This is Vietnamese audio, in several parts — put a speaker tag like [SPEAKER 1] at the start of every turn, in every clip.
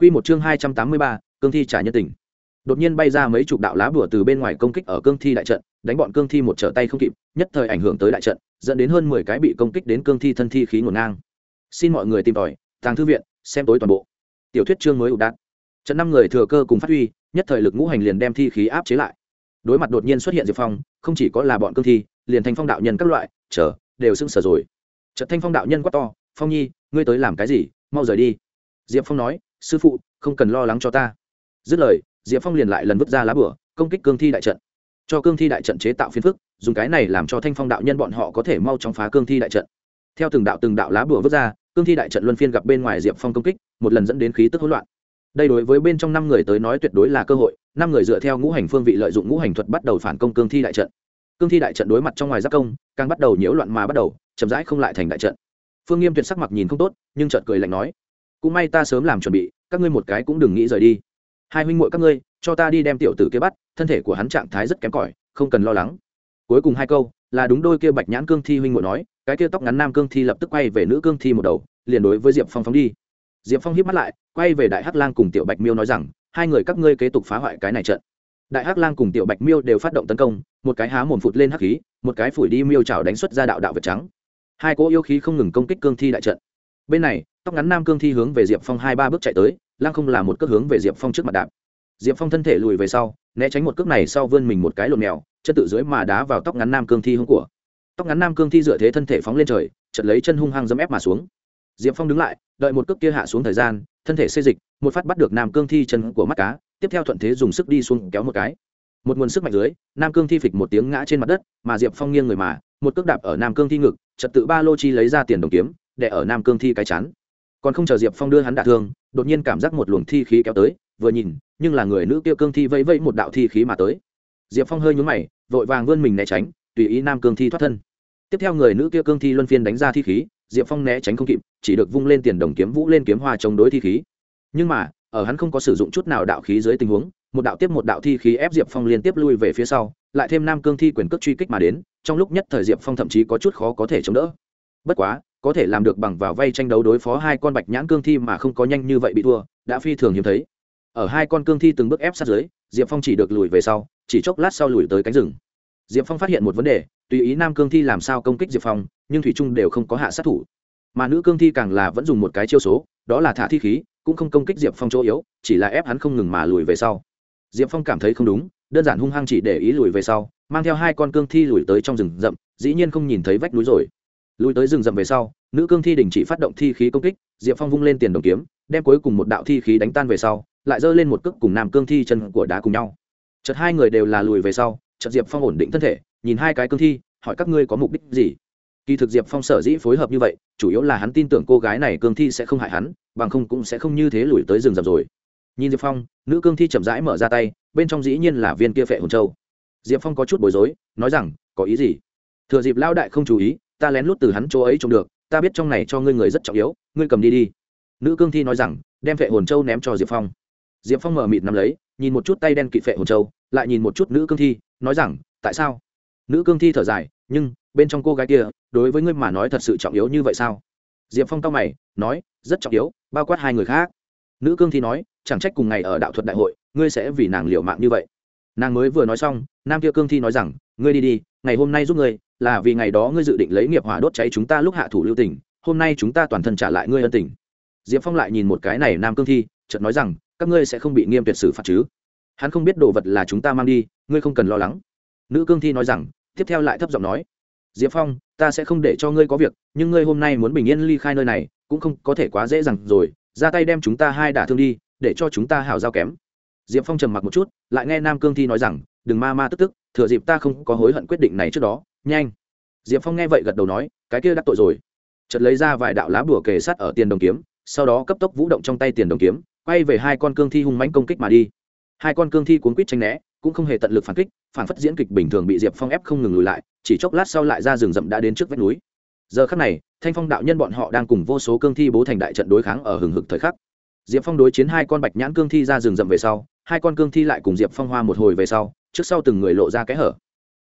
[SPEAKER 1] Quy một chương hai trăm tám mươi ba, cương thi trả nhân tình. Đột nhiên bay ra mấy chục đạo lá bùa từ bên ngoài công kích ở cương thi đại trận, đánh bọn cương thi một trở tay không kịp, nhất thời ảnh hưởng tới đại trận, dẫn đến hơn mười cái bị công kích đến cương thi thân thi khí ngổn ngang. Xin mọi người tìm tòi, tàng thư viện, xem tối toàn bộ. Tiểu thuyết chương mới ủ đạn. Trận năm người thừa cơ cùng phát huy, nhất thời lực ngũ hành liền đem thi khí áp chế lại. Đối mặt đột nhiên xuất hiện Diệp Phong, không chỉ có là bọn cương thi, liền thành phong đạo nhân các loại, chờ, đều sững sờ rồi. Trận thanh phong đạo nhân quá to, "Phong Nhi, ngươi tới làm cái gì? Mau rời đi." Diệp Phong nói, "Sư phụ, không cần lo lắng cho ta." Dứt lời, Diệp Phong liền lại lần vứt ra lá bửa công kích cương thi đại trận. Cho cương thi đại trận chế tạo phiền phức, dùng cái này làm cho thanh phong đạo nhân bọn họ có thể mau chóng phá cương thi đại trận. Theo từng đạo từng đạo lá bửa vứt ra, cương thi đại trận luân phiên gặp bên ngoài Diệp Phong công kích, một lần dẫn đến khí tức hỗn loạn. Đây đối với bên trong năm người tới nói tuyệt đối là cơ hội, năm người dựa theo ngũ hành phương vị lợi dụng ngũ hành thuật bắt đầu phản công cương thi đại trận. Cương thi đại trận đối mặt trong ngoài giáp công, càng bắt đầu nhiễu loạn mà bắt đầu, chậm rãi không lại thành đại trận. Phương Nghiêm tuyệt sắc mặt nhìn không tốt, nhưng chợt cười lạnh nói: "Cũng may ta sớm làm chuẩn bị, các ngươi một cái cũng đừng nghĩ rời đi." hai huynh muội các ngươi cho ta đi đem tiểu tử kia bắt thân thể của hắn trạng thái rất kém cỏi không cần lo lắng. Cuối cùng hai câu là đúng đôi kia bạch nhãn cương thi huynh muội nói cái kia tóc ngắn nam cương thi lập tức quay về nữ cương thi một đầu liền đối với diệp phong phóng đi. Diệp phong hiếp mắt lại quay về đại hắc lang cùng tiểu bạch miêu nói rằng hai người các ngươi kế tục phá hoại cái này trận. Đại hắc lang cùng tiểu bạch miêu đều phát động tấn công một cái há mồm phụt lên hắc khí một cái phủi đi miêu trào đánh xuất ra đạo đạo vật trắng. Hai cỗ yêu khí không ngừng công kích cương thi đại trận. Bên này tóc ngắn nam cương thi hướng về diệp phong hai ba bước chạy tới lang không là một cước hướng về diệp phong trước mặt đạp diệp phong thân thể lùi về sau né tránh một cước này sau vươn mình một cái lộn mèo chân tự dưới mà đá vào tóc ngắn nam cương thi hướng của tóc ngắn nam cương thi dựa thế thân thể phóng lên trời chật lấy chân hung hăng dấm ép mà xuống diệp phong đứng lại đợi một cước kia hạ xuống thời gian thân thể xê dịch một phát bắt được nam cương thi chân của mắt cá tiếp theo thuận thế dùng sức đi xuống kéo một cái một nguồn sức mạnh dưới nam cương thi phịch một tiếng ngã trên mặt đất mà diệp phong nghiêng người mà một cước đạp ở nam cương thi ngực trật tự ba lô chi lấy ra tiền đồng kiếm để ở nam cương thi cái chắn còn không chờ diệp phong đưa hắn đả thương, đột nhiên cảm giác một luồng thi khí kéo tới, vừa nhìn, nhưng là người nữ kia cương thi vẫy vẫy một đạo thi khí mà tới. Diệp phong hơi nhún mày, vội vàng vươn mình né tránh, tùy ý nam cương thi thoát thân. Tiếp theo người nữ kia cương thi luân phiên đánh ra thi khí, diệp phong né tránh không kịp, chỉ được vung lên tiền đồng kiếm vũ lên kiếm hoa chống đối thi khí. Nhưng mà, ở hắn không có sử dụng chút nào đạo khí dưới tình huống, một đạo tiếp một đạo thi khí ép diệp phong liên tiếp lui về phía sau, lại thêm nam cương thi quyền cước truy kích mà đến, trong lúc nhất thời diệp phong thậm chí có chút khó có thể chống đỡ. Bất quá có thể làm được bằng vào vay tranh đấu đối phó hai con bạch nhãn cương thi mà không có nhanh như vậy bị thua, đã phi thường hiếm thấy. Ở hai con cương thi từng bước ép sát dưới, diệp phong chỉ được lùi về sau, chỉ chốc lát sau lùi tới cánh rừng. Diệp phong phát hiện một vấn đề, tùy ý nam cương thi làm sao công kích diệp phong, nhưng thủy trung đều không có hạ sát thủ. Mà nữ cương thi càng là vẫn dùng một cái chiêu số, đó là thả thi khí, cũng không công kích diệp phong chỗ yếu, chỉ là ép hắn không ngừng mà lùi về sau. Diệp phong cảm thấy không đúng, đơn giản hung hăng chỉ để ý lùi về sau, mang theo hai con cương thi lùi tới trong rừng rậm, dĩ nhiên không nhìn thấy vách núi rồi lùi tới rừng rậm về sau, nữ cương thi đình chỉ phát động thi khí công kích, diệp phong vung lên tiền đồng kiếm, đem cuối cùng một đạo thi khí đánh tan về sau, lại giơ lên một cước cùng nam cương thi chân của đá cùng nhau. Chợt hai người đều là lùi về sau, chợt diệp phong ổn định thân thể, nhìn hai cái cương thi, hỏi các ngươi có mục đích gì? Kỳ thực diệp phong sở dĩ phối hợp như vậy, chủ yếu là hắn tin tưởng cô gái này cương thi sẽ không hại hắn, bằng không cũng sẽ không như thế lùi tới rừng rậm rồi. Nhìn diệp phong, nữ cương thi chậm rãi mở ra tay, bên trong dĩ nhiên là viên kia phệ hồn châu. Diệp phong có chút bối rối, nói rằng, có ý gì? Thừa dịp lão đại không chú ý ta lén lút từ hắn chỗ ấy trông được, ta biết trong này cho ngươi người rất trọng yếu, ngươi cầm đi đi. Nữ cương thi nói rằng, đem phệ hồn châu ném cho diệp phong. Diệp phong mở mịt nắm lấy, nhìn một chút tay đen kỵ phệ hồn châu, lại nhìn một chút nữ cương thi, nói rằng, tại sao? Nữ cương thi thở dài, nhưng, bên trong cô gái kia, đối với ngươi mà nói thật sự trọng yếu như vậy sao? Diệp phong tao mày, nói, rất trọng yếu, bao quát hai người khác. Nữ cương thi nói, chẳng trách cùng ngày ở đạo thuật đại hội, ngươi sẽ vì nàng liều mạng như vậy nàng mới vừa nói xong, nam kia cương thi nói rằng, ngươi đi đi, ngày hôm nay giúp ngươi, là vì ngày đó ngươi dự định lấy nghiệp hỏa đốt cháy chúng ta lúc hạ thủ lưu tình, hôm nay chúng ta toàn thân trả lại ngươi ân tình. Diệp phong lại nhìn một cái này nam cương thi, chợt nói rằng, các ngươi sẽ không bị nghiêm tuyệt xử phạt chứ? Hắn không biết đồ vật là chúng ta mang đi, ngươi không cần lo lắng. Nữ cương thi nói rằng, tiếp theo lại thấp giọng nói, diệp phong, ta sẽ không để cho ngươi có việc, nhưng ngươi hôm nay muốn bình yên ly khai nơi này, cũng không có thể quá dễ dàng rồi, ra tay đem chúng ta hai đả thương đi, để cho chúng ta hảo giao kém diệp phong trầm mặc một chút, lại nghe nam cương thi nói rằng, đừng ma ma tức tức, thừa dịp ta không có hối hận quyết định này trước đó, nhanh. Diệp phong nghe vậy gật đầu nói, cái kia đắc tội rồi. Chợt lấy ra vài đạo lá bùa kề sát ở tiền đồng kiếm, sau đó cấp tốc vũ động trong tay tiền đồng kiếm, quay về hai con cương thi hung mãnh công kích mà đi. Hai con cương thi cuốn quýt tranh né, cũng không hề tận lực phản kích, phản phất diễn kịch bình thường bị diệp phong ép không ngừng lùi lại, chỉ chốc lát sau lại ra rừng rậm đã đến trước vách núi. Giờ khắc này, thanh phong đạo nhân bọn họ đang cùng vô số cương thi bố thành đại trận đối kháng ở hừng hực thời khắc diệp phong đối chiến hai con bạch nhãn cương thi ra rừng rậm về sau, hai con cương thi lại cùng diệp phong hoa một hồi về sau, trước sau từng người lộ ra cái hở.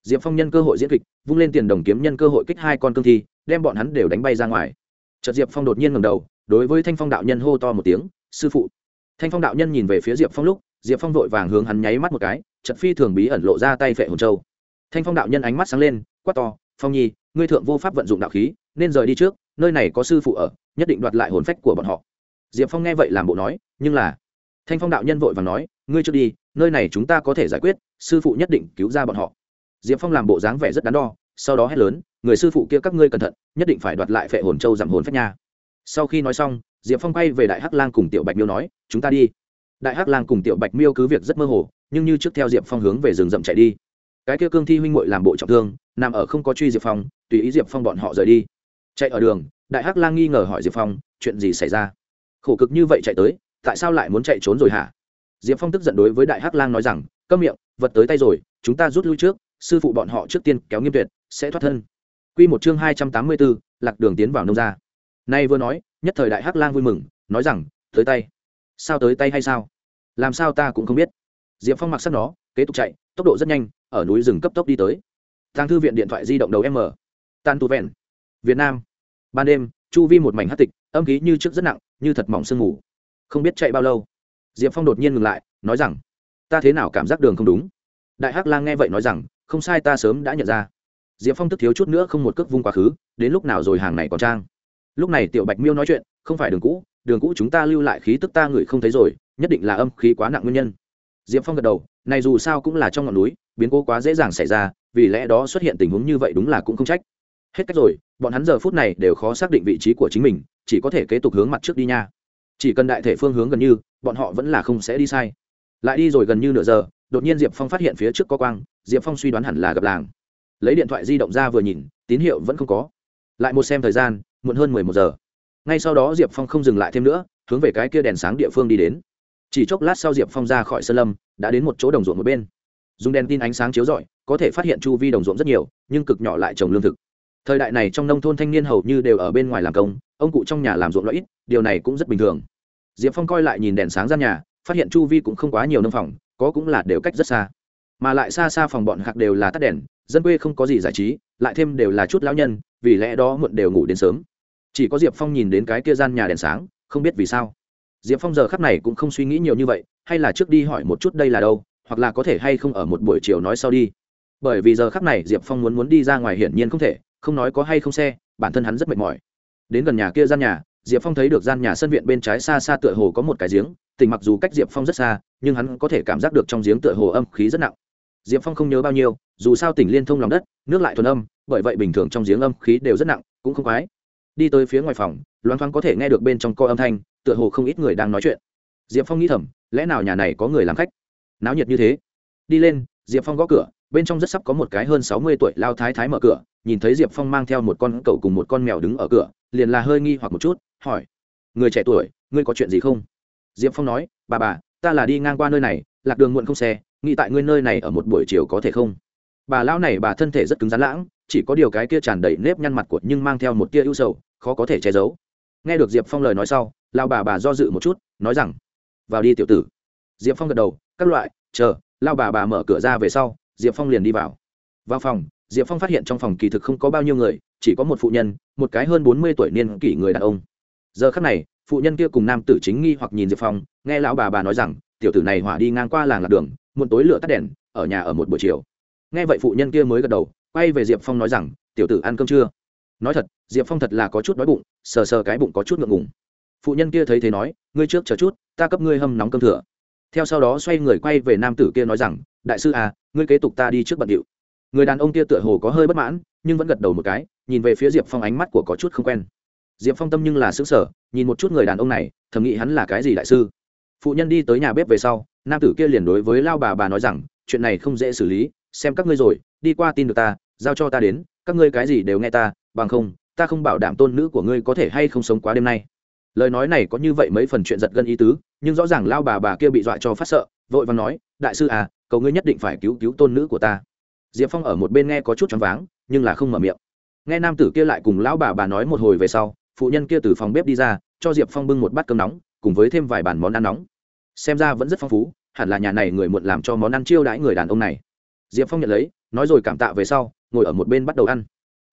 [SPEAKER 1] Diệp phong nhân cơ hội diễn kịch, vung lên tiền đồng kiếm nhân cơ hội kích hai con cương thi, đem bọn hắn đều đánh bay ra ngoài. Chợt diệp phong đột nhiên ngầm đầu, đối với thanh phong đạo nhân hô to một tiếng, sư phụ! Thanh phong đạo nhân nhìn về phía diệp phong lúc, diệp phong vội vàng hướng hắn nháy mắt một cái trận phi thường bí ẩn lộ ra tay phệ hồn châu. Thanh phong đạo nhân ánh mắt sáng lên, quát to, phong nhi, ngươi thượng vô pháp vận dụng đạo khí, nên rời đi trước, nơi này có sư phụ ở, nhất định đoạt lại hồn phách của bọn họ diệp phong nghe vậy làm bộ nói, nhưng là thanh phong đạo nhân vội vàng nói, ngươi trước đi, nơi này chúng ta có thể giải quyết, sư phụ nhất định cứu ra bọn họ. Diệp phong làm bộ dáng vẻ rất đắn đo, sau đó hét lớn, người sư phụ kia các ngươi cẩn thận, nhất định phải đoạt lại phệ hồn châu giảm hồn phách nha. Sau khi nói xong, diệp phong quay về đại hắc lang cùng tiểu bạch miêu nói, chúng ta đi. Đại hắc lang cùng tiểu bạch miêu cứ việc rất mơ hồ, nhưng như trước theo diệp phong hướng về rừng rậm chạy đi. Cái kia cương thi huynh ngội làm bộ trọng thương, nằm ở không có truy diệp phong, tùy ý diệp phong bọn họ rời đi. Chạy ở đường, đại hắc lang nghi ngờ hỏi diệp phong, chuyện gì xảy ra? Khổ cực như vậy chạy tới, tại sao lại muốn chạy trốn rồi hả? Diệp phong tức giận đối với đại hắc lang nói rằng, câm miệng, vật tới tay rồi, chúng ta rút lui trước, sư phụ bọn họ trước tiên kéo nghiêm tuyệt, sẽ thoát thân. Q một chương hai trăm tám mươi bốn, lạc đường tiến vào nông gia. Nay vừa nói, nhất thời đại hắc lang vui mừng, nói rằng, tới tay. Sao tới tay hay sao? Làm sao ta cũng không biết. Diệp phong mặc sắc nó, kế tục chạy, tốc độ rất nhanh, ở núi rừng cấp tốc đi tới. Tăng thư viện điện thoại di động đầu m. Tan tu vẹn, việt nam. Ban đêm, chu vi một mảnh hát tịch âm khí như trước rất nặng, như thật mỏng sương mù. Không biết chạy bao lâu. Diệp phong đột nhiên ngừng lại, nói rằng, ta thế nào cảm giác đường không đúng? Đại hắc lang nghe vậy nói rằng, không sai, ta sớm đã nhận ra. Diệp phong tức thiếu chút nữa không một cước vung quá khứ, đến lúc nào rồi hàng này còn trang? Lúc này tiểu bạch miêu nói chuyện, không phải đường cũ đường cũ chúng ta lưu lại khí tức ta ngửi không thấy rồi, nhất định là âm khí quá nặng nguyên nhân. Diệp phong gật đầu, này dù sao cũng là trong ngọn núi, biến cố quá dễ dàng xảy ra, vì lẽ đó xuất hiện tình huống như vậy đúng là cũng không trách. Hết cách rồi, bọn hắn giờ phút này đều khó xác định vị trí của chính mình chỉ có thể kế tục hướng mặt trước đi nha. Chỉ cần đại thể phương hướng gần như, bọn họ vẫn là không sẽ đi sai. Lại đi rồi gần như nửa giờ, đột nhiên diệp phong phát hiện phía trước có quang, diệp phong suy đoán hẳn là gặp làng. Lấy điện thoại di động ra vừa nhìn, tín hiệu vẫn không có. Lại một xem thời gian, muộn hơn mười một giờ. Ngay sau đó diệp phong không dừng lại thêm nữa, hướng về cái kia đèn sáng địa phương đi đến. Chỉ chốc lát sau diệp phong ra khỏi sơn lâm, đã đến một chỗ đồng ruộng một bên. Dùng đèn tin ánh sáng chiếu rọi, có thể phát hiện chu vi đồng ruộng rất nhiều, nhưng cực nhỏ lại trồng lương thực. Thời đại này trong nông thôn thanh niên hầu như đều ở bên ngoài làm công ông cụ trong nhà làm ruộng loại ít, điều này cũng rất bình thường. Diệp phong coi lại nhìn đèn sáng ra nhà, phát hiện chu vi cũng không quá nhiều nông phòng, có cũng là đều cách rất xa. Mà lại xa xa phòng bọn hạc đều là tắt đèn, dân quê không có gì giải trí, lại thêm đều là chút lão nhân, vì lẽ đó muộn đều ngủ đến sớm. Chỉ có diệp phong nhìn đến cái kia gian nhà đèn sáng, không biết vì sao. Diệp phong giờ khắp này cũng không suy nghĩ nhiều như vậy, hay là trước đi hỏi một chút đây là đâu, hoặc là có thể hay không ở một buổi chiều nói sau đi. Bởi vì giờ khắc này diệp phong muốn muốn đi ra ngoài hiển nhiên không thể, không nói có hay không xe, bản thân hắn rất mệt mỏi đến gần nhà kia gian nhà, diệp phong thấy được gian nhà sân viện bên trái xa xa tựa hồ có một cái giếng tỉnh mặc dù cách diệp phong rất xa, nhưng hắn có thể cảm giác được trong giếng tựa hồ âm khí rất nặng. Diệp phong không nhớ bao nhiêu, dù sao tỉnh liên thông lòng đất, nước lại thuần âm, bởi vậy bình thường trong giếng âm khí đều rất nặng, cũng không quái. Đi tới phía ngoài phòng loan thoáng có thể nghe được bên trong co âm thanh, tựa hồ không ít người đang nói chuyện. Diệp phong nghĩ thầm, lẽ nào nhà này có người làm khách? Náo nhiệt như thế. Đi lên, diệp phong gõ cửa, bên trong rất sắp có một cái hơn sáu mươi tuổi lao thái thái mở cửa, nhìn thấy diệp phong mang theo một con cậu cùng một con mèo đứng ở cửa liền là hơi nghi hoặc một chút, hỏi, người trẻ tuổi, ngươi có chuyện gì không? Diệp phong nói, bà bà, ta là đi ngang qua nơi này, lạc đường muộn không xe, nghĩ tại ngươi nơi này ở một buổi chiều có thể không? Bà lão này bà thân thể rất cứng rắn lãng, chỉ có điều cái kia tràn đầy nếp nhăn mặt của nhưng mang theo một tia ưu sầu, khó có thể che giấu. Nghe được diệp phong lời nói sau lao bà bà do dự một chút, nói rằng, vào đi tiểu tử. Diệp phong gật đầu, các loại, chờ lao bà bà mở cửa ra về sau, diệp phong liền đi vào. Vào phòng, diệp phong phát hiện trong phòng kỳ thực không có bao nhiêu người chỉ có một phụ nhân, một cái hơn bốn mươi tuổi niên kỷ người đàn ông. Giờ khắc này, phụ nhân kia cùng nam tử chính nghi hoặc nhìn diệp phong, nghe lão bà bà nói rằng, tiểu tử này hỏa đi ngang qua làng lạc đường, muộn tối lửa tắt đèn, ở nhà ở một buổi chiều. Nghe vậy phụ nhân kia mới gật đầu, quay về diệp phong nói rằng, tiểu tử ăn cơm chưa? Nói thật, diệp phong thật là có chút đói bụng, sờ sờ cái bụng có chút ngượng ngùng. Phụ nhân kia thấy thế nói, ngươi trước chờ chút, ta cấp ngươi hâm nóng cơm thừa. Theo sau đó xoay người quay về nam tử kia nói rằng, đại sư à ngươi kế tục ta đi trước bận điệu. Người đàn ông kia tựa hồ có hơi bất mãn, nhưng vẫn gật đầu một cái nhìn về phía diệp phong ánh mắt của có chút không quen. Diệp phong tâm nhưng là xứng sở nhìn một chút người đàn ông này, thầm nghĩ hắn là cái gì đại sư. Phụ nhân đi tới nhà bếp về sau, nam tử kia liền đối với lao bà bà nói rằng, chuyện này không dễ xử lý, xem các ngươi rồi, đi qua tin được ta, giao cho ta đến, các ngươi cái gì đều nghe ta, bằng không, ta không bảo đảm tôn nữ của ngươi có thể hay không sống quá đêm nay. Lời nói này có như vậy mấy phần chuyện giật gân ý tứ, nhưng rõ ràng lao bà bà kia bị dọa cho phát sợ, vội và nói, đại sư à cầu ngươi nhất định phải cứu cứu tôn nữ của ta. Diệp phong ở một bên nghe có chút choáng váng, nhưng là không mở miệng nghe nam tử kia lại cùng lão bà bà nói một hồi về sau, phụ nhân kia từ phòng bếp đi ra, cho diệp phong bưng một bát cơm nóng, cùng với thêm vài bàn món ăn nóng. Xem ra vẫn rất phong phú, hẳn là nhà này người muộn làm cho món ăn chiêu đãi người đàn ông này. Diệp phong nhận lấy, nói rồi cảm tạ về sau, ngồi ở một bên bắt đầu ăn.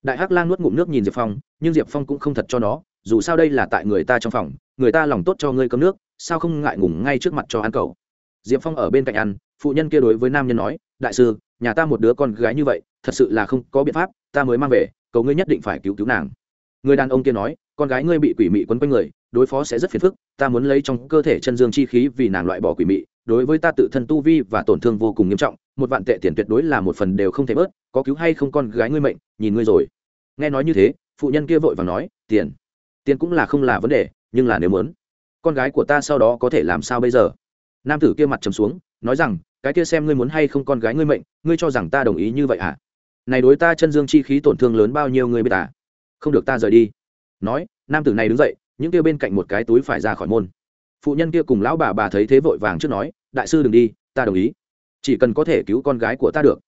[SPEAKER 1] Đại hắc lang nuốt ngụm nước nhìn diệp phong, nhưng diệp phong cũng không thật cho nó, dù sao đây là tại người ta trong phòng, người ta lòng tốt cho ngươi cơm nước, sao không ngại ngùng ngay trước mặt cho ăn cầu diệp phong ở bên cạnh ăn, phụ nhân kia đối với nam nhân nói, đại sư, nhà ta một đứa con gái như vậy, thật sự là không có biện pháp, ta mới mang về cầu ngươi nhất định phải cứu cứu nàng. Người đàn ông kia nói, con gái ngươi bị quỷ mị quấn quanh người, đối phó sẽ rất phiền phức, ta muốn lấy trong cơ thể chân dương chi khí vì nàng loại bỏ quỷ mị, đối với ta tự thân tu vi và tổn thương vô cùng nghiêm trọng, một vạn tệ tiền tuyệt đối là một phần đều không thể bớt, có cứu hay không con gái ngươi mệnh, nhìn ngươi rồi. Nghe nói như thế, phụ nhân kia vội và nói, tiền. Tiền cũng là không là vấn đề, nhưng là nếu muốn. Con gái của ta sau đó có thể làm sao bây giờ? Nam tử kia mặt trầm xuống, nói rằng, cái kia xem ngươi muốn hay không con gái ngươi mệnh, ngươi cho rằng ta đồng ý như vậy à? Này đối ta chân dương chi khí tổn thương lớn bao nhiêu người biết à? Không được ta rời đi. Nói, nam tử này đứng dậy, những kia bên cạnh một cái túi phải ra khỏi môn. Phụ nhân kia cùng lão bà bà thấy thế vội vàng trước nói, đại sư đừng đi, ta đồng ý. Chỉ cần có thể cứu con gái của ta được.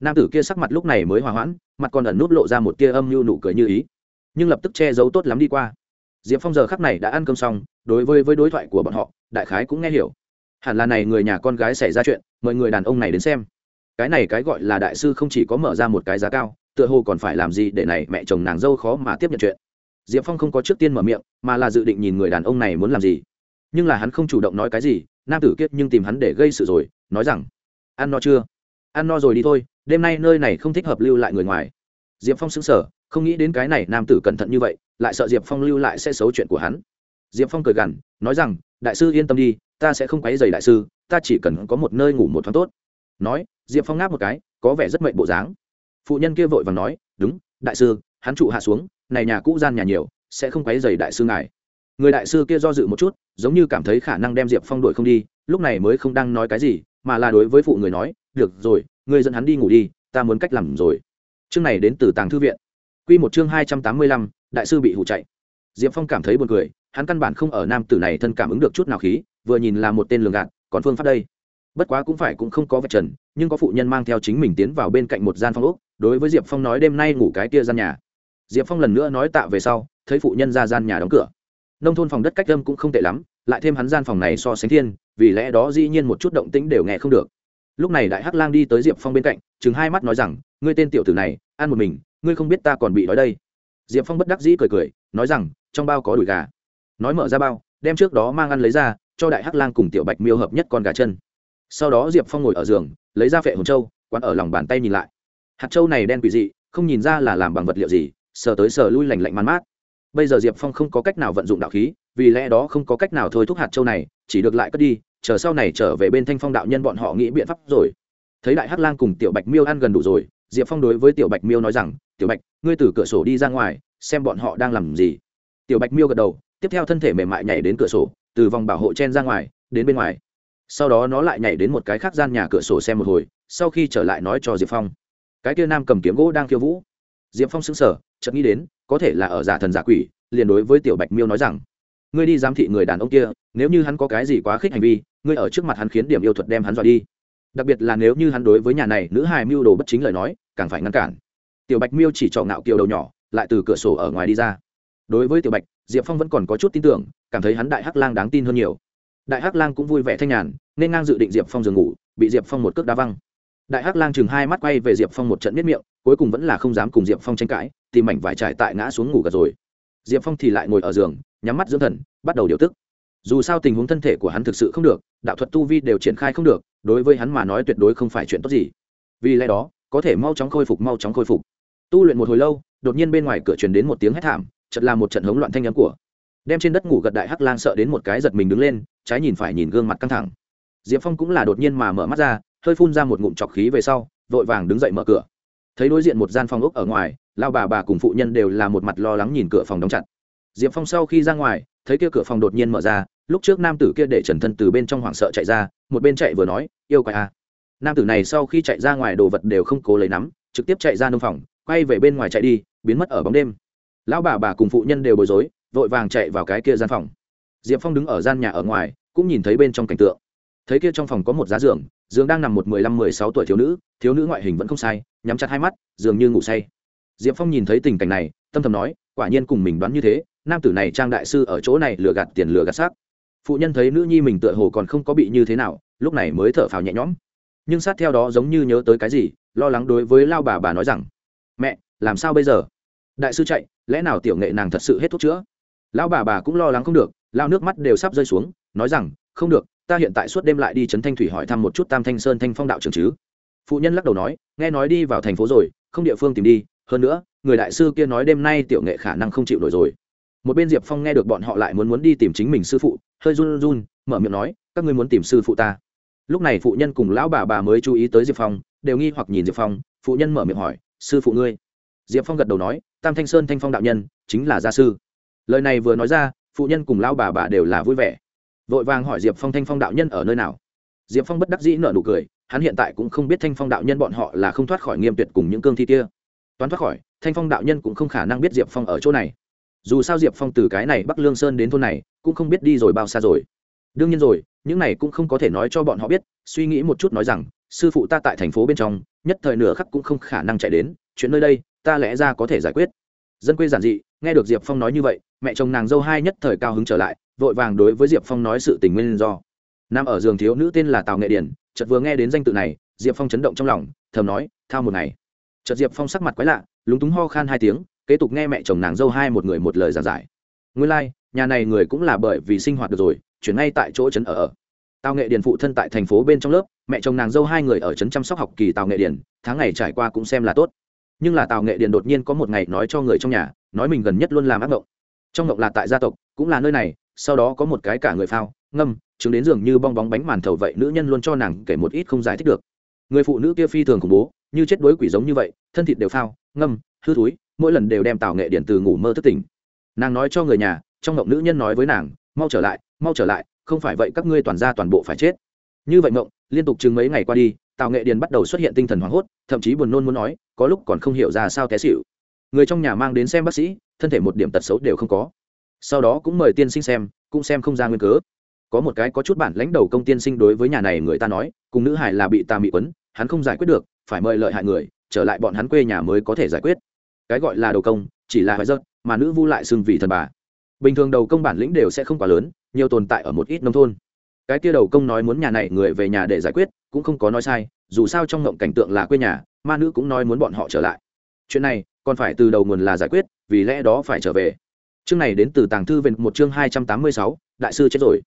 [SPEAKER 1] Nam tử kia sắc mặt lúc này mới hòa hoãn, mặt còn ẩn nút lộ ra một tia âm mưu nụ cười như ý. Nhưng lập tức che giấu tốt lắm đi qua. Diệp phong giờ khắc này đã ăn cơm xong, đối với với đối thoại của bọn họ, đại khái cũng nghe hiểu. Hẳn là này người nhà con gái xảy ra chuyện, mời người đàn ông này đến xem cái này cái gọi là đại sư không chỉ có mở ra một cái giá cao, tựa hồ còn phải làm gì để này mẹ chồng nàng dâu khó mà tiếp nhận chuyện. Diệp phong không có trước tiên mở miệng, mà là dự định nhìn người đàn ông này muốn làm gì. Nhưng là hắn không chủ động nói cái gì, nam tử kiết nhưng tìm hắn để gây sự rồi, nói rằng, ăn no chưa? Ăn no rồi đi thôi, đêm nay nơi này không thích hợp lưu lại người ngoài. Diệp phong xứng sở không nghĩ đến cái này nam tử cẩn thận như vậy, lại sợ diệp phong lưu lại sẽ xấu chuyện của hắn. Diệp phong cười gằn, nói rằng, đại sư yên tâm đi, ta sẽ không quấy dày đại sư, ta chỉ cần có một nơi ngủ một thoáng tốt. Nói diệp phong ngáp một cái, có vẻ rất mệnh bộ dáng. Phụ nhân kia vội và nói, đúng, đại sư, hắn trụ hạ xuống, này nhà cũ gian nhà nhiều, sẽ không quấy dày đại sư ngài. Người đại sư kia do dự một chút, giống như cảm thấy khả năng đem diệp phong đuổi không đi, lúc này mới không đang nói cái gì, mà là đối với phụ người nói, được rồi người dẫn hắn đi ngủ đi, ta muốn cách làm rồi. Chương này đến từ tàng thư viện. Q một chương hai trăm tám mươi lăm, đại sư bị hụ chạy. Diệp phong cảm thấy buồn cười, hắn căn bản không ở nam tử này thân cảm ứng được chút nào khí, vừa nhìn là một tên lường gạt, còn phương pháp đây bất quá cũng phải cũng không có vật trần, nhưng có phụ nhân mang theo chính mình tiến vào bên cạnh một gian phòng ốc, đối với diệp phong nói đêm nay ngủ cái kia gian nhà. Diệp phong lần nữa nói tạ về sau, thấy phụ nhân ra gian nhà đóng cửa. Nông thôn phòng đất cách âm cũng không tệ lắm, lại thêm hắn gian phòng này so sánh thiên, vì lẽ đó dĩ nhiên một chút động tĩnh đều nghe không được. Lúc này đại hắc lang đi tới diệp phong bên cạnh, chừng hai mắt nói rằng, ngươi tên tiểu tử này, ăn một mình, ngươi không biết ta còn bị đói đây. Diệp phong bất đắc dĩ cười cười, nói rằng, trong bao có đùi gà. Nói mở ra bao, đem trước đó mang ăn lấy ra, cho đại hắc lang cùng tiểu bạch miêu hợp nhất con gà chân sau đó diệp phong ngồi ở giường lấy ra phệ hồn châu quán ở lòng bàn tay nhìn lại hạt châu này đen quỷ dị không nhìn ra là làm bằng vật liệu gì sờ tới sờ lui lành lạnh man mát bây giờ diệp phong không có cách nào vận dụng đạo khí vì lẽ đó không có cách nào thôi thúc hạt châu này chỉ được lại cất đi chờ sau này trở về bên thanh phong đạo nhân bọn họ nghĩ biện pháp rồi thấy đại hắc lang cùng tiểu bạch miêu ăn gần đủ rồi diệp phong đối với tiểu bạch miêu nói rằng tiểu bạch ngươi từ cửa sổ đi ra ngoài xem bọn họ đang làm gì tiểu bạch miêu gật đầu tiếp theo thân thể mềm mại nhảy đến cửa sổ từ vòng bảo hộ chen ra ngoài đến bên ngoài sau đó nó lại nhảy đến một cái khác gian nhà cửa sổ xem một hồi, sau khi trở lại nói cho diệp phong. Cái kia nam cầm kiếm gỗ đang khiêu vũ. Diệp phong xứng sở chợt nghĩ đến, có thể là ở giả thần giả quỷ, liền đối với tiểu bạch miêu nói rằng, ngươi đi giám thị người đàn ông kia, nếu như hắn có cái gì quá khích hành vi, ngươi ở trước mặt hắn khiến điểm yêu thuật đem hắn dọa đi. Đặc biệt là nếu như hắn đối với nhà này nữ hài mưu đồ bất chính lời nói, càng phải ngăn cản. Tiểu bạch miêu chỉ trọ ngạo kiều đầu nhỏ, lại từ cửa sổ ở ngoài đi ra. Đối với tiểu bạch, diệp phong vẫn còn có chút tin tưởng, cảm thấy hắn đại hắc lang đáng tin hơn nhiều đại hắc lang cũng vui vẻ thanh nhàn, nên ngang dự định diệp phong giường ngủ, bị diệp phong một cước đá văng. Đại hắc lang chừng hai mắt quay về diệp phong một trận miết miệng, cuối cùng vẫn là không dám cùng diệp phong tranh cãi, tìm mảnh vải trải tại ngã xuống ngủ gật rồi. Diệp phong thì lại ngồi ở giường, nhắm mắt dưỡng thần, bắt đầu điều tức. Dù sao tình huống thân thể của hắn thực sự không được, đạo thuật tu vi đều triển khai không được, đối với hắn mà nói tuyệt đối không phải chuyện tốt gì. Vì lẽ đó, có thể mau chóng khôi phục, mau chóng khôi phục. Tu luyện một hồi lâu, đột nhiên bên ngoài cửa truyền đến một tiếng hét thảm chật là một trận hống loạn thanh nhắm của đem trên đất ngủ gật đại hắc lang sợ đến một cái giật mình đứng lên, trái nhìn phải nhìn gương mặt căng thẳng. Diệp phong cũng là đột nhiên mà mở mắt ra, hơi phun ra một ngụm trọc khí về sau, vội vàng đứng dậy mở cửa. Thấy đối diện một gian phòng ốc ở ngoài lao bà bà cùng phụ nhân đều là một mặt lo lắng nhìn cửa phòng đóng chặt. Diệp phong sau khi ra ngoài, thấy kia cửa phòng đột nhiên mở ra, lúc trước nam tử kia để trần thân từ bên trong hoảng sợ chạy ra, một bên chạy vừa nói, yêu quái a nam tử này sau khi chạy ra ngoài đồ vật đều không cố lấy nắm, trực tiếp chạy ra nông phòng, quay về bên ngoài chạy đi, biến mất ở bóng đêm. Lão bà bà cùng phụ nhân đều bối rối vội vàng chạy vào cái kia gian phòng. Diệp phong đứng ở gian nhà ở ngoài, cũng nhìn thấy bên trong cảnh tượng. Thấy kia trong phòng có một giá giường giường đang nằm một mười lăm, mười sáu tuổi thiếu nữ thiếu nữ ngoại hình vẫn không sai, nhắm chặt hai mắt, dường như ngủ say. Diệp phong nhìn thấy tình cảnh này, tâm thầm nói, quả nhiên cùng mình đoán như thế, nam tử này trang đại sư ở chỗ này lừa gạt tiền lừa gạt xác. Phụ nhân thấy nữ nhi mình tựa hồ còn không có bị như thế nào, lúc này mới thở phào nhẹ nhõm. Nhưng sát theo đó giống như nhớ tới cái gì, lo lắng đối với lao bà bà nói rằng, mẹ, làm sao bây giờ? Đại sư chạy, lẽ nào tiểu nghệ nàng thật sự hết thuốc chữa? Lão bà bà cũng lo lắng không được, lao nước mắt đều sắp rơi xuống, nói rằng, không được, ta hiện tại suốt đêm lại đi trấn thanh thủy hỏi thăm một chút tam thanh sơn thanh phong đạo trường chứ. Phụ nhân lắc đầu nói, nghe nói đi vào thành phố rồi, không địa phương tìm đi, hơn nữa, người đại sư kia nói đêm nay tiểu nghệ khả năng không chịu nổi rồi. Một bên diệp phong nghe được bọn họ lại muốn muốn đi tìm chính mình sư phụ, hơi run run, mở miệng nói, các ngươi muốn tìm sư phụ ta? Lúc này phụ nhân cùng lão bà bà mới chú ý tới diệp phong, đều nghi hoặc nhìn diệp phong, phụ nhân mở miệng hỏi, sư phụ ngươi? Diệp phong gật đầu nói, tam thanh sơn thanh phong đạo nhân, chính là gia sư lời này vừa nói ra, phụ nhân cùng lao bà bà đều là vui vẻ. Vội vàng hỏi diệp phong thanh phong đạo nhân ở nơi nào. Diệp phong bất đắc dĩ nở nụ cười, hắn hiện tại cũng không biết thanh phong đạo nhân bọn họ là không thoát khỏi nghiêm tuyệt cùng những cương thi kia. Toán thoát khỏi, thanh phong đạo nhân cũng không khả năng biết diệp phong ở chỗ này. Dù sao diệp phong từ cái này bắc lương sơn đến thôn này, cũng không biết đi rồi bao xa rồi. Đương nhiên rồi, những này cũng không có thể nói cho bọn họ biết, suy nghĩ một chút nói rằng, sư phụ ta tại thành phố bên trong, nhất thời nửa khắc cũng không khả năng chạy đến, chuyện nơi đây, ta lẽ ra có thể giải quyết. Dân quê giản dị nghe được diệp phong nói như vậy mẹ chồng nàng dâu hai nhất thời cao hứng trở lại vội vàng đối với diệp phong nói sự tình nguyên do. Nam ở giường thiếu nữ tên là tào nghệ điển chợt vừa nghe đến danh tự này diệp phong chấn động trong lòng thầm nói thao một ngày. Chợt diệp phong sắc mặt quái lạ lúng túng ho khan hai tiếng kế tục nghe mẹ chồng nàng dâu hai một người một lời giảng giải. Nguyên lai、like, nhà này người cũng là bởi vì sinh hoạt được rồi chuyển ngay tại chỗ trấn ở ở. Tào nghệ điền phụ thân tại thành phố bên trong lớp mẹ chồng nàng dâu hai người ở trấn chăm sóc học kỳ tào nghệ điền tháng ngày trải qua cũng xem là tốt. Nhưng là tào nghệ điền đột nhiên có một ngày nói cho người trong nhà nói mình gần nhất luôn làm ác mộng trong mộng là tại gia tộc, cũng là nơi này, sau đó có một cái cả người phao, ngâm, chứng đến giường như bong bóng bánh màn thầu vậy, nữ nhân luôn cho nàng kể một ít không giải thích được. Người phụ nữ kia phi thường khủng bố, như chết đuối quỷ giống như vậy, thân thịt đều phao, ngâm, hư thúi mỗi lần đều đem tào nghệ điện từ ngủ mơ thức tỉnh. Nàng nói cho người nhà, trong mộng nữ nhân nói với nàng, mau trở lại, mau trở lại, không phải vậy các ngươi toàn ra toàn bộ phải chết. Như vậy mộng liên tục chừng mấy ngày qua đi tào nghệ điền bắt đầu xuất hiện tinh thần hoảng hốt, thậm chí buồn nôn muốn nói, có lúc còn không hiểu ra sao té xịu người trong nhà mang đến xem bác sĩ, thân thể một điểm tật xấu đều không có. Sau đó cũng mời tiên sinh xem, cũng xem không ra nguyên cớ. Có một cái có chút bản lãnh đầu công tiên sinh đối với nhà này người ta nói, cùng nữ hải là bị ta mị quấn, hắn không giải quyết được, phải mời lợi hại người, trở lại bọn hắn quê nhà mới có thể giải quyết. Cái gọi là đầu công, chỉ là hoài dợt mà nữ vu lại xưng vì thần bà. Bình thường đầu công bản lĩnh đều sẽ không quá lớn, nhiều tồn tại ở một ít nông thôn. Cái kia đầu công nói muốn nhà này người về nhà để giải quyết, cũng không có nói sai, dù sao trong ngộng cảnh tượng là quê nhà, ma nữ cũng nói muốn bọn họ trở lại. Chuyện này còn phải từ đầu nguồn là giải quyết, vì lẽ đó phải trở về. Chương này đến từ tàng thư về một chương hai trăm tám mươi sáu, đại sư chết rồi.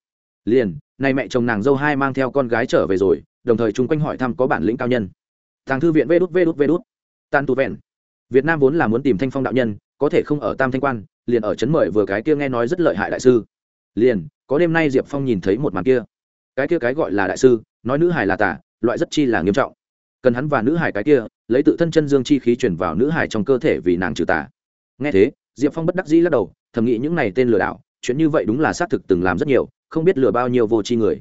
[SPEAKER 1] Liền, nay mẹ chồng nàng dâu hai mang theo con gái trở về rồi, đồng thời chung quanh hỏi thăm có bản lĩnh cao nhân. Tàng thư viện vê đút vê đút vê đút. Tan tu vẹn. Việt nam vốn là muốn tìm thanh phong đạo nhân, có thể không ở tam thanh quan, liền ở chấn mời vừa cái kia nghe nói rất lợi hại đại sư. Liền, có đêm nay diệp phong nhìn thấy một màn kia. Cái kia cái gọi là đại sư, nói nữ hải là tả loại rất chi là nghiêm trọng cần hắn và nữ hải cái kia, lấy tự thân chân dương chi khí chuyển vào nữ hải trong cơ thể vì nàng trừ tà. Nghe thế, diệp phong bất đắc dĩ lắc đầu, thầm nghĩ những này tên lừa đảo, chuyện như vậy đúng là xác thực từng làm rất nhiều, không biết lừa bao nhiêu vô tri người.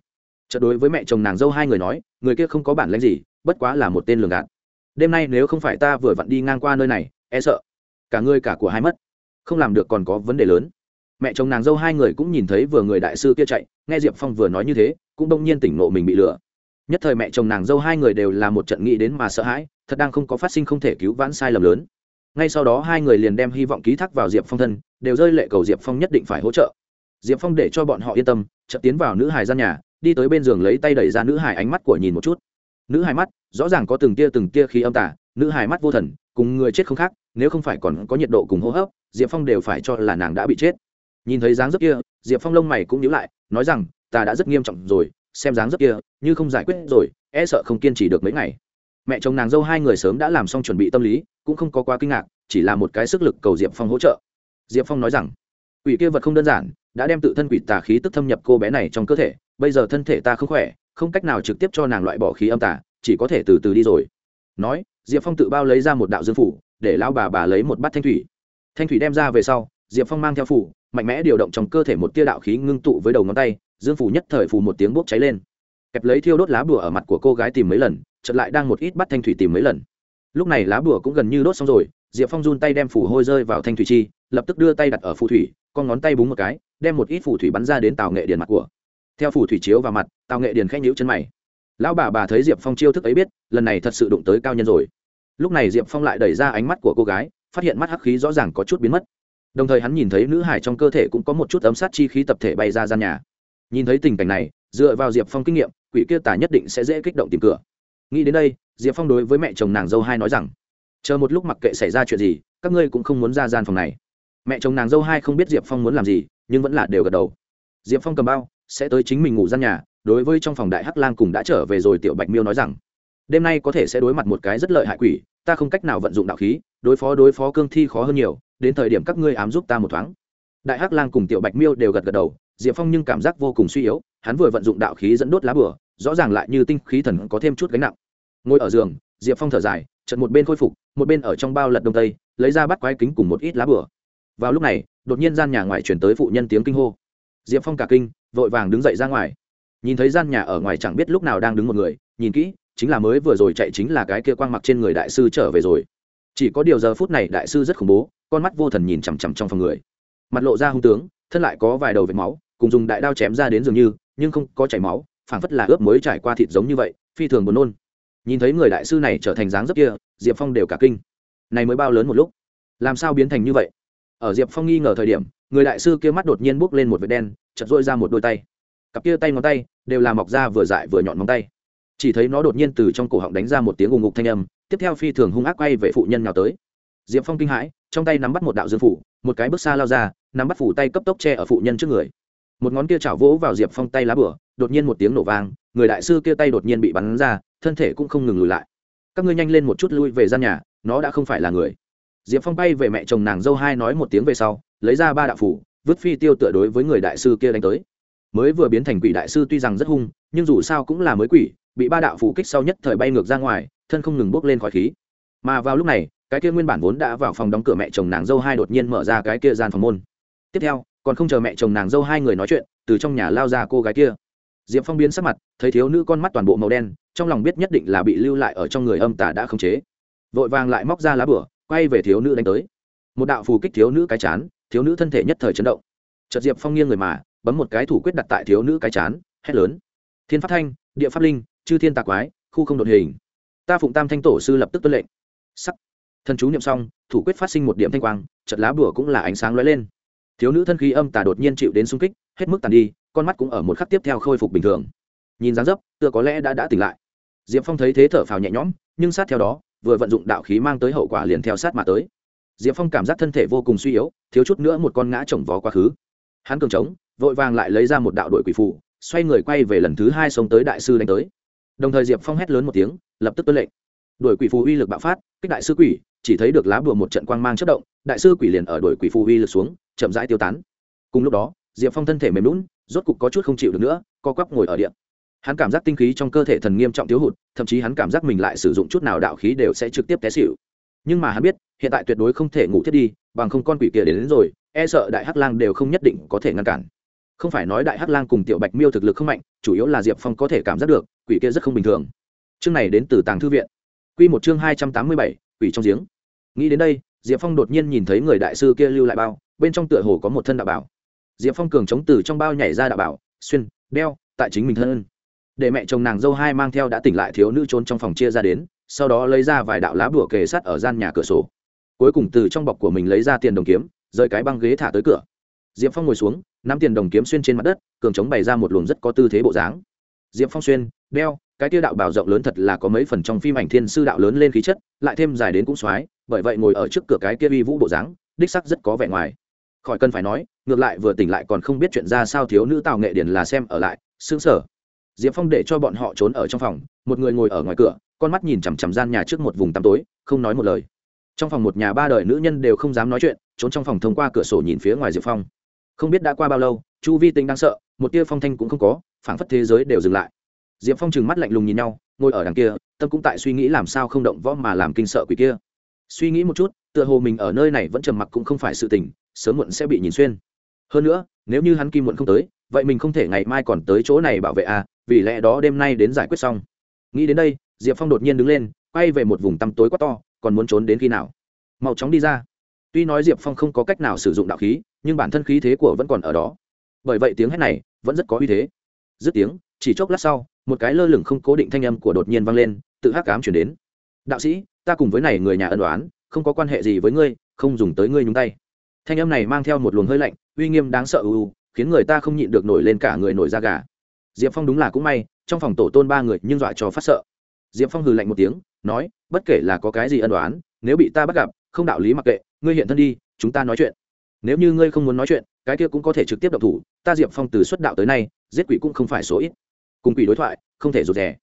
[SPEAKER 1] Chợt đối với mẹ chồng nàng dâu hai người nói, người kia không có bản lãnh gì, bất quá là một tên lường gạt. Đêm nay nếu không phải ta vừa vặn đi ngang qua nơi này e sợ cả ngươi cả của hai mất. Không làm được còn có vấn đề lớn. Mẹ chồng nàng dâu hai người cũng nhìn thấy vừa người đại sư kia chạy, nghe diệp phong vừa nói như thế, cũng đông nhiên tỉnh nộ mình bị lừa nhất thời mẹ chồng nàng dâu hai người đều là một trận nghĩ đến mà sợ hãi, thật đang không có phát sinh không thể cứu vãn sai lầm lớn. Ngay sau đó hai người liền đem hy vọng ký thác vào diệp phong thân, đều rơi lệ cầu diệp phong nhất định phải hỗ trợ. Diệp phong để cho bọn họ yên tâm, chợt tiến vào nữ hải gian nhà, đi tới bên giường lấy tay đẩy ra nữ hải ánh mắt của nhìn một chút. Nữ hải mắt, rõ ràng có từng tia từng tia khí âm tả nữ hải mắt vô thần, cùng người chết không khác, nếu không phải còn có nhiệt độ cùng hô hấp, diệp phong đều phải cho là nàng đã bị chết. Nhìn thấy dáng dấp kia, diệp phong lông mày cũng nhíu lại, nói rằng, ta đã rất nghiêm trọng rồi xem dáng rất kia, như không giải quyết rồi e sợ không kiên trì được mấy ngày. Mẹ chồng nàng dâu hai người sớm đã làm xong chuẩn bị tâm lý, cũng không có quá kinh ngạc, chỉ là một cái sức lực cầu diệp phong hỗ trợ. Diệp phong nói rằng, quỷ kia vật không đơn giản, đã đem tự thân quỷ tà khí tức thâm nhập cô bé này trong cơ thể, bây giờ thân thể ta không khỏe, không cách nào trực tiếp cho nàng loại bỏ khí âm tà, chỉ có thể từ từ đi rồi. Nói, diệp phong tự bao lấy ra một đạo dương phủ, để lão bà bà lấy một bát thanh thủy. Thanh thủy đem ra về sau, diệp phong mang theo phủ mạnh mẽ điều động trong cơ thể một tia đạo khí ngưng tụ với đầu ngón tay, dương phủ nhất thời phủ một tiếng bốc cháy lên. Kẹp lấy thiêu đốt lá bùa ở mặt của cô gái tìm mấy lần chật lại đang một ít bắt thanh thủy tìm mấy lần. Lúc này lá bùa cũng gần như đốt xong rồi, diệp phong run tay đem phủ hôi rơi vào thanh thủy chi, lập tức đưa tay đặt ở phù thủy, con ngón tay búng một cái, đem một ít phù thủy bắn ra đến tàu nghệ điền mặt của. Theo phù thủy chiếu vào mặt tàu nghệ điền khẽ nhíu chân mày. Lão bà bà thấy diệp phong chiêu thức ấy biết, lần này thật sự đụng tới cao nhân rồi. Lúc này diệp phong lại đẩy ra ánh mắt của cô gái, phát hiện mắt hắc khí rõ ràng có chút biến mất đồng thời hắn nhìn thấy nữ hải trong cơ thể cũng có một chút ấm sát chi khí tập thể bay ra gian nhà. Nhìn thấy tình cảnh này, dựa vào diệp phong kinh nghiệm, quỷ kia tả nhất định sẽ dễ kích động tìm cửa. Nghĩ đến đây, diệp phong đối với mẹ chồng nàng dâu hai nói rằng, chờ một lúc mặc kệ xảy ra chuyện gì, các ngươi cũng không muốn ra gian phòng này. Mẹ chồng nàng dâu hai không biết diệp phong muốn làm gì, nhưng vẫn là đều gật đầu. Diệp phong cầm bao, sẽ tới chính mình ngủ gian nhà, đối với trong phòng đại hắc lang cùng đã trở về rồi tiểu bạch miêu nói rằng, đêm nay có thể sẽ đối mặt một cái rất lợi hại quỷ, ta không cách nào vận dụng đạo khí, đối phó đối phó cương thi khó hơn nhiều đến thời điểm các ngươi ám giúp ta một thoáng. Đại hắc lang cùng tiểu bạch miêu đều gật gật đầu, diệp phong nhưng cảm giác vô cùng suy yếu, hắn vừa vận dụng đạo khí dẫn đốt lá bửa rõ ràng lại như tinh khí thần có thêm chút gánh nặng. Ngồi ở giường, diệp phong thở dài, chợt một bên khôi phục, một bên ở trong bao lật đông tây, lấy ra bắt quái kính cùng một ít lá bửa vào lúc này, đột nhiên gian nhà ngoài chuyển tới phụ nhân tiếng kinh hô. Diệp phong cả kinh, vội vàng đứng dậy ra ngoài. Nhìn thấy gian nhà ở ngoài chẳng biết lúc nào đang đứng một người, nhìn kỹ, chính là mới vừa rồi chạy chính là cái kia quang mặc trên người đại sư trở về rồi chỉ có điều giờ phút này đại sư rất khủng bố, con mắt vô thần nhìn chằm chằm trong phòng người. Mặt lộ ra hung tướng, thân lại có vài đầu vệt máu, cùng dùng đại đao chém ra đến dường như, nhưng không có chảy máu, phảng phất là ướp mới trải qua thịt giống như vậy, phi thường buồn nôn. Nhìn thấy người đại sư này trở thành dáng dấp kia, diệp phong đều cả kinh. Này mới bao lớn một lúc? Làm sao biến thành như vậy? Ở diệp phong nghi ngờ thời điểm, người đại sư kia mắt đột nhiên bốc lên một vệt đen chật dội ra một đôi tay. Cặp kia tay ngón tay, đều là mọc ra vừa dại vừa nhọn móng tay. Chỉ thấy nó đột nhiên từ trong cổ họng đánh ra một tiếng ùng ngục thanh âm tiếp theo phi thường hung ác quay về phụ nhân nào tới. Diệp phong kinh hãi, trong tay nắm bắt một đạo dương phủ, một cái bước xa lao ra, nắm bắt phủ tay cấp tốc che ở phụ nhân trước người. Một ngón kia chảo vỗ vào diệp phong tay lá bửa, đột nhiên một tiếng nổ vang, người đại sư kia tay đột nhiên bị bắn ra, thân thể cũng không ngừng lùi lại. Các ngươi nhanh lên một chút lui về gian nhà, nó đã không phải là người. Diệp phong bay về mẹ chồng nàng dâu hai nói một tiếng về sau, lấy ra ba đạo phủ, vứt phi tiêu tựa đối với người đại sư kia đánh tới. Mới vừa biến thành quỷ đại sư tuy rằng rất hung, nhưng dù sao cũng là mới quỷ, bị ba đạo phủ kích sau nhất thời bay ngược ra ngoài thân không ngừng bốc lên khỏi khí. Mà vào lúc này, cái kia nguyên bản vốn đã vào phòng đóng cửa mẹ chồng nàng dâu hai đột nhiên mở ra cái kia gian phòng môn. Tiếp theo, còn không chờ mẹ chồng nàng dâu hai người nói chuyện, từ trong nhà lao ra cô gái kia. Diệp phong biến sắc mặt, thấy thiếu nữ con mắt toàn bộ màu đen, trong lòng biết nhất định là bị lưu lại ở trong người âm tả đã khống chế. Vội vàng lại móc ra lá bửa, quay về thiếu nữ đánh tới. Một đạo phù kích thiếu nữ cái chán, thiếu nữ thân thể nhất thời chấn động. Chợt diệp phong nghiêng người mà, bấm một cái thủ quyết đặt tại thiếu nữ cái chán, hét lớn. Thiên pháp thanh, địa pháp linh, chư thiên tạc quái, khu không đột hình ta phụng tam thanh tổ sư lập tức tuân lệnh. Sắc. Thần chú niệm xong, thủ quyết phát sinh một điểm thanh quang chật lá bùa cũng là ánh sáng lóe lên. Thiếu nữ thân khí âm tà đột nhiên chịu đến sung kích, hết mức tàn đi, con mắt cũng ở một khắc tiếp theo khôi phục bình thường. Nhìn dáng dấp, tựa có lẽ đã đã tỉnh lại. Diệp phong thấy thế thở phào nhẹ nhõm, nhưng sát theo đó, vừa vận dụng đạo khí mang tới hậu quả liền theo sát mà tới. Diệp phong cảm giác thân thể vô cùng suy yếu, thiếu chút nữa một con ngã chồng vó quá khứ. Hắn cường trống, vội vàng lại lấy ra một đạo đội quỷ phụ xoay người quay về lần thứ hai sống tới đại sư đánh tới đồng thời diệp phong hét lớn một tiếng lập tức tuân lệnh. Đuổi quỷ phù uy lực bạo phát kích đại sư quỷ chỉ thấy được lá bùa một trận quang mang chất động đại sư quỷ liền ở đuổi quỷ phù uy lực xuống chậm rãi tiêu tán. Cùng lúc đó diệp phong thân thể mềm lún rốt cục có chút không chịu được nữa co quắp ngồi ở điện hắn cảm giác tinh khí trong cơ thể thần nghiêm trọng thiếu hụt thậm chí hắn cảm giác mình lại sử dụng chút nào đạo khí đều sẽ trực tiếp té xịu nhưng mà hắn biết hiện tại tuyệt đối không thể ngủ thiết đi bằng không con quỷ kia đến, đến rồi e sợ đại hắc lang đều không nhất định có thể ngăn cản không phải nói đại hắc lang cùng tiểu bạch miêu thực lực không mạnh, chủ yếu là diệp phong có thể cảm giác được, quỷ kia rất không bình thường. Chương này đến từ tàng thư viện. Q một chương hai trăm tám mươi bảy, quỷ trong giếng. Nghĩ đến đây, diệp phong đột nhiên nhìn thấy người đại sư kia lưu lại bao, bên trong tựa hồ có một thân đạo bảo. Diệp phong cường chống từ trong bao nhảy ra đạo bảo, xuyên, đeo, tại chính mình thân để mẹ chồng nàng dâu hai mang theo đã tỉnh lại thiếu nữ trốn trong phòng chia ra đến, sau đó lấy ra vài đạo lá bùa kề sắt ở gian nhà cửa sổ. Cuối cùng từ trong bọc của mình lấy ra tiền đồng kiếm, rời cái băng ghế thả tới cửa. Diệp phong ngồi xuống nắm tiền đồng kiếm xuyên trên mặt đất, cường chống bày ra một luồng rất có tư thế bộ dáng. Diệp phong xuyên, đeo, cái tiêu đạo bảo rộng lớn thật là có mấy phần trong phim ảnh thiên sư đạo lớn lên khí chất, lại thêm dài đến cũng x bởi vậy ngồi ở trước cửa cái kia uy vũ bộ dáng, đích sắc rất có vẻ ngoài. Khỏi cần phải nói, ngược lại vừa tỉnh lại còn không biết chuyện ra sao thiếu nữ tào nghệ điển là xem ở lại xương sở diệp phong để cho bọn họ trốn ở trong phòng, một người ngồi ở ngoài cửa, con mắt nhìn chằm chằm gian nhà trước một vùng tăm tối, không nói một lời. Trong phòng một nhà ba đời nữ nhân đều không dám nói chuyện, trốn trong phòng thông qua cửa sổ nhìn phía ngoài diệp phong không biết đã qua bao lâu, chu vi tính đang sợ, một tia phong thanh cũng không có, phảng phất thế giới đều dừng lại. Diệp phong trừng mắt lạnh lùng nhìn nhau, ngồi ở đằng kia, tâm cũng tại suy nghĩ làm sao không động võ mà làm kinh sợ quỷ kia. Suy nghĩ một chút, tựa hồ mình ở nơi này vẫn trầm mặc cũng không phải sự tình, sớm muộn sẽ bị nhìn xuyên. Hơn nữa, nếu như hắn kim muộn không tới, vậy mình không thể ngày mai còn tới chỗ này bảo vệ à vì lẽ đó đêm nay đến giải quyết xong. Nghĩ đến đây, diệp phong đột nhiên đứng lên, quay về một vùng tăm tối quá to, còn muốn trốn đến khi nào? Mau chóng đi ra tuy nói diệp phong không có cách nào sử dụng đạo khí, nhưng bản thân khí thế của vẫn còn ở đó. Bởi vậy tiếng hét này vẫn rất có uy thế. Dứt tiếng, chỉ chốc lát sau, một cái lơ lửng không cố định thanh âm của đột nhiên vang lên, tự hắc cám chuyển đến. Đạo sĩ, ta cùng với này người nhà ân đoán không có quan hệ gì với ngươi, không dùng tới ngươi nhúng tay. Thanh âm này mang theo một luồng hơi lạnh, uy nghiêm đáng sợ ưu khiến người ta không nhịn được nổi lên cả người nổi da gà. Diệp phong đúng là cũng may, trong phòng tổ tôn ba người nhưng dọa cho phát sợ. Diệp phong hừ lạnh một tiếng, nói, bất kể là có cái gì ân đoán nếu bị ta bắt gặp, không đạo lý mặc kệ ngươi hiện thân đi, chúng ta nói chuyện. Nếu như ngươi không muốn nói chuyện, cái kia cũng có thể trực tiếp động thủ, ta diệp phong từ xuất đạo tới nay, giết quỷ cũng không phải số ít. Cùng quỷ đối thoại, không thể rụt rè.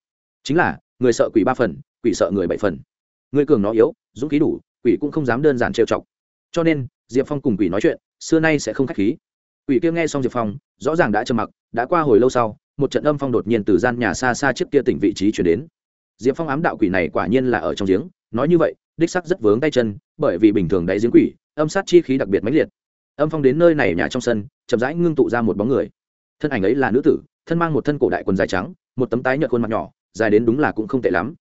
[SPEAKER 1] Chính là, người sợ quỷ ba phần, quỷ sợ người bảy phần. Người cường nó yếu, dũng khí đủ, quỷ cũng không dám đơn giản trêu chọc. Cho nên, diệp phong cùng quỷ nói chuyện, xưa nay sẽ không k h á c h khí. Quỷ kia nghe xong diệp phong, rõ ràng đã trầm mặc, đã qua hồi lâu sau, một trận âm phong đột nhiên từ gian nhà xa xa trước kia tỉnh vị trí chuyển đến. Diệp phong ám đạo quỷ này quả nhiên là ở trong giếng, nói như vậy đích sắc rất vướng tay chân, bởi vì bình thường đáy giếng quỷ, âm sát chi khí đặc biệt mãnh liệt. Âm phong đến nơi này nhà trong sân, chậm rãi ngưng tụ ra một bóng người. Thân ảnh ấy là nữ tử, thân mang một thân cổ đại quần dài trắng, một tấm tái nhợt khuôn mặt nhỏ, dài đến đúng là cũng không tệ lắm.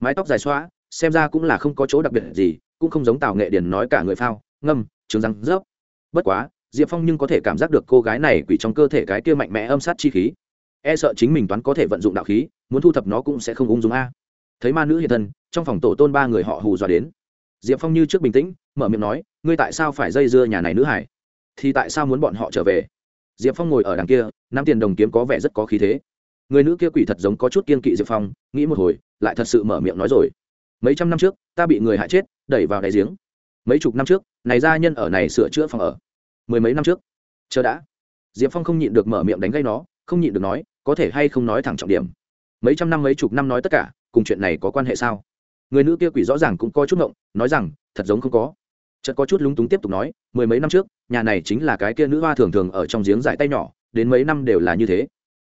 [SPEAKER 1] Mái tóc dài xóa xem ra cũng là không có chỗ đặc biệt gì, cũng không giống tào nghệ điển nói cả người phao, ngâm trứng răng, rớp. Bất quá, diệp phong nhưng có thể cảm giác được cô gái này quỷ trong cơ thể cái kia mạnh mẽ âm sát chi khí. E sợ chính mình toán có thể vận dụng đạo khí, muốn thu thập nó cũng sẽ không ung dung a thấy ma nữ hiện thân, trong phòng tổ tôn ba người họ hù dọa đến. Diệp phong như trước bình tĩnh, mở miệng nói, ngươi tại sao phải dây dưa nhà này nữ hải? Thì tại sao muốn bọn họ trở về? Diệp phong ngồi ở đằng kia năm tiền đồng kiếm có vẻ rất có khí thế. Người nữ kia quỷ thật giống có chút kiên kỵ diệp phong, nghĩ một hồi, lại thật sự mở miệng nói rồi. Mấy trăm năm trước, ta bị người hại chết, đẩy vào đáy giếng. Mấy chục năm trước, này gia nhân ở này sửa chữa phòng ở. Mười mấy năm trước. Chờ đã. Diệp phong không nhịn được mở miệng đánh gây nó, không nhịn được nói, có thể hay không nói thẳng trọng điểm? Mấy trăm năm, mấy chục năm nói tất cả cùng chuyện này có quan hệ sao? Người nữ kia quỷ rõ ràng cũng có chút ngộng, nói rằng, thật giống không có. Chợt có chút lúng túng tiếp tục nói, mười mấy năm trước, nhà này chính là cái kia nữ hoa thường thường ở trong giếng giải tay nhỏ, đến mấy năm đều là như thế.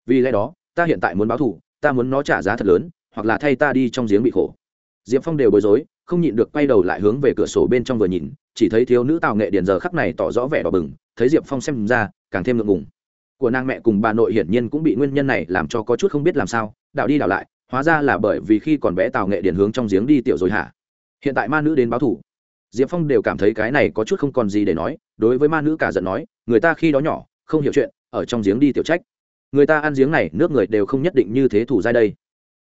[SPEAKER 1] Vì lẽ đó, ta hiện tại muốn báo thù, ta muốn nó trả giá thật lớn, hoặc là thay ta đi trong giếng bị khổ. Diệp phong đều bối rối, không nhịn được quay đầu lại hướng về cửa sổ bên trong vừa nhìn, chỉ thấy thiếu nữ tào nghệ điền giờ khắc này tỏ rõ vẻ đỏ bừng, thấy diệp phong xem ra, càng thêm ngượng ngùng. Của nàng mẹ cùng bà nội hiển nhiên cũng bị nguyên nhân này làm cho có chút không biết làm sao đạo đi đạo lại hóa ra là bởi vì khi còn bé tào nghệ điền hướng trong giếng đi tiểu rồi hả? Hiện tại ma nữ đến báo thủ. Diệp phong đều cảm thấy cái này có chút không còn gì để nói, đối với ma nữ cả giận nói, người ta khi đó nhỏ, không hiểu chuyện, ở trong giếng đi tiểu trách. Người ta ăn giếng này, nước người đều không nhất định như thế thủ ra đây.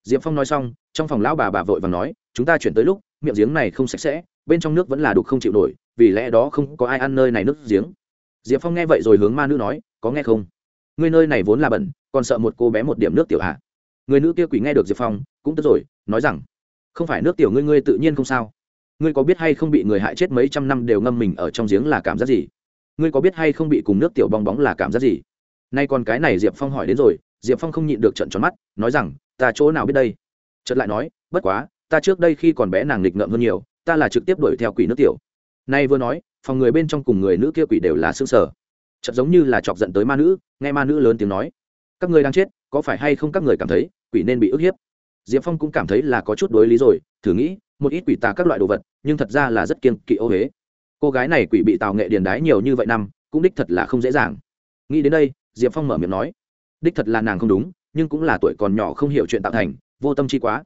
[SPEAKER 1] Diệp phong nói xong, trong phòng lão bà bà vội và nói, chúng ta chuyển tới lúc, miệng giếng này không sạch sẽ, bên trong nước vẫn là đục không chịu nổi, vì lẽ đó không có ai ăn nơi này nước giếng. Diệp phong nghe vậy rồi hướng ma nữ nói, có nghe không? Ngươi nơi này vốn là bẩn, còn sợ một cô bé một điểm nước tiểu hạ người nữ kia quỷ nghe được diệp phong cũng tức rồi nói rằng không phải nước tiểu ngươi ngươi tự nhiên không sao ngươi có biết hay không bị người hại chết mấy trăm năm đều ngâm mình ở trong giếng là cảm giác gì ngươi có biết hay không bị cùng nước tiểu bong bóng là cảm giác gì nay còn cái này diệp phong hỏi đến rồi diệp phong không nhịn được trận tròn mắt nói rằng ta chỗ nào biết đây chợt lại nói bất quá ta trước đây khi còn bé nàng nghịch ngợm hơn nhiều ta là trực tiếp đuổi theo quỷ nước tiểu nay vừa nói phòng người bên trong cùng người nữ kia quỷ đều là xương sở chợt giống như là chọc giận tới ma nữ nghe ma nữ lớn tiếng nói các ngươi đang chết có phải hay không các người cảm thấy quỷ nên bị ức hiếp? Diệp phong cũng cảm thấy là có chút đối lý rồi, thử nghĩ, một ít quỷ tà các loại đồ vật, nhưng thật ra là rất kiên kỵ ô huế cô gái này quỷ bị tào nghệ điền đái nhiều như vậy năm, cũng đích thật là không dễ dàng. Nghĩ đến đây, diệp phong mở miệng nói, đích thật là nàng không đúng, nhưng cũng là tuổi còn nhỏ không hiểu chuyện tạo thành, vô tâm chi quá.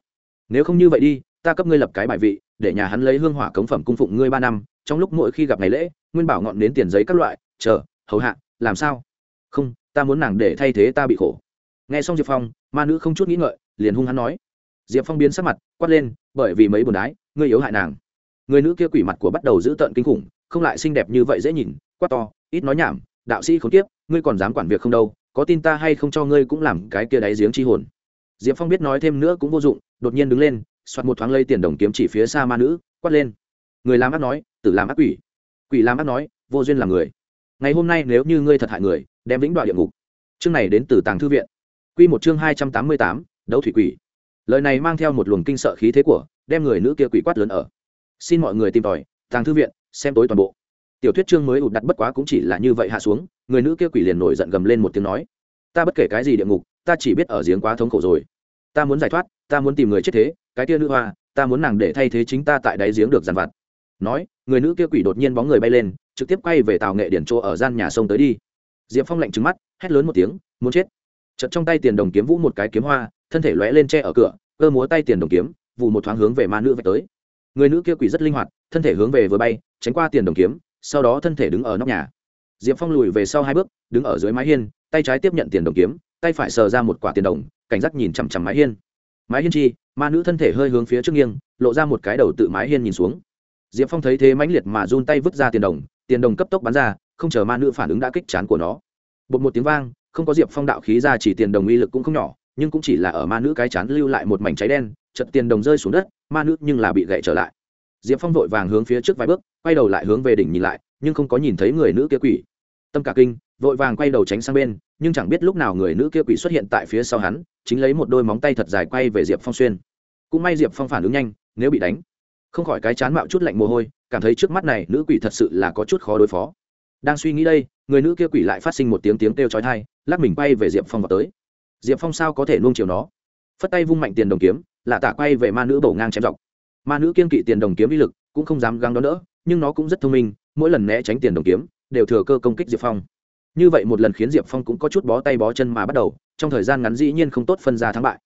[SPEAKER 1] Nếu không như vậy đi, ta cấp ngươi lập cái bài vị, để nhà hắn lấy hương hỏa cống phẩm cung phụng ngươi ba năm, trong lúc mỗi khi gặp ngày lễ, nguyên bảo ngọn đến tiền giấy các loại, chờ, hầu hạ, làm sao? Không, ta muốn nàng để thay thế ta bị khổ nghe xong diệp phong, ma nữ không chút nghĩ ngợi, liền hung hắn nói. Diệp phong biến sắc mặt, quát lên, bởi vì mấy bồn đái, ngươi yếu hại nàng. Người nữ kia quỷ mặt của bắt đầu giữ tợn kinh khủng, không lại xinh đẹp như vậy dễ nhìn, quát to, ít nói nhảm, đạo sĩ không tiếp ngươi còn dám quản việc không đâu, có tin ta hay không cho ngươi cũng làm cái kia đáy giếng chi hồn. Diệp phong biết nói thêm nữa cũng vô dụng, đột nhiên đứng lên xoát một thoáng lây tiền đồng kiếm chỉ phía xa ma nữ, quát lên. Người làm ác nói tự làm ác quỷ. Quỷ làm ác nói, vô duyên làm người. Ngày hôm nay nếu như ngươi thật hại người, đem vĩnh đoạn địa ngục. Chương này đến từ tàng thư viện quy một chương hai trăm tám mươi tám, đấu thủy quỷ. Lời này mang theo một luồng kinh sợ khí thế của, đem người nữ kia quỷ quát lớn ở. Xin mọi người tìm tòi, tàng thư viện, xem tối toàn bộ. Tiểu thuyết chương mới ụt đặt bất quá cũng chỉ là như vậy hạ xuống, người nữ kia quỷ liền nổi giận gầm lên một tiếng nói. Ta bất kể cái gì địa ngục, ta chỉ biết ở giếng quá thống khổ rồi. Ta muốn giải thoát, ta muốn tìm người chết thế, cái tia nữ hoa, ta muốn nàng để thay thế chính ta tại đáy giếng được dàn vặt. Nói, người nữ kia quỷ đột nhiên bóng người bay lên, trực tiếp quay về tàu nghệ điển chỗ ở gian nhà sông tới đi. Diệp phong lạnh trừng mắt, hét lớn một tiếng, muốn chết chật trong tay tiền đồng kiếm vũ một cái kiếm hoa, thân thể lóe lên che ở cửa, cơ múa tay tiền đồng kiếm vụ một thoáng hướng về ma nữ vạch tới. Người nữ kia quỷ rất linh hoạt, thân thể hướng về vừa bay, tránh qua tiền đồng kiếm, sau đó thân thể đứng ở nóc nhà. Diệp phong lùi về sau hai bước, đứng ở dưới mái hiên, tay trái tiếp nhận tiền đồng kiếm, tay phải sờ ra một quả tiền đồng, cảnh giác nhìn chằm chằm mái hiên. Mái hiên chi, ma nữ thân thể hơi hướng phía trước nghiêng, lộ ra một cái đầu tự mái hiên nhìn xuống. Diệp phong thấy thế mãnh liệt mà run tay vứt ra tiền đồng tiền đồng cấp tốc bắn ra, không chờ ma nữ phản ứng đã kích chán của nó. Bột một tiếng vang không có diệp phong đạo khí ra chỉ tiền đồng uy lực cũng không nhỏ, nhưng cũng chỉ là ở ma nữ cái chán lưu lại một mảnh cháy đen, chật tiền đồng rơi xuống đất, ma nữ nhưng là bị gậy trở lại. Diệp phong vội vàng hướng phía trước vài bước, quay đầu lại hướng về đỉnh nhìn lại, nhưng không có nhìn thấy người nữ kia quỷ. Tâm cả kinh vội vàng quay đầu tránh sang bên, nhưng chẳng biết lúc nào người nữ kia quỷ xuất hiện tại phía sau hắn, chính lấy một đôi móng tay thật dài quay về diệp phong xuyên. Cũng may diệp phong phản ứng nhanh, nếu bị đánh, không khỏi cái chán mạo chút lạnh mồ hôi, cảm thấy trước mắt này nữ quỷ thật sự là có chút khó đối phó. Đang suy nghĩ đây, người nữ kia quỷ lại phát sinh một tiếng tiếng kêu chói tai lắc mình quay về diệp phong vào tới. Diệp phong sao có thể nuông chiều nó? Phất tay vung mạnh tiền đồng kiếm là tạ quay về ma nữ bổ ngang chém dọc. Ma nữ kiên kỵ tiền đồng kiếm uy lực cũng không dám găng đón đỡ, nhưng nó cũng rất thông minh, mỗi lần né tránh tiền đồng kiếm, đều thừa cơ công kích diệp phong. Như vậy một lần khiến diệp phong cũng có chút bó tay bó chân mà bắt đầu, trong thời gian ngắn dĩ nhiên không tốt phân ra thắng bại.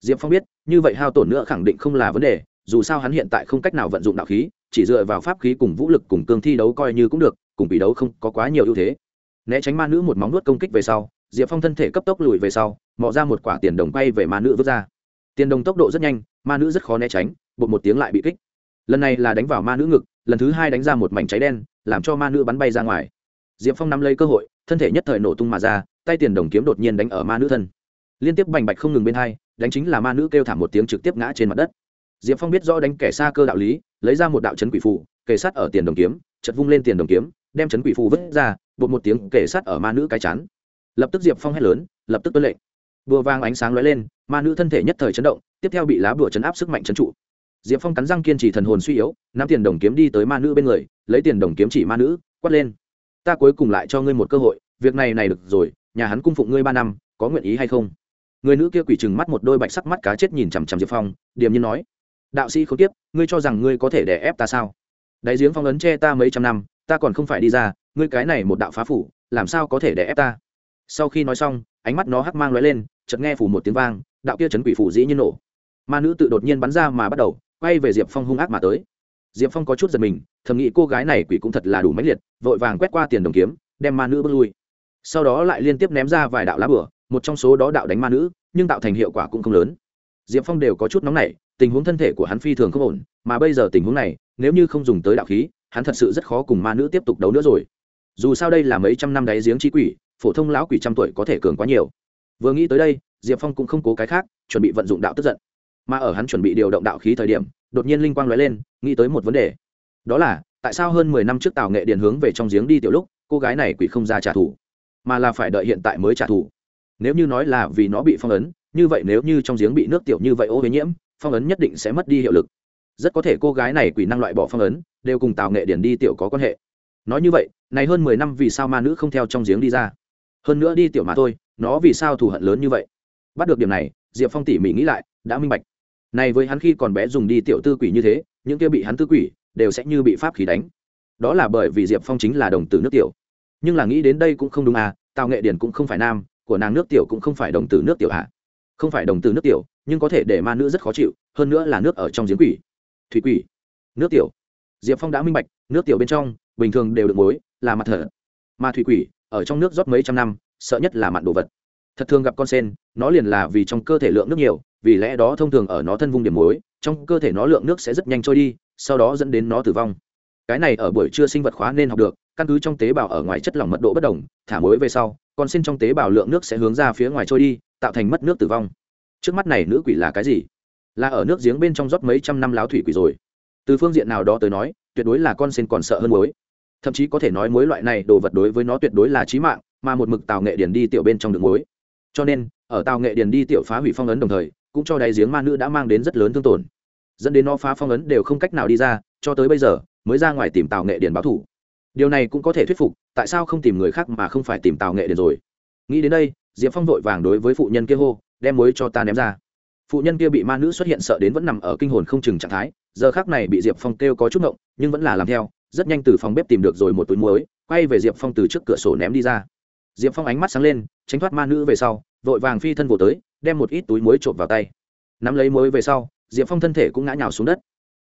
[SPEAKER 1] Diệp phong biết, như vậy hao tổn nữa khẳng định không là vấn đề, dù sao hắn hiện tại không cách nào vận dụng đạo khí, chỉ dựa vào pháp khí cùng vũ lực cùng cương thi đấu coi như cũng được, cùng bị đấu không có quá nhiều ưu thế. Né tránh ma nữ một móng nuốt công kích về sau diệp phong thân thể cấp tốc lùi về sau, mò ra một quả tiền đồng bay về ma nữ vứt ra. Tiền đồng tốc độ rất nhanh, ma nữ rất khó né tránh, bột một tiếng lại bị kích. Lần này là đánh vào ma nữ ngực, lần thứ hai đánh ra một mảnh cháy đen, làm cho ma nữ bắn bay ra ngoài. Diệp phong nắm lấy cơ hội, thân thể nhất thời nổ tung mà ra, tay tiền đồng kiếm đột nhiên đánh ở ma nữ thân. Liên tiếp bành bạch không ngừng bên hai, đánh chính là ma nữ kêu thảm một tiếng trực tiếp ngã trên mặt đất. Diệp phong biết rõ đánh kẻ xa cơ đạo lý, lấy ra một đạo chấn quỷ phù, kề sát ở tiền đồng kiếm, chật vung lên tiền đồng kiếm, đem chấn quỷ phù vứt ra, bột một tiếng kể sát ở ma nữ cái chắn lập tức diệp phong hét lớn lập tức tuân lệnh bùa vang ánh sáng lóe lên ma nữ thân thể nhất thời chấn động tiếp theo bị lá bùa chấn áp sức mạnh chấn trụ diệp phong cắn răng kiên trì thần hồn suy yếu nắm tiền đồng kiếm đi tới ma nữ bên người lấy tiền đồng kiếm chỉ ma nữ quát lên ta cuối cùng lại cho ngươi một cơ hội việc này này được rồi nhà hắn cung phụng ngươi ba năm có nguyện ý hay không người nữ kia quỷ trừng mắt một đôi bạch sắc mắt cá chết nhìn chằm chằm diệp phong điềm nhiên nói đạo sĩ không tiếp ngươi cho rằng ngươi có thể đè ép ta sao đại giếng phong ấn che ta mấy trăm năm ta còn không phải đi ra ngươi cái này một đạo phá phủ làm sao có thể đè ép ta sau khi nói xong, ánh mắt nó hắc mang lóe lên, chợt nghe phủ một tiếng vang, đạo kia chấn quỷ phủ dĩ nhiên nổ. Ma nữ tự đột nhiên bắn ra mà bắt đầu, quay về diệp phong hung ác mà tới. Diệp phong có chút giật mình, thầm nghĩ cô gái này quỷ cũng thật là đủ mãnh liệt, vội vàng quét qua tiền đồng kiếm, đem ma nữ bước lui. Sau đó lại liên tiếp ném ra vài đạo lá bửa, một trong số đó đạo đánh ma nữ, nhưng tạo thành hiệu quả cũng không lớn. Diệp phong đều có chút nóng nảy, tình huống thân thể của hắn phi thường không ổn, mà bây giờ tình huống này, nếu như không dùng tới đạo khí, hắn thật sự rất khó cùng ma nữ tiếp tục đấu nữa rồi. Dù sao đây là mấy trăm năm đáy giếng trí quỷ phổ thông lão quỷ trăm tuổi có thể cường quá nhiều. Vừa nghĩ tới đây, diệp phong cũng không cố cái khác, chuẩn bị vận dụng đạo tức giận. Mà ở hắn chuẩn bị điều động đạo khí thời điểm, đột nhiên linh quang nói lên, nghĩ tới một vấn đề. Đó là, tại sao hơn mười năm trước Tào nghệ điện hướng về trong giếng đi tiểu lúc, cô gái này quỷ không ra trả thù, mà là phải đợi hiện tại mới trả thù? Nếu như nói là vì nó bị phong ấn, như vậy nếu như trong giếng bị nước tiểu như vậy ô huế nhiễm, phong ấn nhất định sẽ mất đi hiệu lực. Rất có thể cô gái này quỷ năng loại bỏ phong ấn, đều cùng Tào nghệ điển đi tiểu có quan hệ. Nói như vậy, này hơn mười năm vì sao ma nữ không theo trong giếng đi ra? Hơn nữa đi tiểu mà thôi, nó vì sao thù hận lớn như vậy? Bắt được điểm này, diệp phong tỉ mỉ nghĩ lại, đã minh bạch. Này với hắn khi còn bé dùng đi tiểu tư quỷ như thế, những kia bị hắn tư quỷ, đều sẽ như bị pháp khí đánh. Đó là bởi vì diệp phong chính là đồng tử nước tiểu. Nhưng là nghĩ đến đây cũng không đúng à tào nghệ điển cũng không phải nam, của nàng nước tiểu cũng không phải đồng tử nước tiểu à. Không phải đồng tử nước tiểu, nhưng có thể để ma nữ rất khó chịu, hơn nữa là nước ở trong giếng quỷ. Thủy quỷ, nước tiểu. Diệp phong đã minh bạch, nước tiểu bên trong, bình thường đều được muối, là mặt thở. Mà thủy quỷ ở trong nước rót mấy trăm năm, sợ nhất là mặn đồ vật. Thật thường gặp con sen, nó liền là vì trong cơ thể lượng nước nhiều, vì lẽ đó thông thường ở nó thân vùng điểm muối, trong cơ thể nó lượng nước sẽ rất nhanh trôi đi, sau đó dẫn đến nó tử vong. Cái này ở buổi trưa sinh vật khóa nên học được, căn cứ trong tế bào ở ngoài chất lỏng mật độ bất đồng, thả muối về sau, con sen trong tế bào lượng nước sẽ hướng ra phía ngoài trôi đi, tạo thành mất nước tử vong. Trước mắt này nữ quỷ là cái gì? Là ở nước giếng bên trong rót mấy trăm năm láo thủy quỷ rồi. Từ phương diện nào đó tới nói, tuyệt đối là con sen còn sợ hơn muối thậm chí có thể nói mối loại này đồ vật đối với nó tuyệt đối là trí mạng, mà một mực tào nghệ điền đi tiểu bên trong đường mối. Cho nên, ở tào nghệ điền đi tiểu phá hủy phong ấn đồng thời, cũng cho đáy giếng ma nữ đã mang đến rất lớn thương tổn. Dẫn đến nó phá phong ấn đều không cách nào đi ra, cho tới bây giờ, mới ra ngoài tìm tào nghệ điền báo thủ. Điều này cũng có thể thuyết phục, tại sao không tìm người khác mà không phải tìm tào nghệ điền rồi? Nghĩ đến đây, diệp phong vội vàng đối với phụ nhân kia hô, đem mối cho ta ném ra. Phụ nhân kia bị ma nữ xuất hiện sợ đến vẫn nằm ở kinh hồn không chừng trạng thái, giờ khác này bị diệp phong kêu có chút ngộng, nhưng vẫn là làm theo rất nhanh từ phòng bếp tìm được rồi một túi muối, quay về diệp phong từ trước cửa sổ ném đi ra. Diệp phong ánh mắt sáng lên, tránh thoát ma nữ về sau, vội vàng phi thân vồ tới, đem một ít túi muối trộm vào tay. Nắm lấy muối về sau, diệp phong thân thể cũng ngã nhào xuống đất.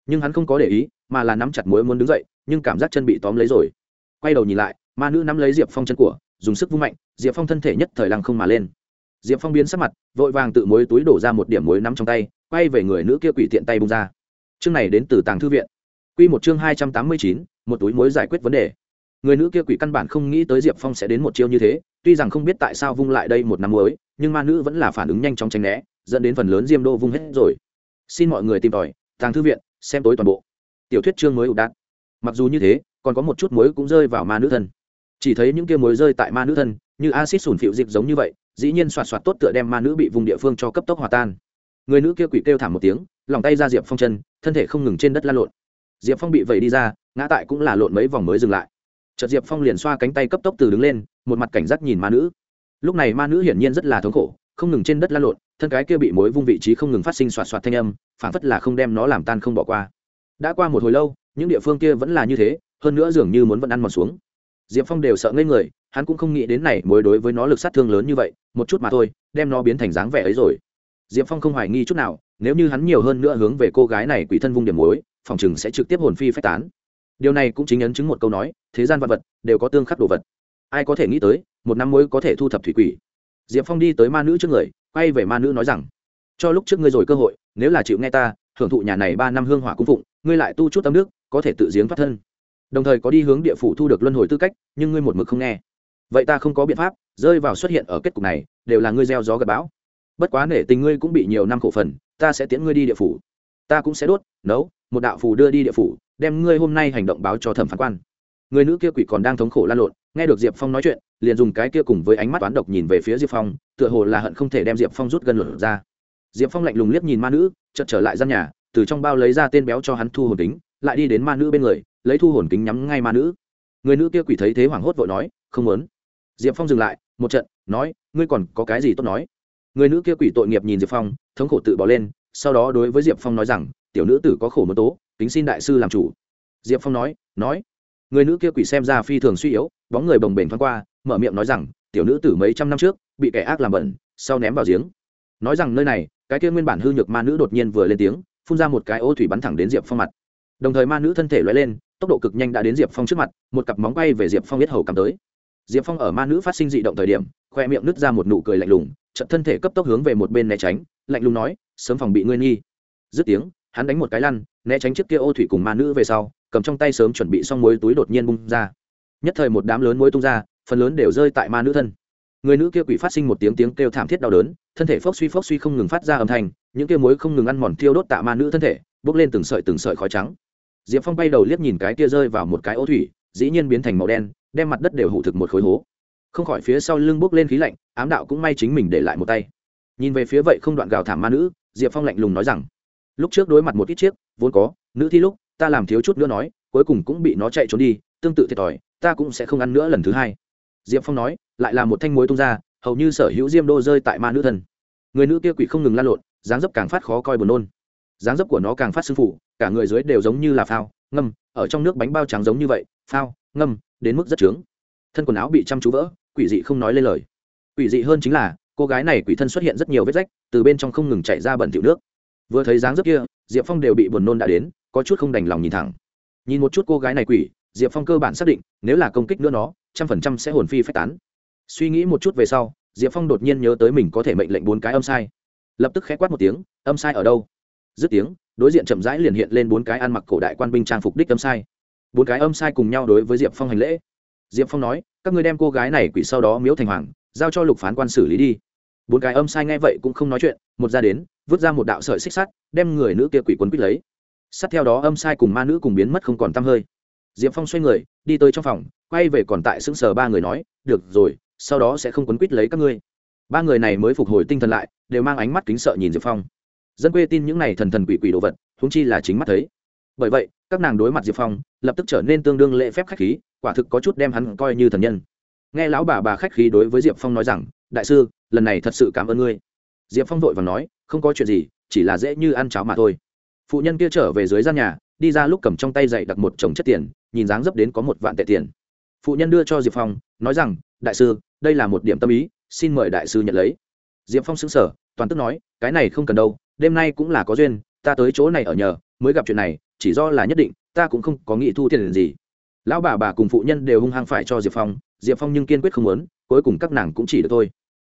[SPEAKER 1] Nhưng hắn không có để ý, mà là nắm chặt muối muốn đứng dậy, nhưng cảm giác chân bị tóm lấy rồi. Quay đầu nhìn lại, ma nữ nắm lấy diệp phong chân của, dùng sức vung mạnh, diệp phong thân thể nhất thời lăng không mà lên. Diệp phong biến sắc mặt, vội vàng tự muối túi đổ ra một điểm muối nắm trong tay, quay về người nữ kia quỷ tiện tay bung ra. Chương này đến từ tàng thư viện. Q một chương hai trăm tám mươi chín một túi muối giải quyết vấn đề. Người nữ kia quỷ căn bản không nghĩ tới diệp phong sẽ đến một chiêu như thế, tuy rằng không biết tại sao vung lại đây một năm muối, nhưng ma nữ vẫn là phản ứng nhanh trong tránh né, dẫn đến phần lớn diêm đô vung hết rồi. Xin mọi người tìm tòi, tàng thư viện, xem tối toàn bộ. Tiểu thuyết chương mới ụ đạn mặc dù như thế, còn có một chút muối cũng rơi vào ma nữ thân. Chỉ thấy những kia muối rơi tại ma nữ thân, như acid sùn phịu dịp giống như vậy, dĩ nhiên soạt soạt tốt tựa đem ma nữ bị vùng địa phương cho cấp tốc hòa tan. Người nữ kia quỷ kêu thảm một tiếng, lòng tay ra diệp phong chân, thân thể không ngừng trên đất la lộn diệp phong bị vẩy đi ra, ngã tại cũng là lộn mấy vòng mới dừng lại. Chợt diệp phong liền xoa cánh tay cấp tốc từ đứng lên, một mặt cảnh giác nhìn ma nữ. Lúc này ma nữ hiển nhiên rất là thống khổ, không ngừng trên đất la lộn, thân cái kia bị mối vung vị trí không ngừng phát sinh soạt soạt thanh âm phản phất là không đem nó làm tan không bỏ qua. Đã qua một hồi lâu, những địa phương kia vẫn là như thế, hơn nữa dường như muốn vẫn ăn mòn xuống. Diệp phong đều sợ ngây người, hắn cũng không nghĩ đến này mối đối với nó lực sát thương lớn như vậy, một chút mà thôi, đem nó biến thành dáng vẻ ấy rồi diệp phong không hoài nghi chút nào, nếu như hắn nhiều hơn nữa hướng về cô gái này quỷ thân vung điểm mối phòng chừng sẽ trực tiếp hồn phi phách tán. Điều này cũng chính ấn chứng một câu nói, thế gian vật vật đều có tương khắc đồ vật. Ai có thể nghĩ tới, một năm mối có thể thu thập thủy quỷ. Diệp phong đi tới ma nữ trước người, quay về ma nữ nói rằng, cho lúc trước ngươi rồi cơ hội, nếu là chịu nghe ta hưởng thụ nhà này ba năm hương hỏa cung phụng, ngươi lại tu chút tâm đức, có thể tự giếng thoát thân. Đồng thời có đi hướng địa phủ thu được luân hồi tư cách, nhưng ngươi một mực không nghe. Vậy ta không có biện pháp, rơi vào xuất hiện ở kết cục này, đều là ngươi gieo gió gặp bão bất quá nể tình ngươi cũng bị nhiều năm khổ phần, ta sẽ tiễn ngươi đi địa phủ. Ta cũng sẽ đốt, nấu, một đạo phù đưa đi địa phủ, đem ngươi hôm nay hành động báo cho thẩm phán quan. Người nữ kia quỷ còn đang thống khổ lan lộn, nghe được diệp phong nói chuyện, liền dùng cái kia cùng với ánh mắt toán độc nhìn về phía diệp phong, tựa hồ là hận không thể đem diệp phong rút gân lửa ra. Diệp phong lạnh lùng liếc nhìn ma nữ, chợt trở lại gian nhà, từ trong bao lấy ra tên béo cho hắn thu hồn kính, lại đi đến ma nữ bên người, lấy thu hồn kính nhắm ngay ma nữ. Người nữ kia quỷ thấy thế hoảng hốt vội nói, không muốn. Diệp phong dừng lại, một trận, nói, ngươi còn có cái gì tốt nói? Người nữ kia quỷ tội nghiệp nhìn diệp phong, thống khổ tự bỏ lên, sau đó đối với diệp phong nói rằng, tiểu nữ tử có khổ mơ tố, kính xin đại sư làm chủ. Diệp phong nói nói, người nữ kia quỷ xem ra phi thường suy yếu, bóng người bồng bềnh thoáng qua, mở miệng nói rằng, tiểu nữ tử mấy trăm năm trước, bị kẻ ác làm bẩn, sau ném vào giếng. Nói rằng nơi này, cái kia nguyên bản hư nhược ma nữ đột nhiên vừa lên tiếng, phun ra một cái ô thủy bắn thẳng đến diệp phong mặt. Đồng thời ma nữ thân thể loay lên, tốc độ cực nhanh đã đến diệp phong trước mặt, một cặp móng bay về diệp phong biết hầu cắm tới. Diệp phong ở ma nữ phát sinh dị động thời điểm khoe miệng nứt ra một nụ cười lạnh lùng trận thân thể cấp tốc hướng về một bên né tránh, lạnh lùng nói, sớm phòng bị ngươi nghi. Dứt tiếng, hắn đánh một cái lăn, né tránh chiếc kia ô thủy cùng ma nữ về sau, cầm trong tay sớm chuẩn bị xong muối túi đột nhiên bung ra. Nhất thời một đám lớn muối tung ra, phần lớn đều rơi tại ma nữ thân. Người nữ kia quỷ phát sinh một tiếng tiếng kêu thảm thiết đau đớn, thân thể phốc suy phốc suy không ngừng phát ra âm thanh, những kia muối không ngừng ăn mòn thiêu đốt tạ ma nữ thân thể, bốc lên từng sợi từng sợi khói trắng. Diệp phong bay đầu liếc nhìn cái kia rơi vào một cái ô thủy, dĩ nhiên biến thành màu đen, đem mặt đất đều hủ thực một khối hố không khỏi phía sau lưng bốc lên khí lạnh, ám đạo cũng may chính mình để lại một tay. Nhìn về phía vậy không đoạn gào thảm ma nữ, diệp phong lạnh lùng nói rằng, lúc trước đối mặt một ít chiếc, vốn có, nữ thi lúc, ta làm thiếu chút nữa nói, cuối cùng cũng bị nó chạy trốn đi, tương tự thiệt thòi, ta cũng sẽ không ăn nữa lần thứ hai. Diệp phong nói, lại là một thanh muối tung ra, hầu như sở hữu diêm đô rơi tại ma nữ thân. Người nữ kia quỷ không ngừng lan lộn, dáng dấp càng phát khó coi buồn nôn. Dáng dấp của nó càng phát sưng phủ cả người dưới đều giống như là phao, ngâm, ở trong nước bánh bao trắng giống như vậy, phao, ngâm, đến mức rất trướng. Thân quần áo bị chăm chú vỡ quỷ dị không nói lên lời. Quỷ dị hơn chính là, cô gái này quỷ thân xuất hiện rất nhiều vết rách, từ bên trong không ngừng chạy ra bẩn thỉu nước. Vừa thấy dáng dấp kia, diệp phong đều bị buồn nôn đã đến, có chút không đành lòng nhìn thẳng. Nhìn một chút cô gái này quỷ, diệp phong cơ bản xác định, nếu là công kích nữa nó, trăm phần trăm sẽ hồn phi phách tán. Suy nghĩ một chút về sau, diệp phong đột nhiên nhớ tới mình có thể mệnh lệnh bốn cái âm sai. Lập tức khẽ quát một tiếng, âm sai ở đâu? Dứt tiếng, đối diện chậm rãi liền hiện lên bốn cái ăn mặc cổ đại quan binh trang phục đích âm sai. Bốn cái âm sai cùng nhau đối với diệp phong hành lễ. Diệp phong nói các người đem cô gái này quỷ sau đó miếu thành hoàng, giao cho lục phán quan xử lý đi. Bốn cái âm sai nghe vậy cũng không nói chuyện, một ra đến, vứt ra một đạo sợi xích sắt, đem người nữ kia quỷ quấn quýt lấy. Sát theo đó âm sai cùng ma nữ cùng biến mất không còn t hơi. Diệp phong xoay người, đi tới trong phòng, quay về còn tại sững sờ ba người nói, được rồi, sau đó sẽ không quấn quýt lấy các ngươi. Ba người này mới phục hồi tinh thần lại, đều mang ánh mắt kính sợ nhìn diệp phong. Dân quê tin những này thần thần quỷ quỷ đồ vật húng chi là chính mắt thấy bởi vậy, các nàng đối mặt diệp phong, lập tức trở nên tương đương lễ phép khách khí, quả thực có chút đem hắn coi như thần nhân. Nghe lão bà bà khách khí đối với diệp phong nói rằng, đại sư, lần này thật sự cảm ơn ngươi. Diệp phong vội và nói, không có chuyện gì, chỉ là dễ như ăn cháo mà thôi. Phụ nhân kia trở về dưới gian nhà, đi ra lúc cầm trong tay dậy đặt một chồng chất tiền, nhìn dáng dấp đến có một vạn tệ tiền. Phụ nhân đưa cho diệp phong, nói rằng, đại sư, đây là một điểm tâm ý, xin mời đại sư nhận lấy. Diệp phong xứng sở toàn tức nói, cái này không cần đâu, đêm nay cũng là có duyên, ta tới chỗ này ở nhờ, mới gặp chuyện này chỉ do là nhất định, ta cũng không có nghĩ thu tiền gì. Lão bà bà cùng phụ nhân đều hung hăng phải cho diệp phong diệp phong nhưng kiên quyết không muốn, cuối cùng các nàng cũng chỉ được thôi.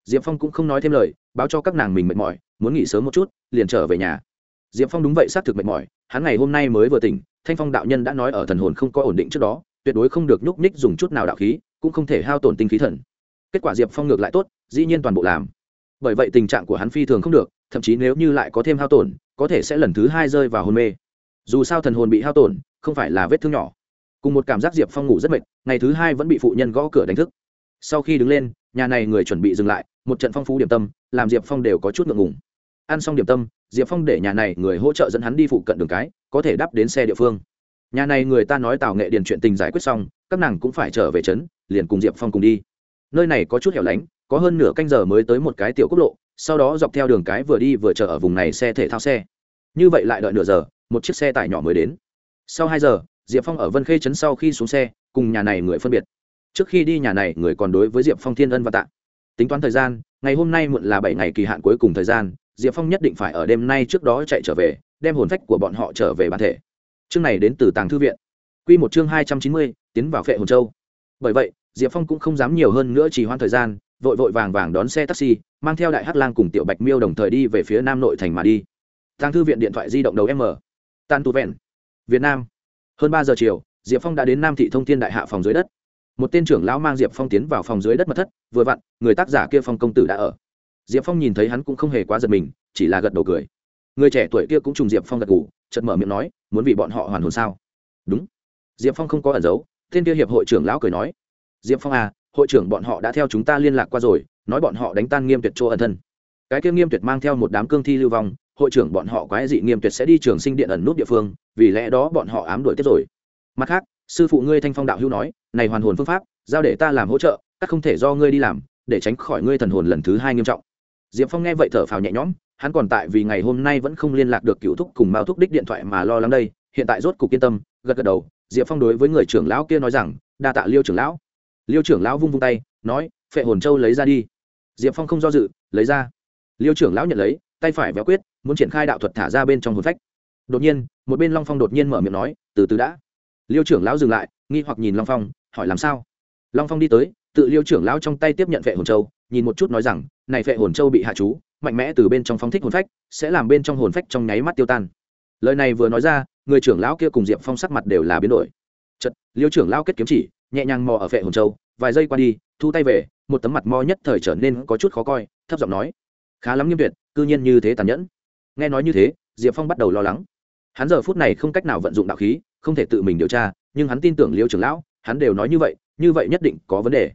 [SPEAKER 1] Diệp phong cũng không nói thêm lời, báo cho các nàng mình mệt mỏi, muốn nghỉ sớm một chút, liền trở về nhà. Diệp phong đúng vậy xác thực mệt mỏi, hắn ngày hôm nay mới vừa tỉnh, thanh phong đạo nhân đã nói ở thần hồn không có ổn định trước đó, tuyệt đối không được nhúc nhích dùng chút nào đạo khí, cũng không thể hao tổn tinh khí thần. Kết quả diệp phong ngược lại tốt, dĩ nhiên toàn bộ làm. Bởi vậy tình trạng của hắn phi thường không được, thậm chí nếu như lại có thêm hao tổn, có thể sẽ lần thứ hai rơi vào hôn mê dù sao thần hồn bị hao tổn, không phải là vết thương nhỏ. Cùng một cảm giác diệp phong ngủ rất mệt, ngày thứ hai vẫn bị phụ nhân gõ cửa đánh thức. Sau khi đứng lên, nhà này người chuẩn bị dừng lại, một trận phong phú điểm tâm, làm diệp phong đều có chút ngượng ngùng. Ăn xong điểm tâm, diệp phong để nhà này người hỗ trợ dẫn hắn đi phụ cận đường cái, có thể đắp đến xe địa phương. Nhà này người ta nói tào nghệ điền chuyện tình giải quyết xong, các nàng cũng phải trở về trấn, liền cùng diệp phong cùng đi. Nơi này có chút hẻo lánh, có hơn nửa canh giờ mới tới một cái tiểu quốc lộ, sau đó dọc theo đường cái vừa đi vừa chờ ở vùng này xe thể thao xe. Như vậy lại đợi nửa giờ một chiếc xe tải nhỏ mới đến. Sau hai giờ, diệp phong ở vân khê trấn sau khi xuống xe, cùng nhà này người phân biệt. Trước khi đi nhà này, người còn đối với diệp phong thiên ân và tạ. Tính toán thời gian, ngày hôm nay muộn là bảy ngày kỳ hạn cuối cùng thời gian, diệp phong nhất định phải ở đêm nay trước đó chạy trở về, đem hồn phách của bọn họ trở về bản thể. Chương này đến từ tàng thư viện. Q một chương hai trăm chín mươi, tiến vào phệ hồn châu. Bởi vậy, diệp phong cũng không dám nhiều hơn nữa chỉ hoãn thời gian, vội vội vàng vàng đón xe taxi, mang theo đại hắc lang cùng tiểu bạch miêu đồng thời đi về phía nam nội thành mà đi. Tàng thư viện điện thoại di động đầu m tan tu vẹn việt nam. Hơn ba giờ chiều, diệp phong đã đến nam thị thông thiên đại hạ phòng dưới đất. Một tên trưởng lão mang diệp phong tiến vào phòng dưới đất mật thất, vừa vặn, người tác giả kia phong công tử đã ở. Diệp phong nhìn thấy hắn cũng không hề quá giật mình, chỉ là gật đầu cười. Người trẻ tuổi kia cũng trùng diệp phong gật g ủ chật mở miệng nói, muốn vì bọn họ hoàn hồn sao? Đúng. Diệp phong không có ẩn giấu, tên kia hiệp hội trưởng lão cười nói, diệp phong à hội trưởng bọn họ đã theo chúng ta liên lạc qua rồi, nói bọn họ đánh tan nghiêm tuyệt chỗ ẩn thân. Cái kia nghiêm tuyệt mang theo một đám cương thi lưu vong hội trưởng bọn họ quái dị nghiêm tuyệt sẽ đi trường sinh điện ẩn nút địa phương, vì lẽ đó bọn họ ám đuổi tiếp rồi. Mặt khác, sư phụ ngươi thanh phong đạo hữu nói, này hoàn hồn phương pháp, giao để ta làm hỗ trợ, các không thể do ngươi đi làm, để tránh khỏi ngươi thần hồn lần thứ hai nghiêm trọng. Diệp phong nghe vậy thở phào nhẹ nhõm, hắn còn tại vì ngày hôm nay vẫn không liên lạc được cựu thúc cùng mao thúc đích điện thoại mà lo lắng đây, hiện tại rốt cục yên tâm, gật gật đầu, diệp phong đối với người trưởng lão kia nói rằng, đa tạ liêu trưởng lão. Liêu trưởng lão vung vung tay, nói, phệ hồn châu lấy ra đi. Diệp phong không do dự, lấy ra. Liêu trưởng lão nhận lấy tay phải véo quyết, muốn triển khai đạo thuật thả ra bên trong hồn phách. Đột nhiên, một bên long phong đột nhiên mở miệng nói, từ từ đã. Liêu trưởng lão dừng lại, nghi hoặc nhìn long phong, hỏi làm sao? Long phong đi tới, tự liêu trưởng lão trong tay tiếp nhận vệ hồn châu, nhìn một chút nói rằng, này vệ hồn châu bị hạ chú, mạnh mẽ từ bên trong phóng thích hồn phách, sẽ làm bên trong hồn phách trong nháy mắt tiêu tan. Lời này vừa nói ra, người trưởng lão kia cùng diệp phong sắc mặt đều là biến đổi. Chật liêu trưởng lão kết kiếm chỉ, nhẹ nhàng mò ở vệ hồn châu, vài giây qua đi, thu tay về, một tấm mặt mo nhất thời trở nên có chút khó coi, thấp giọng nói khá lắm nghiêm tuyệt, cư nhiên như thế tàn nhẫn. Nghe nói như thế, diệp phong bắt đầu lo lắng. Hắn giờ phút này không cách nào vận dụng đạo khí, không thể tự mình điều tra, nhưng hắn tin tưởng liêu trưởng lão, hắn đều nói như vậy như vậy nhất định có vấn đề.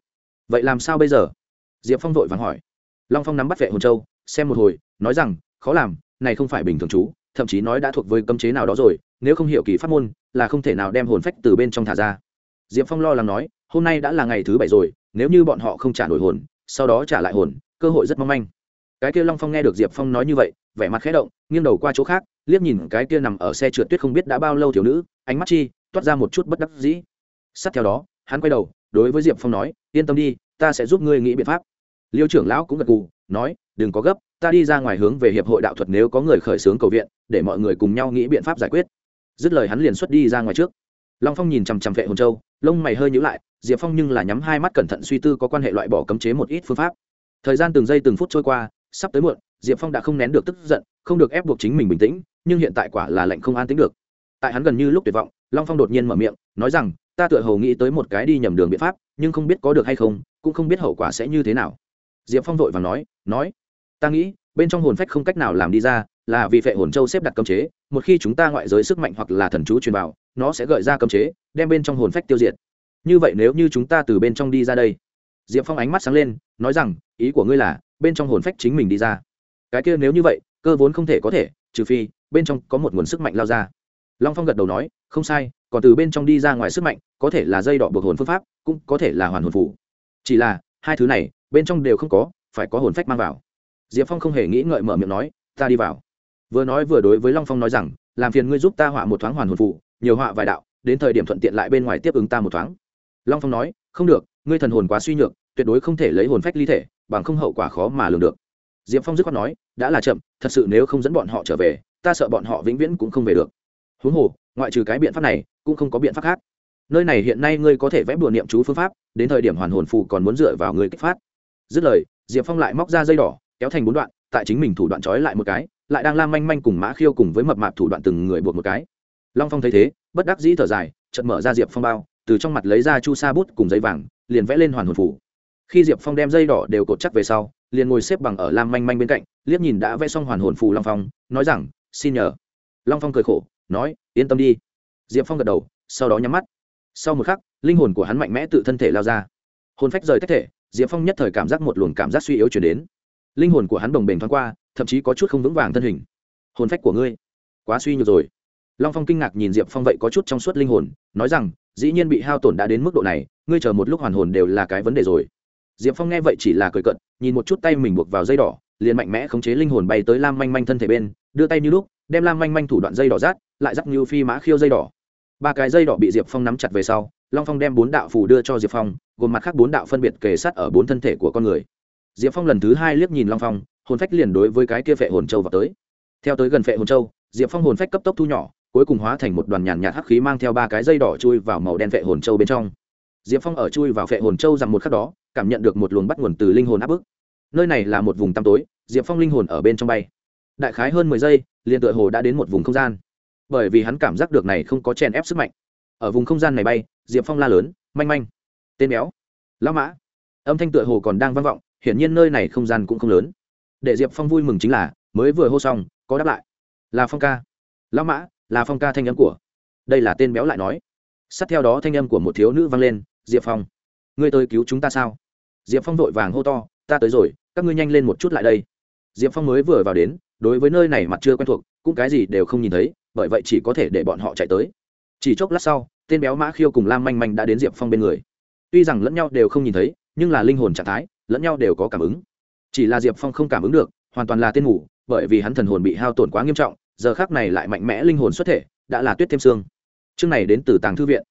[SPEAKER 1] Vậy làm sao bây giờ? Diệp phong vội vàng hỏi. Long phong nắm bắt vệ hồn châu, xem một hồi, nói rằng, khó làm, này không phải bình thường chú, thậm chí nói đã thuộc với cấm chế nào đó rồi, nếu không hiểu kỳ pháp môn, là không thể nào đem hồn phách từ bên trong thả ra. Diệp phong lo lắng nói, hôm nay đã là ngày thứ bảy rồi, nếu như bọn họ không trả nổi hồn, sau đó trả lại hồn, cơ hội rất mong manh cái kia long phong nghe được diệp phong nói như vậy, vẻ mặt khẽ động, nghiêng đầu qua chỗ khác, liếc nhìn cái kia nằm ở xe trượt tuyết không biết đã bao lâu thiếu nữ, ánh mắt chi, toát ra một chút bất đắc dĩ. Sát theo đó, hắn quay đầu, đối với diệp phong nói, yên tâm đi, ta sẽ giúp ngươi nghĩ biện pháp. Liêu trưởng lão cũng gật gù, nói, đừng có gấp, ta đi ra ngoài hướng về hiệp hội đạo thuật nếu có người khởi xướng cầu viện, để mọi người cùng nhau nghĩ biện pháp giải quyết. Dứt lời hắn liền xuất đi ra ngoài trước. Long phong nhìn chằm chằm vệ hồn châu, lông mày hơi nhữ lại, diệp phong nhưng là nhắm hai mắt cẩn thận suy tư có quan hệ loại bỏ cấm chế một ít phương pháp. Thời gian từng giây từng phút trôi qua sắp tới muộn, diệp phong đã không nén được tức giận, không được ép buộc chính mình bình tĩnh, nhưng hiện tại quả là lệnh không an tính được. Tại hắn gần như lúc tuyệt vọng, long phong đột nhiên mở miệng, nói rằng, ta tựa hồ nghĩ tới một cái đi nhầm đường biện pháp, nhưng không biết có được hay không, cũng không biết hậu quả sẽ như thế nào. Diệp phong vội và nói nói, ta nghĩ, bên trong hồn phách không cách nào làm đi ra, là vì phệ hồn châu xếp đặt cấm chế, một khi chúng ta ngoại giới sức mạnh hoặc là thần chú truyền vào, nó sẽ gợi ra cấm chế, đem bên trong hồn phách tiêu diệt. Như vậy nếu như chúng ta từ bên trong đi ra đây. Diệp phong ánh mắt sáng lên, nói rằng, ý của ngươi là bên trong hồn phách chính mình đi ra. Cái kia nếu như vậy, cơ vốn không thể có thể, trừ phi, bên trong có một nguồn sức mạnh lao ra. Long phong gật đầu nói, không sai, còn từ bên trong đi ra ngoài sức mạnh, có thể là dây đỏ buộc hồn phương pháp, cũng có thể là hoàn hồn phủ. Chỉ là, hai thứ này, bên trong đều không có, phải có hồn phách mang vào. Diệp phong không hề nghĩ ngợi mở miệng nói, ta đi vào. Vừa nói vừa đối với long phong nói rằng, làm phiền ngươi giúp ta họa một thoáng hoàn hồn phủ, nhiều họa vài đạo, đến thời điểm thuận tiện lại bên ngoài tiếp ứng ta một thoáng. Long phong nói, không được, ngươi thần hồn quá suy nhược, tuyệt đối không thể lấy hồn phách ly thể bằng không hậu quả khó mà lường được. Diệp phong dứt khoát nói, đã là chậm, thật sự nếu không dẫn bọn họ trở về, ta sợ bọn họ vĩnh viễn cũng không về được. Huống hồ, ngoại trừ cái biện pháp này, cũng không có biện pháp khác. Nơi này hiện nay ngươi có thể vẽ bùa niệm chú phương pháp, đến thời điểm hoàn hồn phù còn muốn dựa vào người kích phát. Dứt lời, diệp phong lại móc ra dây đỏ, kéo thành bốn đoạn, tại chính mình thủ đoạn trói lại một cái, lại đang lam manh manh cùng mã khiêu cùng với mập mạp thủ đoạn từng người buộc một cái. Long phong thấy thế, bất đắc dĩ thở dài, chợt mở ra diệp phong bao, từ trong mặt lấy ra chu sa bút cùng giấy vàng, liền vẽ lên hoàn hồn phủ khi diệp phong đem dây đỏ đều cột chắc về sau, liền ngồi xếp bằng ở lam manh manh bên cạnh, liếc nhìn đã vẽ xong hoàn hồn phù long phong, nói rằng, xin nhờ. Long phong cười khổ, nói, yên tâm đi. Diệp phong gật đầu, sau đó nhắm mắt. Sau một khắc, linh hồn của hắn mạnh mẽ tự thân thể lao ra. Hồn phách rời tách thể, diệp phong nhất thời cảm giác một luồng cảm giác suy yếu chuyển đến. Linh hồn của hắn đồng bền thoáng qua, thậm chí có chút không vững vàng thân hình. Hồn phách của ngươi? Quá suy nhược rồi. Long phong kinh ngạc nhìn diệp phong vậy có chút trong suốt linh hồn, nói rằng, dĩ nhiên bị hao tổn đã đến mức độ này, ngươi chờ một lúc hoàn hồn đều là cái vấn đề rồi diệp phong nghe vậy chỉ là cười cận nhìn một chút tay mình buộc vào dây đỏ, liền mạnh mẽ khống chế linh hồn bay tới lam manh manh thân thể bên, đưa tay như lúc, đem lam manh manh thủ đoạn dây đỏ rát, lại dắt như phi mã khiêu dây đỏ. Ba cái dây đỏ bị diệp phong nắm chặt về sau, long phong đem bốn đạo phù đưa cho diệp phong, gồm mặt khác bốn đạo phân biệt kề sát ở bốn thân thể của con người. Diệp phong lần thứ hai liếc nhìn long phong, hồn phách liền đối với cái kia phệ hồn châu vào tới. Theo tới gần phệ hồn châu, diệp phong hồn phách cấp tốc thu nhỏ, cuối cùng hóa thành một đoàn nhàn nhạt hắc khí mang theo ba cái dây đỏ chui vào màu đen phệ hồn châu bên trong diệp phong ở chui vào phệ hồn châu rằng một khắc đó, cảm nhận được một luồng bắt nguồn từ linh hồn áp bức. Nơi này là một vùng tăm tối, diệp phong linh hồn ở bên trong bay. Đại khái hơn mười giây, liền tựa hồ đã đến một vùng không gian. Bởi vì hắn cảm giác được này không có chèn ép sức mạnh. Ở vùng không gian này bay, diệp phong la lớn, manh manh. Tên béo. Lão mã. Âm thanh tựa hồ còn đang vang vọng, hiển nhiên nơi này không gian cũng không lớn. Để diệp phong vui mừng chính là, mới vừa hô xong, có đáp lại. Là phong ca. Lão mã, là phong ca thanh âm của. Đây là tên béo lại nói. Sát theo đó thanh âm của một thiếu nữ vang lên diệp phong, ngươi tới cứu chúng ta sao? Diệp phong vội vàng hô to, ta tới rồi, các ngươi nhanh lên một chút lại đây. Diệp phong mới vừa vào đến, đối với nơi này mặt chưa quen thuộc, cũng cái gì đều không nhìn thấy, bởi vậy chỉ có thể để bọn họ chạy tới. Chỉ chốc lát sau, tên béo mã khiêu cùng lam manh manh đã đến diệp phong bên người. Tuy rằng lẫn nhau đều không nhìn thấy, nhưng là linh hồn trạng thái, lẫn nhau đều có cảm ứng. Chỉ là diệp phong không cảm ứng được, hoàn toàn là tên ngủ bởi vì hắn thần hồn bị hao tổn quá nghiêm trọng, giờ khác này lại mạnh mẽ linh hồn xuất thể, đã là tuyết thêm xương. Chương này đến từ tàng thư viện.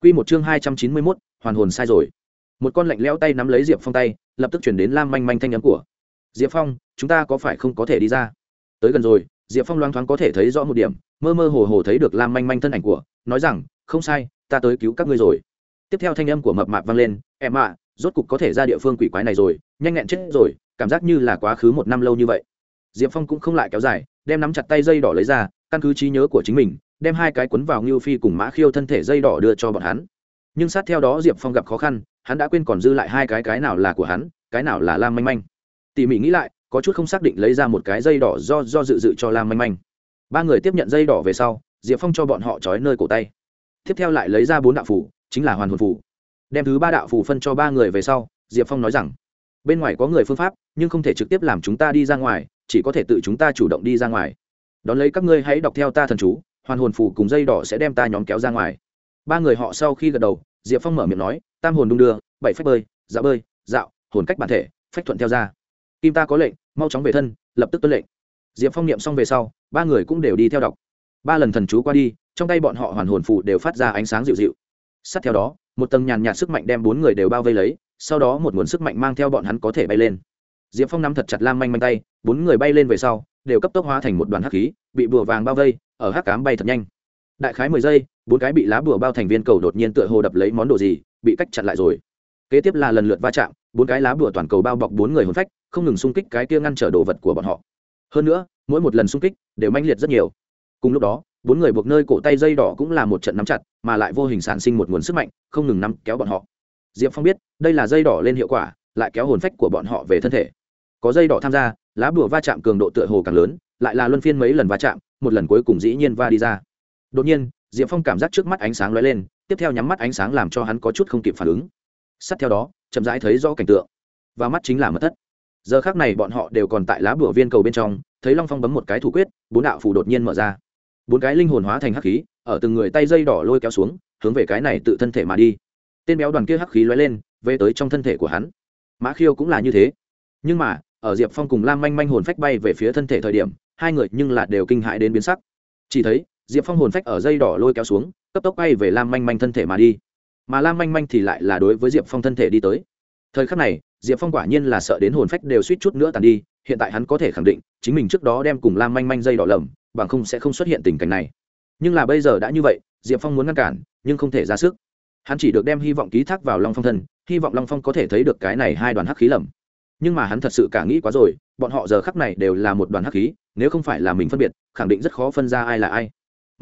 [SPEAKER 1] Q một chương hai trăm chín mươi mốt hoàn hồn sai rồi. Một con lạnh leo tay nắm lấy diệp phong tay, lập tức chuyển đến lam manh manh thanh nhắm của. Diệp phong, chúng ta có phải không có thể đi ra? Tới gần rồi, diệp phong loang thoáng có thể thấy rõ một điểm, mơ mơ hồ hồ thấy được lam manh manh thân ảnh của, nói rằng, không sai, ta tới cứu các ngươi rồi. Tiếp theo thanh âm của mập mạp vang lên, em ạ, rốt cục có thể ra địa phương quỷ quái này rồi, nhanh nhẹn chết rồi, cảm giác như là quá khứ một năm lâu như vậy. Diệp phong cũng không lại kéo dài, đem nắm chặt tay dây đỏ lấy ra, căn cứ trí nhớ của chính mình, đem hai cái quấn vào ngưu phi cùng mã khiêu thân thể dây đỏ đưa cho bọn hắn nhưng sát theo đó diệp phong gặp khó khăn, hắn đã quên còn dư lại hai cái cái nào là của hắn, cái nào là lam manh manh. Tỉ mỉ nghĩ lại, có chút không xác định lấy ra một cái dây đỏ do do dự dự cho lam manh manh. Ba người tiếp nhận dây đỏ về sau, diệp phong cho bọn họ trói nơi cổ tay. Tiếp theo lại lấy ra bốn đạo phủ chính là hoàn hồn phủ đem thứ ba đạo phủ phân cho ba người về sau, diệp phong nói rằng, bên ngoài có người phương pháp, nhưng không thể trực tiếp làm chúng ta đi ra ngoài, chỉ có thể tự chúng ta chủ động đi ra ngoài. Đón lấy các ngươi hãy đọc theo ta thần chú, hoàn hồn phủ cùng dây đỏ sẽ đem ta nhóm kéo ra ngoài ba người họ sau khi gật đầu, diệp phong mở miệng nói, tam hồn đung đưa, bảy phách bơi dạ bơi, dạo, hồn cách bản thể, phách thuận theo ra kim ta có lệnh, mau chóng về thân, lập tức tuân lệnh. Diệp phong niệm xong về sau, ba người cũng đều đi theo đọc. Ba lần thần chú qua đi, trong tay bọn họ hoàn hồn phụ đều phát ra ánh sáng dịu dịu. Sát theo đó, một tầng nhàn nhạt sức mạnh đem bốn người đều bao vây lấy, sau đó một nguồn sức mạnh mang theo bọn hắn có thể bay lên. Diệp phong nắm thật chặt lam manh manh tay, bốn người bay lên về sau, đều cấp tốc hóa thành một đoàn hắc khí, bị bùa vàng bao vây, ở hắc cám bay thật nhanh đại khái mười giây, bốn cái bị lá bùa bao thành viên cầu đột nhiên tựa hồ đập lấy món đồ gì, bị cách chặn lại rồi. Kế tiếp là lần lượt va chạm, bốn cái lá bùa toàn cầu bao bọc bốn người hồn phách, không ngừng xung kích cái kia ngăn trở đồ vật của bọn họ. Hơn nữa, mỗi một lần xung kích đều manh liệt rất nhiều. Cùng lúc đó, bốn người buộc nơi cổ tay dây đỏ cũng là một trận nắm chặt, mà lại vô hình sản sinh một nguồn sức mạnh, không ngừng nắm kéo bọn họ. Diệp phong biết, đây là dây đỏ lên hiệu quả, lại kéo hồn phách của bọn họ về thân thể. Có dây đỏ tham gia, lá bùa va chạm cường độ tựa hồ càng lớn, lại là luân phiên mấy lần va chạm, một lần cuối cùng dĩ nhiên va đi ra đột nhiên, diệp phong cảm giác trước mắt ánh sáng lóe lên, tiếp theo nhắm mắt ánh sáng làm cho hắn có chút không kịp phản ứng. Sát theo đó, chậm rãi thấy rõ cảnh tượng. Và mắt chính là mất thất. Giờ khác này bọn họ đều còn tại lá bùa viên cầu bên trong, thấy long phong bấm một cái thủ quyết, bốn đạo phủ đột nhiên mở ra. Bốn cái linh hồn hóa thành hắc khí, ở từng người tay dây đỏ lôi kéo xuống, hướng về cái này tự thân thể mà đi. Tên béo đoàn kia hắc khí lóe lên, về tới trong thân thể của hắn. Mã khiêu cũng là như thế. Nhưng mà, ở diệp phong cùng lam manh manh hồn phách bay về phía thân thể thời điểm, hai người nhưng là đều kinh hãi đến biến sắc. Chỉ thấy diệp phong hồn phách ở dây đỏ lôi kéo xuống, cấp tốc bay về lam manh manh thân thể mà đi. Mà lam manh manh thì lại là đối với diệp phong thân thể đi tới. Thời khắc này, diệp phong quả nhiên là sợ đến hồn phách đều suýt chút nữa tàn đi, hiện tại hắn có thể khẳng định, chính mình trước đó đem cùng lam manh manh dây đỏ lầm, bằng không sẽ không xuất hiện tình cảnh này. Nhưng là bây giờ đã như vậy, diệp phong muốn ngăn cản, nhưng không thể ra sức. Hắn chỉ được đem hy vọng ký thác vào long phong thân, hy vọng long phong có thể thấy được cái này hai đoàn hắc khí lầm. Nhưng mà hắn thật sự cả nghĩ quá rồi, bọn họ giờ khắc này đều là một đoàn hắc khí, nếu không phải là mình phân biệt, khẳng định rất khó phân ra ai là ai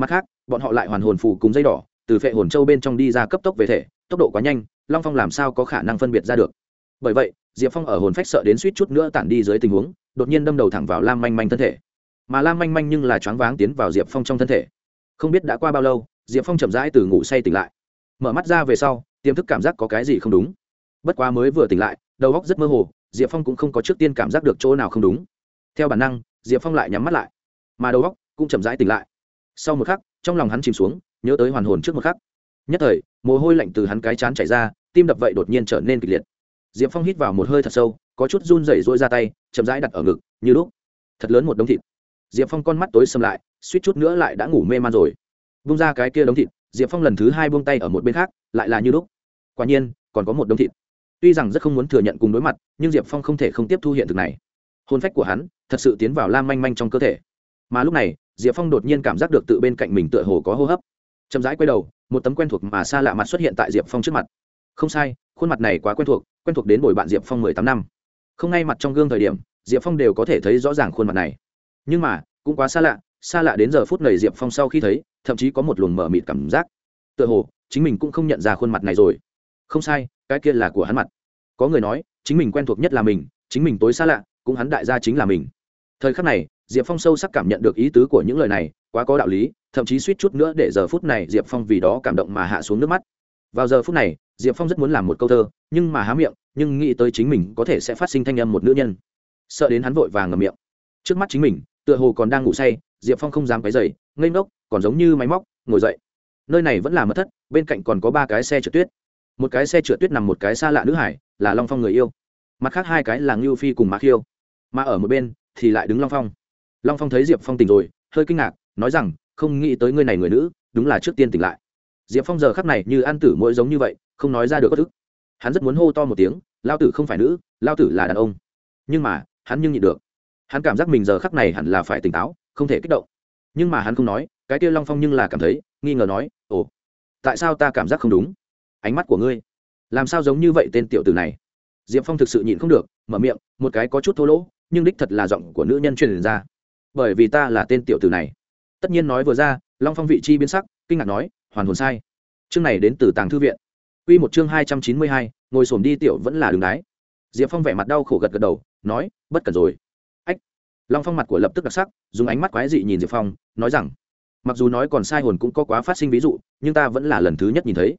[SPEAKER 1] mặt khác, bọn họ lại hoàn hồn phù cùng dây đỏ, từ phệ hồn châu bên trong đi ra cấp tốc về thể, tốc độ quá nhanh, long phong làm sao có khả năng phân biệt ra được? Bởi vậy, diệp phong ở hồn phách sợ đến suýt chút nữa tản đi dưới tình huống, đột nhiên đâm đầu thẳng vào lam manh manh thân thể. Mà lam manh manh nhưng là choáng váng tiến vào diệp phong trong thân thể. Không biết đã qua bao lâu, diệp phong chậm rãi từ ngủ say tỉnh lại. Mở mắt ra về sau, tiềm thức cảm giác có cái gì không đúng. Bất quá mới vừa tỉnh lại, đầu óc rất mơ hồ, diệp phong cũng không có trước tiên cảm giác được chỗ nào không đúng. Theo bản năng, diệp phong lại nhắm mắt lại. Mà đầu óc cũng chậm rãi tỉnh lại sau một khắc, trong lòng hắn chìm xuống, nhớ tới hoàn hồn trước một khắc. Nhất thời, mồ hôi lạnh từ hắn cái chán chảy ra, tim đập vậy đột nhiên trở nên kịch liệt. Diệp phong hít vào một hơi thật sâu, có chút run rẩy rỗi ra tay, chậm rãi đặt ở ngực, như lúc. Thật lớn một đống thịt. Diệp phong con mắt tối xâm lại, suýt chút nữa lại đã ngủ mê man rồi. Bung ra cái kia đống thịt, diệp phong lần thứ hai buông tay ở một bên khác, lại là như lúc. Quả nhiên, còn có một đống thịt. Tuy rằng rất không muốn thừa nhận cùng đối mặt, nhưng diệp phong không thể không tiếp thu hiện thực này. Hôn phách của hắn thật sự tiến vào lam manh manh trong cơ thể mà lúc này, diệp phong đột nhiên cảm giác được tự bên cạnh mình tựa hồ có hô hấp. Chậm rãi quay đầu, một tấm quen thuộc mà xa lạ mặt xuất hiện tại diệp phong trước mặt. Không sai, khuôn mặt này quá quen thuộc quen thuộc đến bồi bạn diệp phong mười tám năm. Không ngay mặt trong gương thời điểm, diệp phong đều có thể thấy rõ ràng khuôn mặt này. Nhưng mà, cũng quá xa lạ xa lạ đến giờ phút này diệp phong sau khi thấy, thậm chí có một luồng mở mịt cảm giác. Tựa hồ, chính mình cũng không nhận ra khuôn mặt này rồi. Không sai, cái kia là của hắn mặt. Có người nói, chính mình quen thuộc nhất là mình, chính mình tối xa lạ, cũng hắn đại gia chính là mình. Thời khắc này diệp phong sâu sắc cảm nhận được ý tứ của những lời này, quá có đạo lý, thậm chí suýt chút nữa để giờ phút này diệp phong vì đó cảm động mà hạ xuống nước mắt. Vào giờ phút này, diệp phong rất muốn làm một câu thơ, nhưng mà há miệng, nhưng nghĩ tới chính mình có thể sẽ phát sinh thanh âm một nữ nhân. Sợ đến hắn vội vàng ngầm miệng. Trước mắt chính mình, tựa hồ còn đang ngủ say, diệp phong không dám cái dày ngây ngốc, còn giống như máy móc, ngồi dậy. Nơi này vẫn là mất thất, bên cạnh còn có ba cái xe trượt tuyết. Một cái xe trượt tuyết nằm một cái xa lạ nữ hải, là long phong người yêu. Mặt khác hai cái là ngưu phi cùng mạc khiêu. Mà ở một bên thì lại đứng long phong long phong thấy diệp phong tỉnh rồi, hơi kinh ngạc, nói rằng, không nghĩ tới ngươi này người nữ, đúng là trước tiên tỉnh lại. Diệp phong giờ khắc này như ăn tử mỗi giống như vậy, không nói ra được bất ức. Hắn rất muốn hô to một tiếng, lao tử không phải nữ, lao tử là đàn ông. Nhưng mà, hắn nhưng nhịn được. Hắn cảm giác mình giờ khắc này hẳn là phải tỉnh táo, không thể kích động. Nhưng mà hắn không nói, cái kia long phong nhưng là cảm thấy, nghi ngờ nói, ồ, tại sao ta cảm giác không đúng? Ánh mắt của ngươi, làm sao giống như vậy tên tiểu tử này? Diệp phong thực sự nhịn không được, mở miệng, một cái có chút thô lỗ, nhưng đích thật là giọng của nữ nhân truyền ra bởi vì ta là tên tiểu tử này. Tất nhiên nói vừa ra, long phong vị chi biến sắc, kinh ngạc nói, hoàn hồn sai. Chương này đến từ tàng thư viện. Quy một chương hai trăm chín mươi hai, ngồi xổm đi tiểu vẫn là đường đái. Diệp phong vẻ mặt đau khổ gật gật đầu, nói, bất cần rồi. Ách. Long phong mặt của lập tức đặc sắc, dùng ánh mắt quái dị nhìn diệp phong, nói rằng, mặc dù nói còn sai hồn cũng có quá phát sinh ví dụ, nhưng ta vẫn là lần thứ nhất nhìn thấy.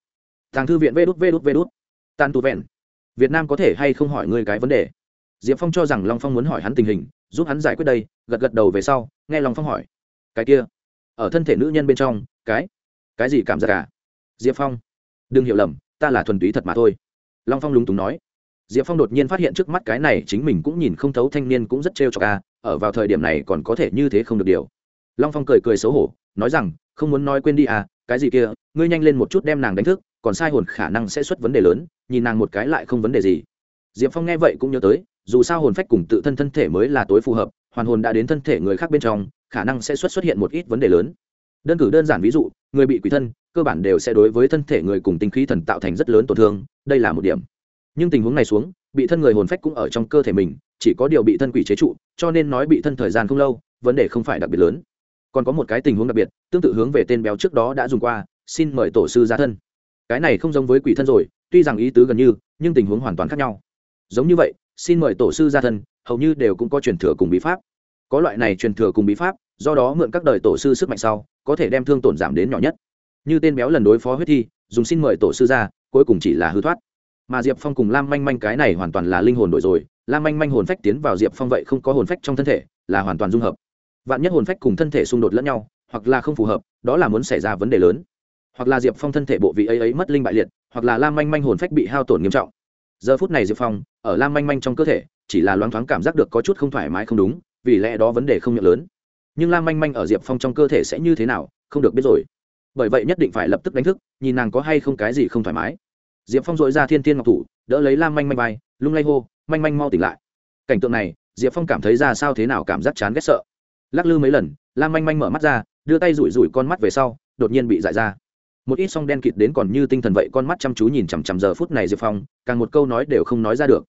[SPEAKER 1] Tàng thư viện vê đút vê đút vê đút. Tan tu vẹn. Việt nam có thể hay không hỏi ngươi cái vấn đề? Diệp phong cho rằng long phong muốn hỏi hắn tình hình, giúp hắn giải quyết đây gật gật đầu về sau, nghe long phong hỏi, cái kia, ở thân thể nữ nhân bên trong, cái cái gì cảm giác cả diệp phong, đừng hiểu lầm, ta là thuần túy thật mà thôi. Long phong lúng túng nói. Diệp phong đột nhiên phát hiện trước mắt cái này chính mình cũng nhìn không thấu thanh niên cũng rất trêu cho ca à, ở vào thời điểm này còn có thể như thế không được điều. Long phong cười cười xấu hổ, nói rằng, không muốn nói quên đi à cái gì kia, ngươi nhanh lên một chút đem nàng đánh thức, còn sai hồn khả năng sẽ xuất vấn đề lớn, nhìn nàng một cái lại không vấn đề gì. Diệp phong nghe vậy cũng nhớ tới, dù sao hồn phách cùng tự thân thân thể mới là tối phù hợp hoàn hồn đã đến thân thể người khác bên trong, khả năng sẽ xuất xuất hiện một ít vấn đề lớn. Đơn cử đơn giản ví dụ, người bị quỷ thân, cơ bản đều sẽ đối với thân thể người cùng tinh khí thần tạo thành rất lớn tổn thương, đây là một điểm. Nhưng tình huống này xuống, bị thân người hồn phách cũng ở trong cơ thể mình, chỉ có điều bị thân quỷ chế trụ, cho nên nói bị thân thời gian không lâu, vấn đề không phải đặc biệt lớn. Còn có một cái tình huống đặc biệt, tương tự hướng về tên béo trước đó đã dùng qua, xin mời tổ sư ra thân. Cái này không giống với quỷ thân rồi, tuy rằng ý tứ gần như, nhưng tình huống hoàn toàn khác nhau. Giống như vậy, xin mời tổ sư ra thân hầu như đều cũng có truyền thừa cùng bí pháp. Có loại này truyền thừa cùng bí pháp, do đó mượn các đời tổ sư sức mạnh sau, có thể đem thương tổn giảm đến nhỏ nhất. Như tên béo lần đối phó huyết thi, dùng xin mời tổ sư ra, cuối cùng chỉ là hư thoát. Mà diệp phong cùng lam manh manh cái này hoàn toàn là linh hồn đổi rồi, lam manh manh hồn phách tiến vào diệp phong vậy không có hồn phách trong thân thể, là hoàn toàn dung hợp. Vạn nhất hồn phách cùng thân thể xung đột lẫn nhau, hoặc là không phù hợp, đó là muốn xảy ra vấn đề lớn. Hoặc là diệp phong thân thể bộ vị ấy ấy mất linh bại liệt, hoặc là lam manh manh hồn phách bị hao tổn nghiêm trọng. Giờ phút này diệp phong, ở lam manh manh trong cơ thể chỉ là loáng thoáng cảm giác được có chút không thoải mái không đúng, vì lẽ đó vấn đề không miệng lớn. Nhưng lam manh manh ở diệp phong trong cơ thể sẽ như thế nào, không được biết rồi. Bởi vậy nhất định phải lập tức đánh thức, nhìn nàng có hay không cái gì không thoải mái. Diệp phong dội ra thiên thiên ngọc thủ, đỡ lấy lam manh manh vai, lung lay hô, manh manh mau tỉnh lại. Cảnh tượng này, diệp phong cảm thấy ra sao thế nào cảm giác chán ghét sợ. Lắc lư mấy lần, lam manh manh mở mắt ra, đưa tay rủi rủi con mắt về sau, đột nhiên bị dại ra. Một ít song đen kịt đến còn như tinh thần vậy con mắt chăm chú nhìn chằm chằm giờ phút này diệp phong, càng một câu nói đều không nói ra được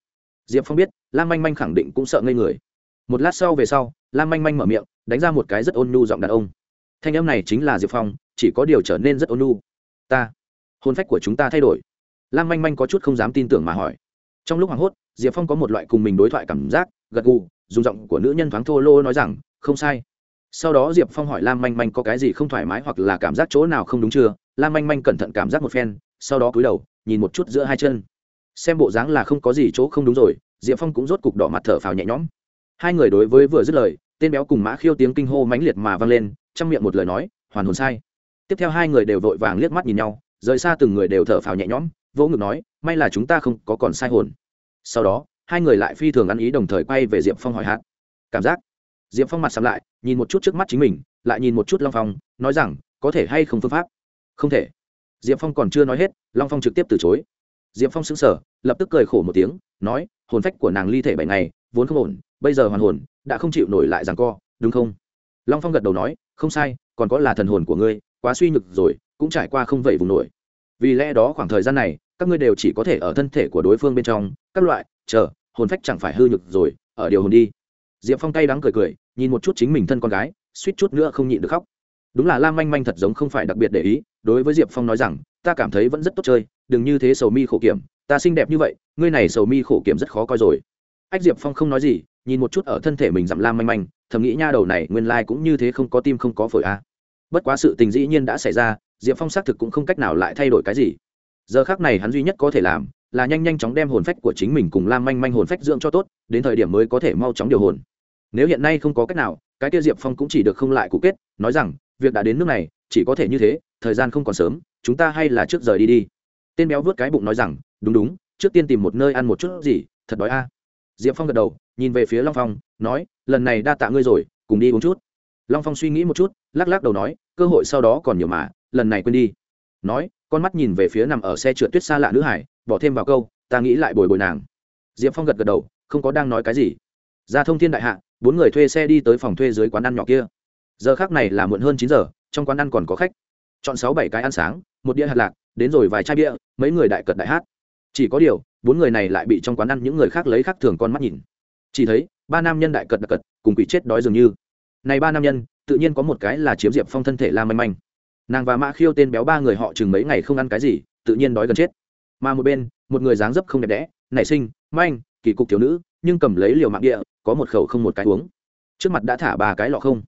[SPEAKER 1] diệp phong biết, lam manh manh khẳng định cũng sợ ngây người. Một lát sau về sau, lam manh manh mở miệng, đánh ra một cái rất ôn nhu giọng đàn ông. Thanh âm này chính là diệp phong, chỉ có điều trở nên rất ôn nhu. Ta hôn phách của chúng ta thay đổi. Lam manh manh có chút không dám tin tưởng mà hỏi. Trong lúc hoảng hốt, diệp phong có một loại cùng mình đối thoại cảm giác, gật gù, dùng giọng của nữ nhân thoáng thô lô nói rằng, không sai. Sau đó diệp phong hỏi lam manh manh có cái gì không thoải mái hoặc là cảm giác chỗ nào không đúng chưa? Lam manh manh cẩn thận cảm giác một phen, sau đó cúi đầu, nhìn một chút giữa hai chân xem bộ dáng là không có gì chỗ không đúng rồi, diệp phong cũng rốt cục đỏ mặt thở phào nhẹ nhõm. Hai người đối với vừa dứt lời, tên béo cùng mã khiêu tiếng kinh hô mãnh liệt mà vang lên, trong miệng một lời nói, hoàn hồn sai. Tiếp theo hai người đều vội vàng liếc mắt nhìn nhau, rời xa từng người đều thở phào nhẹ nhõm, vỗ ngực nói, may là chúng ta không có còn sai hồn. Sau đó, hai người lại phi thường ăn ý đồng thời quay về diệp phong hỏi hát cảm giác? Diệp phong mặt sắm lại, nhìn một chút trước mắt chính mình, lại nhìn một chút long phong, nói rằng, có thể hay không phương pháp? Không thể. Diệp phong còn chưa nói hết, long phong trực tiếp từ chối diệp phong xứng sở lập tức cười khổ một tiếng, nói, hồn phách của nàng ly thể bảy ngày, vốn không ổn, bây giờ hoàn hồn, đã không chịu nổi lại rằng co, đúng không? Long phong gật đầu nói, không sai, còn có là thần hồn của ngươi, quá suy nhược rồi, cũng trải qua không vậy vùng nổi. Vì lẽ đó khoảng thời gian này, các ngươi đều chỉ có thể ở thân thể của đối phương bên trong, các loại, chờ, hồn phách chẳng phải hư nhược rồi, ở điều hồn đi. Diệp phong tay đắng cười cười, nhìn một chút chính mình thân con gái, suýt chút nữa không nhịn được khóc. Đúng là lam manh manh thật giống không phải đặc biệt để ý đối với diệp phong nói rằng, ta cảm thấy vẫn rất tốt chơi, đừng như thế sầu mi khổ kiểm, ta xinh đẹp như vậy, ngươi này sầu mi khổ kiểm rất khó coi rồi. Ách diệp phong không nói gì, nhìn một chút ở thân thể mình dặm lam manh manh, thầm nghĩ nha đầu này, nguyên lai、like、cũng như thế không có tim không có phổi a bất quá sự tình dĩ nhiên đã xảy ra, diệp phong xác thực cũng không cách nào lại thay đổi cái gì. Giờ khác này hắn duy nhất có thể làm, là nhanh nhanh chóng đem hồn phách của chính mình cùng lam manh manh hồn phách dưỡng cho tốt, đến thời điểm mới có thể mau chóng điều hồn. Nếu hiện nay không có cách nào, cái tiêu diệp phong cũng chỉ được không lại cụ kết, nói rằng, việc đã đến nước này, chỉ có thể như thế thời gian không còn sớm, chúng ta hay là trước rời đi đi. Tên béo vớt cái bụng nói rằng, đúng đúng, trước tiên tìm một nơi ăn một chút gì, thật đói a. Diệp phong gật đầu, nhìn về phía long phong, nói, lần này đa tạ ngươi rồi, cùng đi uống chút. Long phong suy nghĩ một chút, lắc lắc đầu nói, cơ hội sau đó còn nhiều mà, lần này quên đi. Nói, con mắt nhìn về phía nằm ở xe trượt tuyết xa lạ nữ hải, bỏ thêm vào câu, ta nghĩ lại bồi bồi nàng. Diệp phong gật gật đầu, không có đang nói cái gì. Ra thông thiên đại hạ, bốn người thuê xe đi tới phòng thuê dưới quán ăn nhỏ kia. Giờ khác này là muộn hơn chín giờ, trong quán ăn còn có khách chọn sáu bảy cái ăn sáng, một đĩa hạt lạc, đến rồi vài chai bia, mấy người đại cật đại hát. Chỉ có điều, bốn người này lại bị trong quán ăn những người khác lấy khác thường con mắt nhìn. Chỉ thấy, ba nam nhân đại cật đặc cật, cùng quỷ chết đói dường như. Này ba nam nhân, tự nhiên có một cái là chiếm diệp phong thân thể la manh manh. Nàng và mã khiêu tên béo ba người họ chừng mấy ngày không ăn cái gì, tự nhiên đói gần chết. Mà một bên, một người dáng dấp không đẹp đẽ, nảy sinh, manh, kỳ cục thiếu nữ, nhưng cầm lấy liều mạng địa, có một khẩu không một cái uống. Trước mặt đã thả ba cái lọ không.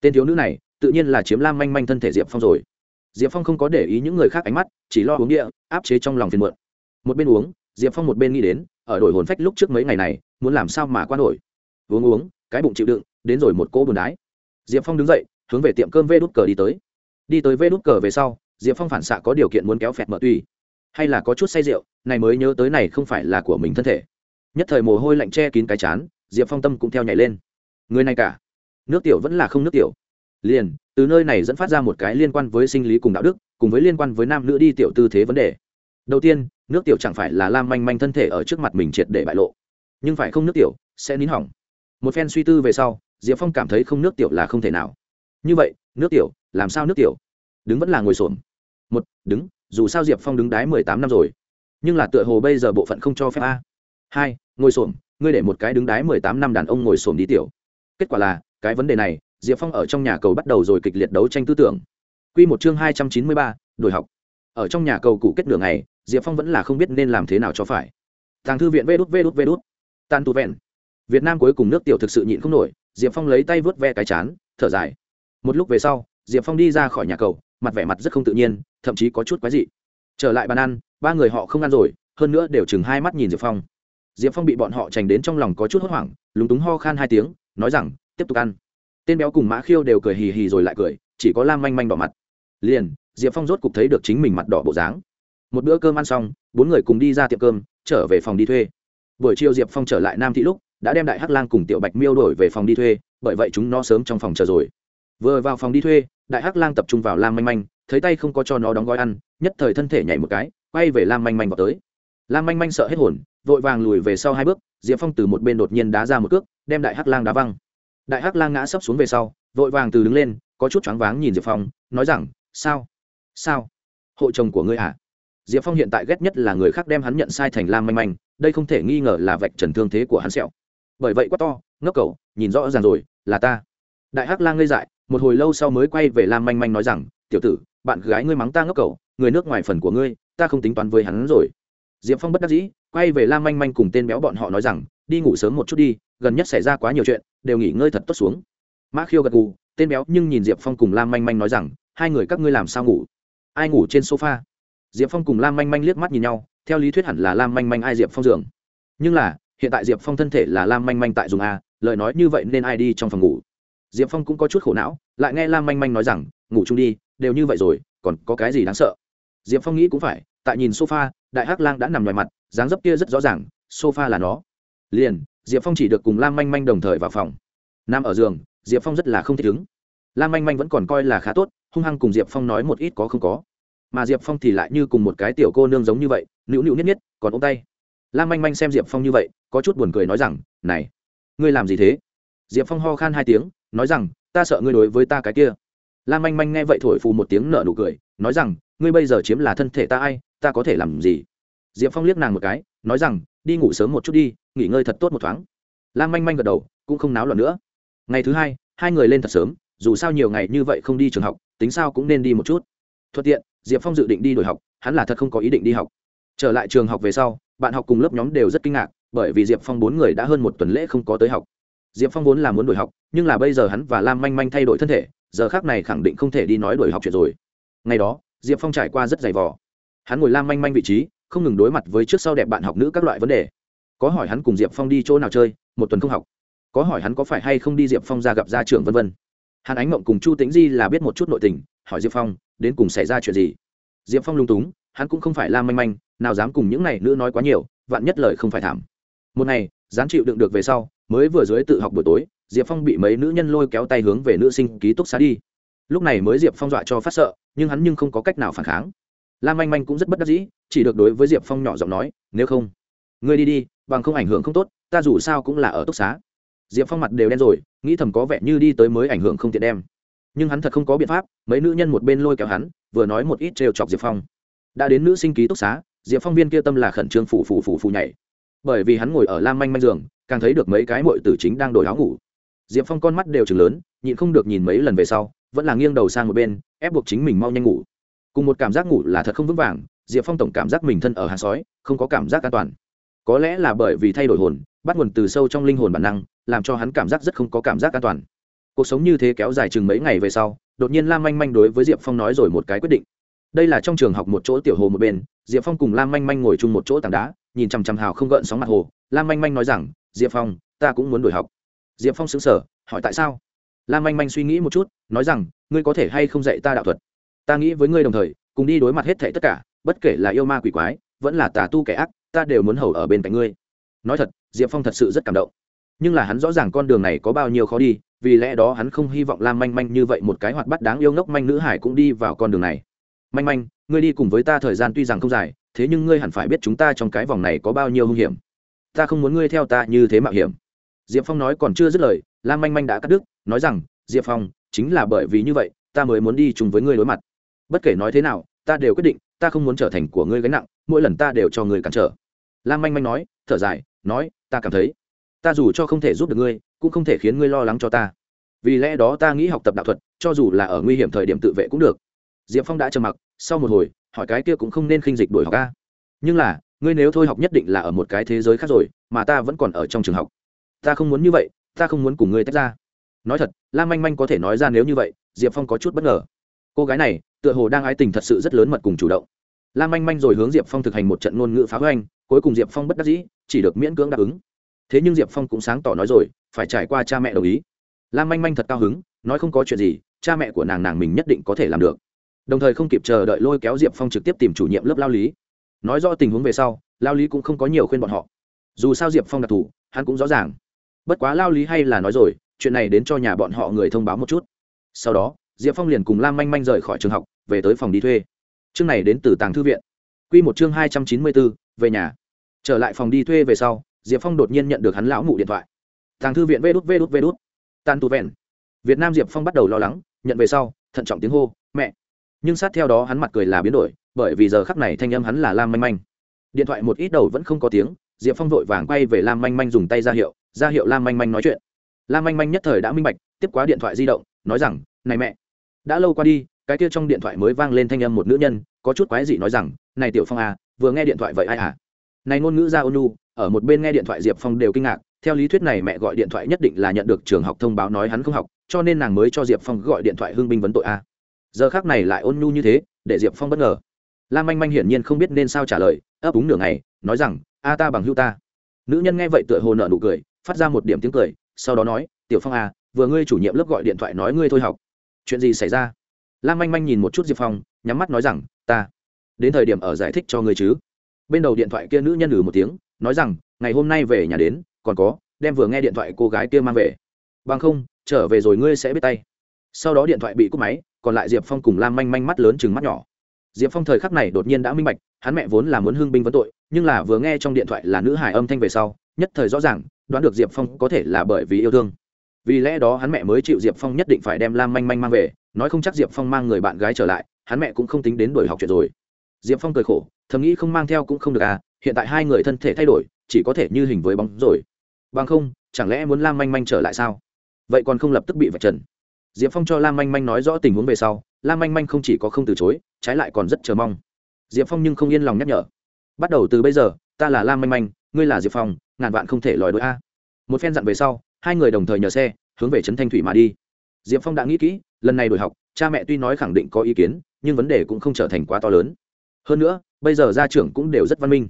[SPEAKER 1] Tên thiếu nữ này, tự nhiên là chiếm lam manh manh thân thể diệp phong rồi diệp phong không có để ý những người khác ánh mắt, chỉ lo uống địa, áp chế trong lòng phiền muộn. Một bên uống, diệp phong một bên nghĩ đến, ở đổi hồn phách lúc trước mấy ngày này, muốn làm sao mà qua nổi. Uống uống, cái bụng chịu đựng, đến rồi một cỗ bùn đái. Diệp phong đứng dậy, hướng về tiệm cơm vê đút cờ đi tới. Đi tới vê đút cờ về sau, diệp phong phản xạ có điều kiện muốn kéo phẹt mở tùy. Hay là có chút say rượu, này mới nhớ tới này không phải là của mình thân thể. Nhất thời mồ hôi lạnh che kín cái chán, diệp phong tâm cũng theo nhảy lên. Người này cả. Nước tiểu vẫn là không nước tiểu liền, từ nơi này dẫn phát ra một cái liên quan với sinh lý cùng đạo đức, cùng với liên quan với nam nữ đi tiểu tư thế vấn đề. Đầu tiên, nước tiểu chẳng phải là lam manh manh thân thể ở trước mặt mình triệt để bại lộ. Nhưng phải không nước tiểu, sẽ nín hỏng. Một phen suy tư về sau, diệp phong cảm thấy không nước tiểu là không thể nào. Như vậy, nước tiểu, làm sao nước tiểu? Đứng vẫn là ngồi xổm. Một, đứng, dù sao diệp phong đứng đái mười tám năm rồi. Nhưng là tựa hồ bây giờ bộ phận không cho phép a. Hai, ngồi xổm, ngươi để một cái đứng đái mười tám năm đàn ông ngồi xổm đi tiểu. Kết quả là, cái vấn đề này diệp phong ở trong nhà cầu bắt đầu rồi kịch liệt đấu tranh tư tưởng. Q một chương hai trăm chín mươi ba, đổi học. Ở trong nhà cầu cụ kết đường này diệp phong vẫn là không biết nên làm thế nào cho phải. Thằng thư viện vê đút vê đút vê đút. Tan tu vẹn. Việt nam cuối cùng nước tiểu thực sự nhịn không nổi, diệp phong lấy tay vớt ve cái chán, thở dài. Một lúc về sau, diệp phong đi ra khỏi nhà cầu, mặt vẻ mặt rất không tự nhiên, thậm chí có chút quái dị. Trở lại bàn ăn, ba người họ không ăn rồi, hơn nữa đều chừng hai mắt nhìn diệp phong. Diệp phong bị bọn họ trành đến trong lòng có chút hốt hoảng, lúng túng ho khan hai tiếng, nói rằng, tiếp tục ăn tên béo cùng mã khiêu đều cười hì hì rồi lại cười, chỉ có lam manh manh đỏ mặt. Liền, diệp phong rốt cục thấy được chính mình mặt đỏ bộ dáng. Một bữa cơm ăn xong, bốn người cùng đi ra tiệm cơm, trở về phòng đi thuê. Buổi chiều diệp phong trở lại nam thị lúc, đã đem đại hắc lang cùng tiểu bạch miêu đổi về phòng đi thuê, bởi vậy chúng nó sớm trong phòng chờ rồi. Vừa vào phòng đi thuê, đại hắc lang tập trung vào lam manh manh, thấy tay không có cho nó đóng gói ăn, nhất thời thân thể nhảy một cái, quay về lam manh manh vào tới. Lam manh manh sợ hết hồn, vội vàng lùi về sau hai bước, diệp phong từ một bên đột nhiên đá ra một cước, đem đại hắc lang đá văng đại hắc lang ngã sấp xuống về sau, vội vàng từ đứng lên, có chút choáng váng nhìn diệp phong, nói rằng, sao? Sao? Hộ chồng của ngươi à diệp phong hiện tại ghét nhất là người khác đem hắn nhận sai thành lam manh manh, đây không thể nghi ngờ là vạch trần thương thế của hắn sẹo. Bởi vậy quá to, ngốc cầu nhìn rõ ràng rồi, là ta. Đại hắc lang ngây dại, một hồi lâu sau mới quay về lam manh manh nói rằng, tiểu tử, bạn gái ngươi mắng ta ngốc cầu người nước ngoài phần của ngươi, ta không tính toán với hắn rồi. Diệp phong bất đắc dĩ, quay về lam manh manh cùng tên béo bọn họ nói rằng, đi ngủ sớm một chút đi gần nhất xảy ra quá nhiều chuyện, đều nghỉ ngơi thật tốt xuống. Mã khiêu gật gù, tên béo nhưng nhìn diệp phong cùng lam manh manh nói rằng, hai người các ngươi làm sao ngủ? Ai ngủ trên sofa? Diệp phong cùng lam manh manh liếc mắt nhìn nhau, theo lý thuyết hẳn là lam manh manh ai diệp phong giường. Nhưng là, hiện tại diệp phong thân thể là lam manh manh tại dùng a, lời nói như vậy nên ai đi trong phòng ngủ? Diệp phong cũng có chút khổ não, lại nghe lam manh manh nói rằng, ngủ chung đi, đều như vậy rồi, còn có cái gì đáng sợ? Diệp phong nghĩ cũng phải, tại nhìn sofa, đại hắc lang đã nằm ngoài mặt, dáng dấp kia rất rõ ràng, sofa là nó. Liền diệp phong chỉ được cùng lam manh manh đồng thời vào phòng. Nam ở giường, diệp phong rất là không thích ứng lam manh manh vẫn còn coi là khá tốt, hung hăng cùng diệp phong nói một ít có không có. Mà diệp phong thì lại như cùng một cái tiểu cô nương giống như vậy, nữu nữu nhất nhất còn ôm tay. Lam manh manh xem diệp phong như vậy, có chút buồn cười nói rằng, này, ngươi làm gì thế? Diệp phong ho khan hai tiếng, nói rằng, ta sợ ngươi đối với ta cái kia. Lam manh manh nghe vậy thổi phù một tiếng nợ nụ cười, nói rằng, ngươi bây giờ chiếm là thân thể ta ai, ta có thể làm gì? Diệp phong liếc nàng một cái, nói rằng đi ngủ sớm một chút đi, nghỉ ngơi thật tốt một thoáng. Lam manh manh gật đầu, cũng không náo loạn nữa. Ngày thứ hai hai người lên thật sớm, dù sao nhiều ngày như vậy không đi trường học, tính sao cũng nên đi một chút. Thuận tiện, diệp phong dự định đi đổi học, hắn là thật không có ý định đi học. Trở lại trường học về sau, bạn học cùng lớp nhóm đều rất kinh ngạc, bởi vì diệp phong bốn người đã hơn một tuần lễ không có tới học. Diệp phong vốn là muốn đổi học, nhưng là bây giờ hắn và lam manh manh thay đổi thân thể, giờ khác này khẳng định không thể đi nói đổi học chuyện rồi. Ngày đó, diệp phong trải qua rất dày vò. Hắn ngồi lam manh manh vị trí không ngừng đối mặt với trước sau đẹp bạn học nữ các loại vấn đề. Có hỏi hắn cùng diệp phong đi chỗ nào chơi, một tuần không học. Có hỏi hắn có phải hay không đi diệp phong ra gặp gia trưởng vân vân. Hàn ánh mộng cùng chu tĩnh di là biết một chút nội tình, hỏi diệp phong, đến cùng xảy ra chuyện gì? Diệp phong lung túng, hắn cũng không phải lam manh manh, nào dám cùng những này nữ nói quá nhiều, vạn nhất lời không phải thảm. Một ngày dán chịu đựng được về sau, mới vừa dưới tự học buổi tối, diệp phong bị mấy nữ nhân lôi kéo tay hướng về nữ sinh ký túc xá đi. Lúc này mới diệp phong dọa cho phát sợ, nhưng hắn nhưng không có cách nào phản kháng lam manh manh cũng rất bất đắc dĩ, chỉ được đối với diệp phong nhỏ giọng nói, nếu không, ngươi đi đi, bằng không ảnh hưởng không tốt, ta dù sao cũng là ở túc xá. Diệp phong mặt đều đen rồi, nghĩ thầm có vẻ như đi tới mới ảnh hưởng không tiện đem. Nhưng hắn thật không có biện pháp, mấy nữ nhân một bên lôi kéo hắn, vừa nói một ít trêu chọc diệp phong. Đã đến nữ sinh ký túc xá, diệp phong viên kia tâm là khẩn trương phủ phủ phủ phủ nhảy. Bởi vì hắn ngồi ở lam manh manh giường, càng thấy được mấy cái mội tử chính đang đổi áo ngủ. Diệp phong con mắt đều chừng lớn, nhịn không được nhìn mấy lần về sau, vẫn là nghiêng đầu sang một bên, ép buộc chính mình mau nhanh ngủ cùng một cảm giác ngủ là thật không vững vàng, diệp phong tổng cảm giác mình thân ở hàng sói, không có cảm giác an toàn. Có lẽ là bởi vì thay đổi hồn, bắt nguồn từ sâu trong linh hồn bản năng, làm cho hắn cảm giác rất không có cảm giác an toàn. Cuộc sống như thế kéo dài chừng mấy ngày về sau, đột nhiên lam manh manh đối với diệp phong nói rồi một cái quyết định. Đây là trong trường học một chỗ tiểu hồ một bên, diệp phong cùng lam manh manh ngồi chung một chỗ tảng đá, nhìn chằm chằm hào không gợn sóng mặt hồ. Lam manh manh nói rằng, diệp phong, ta cũng muốn đổi học. Diệp phong xứng sở hỏi tại sao? Lam manh manh suy nghĩ một chút, nói rằng, ngươi có thể hay không dạy ta đạo thuật? Ta nghĩ với ngươi đồng thời, cùng đi đối mặt hết thệ tất cả, bất kể là yêu ma quỷ quái, vẫn là tà tu kẻ ác, ta đều muốn hầu ở bên cạnh ngươi. Nói thật, diệp phong thật sự rất cảm động. Nhưng là hắn rõ ràng con đường này có bao nhiêu khó đi, vì lẽ đó hắn không hy vọng lam manh manh như vậy một cái hoạt bắt đáng yêu ngốc manh nữ hải cũng đi vào con đường này. Manh manh, ngươi đi cùng với ta thời gian tuy rằng không dài, thế nhưng ngươi hẳn phải biết chúng ta trong cái vòng này có bao nhiêu hung hiểm. Ta không muốn ngươi theo ta như thế mạo hiểm. Diệp phong nói còn chưa dứt lời, lam manh manh đã cắt đứt, nói rằng, diệp phong, chính là bởi vì như vậy, ta mới muốn đi chung với ngươi đối mặt bất kể nói thế nào, ta đều quyết định, ta không muốn trở thành của ngươi gánh nặng, mỗi lần ta đều cho ngươi cản trở. Lam manh manh nói, thở dài, nói, ta cảm thấy, ta dù cho không thể giúp được ngươi, cũng không thể khiến ngươi lo lắng cho ta. Vì lẽ đó ta nghĩ học tập đạo thuật, cho dù là ở nguy hiểm thời điểm tự vệ cũng được. Diệp phong đã trầm mặc, sau một hồi, hỏi cái kia cũng không nên khinh dịch đổi học ca nhưng là, ngươi nếu thôi học nhất định là ở một cái thế giới khác rồi, mà ta vẫn còn ở trong trường học. Ta không muốn như vậy, ta không muốn cùng ngươi tách ra. Nói thật, lam manh manh có thể nói ra nếu như vậy, diệp phong có chút bất ngờ. Cô gái này tựa hồ đang ái tình thật sự rất lớn mật cùng chủ động. Lam manh manh rồi hướng diệp phong thực hành một trận ngôn ngữ phá hoành, cuối cùng diệp phong bất đắc dĩ, chỉ được miễn cưỡng đáp ứng. Thế nhưng diệp phong cũng sáng tỏ nói rồi, phải trải qua cha mẹ đồng ý. Lam manh manh thật cao hứng, nói không có chuyện gì, cha mẹ của nàng nàng mình nhất định có thể làm được. Đồng thời không kịp chờ đợi lôi kéo diệp phong trực tiếp tìm chủ nhiệm lớp lao lý. Nói rõ tình huống về sau, lao lý cũng không có nhiều khuyên bọn họ. Dù sao diệp phong đặc thù, hắn cũng rõ ràng. Bất quá lao lý hay là nói rồi, chuyện này đến cho nhà bọn họ người thông báo một chút. Sau đó diệp phong liền cùng lam manh manh rời khỏi trường học, về tới phòng đi thuê. Chương này đến từ tàng thư viện. Q một chương hai trăm chín mươi bốn, về nhà. Trở lại phòng đi thuê về sau, diệp phong đột nhiên nhận được hắn lão mụ điện thoại. Tàng thư viện vê đút vê đút vê đút. Tan tu vẹn. Việt nam diệp phong bắt đầu lo lắng, nhận về sau, thận trọng tiếng hô, mẹ! Nhưng sát theo đó hắn mặt cười là biến đổi, bởi vì giờ khắc này thanh âm hắn là lam manh manh. Điện thoại một ít đầu vẫn không có tiếng, diệp phong vội vàng quay về lam manh manh dùng tay ra hiệu ra hiệu lam manh manh nói chuyện. Lam manh manh nhất thời đã minh bạch, tiếp quá điện thoại di động, nói rằng, này mẹ đã lâu qua đi, cái kia trong điện thoại mới vang lên thanh âm một nữ nhân, có chút quái dị nói rằng, này tiểu phong à vừa nghe điện thoại vậy ai à? Này ngôn ngữ ra ônu ở một bên nghe điện thoại diệp phong đều kinh ngạc, theo lý thuyết này mẹ gọi điện thoại nhất định là nhận được trường học thông báo nói hắn không học, cho nên nàng mới cho diệp phong gọi điện thoại hưng binh vấn tội a giờ khác này lại ôn nhu như thế, để diệp phong bất ngờ. Lan manh manh hiển nhiên không biết nên sao trả lời, ấp úng nửa ngày, nói rằng, a ta bằng hưu ta. Nữ nhân nghe vậy tựa hồ nợ nụ cười, phát ra một điểm tiếng cười, sau đó nói, tiểu phong à vừa ngươi chủ nhiệm lớp gọi điện thoại nói ngươi thôi học chuyện gì xảy ra? Lam manh manh nhìn một chút diệp phong, nhắm mắt nói rằng, ta, đến thời điểm ở giải thích cho ngươi chứ. Bên đầu điện thoại kia nữ nhân ử một tiếng, nói rằng, ngày hôm nay về nhà đến, còn có, đem vừa nghe điện thoại cô gái kia mang về. Bằng không, trở về rồi ngươi sẽ biết tay. Sau đó điện thoại bị cúp máy, còn lại diệp phong cùng lam manh manh mắt lớn chừng mắt nhỏ. Diệp phong thời khắc này đột nhiên đã minh bạch, hắn mẹ vốn là muốn hưng binh vấn tội, nhưng là vừa nghe trong điện thoại là nữ hải âm thanh về sau, nhất thời rõ ràng, đoán được diệp phong có thể là bởi vì yêu thương vì lẽ đó hắn mẹ mới chịu diệp phong nhất định phải đem lam manh manh mang về, nói không chắc diệp phong mang người bạn gái trở lại, hắn mẹ cũng không tính đến đổi học chuyện rồi. Diệp phong cười khổ, thầm nghĩ không mang theo cũng không được à hiện tại hai người thân thể thay đổi, chỉ có thể như hình với bóng rồi. Bằng không, chẳng lẽ muốn lam manh manh trở lại sao? Vậy còn không lập tức bị vạch trần. Diệp phong cho lam manh manh nói rõ tình huống về sau, lam manh manh không chỉ có không từ chối, trái lại còn rất chờ mong. Diệp phong nhưng không yên lòng nhắc nhở. Bắt đầu từ bây giờ, ta là lam manh manh, ngươi là diệp phong, ngàn vạn không thể lòi đôi a. Một phen dặn về sau hai người đồng thời nhờ xe, hướng về trấn thanh thủy mà đi. Diệp phong đã nghĩ kỹ, lần này đổi học, cha mẹ tuy nói khẳng định có ý kiến, nhưng vấn đề cũng không trở thành quá to lớn. Hơn nữa, bây giờ gia trưởng cũng đều rất văn minh.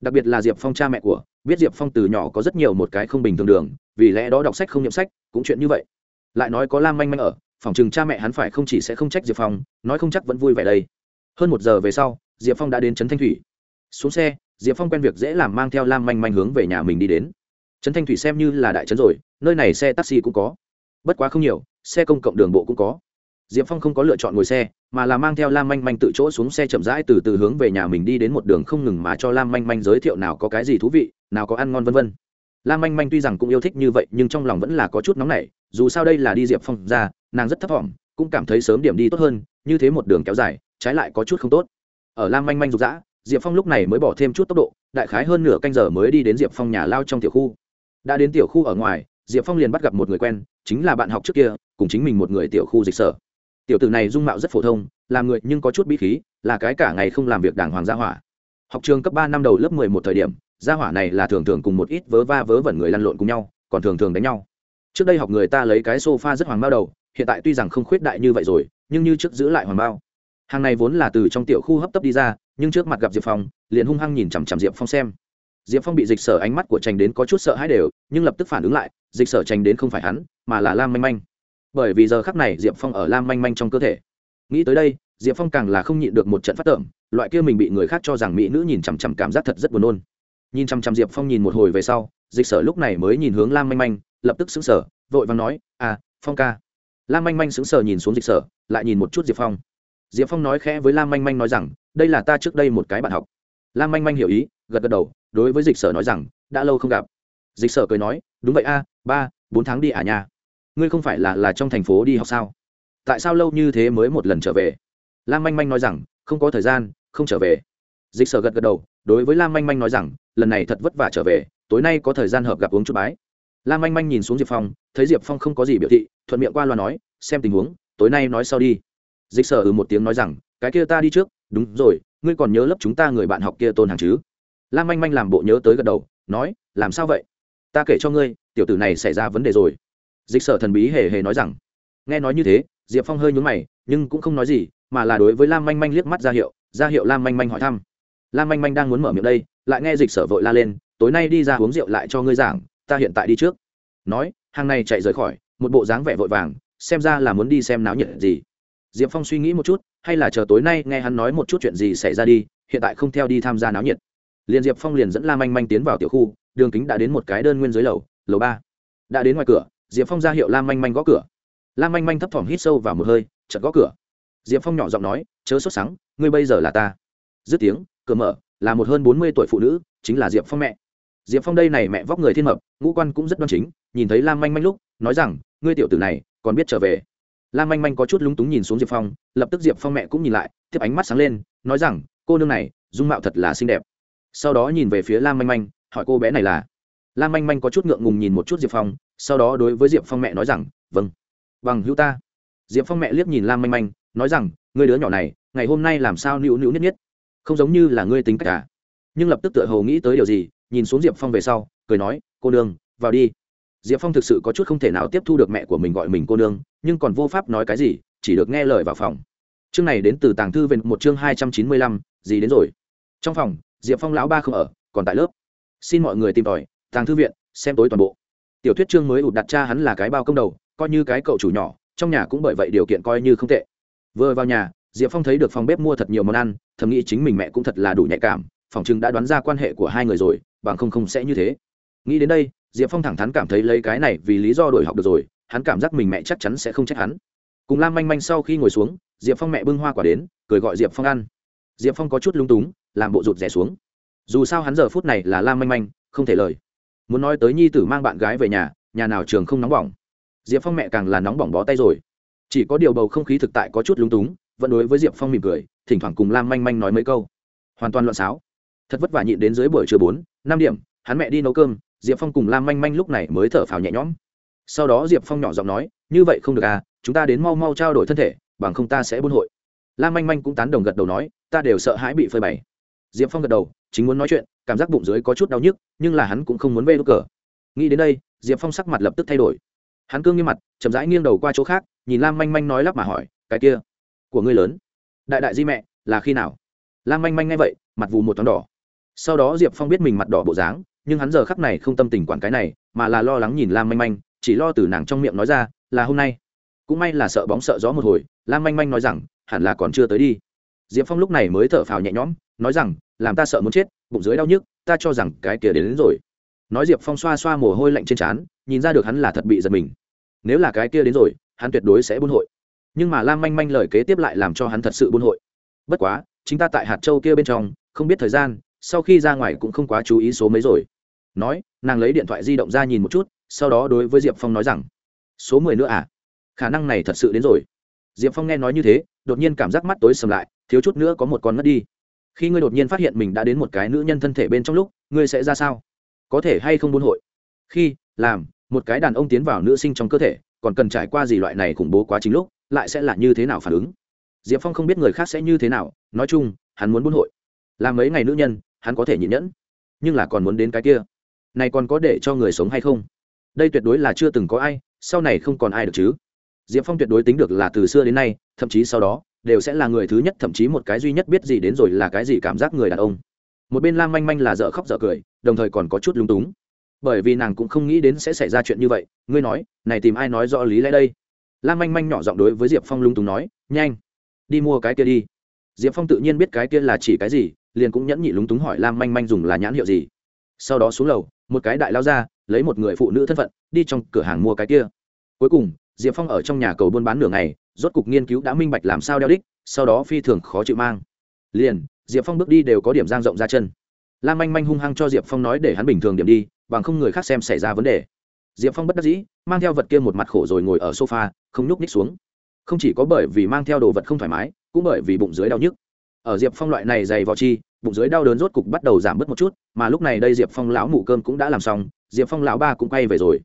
[SPEAKER 1] Đặc biệt là diệp phong cha mẹ của, biết diệp phong từ nhỏ có rất nhiều một cái không bình thường đường, vì lẽ đó đọc sách không nhậm sách, cũng chuyện như vậy. Lại nói có lam manh manh ở, phòng chừng cha mẹ hắn phải không chỉ sẽ không trách diệp phong, nói không chắc vẫn vui vẻ đây. Hơn một giờ về sau, diệp phong đã đến trấn thanh thủy. Xuống xe, diệp phong quen việc dễ làm mang theo lam manh manh hướng về nhà mình đi đến. Trấn thanh thủy xem như là đại trấn rồi nơi này xe taxi cũng có. Bất quá không nhiều, xe công cộng đường bộ cũng có. Diệp phong không có lựa chọn ngồi xe, mà là mang theo lam manh manh tự chỗ xuống xe chậm rãi từ từ hướng về nhà mình đi đến một đường không ngừng mà cho lam manh manh giới thiệu nào có cái gì thú vị, nào có ăn ngon vân vân. Lam manh manh tuy rằng cũng yêu thích như vậy, nhưng trong lòng vẫn là có chút nóng nảy, dù sao đây là đi diệp phong ra, nàng rất thấp t cũng cảm thấy sớm điểm đi tốt hơn, như thế một đường kéo dài, trái lại có chút không tốt. Ở lam manh manh rục rã, diệp phong lúc này mới bỏ thêm chút tốc độ, đại khái hơn nửa canh giờ mới đi đến diệp phong nhà lao trong tiểu khu. Đã đến tiểu khu ở ngoài diệp phong liền bắt gặp một người quen, chính là bạn học trước kia, cùng chính mình một người tiểu khu dịch sở. Tiểu tử này dung mạo rất phổ thông, làm người nhưng có chút bí khí, là cái cả ngày không làm việc đàng hoàng gia hỏa. Học trường cấp ba năm đầu lớp mười một thời điểm, gia hỏa này là thường thường cùng một ít vớ va vớ vẩn người lăn lộn cùng nhau, còn thường thường đánh nhau. Trước đây học người ta lấy cái sofa rất hoàng bao đầu, hiện tại tuy rằng không khuyết đại như vậy rồi, nhưng như trước giữ lại hoàng bao. Hàng này vốn là từ trong tiểu khu hấp tấp đi ra, nhưng trước mặt gặp diệp phong, liền hung hăng nhìn chằm chằm diệp phong xem diệp phong bị dịch sở ánh mắt của trành đến có chút sợ hãi đều, nhưng lập tức phản ứng lại, dịch sở trành đến không phải hắn, mà là lam manh manh. Bởi vì giờ khắc này diệp phong ở lam manh manh trong cơ thể. Nghĩ tới đây, diệp phong càng là không nhịn được một trận phát tởm, loại kia mình bị người khác cho rằng mỹ nữ nhìn chằm chằm cảm giác thật rất buồn nôn. Nhìn chằm chằm diệp phong nhìn một hồi về sau, dịch sở lúc này mới nhìn hướng lam manh manh, lập tức xứng sở vội vàng nói à phong ca. Lam manh manh xứng sở nhìn xuống dịch sở, lại nhìn một chút diệp phong. Diệp phong nói khẽ với lam manh manh nói rằng, đây là ta trước đây một cái bạn học. Lam manh manh hiểu ý, gật gật đầu đối với dịch sở nói rằng, đã lâu không gặp. Dịch sở cười nói, đúng vậy a, ba, bốn tháng đi à nhà ngươi không phải là là trong thành phố đi học sao? Tại sao lâu như thế mới một lần trở về? Lam manh manh nói rằng, không có thời gian, không trở về. Dịch sở gật gật đầu, đối với lam manh manh nói rằng, lần này thật vất vả trở về, tối nay có thời gian hợp gặp uống chút bái. Lam manh manh nhìn xuống diệp phong, thấy diệp phong không có gì biểu thị, thuận miệng qua loa nói, xem tình huống, tối nay nói sau đi. Dịch sở ừ một tiếng nói rằng, cái kia ta đi trước, đúng rồi, ngươi còn nhớ lớp chúng ta người bạn học kia tôn hàng chứ? Lam manh manh làm bộ nhớ tới gật đầu, nói, làm sao vậy? Ta kể cho ngươi, tiểu tử này xảy ra vấn đề rồi. Dịch sở thần bí hề hề nói rằng, nghe nói như thế, diệp phong hơi nhún mày, nhưng cũng không nói gì, mà là đối với lam manh manh liếc mắt ra hiệu ra hiệu lam manh manh hỏi thăm. Lam manh manh đang muốn mở miệng đây, lại nghe dịch sở vội la lên, tối nay đi ra uống rượu lại cho ngươi giảng, ta hiện tại đi trước. Nói, hàng này chạy rời khỏi, một bộ dáng vẻ vội vàng, xem ra là muốn đi xem náo nhiệt gì. Diệp phong suy nghĩ một chút, hay là chờ tối nay nghe hắn nói một chút chuyện gì xảy ra đi, hiện tại không theo đi tham gia náo nhiệt liền diệp phong liền dẫn lam manh manh tiến vào tiểu khu, đường kính đã đến một cái đơn nguyên dưới lầu lầu ba. Đã đến ngoài cửa, diệp phong ra hiệu lam manh manh gõ cửa. Lam manh manh thấp thỏm hít sâu vào một hơi chật gõ cửa. Diệp phong nhỏ giọng nói, chớ sốt sắng, ngươi bây giờ là ta. Dứt tiếng, cửa mở, là một hơn bốn mươi tuổi phụ nữ, chính là diệp phong mẹ. Diệp phong đây này mẹ vóc người thiên mập, ngũ quan cũng rất đoan chính, nhìn thấy lam manh manh lúc, nói rằng, ngươi tiểu tử này, còn biết trở về. Lam manh manh có chút lúng túng nhìn xuống diệp phong, lập tức diệp phong mẹ cũng nhìn lại, tiếp ánh mắt sáng lên, nói rằng, cô nương này, dung mạo thật là xinh đẹp sau đó nhìn về phía lam manh manh, hỏi cô bé này là? Lam manh manh có chút ngượng ngùng nhìn một chút diệp phong, sau đó đối với diệp phong mẹ nói rằng vâng. Bằng hữu ta. Diệp phong mẹ liếc nhìn lam manh manh, nói rằng người đứa nhỏ này, ngày hôm nay làm sao nữu nữu nhất nhất không giống như là ngươi tính cách cả nhưng lập tức tựa hồ nghĩ tới điều gì, nhìn xuống diệp phong về sau, cười nói, cô nương, vào đi. Diệp phong thực sự có chút không thể nào tiếp thu được mẹ của mình gọi mình cô nương, nhưng còn vô pháp nói cái gì, chỉ được nghe lời vào phòng. Chương này đến từ tàng thư về một chương hai trăm chín mươi lăm, gì đến rồi? Trong phòng diệp phong lão ba không ở, còn tại lớp. Xin mọi người tìm tòi, tàng thư viện, xem tối toàn bộ. Tiểu thuyết chương mới ụt đặt cha hắn là cái bao công đầu, coi như cái cậu chủ nhỏ, trong nhà cũng bởi vậy điều kiện coi như không tệ. Vừa vào nhà, diệp phong thấy được phòng bếp mua thật nhiều món ăn, thầm nghĩ chính mình mẹ cũng thật là đủ nhạy cảm, phòng chừng đã đoán ra quan hệ của hai người rồi, bằng không không sẽ như thế. Nghĩ đến đây, diệp phong thẳng thắn cảm thấy lấy cái này vì lý do đổi học được rồi, hắn cảm giác mình mẹ chắc chắn sẽ không trách hắn. Cùng lam manh manh sau khi ngồi xuống, diệp phong mẹ bưng hoa quả đến, cười gọi diệp phong ăn. Diệp phong có chút lung túng làm bộ rụt rè xuống. Dù sao hắn giờ phút này là lam manh manh, không thể lời. Muốn nói tới nhi tử mang bạn gái về nhà nhà nào trường không nóng bỏng. Diệp phong mẹ càng là nóng bỏng bó tay rồi. Chỉ có điều bầu không khí thực tại có chút lung túng, vẫn đối với diệp phong mỉm cười, thỉnh thoảng cùng lam manh manh nói mấy câu. Hoàn toàn loạn xáo. Thật vất vả nhịn đến dưới buổi trưa bốn, năm điểm, hắn mẹ đi nấu cơm, diệp phong cùng lam manh manh lúc này mới thở phào nhẹ nhõm. Sau đó diệp phong nhỏ giọng nói, như vậy không được à chúng ta đến mau mau trao đổi thân thể, bằng không ta sẽ buôn hội. Lam manh manh cũng tán đồng gật đầu nói, ta đều sợ hãi bị phơi bày diệp phong gật đầu, chính muốn nói chuyện, cảm giác bụng dưới có chút đau nhức, nhưng là hắn cũng không muốn vê đốt cờ. Nghĩ đến đây, diệp phong sắc mặt lập tức thay đổi. Hắn cương như mặt, chậm rãi nghiêng đầu qua chỗ khác, nhìn lam manh manh nói lắp mà hỏi, cái kia của ngươi lớn? Đại đại di mẹ, là khi nào? Lam manh manh nghe vậy, mặt vù một tón đỏ. Sau đó diệp phong biết mình mặt đỏ bộ dáng, nhưng hắn giờ khắc này không tâm tình quản cái này, mà là lo lắng nhìn lam manh manh, chỉ lo từ nàng trong miệng nói ra, là hôm nay. Cũng may là sợ bóng sợ gió một hồi, lam manh manh nói rằng, hẳn là còn chưa tới đi. Diệp phong lúc này mới thở phào nhẹ nhõm nói rằng làm ta sợ muốn chết bụng dưới đau nhức ta cho rằng cái kia đến, đến rồi. Nói diệp phong xoa xoa mồ hôi lạnh trên trán nhìn ra được hắn là thật bị giật mình. Nếu là cái kia đến rồi hắn tuyệt đối sẽ buôn hội. Nhưng mà lam manh manh lời kế tiếp lại làm cho hắn thật sự buôn hội. Bất quá chính ta tại hạt châu kia bên trong không biết thời gian sau khi ra ngoài cũng không quá chú ý số mấy rồi. Nói nàng lấy điện thoại di động ra nhìn một chút sau đó đối với diệp phong nói rằng số mười nữa à? Khả năng này thật sự đến rồi. Diệp phong nghe nói như thế đột nhiên cảm giác mắt tối sầm lại thiếu chút nữa có một con mất đi khi ngươi đột nhiên phát hiện mình đã đến một cái nữ nhân thân thể bên trong lúc, ngươi sẽ ra sao? Có thể hay không buôn hội? Khi, làm, một cái đàn ông tiến vào nữ sinh trong cơ thể, còn cần trải qua gì loại này khủng bố quá trình lúc, lại sẽ là như thế nào phản ứng? Diệp phong không biết người khác sẽ như thế nào, nói chung, hắn muốn buôn hội. Làm mấy ngày nữ nhân, hắn có thể nhịn nhẫn. Nhưng là còn muốn đến cái kia. Này còn có để cho người sống hay không? Đây tuyệt đối là chưa từng có ai, sau này không còn ai được chứ. Diệp phong tuyệt đối tính được là từ xưa đến nay, thậm chí sau đó đều sẽ là người thứ nhất, thậm chí một cái duy nhất biết gì đến rồi là cái gì cảm giác người đàn ông. Một bên lam manh manh là dở khóc dở cười, đồng thời còn có chút lúng túng. Bởi vì nàng cũng không nghĩ đến sẽ xảy ra chuyện như vậy, ngươi nói, này tìm ai nói rõ lý lẽ đây? Lam manh manh nhỏ giọng đối với diệp phong lúng túng nói, nhanh, đi mua cái kia đi. Diệp phong tự nhiên biết cái kia là chỉ cái gì, liền cũng nhẫn nhị lúng túng hỏi lam manh manh dùng là nhãn hiệu gì. Sau đó xuống lầu, một cái đại lao ra, lấy một người phụ nữ thân phận, đi trong cửa hàng mua cái kia. Cuối cùng diệp phong ở trong nhà cầu buôn bán nửa ngày, rốt cục nghiên cứu đã minh bạch làm sao đeo đích, sau đó phi thường khó chịu mang. Liền, diệp phong bước đi đều có điểm giang rộng ra chân. Lam manh manh hung hăng cho diệp phong nói để hắn bình thường điểm đi, bằng không người khác xem xảy ra vấn đề. Diệp phong bất đắc dĩ, mang theo vật kia một mặt khổ rồi ngồi ở sofa, không nhúc ních xuống. Không chỉ có bởi vì mang theo đồ vật không thoải mái, cũng bởi vì bụng dưới đau nhức. Ở diệp phong loại này dày vào chi, bụng dưới đau đớn rốt cục bắt đầu giảm bớt một chút, mà lúc này đây diệp phong lão mụ cơm cũng đã làm xong, diệp phong lão ba cũng quay về rồi.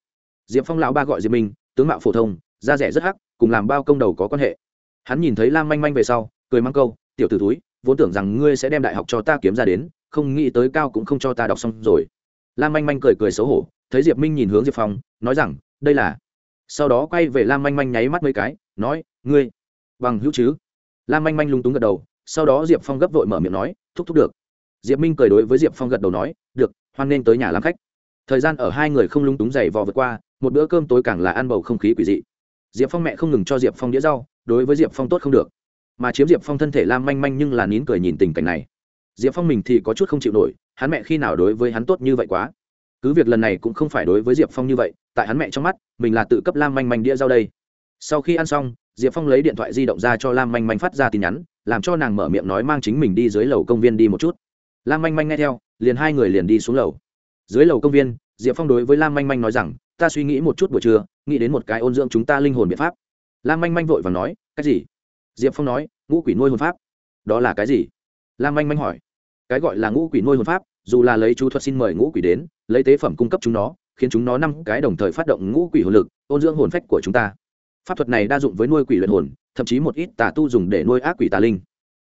[SPEAKER 1] Diệp phong lão ba gọi diệp minh, tướng mạo phổ thông da rẻ rất hắc, cùng làm bao công đầu có quan hệ. Hắn nhìn thấy lam manh manh về sau, cười mang câu, tiểu t ử túi vốn tưởng rằng ngươi sẽ đem đại học cho ta kiếm ra đến, không nghĩ tới cao cũng không cho ta đọc xong rồi. Lam manh manh cười cười xấu hổ, thấy diệp minh nhìn hướng diệp phong, nói rằng, đây là sau đó quay về lam manh manh nháy mắt mấy cái, nói, ngươi bằng hữu chứ? Lam manh manh lung túng gật đầu, sau đó diệp phong gấp vội mở miệng nói, thúc thúc được. Diệp minh cười đối với diệp phong gật đầu nói, được, hoan nên tới nhà làm khách. Thời gian ở hai người không lung túng dày vò vượt qua, một bữa cơm tối càng là ăn bầu không khí quỷ dị diệp phong mẹ không ngừng cho diệp phong đĩa rau, đối với diệp phong tốt không được. Mà chiếm diệp phong thân thể lam manh manh nhưng là nín cười nhìn tình cảnh này. Diệp phong mình thì có chút không chịu nổi, hắn mẹ khi nào đối với hắn tốt như vậy quá? Cứ việc lần này cũng không phải đối với diệp phong như vậy, tại hắn mẹ trong mắt, mình là tự cấp lam manh manh đĩa rau đây. Sau khi ăn xong, diệp phong lấy điện thoại di động ra cho lam manh manh phát ra tin nhắn, làm cho nàng mở miệng nói mang chính mình đi dưới lầu công viên đi một chút. Lam manh manh nghe theo, liền hai người liền đi xuống lầu. Dưới lầu công viên, diệp phong đối với lam manh manh nói rằng ta suy nghĩ một chút buổi trưa, nghĩ đến một cái ôn dưỡng chúng ta linh hồn biện pháp. Lam manh manh vội và nói, cái gì? Diệp phong nói, ngũ quỷ nuôi hồn pháp. Đó là cái gì? Lam manh manh hỏi. Cái gọi là ngũ quỷ nuôi hồn pháp, dù là lấy chú thuật xin mời ngũ quỷ đến, lấy tế phẩm cung cấp chúng nó, khiến chúng nó năm cái đồng thời phát động ngũ quỷ hồn lực, ôn dưỡng hồn phách của chúng ta. Pháp thuật này đa dụng với nuôi quỷ luyện hồn, thậm chí một ít tà tu dùng để nuôi ác quỷ tà linh.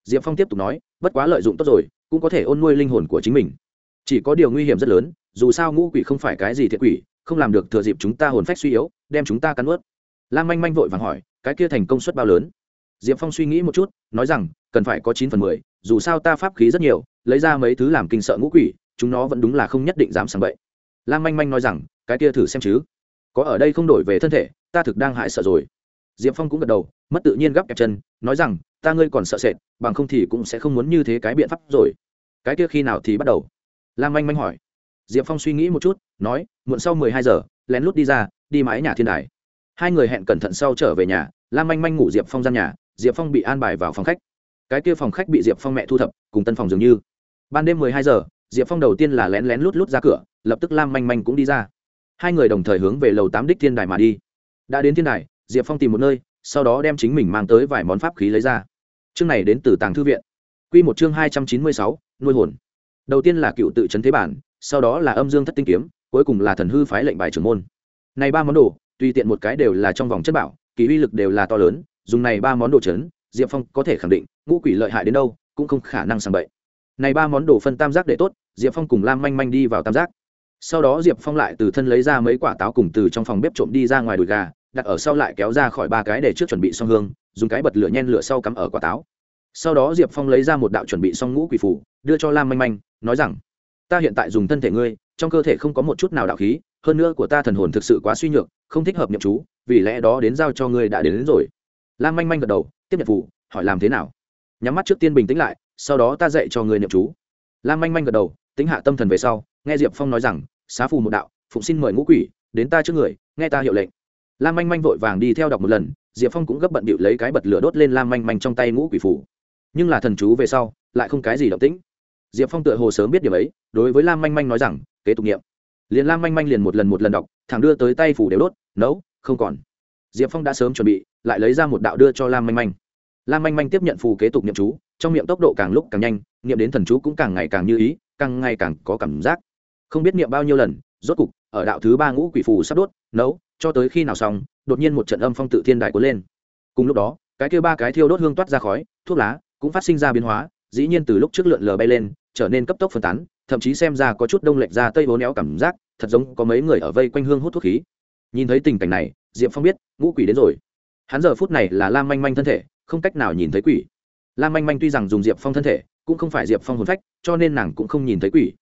[SPEAKER 1] Diệp phong tiếp tục nói, bất quá lợi dụng tốt rồi, cũng có thể ôn nuôi linh hồn của chính mình. Chỉ có điều nguy hiểm rất lớn, dù sao ngũ quỷ không phải cái gì thiệt quỷ không làm được thừa dịp chúng ta hồn phách suy yếu, đem chúng ta cắn ướt lam manh manh vội vàng hỏi, cái kia thành công suất bao lớn? Diệp phong suy nghĩ một chút, nói rằng, cần phải có chín phần mười, dù sao ta pháp khí rất nhiều, lấy ra mấy thứ làm kinh sợ ngũ quỷ, chúng nó vẫn đúng là không nhất định dám sàng bậy. Lam manh manh nói rằng, cái kia thử xem chứ. Có ở đây không đổi về thân thể, ta thực đang hại sợ rồi. Diệp phong cũng gật đầu, mất tự nhiên gắp kẹp chân, nói rằng, ta ngươi còn sợ sệt, bằng không thì cũng sẽ không muốn như thế cái biện pháp rồi. Cái kia khi nào thì bắt đầu? Lam manh manh hỏi diệp phong suy nghĩ một chút, nói, muộn sau mười hai giờ, lén lút đi ra, đi mái nhà thiên đài. Hai người hẹn cẩn thận sau trở về nhà, lam manh manh ngủ diệp phong gian nhà, diệp phong bị an bài vào phòng khách. Cái kia phòng khách bị diệp phong mẹ thu thập, cùng tân phòng dường như. Ban đêm mười hai giờ, diệp phong đầu tiên là lén lén lút lút ra cửa, lập tức lam manh manh cũng đi ra. Hai người đồng thời hướng về lầu tám đích thiên đài mà đi. Đã đến thiên đài, diệp phong tìm một nơi, sau đó đem chính mình mang tới vài món pháp khí lấy ra. Chương này đến từ tàng thư viện. Q một chương hai trăm chín mươi sáu, nuôi hồn. Đầu tiên là cựu tự chấn thế bản sau đó là âm dương thất tinh kiếm, cuối cùng là thần hư phái lệnh bài trưởng môn. Này ba món đồ, tùy tiện một cái đều là trong vòng chất bảo, kỳ uy lực đều là to lớn, dùng này ba món đồ chấn, diệp phong có thể khẳng định, ngũ quỷ lợi hại đến đâu, cũng không khả năng sàng bậy. Này ba món đồ phân tam giác để tốt, diệp phong cùng lam manh manh đi vào tam giác. Sau đó diệp phong lại từ thân lấy ra mấy quả táo cùng từ trong phòng bếp trộm đi ra ngoài đùi gà, đặt ở sau lại kéo ra khỏi ba cái để trước chuẩn bị xong hương, dùng cái bật lửa nhen lửa sau cắm ở quả táo. Sau đó diệp phong lấy ra một đạo chuẩn bị xong ngũ quỷ phủ đưa cho lam manh manh, nói rằng ta hiện tại dùng thân thể ngươi trong cơ thể không có một chút nào đạo khí hơn nữa của ta thần hồn thực sự quá suy nhược không thích hợp nhậm chú vì lẽ đó đến giao cho ngươi đã đến, đến rồi. Lam manh manh gật đầu tiếp nhận phủ hỏi làm thế nào? Nhắm mắt trước tiên bình tĩnh lại sau đó ta dạy cho ngươi niệm chú. Lam manh manh gật đầu tính hạ tâm thần về sau nghe diệp phong nói rằng xá phù một đạo phụng xin mời ngũ quỷ đến ta trước người nghe ta hiệu lệnh. Lam manh manh vội vàng đi theo đọc một lần diệp phong cũng gấp bận bịu lấy cái bật lửa đốt lên lam manh manh trong tay ngũ quỷ phủ nhưng là thần chú về sau lại không cái gì động tĩnh diệp phong tựa hồ sớm biết điều ấy, đối với lam manh manh nói rằng, kế tục nghiệm. Liền lam manh manh liền một lần một lần đọc, thẳng đưa tới tay phủ đều đốt, nấu, không còn. Diệp phong đã sớm chuẩn bị, lại lấy ra một đạo đưa cho lam manh manh. Lam manh manh tiếp nhận phù kế tục niệm chú, trong miệng tốc độ càng lúc càng nhanh niệm đến thần chú cũng càng ngày càng như ý, càng ngày càng có cảm giác. Không biết niệm bao nhiêu lần, rốt cục, ở đạo thứ ba ngũ quỷ phù sắp đốt, nấu, cho tới khi nào xong? Đột nhiên một trận âm phong tự thiên đại cuốn lên. Cùng lúc đó, cái kia ba cái thiêu đốt hương toát ra khói, thuốc lá cũng phát sinh ra biến hóa dĩ nhiên từ lúc trước lượn lờ bay lên, trở nên cấp tốc phân tán, thậm chí xem ra có chút đông lệch ra tây vốn éo cảm giác, thật giống có mấy người ở vây quanh hương hút thuốc khí. Nhìn thấy tình cảnh này, diệp phong biết, ngũ quỷ đến rồi. Hắn giờ phút này là lam manh manh thân thể, không cách nào nhìn thấy quỷ. Lam manh manh tuy rằng dùng diệp phong thân thể, cũng không phải diệp phong hồn phách, cho nên nàng cũng không nhìn thấy quỷ.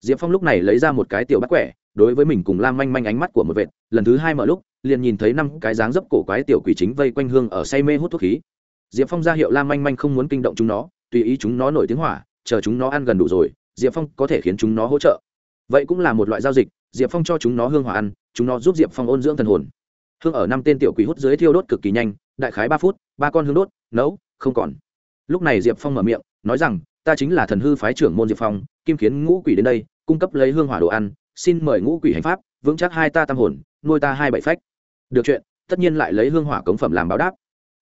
[SPEAKER 1] Diệp phong lúc này lấy ra một cái tiểu bắt quẻ, đối với mình cùng lam manh manh ánh mắt của một vệt, lần thứ hai mở lúc, liền nhìn thấy năm cái dáng dấp cổ quái tiểu quỷ chính vây quanh hương ở say mê hút thuốc khí. Diệp phong ra hiệu lam manh manh không muốn kinh động chúng nó tùy ý chúng nó nổi tiếng hỏa, chờ chúng nó ăn gần đủ rồi, diệp phong có thể khiến chúng nó hỗ trợ. Vậy cũng là một loại giao dịch, diệp phong cho chúng nó hương hỏa ăn, chúng nó giúp diệp phong ôn dưỡng thần hồn. Hương ở năm tên tiểu quỷ hút dưới thiêu đốt cực kỳ nhanh, đại khái ba phút, ba con hương đốt, nấu, không còn. Lúc này diệp phong mở miệng, nói rằng, ta chính là thần hư phái trưởng môn diệp phong, kim khiến ngũ quỷ đến đây, cung cấp lấy hương hỏa đồ ăn, xin mời ngũ quỷ hành pháp, vững chắc hai ta tam hồn, nuôi ta hai bảy phách. Được chuyện, tất nhiên lại lấy hương hỏa cống phẩm làm báo đáp.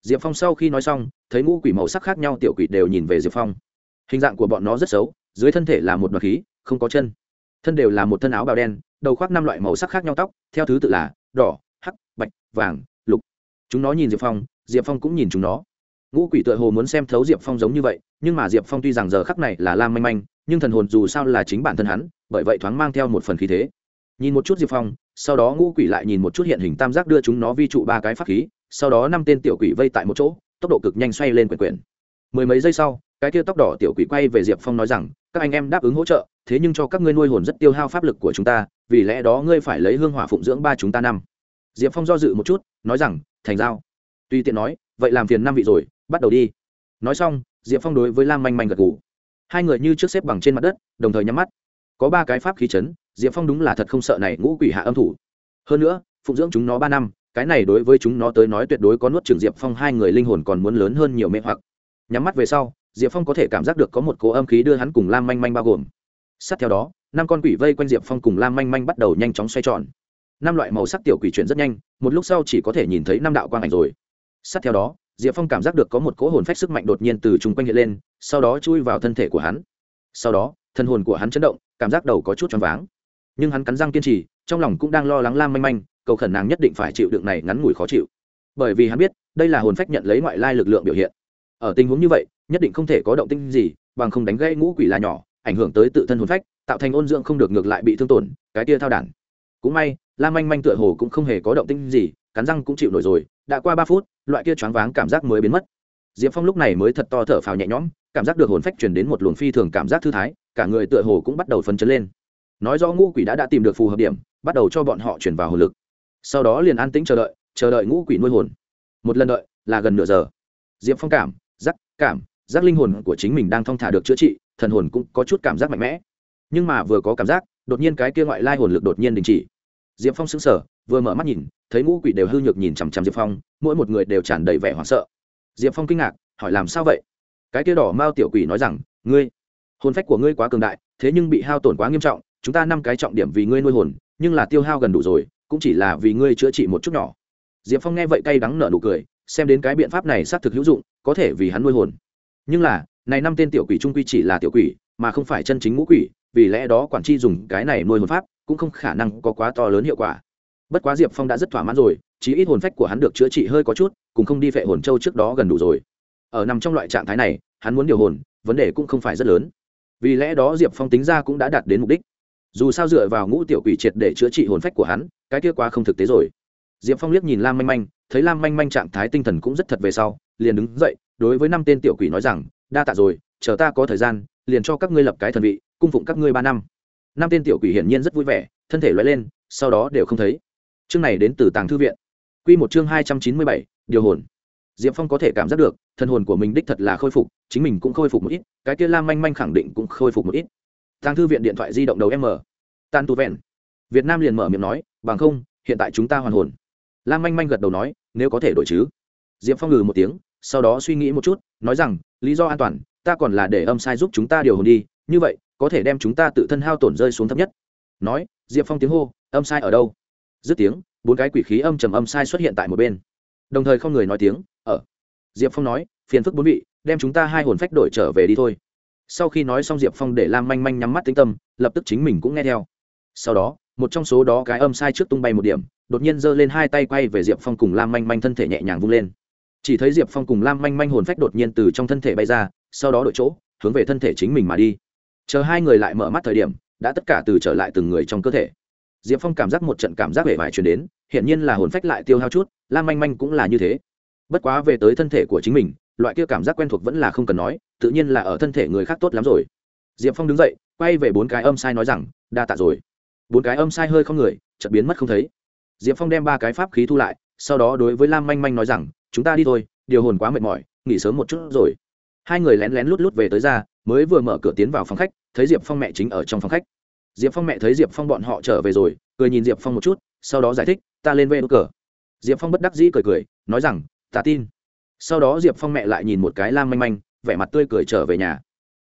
[SPEAKER 1] Diệp phong sau khi nói xong thấy ngũ quỷ màu sắc khác nhau tiểu quỷ đều nhìn về diệp phong. Hình dạng của bọn nó rất xấu, dưới thân thể là một mặt khí, không có chân. Thân đều là một thân áo bào đen, đầu khoác năm loại màu sắc khác nhau tóc, theo thứ tự là đỏ, hắc, bạch, vàng, lục. Chúng nó nhìn diệp phong diệp phong cũng nhìn chúng nó. Ngũ quỷ tựa hồ muốn xem thấu diệp phong giống như vậy, nhưng mà diệp phong tuy rằng giờ khắc này là lam manh manh, nhưng thần hồn dù sao là chính bản thân hắn, bởi vậy thoáng mang theo một phần khí thế. Nhìn một chút diệp phong, sau đó ngũ quỷ lại nhìn một chút hiện hình tam giác đưa chúng nó vi trụ ba cái pháp khí, sau đó năm tên tiểu quỷ vây tại một chỗ tốc độ cực nhanh xoay lên quyển quyển mười mấy giây sau, cái kia tóc đỏ tiểu quỷ quay về diệp phong nói rằng, các anh em đáp ứng hỗ trợ, thế nhưng cho các ngươi nuôi hồn rất tiêu hao pháp lực của chúng ta, vì lẽ đó ngươi phải lấy hương hỏa phụng dưỡng ba chúng ta năm. Diệp phong do dự một chút, nói rằng, thành giao. Tuy tiện nói, vậy làm phiền năm vị rồi, bắt đầu đi. Nói xong, diệp phong đối với lam manh manh gật g ủ hai người như trước xếp bằng trên mặt đất, đồng thời nhắm mắt. Có ba cái pháp khí chấn, diệp phong đúng là thật không sợ này ngũ quỷ hạ âm thủ. Hơn nữa, phụng dưỡng chúng nó ba năm cái này đối với chúng nó tới nói tuyệt đối có nuốt trường diệp phong hai người linh hồn còn muốn lớn hơn nhiều mê hoặc. Nhắm mắt về sau, diệp phong có thể cảm giác được có một cố âm khí đưa hắn cùng lam manh manh bao gồm. Sát theo đó, năm con quỷ vây quanh diệp phong cùng lam manh manh bắt đầu nhanh chóng xoay tròn. Năm loại màu sắc tiểu quỷ chuyển rất nhanh, một lúc sau chỉ có thể nhìn thấy năm đạo quang ảnh rồi. Sát theo đó, diệp phong cảm giác được có một cỗ hồn phách sức mạnh đột nhiên từ chung quanh hiện lên, sau đó chui vào thân thể của hắn. Sau đó, thân hồn của hắn chấn động, cảm giác đầu có chút choáng váng. Nhưng hắn cắn răng kiên trì trong lòng cũng đang lo lắng lam manh manh, cầu khẩn nàng nhất định phải chịu đựng này ngắn ngủi khó chịu. Bởi vì hắn biết, đây là hồn phách nhận lấy ngoại lai lực lượng biểu hiện. Ở tình huống như vậy, nhất định không thể có động tinh gì, bằng không đánh gãy ngũ quỷ là nhỏ, ảnh hưởng tới tự thân hồn phách, tạo thành ôn dưỡng không được ngược lại bị thương tổn, cái tia thao đản. Cũng may, lam manh manh tựa hồ cũng không hề có động tinh gì, cắn răng cũng chịu nổi rồi, đã qua ba phút, loại kia choáng váng cảm giác mới biến mất. Diệp phong lúc này mới thật to thở phào nhẹ nhõm, cảm giác được hồn phách truyền đến một luồng phi thường cảm giác thư thái, cả người tựa hồ cũng bắt đầu phấn chấn lên. Nói rõ ngũ quỷ đã đã tìm được phù hợp điểm bắt đầu cho bọn họ chuyển vào hồn lực. Sau đó liền an tĩnh chờ đợi chờ đợi ngũ quỷ nuôi hồn. Một lần đợi, là gần nửa giờ. Diệp phong cảm, giác cảm, giác linh hồn của chính mình đang thong thả được chữa trị, thần hồn cũng có chút cảm giác mạnh mẽ. Nhưng mà vừa có cảm giác, đột nhiên cái kia ngoại lai hồn lực đột nhiên đình chỉ. Diệp phong sững sở vừa mở mắt nhìn, thấy ngũ quỷ đều hư nhược nhìn chằm chằm diệp phong, mỗi một người đều tràn đầy vẻ hoảng sợ. Diệp phong kinh ngạc, hỏi làm sao vậy? Cái kia đỏ mao tiểu quỷ nói rằng, ngươi, hồn phách của ngươi quá cường đại, thế nhưng bị hao tổn quá nghiêm trọng, chúng ta năm cái trọng điểm vì ngươi nuôi hồn nhưng là tiêu hao gần đủ rồi, cũng chỉ là vì ngươi chữa trị một chút nhỏ. Diệp phong nghe vậy cay đắng nở nụ cười, xem đến cái biện pháp này xác thực hữu dụng, có thể vì hắn nuôi hồn. Nhưng là, này năm tên tiểu quỷ trung quy chỉ là tiểu quỷ, mà không phải chân chính ngũ quỷ, vì lẽ đó quản tri dùng cái này nuôi hồn pháp cũng không khả năng có quá to lớn hiệu quả. Bất quá diệp phong đã rất thỏa mãn rồi, chí ít hồn phách của hắn được chữa trị hơi có chút cùng không đi vệ hồn châu trước đó gần đủ rồi. Ở nằm trong loại trạng thái này, hắn muốn điều hồn, vấn đề cũng không phải rất lớn. Vì lẽ đó diệp phong tính ra cũng đã đạt đến mục đích dù sao dựa vào ngũ tiểu quỷ triệt để chữa trị hồn phách của hắn, cái kia quá không thực tế rồi. Diệp phong liếc nhìn lam manh manh, thấy lam manh manh trạng thái tinh thần cũng rất thật về sau, liền đứng dậy, đối với năm tên tiểu quỷ nói rằng, đa tạ rồi, chờ ta có thời gian, liền cho các ngươi lập cái thần vị, cung phụng các ngươi ba năm. Năm tên tiểu quỷ hiển nhiên rất vui vẻ, thân thể loay lên, sau đó đều không thấy. Chương này đến từ tàng thư viện. Q một chương hai trăm chín mươi bảy, điều hồn. Diệp phong có thể cảm giác được, thân hồn của mình đích thật là khôi phục, chính mình cũng khôi phục một ít, cái kia lam manh manh khẳng định cũng khôi phục một ít tàng thư viện điện thoại di động đầu m. Tan tu vẹn. Việt nam liền mở miệng nói, bằng không, hiện tại chúng ta hoàn hồn. Lam manh manh gật đầu nói, nếu có thể đổi chứ. Diệp phong ngừ một tiếng, sau đó suy nghĩ một chút, nói rằng, lý do an toàn, ta còn là để âm sai giúp chúng ta điều hồn đi, như vậy, có thể đem chúng ta tự thân hao tổn rơi xuống thấp nhất. Nói, diệp phong tiếng hô, âm sai ở đâu? Dứt tiếng, bốn cái quỷ khí âm trầm âm sai xuất hiện tại một bên. Đồng thời không người nói tiếng, ở. Diệp phong nói, phiền phức bốn vị, đem chúng ta hai hồn phách đổi trở về đi thôi sau khi nói xong diệp phong để lam manh manh nhắm mắt tính tâm, lập tức chính mình cũng nghe theo. Sau đó, một trong số đó cái âm sai trước tung bay một điểm, đột nhiên giơ lên hai tay quay về diệp phong cùng lam manh manh thân thể nhẹ nhàng vung lên. Chỉ thấy diệp phong cùng lam manh manh hồn phách đột nhiên từ trong thân thể bay ra, sau đó đổi chỗ, hướng về thân thể chính mình mà đi. Chờ hai người lại mở mắt thời điểm, đã tất cả từ trở lại từng người trong cơ thể. Diệp phong cảm giác một trận cảm giác vẻ vải chuyển đến, hiển nhiên là hồn phách lại tiêu hao chút, lam manh manh cũng là như thế. Bất quá về tới thân thể của chính mình, loại kia cảm giác quen thuộc vẫn là không cần nói tự nhiên là ở thân thể người khác tốt lắm rồi. Diệp phong đứng dậy, quay về bốn cái âm sai nói rằng, đa tạ rồi. Bốn cái âm sai hơi không người, chợt biến mất không thấy. Diệp phong đem ba cái pháp khí thu lại, sau đó đối với lam manh manh nói rằng, chúng ta đi thôi, điều hồn quá mệt mỏi, nghỉ sớm một chút rồi. Hai người lén lén lút lút về tới ra, mới vừa mở cửa tiến vào phòng khách, thấy diệp phong mẹ chính ở trong phòng khách. Diệp phong mẹ thấy diệp phong bọn họ trở về rồi, cười nhìn diệp phong một chút, sau đó giải thích, ta lên vê đ cờ. Diệp phong bất đắc dĩ cười cười, nói rằng, ta tin. Sau đó diệp phong mẹ lại nhìn một cái lam manh manh vẻ mặt tươi cười trở về nhà.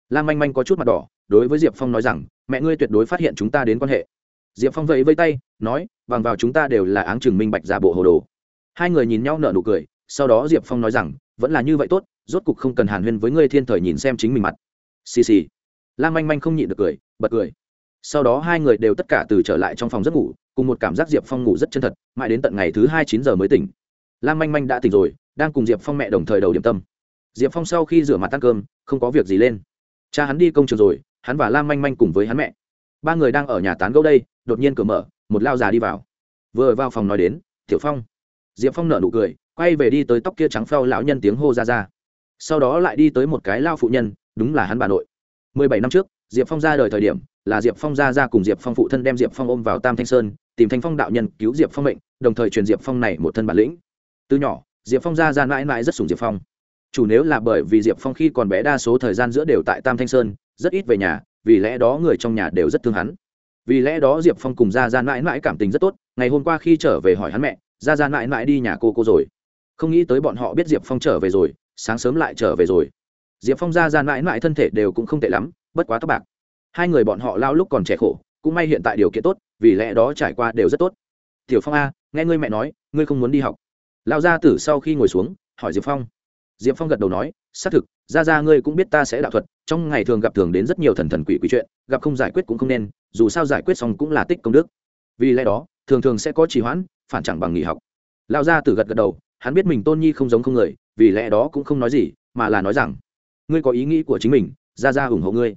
[SPEAKER 1] Lam manh manh có chút mặt đỏ, đối với diệp phong nói rằng, mẹ ngươi tuyệt đối phát hiện chúng ta đến quan hệ. Diệp phong vẫy vây tay, nói, bằng vào chúng ta đều là áng chừng minh bạch giả bộ hồ đồ. Hai người nhìn nhau nở nụ cười, sau đó diệp phong nói rằng, vẫn là như vậy tốt, rốt cục không cần hàn huyên với ngươi thiên thời nhìn xem chính mình mặt. Xì xì. Lam manh manh không nhịn được cười, bật cười. Sau đó hai người đều tất cả từ trở lại trong phòng giấc ngủ, cùng một cảm giác diệp phong ngủ rất chân thật, mãi đến tận ngày thứ hai chín giờ mới tỉnh. Lam manh manh đã tỉnh rồi, đang cùng diệp phong mẹ đồng thời đầu điểm tâm diệp phong sau khi rửa mặt ăn cơm, không có việc gì lên. Cha hắn đi công trường rồi, hắn và lam manh manh cùng với hắn mẹ. Ba người đang ở nhà tán gẫu đây, đột nhiên cửa mở, một lao già đi vào. Vừa vào phòng nói đến, tiểu phong. Diệp phong nở nụ cười, quay về đi tới tóc kia trắng phao lão nhân tiếng hô ra ra. Sau đó lại đi tới một cái lao phụ nhân, đúng là hắn bà nội. Mười bảy năm trước, diệp phong ra đời thời điểm, là diệp phong ra ra cùng diệp phong phụ thân đem diệp phong ôm vào tam thanh sơn, tìm thanh phong đạo nhân cứu diệp phong mệnh, đồng thời truyền diệp phong này một thân bản lĩnh. Từ nhỏ, diệp phong ra ra mãi mãi rất sùng diệp phong chủ nếu là bởi vì diệp phong khi còn bé đa số thời gian giữa đều tại tam thanh sơn, rất ít về nhà, vì lẽ đó người trong nhà đều rất thương hắn. Vì lẽ đó diệp phong cùng ra ra mãi mãi cảm tình rất tốt, ngày hôm qua khi trở về hỏi hắn mẹ ra ra mãi mãi đi nhà cô cô rồi? Không nghĩ tới bọn họ biết diệp phong trở về rồi, sáng sớm lại trở về rồi. Diệp phong ra ra mãi mãi thân thể đều cũng không tệ lắm, bất quá tóc bạc. Hai người bọn họ lao lúc còn trẻ khổ, cũng may hiện tại điều kiện tốt, vì lẽ đó trải qua đều rất tốt. Tiểu phong a, nghe ngươi mẹ nói, ngươi không muốn đi học. Lao gia tử sau khi ngồi xuống, hỏi diệp phong diệp phong gật đầu nói, xác thực ra ra ngươi cũng biết ta sẽ đạo thuật, trong ngày thường gặp thường đến rất nhiều thần thần quỷ quỷ chuyện, gặp không giải quyết cũng không nên, dù sao giải quyết xong cũng là tích công đức. Vì lẽ đó, thường thường sẽ có trì hoãn, phản chẳng bằng nghỉ học. Lao gia tử gật gật đầu, hắn biết mình tôn nhi không giống không người, vì lẽ đó cũng không nói gì, mà là nói rằng, ngươi có ý nghĩ của chính mình ra ra ủng hộ ngươi.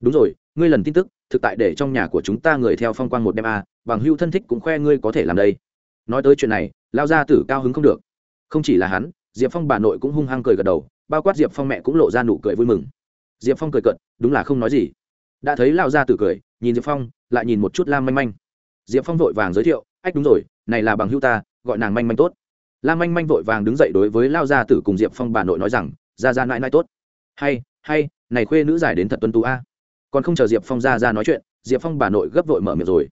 [SPEAKER 1] Đúng rồi, ngươi lần tin tức, thực tại để trong nhà của chúng ta người theo phong quang một đêm a, bằng hưu thân thích cũng khoe ngươi có thể làm đây. Nói tới chuyện này lao gia tử cao hứng không được. Không chỉ là hắn diệp phong bà nội cũng hung hăng cười gật đầu, bao quát diệp phong mẹ cũng lộ ra nụ cười vui mừng. Diệp phong cười cận đúng là không nói gì. Đã thấy lao ra từ cười, nhìn diệp phong, lại nhìn một chút lam manh manh. Diệp phong vội vàng giới thiệu, ách đúng rồi, này là bằng hữu ta, gọi nàng manh manh tốt. Lam manh manh vội vàng đứng dậy đối với lao gia tử cùng diệp phong bà nội nói rằng ra ra nãi nãi tốt. Hay hay, này khuê nữ giải đến thật tuân tú a. Còn không chờ diệp phong ra ra nói chuyện, diệp phong bà nội gấp vội mở miệng rồi.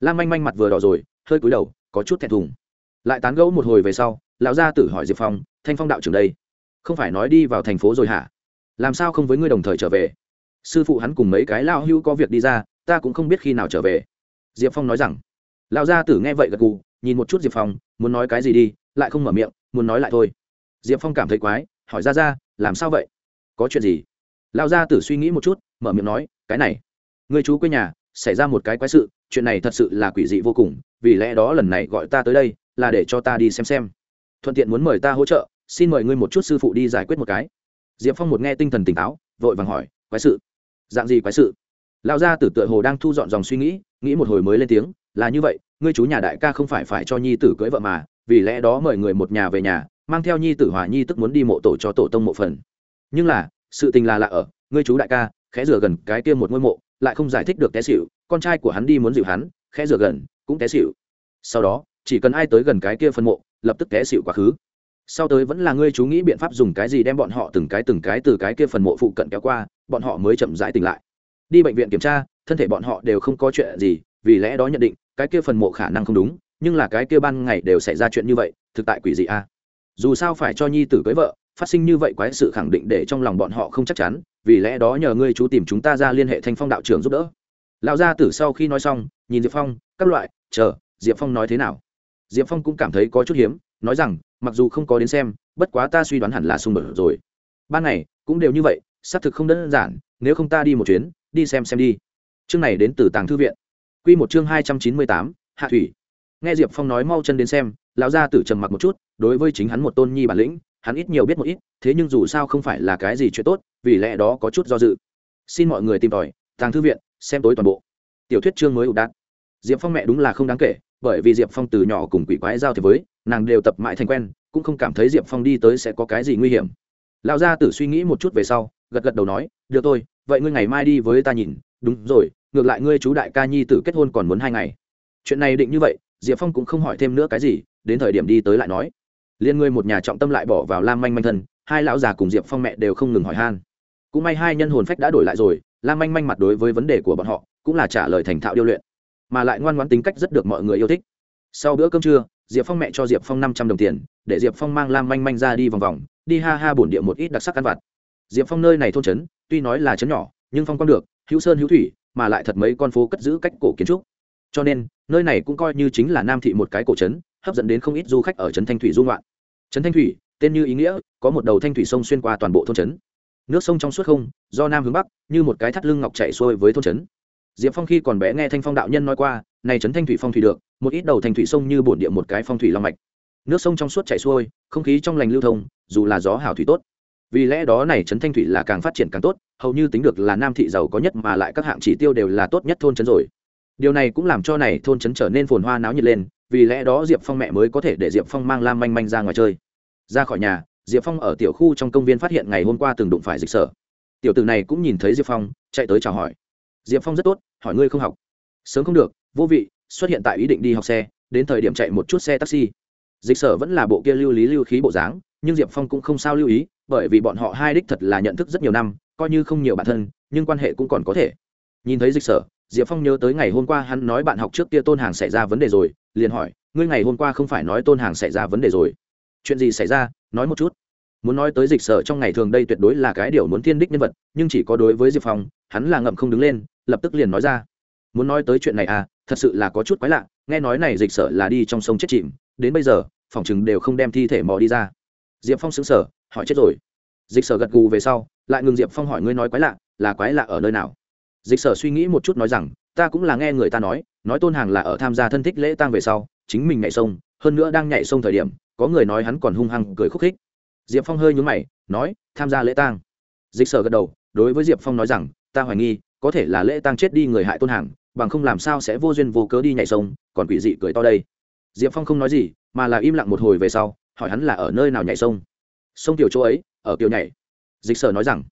[SPEAKER 1] Lam manh manh mặt vừa đỏ rồi, hơi cúi đầu, có chút thẹn thùng. Lại tán gẫu một hồi về sau, lão gia tử hỏi diệp phong thanh phong đạo trưởng đây, không phải nói đi vào thành phố rồi hả? Làm sao không với ngươi đồng thời trở về? Sư phụ hắn cùng mấy cái lao hưu có việc đi ra, ta cũng không biết khi nào trở về. Diệp phong nói rằng. Lão gia tử nghe vậy gật gù, nhìn một chút diệp phong, muốn nói cái gì đi, lại không mở miệng, muốn nói lại thôi. Diệp phong cảm thấy quái, hỏi ra ra, làm sao vậy? Có chuyện gì? Lão gia tử suy nghĩ một chút, mở miệng nói, cái này người chú quê nhà, xảy ra một cái quái sự, chuyện này thật sự là quỷ dị vô cùng, vì lẽ đó lần này gọi ta tới đây, là để cho ta đi xem xem thuận tiện muốn mời ta hỗ trợ, xin mời ngươi một chút sư phụ đi giải quyết một cái. Diệp phong một nghe tinh thần tỉnh táo, vội vàng hỏi, quái sự? Dạng gì quái sự? Lão gia tử tựa hồ đang thu dọn dòng suy nghĩ nghĩ một hồi mới lên tiếng, là như vậy, ngươi chú nhà đại ca không phải phải cho nhi tử cưới vợ mà, vì lẽ đó mời người một nhà về nhà, mang theo nhi tử hòa nhi tức muốn đi mộ tổ cho tổ tông mộ phần. Nhưng là, sự tình là lạ ở, ngươi chú đại ca, khẽ rửa gần cái kia một ngôi mộ, lại không giải thích được té xỉu, con trai của hắn đi muốn dịu hắn, khẽ rửa gần, cũng té xỉu. Sau đó, chỉ cần ai tới gần cái kia phân mộ lập tức té xịu quá khứ. Sau tới vẫn là ngươi chú nghĩ biện pháp dùng cái gì đem bọn họ từng cái từng cái từ cái kia phần mộ phụ cận kéo qua, bọn họ mới chậm rãi tỉnh lại. Đi bệnh viện kiểm tra, thân thể bọn họ đều không có chuyện gì, vì lẽ đó nhận định, cái kia phần mộ khả năng không đúng, nhưng là cái kia ban ngày đều xảy ra chuyện như vậy, thực tại quỷ gì a. Dù sao phải cho nhi tử cưới vợ, phát sinh như vậy quái sự khẳng định để trong lòng bọn họ không chắc chắn, vì lẽ đó nhờ ngươi chú tìm chúng ta ra liên hệ thanh phong đạo trưởng giúp đỡ. Lão gia tử sau khi nói xong, nhìn diệp phong, các loại, chờ, diệp phong nói thế nào? Diệp phong cũng cảm thấy có chút hiếm, nói rằng, mặc dù không có đến xem, bất quá ta suy đoán hẳn là xung đột rồi. Ban ngày, cũng đều như vậy, xác thực không đơn giản, nếu không ta đi một chuyến, đi xem xem đi. Chương này đến từ tàng thư viện. Q một chương hai trăm chín mươi tám, hạ thủy. Nghe diệp phong nói mau chân đến xem, lão gia tử trầm mặc một chút, đối với chính hắn một tôn nhi bản lĩnh, hắn ít nhiều biết một ít, thế nhưng dù sao không phải là cái gì chuyện tốt, vì lẽ đó có chút do dự. Xin mọi người tìm tòi, tàng thư viện, xem tối toàn bộ. Tiểu thuyết chương mới ủ đạn diệp phong mẹ đúng là không đáng kể bởi vì diệp phong từ nhỏ cùng quỷ quái giao thế với, nàng đều tập mãi thành quen, cũng không cảm thấy diệp phong đi tới sẽ có cái gì nguy hiểm. Lão gia tử suy nghĩ một chút về sau, gật gật đầu nói, được tôi vậy ngươi ngày mai đi với ta nhìn. Đúng rồi, ngược lại ngươi chú đại ca nhi tử kết hôn còn muốn hai ngày. Chuyện này định như vậy, diệp phong cũng không hỏi thêm nữa cái gì, đến thời điểm đi tới lại nói. Liên ngươi một nhà trọng tâm lại bỏ vào lam manh manh thân, hai lão già cùng diệp phong mẹ đều không ngừng hỏi han. Cũng may hai nhân hồn phách đã đổi lại rồi, lam manh manh mặt đối với vấn đề của bọn họ, cũng là trả lời thành thạo điêu luyện mà lại ngoan ngoãn tính cách rất được mọi người yêu thích. Sau bữa cơm trưa, diệp phong mẹ cho diệp phong năm trăm đồng tiền, để diệp phong mang lam manh manh ra đi vòng vòng, đi ha ha bổn địa một ít đặc sắc ăn vặt. Diệp phong nơi này thôn trấn, tuy nói là trấn nhỏ, nhưng phong quang được, hữu sơn hữu thủy, mà lại thật mấy con phố cất giữ cách cổ kiến trúc. Cho nên, nơi này cũng coi như chính là nam thị một cái cổ trấn, hấp dẫn đến không ít du khách ở trấn thanh thủy dung loạn trấn thanh thủy, tên như ý nghĩa, có một đầu thanh thủy sông xuyên qua toàn bộ thôn trấn. Nước sông trong suốt không, do nam hướng bắc, như một cái thắt lưng ngọc chạy xuôi với thôn trấn diệp phong khi còn bé nghe thanh phong đạo nhân nói qua, này trấn thanh thủy phong thủy được, một ít đầu thanh thủy sông như bổn địa một cái phong thủy long mạch. Nước sông trong suốt chảy xuôi, không khí trong lành lưu thông, dù là gió hào thủy tốt. Vì lẽ đó này trấn thanh thủy là càng phát triển càng tốt, hầu như tính được là nam thị giàu có nhất mà lại các hạng chỉ tiêu đều là tốt nhất thôn trấn rồi. Điều này cũng làm cho này thôn trấn trở nên phồn hoa náo nhiệt lên, vì lẽ đó diệp phong mẹ mới có thể để diệp phong mang lam manh manh ra ngoài chơi. Ra khỏi nhà, diệp phong ở tiểu khu trong công viên phát hiện ngày hôm qua từng đụng phải dịch sở. Tiểu tử này cũng nhìn thấy diệp phong, chạy tới chào hỏi diệp phong rất tốt, hỏi ngươi không học. Sớm không được, vô vị, xuất hiện tại ý định đi học xe, đến thời điểm chạy một chút xe taxi. Dịch sở vẫn là bộ kia lưu lý lưu khí bộ dáng, nhưng diệp phong cũng không sao lưu ý, bởi vì bọn họ hai đích thật là nhận thức rất nhiều năm, coi như không nhiều bản thân, nhưng quan hệ cũng còn có thể. Nhìn thấy dịch sở, diệp phong nhớ tới ngày hôm qua hắn nói bạn học trước kia tôn hàng xảy ra vấn đề rồi, liền hỏi, ngươi ngày hôm qua không phải nói tôn hàng xảy ra vấn đề rồi? Chuyện gì xảy ra? Nói một chút. Muốn nói tới dịch sở trong ngày thường đây tuyệt đối là cái điều muốn thiên đích nhân vật, nhưng chỉ có đối với diệp phong, hắn là ngậm không đứng lên lập tức liền nói ra. Muốn nói tới chuyện này à thật sự là có chút quái lạ, nghe nói này dịch sở là đi trong sông chết chìm, đến bây giờ, phòng chừng đều không đem thi thể mò đi ra. Diệp phong xứng sở hỏi chết rồi. Dịch sở gật gù về sau, lại ngừng diệp phong hỏi ngươi nói quái lạ, là quái lạ ở nơi nào? Dịch sở suy nghĩ một chút nói rằng, ta cũng là nghe người ta nói nói tôn hàng là ở tham gia thân thích lễ tang về sau, chính mình nhảy sông, hơn nữa đang nhảy sông thời điểm, có người nói hắn còn hung hăng cười khúc khích. Diệp phong hơi nhún mày, nói, tham gia lễ tang. Dịch sở gật đầu, đối với diệp phong nói rằng, ta hoài nghi có thể là lễ tang chết đi người hại tôn hàng, bằng không làm sao sẽ vô duyên vô cớ đi nhảy sông, còn quỷ dị cười to đây. Diệp phong không nói gì, mà là im lặng một hồi về sau, hỏi hắn là ở nơi nào nhảy sông? Sông tiểu chỗ ấy, ở kiểu nhảy. Dịch sở nói rằng.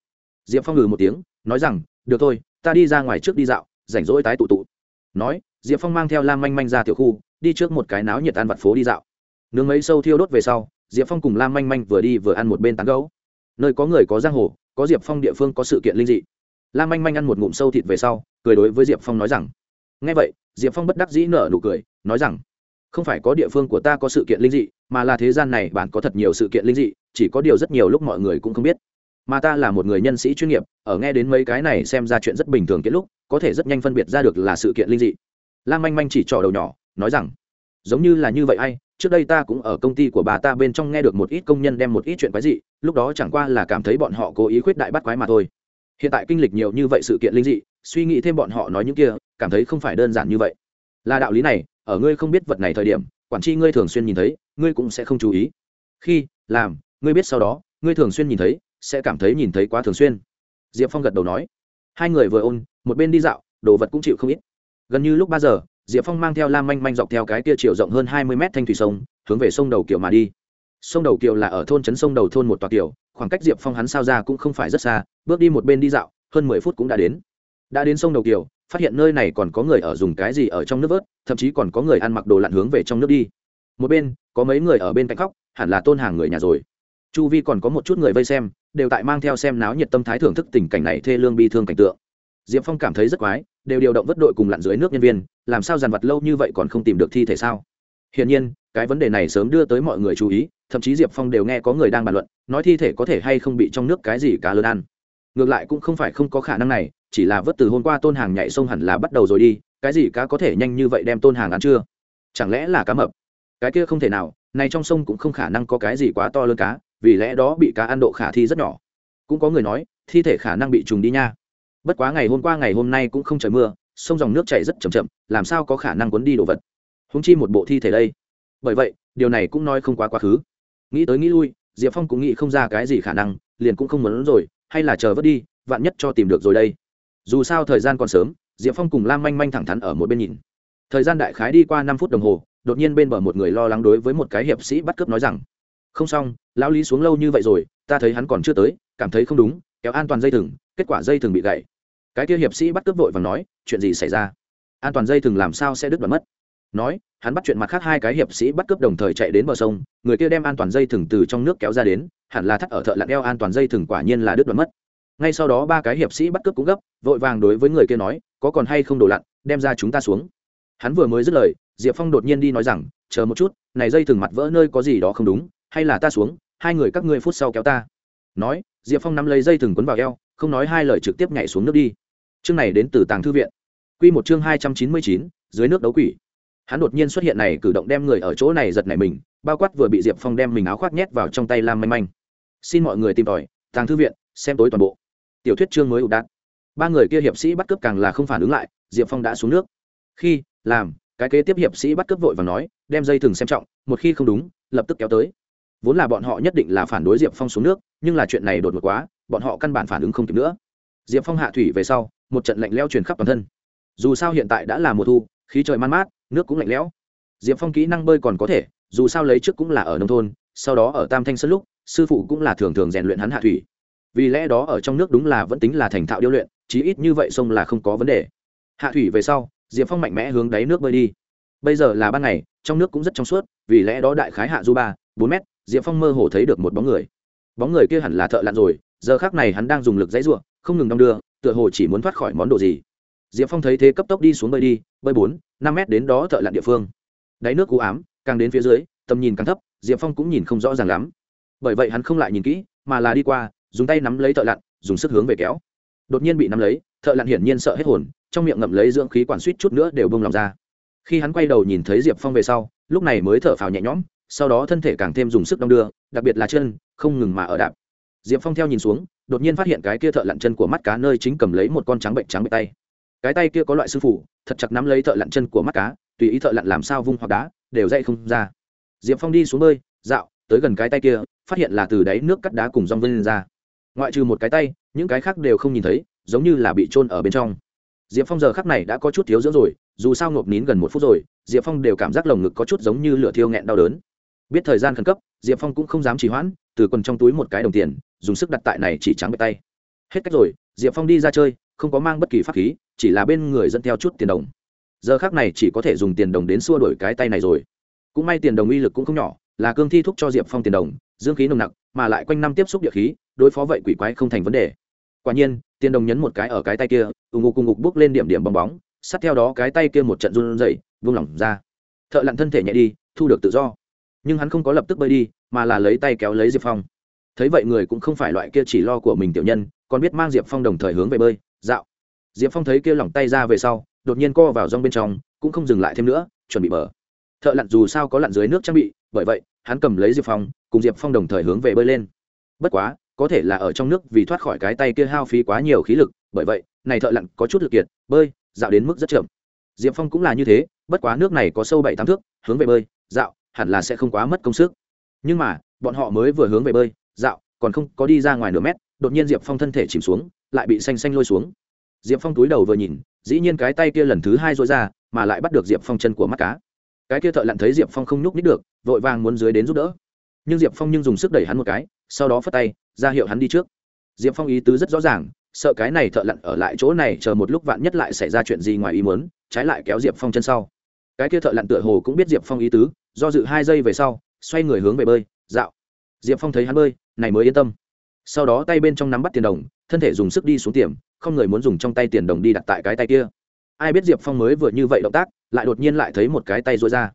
[SPEAKER 1] Diệp phong ngừ một tiếng, nói rằng, được thôi, ta đi ra ngoài trước đi dạo, rảnh rỗi tái tụ tụ. Nói, diệp phong mang theo lam manh manh ra tiểu khu, đi trước một cái náo nhiệt ăn vặt phố đi dạo. Nướng mấy sâu thiêu đốt về sau, diệp phong cùng lam manh manh vừa đi vừa ăn một bên tán gấu nơi có người có giang hồ, có diệp phong địa phương có sự kiện linh dị lam manh manh ăn một ngụm sâu thịt về sau, cười đối với diệp phong nói rằng ngay vậy, diệp phong bất đắc dĩ nở nụ cười, nói rằng, không phải có địa phương của ta có sự kiện linh dị, mà là thế gian này bạn có thật nhiều sự kiện linh dị, chỉ có điều rất nhiều lúc mọi người cũng không biết. Mà ta là một người nhân sĩ chuyên nghiệp, ở nghe đến mấy cái này xem ra chuyện rất bình thường kết lúc, có thể rất nhanh phân biệt ra được là sự kiện linh dị. Lam manh manh chỉ trỏ đầu nhỏ, nói rằng, giống như là như vậy ai, trước đây ta cũng ở công ty của bà ta bên trong nghe được một ít công nhân đem một ít chuyện quái dị, lúc đó chẳng qua là cảm thấy bọn họ cố ý khuyết đại bắt quái mà thôi hiện tại kinh lịch nhiều như vậy sự kiện linh dị, suy nghĩ thêm bọn họ nói những kia, cảm thấy không phải đơn giản như vậy. Là đạo lý này, ở ngươi không biết vật này thời điểm, quản tri ngươi thường xuyên nhìn thấy, ngươi cũng sẽ không chú ý. Khi, làm, ngươi biết sau đó, ngươi thường xuyên nhìn thấy, sẽ cảm thấy nhìn thấy quá thường xuyên. Diệp phong gật đầu nói. Hai người vừa ôn, một bên đi dạo, đồ vật cũng chịu không ít. Gần như lúc ba giờ, diệp phong mang theo lam manh manh dọc theo cái kia chiều rộng hơn hai mươi mét thanh thủy sông, hướng về sông đầu kiểu mà đi sông đầu kiều là ở thôn trấn sông đầu thôn một tòa kiều, khoảng cách diệp phong hắn sao ra cũng không phải rất xa, bước đi một bên đi dạo, hơn mười phút cũng đã đến. Đã đến sông đầu kiều, phát hiện nơi này còn có người ở dùng cái gì ở trong nước vớt, thậm chí còn có người ăn mặc đồ lặn hướng về trong nước đi. Một bên, có mấy người ở bên cạnh khóc, hẳn là tôn hàng người nhà rồi. Chu vi còn có một chút người vây xem, đều tại mang theo xem náo nhiệt tâm thái thưởng thức tình cảnh này thê lương bi thương cảnh tượng. Diệp phong cảm thấy rất quái, đều điều động vất đội cùng lặn dưới nước nhân viên, làm sao dàn vật lâu như vậy còn không tìm được thi thể sao? Hiển nhiên cái vấn đề này sớm đưa tới mọi người chú ý, thậm chí diệp phong đều nghe có người đang bàn luận, nói thi thể có thể hay không bị trong nước cái gì cá lớn ăn. Ngược lại cũng không phải không có khả năng này, chỉ là vớt từ hôm qua tôn hàng nhảy sông hẳn là bắt đầu rồi đi, cái gì cá có thể nhanh như vậy đem tôn hàng ăn chưa? Chẳng lẽ là cá mập? Cái kia không thể nào, này trong sông cũng không khả năng có cái gì quá to lớn cá, vì lẽ đó bị cá ăn độ khả thi rất nhỏ. Cũng có người nói, thi thể khả năng bị trùng đi nha. Bất quá ngày hôm qua ngày hôm nay cũng không trời mưa, sông dòng nước chảy rất chậm chậm, làm sao có khả năng cuốn đi đồ vật? Húng chi một bộ thi thể đây bởi vậy, điều này cũng nói không quá quá khứ. Nghĩ tới nghĩ lui, diệp phong cũng nghĩ không ra cái gì khả năng, liền cũng không muốn rồi, hay là chờ vớt đi, vạn nhất cho tìm được rồi đây. Dù sao thời gian còn sớm, diệp phong cùng lam manh manh thẳng thắn ở một bên nhìn. Thời gian đại khái đi qua năm phút đồng hồ, đột nhiên bên bờ một người lo lắng đối với một cái hiệp sĩ bắt cướp nói rằng, không xong, lão lý xuống lâu như vậy rồi, ta thấy hắn còn chưa tới, cảm thấy không đúng, kéo an toàn dây thừng, kết quả dây thừng bị gãy. Cái kia hiệp sĩ bắt cướp vội và nói, chuyện gì xảy ra? An toàn dây thừng làm sao sẽ đứt đoạn mất? Nói, hắn bắt chuyện mặt khác hai cái hiệp sĩ bắt cướp đồng thời chạy đến bờ sông, người kia đem an toàn dây thừng từ trong nước kéo ra đến, hẳn là thắt ở thợ lặn đeo an toàn dây thừng quả nhiên là đứt đoạn mất. Ngay sau đó ba cái hiệp sĩ bắt cướp cũng gấp, vội vàng đối với người kia nói, có còn hay không đổ lặn, đem ra chúng ta xuống. Hắn vừa mới dứt lời, diệp phong đột nhiên đi nói rằng, chờ một chút, này dây thừng mặt vỡ nơi có gì đó không đúng, hay là ta xuống, hai người các ngươi phút sau kéo ta. Nói, diệp phong nắm lấy dây thừng quấn vào eo, không nói hai lời trực tiếp nhảy xuống nước đi. Chương này đến từ tàng thư viện. Q một chương hai trăm chín mươi chín, dưới nước đấu quỷ hắn đột nhiên xuất hiện này cử động đem người ở chỗ này giật nảy mình, bao quát vừa bị diệp phong đem mình áo khoác nhét vào trong tay lam manh manh. Xin mọi người tìm tòi, tàng thư viện, xem tối toàn bộ. Tiểu thuyết chương mới ụ đạn ba người kia hiệp sĩ bắt cướp càng là không phản ứng lại, diệp phong đã xuống nước. Khi, làm, cái kế tiếp hiệp sĩ bắt cướp vội và nói, đem dây thừng xem trọng, một khi không đúng, lập tức kéo tới. Vốn là bọn họ nhất định là phản đối diệp phong xuống nước, nhưng là chuyện này đột ngột quá, bọn họ căn bản phản ứng không kịp nữa. Diệp phong hạ thủy về sau, một trận lạnh leo truyền khắp toàn thân. Dù sao hiện tại đã là mùa thu, khí trời man mát nước cũng lạnh lẽo. Diệp phong kỹ năng bơi còn có thể, dù sao lấy trước cũng là ở nông thôn, sau đó ở tam thanh sân lúc, sư phụ cũng là thường thường rèn luyện hắn hạ thủy. Vì lẽ đó ở trong nước đúng là vẫn tính là thành thạo điêu luyện, chí ít như vậy sông là không có vấn đề. Hạ thủy về sau, diệp phong mạnh mẽ hướng đáy nước bơi đi. Bây giờ là ban ngày, trong nước cũng rất trong suốt, vì lẽ đó đại khái hạ du ba, bốn mét, diệp phong mơ hồ thấy được một bóng người. Bóng người kia hẳn là thợ lặn rồi, giờ khác này hắn đang dùng lực dãy r u ộ n không ngừng đong đưa, tựa hồ chỉ muốn thoát khỏi món đồ gì diệp phong thấy thế cấp tốc đi xuống bơi đi, bơi bốn, năm mét đến đó thợ lặn địa phương. Đáy nước cú ám, càng đến phía dưới, tầm nhìn càng thấp, diệp phong cũng nhìn không rõ ràng lắm. Bởi vậy hắn không lại nhìn kỹ, mà là đi qua, dùng tay nắm lấy thợ lặn, dùng sức hướng về kéo. Đột nhiên bị nắm lấy, thợ lặn hiển nhiên sợ hết hồn, trong miệng ngậm lấy dưỡng khí quản suýt chút nữa đều bông lòng ra. Khi hắn quay đầu nhìn thấy diệp phong về sau, lúc này mới thở phào nhẹ nhõm, sau đó thân thể càng thêm dùng sức đong đưa, đặc biệt là chân, không ngừng mà ở đạp. Diệp phong theo nhìn xuống, đột nhiên phát hiện cái kia thợ lặn chân của mắt cá nơi chính cầm lấy một con trắng bệnh trắng bệnh tay cái tay kia có loại sư phụ, thật chặt nắm lấy thợ lặn chân của mắt cá, tùy ý thợ lặn làm sao vung hoặc đá, đều dậy không ra. Diệp phong đi xuống bơi, dạo, tới gần cái tay kia, phát hiện là từ đáy nước cắt đá cùng rong vân lên ra. Ngoại trừ một cái tay, những cái khác đều không nhìn thấy, giống như là bị trôn ở bên trong. Diệp phong giờ khắc này đã có chút thiếu dưỡng rồi, dù sao ngộp nín gần một phút rồi, diệp phong đều cảm giác lồng ngực có chút giống như lửa thiêu nghẹn đau đớn. Biết thời gian khẩn cấp, diệp phong cũng không dám trì hoãn, từ quần trong túi một cái đồng tiền, dùng sức đặt tại này chỉ trắng bệ tay. Hết cách rồi, diệp phong đi ra chơi không có mang bất kỳ pháp khí, chỉ là bên người dẫn theo chút tiền đồng. Giờ khác này chỉ có thể dùng tiền đồng đến xua đổi cái tay này rồi. Cũng may tiền đồng uy lực cũng không nhỏ, là cương thi thúc cho diệp phong tiền đồng, dương khí nồng nặc, mà lại quanh năm tiếp xúc địa khí, đối phó vậy quỷ quái không thành vấn đề. Quả nhiên, tiền đồng nhấn một cái ở cái tay kia, ù ngục cùng ngục bước lên điểm điểm bong bóng, sát theo đó cái tay kia một trận run rẩy, vung lỏng ra. Thợ lặn thân thể nhẹ đi, thu được tự do. Nhưng hắn không có lập tức bơi đi, mà là lấy tay kéo lấy diệp phong. Thấy vậy người cũng không phải loại kia chỉ lo của mình tiểu nhân, còn biết mang diệp phong đồng thời hướng về bơi dạo. Diệp phong thấy kêu lỏng tay ra về sau, đột nhiên co vào rong bên trong, cũng không dừng lại thêm nữa, chuẩn bị mở. thợ lặn dù sao có lặn dưới nước trang bị, bởi vậy, hắn cầm lấy diệp phong, cùng diệp phong đồng thời hướng về bơi lên. Bất quá, có thể là ở trong nước vì thoát khỏi cái tay kia hao phí quá nhiều khí lực, bởi vậy, này thợ lặn có chút lực kiệt, bơi, dạo đến mức rất chậm. Diệp phong cũng là như thế, bất quá nước này có sâu bảy tám thước, hướng về bơi, dạo, hẳn là sẽ không quá mất công sức. Nhưng mà, bọn họ mới vừa hướng về bơi, dạo, còn không có đi ra ngoài nửa mét đột nhiên diệp phong thân thể chìm xuống, lại bị xanh xanh lôi xuống. Diệp phong túi đầu vừa nhìn, dĩ nhiên cái tay kia lần thứ hai dối ra, mà lại bắt được diệp phong chân của mắt cá. Cái kia thợ lặn thấy diệp phong không nhúc nít được, vội vàng muốn dưới đến giúp đỡ. Nhưng diệp phong nhưng dùng sức đẩy hắn một cái, sau đó phất tay, ra hiệu hắn đi trước. Diệp phong ý tứ rất rõ ràng, sợ cái này thợ lặn ở lại chỗ này chờ một lúc vạn nhất lại xảy ra chuyện gì ngoài ý muốn, trái lại kéo diệp phong chân sau. Cái kia thợ lặn tựa hồ cũng biết diệp phong ý tứ, do dự hai giây về sau, xoay người hướng về bơi, dạo. Diệp phong thấy hắn bơi, này mới yên tâm sau đó tay bên trong nắm bắt tiền đồng, thân thể dùng sức đi xuống tiềm không người muốn dùng trong tay tiền đồng đi đặt tại cái tay kia. Ai biết diệp phong mới vừa như vậy động tác, lại đột nhiên lại thấy một cái tay rối ra.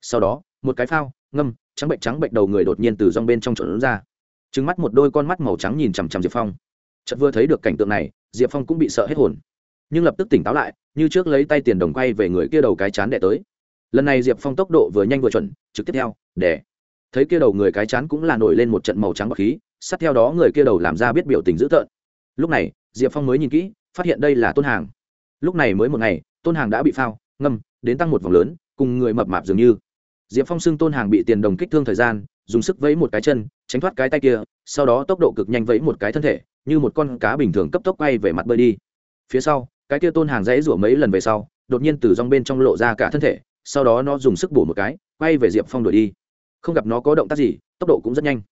[SPEAKER 1] Sau đó, một cái phao, ngâm, trắng bệnh trắng bệnh đầu người đột nhiên từ rong bên trong trộn ra. Trứng mắt một đôi con mắt màu trắng nhìn chằm chằm diệp phong. Chợt vừa thấy được cảnh tượng này, diệp phong cũng bị sợ hết hồn. Nhưng lập tức tỉnh táo lại, như trước lấy tay tiền đồng quay về người kia đầu cái chán đẻ tới. Lần này diệp phong tốc độ vừa nhanh vừa chuẩn, trực tiếp theo đẻ thấy kia đầu người cái chán cũng là nổi lên một trận màu trắng bọc khí sát theo đó người kia đầu làm ra biết biểu tình dữ tợn. Lúc này, diệp phong mới nhìn kỹ, phát hiện đây là tôn hàng. Lúc này mới một ngày, tôn hàng đã bị phao, ngâm, đến tăng một vòng lớn, cùng người mập mạp dường như. Diệp phong xưng tôn hàng bị tiền đồng kích thương thời gian, dùng sức vẫy một cái chân, tránh thoát cái tay kia, sau đó tốc độ cực nhanh vẫy một cái thân thể, như một con cá bình thường cấp tốc quay về mặt bơi đi. Phía sau, cái kia tôn hàng dãy rủa mấy lần về sau, đột nhiên từ rong bên trong lộ ra cả thân thể, sau đó nó dùng sức bổ một cái, quay về diệp phong đuổi đi. Không gặp nó có động tác gì, tốc độ cũng rất nhanh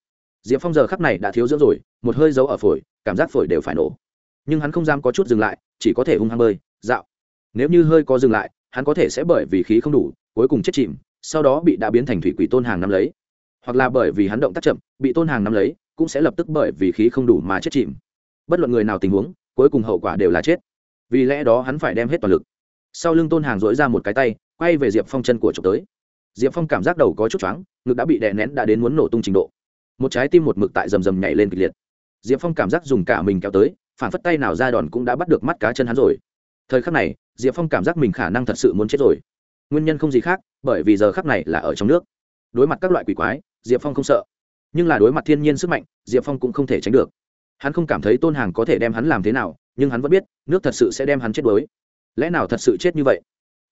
[SPEAKER 1] diệp phong giờ khắc này đã thiếu dưỡng rồi, một hơi giấu ở phổi, cảm giác phổi đều phải nổ. Nhưng hắn không dám có chút dừng lại, chỉ có thể hung hăng bơi, dạo. Nếu như hơi có dừng lại, hắn có thể sẽ bởi vì khí không đủ, cuối cùng chết chìm, sau đó bị đã biến thành thủy quỷ tôn hàng năm lấy. Hoặc là bởi vì hắn động tác chậm, bị tôn hàng năm lấy, cũng sẽ lập tức bởi vì khí không đủ mà chết chìm. Bất luận người nào tình huống, cuối cùng hậu quả đều là chết. Vì lẽ đó hắn phải đem hết toàn lực. Sau lưng tôn hàng dỗi ra một cái tay, quay về diệp phong chân của trộm tới. Diệp phong cảm giác đầu có chút choáng, ngực đã bị đè nén đã đến muốn nổ tung trình độ một trái tim một mực tại rầm rầm nhảy lên kịch liệt. Diệp phong cảm giác dùng cả mình kéo tới, phản phất tay nào ra đòn cũng đã bắt được mắt cá chân hắn rồi. Thời khắc này, diệp phong cảm giác mình khả năng thật sự muốn chết rồi. Nguyên nhân không gì khác, bởi vì giờ khắc này là ở trong nước. Đối mặt các loại quỷ quái, diệp phong không sợ. Nhưng là đối mặt thiên nhiên sức mạnh, diệp phong cũng không thể tránh được. Hắn không cảm thấy tôn hàng có thể đem hắn làm thế nào, nhưng hắn vẫn biết, nước thật sự sẽ đem hắn chết đuối. Lẽ nào thật sự chết như vậy?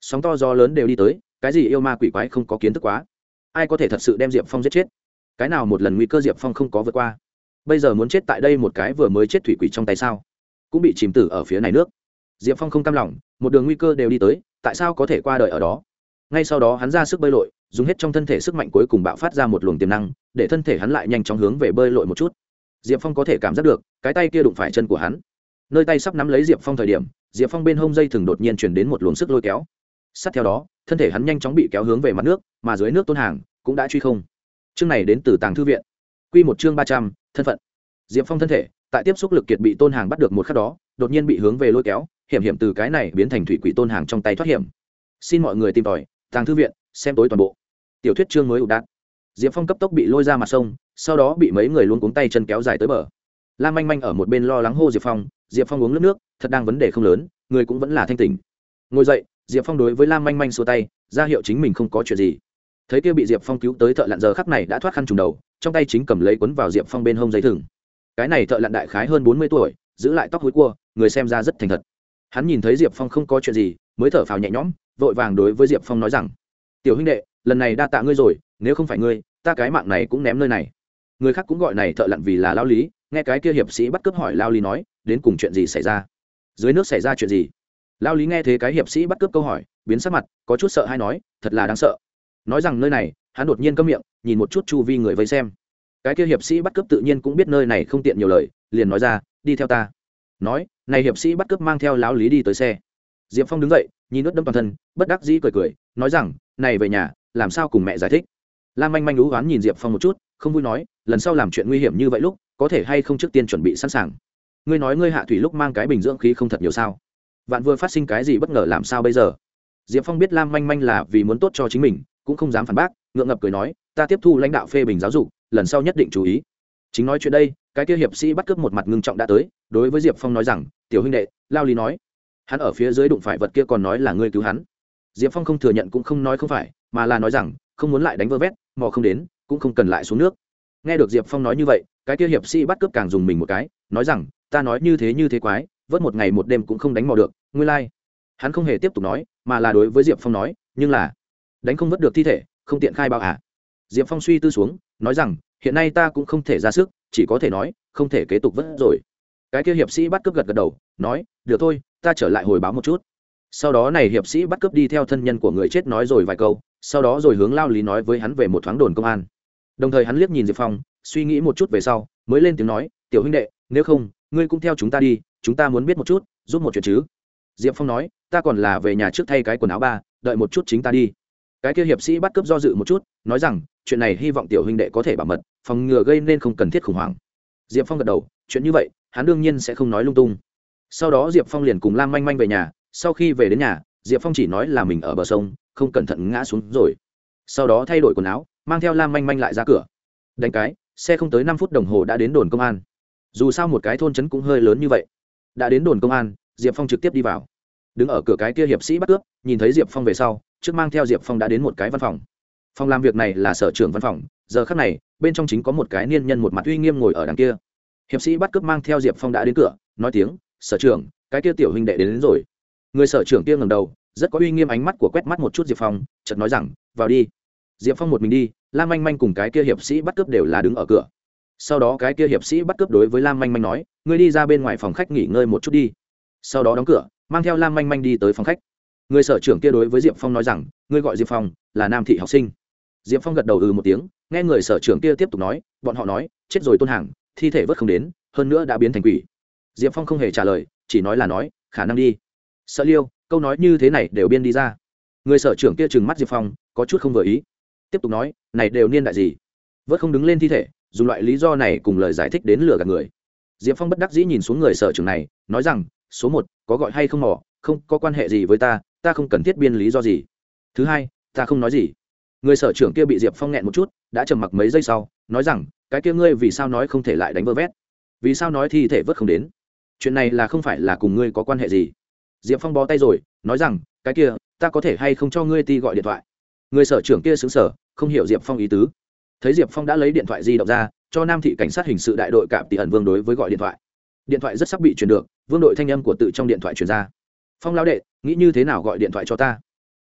[SPEAKER 1] Sóng to gió lớn đều đi tới, cái gì yêu ma quỷ quái không có kiến thức quá? Ai có thể thật sự đem diệp phong giết chết? Cái nào một lần nguy cơ diệp phong không có vượt qua? Bây giờ muốn chết tại đây một cái vừa mới chết thủy quỷ trong tay sao? Cũng bị chìm tử ở phía này nước. Diệp phong không cam lòng, một đường nguy cơ đều đi tới, tại sao có thể qua đời ở đó? Ngay sau đó hắn ra sức bơi lội, dùng hết trong thân thể sức mạnh cuối cùng bạo phát ra một luồng tiềm năng, để thân thể hắn lại nhanh chóng hướng về bơi lội một chút. Diệp phong có thể cảm giác được, cái tay kia đụng phải chân của hắn. Nơi tay sắp nắm lấy diệp phong thời điểm, diệp phong bên hông dây thừng đột nhiên chuyển đến một luồng sức lôi kéo. Sát theo đó, thân thể hắn nhanh chóng bị kéo hướng về mặt nước, mà dưới nước tôn hàng cũng đã truy không chương này đến từ tàng thư viện. Q một chương ba trăm, thân phận. Diệp phong thân thể, tại tiếp xúc lực kiệt bị tôn hàng bắt được một khắc đó, đột nhiên bị hướng về lôi kéo, hiểm hiểm từ cái này biến thành thủy quỷ tôn hàng trong tay thoát hiểm. Xin mọi người tìm tòi, tàng thư viện, xem tối toàn bộ. Tiểu thuyết chương mới ủ đạn diệp phong cấp tốc bị lôi ra mặt sông, sau đó bị mấy người luôn cuống tay chân kéo dài tới bờ. Lam manh manh ở một bên lo lắng hô diệp phong diệp phong uống nước nước, thật đang vấn đề không lớn, người cũng vẫn là thanh tỉnh. Ngồi dậy, diệp phong đối với lam manh manh xua tay, ra hiệu chính mình không có chuyện gì thấy kia bị diệp phong cứu tới thợ lặn giờ khắc này đã thoát khăn trùng đầu, trong tay chính cầm lấy quấn vào diệp phong bên hông dây thừng. Cái này thợ lặn đại khái hơn bốn mươi tuổi, giữ lại tóc hối cua, người xem ra rất thành thật. Hắn nhìn thấy diệp phong không có chuyện gì, mới thở phào nhẹ nhõm, vội vàng đối với diệp phong nói rằng, tiểu huynh đệ, lần này đa tạ ngươi rồi, nếu không phải ngươi, ta cái mạng này cũng ném nơi này. Người khác cũng gọi này thợ lặn vì là lao lý, nghe cái kia hiệp sĩ bắt cướp hỏi lao lý nói, đến cùng chuyện gì xảy ra? Dưới nước xảy ra chuyện gì? Lao lý nghe thế cái hiệp sĩ bắt cướp câu hỏi, biến sắc mặt, có chút sợ hay nói, thật là đáng sợ nói rằng nơi này, hắn đột nhiên câm miệng, nhìn một chút chu vi người vây xem. Cái kia hiệp sĩ bắt cướp tự nhiên cũng biết nơi này không tiện nhiều lời, liền nói ra, đi theo ta. Nói, này hiệp sĩ bắt cướp mang theo lão lý đi tới xe. Diệp phong đứng dậy, nhìn nước đâm toàn thân, bất đắc dĩ cười cười, nói rằng, này về nhà, làm sao cùng mẹ giải thích? Lam manh manh lú oán nhìn diệp phong một chút, không vui nói, lần sau làm chuyện nguy hiểm như vậy lúc, có thể hay không trước tiên chuẩn bị sẵn sàng? Ngươi nói ngươi hạ thủy lúc mang cái bình dưỡng khí không thật nhiều sao? Vạn vừa phát sinh cái gì bất ngờ làm sao bây giờ? Diệp phong biết lam manh manh là vì muốn tốt cho chính mình cũng không dám phản bác, ngượng ngập cười nói, ta tiếp thu lãnh đạo phê bình giáo dục, lần sau nhất định chú ý. Chính nói chuyện đây, cái kia hiệp sĩ bắt cướp một mặt ngưng trọng đã tới, đối với diệp phong nói rằng, tiểu huynh đệ, lao lý nói, hắn ở phía dưới đụng phải vật kia còn nói là ngươi cứu hắn. Diệp phong không thừa nhận cũng không nói không phải, mà là nói rằng, không muốn lại đánh vơ vét, mò không đến, cũng không cần lại xuống nước. Nghe được diệp phong nói như vậy, cái kia hiệp sĩ bắt cướp càng dùng mình một cái, nói rằng, ta nói như thế như thế quái, vớt một ngày một đêm cũng không đánh mò được, ngươi lai、like. hắn không hề tiếp tục nói, mà là đối với diệp phong nói, nhưng là đánh không vớt được thi thể, không tiện khai báo à? Diệp phong suy tư xuống, nói rằng, hiện nay ta cũng không thể ra sức, chỉ có thể nói, không thể kế tục vớt rồi. Cái kia hiệp sĩ bắt cướp gật gật đầu, nói, được thôi, ta trở lại hồi báo một chút. Sau đó này hiệp sĩ bắt cướp đi theo thân nhân của người chết nói rồi vài câu, sau đó rồi hướng lao lý nói với hắn về một thoáng đồn công an. Đồng thời hắn liếc nhìn diệp phong, suy nghĩ một chút về sau, mới lên tiếng nói, tiểu huynh đệ, nếu không, ngươi cũng theo chúng ta đi, chúng ta muốn biết một chút, giúp một chuyện chứ. Diệp phong nói, ta còn là về nhà trước thay cái quần áo ba, đợi một chút chính ta đi cái kia hiệp sĩ bắt cướp do dự một chút, nói rằng, chuyện này hy vọng tiểu huynh đệ có thể bảo mật, phòng ngừa gây nên không cần thiết khủng hoảng. Diệp phong gật đầu, chuyện như vậy, hắn đương nhiên sẽ không nói lung tung. Sau đó diệp phong liền cùng lam manh manh về nhà, sau khi về đến nhà, diệp phong chỉ nói là mình ở bờ sông, không cẩn thận ngã xuống rồi. Sau đó thay đổi quần áo, mang theo lam manh manh lại ra cửa. Đánh cái, xe không tới năm phút đồng hồ đã đến đồn công an. Dù sao một cái thôn trấn cũng hơi lớn như vậy. Đã đến đồn công an, diệp phong trực tiếp đi vào đứng ở cửa cái kia hiệp sĩ bắt cướp nhìn thấy diệp phong về sau trước mang theo diệp phong đã đến một cái văn phòng. Phòng làm việc này là sở trưởng văn phòng giờ khác này bên trong chính có một cái niên nhân một mặt uy nghiêm ngồi ở đằng kia. Hiệp sĩ bắt cướp mang theo diệp phong đã đến cửa nói tiếng sở trưởng cái kia tiểu huynh đệ đến, đến rồi. Người sở trưởng kia ngầm đầu rất có uy nghiêm ánh mắt của quét mắt một chút diệp phong chợt nói rằng vào đi. Diệp phong một mình đi lam manh manh cùng cái kia hiệp sĩ bắt cướp đều là đứng ở cửa. Sau đó cái kia hiệp sĩ bắt cướp đối với lam manh manh nói ngươi đi ra bên ngoài phòng khách nghỉ ngơi một chút đi. Sau đó đóng cửa mang theo lam manh manh đi tới phòng khách. Người sở trưởng kia đối với diệp phong nói rằng, ngươi gọi diệp phong, là nam thị học sinh. Diệp phong gật đầu ừ một tiếng, nghe người sở trưởng kia tiếp tục nói, bọn họ nói, chết rồi tôn hàng, thi thể vớt không đến, hơn nữa đã biến thành quỷ. Diệp phong không hề trả lời, chỉ nói là nói, khả năng đi. Sợ liêu, câu nói như thế này đều biên đi ra. Người sở trưởng kia trừng mắt diệp phong, có chút không vừa ý. Tiếp tục nói, này đều niên đại gì? Vớt không đứng lên thi thể, dùng loại lý do này cùng lời giải thích đến lừa gạt người. Diệp phong bất đắc dĩ nhìn xuống người sở trưởng này, nói rằng số một, có gọi hay không mỏ không, có quan hệ gì với ta ta không cần thiết biên lý do gì. Thứ hai, ta không nói gì. Người sở trưởng kia bị diệp phong nghẹn một chút, đã trầm mặc mấy giây sau, nói rằng, cái kia ngươi vì sao nói không thể lại đánh vơ vét? Vì sao nói thi thể vớt không đến? Chuyện này là không phải là cùng ngươi có quan hệ gì. Diệp phong bó tay rồi, nói rằng, cái kia, ta có thể hay không cho ngươi ti gọi điện thoại? Người sở trưởng kia xứng sở không hiểu diệp phong ý tứ. Thấy diệp phong đã lấy điện thoại di động ra, cho nam thị cảnh sát hình sự đại đội cạm tỷ ẩn vương đối với gọi điện thoại điện thoại rất sắp bị truyền được, vương đội thanh âm của tự trong điện thoại truyền ra. Phong lao đệ, nghĩ như thế nào gọi điện thoại cho ta?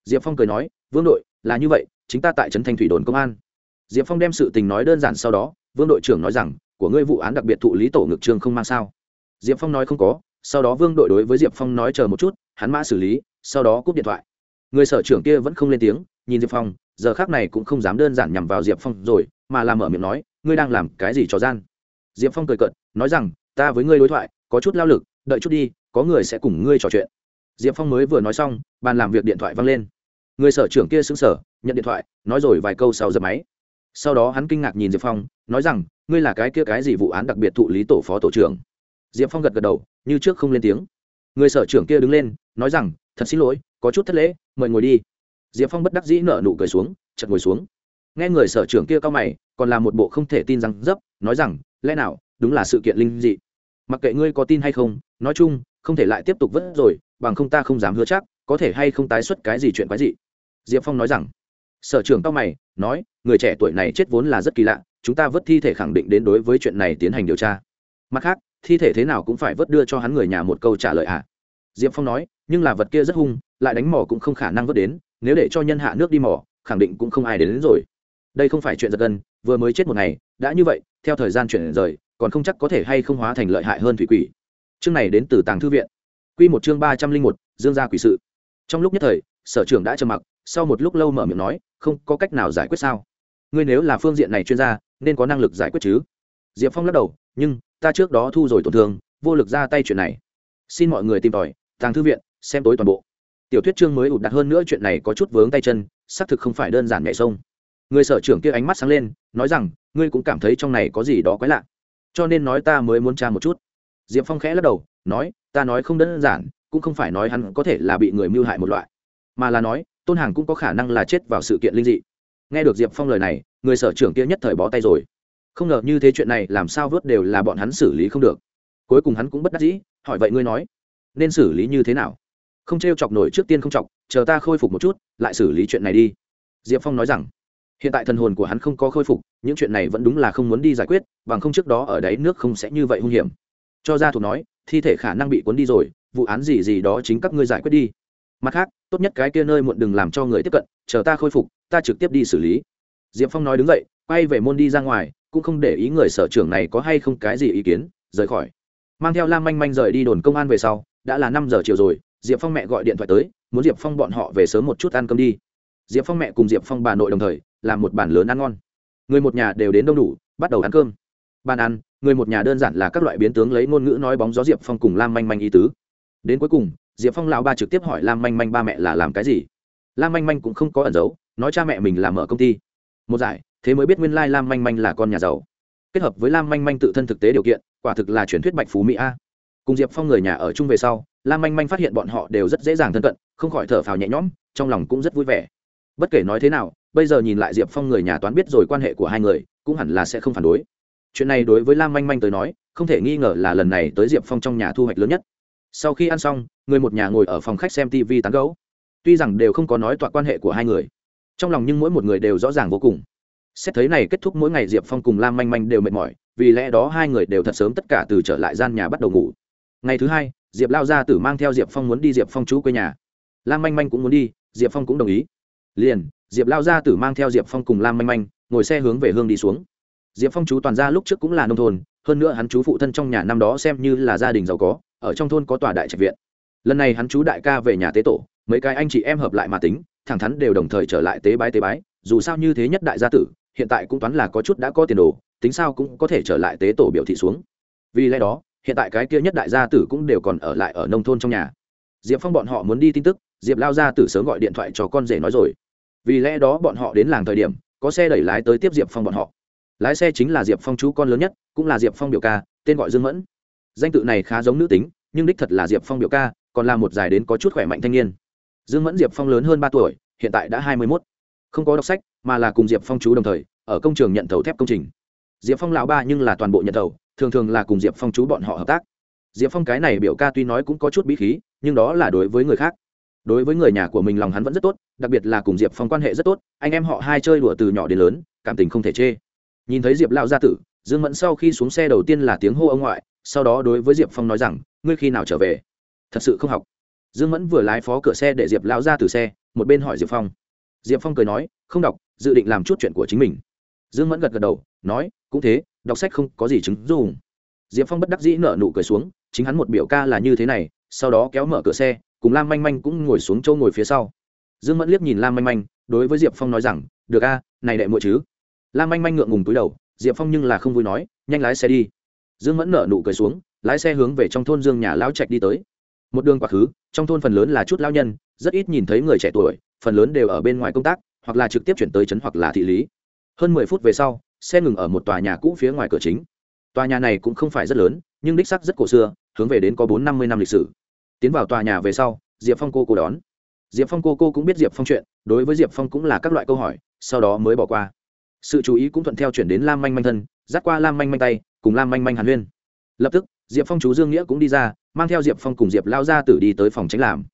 [SPEAKER 1] Diệp phong cười nói, vương đội, là như vậy, chính ta tại trấn thanh thủy đồn công an. Diệp phong đem sự tình nói đơn giản sau đó, vương đội trưởng nói rằng, của ngươi vụ án đặc biệt thụ lý tổ ngực trường không mang sao? Diệp phong nói không có, sau đó vương đội đối với diệp phong nói chờ một chút, hắn mã xử lý, sau đó cúp điện thoại. Người sở trưởng kia vẫn không lên tiếng, nhìn diệp phong, giờ khác này cũng không dám đơn giản nhằm vào diệp phong rồi, mà làm mở miệng nói, ngươi đang làm cái gì trò gian? Diệp phong cười cợt, nói rằng ta với ngươi đối thoại, có chút lao lực, đợi chút đi, có người sẽ cùng ngươi trò chuyện. Diệp phong mới vừa nói xong, bàn làm việc điện thoại văng lên. Người sở trưởng kia xứng sở nhận điện thoại, nói rồi vài câu sau giật máy. Sau đó hắn kinh ngạc nhìn diệp phong, nói rằng, ngươi là cái kia cái gì vụ án đặc biệt thụ lý tổ phó tổ trưởng? Diệp phong gật gật đầu, như trước không lên tiếng. Người sở trưởng kia đứng lên, nói rằng, thật xin lỗi, có chút thất lễ, mời ngồi đi. Diệp phong bất đắc dĩ nở nụ cười xuống chật ngồi xuống. Nghe người sở trưởng kia cao mày, còn là một bộ không thể tin rằng, dấp, nói rằng, lẽ nào, đúng là sự kiện linh dị? Mặc kệ ngươi có tin hay không nói chung không thể lại tiếp tục vất rồi bằng không ta không dám hứa chắc có thể hay không tái xuất cái gì chuyện quái gì. diệp phong nói rằng sở trưởng cao mày nói người trẻ tuổi này chết vốn là rất kỳ lạ chúng ta vớt thi thể khẳng định đến đối với chuyện này tiến hành điều tra mặt khác thi thể thế nào cũng phải vớt đưa cho hắn người nhà một câu trả lời ạ à. diệp phong nói nhưng là vật kia rất hung lại đánh mỏ cũng không khả năng vớt đến nếu để cho nhân hạ nước đi mỏ khẳng định cũng không ai đến, đến rồi đây không phải chuyện giật gân vừa mới chết một ngày đã như vậy theo thời gian chuyển rời còn không chắc có thể hay không hóa thành lợi hại hơn thủy quỷ. Chương này đến từ tàng thư viện. Q một chương ba trăm linh một, dương gia quỷ sự. Trong lúc nhất thời, sở trưởng đã trầm mặc, sau một lúc lâu mở miệng nói, không có cách nào giải quyết sao? Ngươi nếu là phương diện này chuyên gia, nên có năng lực giải quyết chứ? Diệp phong lắc đầu, nhưng, ta trước đó thu rồi tổn thương, vô lực ra tay chuyện này. Xin mọi người tìm tòi, tàng thư viện, xem tối toàn bộ. Tiểu thuyết chương mới ụt đặt hơn nữa chuyện này có chút vướng tay chân, xác thực không phải đơn giản nhảy sông. Người sở trưởng kia ánh mắt sáng lên, nói rằng, ngươi cũng cảm thấy trong này có gì đó quái lạ cho nên nói ta mới muốn tra một chút. Diệp phong khẽ lắc đầu, nói, ta nói không đơn giản, cũng không phải nói hắn có thể là bị người mưu hại một loại, mà là nói, tôn hàng cũng có khả năng là chết vào sự kiện linh dị. Nghe được diệp phong lời này, người sở trưởng kia nhất thời bó tay rồi. Không ngờ như thế chuyện này làm sao vớt đều là bọn hắn xử lý không được. Cuối cùng hắn cũng bất đắc dĩ, hỏi vậy ngươi nói, nên xử lý như thế nào? Không t r e o chọc nổi trước tiên không chọc, chờ ta khôi phục một chút, lại xử lý chuyện này đi. Diệp phong nói rằng hiện tại thần hồn của hắn không có khôi phục, những chuyện này vẫn đúng là không muốn đi giải quyết, bằng không trước đó ở đấy nước không sẽ như vậy hung hiểm. Cho ra thuộc nói, thi thể khả năng bị cuốn đi rồi, vụ án gì gì đó chính các ngươi giải quyết đi. Mặt khác, tốt nhất cái kia nơi muộn đừng làm cho người tiếp cận, chờ ta khôi phục, ta trực tiếp đi xử lý. Diệp phong nói đứng dậy, quay về môn đi ra ngoài, cũng không để ý người sở trưởng này có hay không cái gì ý kiến, rời khỏi. Mang theo lam manh manh rời đi đồn công an về sau, đã là năm giờ chiều rồi, diệp phong mẹ gọi điện thoại tới, muốn diệp phong bọn họ về sớm một chút ăn cơm đi. Diệp phong mẹ cùng diệp phong bà nội đồng thời làm một bàn lớn ăn ngon. Người một nhà đều đến đông đủ, bắt đầu ăn cơm. Bàn ăn, người một nhà đơn giản là các loại biến tướng lấy ngôn ngữ nói bóng gió diệp phong cùng lam manh manh ý tứ. Đến cuối cùng, diệp phong lão ba trực tiếp hỏi lam manh manh ba mẹ là làm cái gì? Lam manh manh cũng không có ẩn giấu, nói cha mẹ mình làm mở công ty. Một giải, thế mới biết nguyên lai lam manh manh là con nhà giàu. Kết hợp với lam manh manh tự thân thực tế điều kiện, quả thực là truyền thuyết bạch phú mỹ a. Cùng diệp phong người nhà ở chung về sau, lam manh manh phát hiện bọn họ đều rất dễ dàng thân cận, không khỏi thở phào nhẹ nhõm, trong lòng cũng rất vui vẻ bất kể nói thế nào, bây giờ nhìn lại diệp phong người nhà toán biết rồi quan hệ của hai người, cũng hẳn là sẽ không phản đối. Chuyện này đối với lam manh manh tới nói, không thể nghi ngờ là lần này tới diệp phong trong nhà thu hoạch lớn nhất. Sau khi ăn xong, người một nhà ngồi ở phòng khách xem tv tán gấu tuy rằng đều không có nói toạc quan hệ của hai người, trong lòng nhưng mỗi một người đều rõ ràng vô cùng. Xét thấy này kết thúc mỗi ngày diệp phong cùng lam manh manh đều mệt mỏi, vì lẽ đó hai người đều thật sớm tất cả từ trở lại gian nhà bắt đầu ngủ. Ngày thứ hai, diệp lao ra tử mang theo diệp phong muốn đi diệp phong chú quê nhà. Lam manh manh cũng muốn đi, diệp phong cũng đồng ý liền, diệp lao ra tử mang theo diệp phong cùng lam manh manh, ngồi xe hướng về hương đi xuống. Diệp phong chú toàn ra lúc trước cũng là nông thôn, hơn nữa hắn chú phụ thân trong nhà năm đó xem như là gia đình giàu có, ở trong thôn có tòa đại trạch viện. Lần này hắn chú đại ca về nhà tế tổ, mấy cái anh chị em hợp lại mà tính, thẳng thắn đều đồng thời trở lại tế bái tế bái, dù sao như thế nhất đại gia tử, hiện tại cũng toán là có chút đã có tiền đồ, tính sao cũng có thể trở lại tế tổ biểu thị xuống. Vì lẽ đó, hiện tại cái kia nhất đại gia tử cũng đều còn ở lại ở nông thôn trong nhà. Diệp phong bọn họ muốn đi tin tức, diệp lao gia tử sớm gọi điện thoại cho con rể nói rồi vì lẽ đó bọn họ đến làng thời điểm, có xe đẩy lái tới tiếp diệp phong bọn họ. Lái xe chính là diệp phong chú con lớn nhất, cũng là diệp phong biểu ca, tên gọi dương mẫn. Danh tự này khá giống nữ tính, nhưng đích thật là diệp phong biểu ca, còn là một dài đến có chút khỏe mạnh thanh niên. Dương mẫn diệp phong lớn hơn ba tuổi, hiện tại đã hai mươi mốt. Không có đọc sách, mà là cùng diệp phong chú đồng thời, ở công trường nhận thầu thép công trình. Diệp phong lão ba nhưng là toàn bộ nhận thầu, thường thường là cùng diệp phong chú bọn họ hợp tác. Diệp phong cái này biểu ca tuy nói cũng có chút bí khí, nhưng đó là đối với người khác đối với người nhà của mình lòng hắn vẫn rất tốt, đặc biệt là cùng diệp phong quan hệ rất tốt, anh em họ hai chơi đùa từ nhỏ đến lớn, cảm tình không thể chê. Nhìn thấy diệp lao gia tử, dương mẫn sau khi xuống xe đầu tiên là tiếng hô ông ngoại, sau đó đối với diệp phong nói rằng, ngươi khi nào trở về? Thật sự không học. Dương mẫn vừa lái phó cửa xe để diệp lao ra từ xe, một bên hỏi diệp phong. Diệp phong cười nói, không đọc, dự định làm chút chuyện của chính mình. Dương mẫn gật gật đầu, nói, cũng thế, đọc sách không có gì chứng dùng. Diệp phong bất đắc dĩ nở nụ cười xuống, chính hắn một biểu ca là như thế này, sau đó kéo mở cửa xe cùng lam manh manh cũng ngồi xuống châu ngồi phía sau. Dương mẫn liếc nhìn lam manh manh, đối với diệp phong nói rằng, được a, này đệ mộ chứ? Lam manh manh ngượng ngùng túi đầu, diệp phong nhưng là không vui nói, nhanh lái xe đi. Dương mẫn nở nụ cười xuống, lái xe hướng về trong thôn dương nhà lão trạch đi tới. Một đường quá khứ, trong thôn phần lớn là chút lao nhân, rất ít nhìn thấy người trẻ tuổi, phần lớn đều ở bên ngoài công tác, hoặc là trực tiếp chuyển tới trấn hoặc là thị lý. Hơn mười phút về sau, xe ngừng ở một tòa nhà cũ phía ngoài cửa chính. Tòa nhà này cũng không phải rất lớn, nhưng đích sắc rất cổ xưa, hướng về đến có bốn năm mươi năm lịch sử tiến vào tòa nhà về sau diệp phong cô cô đón. Diệp phong cô cô cũng biết diệp phong chuyện đối với diệp phong cũng là các loại câu hỏi sau đó mới bỏ qua. Sự chú ý cũng thuận theo chuyển đến lam manh manh thân dắt qua lam manh manh tay cùng lam manh manh hàn huyên. Lập tức diệp phong chú dương nghĩa cũng đi ra mang theo diệp phong cùng diệp lao ra tử đi tới phòng tránh làm.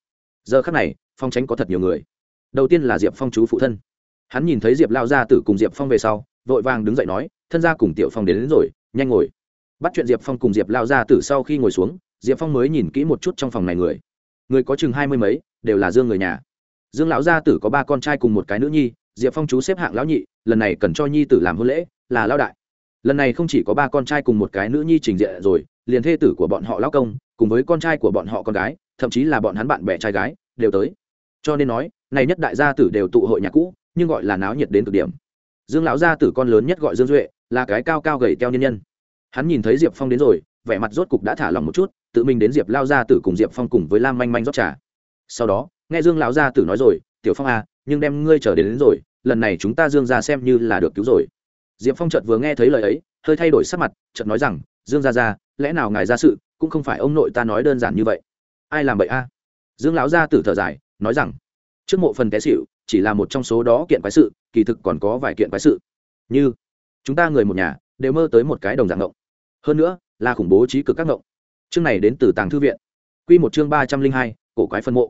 [SPEAKER 1] Giờ khắc này phòng tránh có thật nhiều người. Đầu tiên là diệp phong chú phụ thân. Hắn nhìn thấy diệp lao ra tử cùng diệp phong về sau vội vàng đứng dậy nói thân gia cùng tiểu phong đến, đến rồi nhanh ngồi. Bắt chuyện diệp phong cùng diệp lao ra tử sau khi ngồi xuống diệp phong mới nhìn kỹ một chút trong phòng này người. Người có chừng hai mươi mấy, đều là dương người nhà. Dương lão gia tử có ba con trai cùng một cái nữ nhi, diệp phong chú xếp hạng lão nhị, lần này cần cho nhi tử làm hôn lễ, là lão đại. Lần này không chỉ có ba con trai cùng một cái nữ nhi trình diện rồi, liền thê tử của bọn họ lão công, cùng với con trai của bọn họ con gái, thậm chí là bọn hắn bạn bè trai gái, đều tới. Cho nên nói, này nhất đại gia tử đều tụ hội nhà cũ, nhưng gọi là náo nhiệt đến cực điểm. Dương lão gia tử con lớn nhất gọi dương duệ, là cái cao cao gầy teo nhân nhân. Hắn nhìn thấy diệp phong đến rồi, vẻ mặt rốt cục đã thả lòng một chút tự mình đến diệp lao gia tử cùng diệp phong cùng với lam manh manh rót trà. Sau đó nghe dương lão gia tử nói rồi tiểu phong à nhưng đem ngươi trở đến, đến rồi lần này chúng ta dương ra xem như là được cứu rồi. Diệp phong chợt vừa nghe thấy lời ấy hơi thay đổi sắc mặt chợt nói rằng dương gia gia lẽ nào ngài ra sự cũng không phải ông nội ta nói đơn giản như vậy? Ai làm vậy a? Dương lão gia tử thở dài nói rằng trước mộ phần té xịu chỉ là một trong số đó kiện quái sự kỳ thực còn có vài kiện quái sự. Như chúng ta người một nhà đều mơ tới một cái đồng dạng ngộng. Hơn nữa là khủng bố trí cực các ngộng chương này đến từ tàng thư viện. Q một chương ba trăm linh hai, cổ quái phân mộ.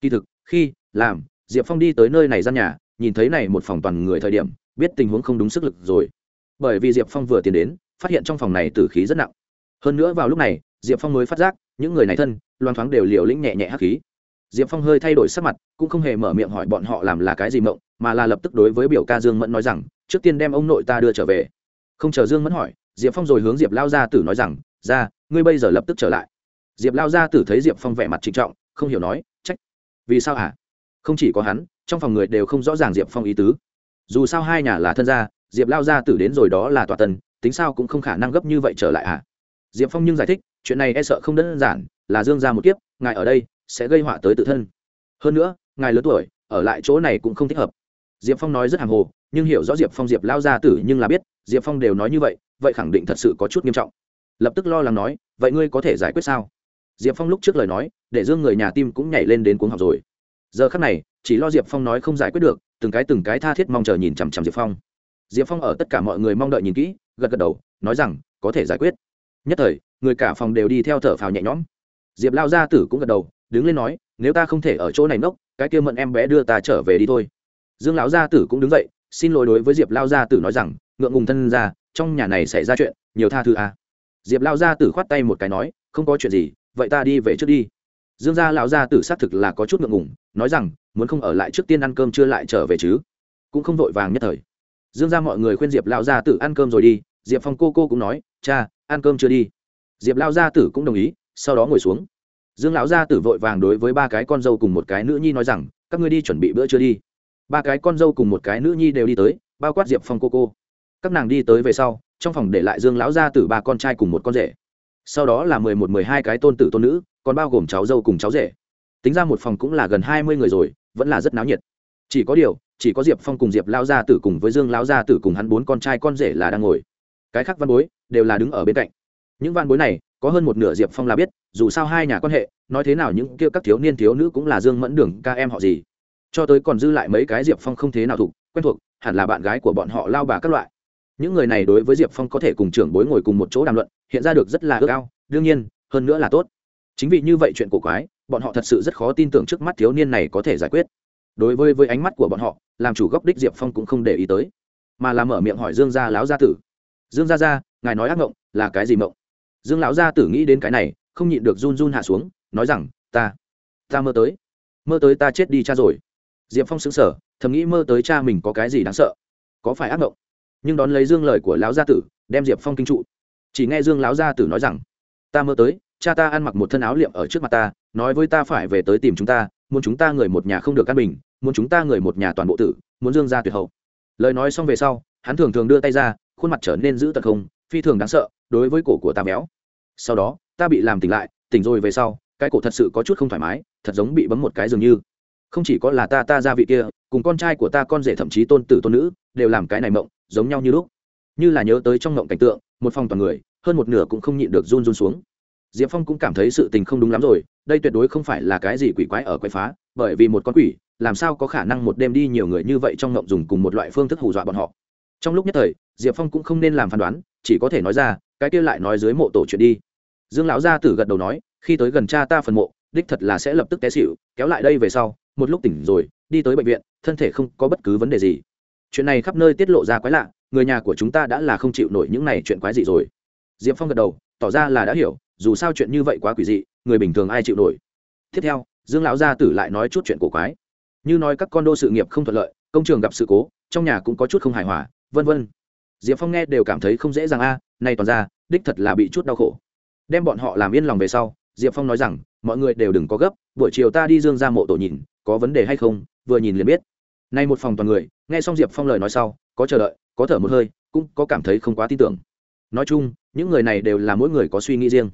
[SPEAKER 1] Kỳ thực, khi, làm, diệp phong đi tới nơi này gian nhà, nhìn thấy này một phòng toàn người thời điểm, biết tình huống không đúng sức lực rồi. Bởi vì diệp phong vừa tiến đến, phát hiện trong phòng này tử khí rất nặng. Hơn nữa vào lúc này, diệp phong mới phát giác, những người này thân loan thoáng đều liều lĩnh nhẹ nhẹ hắc khí. Diệp phong hơi thay đổi sắc mặt, cũng không hề mở miệng hỏi bọn họ làm là cái gì mộng, mà là lập tức đối với biểu ca dương mẫn nói rằng, trước tiên đem ông nội ta đưa trở về. Không chờ dương mẫn hỏi, diệp phong rồi hướng diệp lao gia tử nói rằng ra ngươi bây giờ lập tức trở lại. Diệp lao gia tử thấy diệp phong vẻ mặt trịnh trọng, không hiểu nói, trách? Vì sao hả? Không chỉ có hắn, trong phòng người đều không rõ ràng diệp phong ý tứ. Dù sao hai nhà là thân gia, diệp lao gia tử đến rồi đó là tòa tần, tính sao cũng không khả năng gấp như vậy trở lại hả? Diệp phong nhưng giải thích, chuyện này e sợ không đơn giản, là dương ra một kiếp, ngài ở đây sẽ gây họa tới tự thân. Hơn nữa, ngài lớn tuổi, ở lại chỗ này cũng không thích hợp. Diệp phong nói rất hàng hồ, nhưng hiểu rõ diệp phong diệp lao gia tử nhưng là biết, diệp phong đều nói như vậy vậy khẳng định thật sự có chút nghiêm trọng lập tức lo lắng nói, vậy ngươi có thể giải quyết sao? Diệp phong lúc trước lời nói, để dương người nhà tim cũng nhảy lên đến cuống học rồi. Giờ khắc này, chỉ lo diệp phong nói không giải quyết được, từng cái từng cái tha thiết mong chờ nhìn chằm chằm diệp phong. Diệp phong ở tất cả mọi người mong đợi nhìn kỹ, gật gật đầu, nói rằng, có thể giải quyết. Nhất thời, người cả phòng đều đi theo thở phào nhẹ nhõm. Diệp lao gia tử cũng gật đầu, đứng lên nói, nếu ta không thể ở chỗ này nốc cái kia mận em bé đưa ta trở về đi thôi. Dương lão gia tử cũng đứng dậy, xin lỗi đối với diệp lao gia tử nói rằng, ngượng ngùng thân ra, trong nhà này xảy ra chuyện, nhiều tha thứ à diệp lao gia tử khoát tay một cái nói, không có chuyện gì, vậy ta đi về trước đi. Dương gia lão gia tử xác thực là có chút ngượng ngùng, nói rằng, muốn không ở lại trước tiên ăn cơm chưa lại trở về chứ? Cũng không vội vàng nhất thời. Dương gia mọi người khuyên diệp lão gia tử ăn cơm rồi đi, diệp phong cô cô cũng nói, cha, ăn cơm chưa đi? Diệp lão gia tử cũng đồng ý, sau đó ngồi xuống. Dương lão gia tử vội vàng đối với ba cái con dâu cùng một cái nữ nhi nói rằng, các ngươi đi chuẩn bị bữa trưa đi. Ba cái con dâu cùng một cái nữ nhi đều đi tới, bao quát diệp phong cô cô các nàng đi tới về sau, trong phòng để lại dương lão gia tử ba con trai cùng một con rể. Sau đó là mười một, mười hai cái tôn tử tôn nữ, còn bao gồm cháu dâu cùng cháu rể. Tính ra một phòng cũng là gần hai mươi người rồi, vẫn là rất náo nhiệt. Chỉ có điều, chỉ có diệp phong cùng diệp lao gia tử cùng với dương lão gia tử cùng hắn bốn con trai con rể là đang ngồi. Cái khác văn bối đều là đứng ở bên cạnh. Những văn bối này, có hơn một nửa diệp phong là biết, dù sao hai nhà quan hệ, nói thế nào những kia các thiếu niên thiếu nữ cũng là dương mẫn đường ca em họ gì. Cho tới còn dư lại mấy cái diệp phong không thế nào thuộc, quen thuộc, hẳn là bạn gái của bọn họ, lao bà các loại những người này đối với diệp phong có thể cùng trưởng bối ngồi cùng một chỗ đàm luận, hiện ra được rất là ước ao, đương nhiên, hơn nữa là tốt. Chính vì như vậy chuyện cổ quái, bọn họ thật sự rất khó tin tưởng trước mắt thiếu niên này có thể giải quyết. Đối với với ánh mắt của bọn họ, làm chủ góc đích diệp phong cũng không để ý tới, mà làm mở miệng hỏi dương gia láo gia tử. Dương gia gia, ngài nói ác mộng, là cái gì mộng? Dương lão gia tử nghĩ đến cái này, không nhịn được run run hạ xuống, nói rằng, ta ta mơ tới mơ tới ta chết đi cha rồi. Diệp phong xứng sở thầm nghĩ mơ tới cha mình có cái gì đáng sợ, có phải ác mộng? Nhưng đón lấy dương lời của lão gia tử, đem diệp phong kinh trụ. Chỉ nghe dương lão gia tử nói rằng, ta mơ tới, cha ta ăn mặc một thân áo liệm ở trước mặt ta, nói với ta phải về tới tìm chúng ta, muốn chúng ta người một nhà không được căn bình, muốn chúng ta người một nhà toàn bộ tử, muốn dương gia tuyệt hậu. Lời nói xong về sau, hắn thường thường đưa tay ra, khuôn mặt trở nên dữ tật không, phi thường đáng sợ, đối với cổ của ta béo. Sau đó, ta bị làm tỉnh lại, tỉnh rồi về sau, cái cổ thật sự có chút không thoải mái, thật giống bị bấm một cái dường như. Không chỉ có là ta ta ra vị kia, cùng con trai của ta con rể thậm chí tôn tử tôn nữ đều làm cái này mộng, giống nhau như lúc. Như là nhớ tới trong mộng cảnh tượng, một phòng toàn người, hơn một nửa cũng không nhịn được run run xuống. Diệp phong cũng cảm thấy sự tình không đúng lắm rồi, đây tuyệt đối không phải là cái gì quỷ quái ở quậy phá, bởi vì một con quỷ, làm sao có khả năng một đêm đi nhiều người như vậy trong mộng dùng cùng một loại phương thức hù dọa bọn họ. Trong lúc nhất thời, diệp phong cũng không nên làm phán đoán, chỉ có thể nói ra, cái kia lại nói dưới mộ tổ chuyện đi. Dương lão gia tử gật đầu nói, khi tới gần cha ta phần mộ, đích thật là sẽ lập tức té xịu kéo lại đây về sau, một lúc tỉnh rồi, đi tới bệnh viện, thân thể không có bất cứ vấn đề gì chuyện này khắp nơi tiết lộ ra quái lạ, người nhà của chúng ta đã là không chịu nổi những này chuyện quái gì rồi. Diệp phong gật đầu, tỏ ra là đã hiểu, dù sao chuyện như vậy quá quỷ dị, người bình thường ai chịu nổi. Tiếp theo, dương lão gia tử lại nói chút chuyện cổ quái. Như nói các con đô sự nghiệp không thuận lợi, công trường gặp sự cố, trong nhà cũng có chút không hài hòa, vân vân. Diệp phong nghe đều cảm thấy không dễ dàng a, nay toàn ra, đích thật là bị chút đau khổ. Đem bọn họ làm yên lòng về sau, diệp phong nói rằng, mọi người đều đừng có gấp, buổi chiều ta đi dương ra mộ tổ nhìn, có vấn đề hay không, vừa nhìn liền biết nay một phòng toàn người, nghe xong diệp phong lời nói sau, có chờ đợi, có thở một hơi, cũng có cảm thấy không quá tin tưởng. Nói chung, những người này đều là mỗi người có suy nghĩ riêng.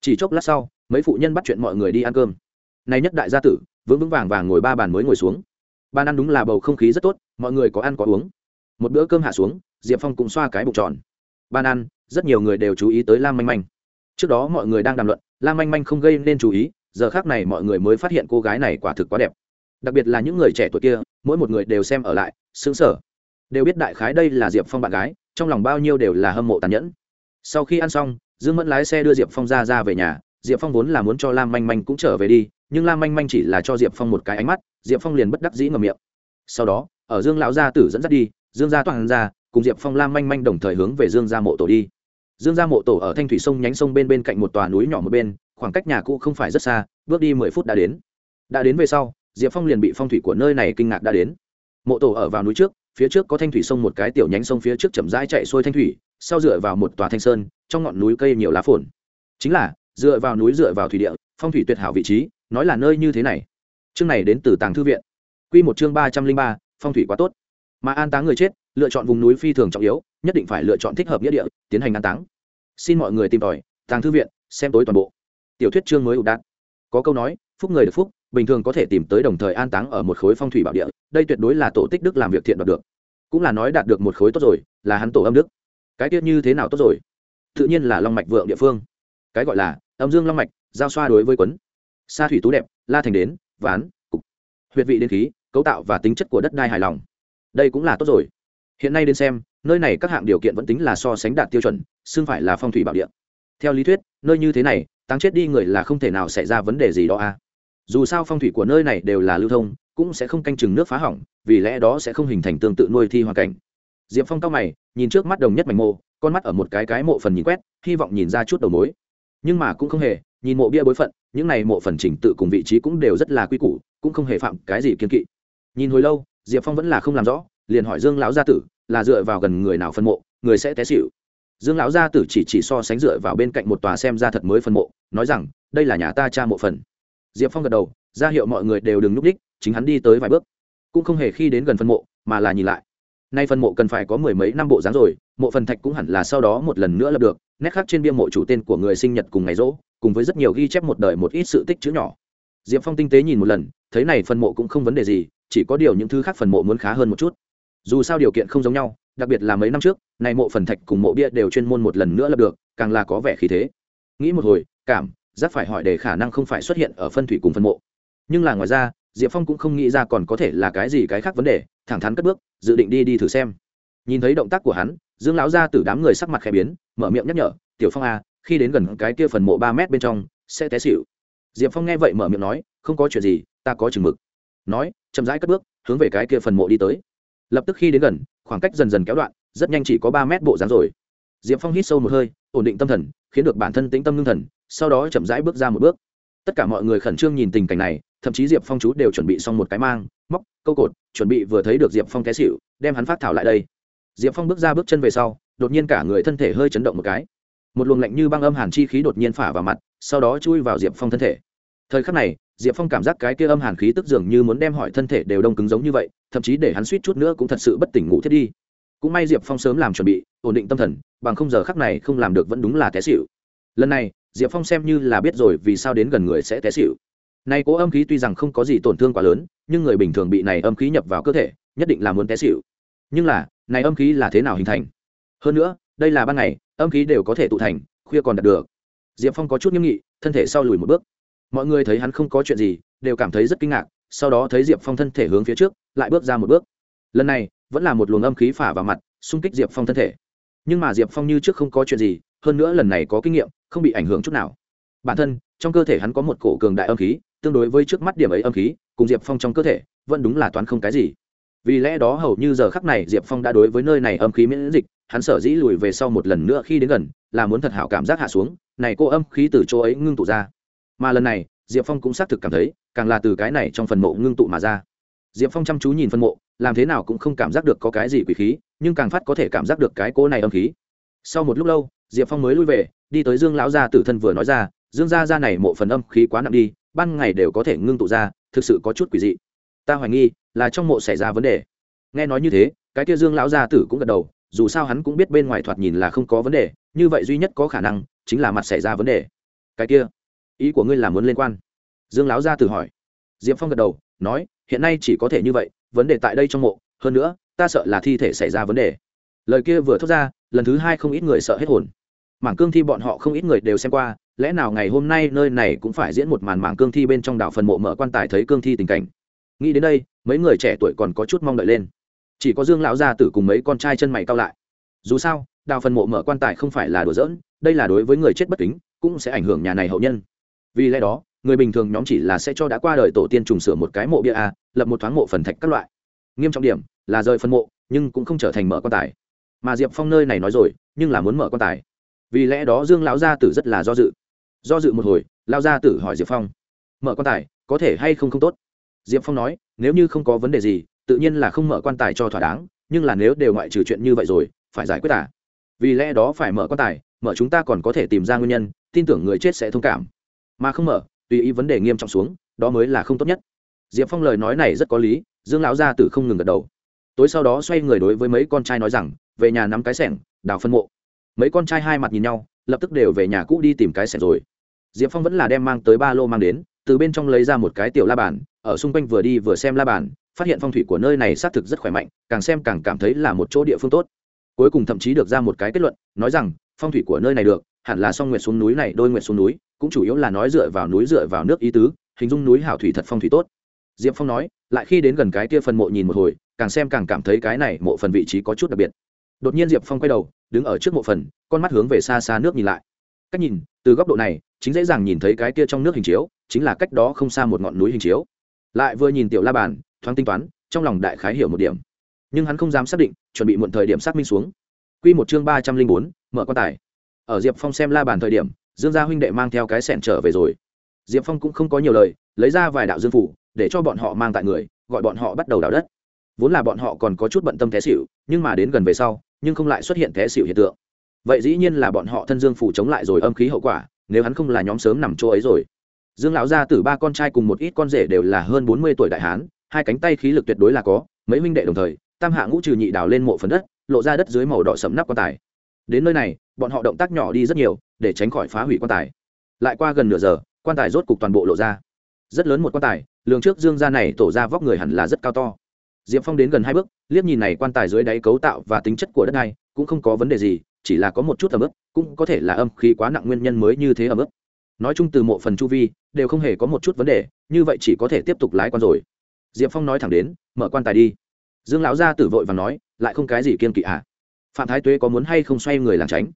[SPEAKER 1] Chỉ chốc lát sau, mấy phụ nhân bắt chuyện mọi người đi ăn cơm. Nay nhất đại gia tử, vững vững vàng vàng ngồi ba bàn mới ngồi xuống. Bàn ăn đúng là bầu không khí rất tốt, mọi người có ăn có uống. Một bữa cơm hạ xuống, diệp phong cũng xoa cái bụng tròn. Ban ăn, rất nhiều người đều chú ý tới lam manh manh. Trước đó mọi người đang đàm luận, lam manh manh không gây nên chú ý, giờ khác này mọi người mới phát hiện cô gái này quả thực quá đẹp đặc biệt là những người trẻ tuổi kia, mỗi một người đều xem ở lại xứng sở đều biết đại khái đây là diệp phong bạn gái, trong lòng bao nhiêu đều là hâm mộ tàn nhẫn. Sau khi ăn xong, dương mẫn lái xe đưa diệp phong ra ra về nhà. Diệp phong vốn là muốn cho lam manh manh cũng trở về đi, nhưng lam manh manh chỉ là cho diệp phong một cái ánh mắt, diệp phong liền bất đắc dĩ ngầm miệng. Sau đó, ở dương lão gia tử dẫn dắt đi, dương gia toàn ra, cùng diệp phong lam manh manh đồng thời hướng về dương gia mộ tổ đi. Dương gia mộ tổ ở thanh thủy sông nhánh sông bên bên cạnh một tòa núi nhỏ một bên, khoảng cách nhà cũ không phải rất xa, bước đi mười phút đã đến. Đã đến về sau diệp phong liền bị phong thủy của nơi này kinh ngạc đã đến. Mộ tổ ở vào núi trước, phía trước có thanh thủy sông một cái tiểu nhánh sông phía trước chậm rãi chạy xuôi thanh thủy, sau dựa vào một tòa thanh sơn, trong ngọn núi cây nhiều lá phồn. Chính là, dựa vào núi dựa vào thủy địa, phong thủy tuyệt hảo vị trí, nói là nơi như thế này. Chương này đến từ tàng thư viện. Q một chương ba trăm linh ba, phong thủy quá tốt. Mà an táng người chết, lựa chọn vùng núi phi thường trọng yếu, nhất định phải lựa chọn thích hợp nghĩa địa, tiến hành an táng. Xin mọi người tìm tòi, tàng thư viện, xem tối toàn bộ. Tiểu thuyết chương mới ụ đạn có câu nói, phúc người được phúc bình thường có thể tìm tới đồng thời an táng ở một khối phong thủy bảo địa, đây tuyệt đối là tổ tích đức làm việc thiện đoạt được. Cũng là nói đạt được một khối tốt rồi, là hắn tổ âm đức. Cái tiết như thế nào tốt rồi? Tự nhiên là long mạch vượng địa phương. Cái gọi là âm dương long mạch, giao xoa đối với quấn. Sa thủy tú đẹp, la thành đến, ván, cục. Huyệt vị đến khí, cấu tạo và tính chất của đất đai hài lòng. Đây cũng là tốt rồi. Hiện nay đến xem, nơi này các hạng điều kiện vẫn tính là so sánh đạt tiêu chuẩn, xưng phải là phong thủy bảo địa. Theo lý thuyết, nơi như thế này tăng chết đi người là không thể nào xảy ra vấn đề gì đó a à dù sao phong thủy của nơi này đều là lưu thông, cũng sẽ không canh chừng nước phá hỏng, vì lẽ đó sẽ không hình thành tương tự nuôi thi hoàn cảnh. Diệp phong cao mày, nhìn trước mắt đồng nhất mảnh mộ, con mắt ở một cái cái mộ phần nhìn quét, hy vọng nhìn ra chút đầu mối. Nhưng mà cũng không hề, nhìn mộ bia bối phận, những này mộ phần chỉnh tự cùng vị trí cũng đều rất là quy củ, cũng không hề phạm cái gì kiên kỵ. Nhìn hồi lâu, diệp phong vẫn là không làm rõ, liền hỏi dương lão gia tử, là dựa vào gần người nào phân mộ, người sẽ té xịu dương lão gia tử chỉ chỉ so sánh dựa vào bên cạnh một tòa xem ra thật mới phân mộ, nói rằng, đây là nhà ta cha mộ phần diệp phong gật đầu, ra hiệu mọi người đều đừng núp đích, chính hắn đi tới vài bước. Cũng không hề khi đến gần phân mộ, mà là nhìn lại. Nay phân mộ cần phải có mười mấy năm bộ dáng rồi, mộ phần thạch cũng hẳn là sau đó một lần nữa lập được, nét khác trên bia mộ chủ tên của người sinh nhật cùng ngày rỗ, cùng với rất nhiều ghi chép một đời một ít sự tích chữ nhỏ. Diệp phong tinh tế nhìn một lần, thấy này phần mộ cũng không vấn đề gì, chỉ có điều những thứ khác phần mộ muốn khá hơn một chút. Dù sao điều kiện không giống nhau, đặc biệt là mấy năm trước, này mộ phần thạch cùng mộ bia đều chuyên môn một lần nữa lập được, càng là có vẻ khí thế. Nghĩ một hồi, cảm giác phải hỏi để khả năng không phải xuất hiện ở phân thủy cùng phân mộ. Nhưng là ngoài ra, diệp phong cũng không nghĩ ra còn có thể là cái gì cái khác vấn đề, thẳng thắn cất bước, dự định đi đi thử xem. Nhìn thấy động tác của hắn, dương lão ra từ đám người sắc mặt khẽ biến, mở miệng nhắc nhở, tiểu phong a khi đến gần cái kia phần mộ ba mét bên trong, sẽ té xịu diệp phong nghe vậy mở miệng nói, không có chuyện gì, ta có chừng mực. Nói, chậm rãi cất bước, hướng về cái kia phần mộ đi tới. Lập tức khi đến gần, khoảng cách dần dần kéo đoạn, rất nhanh chỉ có ba mét bộ dáng rồi. Diệp phong hít sâu một hơi, ổn định tâm thần, khiến được bản thân tĩnh tâm ngưng thần sau đó chậm rãi bước ra một bước. Tất cả mọi người khẩn trương nhìn tình cảnh này, thậm chí diệp phong chú đều chuẩn bị xong một cái mang, móc, câu cột, chuẩn bị vừa thấy được diệp phong té xịu đem hắn phát thảo lại đây. Diệp phong bước ra bước chân về sau, đột nhiên cả người thân thể hơi chấn động một cái. Một luồng lạnh như băng âm hàn chi khí đột nhiên phả vào mặt, sau đó chui vào diệp phong thân thể. Thời khắc này, diệp phong cảm giác cái kia âm hàn khí tức dường như muốn đem hỏi thân thể đều đông cứng giống như vậy, thậm chí để hắn suýt chút nữa cũng thật sự bất tỉnh ngủ thiết đi. Cũng may diệp phong sớm làm chuẩn bị, ổn định tâm thần, bằng không giờ khắc này không làm được vẫn đúng là té xịu lần này diệp phong xem như là biết rồi vì sao đến gần người sẽ té xịu này cố âm khí tuy rằng không có gì tổn thương quá lớn, nhưng người bình thường bị này âm khí nhập vào cơ thể, nhất định là muốn té xịu nhưng là, này âm khí là thế nào hình thành? Hơn nữa, đây là ban ngày, âm khí đều có thể tụ thành, khuya còn đạt được. Diệp phong có chút nghiêm nghị, thân thể sau lùi một bước. Mọi người thấy hắn không có chuyện gì, đều cảm thấy rất kinh ngạc, sau đó thấy diệp phong thân thể hướng phía trước, lại bước ra một bước. Lần này, vẫn là một luồng âm khí phả vào mặt, xung kích diệp phong thân thể. Nhưng mà diệp phong như trước không có chuyện gì hơn nữa lần này có kinh nghiệm, không bị ảnh hưởng chút nào. Bản thân, trong cơ thể hắn có một cổ cường đại âm khí, tương đối với trước mắt điểm ấy âm khí, cùng diệp phong trong cơ thể, vẫn đúng là toán không cái gì. Vì lẽ đó hầu như giờ khắc này diệp phong đã đối với nơi này âm khí miễn dịch, hắn sở dĩ lùi về sau một lần nữa khi đến gần, là muốn thật hảo cảm giác hạ xuống, này cô âm khí từ chỗ ấy ngưng tụ ra. Mà lần này, diệp phong cũng xác thực cảm thấy, càng là từ cái này trong phần mộ ngưng tụ mà ra. Diệp phong chăm chú nhìn phần mộ, làm thế nào cũng không cảm giác được có cái gì quỷ khí, nhưng càng phát có thể cảm giác được cái cô này âm khí sau một lúc lâu, diệp phong mới lui về, đi tới dương lão gia tử thân vừa nói ra, dương gia gia này mộ phần âm khí quá nặng đi, ban ngày đều có thể ngưng tụ ra, thực sự có chút quỷ dị. Ta hoài nghi, là trong mộ xảy ra vấn đề. Nghe nói như thế, cái kia dương lão gia tử cũng gật đầu, dù sao hắn cũng biết bên ngoài thoạt nhìn là không có vấn đề, như vậy duy nhất có khả năng, chính là mặt xảy ra vấn đề. Cái kia, ý của ngươi là muốn liên quan? Dương lão gia tử hỏi. Diệp phong gật đầu, nói, hiện nay chỉ có thể như vậy, vấn đề tại đây trong mộ, hơn nữa, ta sợ là thi thể xảy ra vấn đề lời kia vừa thốt ra, lần thứ hai không ít người sợ hết hồn. Mảng cương thi bọn họ không ít người đều xem qua, lẽ nào ngày hôm nay nơi này cũng phải diễn một màn mảng cương thi bên trong đảo phần mộ mở quan tài thấy cương thi tình cảnh. Nghĩ đến đây, mấy người trẻ tuổi còn có chút mong đợi lên. Chỉ có dương lão gia tử cùng mấy con trai chân mày cao lại. Dù sao đào phần mộ mở quan tài không phải là đùa giỡn, đây là đối với người chết bất kính, cũng sẽ ảnh hưởng nhà này hậu nhân. Vì lẽ đó, người bình thường nhóm chỉ là sẽ cho đã qua đời tổ tiên trùng sửa một cái mộ bia a, lập một thoáng mộ phần thạch các loại. Nghiêm trọng điểm là rời phân mộ, nhưng cũng không trở thành mở quan tài mà diệp phong nơi này nói rồi nhưng là muốn mở quan tài vì lẽ đó dương lão gia tử rất là do dự do dự một hồi lao gia tử hỏi diệp phong mở quan tài có thể hay không không tốt diệp phong nói nếu như không có vấn đề gì tự nhiên là không mở quan tài cho thỏa đáng nhưng là nếu đều ngoại trừ chuyện như vậy rồi phải giải quyết à vì lẽ đó phải mở quan tài mở chúng ta còn có thể tìm ra nguyên nhân tin tưởng người chết sẽ thông cảm mà không mở tùy ý vấn đề nghiêm trọng xuống đó mới là không tốt nhất diệp phong lời nói này rất có lý dương lão gia tử không ngừng gật đầu tối sau đó xoay người đối với mấy con trai nói rằng về nhà nắm cái sẻng, đào phân mộ. Mấy con trai hai mặt nhìn nhau, lập tức đều về nhà cũ đi tìm cái sẻng rồi. Diệp phong vẫn là đem mang tới ba lô mang đến, từ bên trong lấy ra một cái tiểu la bàn, ở xung quanh vừa đi vừa xem la bàn, phát hiện phong thủy của nơi này xác thực rất khỏe mạnh, càng xem càng cảm thấy là một chỗ địa phương tốt. Cuối cùng thậm chí được ra một cái kết luận, nói rằng, phong thủy của nơi này được, hẳn là song nguyệt xuống núi này đôi nguyệt xuống núi, cũng chủ yếu là nói dựa vào núi dựa vào nước ý tứ, hình dung núi hảo thủy thật phong thủy tốt. Diệp phong nói, lại khi đến gần cái kia phần mộ nhìn một hồi, càng xem càng cảm thấy cái này mộ phần vị trí có chút đặc biệt đột nhiên diệp phong quay đầu đứng ở trước mộ phần con mắt hướng về xa xa nước nhìn lại cách nhìn từ góc độ này chính dễ dàng nhìn thấy cái kia trong nước hình chiếu chính là cách đó không xa một ngọn núi hình chiếu lại vừa nhìn tiểu la bàn thoáng tính toán trong lòng đại khái hiểu một điểm nhưng hắn không dám xác định chuẩn bị muộn thời điểm xác minh xuống q một chương ba trăm linh bốn, mở quan tài. Ở diệp phong xem la bàn thời điểm, dương gia huynh đệ mang theo cái sẹn trở về rồi. Diệp phong cũng không có nhiều lời, lấy ra vài đạo dương phủ, để cho bọn họ mang tại người, gọi bọn họ bắt đầu đào đất. Vốn là bọn họ còn có chút bận tâm té xịu nhưng mà đến gần về sau nhưng không lại xuất hiện té xịu hiện tượng. Vậy dĩ nhiên là bọn họ thân dương phủ chống lại rồi âm khí hậu quả, nếu hắn không là nhóm sớm nằm chỗ ấy rồi. Dương lão gia tử ba con trai cùng một ít con rể đều là hơn bốn mươi tuổi đại hán, hai cánh tay khí lực tuyệt đối là có, mấy huynh đệ đồng thời, tam hạ ngũ trừ nhị đào lên mộ phần đất, lộ ra đất dưới màu đỏ sẫm nắp quan tài. Đến nơi này, bọn họ động tác nhỏ đi rất nhiều, để tránh khỏi phá hủy quan tài. Lại qua gần nửa giờ, quan tài rốt cục toàn bộ lộ ra. Rất lớn một quan tài, lường trước dương gia này tổ ra vóc người hẳn là rất cao to diệp phong đến gần hai bước, liếc nhìn này quan tài dưới đáy cấu tạo và tính chất của đất này, cũng không có vấn đề gì, chỉ là có một chút ẩm ướt, cũng có thể là âm khí quá nặng nguyên nhân mới như thế ẩm ướt. Nói chung từ mộ phần chu vi, đều không hề có một chút vấn đề, như vậy chỉ có thể tiếp tục lái quan rồi. Diệp phong nói thẳng đến, mở quan tài đi. Dương lão gia tử vội và nói, lại không cái gì kiên kỵ à? Phạm thái tuế có muốn hay không xoay người làm tránh?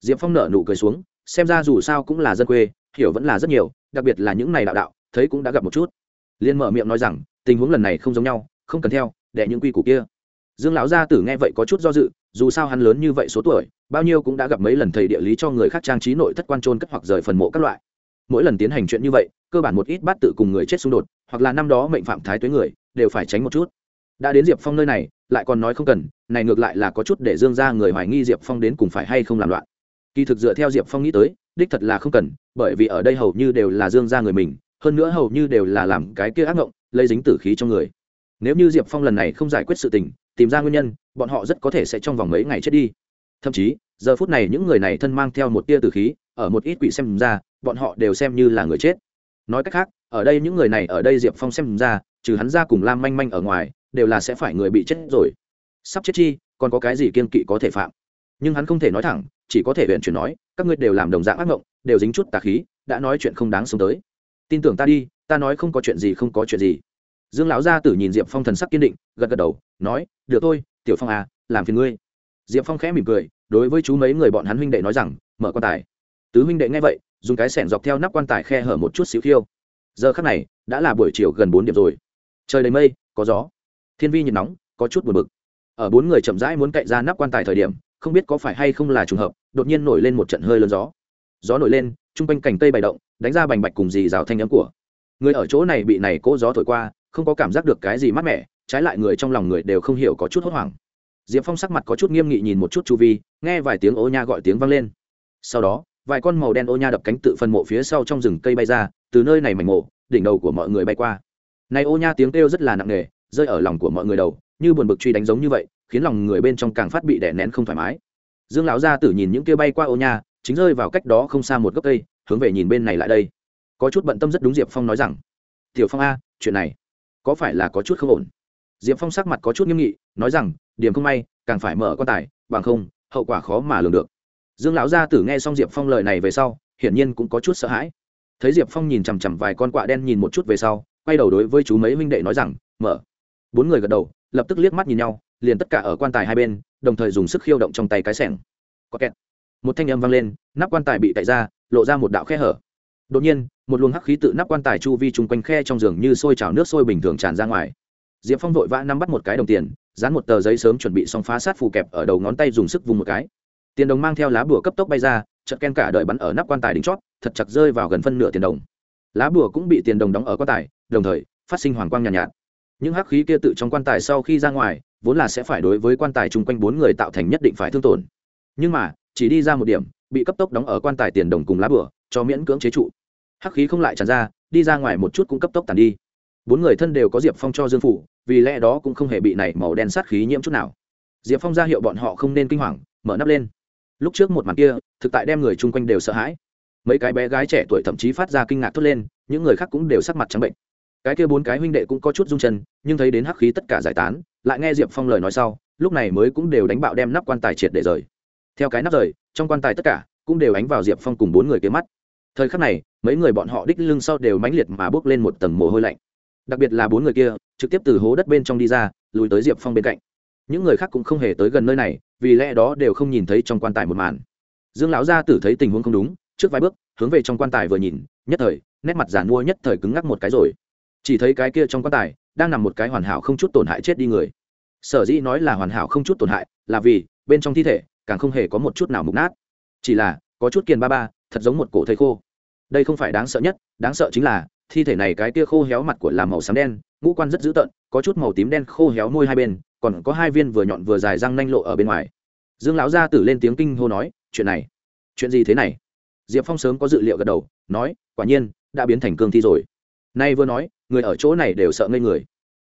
[SPEAKER 1] Diệp phong nở nụ cười xuống, xem ra dù sao cũng là dân quê, hiểu vẫn là rất nhiều, đặc biệt là những này đạo đạo, thấy cũng đã gặp một chút. Liên mở miệng nói rằng, tình huống lần này không giống nhau không cần theo, để những quy củ kia. Dương lão gia tử nghe vậy có chút do dự, dù sao hắn lớn như vậy số tuổi, bao nhiêu cũng đã gặp mấy lần thầy địa lý cho người khác trang trí nội thất quan trôn cất hoặc rời phần mộ các loại. Mỗi lần tiến hành chuyện như vậy, cơ bản một ít bát tự cùng người chết xung đột, hoặc là năm đó mệnh phạm thái tuế người, đều phải tránh một chút. Đã đến diệp phong nơi này, lại còn nói không cần, này ngược lại là có chút để dương ra người hoài nghi diệp phong đến cùng phải hay không làm loạn. Kỳ thực dựa theo diệp phong nghĩ tới, đích thật là không cần, bởi vì ở đây hầu như đều là dương ra người mình, hơn nữa hầu như đều là làm cái kia ác ngộng, lấy dính tử khí trong người nếu như diệp phong lần này không giải quyết sự tình, tìm ra nguyên nhân, bọn họ rất có thể sẽ trong vòng mấy ngày chết đi. Thậm chí, giờ phút này những người này thân mang theo một tia tử khí, ở một ít quỷ xem ra, bọn họ đều xem như là người chết. Nói cách khác, ở đây những người này, ở đây diệp phong xem ra, trừ hắn ra cùng lam manh manh ở ngoài, đều là sẽ phải người bị chết rồi. Sắp chết chi, còn có cái gì kiên kỵ có thể phạm? Nhưng hắn không thể nói thẳng, chỉ có thể huyện chuyển nói, các ngươi đều làm đồng dạng ác mộng đều dính chút tà khí, đã nói chuyện không đáng sống tới. Tin tưởng ta đi, ta nói không có chuyện gì không có chuyện gì dương lão gia tử nhìn diệp phong thần sắc kiên định, gật gật đầu, nói, được thôi, tiểu phong à làm phiền ngươi. Diệp phong khẽ mỉm cười, đối với chú mấy người bọn hắn huynh đệ nói rằng, mở quan tài. Tứ huynh đệ nghe vậy, dùng cái sẻn dọc theo nắp quan tài khe hở một chút xíu khiêu. Giờ khắc này, đã là buổi chiều gần bốn điểm rồi. Trời đầy mây, có gió. Thiên vi nhiệt nóng, có chút buồn bực. Ở bốn người chậm rãi muốn cậy ra nắp quan tài thời điểm, không biết có phải hay không là trùng hợp, đột nhiên nổi lên một trận hơi lớn gió. Gió nổi lên chung quanh cành cây bày động, đánh ra bành bạch cùng dì rào thanh ấm của. Người ở chỗ này bị này cỗ gió thổi qua không có cảm giác được cái gì mát mẻ, trái lại người trong lòng người đều không hiểu có chút hốt hoảng. Diệp phong sắc mặt có chút nghiêm nghị nhìn một chút chu vi, nghe vài tiếng ô nha gọi tiếng vang lên. Sau đó, vài con màu đen ô nha đập cánh tự phân mộ phía sau trong rừng cây bay ra, từ nơi này mảnh mộ, đỉnh đầu của mọi người bay qua. Này ô nha tiếng kêu rất là nặng nề, rơi ở lòng của mọi người đầu, như buồn bực truy đánh giống như vậy, khiến lòng người bên trong càng phát bị đè nén không thoải mái. Dương lão gia tử nhìn những kia bay qua ô nha, chính rơi vào cách đó không xa một gốc cây, hướng về nhìn bên này lại đây. Có chút bận tâm rất đúng diệp phong nói rằng, tiểu phong a, chuyện này có phải là có chút không ổn? Diệp phong sắc mặt có chút nghiêm nghị, nói rằng, điểm không may, càng phải mở quan tài, bằng không, hậu quả khó mà lường được. Dương lão gia tử nghe xong diệp phong lời này về sau, hiển nhiên cũng có chút sợ hãi. Thấy diệp phong nhìn chằm chằm vài con quạ đen nhìn một chút về sau, quay đầu đối với chú mấy huynh đệ nói rằng, mở. Bốn người gật đầu, lập tức liếc mắt nhìn nhau, liền tất cả ở quan tài hai bên, đồng thời dùng sức khiêu động trong tay cái sẻng. Có kẹt. Một thanh âm vang lên, nắp quan tài bị cậy ra, lộ ra một đạo khe hở. Đột nhiên một luồng hắc khí tự nắp quan tài chu vi chung quanh khe trong giường như sôi trào nước sôi bình thường tràn ra ngoài. Diệp phong vội vã nắm bắt một cái đồng tiền dán một tờ giấy sớm chuẩn bị xong phá sát phù kẹp ở đầu ngón tay dùng sức vùng một cái. Tiền đồng mang theo lá bùa cấp tốc bay ra chợt ken cả đợi bắn ở nắp quan tài đính chót thật chặt rơi vào gần phân nửa tiền đồng. Lá bùa cũng bị tiền đồng đóng ở quan tài đồng thời phát sinh hoàng quang nhàn nhạt, nhạt. Những hắc khí kia tự trong quan tài sau khi ra ngoài vốn là sẽ phải đối với quan tài chung quanh bốn người tạo thành nhất định phải thương tổn. Nhưng mà chỉ đi ra một điểm bị cấp tốc đóng ở quan tài tiền đồng cùng lá bửa cho miễn cưỡng chế trụ hắc khí không lại tràn ra, đi ra ngoài một chút cũng cấp tốc tàn đi. Bốn người thân đều có diệp phong cho dương phủ, vì lẽ đó cũng không hề bị này màu đen sát khí nhiễm chút nào. Diệp phong ra hiệu bọn họ không nên kinh hoàng, mở nắp lên. Lúc trước một màn kia, thực tại đem người chung quanh đều sợ hãi. Mấy cái bé gái trẻ tuổi thậm chí phát ra kinh ngạc thốt lên, những người khác cũng đều sắc mặt trắng bệnh. Cái kia bốn cái huynh đệ cũng có chút rung chân, nhưng thấy đến hắc khí tất cả giải tán, lại nghe diệp phong lời nói sau, lúc này mới cũng đều đánh bạo đem nắp quan tài triệt để rời. Theo cái nắp rời, trong quan tài tất cả cũng đều ánh vào diệp phong cùng bốn người kế mắt thời khắc này, mấy người bọn họ đích lưng sau đều mãnh liệt mà bước lên một tầng mồ hôi lạnh. Đặc biệt là bốn người kia, trực tiếp từ hố đất bên trong đi ra, lùi tới diệp phong bên cạnh. Những người khác cũng không hề tới gần nơi này, vì lẽ đó đều không nhìn thấy trong quan tài một màn. Dương lão gia tử thấy tình huống không đúng, trước vài bước, hướng về trong quan tài vừa nhìn, nhất thời, nét mặt giản mua nhất thời cứng ngắc một cái rồi. Chỉ thấy cái kia trong quan tài, đang nằm một cái hoàn hảo không chút tổn hại chết đi người. Sở dĩ nói là hoàn hảo không chút tổn hại, là vì, bên trong thi thể, càng không hề có một chút nào mục nát. Chỉ là, có chút kiền ba ba thật giống một cổ thây khô. Đây không phải đáng sợ nhất, đáng sợ chính là, thi thể này cái kia khô héo mặt của làm màu xám đen, ngũ quan rất dữ tợn, có chút màu tím đen khô héo môi hai bên, còn có hai viên vừa nhọn vừa dài răng nanh lộ ở bên ngoài. Dương lão gia tử lên tiếng kinh hô nói, chuyện này, chuyện gì thế này? Diệp phong sớm có dự liệu gật đầu, nói, quả nhiên, đã biến thành cương thi rồi. Nay vừa nói, người ở chỗ này đều sợ ngây người.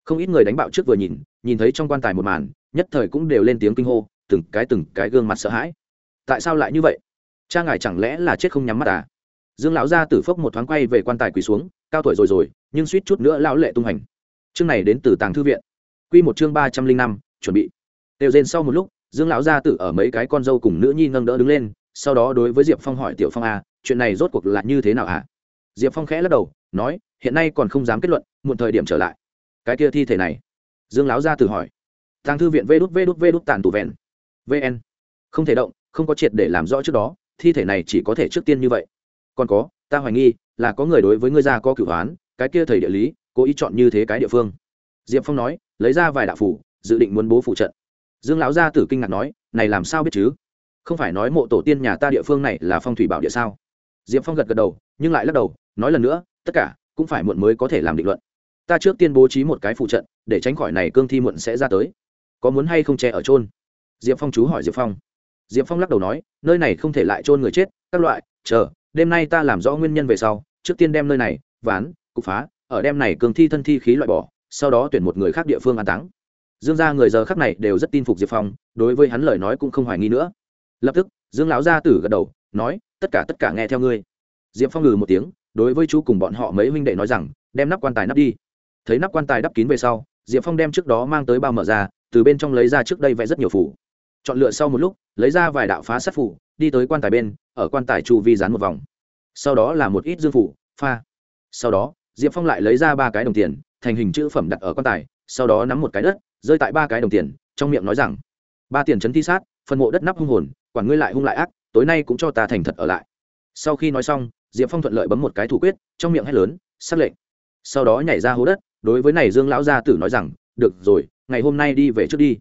[SPEAKER 1] Không ít người đánh bạo trước vừa nhìn nhìn thấy trong quan tài một màn, nhất thời cũng đều lên tiếng kinh hô, từng cái từng cái gương mặt sợ hãi. Tại sao lại như vậy? Cha ngài chẳng lẽ là chết không nhắm mắt à? Dương lão gia tử phốc một thoáng quay về quan tài quỳ xuống cao tuổi rồi rồi nhưng suýt chút nữa lão lệ tung hành. Chương này đến từ tàng thư viện. Q một chương ba trăm linh năm chuẩn bị. Đều rên sau một lúc dương lão gia tử ở mấy cái con dâu cùng nữ nhi nâng đỡ đứng lên sau đó đối với diệp phong hỏi tiểu phong à, chuyện này rốt cuộc là như thế nào à? diệp phong khẽ lắc đầu nói hiện nay còn không dám kết luận muộn thời điểm trở lại. Cái kia thi thể này? Dương lão gia tử hỏi. Tàng thư viện vê đút vê đút vê đút tàn tụ vẹn. vn không thể động không có triệt để làm rõ trước đó thi thể này chỉ có thể trước tiên như vậy. Còn có, ta hoài nghi, là có người đối với ngươi gia có cửu hoán, cái kia thầy địa lý, cố ý chọn như thế cái địa phương. Diệp phong nói, lấy ra vài đạo phủ, dự định muốn bố phụ trận. Dương lão gia tử kinh ngạc nói, này làm sao biết chứ? Không phải nói mộ tổ tiên nhà ta địa phương này là phong thủy bảo địa sao? Diệp phong gật gật đầu, nhưng lại lắc đầu, nói lần nữa, tất cả, cũng phải muộn mới có thể làm định luận. Ta trước tiên bố trí một cái phụ trận, để tránh khỏi này cương thi muộn sẽ ra tới. Có muốn hay không che ở trôn diệp phong chú hỏi diệp phong diệp phong lắc đầu nói, nơi này không thể lại trôn người chết, các loại, chờ, đêm nay ta làm rõ nguyên nhân về sau, trước tiên đem nơi này, ván, cục phá, ở đêm này cường thi thân thi khí loại bỏ, sau đó tuyển một người khác địa phương an táng. Dương gia người giờ khắc này đều rất tin phục diệp phong, đối với hắn lời nói cũng không hoài nghi nữa. Lập tức, dương lão gia tử gật đầu, nói, tất cả tất cả nghe theo ngươi. Diệp phong ngừ một tiếng, đối với chú cùng bọn họ mấy huynh đệ nói rằng, đem nắp quan tài nắp đi. Thấy nắp quan tài đắp kín về sau, diệp phong đem trước đó mang tới bao mở ra, từ bên trong lấy ra trước đây vẽ rất nhiều phủ. Chọn lựa sau một lúc lấy ra vài đạo phá sát phủ, đi tới quan tài bên, ở quan tài chu vi dán một vòng. Sau đó là một ít dương phủ, pha. Sau đó, diệp phong lại lấy ra ba cái đồng tiền, thành hình chữ phẩm đặt ở quan tài, sau đó nắm một cái đất, rơi tại ba cái đồng tiền, trong miệng nói rằng, ba tiền chấn thi sát, phần mộ đất nắp hung hồn, quản ngươi lại hung lại ác, tối nay cũng cho ta thành thật ở lại. Sau khi nói xong, diệp phong thuận lợi bấm một cái thủ quyết, trong miệng hét lớn xác lệnh. Sau đó nhảy ra hố đất, đối với này dương lão gia tử nói rằng, được rồi, ngày hôm nay đi về trước đi.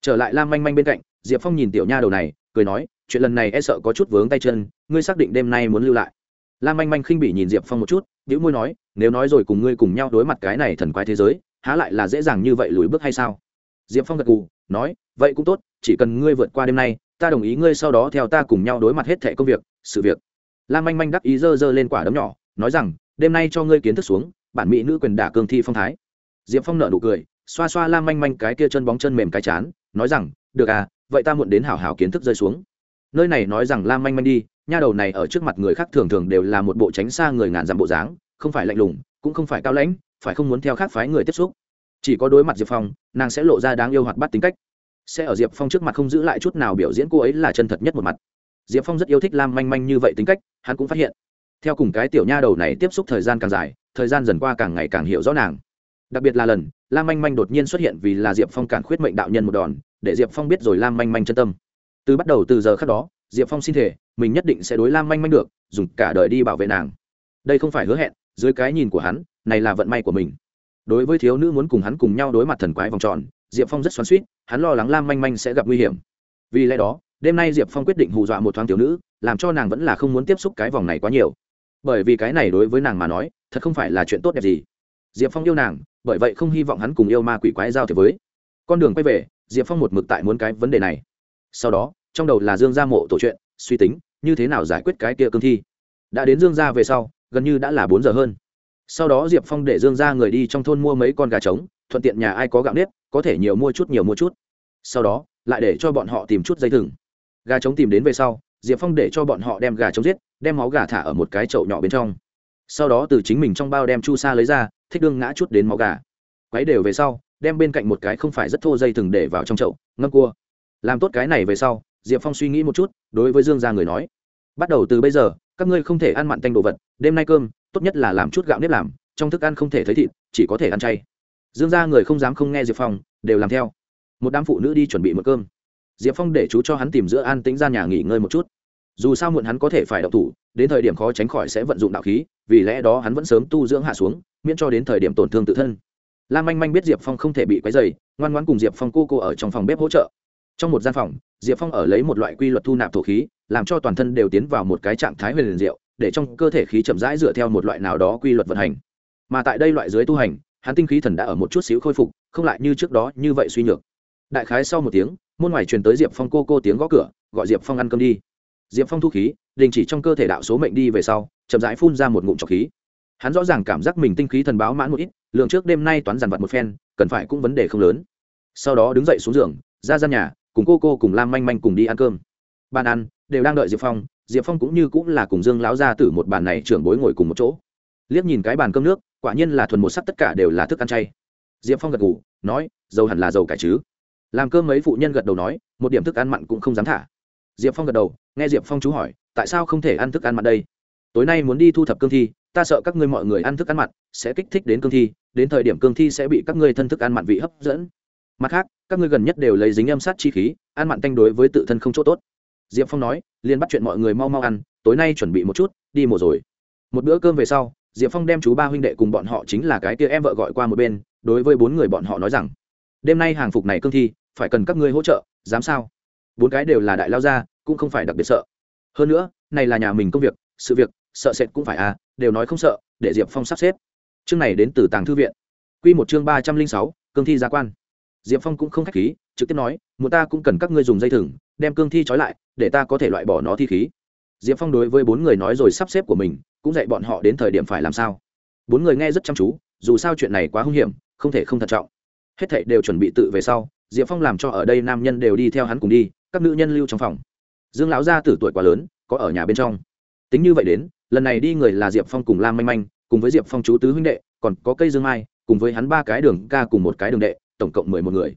[SPEAKER 1] Trở lại lam manh manh bên cạnh diệp phong nhìn tiểu nha đầu này, cười nói, chuyện lần này e sợ có chút vướng tay chân, ngươi xác định đêm nay muốn lưu lại. Lam manh manh khinh bỉ nhìn diệp phong một chút nhíu môi nói, nếu nói rồi cùng ngươi cùng nhau đối mặt cái này thần quái thế giới, há lại là dễ dàng như vậy lùi bước hay sao? Diệp phong gật gù, nói, vậy cũng tốt, chỉ cần ngươi vượt qua đêm nay, ta đồng ý ngươi sau đó theo ta cùng nhau đối mặt hết thẻ công việc, sự việc. Lam manh manh đắc ý dơ dơ lên quả đấm nhỏ, nói rằng, đêm nay cho ngươi kiến thức xuống, bản mỹ nữ quyền đả cương thi phong thái. Diệp phong nợ nụ cười, xoa xoa lam manh manh cái kia chân bóng chân mềm cái chán, nói rằng, được à vậy ta muộn đến hảo hảo kiến thức rơi xuống. Nơi này nói rằng lam manh manh đi, nha đầu này ở trước mặt người khác thường thường đều là một bộ tránh xa người ngàn dặm bộ dáng, không phải lạnh lùng, cũng không phải cao lãnh, phải không muốn theo khác phái người tiếp xúc. Chỉ có đối mặt diệp phong, nàng sẽ lộ ra đáng yêu hoạt bắt tính cách. Sẽ ở diệp phong trước mặt không giữ lại chút nào biểu diễn cô ấy là chân thật nhất một mặt. Diệp phong rất yêu thích lam manh manh như vậy tính cách, hắn cũng phát hiện. Theo cùng cái tiểu nha đầu này tiếp xúc thời gian càng dài, thời gian dần qua càng ngày càng hiểu rõ nàng. Đặc biệt là lần, lam manh manh đột nhiên xuất hiện vì là diệp phong cản khuyết mệnh đạo nhân một đòn để diệp phong biết rồi lam manh manh chân tâm. Từ bắt đầu từ giờ khác đó, diệp phong xin thể mình nhất định sẽ đối lam manh manh được, dùng cả đời đi bảo vệ nàng. Đây không phải hứa hẹn, dưới cái nhìn của hắn, này là vận may của mình. Đối với thiếu nữ muốn cùng hắn cùng nhau đối mặt thần quái vòng tròn, diệp phong rất xoắn suýt hắn lo lắng lam manh manh sẽ gặp nguy hiểm. Vì lẽ đó, đêm nay diệp phong quyết định hù dọa một thoáng thiếu nữ, làm cho nàng vẫn là không muốn tiếp xúc cái vòng này quá nhiều. Bởi vì cái này đối với nàng mà nói, thật không phải là chuyện tốt đẹp gì. Diệp phong yêu nàng, bởi vậy không hy vọng hắn cùng yêu ma quỷ quái giao thế với. Con đường quay về diệp phong một mực tại muốn cái vấn đề này. Sau đó, trong đầu là dương gia mộ tổ chuyện, suy tính, như thế nào giải quyết cái kia cương thi. Đã đến dương gia về sau, gần như đã là bốn giờ hơn. Sau đó diệp phong để dương gia người đi trong thôn mua mấy con gà trống, thuận tiện nhà ai có gạo nếp, có thể nhiều mua chút, nhiều mua chút. Sau đó, lại để cho bọn họ tìm chút dây thừng. Gà trống tìm đến về sau, diệp phong để cho bọn họ đem gà trống giết, đem máu gà thả ở một cái chậu nhỏ bên trong. Sau đó từ chính mình trong bao đem chu sa lấy ra, thích đương ngã chút đến máu gà. Quấy đều về sau đem bên cạnh một cái không phải rất thô dây thừng để vào trong chậu, ngâm cua. Làm tốt cái này về sau, diệp phong suy nghĩ một chút, đối với dương gia người nói, bắt đầu từ bây giờ, các ngươi không thể ăn mặn tanh đồ vật, đêm nay cơm, tốt nhất là làm chút gạo nếp làm, trong thức ăn không thể thấy thịt, chỉ có thể ăn chay. Dương gia người không dám không nghe diệp phong, đều làm theo. Một đám phụ nữ đi chuẩn bị một cơm. Diệp phong để chú cho hắn tìm giữa an tính ra nhà nghỉ ngơi một chút. Dù sao muộn hắn có thể phải đậu thủ, đến thời điểm khó tránh khỏi sẽ vận dụng đạo khí, vì lẽ đó hắn vẫn sớm tu dưỡng hạ xuống, miễn cho đến thời điểm tổn thương tự thân lam manh manh biết diệp phong không thể bị quấy dày ngoan ngoan cùng diệp phong cô cô ở trong phòng bếp hỗ trợ. Trong một gian phòng, diệp phong ở lấy một loại quy luật thu nạp thổ khí, làm cho toàn thân đều tiến vào một cái trạng thái huyền liền diệu, để trong cơ thể khí chậm rãi dựa theo một loại nào đó quy luật vận hành. Mà tại đây loại dưới tu hành, hắn tinh khí thần đã ở một chút xíu khôi phục, không lại như trước đó như vậy suy nhược. Đại khái sau một tiếng, môn ngoài truyền tới diệp phong cô cô tiếng gõ cửa, gọi diệp phong ăn cơm đi. Diệp phong thu khí, đình chỉ trong cơ thể đạo số mệnh đi về sau, chậm rãi phun ra một ngụm trọc khí hắn rõ ràng cảm giác mình tinh khí thần báo mãn một ít, lượng trước đêm nay toán dàn vặt một phen, cần phải cũng vấn đề không lớn. Sau đó đứng dậy xuống giường, ra gian nhà, cùng cô cô cùng lam manh manh cùng đi ăn cơm. Bàn ăn đều đang đợi diệp phong diệp phong cũng như cũng là cùng dương lão ra từ một bàn này trưởng bối ngồi cùng một chỗ. Liếc nhìn cái bàn cơm nước, quả nhiên là thuần một sắc tất cả đều là thức ăn chay. Diệp phong gật ngủ nói, dầu hẳn là dầu cải chứ. Làm cơm mấy phụ nhân gật đầu nói, một điểm thức ăn mặn cũng không dám thả. Diệp phong gật đầu, nghe diệp phong chú hỏi, tại sao không thể ăn thức ăn mặn đây? Tối nay muốn đi thu thập cương thi ta sợ các ngươi mọi người ăn thức ăn mặn, sẽ kích thích đến cương thi, đến thời điểm cương thi sẽ bị các ngươi thân thức ăn mặn vị hấp dẫn. Mặt khác, các ngươi gần nhất đều lấy dính âm sát chi khí, ăn mặn tanh đối với tự thân không chỗ tốt. Diệp phong nói, liền bắt chuyện mọi người mau mau ăn, tối nay chuẩn bị một chút, đi mùa rồi. Một bữa cơm về sau, diệp phong đem chú ba huynh đệ cùng bọn họ chính là cái tia em vợ gọi qua một bên, đối với bốn người bọn họ nói rằng, đêm nay hàng phục này cương thi, phải cần các ngươi hỗ trợ, dám sao? Bốn cái đều là đại lao gia, cũng không phải đặc biệt sợ. Hơn nữa, này là nhà mình công việc, sự việc, sợ sệt cũng phải à đều nói không sợ, để diệp phong sắp xếp. Chương này đến từ tàng thư viện. Q một chương ba trăm linh sáu, cương thi gia quan. Diệp phong cũng không k h á c h khí, trực tiếp nói muốn ta cũng cần các ngươi dùng dây thừng, đem cương thi trói lại, để ta có thể loại bỏ nó thi khí. Diệp phong đối với bốn người nói rồi sắp xếp của mình, cũng dạy bọn họ đến thời điểm phải làm sao. Bốn người nghe rất chăm chú, dù sao chuyện này quá hung hiểm, không thể không thận trọng. Hết thảy đều chuẩn bị tự về sau, diệp phong làm cho ở đây nam nhân đều đi theo hắn cùng đi, các nữ nhân lưu trong phòng. Dương lão gia tử tuổi quá lớn, có ở nhà bên trong tính như vậy đến, lần này đi người là diệp phong cùng lam manh manh, cùng với diệp phong chú tứ huynh đệ, còn có cây dương mai, cùng với hắn ba cái đường ca cùng một cái đường đệ, tổng cộng mười một người.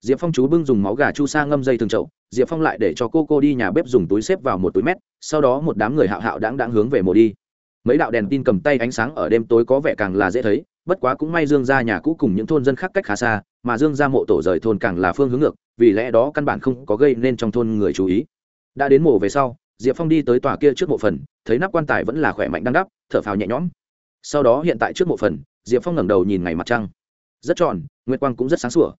[SPEAKER 1] Diệp phong chú bưng dùng máu gà chu sa ngâm dây thường chậu, diệp phong lại để cho cô cô đi nhà bếp dùng túi xếp vào một túi mét, sau đó một đám người hạo hạo đáng đáng hướng về mồ đi. Mấy đạo đèn tin cầm tay ánh sáng ở đêm tối có vẻ càng là dễ thấy, bất quá cũng may dương ra nhà cũ cùng những thôn dân khác cách khá xa, mà dương ra mộ tổ rời thôn càng là phương hướng ngược, vì lẽ đó căn bản không có gây nên trong thôn người chú ý. Đã đến mộ về sau, diệp phong đi tới tòa kia trước mộ phần thấy nắp quan tài vẫn là khỏe mạnh đang đắp, thở phào nhẹ nhõm. Sau đó hiện tại trước mộ phần, diệp phong ngẩng đầu nhìn ngày mặt trăng. Rất tròn, nguyệt quang cũng rất sáng sủa.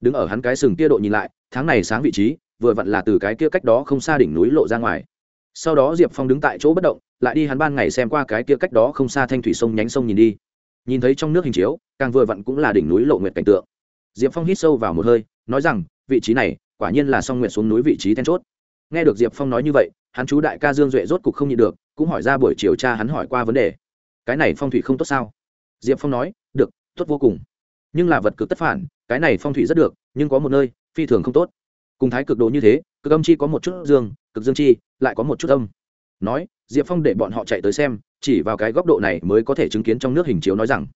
[SPEAKER 1] Đứng ở hắn cái sừng kia độ nhìn lại, tháng này sáng vị trí, vừa vặn là từ cái kia cách đó không xa đỉnh núi lộ ra ngoài. Sau đó diệp phong đứng tại chỗ bất động, lại đi hắn ban ngày xem qua cái kia cách đó không xa thanh thủy sông nhánh sông nhìn đi. Nhìn thấy trong nước hình chiếu, càng vừa vặn cũng là đỉnh núi lộ nguyệt cảnh tượng. Diệp phong hít sâu vào một hơi, nói rằng, vị trí này, quả nhiên là song nguyệt xuống núi vị trí then chốt. Nghe được diệp phong nói như vậy hắn chú đại ca dương duệ rốt cục không nhịn được, cũng hỏi ra buổi chiều cha hắn hỏi qua vấn đề. Cái này phong thủy không tốt sao? Diệp phong nói, được, tốt vô cùng. Nhưng là vật cực tất phản, cái này phong thủy rất được, nhưng có một nơi, phi thường không tốt. Cùng thái cực đồ như thế, cực âm chi có một chút dương, cực dương chi, lại có một chút âm. Nói, diệp phong để bọn họ chạy tới xem, chỉ vào cái góc độ này mới có thể chứng kiến trong nước hình chiếu nói rằng,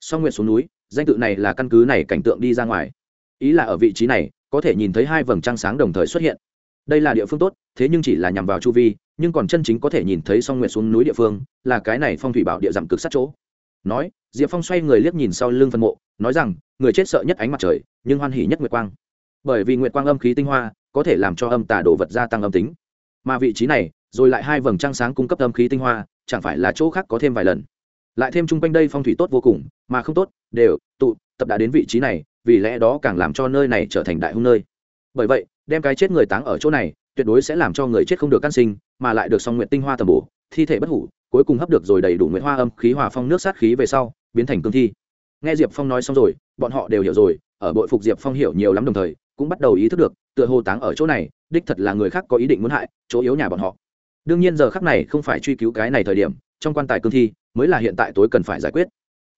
[SPEAKER 1] song nguyện xuống núi, danh tự này là căn cứ này cảnh tượng đi ra ngoài. Ý là ở vị trí này, có thể nhìn thấy hai vầng trăng sáng đồng thời xuất hiện đây là địa phương tốt, thế nhưng chỉ là nhằm vào chu vi, nhưng còn chân chính có thể nhìn thấy song nguyệt xuống núi địa phương, là cái này phong thủy bảo địa giảm cực sát chỗ. Nói, diệp phong xoay người liếc nhìn sau lưng phân mộ, nói rằng, người chết sợ nhất ánh mặt trời, nhưng hoan hỉ nhất nguyệt quang. Bởi vì nguyệt quang âm khí tinh hoa, có thể làm cho âm tà đồ vật gia tăng âm tính. Mà vị trí này, rồi lại hai vầng trăng sáng cung cấp âm khí tinh hoa, chẳng phải là chỗ khác có thêm vài lần. Lại thêm chung quanh đây phong thủy tốt vô cùng, mà không tốt, đều, tụ, tập đã đến vị trí này, vì lẽ đó càng làm cho nơi này trở thành đại hung nơi. Bởi vậy đem cái chết người táng ở chỗ này, tuyệt đối sẽ làm cho người chết không được căn sinh, mà lại được song nguyện tinh hoa tầm bổ, thi thể bất hủ, cuối cùng hấp được rồi đầy đủ nguyện hoa âm khí, hòa phong nước sát khí về sau, biến thành cương thi. Nghe diệp phong nói xong rồi, bọn họ đều hiểu rồi, ở bội phục diệp phong hiểu nhiều lắm đồng thời, cũng bắt đầu ý thức được, tựa hồ táng ở chỗ này, đích thật là người khác có ý định muốn hại, chỗ yếu nhà bọn họ. Đương nhiên giờ khắc này không phải truy cứu cái này thời điểm, trong quan tài cương thi, mới là hiện tại tối cần phải giải quyết.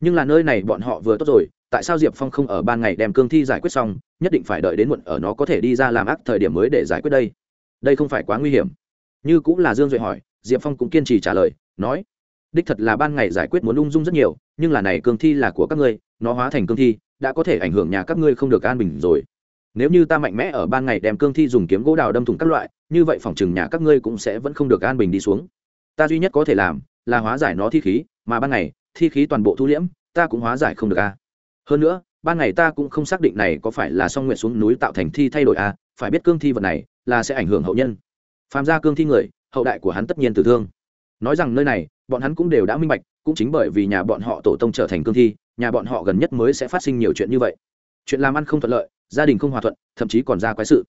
[SPEAKER 1] Nhưng là nơi này bọn họ vừa tốt rồi tại sao diệp phong không ở ban ngày đem cương thi giải quyết xong, nhất định phải đợi đến muộn ở nó có thể đi ra làm ác thời điểm mới để giải quyết đây. Đây không phải quá nguy hiểm. Như cũng là dương duệ hỏi, diệp phong cũng kiên trì trả lời, nói, đích thật là ban ngày giải quyết muốn ung dung rất nhiều, nhưng là này cương thi là của các ngươi, nó hóa thành cương thi, đã có thể ảnh hưởng nhà các ngươi không được an bình rồi. Nếu như ta mạnh mẽ ở ban ngày đem cương thi dùng kiếm gỗ đào đâm thủng các loại, như vậy phòng chừng nhà các ngươi cũng sẽ vẫn không được an bình đi xuống. Ta duy nhất có thể làm là hóa giải nó thi khí, mà ban ngày, thi khí toàn bộ thu liễm, ta cũng hóa giải không được a hơn nữa, ban ngày ta cũng không xác định này có phải là song nguyện xuống núi tạo thành thi thay đổi a phải biết cương thi vật này là sẽ ảnh hưởng hậu nhân. Phàm ra cương thi người, hậu đại của hắn tất nhiên tử thương. Nói rằng nơi này, bọn hắn cũng đều đã minh bạch, cũng chính bởi vì nhà bọn họ tổ tông trở thành cương thi, nhà bọn họ gần nhất mới sẽ phát sinh nhiều chuyện như vậy. Chuyện làm ăn không thuận lợi, gia đình không hòa thuận, thậm chí còn ra quái sự.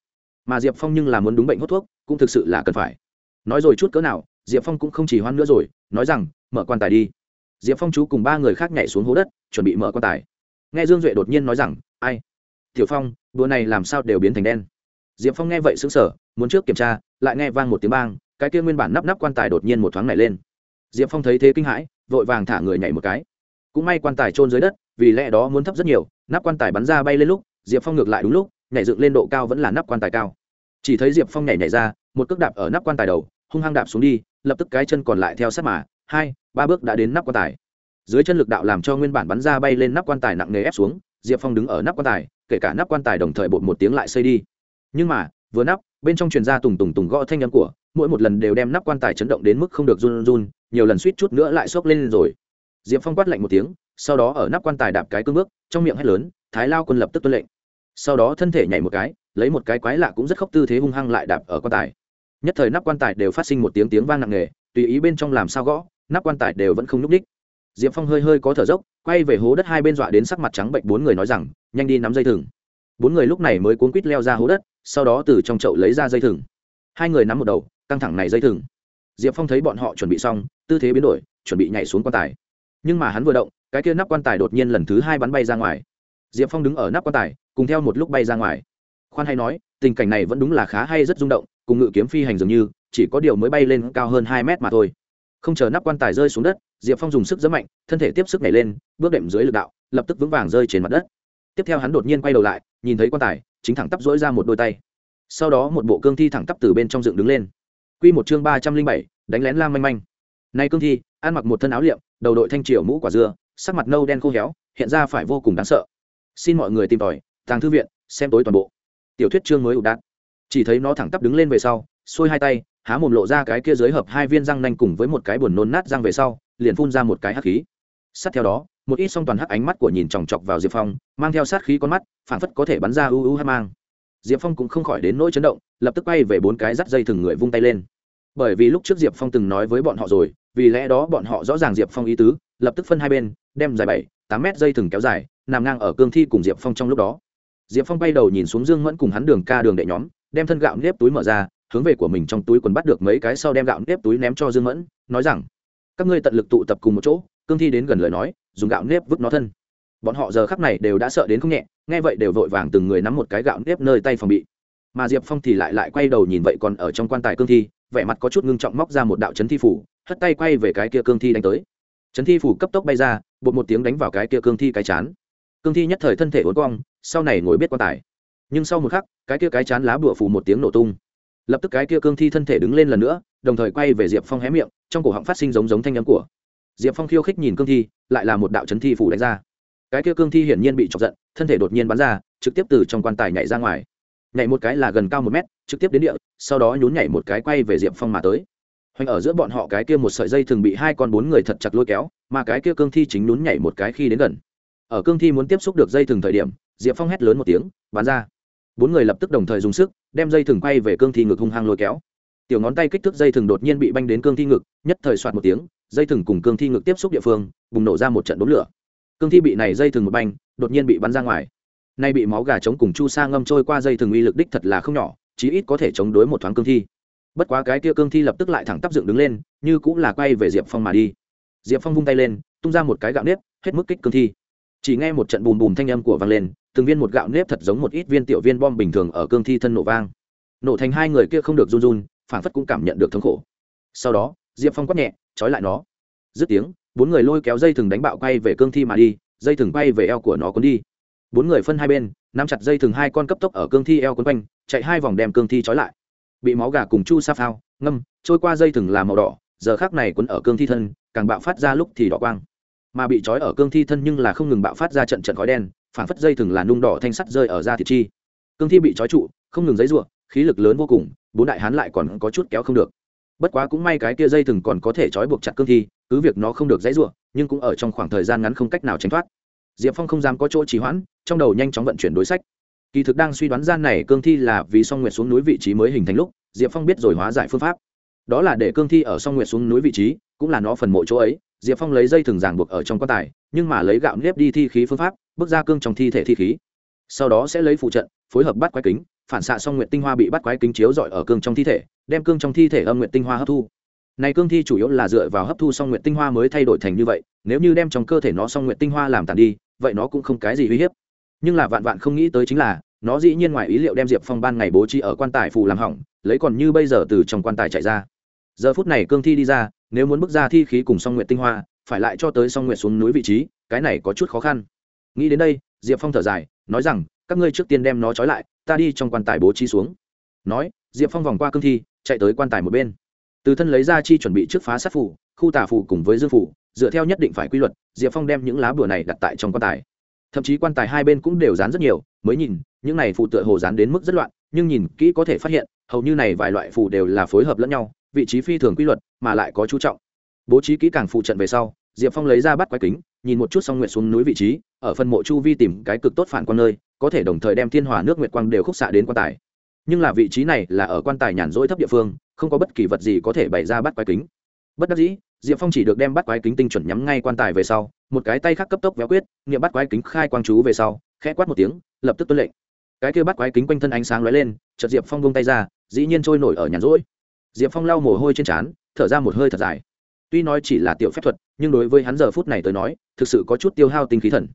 [SPEAKER 1] Mà diệp phong nhưng là muốn đúng bệnh hút thuốc, cũng thực sự là cần phải. Nói rồi chút cỡ nào, diệp phong cũng không chỉ hoan nữa rồi, nói rằng, mở quan tài đi. Diệp phong chú cùng ba người khác nhảy xuống hố đất, chuẩn bị mở quan tài nghe dương duệ đột nhiên nói rằng, ai? Tiểu phong, đùa này làm sao đều biến thành đen. Diệp phong nghe vậy xứng sở muốn trước kiểm tra, lại nghe vang một tiếng bang, cái kia nguyên bản nắp nắp quan tài đột nhiên một thoáng nảy lên. Diệp phong thấy thế kinh hãi, vội vàng thả người nhảy một cái. Cũng may quan tài trôn dưới đất, vì lẽ đó muốn thấp rất nhiều, nắp quan tài bắn ra bay lên lúc, diệp phong ngược lại đúng lúc, nhảy dựng lên độ cao vẫn là nắp quan tài cao. Chỉ thấy diệp phong nhảy nhảy ra, một cước đạp ở nắp quan tài đầu, hung hăng đạp xuống đi, lập tức cái chân còn lại theo sát mà, hai, ba bước đã đến nắp quan tài dưới chân lực đạo làm cho nguyên bản bắn ra bay lên nắp quan tài nặng nề ép xuống, diệp phong đứng ở nắp quan tài, kể cả nắp quan tài đồng thời bột một tiếng lại xây đi. Nhưng mà, vừa nắp, bên trong truyền ra tùng tùng tùng gõ thanh âm của, mỗi một lần đều đem nắp quan tài chấn động đến mức không được run run, nhiều lần suýt chút nữa lại xốc lên rồi. Diệp phong quát lạnh một tiếng, sau đó ở nắp quan tài đạp cái cương bước, trong miệng hét lớn, thái lao quân lập tức tuân lệnh. Sau đó thân thể nhảy một cái, lấy một cái quái lạ cũng rất khóc tư thế hung hăng lại đạp ở quan tài. Nhất thời nắp quan tài đều phát sinh một tiếng tiếng vang nặng nề, tùy ý bên trong làm sao gõ, nắp quan tài đều vẫn không nhúc ních diệp phong hơi hơi có thở dốc, quay về hố đất hai bên dọa đến sắc mặt trắng bệnh bốn người nói rằng, nhanh đi nắm dây thừng. Bốn người lúc này mới cuốn quít leo ra hố đất, sau đó từ trong chậu lấy ra dây thừng. Hai người nắm một đầu, căng thẳng này dây thừng. Diệp phong thấy bọn họ chuẩn bị xong, tư thế biến đổi, chuẩn bị nhảy xuống quan tài. Nhưng mà hắn vừa động, cái kia nắp quan tài đột nhiên lần thứ hai bắn bay ra ngoài. Diệp phong đứng ở nắp quan tài, cùng theo một lúc bay ra ngoài. Khoan hay nói, tình cảnh này vẫn đúng là khá hay rất rung động, cùng ngự kiếm phi hành dường như, chỉ có điều mới bay lên cao hơn hai mét mà thôi không chờ nắp quan tài rơi xuống đất, diệp phong dùng sức rất mạnh, thân thể tiếp sức nhảy lên, bước đệm dưới lực đạo, lập tức vững vàng rơi trên mặt đất. Tiếp theo hắn đột nhiên quay đầu lại, nhìn thấy quan tài, chính thẳng tắp dỗi ra một đôi tay. Sau đó một bộ cương thi thẳng tắp từ bên trong dựng đứng lên. Q một chương ba trăm linh bảy, đánh lén lam manh manh. Nay cương thi, ăn mặc một thân áo liệm, đầu đội thanh triều mũ quả dưa, sắc mặt nâu đen khô héo, hiện ra phải vô cùng đáng sợ. Xin mọi người tìm tòi, tàng thư viện, xem tối toàn bộ. Tiểu thuyết chương mới ụ đạn chỉ thấy nó thẳng tắp đứng lên về sau, xuôi hai tay há mồm lộ ra cái kia dưới hợp hai viên răng nanh cùng với một cái buồn nôn nát răng về sau, liền phun ra một cái hắc khí. Sát theo đó, một ít song toàn hắc ánh mắt của nhìn chòng chọc vào diệp phong, mang theo sát khí con mắt phản phất có thể bắn ra u u hắc mang. Diệp phong cũng không khỏi đến nỗi chấn động, lập tức bay về bốn cái dắt dây thừng người vung tay lên. Bởi vì lúc trước diệp phong từng nói với bọn họ rồi, vì lẽ đó bọn họ rõ ràng diệp phong ý tứ, lập tức phân hai bên, đem dài bảy, tám mét dây thừng kéo dài, nằm ngang ở cương thi cùng diệp phong trong lúc đó. Diệp phong bay đầu nhìn xuống dương mẫn cùng hắn đường ca đường đệ nhóm, đem thân gạo nếp túi mở ra hướng về của mình trong túi quần bắt được mấy cái sau đem gạo nếp túi ném cho dương mẫn, nói rằng, các ngươi tận lực tụ tập cùng một chỗ, cương thi đến gần lời nói, dùng gạo nếp vứt nó thân. Bọn họ giờ khắc này đều đã sợ đến không nhẹ, nghe vậy đều vội vàng từng người nắm một cái gạo nếp nơi tay phòng bị. Mà diệp phong thì lại lại quay đầu nhìn vậy còn ở trong quan tài cương thi, vẻ mặt có chút ngưng trọng móc ra một đạo chấn thi phủ, hất tay quay về cái kia cương thi đánh tới. Chấn thi phủ cấp tốc bay ra, bột một tiếng đánh vào cái kia cương thi cái chán. Cương thi nhất thời thân thể uốn cong, sau này ngồi biết quan tài. Nhưng sau một khắc, cái kia cái chán lá bụa phủ một tiếng nổ tung lập tức cái kia cương thi thân thể đứng lên lần nữa, đồng thời quay về diệp phong hé miệng, trong cổ họng phát sinh giống giống thanh âm của. Diệp phong khiêu khích nhìn cương thi, lại là một đạo chấn thi phủ đánh ra. Cái kia cương thi hiển nhiên bị chọc giận, thân thể đột nhiên bắn ra, trực tiếp từ trong quan tài nhảy ra ngoài. Nhảy một cái là gần cao một mét, trực tiếp đến địa, sau đó nhún nhảy một cái quay về diệp phong mà tới. Hoành ở giữa bọn họ cái kia một sợi dây thường bị hai con bốn người thật chặt lôi kéo, mà cái kia cương thi chính nhún nhảy một cái khi đến gần. Ở cương thi muốn tiếp xúc được dây thường thời điểm, diệp phong hét lớn một tiếng, bắn ra bốn người lập tức đồng thời dùng sức, đem dây thừng quay về cương thi ngực hung hăng lôi kéo. Tiểu ngón tay kích thước dây thừng đột nhiên bị banh đến cương thi ngực, nhất thời soạt một tiếng, dây thừng cùng cương thi ngực tiếp xúc địa phương, bùng nổ ra một trận đốn lửa. Cương thi bị này dây thừng một banh, đột nhiên bị bắn ra ngoài. Nay bị máu gà chống cùng chu sa ngâm trôi qua dây thừng uy lực đích thật là không nhỏ, chí ít có thể chống đối một thoáng cương thi. Bất quá cái kia cương thi lập tức lại thẳng tắp dựng đứng lên, như cũng là quay về diệp phong mà đi. Diệp phong vung tay lên, tung ra một cái gạo nếp, hết mức kích cương thi. Chỉ nghe một trận bùm bùm thanh âm của vang lên từng viên một gạo nếp thật giống một ít viên tiểu viên bom bình thường ở cương thi thân nổ vang. Nổ thành hai người kia không được run run phản phất cũng cảm nhận được thống khổ. Sau đó, diệp phong quát nhẹ, trói lại nó. Dứt tiếng, bốn người lôi kéo dây thừng đánh bạo quay về cương thi mà đi, dây thừng quay về eo của nó cuốn đi. Bốn người phân hai bên, nắm chặt dây thừng hai con cấp tốc ở cương thi eo quấn quanh, chạy hai vòng đem cương thi trói lại. Bị máu gà cùng chu sa phao, ngâm, trôi qua dây thừng làm màu đỏ, giờ khác này quấn ở cương thi thân, càng bạo phát ra lúc thì đỏ quang. Mà bị trói ở cương thi thân nhưng là không ngừng bạo phát ra trận trận khói đen phản phất dây thừng là nung đỏ thanh sắt rơi ở da thịt chi. Cương thi bị trói trụ, không ngừng giấy ruộng khí lực lớn vô cùng, bốn đại hán lại còn có chút kéo không được. Bất quá cũng may cái kia dây thừng còn có thể trói buộc chặt cương thi, cứ việc nó không được dãy ruộng nhưng cũng ở trong khoảng thời gian ngắn không cách nào tránh thoát. Diệp phong không dám có chỗ trì hoãn, trong đầu nhanh chóng vận chuyển đối sách. Kỳ thực đang suy đoán gian này cương thi là vì song nguyệt xuống núi vị trí mới hình thành lúc, diệp phong biết rồi hóa giải phương pháp. Đó là để cương thi ở song nguyệt xuống núi vị trí, cũng là nó phần mộ chỗ ấy. Diệp phong lấy dây thừng ràng buộc ở trong quan tài, nhưng mà lấy gạo nếp đi thi khí phương pháp bước ra cương trong thi thể thi khí. Sau đó sẽ lấy phụ trận, phối hợp bắt quái kính, phản xạ song nguyện tinh hoa bị bắt quái kính chiếu dọi ở cương trong thi thể, đem cương trong thi thể âm nguyện tinh hoa hấp thu. Này cương thi chủ yếu là dựa vào hấp thu song nguyện tinh hoa mới thay đổi thành như vậy, nếu như đem trong cơ thể nó song nguyện tinh hoa làm tàn đi, vậy nó cũng không cái gì uy hiếp. Nhưng là vạn vạn không nghĩ tới chính là, nó dĩ nhiên ngoài ý liệu đem diệp phong ban ngày bố trí ở quan tài phù làm hỏng, lấy còn như bây giờ từ trong quan tài chạy ra. Giờ phút này cương thi đi ra, nếu muốn bước ra thi khí cùng song nguyện tinh hoa, phải lại cho tới song nguyện xuống núi vị trí, cái này có chút khó khăn nghĩ đến đây, diệp phong thở dài, nói rằng, các ngươi trước tiên đem nó trói lại, ta đi trong quan tài bố trí xuống. Nói, diệp phong vòng qua cương thi, chạy tới quan tài một bên. Từ thân lấy ra chi chuẩn bị trước phá sát phủ, khu tà phủ cùng với dương phủ, dựa theo nhất định phải quy luật, diệp phong đem những lá bùa này đặt tại trong quan tài. Thậm chí quan tài hai bên cũng đều dán rất nhiều, mới nhìn, những này phù tựa hồ dán đến mức rất loạn, nhưng nhìn kỹ có thể phát hiện, hầu như này vài loại phù đều là phối hợp lẫn nhau, vị trí phi thường quy luật, mà lại có chú trọng. Bố trí kỹ càng phụ trận về sau, diệp phong lấy ra bắt quái kính, nhìn một chút xong nguyện xuống núi vị trí ở phần mộ chu vi tìm cái cực tốt phản quan nơi, có thể đồng thời đem thiên hòa nước nguyệt quang đều khúc xạ đến quan tài. Nhưng là vị trí này là ở quan tài nhàn rỗi thấp địa phương, không có bất kỳ vật gì có thể bày ra bắt quái kính. Bất đắc dĩ, diệp phong chỉ được đem bắt quái kính tinh chuẩn nhắm ngay quan tài về sau, một cái tay khác cấp tốc véo quyết, nghiệm bắt quái kính khai quang chú về sau, khẽ quát một tiếng, lập tức tuân lệnh. Cái kia bắt quái kính quanh thân ánh sáng lóe lên, chợt diệp phong bông tay ra, dĩ nhiên trôi nổi ở nhàn rỗi. Diệp phong lau mồ hôi trên trán, thở ra một hơi thật dài. Tuy nói chỉ là tiểu phép thuật, nhưng đối với hắn giờ phút này tới nói, thực sự có chút tiêu hao tinh khí thần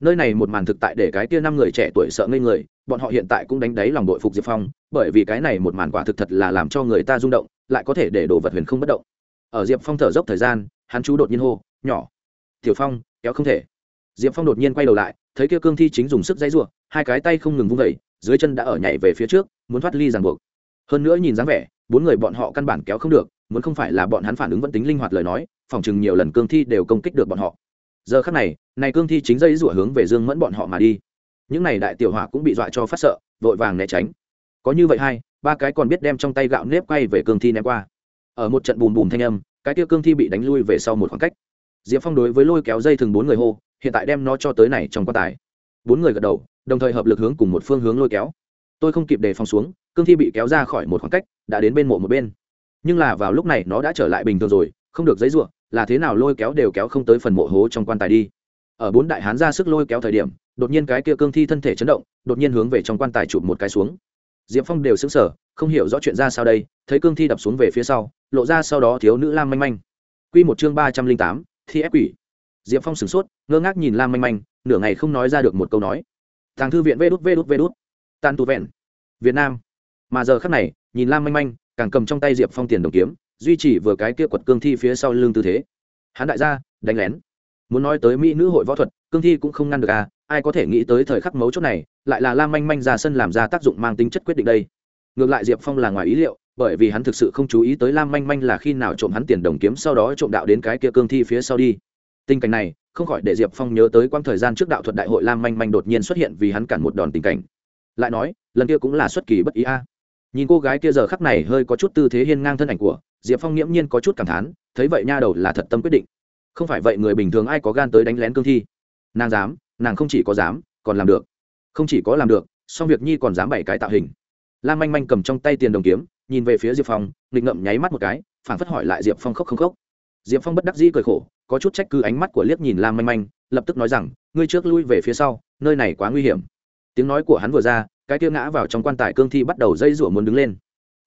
[SPEAKER 1] nơi này một màn thực tại để cái kia năm người trẻ tuổi sợ ngây người, bọn họ hiện tại cũng đánh đáy lòng đội phục diệp phong, bởi vì cái này một màn quả thực thật là làm cho người ta rung động, lại có thể để đồ vật huyền không bất động. Ở diệp phong thở dốc thời gian, hắn chú đột nhiên hô, nhỏ, tiểu phong, kéo không thể. Diệp phong đột nhiên quay đầu lại, thấy kia cương thi chính dùng sức dãy ruộng hai cái tay không ngừng vung vẩy dưới chân đã ở nhảy về phía trước, muốn thoát ly ràng buộc. Hơn nữa nhìn dáng vẻ, bốn người bọn họ căn bản kéo không được, muốn không phải là bọn hắn phản ứng vẫn tính linh hoạt lời nói, phòng chừng nhiều lần cương thi đều công kích được bọn họ giờ khắc này này cương thi chính dây rủa hướng về dương mẫn bọn họ mà đi. Những này đại tiểu hỏa cũng bị dọa cho phát sợ, vội vàng né tránh. Có như vậy hai, ba cái còn biết đem trong tay gạo nếp quay về cương thi ném qua. Ở một trận bùm bùm thanh âm, cái kia cương thi bị đánh lui về sau một khoảng cách. Diệp phong đối với lôi kéo dây thừng bốn người hô, hiện tại đem nó cho tới này trong quan tài. Bốn người gật đầu, đồng thời hợp lực hướng cùng một phương hướng lôi kéo. Tôi không kịp đề phòng xuống, cương thi bị kéo ra khỏi một khoảng cách, đã đến bên mộ một bên. Nhưng là vào lúc này nó đã trở lại bình thường rồi không được giấy ruộng là thế nào lôi kéo đều kéo không tới phần mộ hố trong quan tài đi. Ở bốn đại hán ra sức lôi kéo thời điểm, đột nhiên cái kia cương thi thân thể chấn động, đột nhiên hướng về trong quan tài chụp một cái xuống. Diệp phong đều xứng sở không hiểu rõ chuyện ra sao đây, thấy cương thi đập xuống về phía sau, lộ ra sau đó thiếu nữ lam manh manh. Q một chương ba trăm linh tám, thi ép quỷ. Diệp phong sửng sốt, ngơ ngác nhìn lam manh manh, nửa ngày không nói ra được một câu nói. Thằng thư viện vê đút vê đút vê đút. Tan tu vẹn. Việt nam. Mà giờ khắc này, nhìn lam manh manh, càng cầm trong tay diệp phong tiền đồng kiếm duy trì vừa cái kia quật cương thi phía sau lưng tư thế. Hắn đại gia, đánh lén. Muốn nói tới mỹ nữ hội võ thuật, cương thi cũng không ngăn được à ai có thể nghĩ tới thời khắc mấu chốt này, lại là lam manh manh ra sân làm ra tác dụng mang tính chất quyết định đây. Ngược lại diệp phong là ngoài ý liệu, bởi vì hắn thực sự không chú ý tới lam manh manh là khi nào trộm hắn tiền đồng kiếm sau đó trộm đạo đến cái kia cương thi phía sau đi. Tình cảnh này, không khỏi để diệp phong nhớ tới quãng thời gian trước đạo thuật đại hội lam manh manh đột nhiên xuất hiện vì hắn cản một đòn tình cảnh. Lại nói, lần kia cũng là xuất kỳ bất ý a. Nhìn cô gái kia giờ khắc này hơi có chút tư thế hiên ngang thân ảnh của diệp phong nghiễm nhiên có chút cảm thán, thấy vậy nha đầu là thật tâm quyết định. Không phải vậy người bình thường ai có gan tới đánh lén cương thi? Nàng dám, nàng không chỉ có dám, còn làm được. Không chỉ có làm được, song việc nhi còn dám bảy cái tạo hình. Lam manh manh cầm trong tay tiền đồng kiếm, nhìn về phía diệp phong, nghịch ngậm nháy mắt một cái phản phất hỏi lại diệp phong khóc không khóc. Diệp phong bất đắc dĩ cười khổ, có chút trách cứ ánh mắt của liếc nhìn lam manh manh, lập tức nói rằng, ngươi trước lui về phía sau, nơi này quá nguy hiểm. Tiếng nói của hắn vừa ra, cái kia ngã vào trong quan tài cương thi bắt đầu dây rủa muốn đứng lên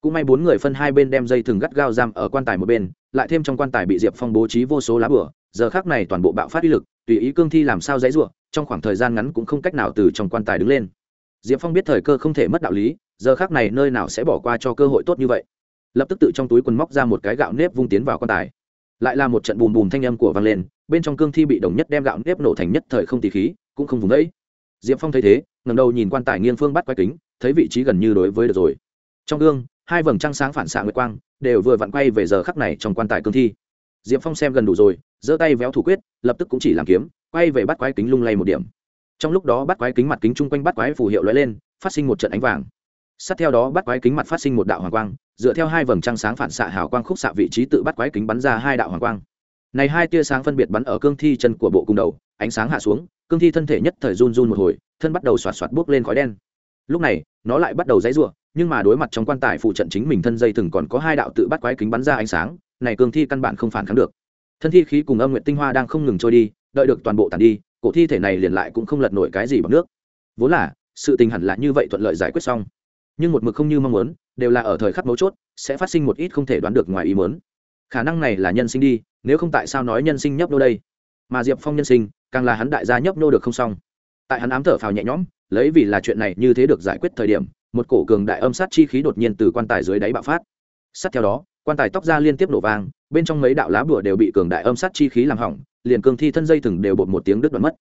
[SPEAKER 1] cũng may bốn người phân hai bên đem dây thừng gắt gao giam ở quan tài một bên, lại thêm trong quan tài bị diệp phong bố trí vô số lá bửa giờ khác này toàn bộ bạo phát uy lực, tùy ý cương thi làm sao dãy rủa, trong khoảng thời gian ngắn cũng không cách nào từ trong quan tài đứng lên. Diệp phong biết thời cơ không thể mất đạo lý, giờ khác này nơi nào sẽ bỏ qua cho cơ hội tốt như vậy. Lập tức tự trong túi quần móc ra một cái gạo nếp vung tiến vào quan tài. Lại là một trận bùm bùm thanh âm của vang lên, bên trong cương thi bị đồng nhất đem gạo nếp nổ thành nhất thời không tì khí, cũng không vùng đẫy diệp phong thấy thế ngầm đầu nhìn quan tài nghiêng phương bắt quay kính, thấy vị trí gần như đối với được rồi. Trong gương hai vầng trăng sáng phản xạ nguyệt quang đều vừa vặn quay về giờ khắc này trong quan tài cương thi. Diệp phong xem gần đủ rồi, giơ tay véo thủ quyết, lập tức cũng chỉ làm kiếm, quay về bắt quái kính lung lay một điểm. Trong lúc đó bắt quái kính mặt kính chung quanh bắt quái phù hiệu lóe lên, phát sinh một trận ánh vàng. Sát theo đó bắt quái kính mặt phát sinh một đạo hoàng quang, dựa theo hai vầng trăng sáng phản xạ hào quang khúc xạ vị trí tự bắt quái kính bắn ra hai đạo hoàng quang. Này hai tia sáng phân biệt bắn ở cương thi chân của bộ cung đầu, ánh sáng hạ xuống, cương thi thân thể nhất thời run run một hồi, thân bắt đầu xoạt xoạt buốc lên khói đen lúc này, nó lại bắt đầu dãy rủa, nhưng mà đối mặt trong quan tài phụ trận chính mình thân dây thừng còn có hai đạo tự bắt quái kính bắn ra ánh sáng, này cương thi căn bản không phản kháng được. Thân thi khí cùng âm nguyện tinh hoa đang không ngừng trôi đi, đợi được toàn bộ tàn đi, cổ thi thể này liền lại cũng không lật nổi cái gì bằng nước. Vốn là, sự tình hẳn là như vậy thuận lợi giải quyết xong. Nhưng một mực không như mong muốn, đều là ở thời khắc mấu chốt, sẽ phát sinh một ít không thể đoán được ngoài ý muốn. Khả năng này là nhân sinh đi, nếu không tại sao nói nhân sinh nhấp nô đây? Mà diệp phong nhân sinh, càng là hắn đại gia nhấp nô được không xong. Tại hắn ám thở phào nhẹ nhõm lấy vì là chuyện này như thế được giải quyết thời điểm, một cổ cường đại âm sát chi khí đột nhiên từ quan tài dưới đáy bạo phát. Sát theo đó, quan tài tóc ra liên tiếp nổ vang, bên trong mấy đạo lá bùa đều bị cường đại âm sát chi khí làm hỏng, liền cường thi thân dây thừng đều bột một tiếng đứt đoạn mất.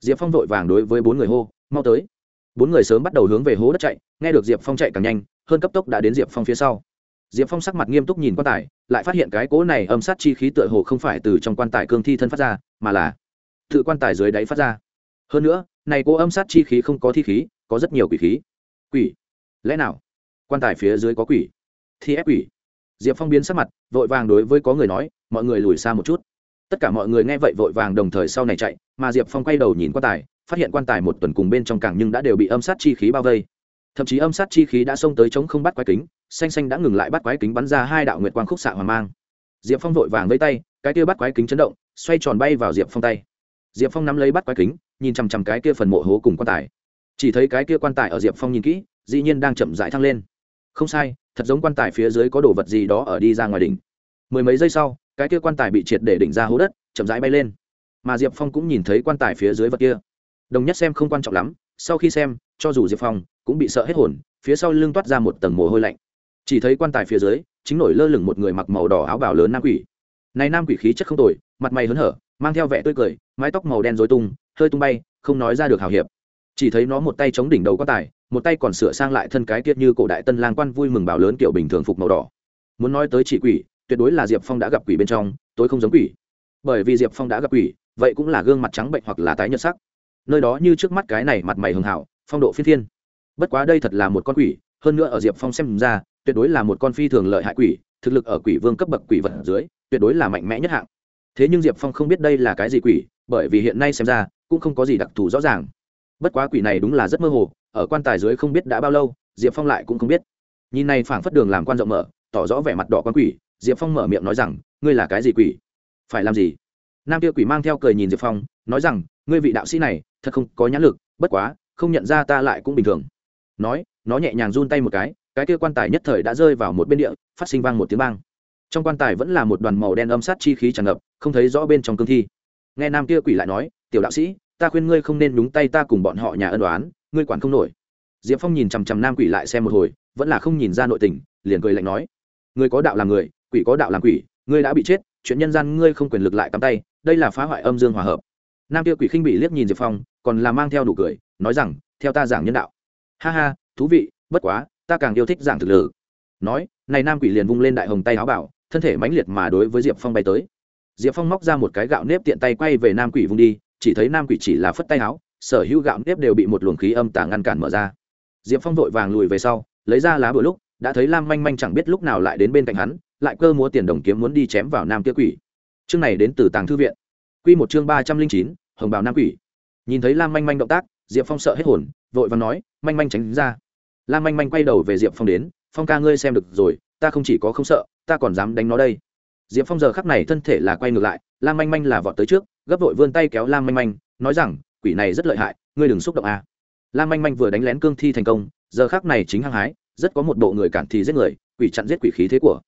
[SPEAKER 1] Diệp phong vội vàng đối với bốn người hô, mau tới. Bốn người sớm bắt đầu hướng về hố đất chạy, nghe được diệp phong chạy càng nhanh, hơn cấp tốc đã đến diệp phong phía sau. Diệp phong sắc mặt nghiêm túc nhìn quan tài, lại phát hiện cái cỗ này âm sát chi khí tựa hồ không phải từ trong quan tài cương thi thân phát ra, mà là tự quan tài dưới đáy phát ra. Hơn nữa này cô âm sát chi khí không có thi khí, có rất nhiều quỷ khí. Quỷ? Lẽ nào? Quan tài phía dưới có quỷ? Thi ép quỷ? Diệp phong biến sắc mặt, vội vàng đối với có người nói, mọi người lùi xa một chút. Tất cả mọi người nghe vậy vội vàng đồng thời sau này chạy, mà diệp phong quay đầu nhìn quan tài, phát hiện quan tài một tuần cùng bên trong càng nhưng đã đều bị âm sát chi khí bao vây. Thậm chí âm sát chi khí đã xông tới chống không bắt quái kính, xanh xanh đã ngừng lại bắt quái kính bắn ra hai đạo nguyệt quang khúc xạ hoàng mang. Diệp phong vội vàng vây tay, cái kia bắt quái kính chấn động, xoay tròn bay vào diệp phong tay diệp phong nắm lấy bắt quái kính, nhìn chằm chằm cái kia phần mộ hố cùng quan tài. Chỉ thấy cái kia quan tài ở diệp phong nhìn kỹ, dĩ nhiên đang chậm rãi thăng lên. Không sai, thật giống quan tài phía dưới có đồ vật gì đó ở đi ra ngoài đỉnh. Mười mấy giây sau, cái kia quan tài bị triệt để đỉnh ra hố đất, chậm rãi bay lên. Mà diệp phong cũng nhìn thấy quan tài phía dưới vật kia. Đồng nhất xem không quan trọng lắm, sau khi xem, cho dù diệp phong cũng bị sợ hết hồn, phía sau lưng toát ra một tầng mồ hôi lạnh. Chỉ thấy quan tài phía dưới, chính nổi lơ lửng một người mặc màu đỏ áo bào lớn nam quỷ. Này nam quỷ khí chất không tồi, mặt mày hớn hở mang theo vẻ tươi cười, mái tóc màu đen dối tung, hơi tung bay, không nói ra được hào hiệp. Chỉ thấy nó một tay chống đỉnh đầu quan tài, một tay còn sửa sang lại thân cái tiết như cổ đại tân lang quan vui mừng bảo lớn kiểu bình thường phục màu đỏ. Muốn nói tới chỉ quỷ, tuyệt đối là diệp phong đã gặp quỷ bên trong tôi không giống quỷ. Bởi vì diệp phong đã gặp quỷ, vậy cũng là gương mặt trắng bệnh hoặc là tái nhợt sắc. Nơi đó như trước mắt cái này mặt mày hường hảo, phong độ phi thiên. Bất quá đây thật là một con quỷ, hơn nữa ở diệp phong xem ra, tuyệt đối là một con phi thường lợi hại quỷ, thực lực ở quỷ vương cấp bậc quỷ vật dưới, tuyệt đối là mạnh mẽ nhất hạng thế nhưng diệp phong không biết đây là cái gì quỷ, bởi vì hiện nay xem ra, cũng không có gì đặc thù rõ ràng. Bất quá quỷ này đúng là rất mơ hồ, ở quan tài dưới không biết đã bao lâu, diệp phong lại cũng không biết. Nhìn này phảng phất đường làm quan rộng mở, tỏ rõ vẻ mặt đỏ quan quỷ, diệp phong mở miệng nói rằng, ngươi là cái gì quỷ? Phải làm gì? Nam kia quỷ mang theo cười nhìn diệp phong, nói rằng, ngươi vị đạo sĩ này, thật không có nhãn lực, bất quá, không nhận ra ta lại cũng bình thường. Nói, nó nhẹ nhàng run tay một cái cái kia quan tài nhất thời đã rơi vào một bên địa, phát sinh vang một tiếng bang trong quan tài vẫn là một đoàn màu đen âm sát chi khí tràn ngập, không thấy rõ bên trong cương thi. Nghe nam kia quỷ lại nói, tiểu đạo sĩ, ta khuyên ngươi không nên nhúng tay ta cùng bọn họ nhà ân đoán ngươi quản không nổi. Diệp phong nhìn chằm chằm nam quỷ lại xem một hồi, vẫn là không nhìn ra nội tình, liền cười lạnh nói, ngươi có đạo làm người, quỷ có đạo làm quỷ, ngươi đã bị chết, chuyện nhân gian ngươi không quyền lực lại cắm tay, đây là phá hoại âm dương hòa hợp. Nam kia quỷ khinh bị liếc nhìn diệp phong, còn là mang theo đủ cười, nói rằng, theo ta giảng nhân đạo. Ha ha, thú vị, bất quá, ta càng yêu thích giảng thực lử. Nói, này nam quỷ liền vung lên đại hồng tay áo bảo thân thể mãnh liệt mà đối với diệp phong bay tới. Diệp phong móc ra một cái gạo nếp tiện tay quay về nam quỷ vung đi, chỉ thấy nam quỷ chỉ là phất tay áo, sở hữu gạo nếp đều bị một luồng khí âm tả ngăn cản mở ra. Diệp phong vội vàng lùi về sau, lấy ra lá bữa lúc, đã thấy lam manh manh chẳng biết lúc nào lại đến bên cạnh hắn, lại cơ múa tiền đồng kiếm muốn đi chém vào nam kia quỷ. Chương này đến từ tàng thư viện. Q một chương ba trăm linh chín, hồng bào nam quỷ. Nhìn thấy lam manh manh động tác, diệp phong sợ hết hồn, vội và nói, manh manh tránh ra. Lam manh manh quay đầu về diệp phong đến, phong ca ngươi xem được rồi ta không chỉ có không sợ, ta còn dám đánh nó đây. Diệp phong giờ khắc này thân thể là quay ngược lại, lam manh manh là vọt tới trước, gấp vội vươn tay kéo lam manh manh, nói rằng, quỷ này rất lợi hại, ngươi đừng xúc động à. lam manh manh vừa đánh lén cương thi thành công, giờ khắc này chính hăng hái, rất có một bộ người cản thì giết người, quỷ chặn giết quỷ khí thế của.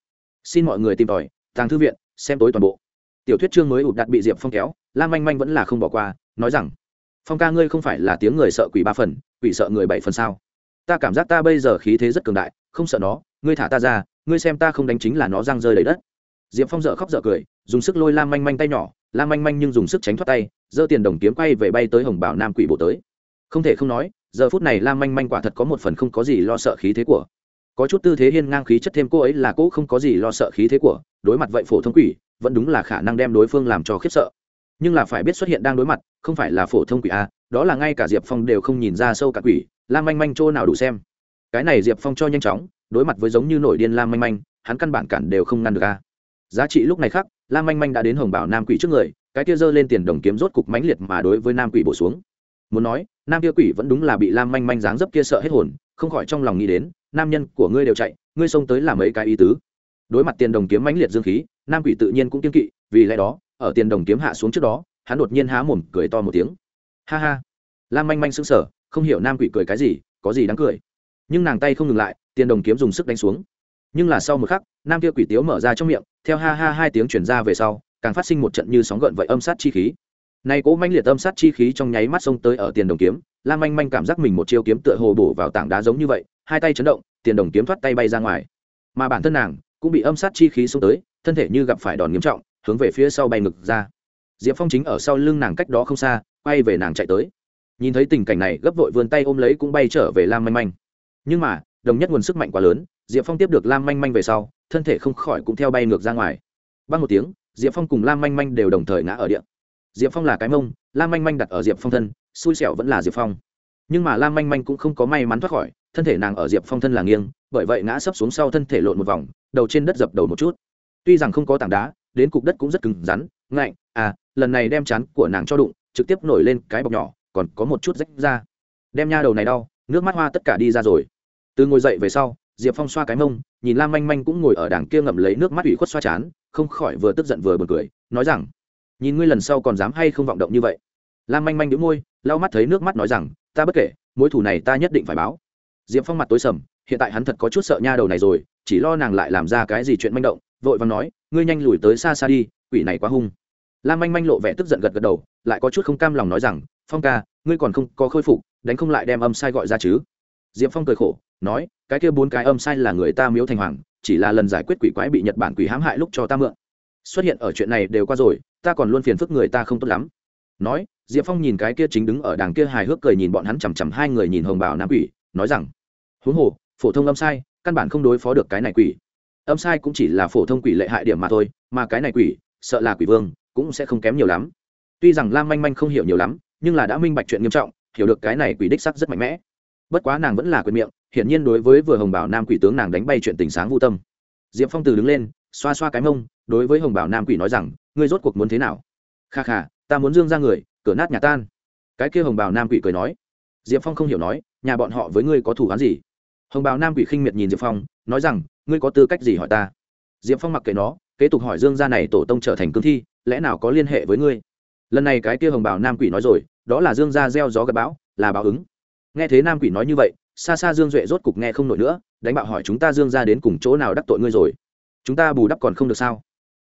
[SPEAKER 1] Xin mọi người tìm tòi, tàng thư viện, xem tối toàn bộ. Tiểu thuyết chương mới ụt đặt bị diệp phong kéo, lam manh manh vẫn là không bỏ qua, nói rằng, phong ca ngươi không phải là tiếng người sợ quỷ ba phần, quỷ sợ người bảy phần sao? Ta cảm giác ta bây giờ khí thế rất cường đại, không sợ nó, ngươi thả ta ra ngươi xem ta không đánh chính là nó răng rơi đầy đất. Diệp phong dợ khóc dợ cười, dùng sức lôi lam manh manh tay nhỏ, lam manh manh nhưng dùng sức tránh thoát tay, giơ tiền đồng kiếm quay về bay tới hồng bảo nam quỷ bộ tới. Không thể không nói, giờ phút này lam manh manh quả thật có một phần không có gì lo sợ khí thế của. Có chút tư thế hiên ngang khí chất thêm cô ấy là cô không có gì lo sợ khí thế của, đối mặt vậy phổ thông quỷ, vẫn đúng là khả năng đem đối phương làm cho khiếp sợ. Nhưng là phải biết xuất hiện đang đối mặt, không phải là phổ thông quỷ a đó là ngay cả diệp phong đều không nhìn ra sâu cả quỷ, lam manh manh chỗ nào đủ xem. Cái này diệp phong cho nhanh chóng đối mặt với giống như nổi điên lam manh manh, hắn căn bản cản đều không ngăn được a. Giá trị lúc này khác, lam manh manh đã đến hồng bảo nam quỷ trước người, cái kia giơ lên tiền đồng kiếm rốt cục mãnh liệt mà đối với nam quỷ bổ xuống. Muốn nói, nam kia quỷ vẫn đúng là bị lam manh manh dáng dấp kia sợ hết hồn, không khỏi trong lòng nghĩ đến, nam nhân của ngươi đều chạy, ngươi xông tới làm mấy cái ý tứ. Đối mặt tiền đồng kiếm mãnh liệt dương khí, nam quỷ tự nhiên cũng kiên kỵ, vì lẽ đó, ở tiền đồng kiếm hạ xuống trước đó, hắn đột nhiên há mồm cười to một tiếng. Ha ha. Lam manh manh sững sờ, không hiểu nam quỷ cười cái gì, có gì đáng cười nhưng nàng tay không ngừng lại, tiền đồng kiếm dùng sức đánh xuống. Nhưng là sau một khắc, nam kia quỷ tiếu mở ra trong miệng, theo ha ha hai tiếng chuyển ra về sau, càng phát sinh một trận như sóng gợn vậy âm sát chi khí. Nay cố manh liệt âm sát chi khí trong nháy mắt xông tới ở tiền đồng kiếm lan manh manh cảm giác mình một chiêu kiếm tựa hồ bổ vào tảng đá giống như vậy, hai tay chấn động, tiền đồng kiếm thoát tay bay ra ngoài. Mà bản thân nàng cũng bị âm sát chi khí xông tới, thân thể như gặp phải đòn nghiêm trọng, hướng về phía sau bay ngực ra. Diệp phong chính ở sau lưng nàng cách đó không xa, quay về nàng chạy tới. Nhìn thấy tình cảnh này, gấp vội vươn tay ôm lấy cũng bay trở về lam manh manh nhưng mà, đồng nhất nguồn sức mạnh quá lớn, diệp phong tiếp được lam manh manh về sau, thân thể không khỏi cũng theo bay ngược ra ngoài. Băng một tiếng, diệp phong cùng lam manh manh đều đồng thời ngã ở điện diệp phong là cái mông, lam manh manh đặt ở diệp phong thân, xui xẻo vẫn là diệp phong. Nhưng mà lam manh manh cũng không có may mắn thoát khỏi, thân thể nàng ở diệp phong thân là nghiêng, bởi vậy ngã sấp xuống sau thân thể lộn một vòng, đầu trên đất dập đầu một chút. Tuy rằng không có tảng đá, đến cục đất cũng rất cứng rắn, ngạnh à lần này đem chán của nàng cho đụng, trực tiếp nổi lên cái bọc nhỏ, còn có một chút rách ra. Đem nha đầu này đau, nước mắt hoa tất cả đi ra rồi từ ngồi dậy về sau, diệp phong xoa cái mông, nhìn lam manh manh cũng ngồi ở đảng kia ngậm lấy nước mắt ủy khuất xoa chán, không khỏi vừa tức giận vừa bật cười, nói rằng, nhìn ngươi lần sau còn dám hay không vọng động như vậy? Lam manh manh đĩu môi, lau mắt thấy nước mắt nói rằng, ta bất kể, mối thù này ta nhất định phải báo. Diệp phong mặt tối sầm, hiện tại hắn thật có chút sợ nha đầu này rồi, chỉ lo nàng lại làm ra cái gì chuyện manh động, vội và nói, ngươi nhanh lùi tới xa xa đi, quỷ này quá hung. Lam manh manh lộ vẻ tức giận gật gật đầu, lại có chút không cam lòng nói rằng, phong ca, ngươi còn không có khôi phục, đánh không lại đem âm sai gọi ra chứ? Diệp phong cười khổ nói, cái kia bốn cái âm sai là người ta miếu thành hoàng, chỉ là lần giải quyết quỷ quái bị nhật bản quỷ hãm hại lúc cho ta mượn. Xuất hiện ở chuyện này đều qua rồi, ta còn luôn phiền phức người ta không tốt lắm. Nói, diệp phong nhìn cái kia chính đứng ở đàng kia hài hước cười nhìn bọn hắn chằm chằm hai người nhìn hồng bảo nam quỷ, nói rằng, huống hồ, phổ thông âm sai, căn bản không đối phó được cái này quỷ. Âm sai cũng chỉ là phổ thông quỷ lệ hại điểm mà thôi, mà cái này quỷ, sợ là quỷ vương, cũng sẽ không kém nhiều lắm. Tuy rằng lam manh manh không hiểu nhiều lắm, nhưng là đã minh bạch chuyện nghiêm trọng, hiểu được cái này quỷ đích sắc rất mạnh mẽ bất quá nàng vẫn là quyền miệng, hiển nhiên đối với vừa hồng bảo nam quỷ tướng nàng đánh bay chuyện tình sáng vô tâm. Diệp phong từ đứng lên, xoa xoa cái mông, đối với hồng bảo nam quỷ nói rằng, ngươi rốt cuộc muốn thế nào? Kha kha, ta muốn dương ra người, cửa nát nhà tan. Cái kia hồng bảo nam quỷ cười nói. Diệp phong không hiểu nói, nhà bọn họ với ngươi có thủ án gì? Hồng bảo nam quỷ khinh miệt nhìn diệp phong, nói rằng, ngươi có tư cách gì hỏi ta? Diệp phong mặc kệ nó, kế tục hỏi dương gia này tổ tông trở thành cương thi, lẽ nào có liên hệ với ngươi? Lần này cái kia hồng bảo nam quỷ nói rồi, đó là dương gia gieo gió gặp bão, là báo ứng nghe thế nam quỷ nói như vậy xa xa dương duệ rốt cục nghe không nổi nữa, đánh bạo hỏi chúng ta dương ra đến cùng chỗ nào đắc tội ngươi rồi? Chúng ta bù đắp còn không được sao?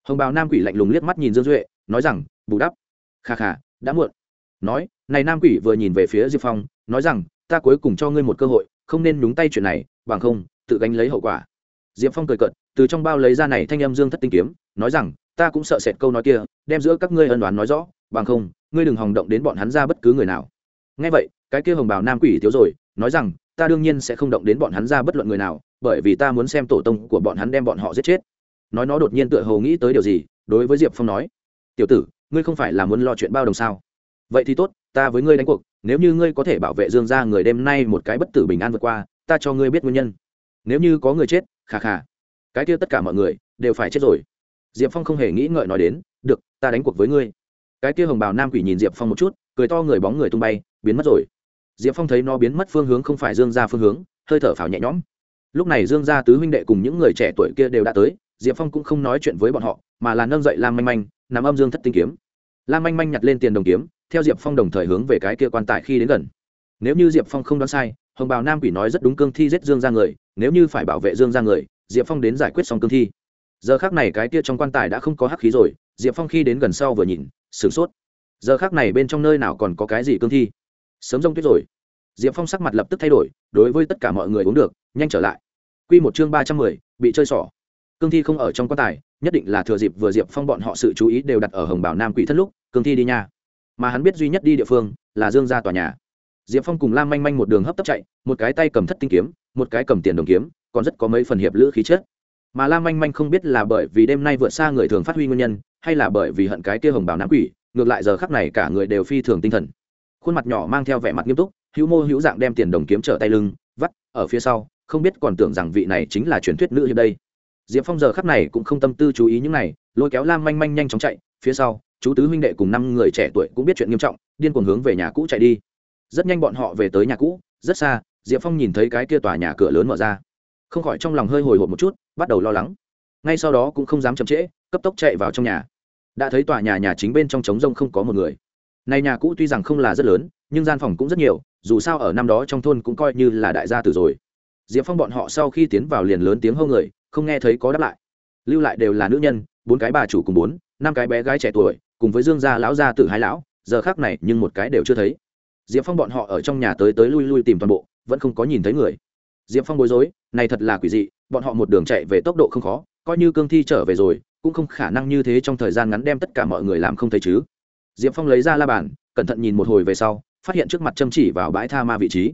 [SPEAKER 1] Hồng bào nam quỷ lạnh lùng liếc mắt nhìn dương duệ, nói rằng, bù đắp. Kha kha, đã muộn. Nói, này nam quỷ vừa nhìn về phía diệp phong, nói rằng, ta cuối cùng cho ngươi một cơ hội, không nên nhúng tay chuyện này, bằng không, tự gánh lấy hậu quả. Diệp phong cười cợt, từ trong bao lấy ra này thanh âm dương thất tinh kiếm, nói rằng, ta cũng sợ sệt câu nói kia, đem giữa các ngươi ân đoán nói rõ, bằng không, ngươi đừng hòng động đến bọn hắn ra bất cứ người nào ngay vậy, cái kia hồng bào nam quỷ thiếu rồi, nói rằng, ta đương nhiên sẽ không động đến bọn hắn ra bất luận người nào, bởi vì ta muốn xem tổ tông của bọn hắn đem bọn họ giết chết. Nói nó đột nhiên tựa hồ nghĩ tới điều gì, đối với diệp phong nói, tiểu tử, ngươi không phải là muốn lo chuyện bao đồng sao? Vậy thì tốt, ta với ngươi đánh cuộc, nếu như ngươi có thể bảo vệ dương ra người đêm nay một cái bất tử bình an vượt qua, ta cho ngươi biết nguyên nhân. Nếu như có người chết khà khà cái kia tất cả mọi người đều phải chết rồi. Diệp phong không hề nghĩ ngợi nói đến, được, ta đánh cuộc với ngươi. Cái kia hồng bào nam quỷ nhìn diệp phong một chút cười to người bóng người tung bay, biến mất rồi. Diệp phong thấy nó biến mất phương hướng không phải dương ra phương hướng, hơi thở phào nhẹ nhõm. Lúc này dương gia tứ huynh đệ cùng những người trẻ tuổi kia đều đã tới, diệp phong cũng không nói chuyện với bọn họ, mà là nâng dậy lam manh manh, nằm âm dương thất tinh kiếm. Lam manh manh nhặt lên tiền đồng kiếm, theo diệp phong đồng thời hướng về cái kia quan tài khi đến gần. Nếu như diệp phong không đoán sai, hồng bào nam quỷ nói rất đúng cương thi giết dương ra người, nếu như phải bảo vệ dương ra người, diệp phong đến giải quyết xong cương thi. Giờ khác này cái kia trong quan tài đã không có hắc khí rồi, diệp phong khi đến gần sau vừa nhìn, sửng sốt giờ khác này bên trong nơi nào còn có cái gì cương thi? Sớm rông tuyết rồi. Diệp phong sắc mặt lập tức thay đổi, đối với tất cả mọi người uống được, nhanh trở lại. Q một chương ba trăm mười, bị chơi xỏ cương thi không ở trong quan tài, nhất định là thừa dịp vừa diệp phong bọn họ sự chú ý đều đặt ở hồng bảo nam quỷ thất lúc, cương thi đi nha. Mà hắn biết duy nhất đi địa phương, là dương ra tòa nhà. Diệp phong cùng lam manh manh một đường hấp tấp chạy, một cái tay cầm thất tinh kiếm, một cái cầm tiền đồng kiếm, còn rất có mấy phần hiệp lữ khí chất. Mà lam manh manh không biết là bởi vì đêm nay vượt xa người thường phát huy nguyên nhân, hay là bởi vì hận cái kia hồng bảo nam quỷ ngược lại giờ khắc này cả người đều phi thường tinh thần. Khuôn mặt nhỏ mang theo vẻ mặt nghiêm túc, hữu mô hữu dạng đem tiền đồng kiếm trở tay lưng, vắt ở phía sau, không biết còn tưởng rằng vị này chính là truyền thuyết nữ hiệp đây. Diệp phong giờ khắc này cũng không tâm tư chú ý những này, lôi kéo lam manh manh nhanh chóng chạy, phía sau, chú tứ huynh đệ cùng năm người trẻ tuổi cũng biết chuyện nghiêm trọng, điên cuồng hướng về nhà cũ chạy đi. Rất nhanh bọn họ về tới nhà cũ, rất xa, diệp phong nhìn thấy cái kia tòa nhà cửa lớn mở ra. Không khỏi trong lòng hơi hồi hộp một chút, bắt đầu lo lắng. Ngay sau đó cũng không dám chậm trễ, cấp tốc chạy vào trong nhà đã thấy tòa nhà nhà chính bên trong trống rông không có một người. Này nhà cũ tuy rằng không là rất lớn, nhưng gian phòng cũng rất nhiều, dù sao ở năm đó trong thôn cũng coi như là đại gia tử rồi. Diệp phong bọn họ sau khi tiến vào liền lớn tiếng hâu người, không nghe thấy có đáp lại. Lưu lại đều là nữ nhân, bốn cái bà chủ cùng bốn, năm cái bé gái trẻ tuổi, cùng với dương gia lão gia tử hai lão, giờ khác này nhưng một cái đều chưa thấy. Diệp phong bọn họ ở trong nhà tới tới lui lui tìm toàn bộ, vẫn không có nhìn thấy người. Diệp phong bối rối, này thật là quỷ dị, bọn họ một đường chạy về tốc độ không khó, coi như cương thi trở về rồi cũng không khả năng như thế trong thời gian ngắn đem tất cả mọi người làm không thấy chứ. Diệp phong lấy ra la bàn, cẩn thận nhìn một hồi về sau, phát hiện trước mặt châm chỉ vào bãi tha ma vị trí.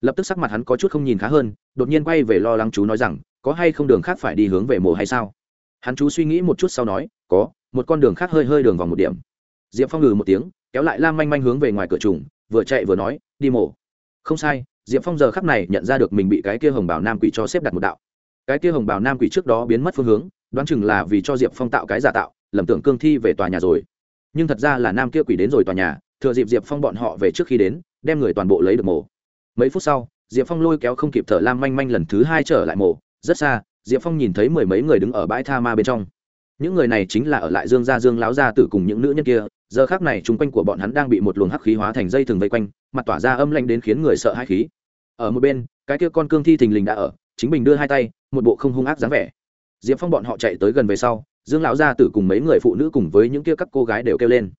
[SPEAKER 1] Lập tức sắc mặt hắn có chút không nhìn khá hơn, đột nhiên quay về lo lắng chú nói rằng, có hay không đường khác phải đi hướng về mồ hay sao? Hắn chú suy nghĩ một chút sau nói, có, một con đường khác hơi hơi đường vòng một điểm. Diệp phong ngừ một tiếng, kéo lại lam manh manh hướng về ngoài cửa trùng, vừa chạy vừa nói, đi mổ không sai, diệp phong giờ khắc này nhận ra được mình bị cái kia hồng bảo nam quỷ cho xếp đặt một đạo. Cái kia hồng bảo nam quỷ trước đó biến mất phương hướng đoán chừng là vì cho diệp phong tạo cái giả tạo, lầm tưởng cương thi về tòa nhà rồi. Nhưng thật ra là nam kia quỷ đến rồi tòa nhà, thừa dịp diệp phong bọn họ về trước khi đến, đem người toàn bộ lấy được mổ. Mấy phút sau, diệp phong lôi kéo không kịp thở lam manh manh lần thứ hai trở lại mổ. Rất xa, diệp phong nhìn thấy mười mấy người đứng ở bãi tha ma bên trong. Những người này chính là ở lại dương gia dương láo gia tử cùng những nữ nhân kia. Giờ khác này chung quanh của bọn hắn đang bị một luồng hắc khí hóa thành dây thừng vây quanh, mặt tỏa ra âm lanh đến khiến người sợ hãi khí. Ở một bên, cái kia con cương thi thình lình đã ở, chính mình đưa hai tay, một bộ không hung ác dáng vẻ diệp phong bọn họ chạy tới gần về sau, dương lão gia tử cùng mấy người phụ nữ cùng với những kia các cô gái đều kêu lên.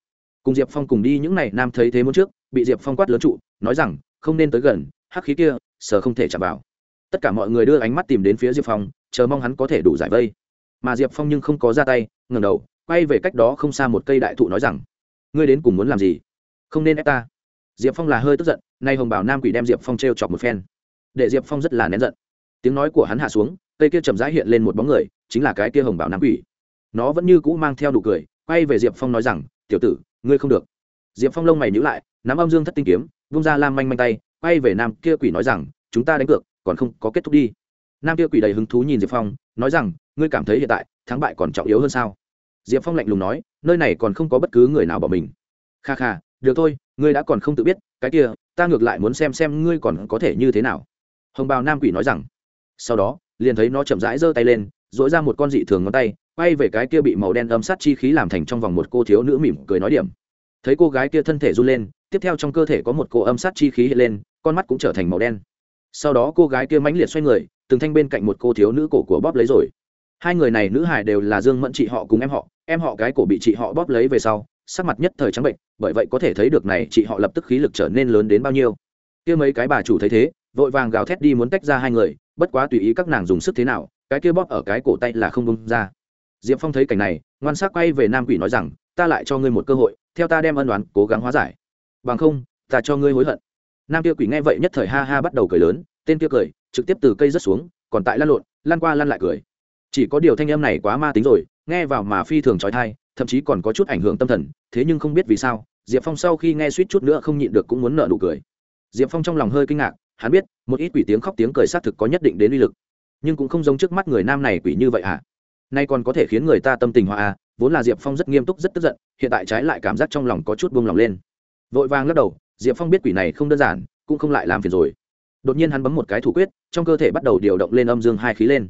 [SPEAKER 1] Cùng diệp phong cùng đi những n à y nam thấy thế muốn trước, bị diệp phong quát lớn trụ, nói rằng, không nên tới gần, hắc khí kia sờ không thể chạm vào. Tất cả mọi người đưa ánh mắt tìm đến phía diệp phong, chờ mong hắn có thể đủ giải vây. Mà diệp phong nhưng không có ra tay ngầm đầu, quay về cách đó không xa một cây đại thụ nói rằng, ngươi đến cùng muốn làm gì? Không nên ép ta. Diệp phong là hơi tức giận, nay hồng bảo nam quỷ đem diệp phong t r e o chọc một phen. Để diệp phong rất là nén giận. Tiếng nói của hắn hạ xuống cây kia chậm rãi hiện lên một bóng người, chính là cái kia hồng bảo nam quỷ. Nó vẫn như cũ mang theo đủ cười, quay về diệp phong nói rằng, tiểu tử, ngươi không được. Diệp phong lông mày nhữ lại, nắm âm dương thất tinh kiếm, vung ra lam manh manh tay, quay về nam kia quỷ nói rằng, chúng ta đánh cược, còn không có kết thúc đi. Nam kia quỷ đầy hứng thú nhìn diệp phong, nói rằng, ngươi cảm thấy hiện tại, thắng bại còn trọng yếu hơn sao? Diệp phong lạnh lùng nói, nơi này còn không có bất cứ người nào bỏ mình. Kha kha, được thôi, ngươi đã còn không tự biết, cái kia, ta ngược lại muốn xem xem ngươi còn có thể như thế nào. Hồng bào nam quỷ nói rằng, sau đó liền thấy nó chậm rãi giơ tay lên dỗi ra một con dị thường ngón tay, quay về cái kia bị màu đen âm sát chi khí làm thành trong vòng một cô thiếu nữ mỉm cười nói điểm. Thấy cô gái kia thân thể run lên, tiếp theo trong cơ thể có một cô âm sát chi khí hiện lên, con mắt cũng trở thành màu đen. Sau đó cô gái kia mãnh liệt xoay người, từng thanh bên cạnh một cô thiếu nữ cổ của bóp lấy rồi. Hai người này nữ hải đều là dương mẫn chị họ cùng em họ em họ cái cổ bị chị họ bóp lấy về sau, sắc mặt nhất thời trắng bệnh, bởi vậy có thể thấy được này chị họ lập tức khí lực trở nên lớn đến bao nhiêu. Kia mấy cái bà chủ thấy thế, vội vàng gào thét đi muốn tách ra hai người bất quá tùy ý các nàng dùng sức thế nào, cái kia bóp ở cái cổ tay là không bông ra. Diệp phong thấy cảnh này, ngoan s quay về nam quỷ nói rằng, ta lại cho ngươi một cơ hội, theo ta đem ân đoán cố gắng hóa giải. Bằng không, ta cho ngươi hối hận. Nam kia quỷ nghe vậy nhất thời ha ha bắt đầu cười lớn, tên kia cười, trực tiếp từ cây rớt xuống, còn tại lăn lộn, lăn qua lăn lại cười. Chỉ có điều thanh em này quá ma tính rồi, nghe vào mà phi thường trói thai thậm chí còn có chút ảnh hưởng tâm thần, thế nhưng không biết vì sao, diệp phong sau khi nghe suýt chút nữa không nhịn được cũng muốn nợ nụ cười. Diệp phong trong lòng hơi kinh ngạc hắn biết, một ít quỷ tiếng khóc tiếng cười xác thực có nhất định đến uy lực. Nhưng cũng không giống trước mắt người nam này quỷ như vậy à. Nay còn có thể khiến người ta tâm tình hoa à vốn là diệp phong rất nghiêm túc, rất tức giận, hiện tại trái lại cảm giác trong lòng có chút buông lòng lên. Vội vàng lắc đầu, diệp phong biết quỷ này không đơn giản, cũng không lại làm phiền rồi. Đột nhiên hắn bấm một cái thủ quyết, trong cơ thể bắt đầu điều động lên âm dương hai khí lên.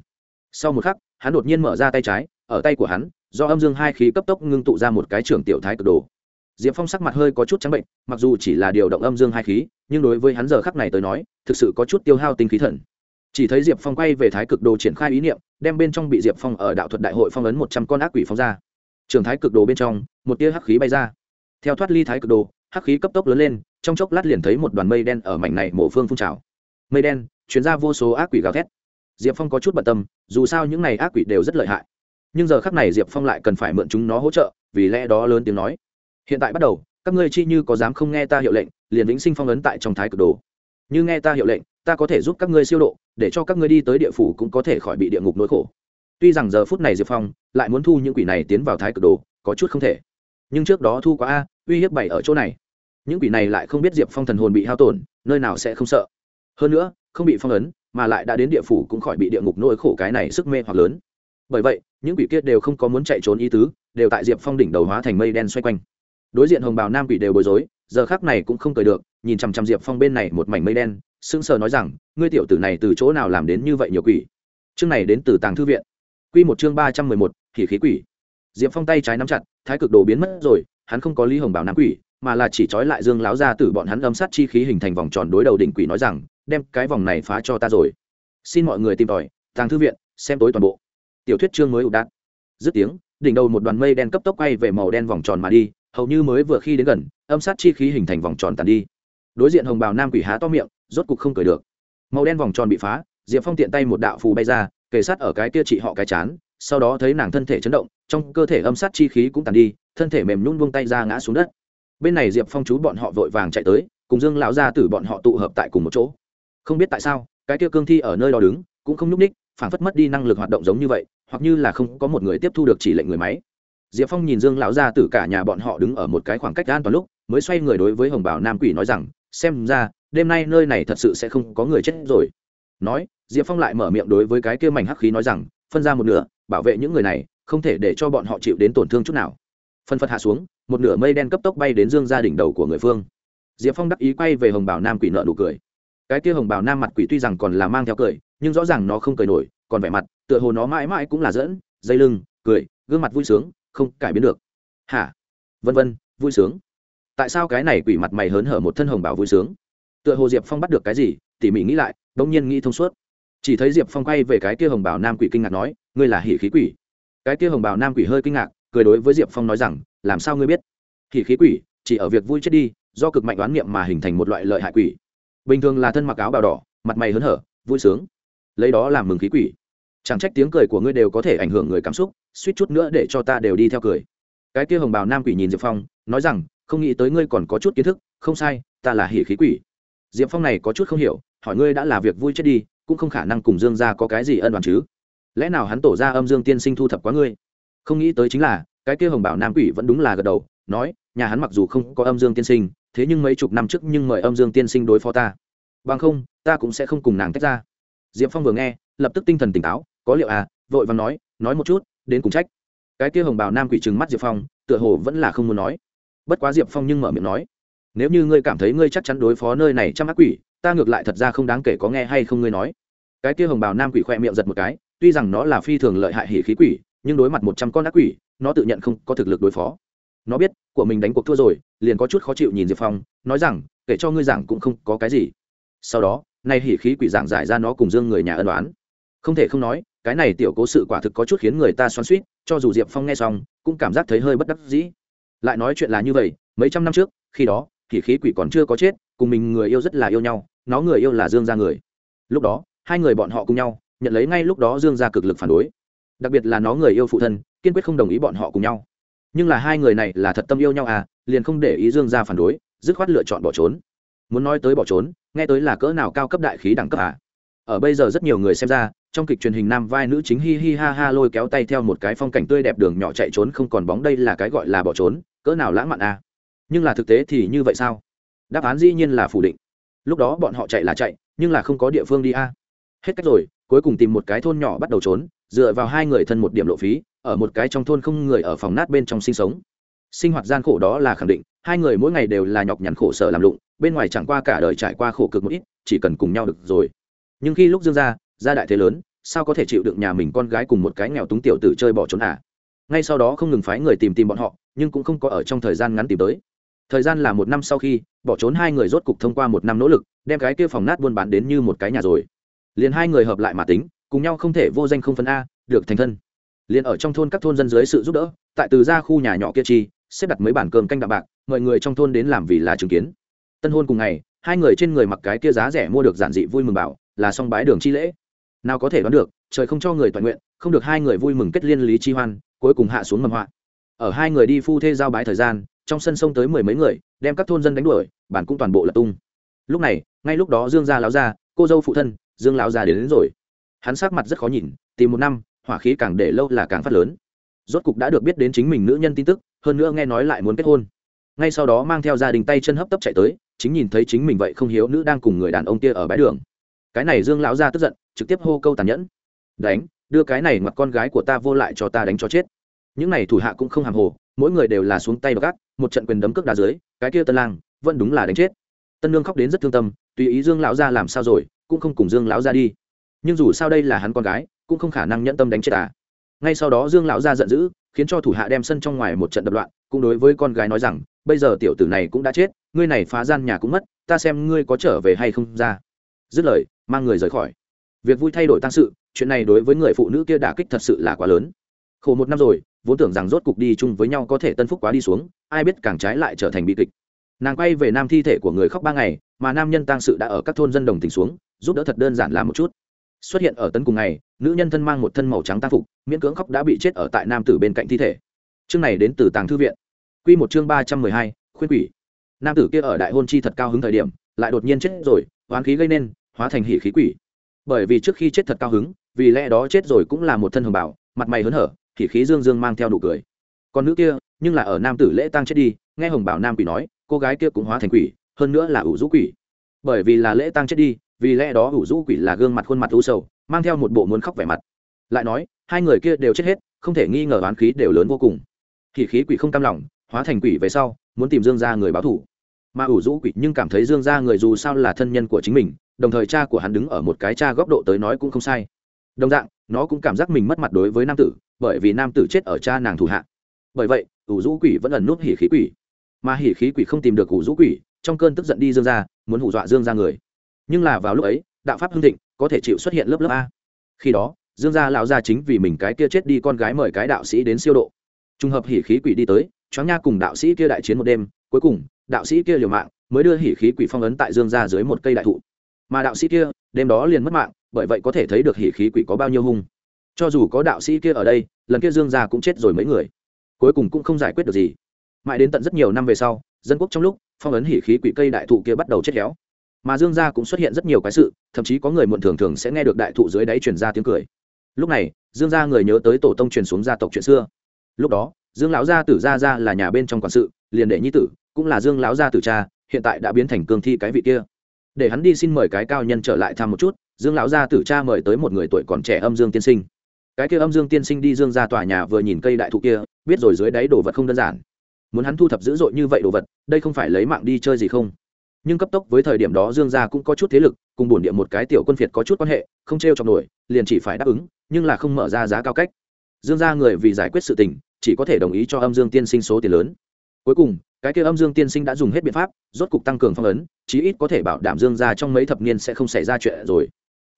[SPEAKER 1] Sau một khắc, hắn đột nhiên mở ra tay trái, ở tay của hắn, do âm dương hai khí cấp tốc ngưng tụ ra một cái trưởng tiểu thái cực đồ. Diệp phong sắc mặt hơi có chút trắng bệnh, mặc dù chỉ là điều động âm dương hai khí nhưng đối với hắn giờ khắc này tới nói, thực sự có chút tiêu hao tinh khí thần. Chỉ thấy diệp phong quay về thái cực đồ triển khai ý niệm, đem bên trong bị diệp phong ở đạo thuật đại hội phong ấn một trăm con ác quỷ phong ra. Trường thái cực đồ bên trong, một tia hắc khí bay ra. Theo thoát ly thái cực đồ, hắc khí cấp tốc lớn lên, trong chốc lát liền thấy một đoàn mây đen ở mảnh này mổ phương phun trào. Mây đen chuyển ra vô số ác quỷ gào thét. Diệp phong có chút bận tâm, dù sao những này ác quỷ đều rất lợi hại. Nhưng giờ khắc này diệp phong lại cần phải mượn chúng nó hỗ trợ, vì lẽ đó lớn tiếng nói. Hiện tại bắt đầu các ngươi chi như có dám không nghe ta hiệu lệnh, liền vĩnh sinh phong ấn tại trong thái cực đồ. Như nghe ta hiệu lệnh, ta có thể giúp các ngươi siêu độ, để cho các ngươi đi tới địa phủ cũng có thể khỏi bị địa ngục nỗi khổ. Tuy rằng giờ phút này diệp phong lại muốn thu những quỷ này tiến vào thái cực đồ, có chút không thể. Nhưng trước đó thu quá a, uy hiếp bảy ở chỗ này. Những quỷ này lại không biết diệp phong thần hồn bị hao tổn, nơi nào sẽ không sợ. Hơn nữa, không bị phong ấn, mà lại đã đến địa phủ cũng khỏi bị địa ngục nỗi khổ cái này sức mê hoặc lớn. Bởi vậy, những quỷ kia đều không có muốn chạy trốn ý tứ, đều tại diệp phong đỉnh đầu hóa thành mây đen xoay quanh đối diện hồng bào nam quỷ đều bối rối, giờ khác này cũng không cười được, nhìn chằm chằm diệp phong bên này một mảnh mây đen, sững sờ nói rằng, ngươi tiểu tử này từ chỗ nào làm đến như vậy nhiều quỷ? Chương này đến từ tàng thư viện. Q một chương ba trăm mười một khỉ khí quỷ. Diệp phong tay trái nắm chặt, thái cực đồ biến mất rồi, hắn không có lý hồng bảo nam quỷ, mà là chỉ trói lại dương láo ra từ bọn hắn âm sát chi khí hình thành vòng tròn đối đầu đỉnh quỷ nói rằng, đem cái vòng này phá cho ta rồi. Xin mọi người tìm tòi, tàng thư viện, xem tối toàn bộ. Tiểu thuyết chương mới ụ đạn dứt tiếng, đỉnh đầu một đoàn mây đen cấp tốc quay về màu đen vòng tròn mà đi hầu như mới vừa khi đến gần, âm sát chi khí hình thành vòng tròn tàn đi. Đối diện hồng bào nam quỷ há to miệng, rốt cục không cười được. Màu đen vòng tròn bị phá, diệp phong tiện tay một đạo phù bay ra, kề sát ở cái kia chị họ cái chán, sau đó thấy nàng thân thể chấn động, trong cơ thể âm sát chi khí cũng tàn đi, thân thể mềm nhún buông tay ra ngã xuống đất. Bên này diệp phong chú bọn họ vội vàng chạy tới, cùng dương lão gia tử bọn họ tụ hợp tại cùng một chỗ. Không biết tại sao, cái kia cương thi ở nơi đó đứng, cũng không nhúc ních phản phất mất đi năng lực hoạt động giống như vậy, hoặc như là không có một người tiếp thu được chỉ lệnh người máy diệp phong nhìn dương lão gia tử cả nhà bọn họ đứng ở một cái khoảng cách an toàn lúc, mới xoay người đối với hồng bảo nam quỷ nói rằng, xem ra, đêm nay nơi này thật sự sẽ không có người chết rồi. Nói, diệp phong lại mở miệng đối với cái kia mảnh hắc khí nói rằng, phân ra một nửa, bảo vệ những người này, không thể để cho bọn họ chịu đến tổn thương chút nào. Phân phật hạ xuống, một nửa mây đen cấp tốc bay đến dương gia đỉnh đầu của người phương. Diệp phong đắc ý quay về hồng bảo nam quỷ nợ nụ cười. Cái kia hồng bảo nam mặt quỷ tuy rằng còn là mang theo cười, nhưng rõ ràng nó không cười nổi, còn vẻ mặt tựa hồ nó mãi mãi cũng là dẫn dây lưng, cười, gương mặt vui sướng không cải biến được. Hả? Vân vân, vui sướng. Tại sao cái này quỷ mặt mày hớn hở một thân hồng bảo vui sướng? Tựa hồ diệp phong bắt được cái gì, tỉ mỉ nghĩ lại đ ỗ n g nhiên nghĩ thông suốt. Chỉ thấy diệp phong quay về cái kia hồng bảo nam quỷ kinh ngạc nói, ngươi là hỉ khí quỷ. Cái kia hồng bảo nam quỷ hơi kinh ngạc, cười đối với diệp phong nói rằng, làm sao ngươi biết? Hỉ khí quỷ, chỉ ở việc vui chết đi, do cực mạnh đoán niệm mà hình thành một loại lợi hại quỷ. Bình thường là thân mặc áo bào đỏ, mặt mày hớn hở, vui sướng. Lấy đó làm mừng khí quỷ chẳng trách tiếng cười của ngươi đều có thể ảnh hưởng người cảm xúc, suýt chút nữa để cho ta đều đi theo cười. Cái kia hồng bào nam quỷ nhìn diệp phong, nói rằng, không nghĩ tới ngươi còn có chút kiến thức, không sai, ta là hỉ khí quỷ. Diệp phong này có chút không hiểu, hỏi ngươi đã là việc vui chết đi, cũng không khả năng cùng dương gia có cái gì ân đoàn chứ. Lẽ nào hắn tổ ra âm dương tiên sinh thu thập quá ngươi? Không nghĩ tới chính là, cái kia hồng bảo nam quỷ vẫn đúng là gật đầu, nói, nhà hắn mặc dù không có âm dương tiên sinh, thế nhưng mấy chục năm trước nhưng mời âm dương tiên sinh đối phó ta. Bằng không, ta cũng sẽ không cùng nàng tách ra. Diệp phong vừa nghe, lập tức tinh thần tỉnh táo có liệu à vội vàng nói nói một chút, đến cùng trách. Cái kia hồng bào nam quỷ trừng mắt diệp phong, tựa hồ vẫn là không muốn nói. Bất quá diệp phong nhưng mở miệng nói, nếu như ngươi cảm thấy ngươi chắc chắn đối phó nơi này trăm ác quỷ, ta ngược lại thật ra không đáng kể có nghe hay không ngươi nói. Cái kia hồng bào nam quỷ khoe miệng giật một cái, tuy rằng nó là phi thường lợi hại hỉ khí quỷ, nhưng đối mặt một trăm con ác quỷ, nó tự nhận không có thực lực đối phó. Nó biết, của mình đánh cuộc thua rồi, liền có chút khó chịu nhìn diệp phong, nói rằng, kể cho ngươi giảng cũng không có cái gì. Sau đó, nay hỉ khí quỷ giảng giải ra nó cùng dương người nhà ân đoán không thể không nói cái này tiểu cố sự quả thực có chút khiến người ta xoắn suýt cho dù diệp phong nghe xong, cũng cảm giác thấy hơi bất đắc dĩ. Lại nói chuyện là như vậy, mấy trăm năm trước, khi đó, thì khí quỷ còn chưa có chết, cùng mình người yêu rất là yêu nhau, nó người yêu là dương gia người. Lúc đó, hai người bọn họ cùng nhau, nhận lấy ngay lúc đó dương gia cực lực phản đối. Đặc biệt là nó người yêu phụ thân, kiên quyết không đồng ý bọn họ cùng nhau. Nhưng là hai người này là thật tâm yêu nhau à liền không để ý dương gia phản đối, dứt khoát lựa chọn bỏ trốn. Muốn nói tới bỏ trốn, nghe tới là cỡ nào cao cấp đại khí đẳng cấp à. Ở bây giờ rất nhiều người xem ra trong kịch truyền hình nam vai nữ chính hi hi ha ha lôi kéo tay theo một cái phong cảnh tươi đẹp đường nhỏ chạy trốn không còn bóng đây là cái gọi là bỏ trốn, cỡ nào lãng mạn à? Nhưng là thực tế thì như vậy sao? Đáp án dĩ nhiên là phủ định. Lúc đó bọn họ chạy là chạy, nhưng là không có địa phương đi a hết cách rồi, cuối cùng tìm một cái thôn nhỏ bắt đầu trốn, dựa vào hai người thân một điểm lộ phí, ở một cái trong thôn không người ở phòng nát bên trong sinh sống. Sinh hoạt gian khổ đó là khẳng định, hai người mỗi ngày đều là nhọc nhằn khổ sở làm lụng, bên ngoài chẳng qua cả đời trải qua khổ cực một ít, chỉ cần cùng nhau được rồi. Nhưng khi lúc dương ra ra đại thế lớn, sao có thể chịu được nhà mình con gái cùng một cái nghèo túng tiểu tử chơi bỏ trốn à? Ngay sau đó không ngừng phái người tìm tìm bọn họ, nhưng cũng không có ở trong thời gian ngắn tìm tới. Thời gian là một năm sau khi, bỏ trốn hai người rốt cục thông qua một năm nỗ lực, đem cái kia phòng nát buôn bán đến như một cái nhà rồi. Liền hai người hợp lại mà tính, cùng nhau không thể vô danh không phân a, được thành thân. Liền ở trong thôn các thôn dân dưới sự giúp đỡ, tại từ ra khu nhà nhỏ kia chi, xếp đặt mấy bản cơm canh đạm bạc, mời người trong thôn đến làm vì là chứng kiến. Tân hôn cùng ngày, hai người trên người mặc cái kia giá rẻ mua được giản dị vui mừng bảo, là song bái đường chi lễ nào có thể đoán được trời không cho người toàn nguyện không được hai người vui mừng kết liên lý chi hoan cuối cùng hạ xuống mầm họa. Ở hai người đi phu thê giao bái thời gian trong sân sông tới mười mấy người đem các thôn dân đánh đuổi bản cũng toàn bộ lật tung. Lúc này ngay lúc đó dương gia láo gia cô dâu phụ thân dương lão gia đến, đến rồi. Hắn sắc mặt rất khó nhìn tìm một năm hỏa khí càng để lâu là càng phát lớn. Rốt cục đã được biết đến chính mình nữ nhân tin tức hơn nữa nghe nói lại muốn kết hôn. Ngay sau đó mang theo gia đình tay chân hấp tấp chạy tới chính nhìn thấy chính mình vậy không hiếu nữ đang cùng người đàn ông kia ở bãi đường. Cái này dương lão gia tức giận trực tiếp hô câu tàn nhẫn. Đánh, đưa cái này mặc con gái của ta vô lại cho ta đánh cho chết. Những này thủ hạ cũng không hàm hồ, mỗi người đều là xuống tay gác, một trận quyền đấm cước đá dưới, cái kia tân lang, vẫn đúng là đánh chết. Tân lương khóc đến rất thương tâm, tùy ý dương lão gia làm sao rồi, cũng không cùng dương lão gia đi. Nhưng dù sao đây là hắn con gái, cũng không khả năng nhẫn tâm đánh chết à. Ngay sau đó dương lão gia giận dữ, khiến cho thủ hạ đem sân trong ngoài một trận đập loạn, cũng đối với con gái nói rằng, bây giờ tiểu tử này cũng đã chết, ngươi này phá gian nhà cũng mất, ta xem ngươi có trở về hay không ra. Dứt lời, mang người rời khỏi việc vui thay đổi tăng sự, chuyện này đối với người phụ nữ kia đả kích thật sự là quá lớn. Khổ một năm rồi, vốn tưởng rằng rốt cục đi chung với nhau có thể tân phúc quá đi xuống, ai biết càng trái lại trở thành bi kịch. Nàng quay về nam thi thể của người khóc ba ngày, mà nam nhân tang sự đã ở các thôn dân đồng tình xuống, giúp đỡ thật đơn giản làm một chút. Xuất hiện ở tấn cùng ngày, nữ nhân thân mang một thân màu trắng tang phục, miễn cưỡng khóc đã bị chết ở tại nam tử bên cạnh thi thể. Chương này đến từ tàng thư viện. Q một chương ba trăm mười hai, khuyên quỷ. Nam tử kia ở đại hôn chi thật cao hứng thời điểm, lại đột nhiên chết rồi, oán khí gây nên, hóa thành hỉ khí quỷ bởi vì trước khi chết thật cao hứng, vì lẽ đó chết rồi cũng là một thân hồng bảo, mặt mày hớn hở thì khí dương dương mang theo nụ cười. Còn nữ kia, nhưng là ở nam tử lễ tang chết đi, nghe hồng bảo nam quỷ nói, cô gái kia cũng hóa thành quỷ, hơn nữa là ủ rũ quỷ. Bởi vì là lễ tang chết đi, vì lẽ đó ủ rũ quỷ là gương mặt khuôn mặt u sầu, mang theo một bộ muốn khóc vẻ mặt. Lại nói, hai người kia đều chết hết, không thể nghi ngờ oán khí đều lớn vô cùng. Thì khí quỷ không cam lòng, hóa thành quỷ về sau, muốn tìm dương ra người báo thủ mà ủ rũ quỷ nhưng cảm thấy dương ra người dù sao là thân nhân của chính mình đồng thời cha của hắn đứng ở một cái cha góc độ tới nói cũng không sai. Đồng dạng, nó cũng cảm giác mình mất mặt đối với nam tử, bởi vì nam tử chết ở cha nàng thủ hạ. Bởi vậy, ủ rũ quỷ vẫn ẩn nút hỉ khí quỷ. Mà hỉ khí quỷ không tìm được ủ rũ quỷ, trong cơn tức giận đi dương ra, muốn hù dọa dương ra người. Nhưng là vào lúc ấy, đạo pháp hưng thịnh, có thể chịu xuất hiện lớp lớp a. Khi đó, dương gia lão gia chính vì mình cái kia chết đi con gái mời cái đạo sĩ đến siêu độ. Trùng hợp hỉ khí quỷ đi tới, choáng nha cùng đạo sĩ kia đại chiến một đêm, cuối cùng, đạo sĩ kia liều mạng, mới đưa hỉ khí quỷ phong ấn tại dương gia dưới một cây đại thụ mà đạo sĩ kia, đêm đó liền mất mạng, bởi vậy có thể thấy được hỉ khí quỷ có bao nhiêu hung. Cho dù có đạo sĩ kia ở đây, lần kia dương gia cũng chết rồi mấy người. Cuối cùng cũng không giải quyết được gì. Mãi đến tận rất nhiều năm về sau, dân quốc trong lúc, phong ấn hỉ khí quỷ cây đại thụ kia bắt đầu chết héo. Mà dương gia cũng xuất hiện rất nhiều cái sự, thậm chí có người muộn thường thường sẽ nghe được đại thụ dưới đáy truyền ra tiếng cười. Lúc này, dương gia người nhớ tới tổ tông truyền xuống gia tộc chuyện xưa. Lúc đó, dương lão gia tử gia gia là nhà bên trong quản sự, liền đệ nhi tử, cũng là dương lão gia tử cha, hiện tại đã biến thành cương thi cái vị kia để hắn đi xin mời cái cao nhân trở lại thăm một chút, dương lão gia tử cha mời tới một người tuổi còn trẻ âm dương tiên sinh. Cái kia âm dương tiên sinh đi dương ra tòa nhà vừa nhìn cây đại thụ kia, biết rồi dưới đáy đồ vật không đơn giản. Muốn hắn thu thập dữ dội như vậy đồ vật, đây không phải lấy mạng đi chơi gì không? Nhưng cấp tốc với thời điểm đó dương gia cũng có chút thế lực, cùng bổn địa một cái tiểu quân phiệt có chút quan hệ, không t r e o chọc nổi, liền chỉ phải đáp ứng, nhưng là không mở ra giá cao cách. Dương gia người vì giải quyết sự tình, chỉ có thể đồng ý cho âm dương tiên sinh số tiền lớn. Cuối cùng cái kia âm dương tiên sinh đã dùng hết biện pháp, rốt cục tăng cường phong ấn, chí ít có thể bảo đảm dương gia trong mấy thập niên sẽ không xảy ra chuyện rồi.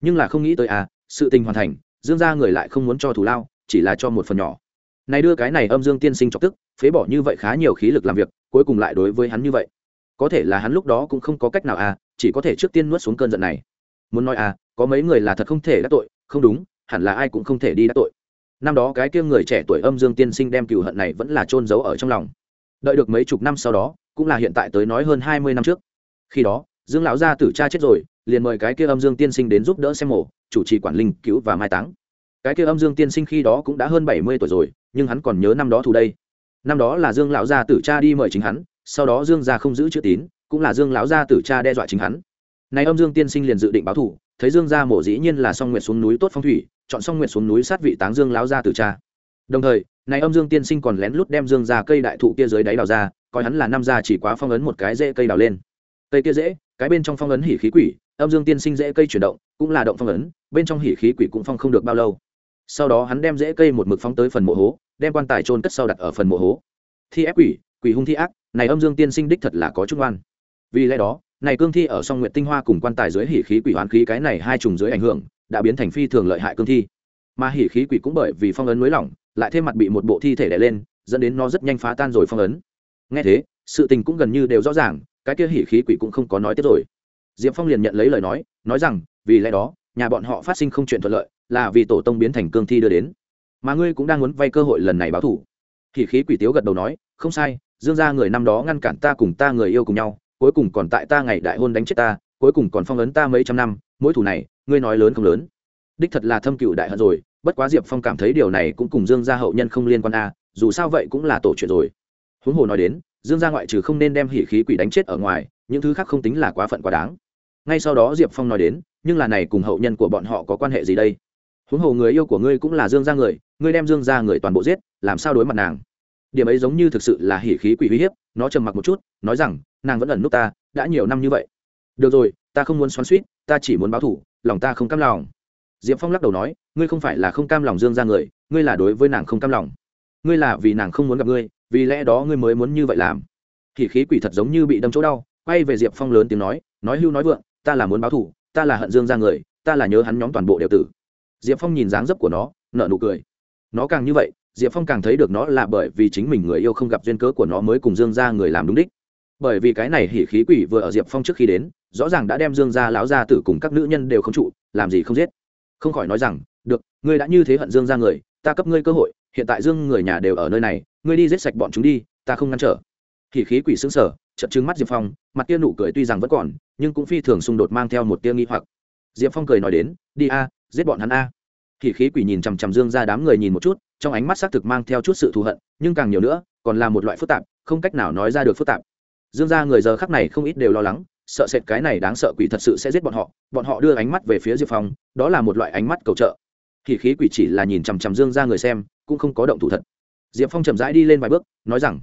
[SPEAKER 1] Nhưng là không nghĩ tới à sự tình hoàn thành, dương gia người lại không muốn cho thù lao, chỉ là cho một phần nhỏ. Này đưa cái này âm dương tiên sinh chọc tức, phế bỏ như vậy khá nhiều khí lực làm việc, cuối cùng lại đối với hắn như vậy. Có thể là hắn lúc đó cũng không có cách nào à chỉ có thể trước tiên nuốt xuống cơn giận này. Muốn nói à có mấy người là thật không thể đắc tội, không đúng, hẳn là ai cũng không thể đi đắc tội. Năm đó cái kia người trẻ tuổi âm dương tiên sinh đem cựu hận này vẫn là trôn giấu ở trong lòng đợi được mấy chục năm sau đó, cũng là hiện tại tới nói hơn hai mươi năm trước. Khi đó, dương lão gia tử cha chết rồi, liền mời cái kia âm dương tiên sinh đến giúp đỡ xem mổ, chủ trì quản linh, cứu và mai táng. Cái kia âm dương tiên sinh khi đó cũng đã hơn bảy mươi tuổi rồi, nhưng hắn còn nhớ năm đó thù đây. Năm đó là dương lão gia tử cha đi mời chính hắn, sau đó dương gia không giữ chữ tín, cũng là dương lão gia tử cha đe dọa chính hắn. Nay âm dương tiên sinh liền dự định báo thù, thấy dương gia mổ dĩ nhiên là song nguyện xuống núi tốt phong thủy, chọn song nguyện xuống núi sát vị táng dương lão gia tử cha đồng thời, này âm dương tiên sinh còn lén lút đem dương ra cây đại thụ kia dưới đáy đào ra, coi hắn là năm gia chỉ quá phong ấn một cái dễ cây đào lên. Cây kia dễ, cái bên trong phong ấn hỉ khí quỷ, âm dương tiên sinh dễ cây chuyển động, cũng là động phong ấn, bên trong hỉ khí quỷ cũng phong không được bao lâu. Sau đó hắn đem dễ cây một mực phóng tới phần mộ hố, đem quan tài trôn cất sau đặt ở phần mộ hố. Thi ép quỷ quỷ hung thi ác, này âm dương tiên sinh đích thật là có chút oan vì lẽ đó, này cương thi ở song nguyện tinh hoa cùng quan tài dưới hỉ khí quỷ hoán khí cái này hai trùng dưới ảnh hưởng, đã biến thành phi thường lợi hại cương thi. Mà hỉ khí quỷ cũng bởi vì phong ấn mới lỏng lại thêm mặt bị một bộ thi thể đè lên, dẫn đến nó rất nhanh phá tan rồi phong ấn. Nghe thế, sự tình cũng gần như đều rõ ràng, cái kia hỉ khí quỷ cũng không có nói tiếp rồi. Diệp phong liền nhận lấy lời nói nói rằng, vì lẽ đó, nhà bọn họ phát sinh không chuyện thuận lợi, là vì tổ tông biến thành cương thi đưa đến. Mà ngươi cũng đang muốn vay cơ hội lần này báo thủ. Hỉ khí quỷ tiếu gật đầu nói, không sai, dương gia người năm đó ngăn cản ta cùng ta người yêu cùng nhau, cuối cùng còn tại ta ngày đại hôn đánh chết ta, cuối cùng còn phong ấn ta mấy trăm năm mỗi thủ này, ngươi nói lớn không lớn? Đích thật là thâm cựu đại hận rồi bất quá diệp phong cảm thấy điều này cũng cùng dương gia hậu nhân không liên quan a, dù sao vậy cũng là tổ chuyện rồi. Huống hồ nói đến, dương gia ngoại trừ không nên đem hỉ khí quỷ đánh chết ở ngoài, những thứ khác không tính là quá phận quá đáng. Ngay sau đó diệp phong nói đến, nhưng là này cùng hậu nhân của bọn họ có quan hệ gì đây? Huống hồ người yêu của ngươi cũng là dương gia người, ngươi đem dương gia người toàn bộ giết, làm sao đối mặt nàng? Điểm ấy giống như thực sự là hỉ khí quỷ uy hiếp, nó trầm mặc một chút, nói rằng, nàng vẫn ẩn nút ta, đã nhiều năm như vậy. Được rồi, ta không muốn xoắn suýt ta chỉ muốn báo thủ, lòng ta không cam lòng diệp phong lắc đầu nói, ngươi không phải là không cam lòng dương ra người, ngươi là đối với nàng không cam lòng. Ngươi là vì nàng không muốn gặp ngươi, vì lẽ đó ngươi mới muốn như vậy làm. Thì khí quỷ thật giống như bị đâm chỗ đau, quay về diệp phong lớn tiếng nói nói hưu nói vượng, ta là muốn báo thủ ta là hận dương ra người, ta là nhớ hắn nhóm toàn bộ đều tử. Diệp phong nhìn dáng dấp của nó nợ nụ cười. Nó càng như vậy, diệp phong càng thấy được nó là bởi vì chính mình người yêu không gặp duyên cớ của nó mới cùng dương ra người làm đúng đích. Bởi vì cái này hỉ khí quỷ vừa ở diệp phong trước khi đến, rõ ràng đã đem dương ra lão ra tử cùng các nữ nhân đều không trụ, làm gì không giết không khỏi nói rằng, được, ngươi đã như thế hận dương ra người, ta cấp ngươi cơ hội, hiện tại dương người nhà đều ở nơi này, ngươi đi giết sạch bọn chúng đi, ta không ngăn trở. Hỉ khí quỷ xứng sở chợt trứng mắt diệp phong, mặt tia nụ cười tuy rằng vẫn còn, nhưng cũng phi thường xung đột mang theo một tia nghi hoặc. Diệp phong cười nói đến, đi a, giết bọn hắn a. Hỉ khí quỷ nhìn chằm chằm dương ra đám người nhìn một chút, trong ánh mắt xác thực mang theo chút sự thù hận, nhưng càng nhiều nữa, còn là một loại phức tạp, không cách nào nói ra được phức tạp. Dương ra người giờ khắc này không ít đều lo lắng sợ sệt cái này đáng sợ quỷ thật sự sẽ giết bọn họ bọn họ đưa ánh mắt về phía diệp phong, đó là một loại ánh mắt cầu trợ. Thì khí quỷ chỉ là nhìn chằm chằm dương ra người xem, cũng không có động thủ thật. Diệp phong chậm rãi đi lên vài bước, nói rằng,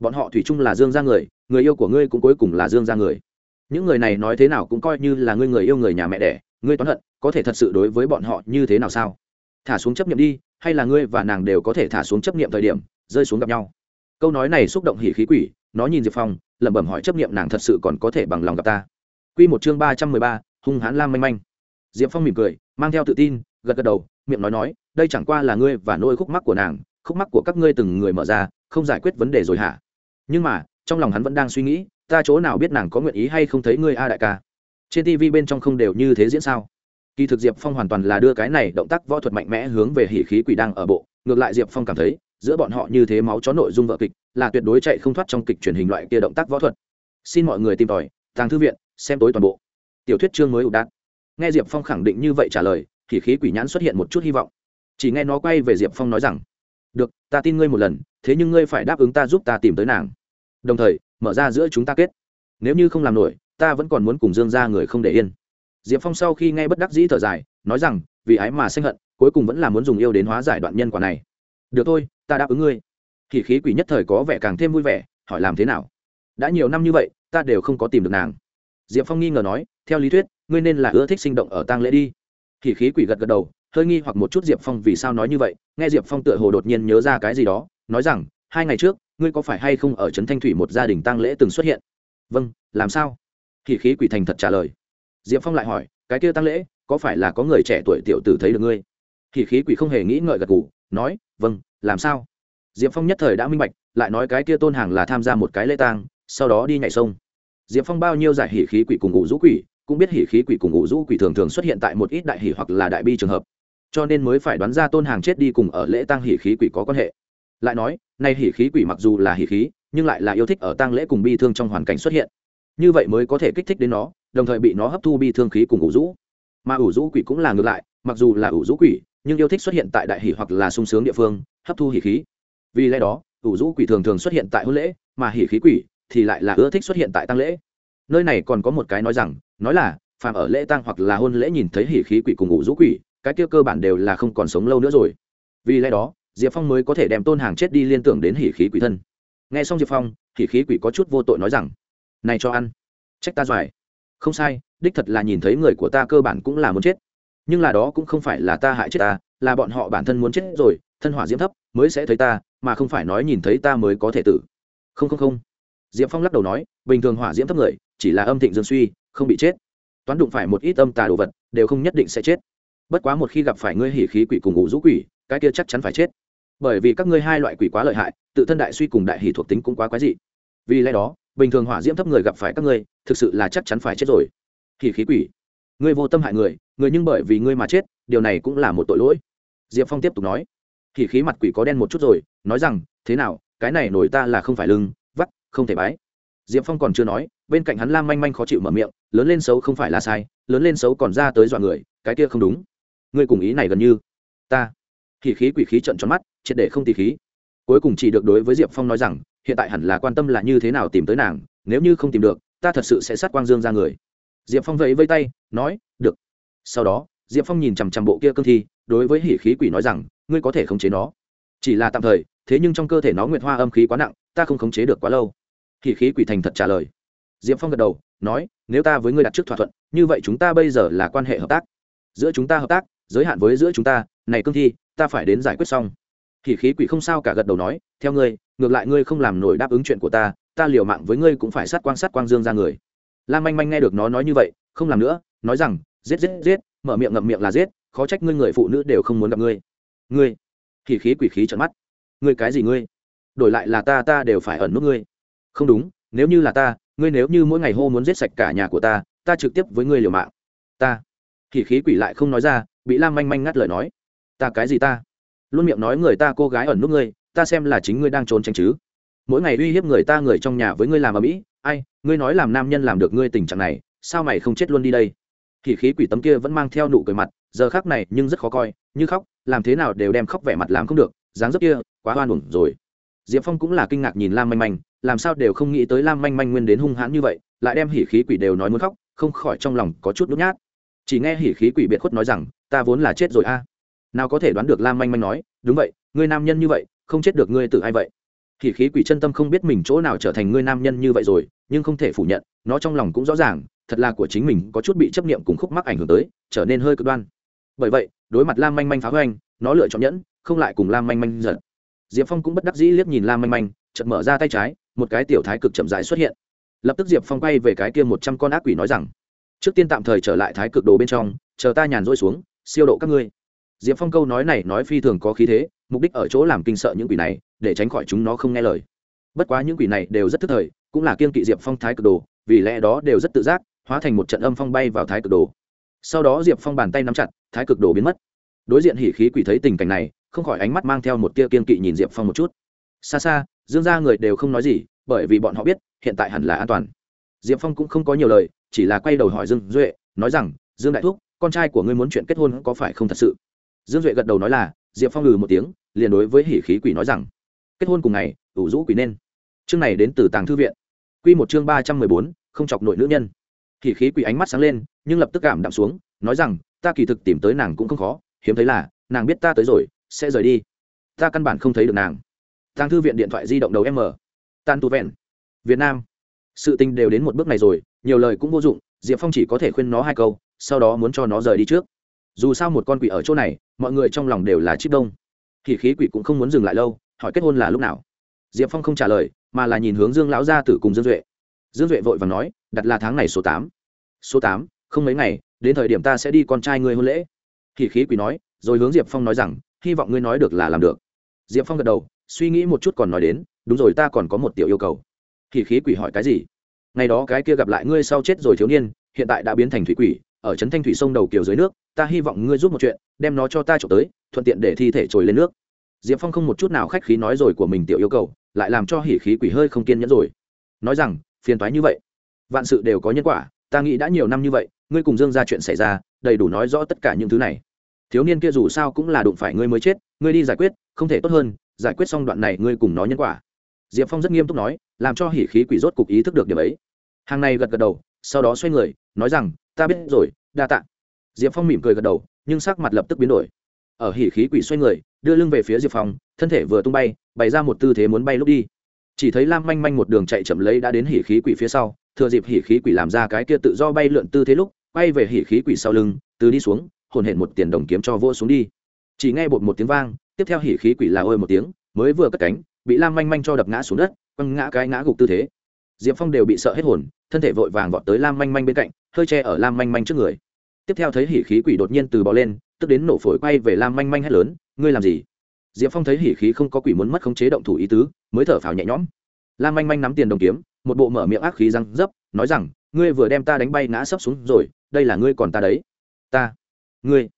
[SPEAKER 1] bọn họ thủy chung là dương ra người người yêu của ngươi cũng cuối cùng là dương ra người. Những người này nói thế nào cũng coi như là ngươi người yêu người nhà mẹ đẻ, ngươi toán hận, có thể thật sự đối với bọn họ như thế nào sao? Thả xuống chấp nghiệm đi, hay là ngươi và nàng đều có thể thả xuống chấp nghiệm thời điểm, rơi xuống gặp nhau? Câu nói này xúc động hỉ khí quỷ, nó nhìn diệp phong, lẩm bẩm hỏi chấp nghiệm nàng thật sự còn có thể bằng lòng gặp ta. Q một chương ba trăm mười ba, hung hãn lam manh manh. Diệp phong mỉm cười, mang theo tự tin, gật gật đầu, miệng nói nói, đây chẳng qua là ngươi và nôi khúc mắc của nàng, khúc mắc của các ngươi từng người mở ra, không giải quyết vấn đề rồi hả? Nhưng mà, trong lòng hắn vẫn đang suy nghĩ, ta chỗ nào biết nàng có nguyện ý hay không thấy ngươi a đại ca? Trên tv bên trong không đều như thế diễn sao? Kỳ thực diệp phong hoàn toàn là đưa cái này động tác võ thuật mạnh mẽ hướng về hỉ khí quỷ đang ở bộ, ngược lại diệp phong cảm thấy giữa bọn họ như thế máu chó nội dung vợ kịch, là tuyệt đối chạy không thoát trong kịch truyền hình loại kia động tác võ thuật. Xin mọi người tìm tòi, tàng thư viện, xem tối toàn bộ. Tiểu thuyết chương mới ủ đạn nghe diệp phong khẳng định như vậy trả lời, thì khí quỷ nhãn xuất hiện một chút hy vọng. Chỉ nghe nó quay về diệp phong nói rằng, được, ta tin ngươi một lần, thế nhưng ngươi phải đáp ứng ta giúp ta tìm tới nàng. Đồng thời, mở ra giữa chúng ta kết. Nếu như không làm nổi, ta vẫn còn muốn cùng dương ra người không để yên. Diệp phong sau khi nghe bất đắc dĩ thở dài, nói rằng, vì ái mà sanh hận, cuối cùng vẫn là muốn dùng yêu đến hóa giải đoạn nhân quả này. Được thôi ta đáp ứng ngươi. Thì khí quỷ nhất thời có vẻ càng thêm vui vẻ, hỏi làm thế nào? Đã nhiều năm như vậy, ta đều không có tìm được nàng. Diệp phong nghi ngờ nói, theo lý thuyết, ngươi nên là ưa thích sinh động ở tang lễ đi. Thì khí quỷ gật gật đầu, hơi nghi hoặc một chút diệp phong vì sao nói như vậy, nghe diệp phong tựa hồ đột nhiên nhớ ra cái gì đó, nói rằng, hai ngày trước, ngươi có phải hay không ở trấn thanh thủy một gia đình tang lễ từng xuất hiện? Vâng làm sao? Thì khí quỷ thành thật trả lời. Diệp phong lại hỏi, cái kia tang lễ, có phải là có người trẻ tuổi tiểu tử thấy được ngươi? Thì khí quỷ không hề nghĩ ngợi gật g ủ nói vâng làm sao? Diệp phong nhất thời đã minh bạch, lại nói cái kia tôn hàng là tham gia một cái lễ tang, sau đó đi nhảy sông. Diệp phong bao nhiêu giải hỉ khí quỷ cùng ngụ rũ quỷ, cũng biết hỉ khí quỷ cùng ngụ rũ quỷ thường thường xuất hiện tại một ít đại hỉ hoặc là đại bi trường hợp. Cho nên mới phải đoán ra tôn hàng chết đi cùng ở lễ tang hỉ khí quỷ có quan hệ. Lại nói, nay hỉ khí quỷ mặc dù là hỉ khí, nhưng lại là yêu thích ở tang lễ cùng bi thương trong hoàn cảnh xuất hiện. Như vậy mới có thể kích thích đến nó, đồng thời bị nó hấp thu bi thương khí cùng ủ rũ. Mà ủ rũ quỷ cũng là ngược lại, mặc dù là ủ rũ quỷ nhưng yêu thích xuất hiện tại đại hỷ hoặc là sung sướng địa phương, hấp thu hỷ khí. Vì lẽ đó, ủ rũ quỷ thường thường xuất hiện tại hôn lễ, mà hỷ khí quỷ thì lại là ưa thích xuất hiện tại tăng lễ. Nơi này còn có một cái nói rằng, nói là, phàm ở lễ tăng hoặc là hôn lễ nhìn thấy hỷ khí quỷ cùng ủ rũ quỷ, cái kia cơ bản đều là không còn sống lâu nữa rồi. Vì lẽ đó, diệp phong mới có thể đem tôn hàng chết đi liên tưởng đến hỷ khí quỷ thân. Nghe xong diệp phong hỷ khí quỷ có chút vô tội nói rằng, này cho ăn, trách ta doài. Không sai, đích thật là nhìn thấy người của ta cơ bản cũng là muốn chết nhưng là đó cũng không phải là ta hại chết ta, là bọn họ bản thân muốn chết rồi, thân hỏa diễm thấp mới sẽ thấy ta, mà không phải nói nhìn thấy ta mới có thể tử. Không không không. Diệp phong lắc đầu nói, bình thường hỏa diễm thấp người, chỉ là âm thịnh dương suy, không bị chết. Toán đụng phải một ít âm tà đồ vật, đều không nhất định sẽ chết. Bất quá một khi gặp phải ngươi hỉ khí quỷ cùng ngũ rũ quỷ, cái kia chắc chắn phải chết. Bởi vì các ngươi hai loại quỷ quá lợi hại, tự thân đại suy cùng đại hỉ thuộc tính cũng quá quái dị. Vì lẽ đó, bình thường hỏa diễm thấp người gặp phải các ngươi, thực sự là chắc chắn phải chết rồi. Hỉ khí quỷ. Ngươi vô tâm hại người người nhưng bởi vì ngươi mà chết, điều này cũng là một tội lỗi. Diệp phong tiếp tục nói. Thì khí mặt quỷ có đen một chút rồi, nói rằng, thế nào, cái này nổi ta là không phải lưng, vắt, không thể bái. Diệp phong còn chưa nói, bên cạnh hắn lam manh manh khó chịu mở miệng, lớn lên xấu không phải là sai, lớn lên xấu còn ra tới dọa người, cái kia không đúng. Ngươi cùng ý này gần như. Ta. Thì khí quỷ khí trận tròn mắt, triệt để không tì khí. Cuối cùng chỉ được đối với diệp phong nói rằng, hiện tại hẳn là quan tâm là như thế nào tìm tới nàng, nếu như không tìm được, ta thật sự sẽ sát quang dương ra người. Diệp phong vẫy vây tay, nói sau đó, diệp phong nhìn chằm chằm bộ kia cương thi, đối với hỉ khí quỷ nói rằng, ngươi có thể khống chế nó. Chỉ là tạm thời, thế nhưng trong cơ thể nó nguyệt hoa âm khí quá nặng, ta không khống chế được quá lâu. Hỉ khí quỷ thành thật trả lời. Diệp phong gật đầu, nói, nếu ta với ngươi đặt trước thỏa thuận, như vậy chúng ta bây giờ là quan hệ hợp tác. Giữa chúng ta hợp tác, giới hạn với giữa chúng ta, này cương thi, ta phải đến giải quyết xong. Hỉ khí quỷ không sao cả gật đầu nói, theo ngươi, ngược lại ngươi không làm nổi đáp ứng chuyện của ta ta liều mạng với ngươi cũng phải sát quang sát quang dương ra người. Lan manh manh nghe được nó nói như vậy, không làm nữa, nói rằng giết giết giết, mở miệng ngậm miệng là giết, khó trách ngươi người phụ nữ đều không muốn gặp ngươi. Ngươi thì khí quỷ khí trợn mắt. Ngươi cái gì ngươi? Đổi lại là ta ta đều phải ẩn nút ngươi. Không đúng, nếu như là ta, ngươi nếu như mỗi ngày hô muốn giết sạch cả nhà của ta ta trực tiếp với ngươi liều mạng. Ta thì khí quỷ lại không nói ra, bị lam manh manh ngắt lời nói. Ta cái gì ta? Luôn miệng nói người ta cô gái ẩn nút ngươi, ta xem là chính ngươi đang trốn tránh chứ. Mỗi ngày uy hiếp người ta người trong nhà với ngươi làm ở mỹ ai, ngươi nói làm nam nhân làm được ngươi tình trạng này, sao mày không chết luôn đi đây? Thì khí quỷ tấm kia vẫn mang theo nụ cười mặt, giờ khác này nhưng rất khó coi, như khóc, làm thế nào đều đem khóc vẻ mặt làm không được, dáng dấp kia, quá hoan uổng rồi. Diệp phong cũng là kinh ngạc nhìn lam manh manh, làm sao đều không nghĩ tới lam manh manh nguyên đến hung hãn như vậy, lại đem hỉ khí quỷ đều nói muốn khóc, không khỏi trong lòng có chút nút nhát. Chỉ nghe hỉ khí quỷ biệt khuất nói rằng, ta vốn là chết rồi a. Nào có thể đoán được lam manh manh nói, đúng vậy, ngươi nam nhân như vậy, không chết được ngươi tự ai vậy? Hỉ khí quỷ chân tâm không biết mình chỗ nào trở thành ngươi nam nhân như vậy rồi, nhưng không thể phủ nhận, nó trong lòng cũng rõ ràng thật là của chính mình có chút bị chấp niệm cùng khúc mắc ảnh hưởng tới, trở nên hơi cực đoan. Bởi vậy, đối mặt lam manh manh phá hoành, nó lựa chọn nhẫn, không lại cùng lam manh manh giật diệp phong cũng bất đắc dĩ liếc nhìn lam manh manh, chợt mở ra tay trái, một cái tiểu thái cực chậm rãi xuất hiện. Lập tức diệp phong quay về cái kia một trăm con ác quỷ nói rằng, trước tiên tạm thời trở lại thái cực đồ bên trong, chờ ta nhàn rỗi xuống, siêu độ các ngươi. Diệp phong câu nói này nói phi thường có khí thế, mục đích ở chỗ làm kinh sợ những quỷ này, để tránh khỏi chúng nó không nghe lời. Bất quá những quỷ này đều rất thức thời, cũng là kiên kỵ diệp phong thái cực đồ, vì lẽ đó đều rất tự giác hóa thành một trận âm phong bay vào thái cực đồ. Sau đó diệp phong bàn tay nắm chặt, thái cực đồ biến mất. Đối diện hỉ khí quỷ thấy tình cảnh này, không khỏi ánh mắt mang theo một tia kiên kỵ nhìn diệp phong một chút. Xa xa, dương ra người đều không nói gì, bởi vì bọn họ biết, hiện tại hẳn là an toàn. Diệp phong cũng không có nhiều lời, chỉ là quay đầu hỏi dương duệ, nói rằng, dương đại thúc, con trai của ngươi muốn chuyện kết hôn có phải không thật sự? Dương duệ gật đầu nói là, diệp phong ngừ một tiếng, liền đối với hỉ khí quỷ nói rằng, kết hôn cùng ngày, ủ rũ quỷ nên. Chương này đến từ tàng thư viện. Q một chương ba trăm mười bốn, không chọc nội nữ nhân hỉ khí quỷ ánh mắt sáng lên, nhưng lập tức cảm đạm xuống, nói rằng, ta kỳ thực tìm tới nàng cũng không khó, hiếm thấy là, nàng biết ta tới rồi, sẽ rời đi. Ta căn bản không thấy được nàng. Tàng thư viện điện thoại di động đầu m. Tan tu vẹn. Việt nam. Sự tình đều đến một bước này rồi, nhiều lời cũng vô dụng, diệp phong chỉ có thể khuyên nó hai câu, sau đó muốn cho nó rời đi trước. Dù sao một con quỷ ở chỗ này, mọi người trong lòng đều là chip đông. Thì khí quỷ cũng không muốn dừng lại lâu, hỏi kết hôn là lúc nào. Diệp phong không trả lời, mà là nhìn hướng dương lão gia tử cùng dương duệ dương duệ vội và nói, đặt là tháng này số tám. Số tám, không mấy ngày, đến thời điểm ta sẽ đi con trai ngươi hôn lễ. Thì khí quỷ nói, rồi hướng diệp phong nói rằng, hy vọng ngươi nói được là làm được. Diệp phong gật đầu, suy nghĩ một chút còn nói đến, đúng rồi ta còn có một tiểu yêu cầu. Thì khí quỷ hỏi cái gì? Ngày đó cái kia gặp lại ngươi sau chết rồi thiếu niên, hiện tại đã biến thành thủy quỷ, ở trấn thanh thủy sông đầu kiều dưới nước, ta hy vọng ngươi giúp một chuyện, đem nó cho ta trộm tới, thuận tiện để thi thể trồi lên nước. Diệp phong không một chút nào khách khí nói rồi của mình tiểu yêu cầu, lại làm cho hỉ khí quỷ hơi không kiên nhẫn rồi. Nói rằng phiền toái như vậy. Vạn sự đều có nhân quả, ta nghĩ đã nhiều năm như vậy, ngươi cùng dương ra chuyện xảy ra, đầy đủ nói rõ tất cả những thứ này. Thiếu niên kia dù sao cũng là đụng phải ngươi mới chết, ngươi đi giải quyết, không thể tốt hơn, giải quyết xong đoạn này ngươi cùng nói nhân quả. Diệp phong rất nghiêm túc nói, làm cho hỉ khí quỷ rốt cục ý thức được điểm ấy. Hàng này gật gật đầu, sau đó xoay người, nói rằng, ta biết rồi, đa t ạ diệp phong mỉm cười gật đầu, nhưng sắc mặt lập tức biến đổi. Ở hỉ khí quỷ xoay người, đưa lưng về phía diệp phong, thân thể vừa tung bay, bày ra một tư thế muốn bay lúc đi chỉ thấy lam manh manh một đường chạy chậm lấy đã đến hỉ khí quỷ phía sau, thừa dịp hỉ khí quỷ làm ra cái kia tự do bay lượn tư thế lúc bay về hỉ khí quỷ sau lưng, từ đi xuống, hồn hển một tiền đồng kiếm cho vô xuống đi. Chỉ nghe bột một tiếng vang, tiếp theo hỉ khí quỷ là ôi một tiếng, mới vừa cất cánh, bị lam manh manh cho đập ngã xuống đất, quăng ngã cái ngã gục tư thế. Diệp phong đều bị sợ hết hồn, thân thể vội vàng vọt tới lam manh manh bên cạnh, hơi che ở lam manh manh trước người. Tiếp theo thấy hỉ khí quỷ đột nhiên từ bò lên, tức đến nổ phổi quay về lam manh manh hét lớn, ngươi làm gì? Diệp phong thấy hỉ khí không có quỷ muốn mất khống chế động thủ ý tứ, mới thở phào nhẹ nhõm. Lam manh manh nắm tiền đồng kiếm, một bộ mở miệng ác khí răng dấp, nói rằng, ngươi vừa đem ta đánh bay ngã sấp xuống rồi, đây là ngươi còn ta đấy. Ta? Ngươi?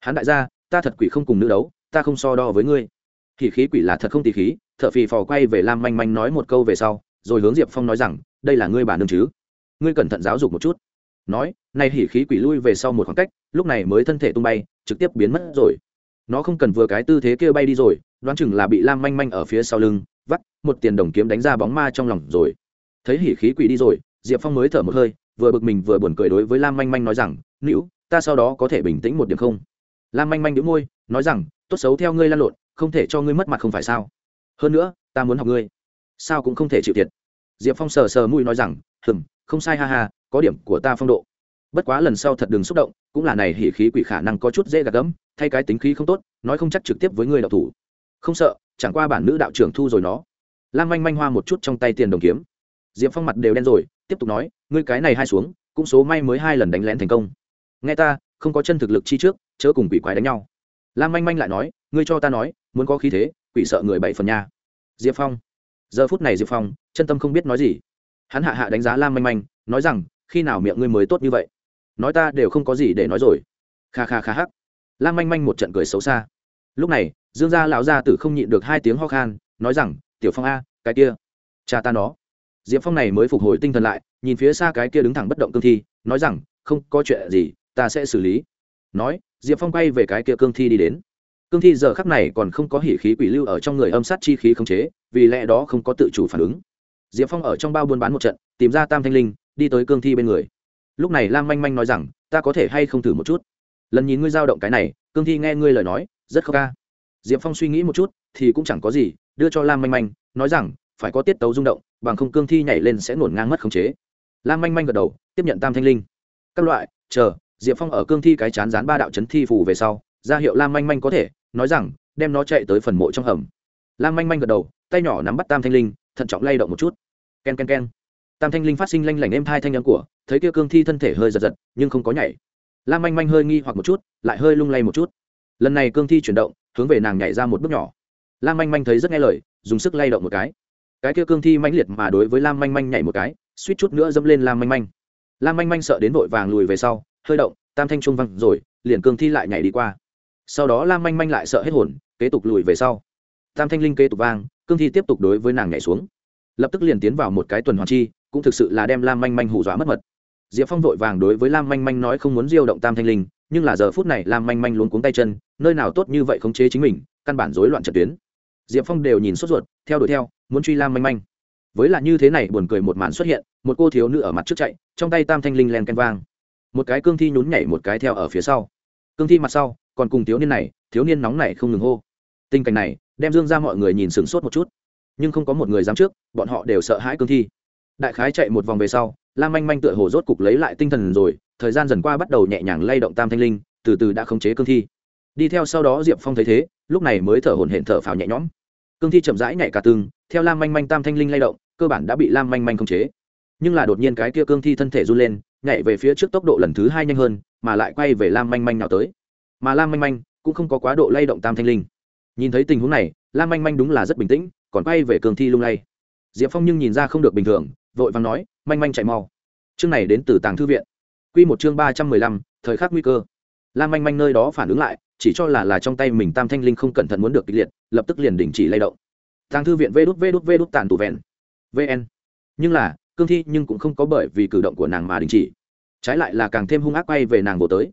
[SPEAKER 1] Hắn đại gia, ta thật quỷ không cùng nữ đấu, ta không so đo với ngươi. Hỉ khí quỷ là thật không tỉ khí, thợ phì phò quay về lam manh manh nói một câu về sau, rồi hướng diệp phong nói rằng, đây là ngươi bà nương chứ? Ngươi cẩn thận giáo dục một chút. Nói nay hỉ khí quỷ lui về sau một khoảng cách, lúc này mới thân thể tung bay, trực tiếp biến mất rồi nó không cần vừa cái tư thế kia bay đi rồi, đoán chừng là bị lam manh manh ở phía sau lưng, vắt, một tiền đồng kiếm đánh ra bóng ma trong lòng rồi. Thấy hỉ khí quỷ đi rồi, diệp phong mới thở một hơi, vừa bực mình vừa buồn cười đối với lam manh manh nói rằng nữ ta sau đó có thể bình tĩnh một điểm không? Lam manh manh đĩu môi, nói rằng, tốt xấu theo ngươi lan lộn, không thể cho ngươi mất mặt không phải sao? Hơn nữa, ta muốn học ngươi. Sao cũng không thể chịu thiệt. Diệp phong sờ sờ mũi nói rằng, hừm, không sai ha ha, có điểm của ta phong độ. Bất quá lần sau thật đừng xúc động, cũng là này hỉ khí quỷ khả năng có chút dễ gạt gẫm thay cái tính khí không tốt, nói không chắc trực tiếp với người đạo thủ. Không sợ, chẳng qua bản nữ đạo trưởng thu rồi nó. Lan manh manh hoa một chút trong tay tiền đồng kiếm. Diệp phong mặt đều đen rồi, tiếp tục nói, ngươi cái này hai xuống, cũng số may mới hai lần đánh lén thành công. Nghe ta, không có chân thực lực chi trước, chớ cùng quỷ quái đánh nhau. Lan manh manh lại nói, ngươi cho ta nói, muốn có khí thế, quỷ sợ người bảy phần nha. Diệp phong. Giờ phút này diệp phong, chân tâm không biết nói gì. Hắn hạ hạ đánh giá lan manh manh, nói rằng, khi nào miệng ngươi mới tốt như vậy? Nói ta đều không có gì để nói rồi. Kha kha kha hắc lam manh manh một trận cười xấu xa. Lúc này, dương gia lão gia tử không nhịn được hai tiếng ho khan, nói rằng, tiểu phong a, cái kia, cha ta nó. Diệp phong này mới phục hồi tinh thần lại, nhìn phía xa cái kia đứng thẳng bất động cương thi, nói rằng, không có chuyện gì, ta sẽ xử lý. Nói, diệp phong quay về cái kia cương thi đi đến. Cương thi giờ khắc này còn không có hỉ khí quỷ lưu ở trong người âm sát chi khí khống chế, vì lẽ đó không có tự chủ phản ứng. Diệp phong ở trong bao buôn bán một trận, tìm ra tam thanh linh, đi tới cương thi bên người. Lúc này lam manh manh nói rằng, ta có thể hay không thử một chút? Lần nhìn ngươi giao động cái này, cương thi nghe ngươi lời nói, rất khóc ca. Diệp phong suy nghĩ một chút, thì cũng chẳng có gì, đưa cho lam manh manh, nói rằng, phải có tiết tấu rung động, bằng không cương thi nhảy lên sẽ nổn ngang mất khống chế. Lam manh manh gật đầu, tiếp nhận tam thanh linh. Các loại, chờ, diệp phong ở cương thi cái chán dán ba đạo chấn thi phủ về sau, ra hiệu lam manh manh có thể, nói rằng, đem nó chạy tới phần mộ trong hầm. Lam manh manh gật đầu, tay nhỏ nắm bắt tam thanh linh, thận trọng lay động một chút. K e n k e n k e n tam thanh linh phát sinh lanh lảnh êm thai thanh âm của, thấy kia cương thi thân thể hơi giật giật, nhưng không có nhảy lam manh manh hơi nghi hoặc một chút, lại hơi lung lay một chút. Lần này cương thi chuyển động, hướng về nàng nhảy ra một bước nhỏ. Lam manh manh thấy rất nghe lời, dùng sức lay động một cái. Cái kia cương thi mãnh liệt mà đối với lam manh manh nhảy một cái, suýt chút nữa dâm lên lam manh manh. Lam manh manh sợ đến vội vàng lùi về sau, hơi động, tam thanh trung văng rồi, liền cương thi lại nhảy đi qua. Sau đó lam manh manh lại sợ hết hồn, kế tục lùi về sau. Tam thanh linh kế tục vang, cương thi tiếp tục đối với nàng nhảy xuống. Lập tức liền tiến vào một cái tuần hoàn chi, cũng thực sự là đem lam manh manh hù dọa mất mật diệp phong vội vàng đối với lam manh manh nói không muốn diêu động tam thanh linh, nhưng là giờ phút này lam manh manh luôn cuống tay chân, nơi nào tốt như vậy khống chế chính mình, căn bản rối loạn trận tuyến. Diệp phong đều nhìn sốt ruột, theo đuổi theo, muốn truy lam manh manh. Với là như thế này buồn cười một màn xuất hiện, một cô thiếu nữ ở mặt trước chạy, trong tay tam thanh linh len canh vang. Một cái cương thi nhún nhảy một cái theo ở phía sau. Cương thi mặt sau, còn cùng thiếu niên này, thiếu niên nóng này không ngừng hô. Tình cảnh này, đem dương ra mọi người nhìn sửng sốt một chút. Nhưng không có một người dám trước, bọn họ đều sợ hãi cương thi đại khái chạy một vòng về sau, lam manh manh tựa hồ rốt cục lấy lại tinh thần rồi, thời gian dần qua bắt đầu nhẹ nhàng lay động tam thanh linh, từ từ đã khống chế cương thi. Đi theo sau đó diệp phong thấy thế, lúc này mới thở hổn hển thở phào nhẹ nhõm. Cương thi chậm rãi nhảy cả tương theo lam manh manh tam thanh linh lay động, cơ bản đã bị lam manh manh khống chế. Nhưng là đột nhiên cái kia cương thi thân thể run lên, nhảy về phía trước tốc độ lần thứ hai nhanh hơn, mà lại quay về lam manh manh nào tới. Mà lam manh manh cũng không có quá độ lay động tam thanh linh. Nhìn thấy tình huống này, lam manh manh đúng là rất bình tĩnh, còn quay về cương thi lung lay. Diệp phong nhưng nhìn ra không được bình thường vội vàng nói, manh manh chạy mau. Chương này đến từ tàng thư viện. Q một chương ba trăm mười lăm, thời khắc nguy cơ. Lam manh manh nơi đó phản ứng lại, chỉ cho là là trong tay mình tam thanh linh không cẩn thận muốn được kịch liệt, lập tức liền đình chỉ lay động. Tàng thư viện vê đút vê đút vê đút tàn tụ vẹn. Vn nhưng là, cương thi nhưng cũng không có bởi vì cử động của nàng mà đình chỉ. Trái lại là càng thêm hung ác quay về nàng bộ tới.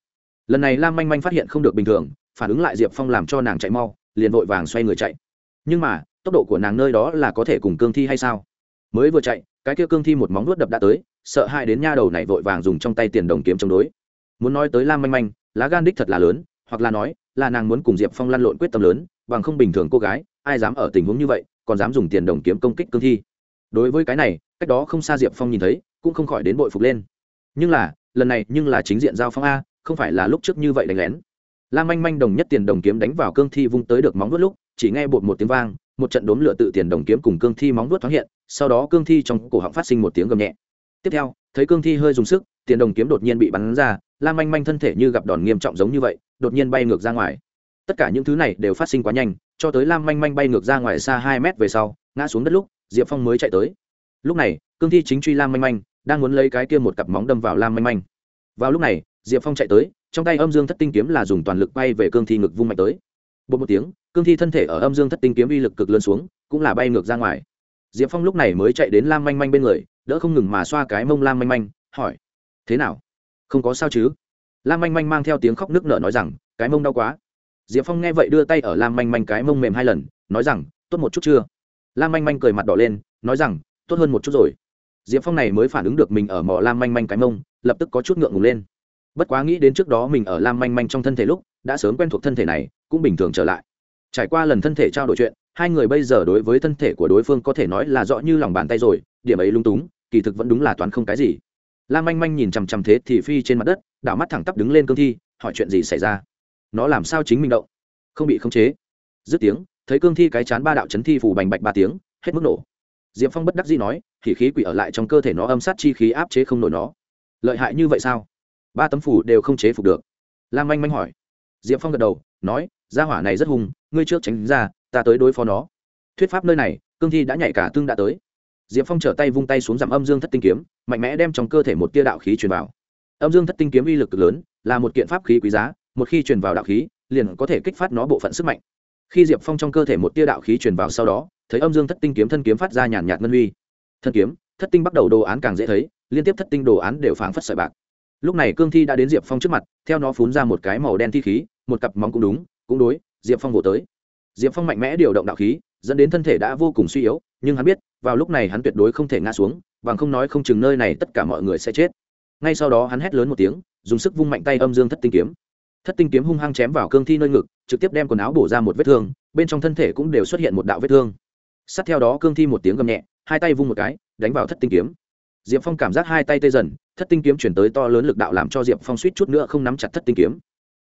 [SPEAKER 1] Lần này lam manh manh phát hiện không được bình thường, phản ứng lại diệp phong làm cho nàng chạy mau, liền vội vàng xoay người chạy. Nhưng mà, tốc độ của nàng nơi đó là có thể cùng cương thi hay sao? Mới vừa chạy cái kia cương thi một móng nuốt đập đã tới, sợ hãi đến nha đầu này vội vàng dùng trong tay tiền đồng kiếm chống đối. Muốn nói tới lam manh manh, lá gan đích thật là lớn, hoặc là nói, là nàng muốn cùng diệp phong lăn lộn quyết tâm lớn, bằng không bình thường cô gái, ai dám ở tình huống như vậy, còn dám dùng tiền đồng kiếm công kích cương thi. Đối với cái này, cách đó không xa diệp phong nhìn thấy, cũng không khỏi đến bội phục lên. Nhưng là, lần này nhưng là chính diện giao phong a, không phải là lúc trước như vậy đánh lén. Lam manh manh đồng nhất tiền đồng kiếm đánh vào cương thi vung tới được móng vuốt lúc, chỉ nghe bột một tiếng vang một trận đốm lửa tự tiền đồng kiếm cùng cương thi móng vuốt thoáng hiện, sau đó cương thi trong cổ họng phát sinh một tiếng gầm nhẹ. Tiếp theo, thấy cương thi hơi dùng sức, tiền đồng kiếm đột nhiên bị bắn ra, lam manh manh thân thể như gặp đòn nghiêm trọng giống như vậy, đột nhiên bay ngược ra ngoài. Tất cả những thứ này đều phát sinh quá nhanh, cho tới lam manh manh bay ngược ra ngoài xa hai mét về sau, ngã xuống đất lúc, diệp phong mới chạy tới. Lúc này, cương thi chính truy lam manh manh, đang muốn lấy cái kia một cặp móng đâm vào lam manh manh. Vào lúc này, diệp phong chạy tới, trong tay âm dương thất tinh kiếm là dùng toàn lực bay về cương thi ngực vung mạnh tới. Bột một tiếng cương thi thân thể ở âm dương thất tinh kiếm uy lực cực lớn xuống, cũng là bay ngược ra ngoài. Diệp phong lúc này mới chạy đến lam manh manh bên người, đỡ không ngừng mà xoa cái mông lam manh manh, hỏi, thế nào? Không có sao chứ? Lam manh manh mang theo tiếng khóc nước nở nói rằng, cái mông đau quá. Diệp phong nghe vậy đưa tay ở lam manh manh cái mông mềm hai lần, nói rằng, tốt một chút chưa? Lam manh manh cười mặt đỏ lên, nói rằng, tốt hơn một chút rồi. Diệp phong này mới phản ứng được mình ở mỏ lam manh manh cái mông, lập tức có chút ngượng ngùng lên. Bất quá nghĩ đến trước đó mình ở lam manh manh trong thân thể lúc, đã sớm quen thuộc thân thể này, cũng bình thường trở lại trải qua lần thân thể trao đổi chuyện, hai người bây giờ đối với thân thể của đối phương có thể nói là rõ như lòng bàn tay rồi, điểm ấy lung túng, kỳ thực vẫn đúng là toán không cái gì. Lam manh manh nhìn chằm chằm thế thì phi trên mặt đất, đảo mắt thẳng tắp đứng lên cương thi, hỏi chuyện gì xảy ra? Nó làm sao chính mình động? Không bị khống chế. Dứt tiếng, thấy cương thi cái chán ba đạo chấn thi phủ bành bạch ba tiếng, hết mức nổ. Diệp phong bất đắc dĩ nói thì khí quỷ ở lại trong cơ thể nó âm sát chi khí áp chế không nổi nó. Lợi hại như vậy sao? Ba tấm phủ đều không chế phục được. Lam manh manh hỏi. Diệp phong gật đầu, nói, gia hỏa này rất hung ngươi trước tránh ra, ta tới đối phó nó. Thuyết pháp nơi này, cương thi đã nhảy cả tương đã tới. Diệp phong trở tay vung tay xuống giảm âm dương thất tinh kiếm, mạnh mẽ đem trong cơ thể một tia đạo khí truyền vào. Âm dương thất tinh kiếm uy lực cực lớn, là một kiện pháp khí quý giá, một khi truyền vào đạo khí, liền có thể kích phát nó bộ phận sức mạnh. Khi diệp phong trong cơ thể một tia đạo khí truyền vào sau đó, thấy âm dương thất tinh kiếm thân kiếm phát ra nhàn nhạt ngân huy thân kiếm, thất tinh bắt đầu đồ án càng dễ thấy, liên tiếp thất tinh đồ án đều phảng phất sợi bạc. Lúc này cương thi đã đến diệp phong trước mặt, theo nó phún ra một cái màu đen thi khí, một cặp móng cũng đúng, cũng đối diệp phong vỗ tới. Diệp phong mạnh mẽ điều động đạo khí, dẫn đến thân thể đã vô cùng suy yếu, nhưng hắn biết, vào lúc này hắn tuyệt đối không thể ngã xuống, bằng không nói không chừng nơi này tất cả mọi người sẽ chết. Ngay sau đó hắn hét lớn một tiếng, dùng sức vung mạnh tay âm dương thất tinh kiếm. Thất tinh kiếm hung hăng chém vào cương thi nơi ngực, trực tiếp đem quần áo bổ ra một vết thương, bên trong thân thể cũng đều xuất hiện một đạo vết thương. Sát theo đó cương thi một tiếng gầm nhẹ, hai tay vung một cái, đánh vào thất tinh kiếm. Diệp phong cảm giác hai tay tê dần, thất tinh kiếm chuyển tới to lớn lực đạo làm cho diệp phong suýt chút nữa không nắm chặt thất tinh kiếm.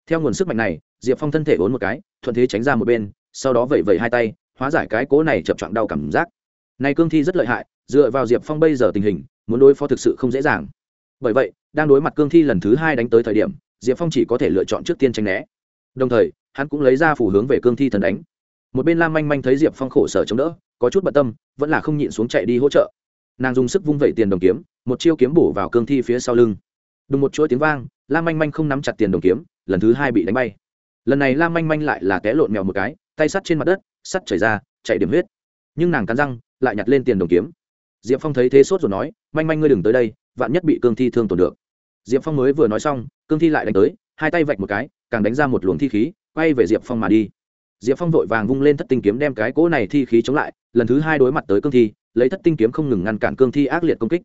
[SPEAKER 1] Theo nguồn sức mạnh này diệp phong thân thể bốn một cái, thuận thế tránh ra một bên, sau đó vẩy vẩy hai tay, hóa giải cái cố này chập chọn đau cảm giác. Này cương thi rất lợi hại, dựa vào diệp phong bây giờ tình hình, muốn đối phó thực sự không dễ dàng. Bởi vậy, đang đối mặt cương thi lần thứ hai đánh tới thời điểm, diệp phong chỉ có thể lựa chọn trước tiên tranh né. Đồng thời, hắn cũng lấy ra phủ hướng về cương thi thần đánh. Một bên lam manh manh thấy diệp phong khổ sở chống đỡ, có chút bận tâm, vẫn là không nhịn xuống chạy đi hỗ trợ. Nàng dùng sức vung vẩy tiền đồng kiếm, một chiêu kiếm bổ vào cương thi phía sau lưng. Đúng một chuỗi tiếng vang, lam manh manh không nắm chặt tiền đồng kiếm, lần thứ hai bị đánh bay lần này lam manh manh lại là té lộn mèo một cái, tay sắt trên mặt đất, sắt chảy ra chạy điểm huyết. Nhưng nàng cắn răng, lại nhặt lên tiền đồng kiếm. Diệp phong thấy thế sốt rồi nói, manh manh ngươi đừng tới đây, vạn nhất bị cương thi thương tổn được. Diệp phong mới vừa nói xong, cương thi lại đánh tới, hai tay vạch một cái, càng đánh ra một luồng thi khí, quay về diệp phong mà đi. Diệp phong vội vàng vung lên thất tinh kiếm đem cái cỗ này thi khí chống lại, lần thứ hai đối mặt tới cương thi, lấy thất tinh kiếm không ngừng ngăn cản cương thi ác liệt công kích.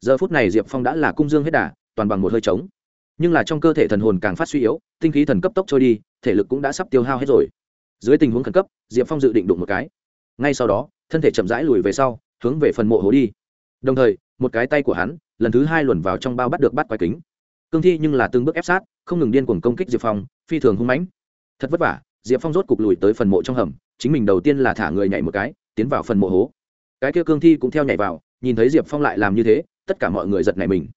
[SPEAKER 1] Giờ phút này diệp phong đã là cung dương hết đà, toàn bằng một hơi trống nhưng là trong cơ thể thần hồn càng phát suy yếu, tinh khí thần cấp tốc trôi đi, thể lực cũng đã sắp tiêu hao hết rồi. Dưới tình huống khẩn cấp, diệp phong dự định đụng một cái. Ngay sau đó, thân thể chậm rãi lùi về sau, hướng về phần mộ hố đi. Đồng thời, một cái tay của hắn, lần thứ hai luồn vào trong bao bắt được bắt quái kính. Cương thi nhưng là từng bước ép sát, không ngừng điên cuồng công kích diệp phong, phi thường hung mãnh. Thật vất vả, diệp phong rốt cục lùi tới phần mộ trong hầm, chính mình đầu tiên là thả người nhảy một cái, tiến vào phần mộ hố. Cái kia cương thi cũng theo nhảy vào, nhìn thấy diệp phong lại làm như thế, tất cả mọi người giật nảy mình.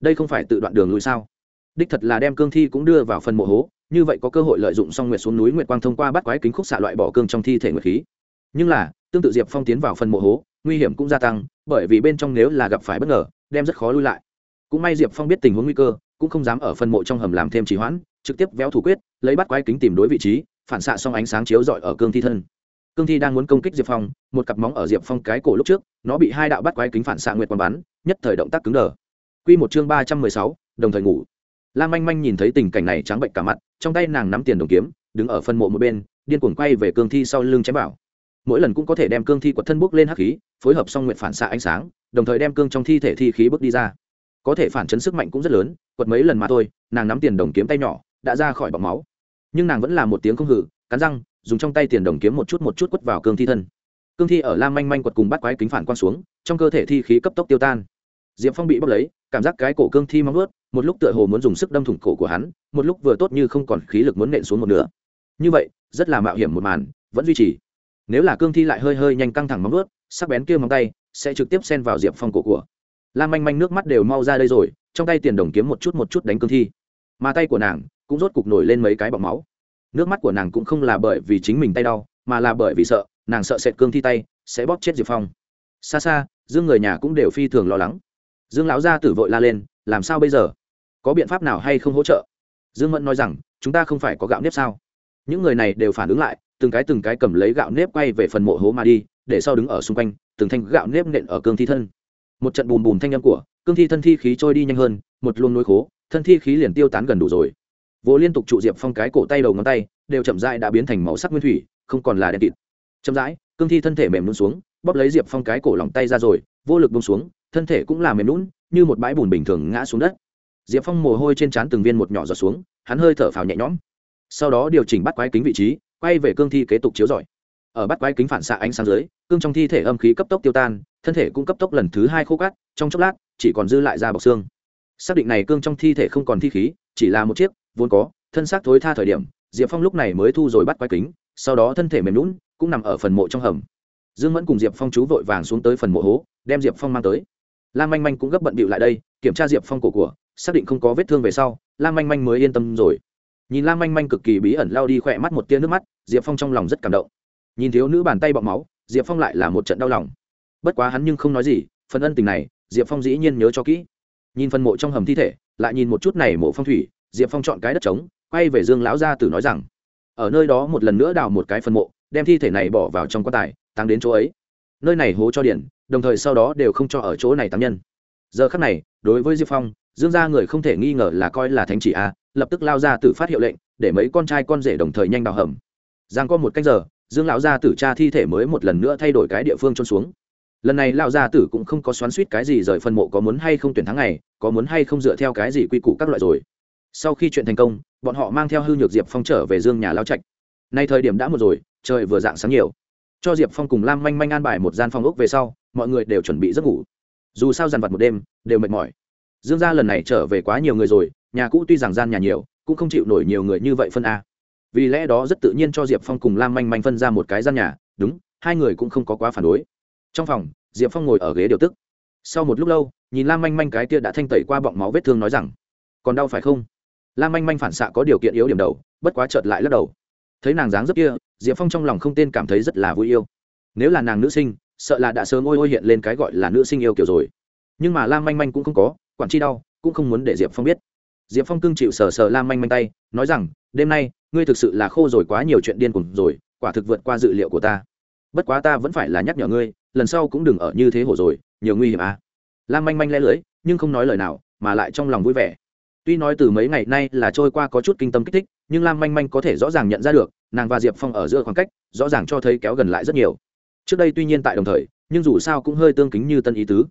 [SPEAKER 1] Đây không phải tự đoạn đường lùi sao? Đích thật là đem cương thi cũng đưa vào phần mộ hố, như vậy có cơ hội lợi dụng xong nguyệt xuống núi nguyệt quang thông qua bắt quái kính khúc xạ loại bỏ cương trong thi thể nguyệt khí. Nhưng là, tương tự diệp phong tiến vào phần mộ hố, nguy hiểm cũng gia tăng, bởi vì bên trong nếu là gặp phải bất ngờ, đem rất khó lui lại. Cũng may diệp phong biết tình huống nguy cơ, cũng không dám ở phần mộ trong hầm làm thêm trì hoãn, trực tiếp véo thủ quyết, lấy bắt quái kính tìm đối vị trí, phản xạ xong ánh sáng chiếu rọi ở cương thi thân. Cương thi đang muốn công kích diệp phong, một cặp móng ở diệp phong cái cổ lúc trước, nó bị hai đạo bắt quái kính phản xạ nguyệt quang bắn, nhất thời động tác cứng đờ. Q một chương ba trăm mười sáu, đồng thời ngủ lam manh manh nhìn thấy tình cảnh này trắng bệnh cả mặt, trong tay nàng nắm tiền đồng kiếm, đứng ở phân mộ một bên, điên cuồng quay về cương thi sau lưng chém bảo mỗi lần cũng có thể đem cương thi quật thân bốc lên hắc khí, phối hợp xong nguyện phản xạ ánh sáng, đồng thời đem cương trong thi thể thi khí bước đi ra. Có thể phản chấn sức mạnh cũng rất lớn, quật mấy lần mà thôi, nàng nắm tiền đồng kiếm tay nhỏ, đã ra khỏi bọc máu. Nhưng nàng vẫn là một tiếng không hử cắn răng, dùng trong tay tiền đồng kiếm một chút một chút quất vào cương thi thân. Cương thi ở lam manh manh quật cùng bắt quái kính phản quang xuống, trong cơ thể thi khí cấp tốc tiêu tan. Diệp phong bị bốc lấy cảm giác cái cổ cương thi mong ướt một lúc tựa hồ muốn dùng sức đâm thủng cổ của hắn, một lúc vừa tốt như không còn khí lực muốn nện xuống một nửa. Như vậy, rất là mạo hiểm một màn, vẫn duy trì. Nếu là cương thi lại hơi hơi nhanh căng thẳng móng ướt sắc bén kia móng tay sẽ trực tiếp xen vào diệp phong cổ của. Lam manh manh nước mắt đều mau ra đây rồi, trong tay tiền đồng kiếm một chút một chút đánh cương thi. Mà tay của nàng cũng rốt cục nổi lên mấy cái bọc máu. Nước mắt của nàng cũng không là bởi vì chính mình tay đau, mà là bởi vì sợ, nàng sợ sệt cương thi tay sẽ bóp chết diệp phong. Xa xa, dương người nhà cũng đều phi thường lo lắng dương lão gia tử vội la lên, làm sao bây giờ? Có biện pháp nào hay không hỗ trợ? Dương mẫn nói rằng, chúng ta không phải có gạo nếp sao? Những người này đều phản ứng lại, từng cái từng cái cầm lấy gạo nếp quay về phần mộ hố mà đi, để sau đứng ở xung quanh, từng thanh gạo nếp nện ở cương thi thân. Một trận bùm bùm thanh â m của, cương thi thân thi khí trôi đi nhanh hơn, một luôn nối khố, thân thi khí liền tiêu tán gần đủ rồi. Vô liên tục trụ diệp phong cái cổ tay đầu ngón tay, đều chậm rãi đã biến thành màu sắc nguyên thủy, không còn là đen kịt. Chậm rãi, cương thi thân thể mềm luôn xuống, bóp lấy diệp phong cái cổ lòng tay ra rồi, vô lực bông xuống thân thể cũng là mềm lún, như một bãi bùn bình thường ngã xuống đất. Diệp phong mồ hôi trên trán từng viên một nhỏ giọt xuống, hắn hơi thở phào nhẹ nhõm. Sau đó điều chỉnh bắt quái kính vị trí, quay về cương thi kế tục chiếu rọi. Ở bắt quái kính phản xạ ánh sáng dưới, cương trong thi thể âm khí cấp tốc tiêu tan, thân thể cũng cấp tốc lần thứ hai khô cát, trong chốc lát, chỉ còn dư lại da bọc xương. Xác định này cương trong thi thể không còn thi khí, chỉ là một chiếc, vốn có, thân xác thối tha thời điểm, diệp phong lúc này mới thu rồi bắt quái kính, sau đó thân thể mềm lún, cũng nằm ở phần mộ trong hầm. Dương mẫn cùng diệp phong chú vội vàng xuống tới phần mộ hố, đem diệp phong mang tới lam manh manh cũng gấp bận bịu lại đây, kiểm tra diệp phong cổ của, xác định không có vết thương về sau, lam manh manh mới yên tâm rồi. Nhìn lam manh manh cực kỳ bí ẩn lao đi khỏe mắt một tia nước mắt, diệp phong trong lòng rất cảm động. Nhìn thiếu nữ bàn tay bọc máu, diệp phong lại là một trận đau lòng. Bất quá hắn nhưng không nói gì, phần ân tình này, diệp phong dĩ nhiên nhớ cho kỹ. Nhìn phần mộ trong hầm thi thể, lại nhìn một chút này mộ phong thủy, diệp phong chọn cái đất trống, quay về dương lão gia tử nói rằng, ở nơi đó một lần nữa đào một cái phần mộ, đem thi thể này bỏ vào trong quan tài tăng đến chỗ ấy. Nơi này hố cho điện đồng thời sau đó đều không cho ở chỗ này tám nhân. Giờ khắc này, đối với diệp phong, dương gia người không thể nghi ngờ là coi là thánh chỉ a, lập tức lao ra tự phát hiệu lệnh, để mấy con trai con rể đồng thời nhanh đào hầm. Giang có một cách giờ, dương lão gia tử cha thi thể mới một lần nữa thay đổi cái địa phương trôn xuống. Lần này lão gia tử cũng không có xoắn suýt cái gì rời phân mộ có muốn hay không tuyển thắng này có muốn hay không dựa theo cái gì quy củ các loại rồi. Sau khi chuyện thành công, bọn họ mang theo hư nhược diệp phong trở về dương nhà lao trạch. Nay thời điểm đã một rồi, trời vừa dạng sáng nhiều cho diệp phong cùng lam manh manh an bài một gian phòng ốc về sau, mọi người đều chuẩn bị giấc ngủ. Dù sao dằn vặt một đêm, đều mệt mỏi. Dương gia lần này trở về quá nhiều người rồi, nhà cũ tuy rằng gian nhà nhiều, cũng không chịu nổi nhiều người như vậy phân a. Vì lẽ đó rất tự nhiên cho diệp phong cùng lam manh manh phân ra một cái gian nhà, đúng, hai người cũng không có quá phản đối. Trong phòng, diệp phong ngồi ở ghế điều tức. Sau một lúc lâu, nhìn lam manh manh cái kia đã thanh tẩy qua bọng máu vết thương nói rằng, còn đau phải không? Lam manh manh phản xạ có điều kiện yếu điểm đầu, bất quá chợt lại lắc đầu thấy nàng dáng rất kia, diệp phong trong lòng không tên cảm thấy rất là vui yêu. Nếu là nàng nữ sinh, sợ là đã sớm ôi ôi hiện lên cái gọi là nữ sinh yêu kiểu rồi. Nhưng mà lam manh manh cũng không có, quản chi đau, cũng không muốn để diệp phong biết. Diệp phong cưng chịu sờ sờ lam manh manh tay, nói rằng, đêm nay, ngươi thực sự là khô rồi quá nhiều chuyện điên cùng rồi, quả thực vượt qua dự liệu của ta. Bất quá ta vẫn phải là nhắc nhở ngươi, lần sau cũng đừng ở như thế hổ rồi, nhiều nguy hiểm à. Lam manh manh lẽ lưới, nhưng không nói lời nào, mà lại trong lòng vui vẻ tuy nói từ mấy ngày nay là trôi qua có chút kinh tâm kích thích, nhưng lam manh manh có thể rõ ràng nhận ra được, nàng và diệp phong ở giữa khoảng cách, rõ ràng cho thấy kéo gần lại rất nhiều. Trước đây tuy nhiên tại đồng thời, nhưng dù sao cũng hơi tương kính như tân ý tứ.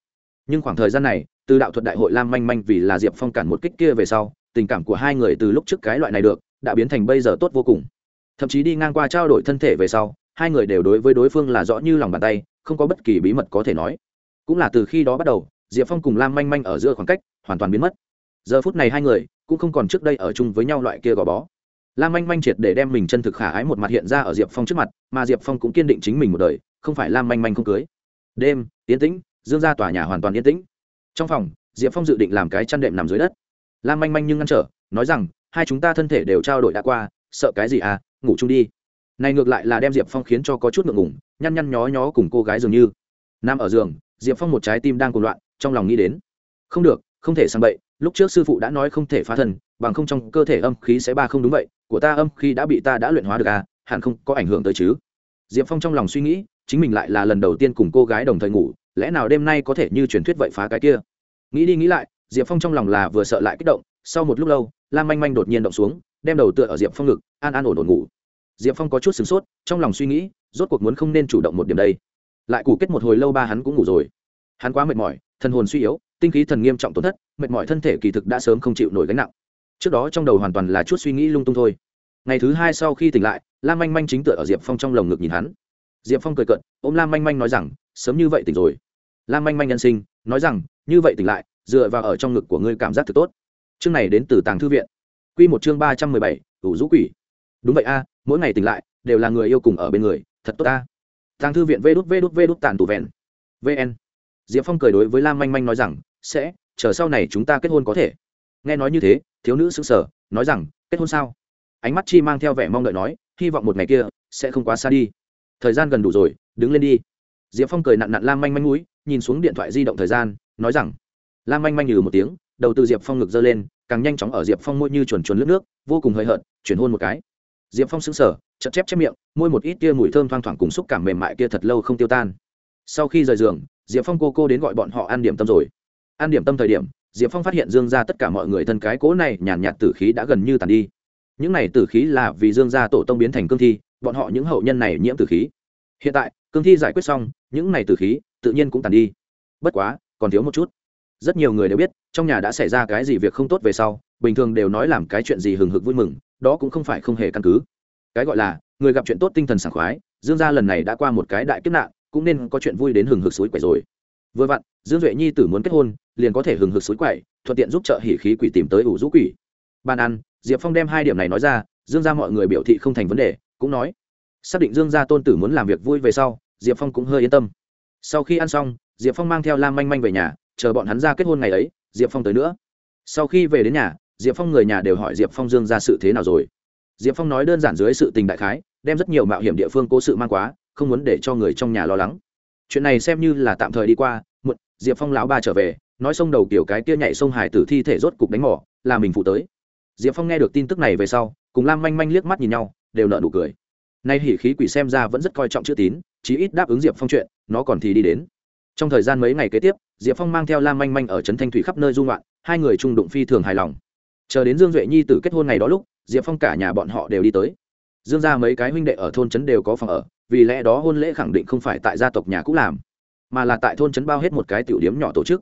[SPEAKER 1] Nhưng khoảng thời gian này, từ đạo thuật đại hội lam manh manh vì là diệp phong cản một kích kia về sau, tình cảm của hai người từ lúc trước cái loại này được, đã biến thành bây giờ tốt vô cùng. Thậm chí đi ngang qua trao đổi thân thể về sau, hai người đều đối với đối phương là rõ như lòng bàn tay, không có bất kỳ bí mật có thể nói. Cũng là từ khi đó bắt đầu, diệp phong cùng lam manh manh ở giữa khoảng cách, hoàn toàn biến mất giờ phút này hai người cũng không còn trước đây ở chung với nhau loại kia gò bó. Lam manh manh triệt để đem mình chân thực khả ái một mặt hiện ra ở diệp phong trước mặt, mà diệp phong cũng kiên định chính mình một đời, không phải lam manh manh không cưới. Đêm, yên tĩnh, dương ra tòa nhà hoàn toàn yên tĩnh. Trong phòng, diệp phong dự định làm cái chăn đệm nằm dưới đất. Lam manh manh nhưng ngăn trở, nói rằng, hai chúng ta thân thể đều trao đổi đã qua, sợ cái gì à ngủ chung đi. Này ngược lại là đem diệp phong khiến cho có chút ngượng ngủng nhăn nhăn nhó nhó cùng cô gái dường như. Nam ở giường, diệp phong một trái tim đang cuồng loạn, trong lòng nghĩ đến. Không được, không thể sang bậy lúc trước sư phụ đã nói không thể phá thần bằng không trong cơ thể âm khí sẽ ba không đúng vậy, của ta âm khí đã bị ta đã luyện hóa được à hẳn không có ảnh hưởng tới chứ. Diệp phong trong lòng suy nghĩ, chính mình lại là lần đầu tiên cùng cô gái đồng thời ngủ, lẽ nào đêm nay có thể như truyền thuyết vậy phá cái kia? Nghĩ đi nghĩ lại, diệp phong trong lòng là vừa sợ lại kích động, sau một lúc lâu, lam manh manh đột nhiên động xuống, đem đầu tựa ở diệp phong ngực, an an ổn ổn ngủ. Diệp phong có chút sửng sốt, trong lòng suy nghĩ, rốt cuộc muốn không nên chủ động một điểm đây. Lại củ kết một hồi lâu ba hắn cũng ngủ rồi. Hắn quá mệt mỏi, thân hồn suy yếu tinh khí thần nghiêm trọng tổn thất, mệt mỏi thân thể kỳ thực đã sớm không chịu nổi gánh nặng. Trước đó trong đầu hoàn toàn là chút suy nghĩ lung tung thôi. Ngày thứ hai sau khi tỉnh lại, lam manh manh chính tựa ở diệp phong trong lồng ngực nhìn hắn. Diệp phong cười cận ôm lam manh manh nói rằng, sớm như vậy tỉnh rồi. Lam manh manh nhân sinh, nói rằng, như vậy tỉnh lại, dựa vào ở trong ngực của ngươi cảm giác thật tốt. Chương này đến từ tàng thư viện. Q một chương ba trăm mười bảy, ủ rũ quỷ. Đúng vậy a, mỗi ngày tỉnh lại, đều là người yêu cùng ở bên người, thật tốt ta tàng thư viện vê đút vê đút vê đút tàn tủ vẹn. Vn diệp phong cười đối với lam manh manh nói rằng sẽ, chờ sau này chúng ta kết hôn có thể. Nghe nói như thế, thiếu nữ xứng sở nói rằng, kết hôn sao? Ánh mắt chi mang theo vẻ mong đợi nói, hy vọng một ngày kia, sẽ không quá xa đi. Thời gian gần đủ rồi, đứng lên đi. Diệp phong cười nặn nặn lam manh manh mũi, nhìn xuống điện thoại di động thời gian, nói rằng, lam manh manh nhừ một tiếng, đầu từ diệp phong ngực dơ lên, càng nhanh chóng ở diệp phong môi như chuồn chuồn lướt nước, vô cùng hơi hợt, chuyển hôn một cái. Diệp phong xứng sở chật chép chép miệng, môi một ít kia mùi thơm thoang thoảng cùng xúc cảm mềm mại kia thật lâu không tiêu tan. Sau khi rời giường, diệp phong cô cô đến gọi bọn họ ăn điểm tâm rồi an điểm tâm thời điểm, diệp phong phát hiện dương ra tất cả mọi người thân cái cố này nhàn nhạt tử khí đã gần như tàn đi. Những này tử khí là vì dương gia tổ tông biến thành cương thi, bọn họ những hậu nhân này nhiễm tử khí. Hiện tại, cương thi giải quyết xong, những này tử khí tự nhiên cũng tàn đi. Bất quá, còn thiếu một chút. Rất nhiều người đều biết, trong nhà đã xảy ra cái gì việc không tốt về sau, bình thường đều nói làm cái chuyện gì hừng hực vui mừng, đó cũng không phải không hề căn cứ. Cái gọi là, người gặp chuyện tốt tinh thần sảng khoái, dương gia lần này đã qua một cái đại kiếp nạn, cũng nên có chuyện vui đến hừng hực suối quẻ rồi. Vừa vặn, dương duệ nhi tử muốn kết hôn liền có thể hừng hực suối quậy, thuận tiện giúp trợ hỉ khí quỷ tìm tới ủ rũ quỷ. Ban ăn, diệp phong đem hai điểm này nói ra, dương ra mọi người biểu thị không thành vấn đề, cũng nói, xác định dương gia tôn tử muốn làm việc vui về sau, diệp phong cũng hơi yên tâm. Sau khi ăn xong, diệp phong mang theo lam manh manh về nhà, chờ bọn hắn ra kết hôn ngày ấy, diệp phong tới nữa. Sau khi về đến nhà, diệp phong người nhà đều hỏi diệp phong dương ra sự thế nào rồi. Diệp phong nói đơn giản dưới sự tình đại khái, đem rất nhiều mạo hiểm địa phương cố sự mang quá, không muốn để cho người trong nhà lo lắng. Chuyện này xem như là tạm thời đi qua một diệp phong lão ba trở về nói sông đầu kiểu cái kia nhảy sông hải tử thi thể rốt cục đánh mỏ, là mình phụ tới. Diệp phong nghe được tin tức này về sau, cùng lam manh manh liếc mắt nhìn nhau, đều nợ nụ cười. Nay hỉ khí quỷ xem ra vẫn rất coi trọng chữ tín, chí ít đáp ứng diệp phong chuyện, nó còn thì đi đến. Trong thời gian mấy ngày kế tiếp, diệp phong mang theo lam manh manh ở trấn thanh thủy khắp nơi dung loạn hai người trung đụng phi thường hài lòng. Chờ đến dương duệ nhi từ kết hôn ngày đó lúc, diệp phong cả nhà bọn họ đều đi tới. Dương ra mấy cái huynh đệ ở thôn trấn đều có phòng ở, vì lẽ đó hôn lễ khẳng định không phải tại gia tộc nhà cũ làm, mà là tại thôn trấn bao hết một cái tiểu điếm nhỏ tổ chức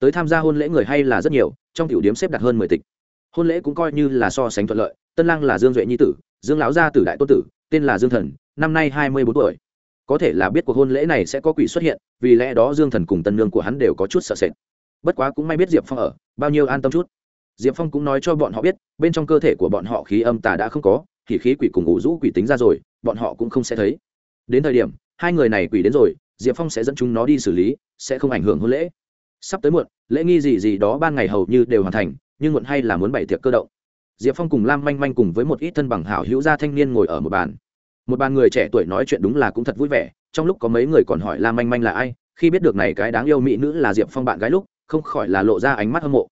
[SPEAKER 1] tới tham gia hôn lễ người hay là rất nhiều, trong tiểu điếm xếp đặt hơn mười tịch. Hôn lễ cũng coi như là so sánh thuận lợi, tân lang là dương duệ nhi tử, dương lão gia tử đại tôn tử, tên là dương thần, năm nay hai mươi bốn tuổi. Có thể là biết cuộc hôn lễ này sẽ có quỷ xuất hiện, vì lẽ đó dương thần cùng tân nương của hắn đều có chút sợ sệt. Bất quá cũng may biết diệp phong ở, bao nhiêu an tâm chút. Diệp phong cũng nói cho bọn họ biết, bên trong cơ thể của bọn họ khí âm tà đã không có, thì khí quỷ cùng ngủ rũ quỷ tính ra rồi, bọn họ cũng không sẽ thấy. Đến thời điểm, hai người này quỷ đến rồi, diệp phong sẽ dẫn chúng nó đi xử lý, sẽ không ảnh hưởng hôn lễ sắp tới muộn, lễ nghi gì gì đó ban ngày hầu như đều hoàn thành, nhưng muộn hay là muốn bày tiệc cơ động. Diệp phong cùng lam manh manh cùng với một ít thân bằng hảo hữu gia thanh niên ngồi ở một bàn. Một bàn người trẻ tuổi nói chuyện đúng là cũng thật vui vẻ, trong lúc có mấy người còn hỏi lam manh manh là ai, khi biết được này cái đáng yêu mỹ nữ là diệp phong bạn gái lúc, không khỏi là lộ ra ánh mắt hâm mộ.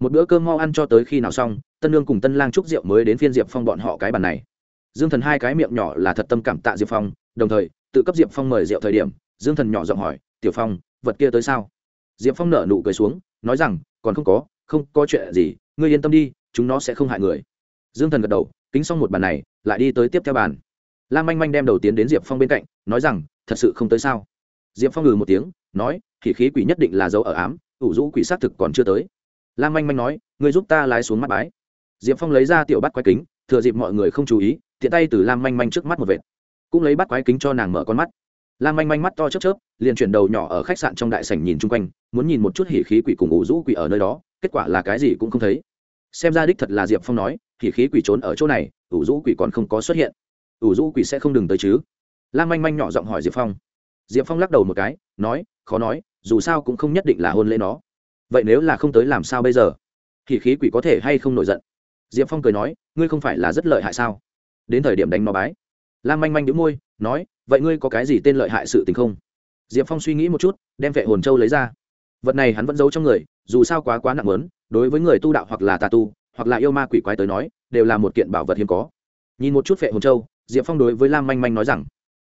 [SPEAKER 1] Một bữa cơm mau ăn cho tới khi nào xong, tân lương cùng tân lang trúc rượu mới đến phiên diệp phong bọn họ cái bàn này. Dương thần hai cái miệng nhỏ là thật tâm cảm tạ diệp phong, đồng thời, tự cấp diệp phong mời rượu thời điểm, dương thần nhỏ giọng hỏi, tiểu phong, vật kia tới sao? Diệp phong nở nụ cười xuống, nói rằng, còn không có không có chuyện gì, ngươi yên tâm đi, chúng nó sẽ không hại người. Dương thần gật đầu, kính xong một bàn này, lại đi tới tiếp theo bàn. Lam manh manh đem đầu tiến đến diệp phong bên cạnh, nói rằng, thật sự không tới sao? Diệp phong ngừ một tiếng, nói khí khí quỷ nhất định là dấu ở ám, ủ rũ quỷ xác thực còn chưa tới. Lam manh manh nói, ngươi giúp ta lái xuống mắt bái. Diệp phong lấy ra tiểu bắt quái kính, thừa dịp mọi người không chú ý, tiện tay từ lam manh manh trước mắt một vệt, cũng lấy bắt quái kính cho nàng mở con mắt lam manh manh mắt to chớp chớp, liền chuyển đầu nhỏ ở khách sạn trong đại sảnh nhìn chung quanh, muốn nhìn một chút hỉ khí quỷ cùng ủ rũ quỷ ở nơi đó, kết quả là cái gì cũng không thấy. Xem ra đích thật là diệp phong nói, hỉ khí quỷ trốn ở chỗ này, ủ rũ quỷ còn không có xuất hiện. Ủ rũ quỷ sẽ không đừng tới chứ? Lam manh manh nhỏ giọng hỏi diệp phong. Diệp phong lắc đầu một cái, nói, khó nói, dù sao cũng không nhất định là hôn lễ nó. Vậy nếu là không tới làm sao bây giờ? Hỉ khí quỷ có thể hay không nổi giận? Diệp phong cười nói, ngươi không phải là rất lợi hại sao? Đến thời điểm đánh nó bái. Lam manh manh đĩu môi, nói vậy ngươi có cái gì tên lợi hại sự tình không? Diệp phong suy nghĩ một chút, đem vệ hồn châu lấy ra. Vật này hắn vẫn giấu trong người, dù sao quá quá nặng lớn, đối với người tu đạo hoặc là tà tu, hoặc là yêu ma quỷ quái tới nói, đều là một kiện bảo vật hiếm có. Nhìn một chút vệ hồn châu, diệp phong đối với lam manh manh nói rằng,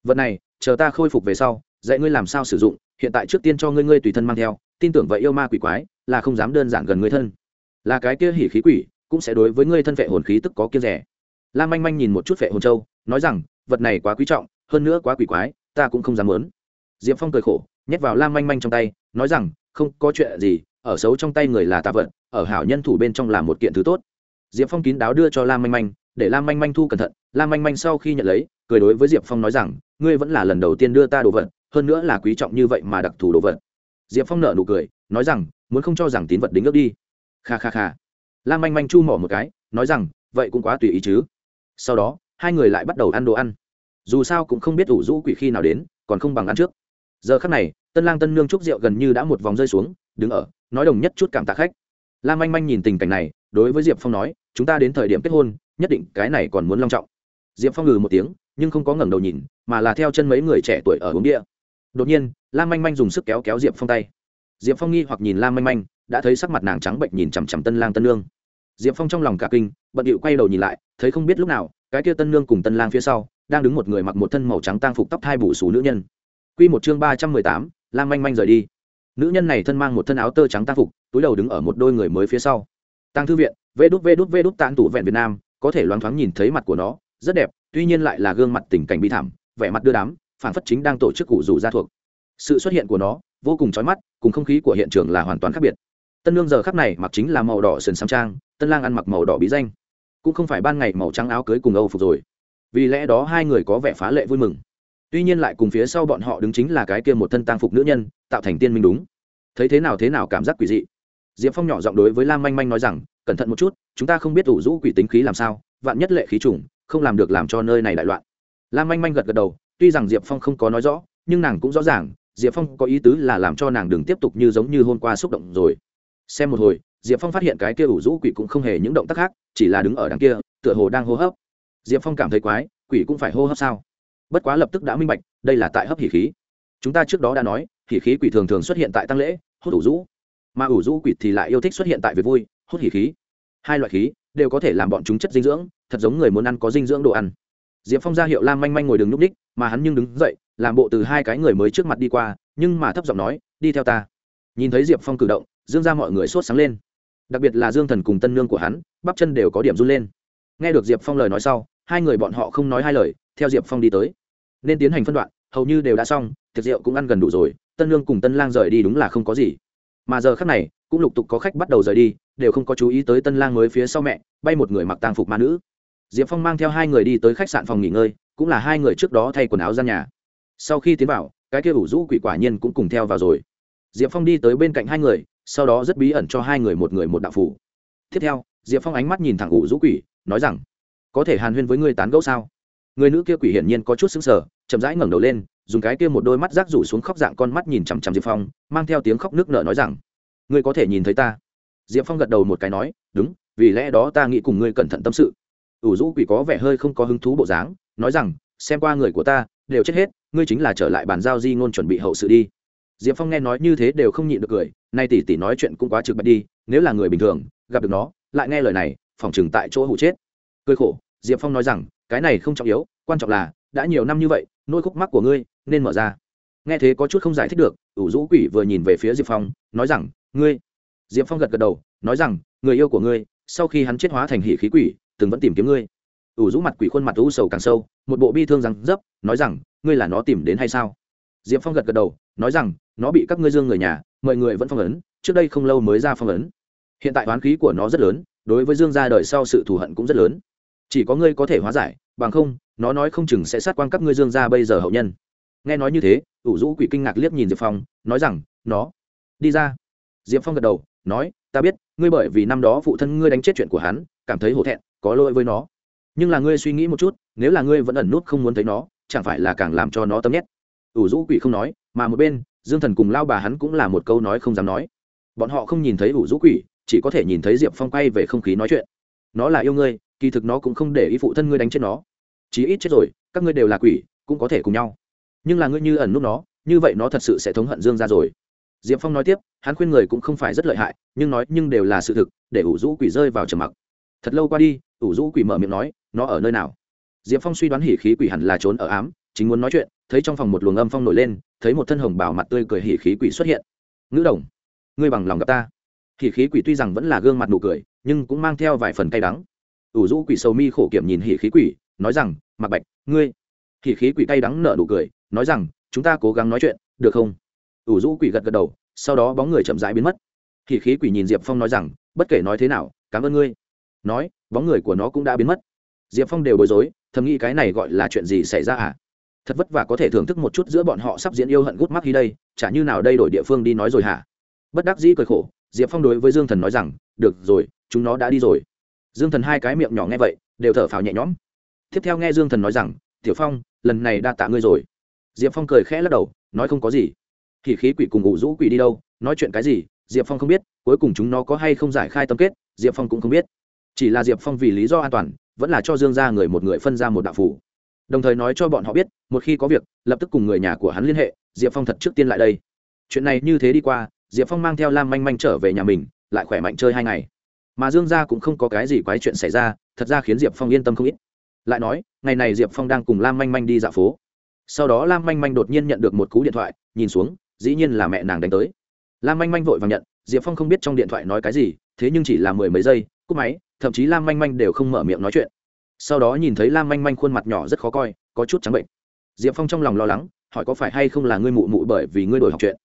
[SPEAKER 1] vật này, chờ ta khôi phục về sau, dạy ngươi làm sao sử dụng, hiện tại trước tiên cho ngươi ngươi tùy thân mang theo, tin tưởng vậy yêu ma quỷ quái là không dám đơn giản gần người thân. Là cái kia hỉ khí quỷ, cũng sẽ đối với ngươi thân vệ hồn khí tức có kia rẻ. Lam manh manh nhìn một chút vệ hồn châu, nói rằng, vật này quá quý trọng hơn nữa quá quỷ quái, ta cũng không dám muốn. Diệp phong cười khổ, nhét vào lam manh manh trong tay, nói rằng, không có chuyện gì, ở xấu trong tay người là tạ vật, ở hảo nhân thủ bên trong là một kiện thứ tốt. Diệp phong kín đáo đưa cho lam manh manh, để lam manh manh thu cẩn thận, lam manh manh sau khi nhận lấy, cười đối với diệp phong nói rằng, ngươi vẫn là lần đầu tiên đưa ta đồ vật, hơn nữa là quý trọng như vậy mà đặc thù đồ vật. Diệp phong nợ nụ cười, nói rằng, muốn không cho rằng tín vật đính ước đi. Kha kha kha. Lam manh manh chu mỏ một cái, nói rằng, vậy cũng quá tùy ý chứ. Sau đó, hai người lại bắt đầu ăn đồ ăn dù sao cũng không biết ủ rũ quỷ khi nào đến, còn không bằng ăn trước. Giờ khắc này, tân lang tân nương trúc rượu gần như đã một vòng rơi xuống, đứng ở, nói đồng nhất chút cảm tạ khách. Lam manh manh nhìn tình cảnh này, đối với diệp phong nói, chúng ta đến thời điểm kết hôn, nhất định cái này còn muốn long trọng. Diệp phong ngừ một tiếng, nhưng không có ngẩng đầu nhìn, mà là theo chân mấy người trẻ tuổi ở uống địa đột nhiên lam manh manh dùng sức kéo kéo diệp phong tay. Diệp phong nghi hoặc nhìn lam manh manh, đã thấy sắc mặt nàng trắng bệnh nhìn chằm chằm tân lang tân nương diệp phong trong lòng cả kinh, bận điệu quay đầu nhìn lại, thấy không biết lúc nào, cái kia tân Nương cùng tân lang phía sau, đang đứng một người mặc một thân màu trắng tang phục tóc hai bù xù nữ nhân. Q một chương ba trăm mười tám, lam manh manh rời đi. Nữ nhân này thân mang một thân áo tơ trắng tang phục, túi đầu đứng ở một đôi người mới phía sau. Tăng thư viện, vê đút vê đút vê đút tạng tủ vẹn việt nam, có thể loáng thoáng nhìn thấy mặt của nó, rất đẹp, tuy nhiên lại là gương mặt tình cảnh bi thảm, vẻ mặt đưa đám, phản phất chính đang tổ chức cụ rủ ra thuộc. Sự xuất hiện của nó, vô cùng chói mắt, cùng không khí của hiện trường là hoàn toàn khác biệt. Tân lương giờ khắc này mặc chính là màu đỏ sườn sam trang tân lang ăn mặc màu đỏ bí danh. Cũng không phải ban ngày màu trắng áo cưới cùng âu phục rồi. Vì lẽ đó hai người có vẻ phá lệ vui mừng. Tuy nhiên lại cùng phía sau bọn họ đứng chính là cái kia một thân tang phục nữ nhân, tạo thành tiên minh đúng. Thấy thế nào thế nào cảm giác quỷ dị. Diệp phong nhỏ giọng đối với lam manh manh nói rằng, cẩn thận một chút, chúng ta không biết ủ rũ quỷ tính khí làm sao, vạn nhất lệ khí trùng, không làm được làm cho nơi này đại loạn. Lam manh manh gật gật đầu, tuy rằng diệp phong không có nói rõ, nhưng nàng cũng rõ ràng, diệp phong có ý tứ là làm cho nàng đừng tiếp tục như giống như hôm qua xúc động rồi. Xem một hồi diệp phong phát hiện cái kia ủ rũ quỷ cũng không hề những động tác khác, chỉ là đứng ở đằng kia, tựa hồ đang hô hấp. Diệp phong cảm thấy quái, quỷ cũng phải hô hấp sao? Bất quá lập tức đã minh bạch, đây là tại hấp hỉ khí. Chúng ta trước đó đã nói, hỉ khí quỷ thường thường xuất hiện tại tăng lễ, hút ủ rũ. Mà ủ rũ quỷ thì lại yêu thích xuất hiện tại việc vui, hút hỉ khí. Hai loại khí đều có thể làm bọn chúng chất dinh dưỡng, thật giống người muốn ăn có dinh dưỡng đồ ăn. Diệp phong ra hiệu lam manh manh ngồi đường nhúc ních mà hắn nhưng đứng dậy, làm bộ từ hai cái người mới trước mặt đi qua, nhưng mà thấp giọng nói, đi theo ta. Nhìn thấy diệp phong cử động, dương ra mọi người sốt sáng lên đặc biệt là dương thần cùng tân nương của hắn, bắp chân đều có điểm run lên. Nghe được diệp phong lời nói sau, hai người bọn họ không nói hai lời, theo diệp phong đi tới. Nên tiến hành phân đoạn, hầu như đều đã xong, tiệc rượu cũng ăn gần đủ rồi, tân nương cùng tân lang rời đi đúng là không có gì. Mà giờ khác này, cũng lục tục có khách bắt đầu rời đi, đều không có chú ý tới tân lang mới phía sau mẹ, bay một người mặc tàng phục ma nữ. Diệp phong mang theo hai người đi tới khách sạn phòng nghỉ ngơi, cũng là hai người trước đó thay quần áo ra nhà. Sau khi tiến vào, cái kia ủ rũ quỷ quả nhiên cũng cùng theo vào rồi. Diệp phong đi tới bên cạnh hai người sau đó rất bí ẩn cho hai người một người một đạo phủ. Tiếp theo, diệp phong ánh mắt nhìn thẳng ủ rũ quỷ, nói rằng, có thể hàn huyên với người tán gẫu sao? Người nữ kia quỷ hiển nhiên có chút xứng sở chậm rãi ngẩng đầu lên, dùng cái kia một đôi mắt rác rủ xuống khóc dạng con mắt nhìn chằm chằm diệp phong, mang theo tiếng khóc nước nợ nói rằng, ngươi có thể nhìn thấy ta. Diệp phong gật đầu một cái nói, đúng, vì lẽ đó ta nghĩ cùng ngươi cẩn thận tâm sự. Ủ rũ quỷ có vẻ hơi không có hứng thú bộ dáng, nói rằng, xem qua người của ta, đều chết hết, ngươi chính là trở lại bàn giao di ngôn chuẩn bị hậu sự đi diệp phong nghe nói như thế đều không nhịn được cười, nay tỷ tỷ nói chuyện cũng quá trực bạch đi, nếu là người bình thường, gặp được nó, lại nghe lời này phòng chừng tại chỗ hụ chết. Cười khổ, diệp phong nói rằng, cái này không trọng yếu, quan trọng là, đã nhiều năm như vậy, nỗi khúc mắc của ngươi, nên mở ra. Nghe thế có chút không giải thích được, ủ rũ quỷ vừa nhìn về phía diệp phong, nói rằng, ngươi. Diệp phong gật gật đầu, nói rằng, người yêu của ngươi, sau khi hắn chết hóa thành hỷ khí quỷ, từng vẫn tìm kiếm ngươi. Ủ rũ mặt quỷ khuôn mặt u sầu càng sâu, một bộ bi thương rằng dấp nói rằng, ngươi là nó tìm đến hay sao? Diệp phong gật gật đầu, nói rằng nó bị các ngươi dương người nhà, mọi người vẫn phong ấn, trước đây không lâu mới ra phong ấn. Hiện tại oán khí của nó rất lớn, đối với dương gia đời sau sự thù hận cũng rất lớn. Chỉ có ngươi có thể hóa giải, bằng không, nó nói không chừng sẽ sát quan các ngươi dương gia bây giờ hậu nhân. Nghe nói như thế, ủ rũ quỷ kinh ngạc liếc nhìn diệp phong, nói rằng, nó, đi ra. Diệp phong gật đầu, nói, ta biết, ngươi bởi vì năm đó phụ thân ngươi đánh chết chuyện của hắn, cảm thấy hổ thẹn, có lỗi với nó. Nhưng là ngươi suy nghĩ một chút, nếu là ngươi vẫn ẩn nút không muốn thấy nó, chẳng phải là càng làm cho nó tâm nhét? Ủ rũ quỷ không nói, mà một bên dương thần cùng lao bà hắn cũng là một câu nói không dám nói. Bọn họ không nhìn thấy ủ rũ quỷ, chỉ có thể nhìn thấy diệp phong quay về không khí nói chuyện. Nó là yêu ngươi, kỳ thực nó cũng không để ý phụ thân ngươi đánh chết nó. Chí ít chết rồi, các ngươi đều là quỷ, cũng có thể cùng nhau. Nhưng là ngươi như ẩn núp nó, như vậy nó thật sự sẽ thống hận dương ra rồi. Diệp phong nói tiếp, hắn khuyên người cũng không phải rất lợi hại, nhưng nói, nhưng đều là sự thực, để ủ rũ quỷ rơi vào trầm mặc. Thật lâu qua đi, ủ rũ quỷ mở miệng nói, nó ở nơi nào? Diệp phong suy đoán hỉ khí quỷ hẳn là trốn ở ám chính muốn nói chuyện, thấy trong phòng một luồng âm phong nổi lên, thấy một thân hồng bảo mặt tươi cười hỉ khí quỷ xuất hiện. Ngữ đồng, ngươi bằng lòng gặp ta. Hỉ khí quỷ tuy rằng vẫn là gương mặt nụ cười, nhưng cũng mang theo vài phần cay đắng. Ủ rũ quỷ sầu mi khổ kiểm nhìn hỉ khí quỷ, nói rằng mặc bạch, ngươi. Hỉ khí quỷ cay đắng nở nụ cười, nói rằng, chúng ta cố gắng nói chuyện, được không? Ủ rũ quỷ gật gật đầu, sau đó bóng người chậm rãi biến mất. Hỉ khí quỷ nhìn diệp phong nói rằng, bất kể nói thế nào, cảm ơn ngươi. Nói, bóng người của nó cũng đã biến mất. Diệp phong đều bối rối, thầm nghĩ cái này gọi là chuyện gì xảy ra à? Thật vất vả có thể thưởng thức một chút giữa bọn họ sắp diễn yêu hận gút mắt khi đây, chả như nào đây đổi địa phương đi nói rồi hả? Bất đắc dĩ cười khổ, diệp phong đối với dương thần nói rằng, được rồi, chúng nó đã đi rồi. Dương thần hai cái miệng nhỏ nghe vậy, đều thở phào nhẹ nhõm. Tiếp theo nghe dương thần nói rằng, tiểu phong, lần này đa tạ ngươi rồi. Diệp phong cười khẽ lắc đầu, nói không có gì. Thì khí quỷ cùng ngụ rũ quỷ đi đâu, nói chuyện cái gì, diệp phong không biết, cuối cùng chúng nó có hay không giải khai tâm kết, diệp phong cũng không biết. Chỉ là diệp phong vì lý do an toàn, vẫn là cho dương ra người một người phân ra một đạo phủ đồng thời nói cho bọn họ biết, một khi có việc, lập tức cùng người nhà của hắn liên hệ, diệp phong thật trước tiên lại đây. Chuyện này như thế đi qua, diệp phong mang theo lam manh manh trở về nhà mình, lại khỏe mạnh chơi hai ngày. Mà dương gia cũng không có cái gì quái chuyện xảy ra, thật ra khiến diệp phong yên tâm không ít. Lại nói, ngày này diệp phong đang cùng lam manh manh đi dạo phố. Sau đó lam manh manh đột nhiên nhận được một cú điện thoại, nhìn xuống, dĩ nhiên là mẹ nàng đánh tới. Lam manh manh vội vàng nhận, diệp phong không biết trong điện thoại nói cái gì, thế nhưng chỉ là mười mấy giây, cúp máy, thậm chí lam manh manh đều không mở miệng nói chuyện sau đó nhìn thấy lam manh manh khuôn mặt nhỏ rất khó coi, có chút trắng bệnh. Diệp phong trong lòng lo lắng, hỏi có phải hay không là ngươi mụ mụ bởi vì ngươi đổi học chuyện.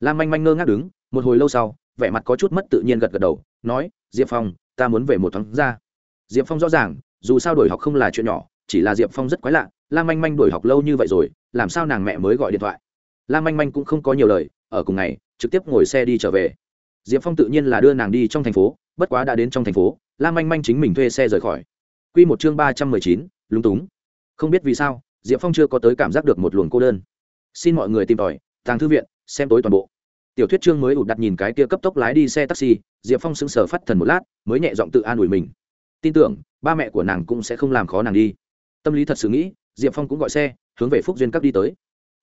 [SPEAKER 1] Lam manh manh ngơ ngác đứng, một hồi lâu sau, vẻ mặt có chút mất tự nhiên gật gật đầu, nói, diệp phong, ta muốn về một tháng ra. Diệp phong rõ ràng, dù sao đổi học không là chuyện nhỏ, chỉ là diệp phong rất quái lạ, lam manh manh đổi học lâu như vậy rồi, làm sao nàng mẹ mới gọi điện thoại? Lam manh manh cũng không có nhiều lời, ở cùng ngày, trực tiếp ngồi xe đi trở về. Diệp phong tự nhiên là đưa nàng đi trong thành phố, bất quá đã đến trong thành phố, lam manh manh chính mình thuê xe rời khỏi. Quy một chương ba trăm mười chín, lúng túng. Không biết vì sao, diệp phong chưa có tới cảm giác được một luồng cô đơn. Xin mọi người tìm tòi, tàng thư viện, xem tối toàn bộ. Tiểu thuyết chương mới ụt đặt nhìn cái kia cấp tốc lái đi xe taxi, diệp phong sững sờ phát thần một lát, mới nhẹ giọng tự an ủi mình. Tin tưởng, ba mẹ của nàng cũng sẽ không làm khó nàng đi. Tâm lý thật sự nghĩ, diệp phong cũng gọi xe, hướng về phúc duyên các đi tới.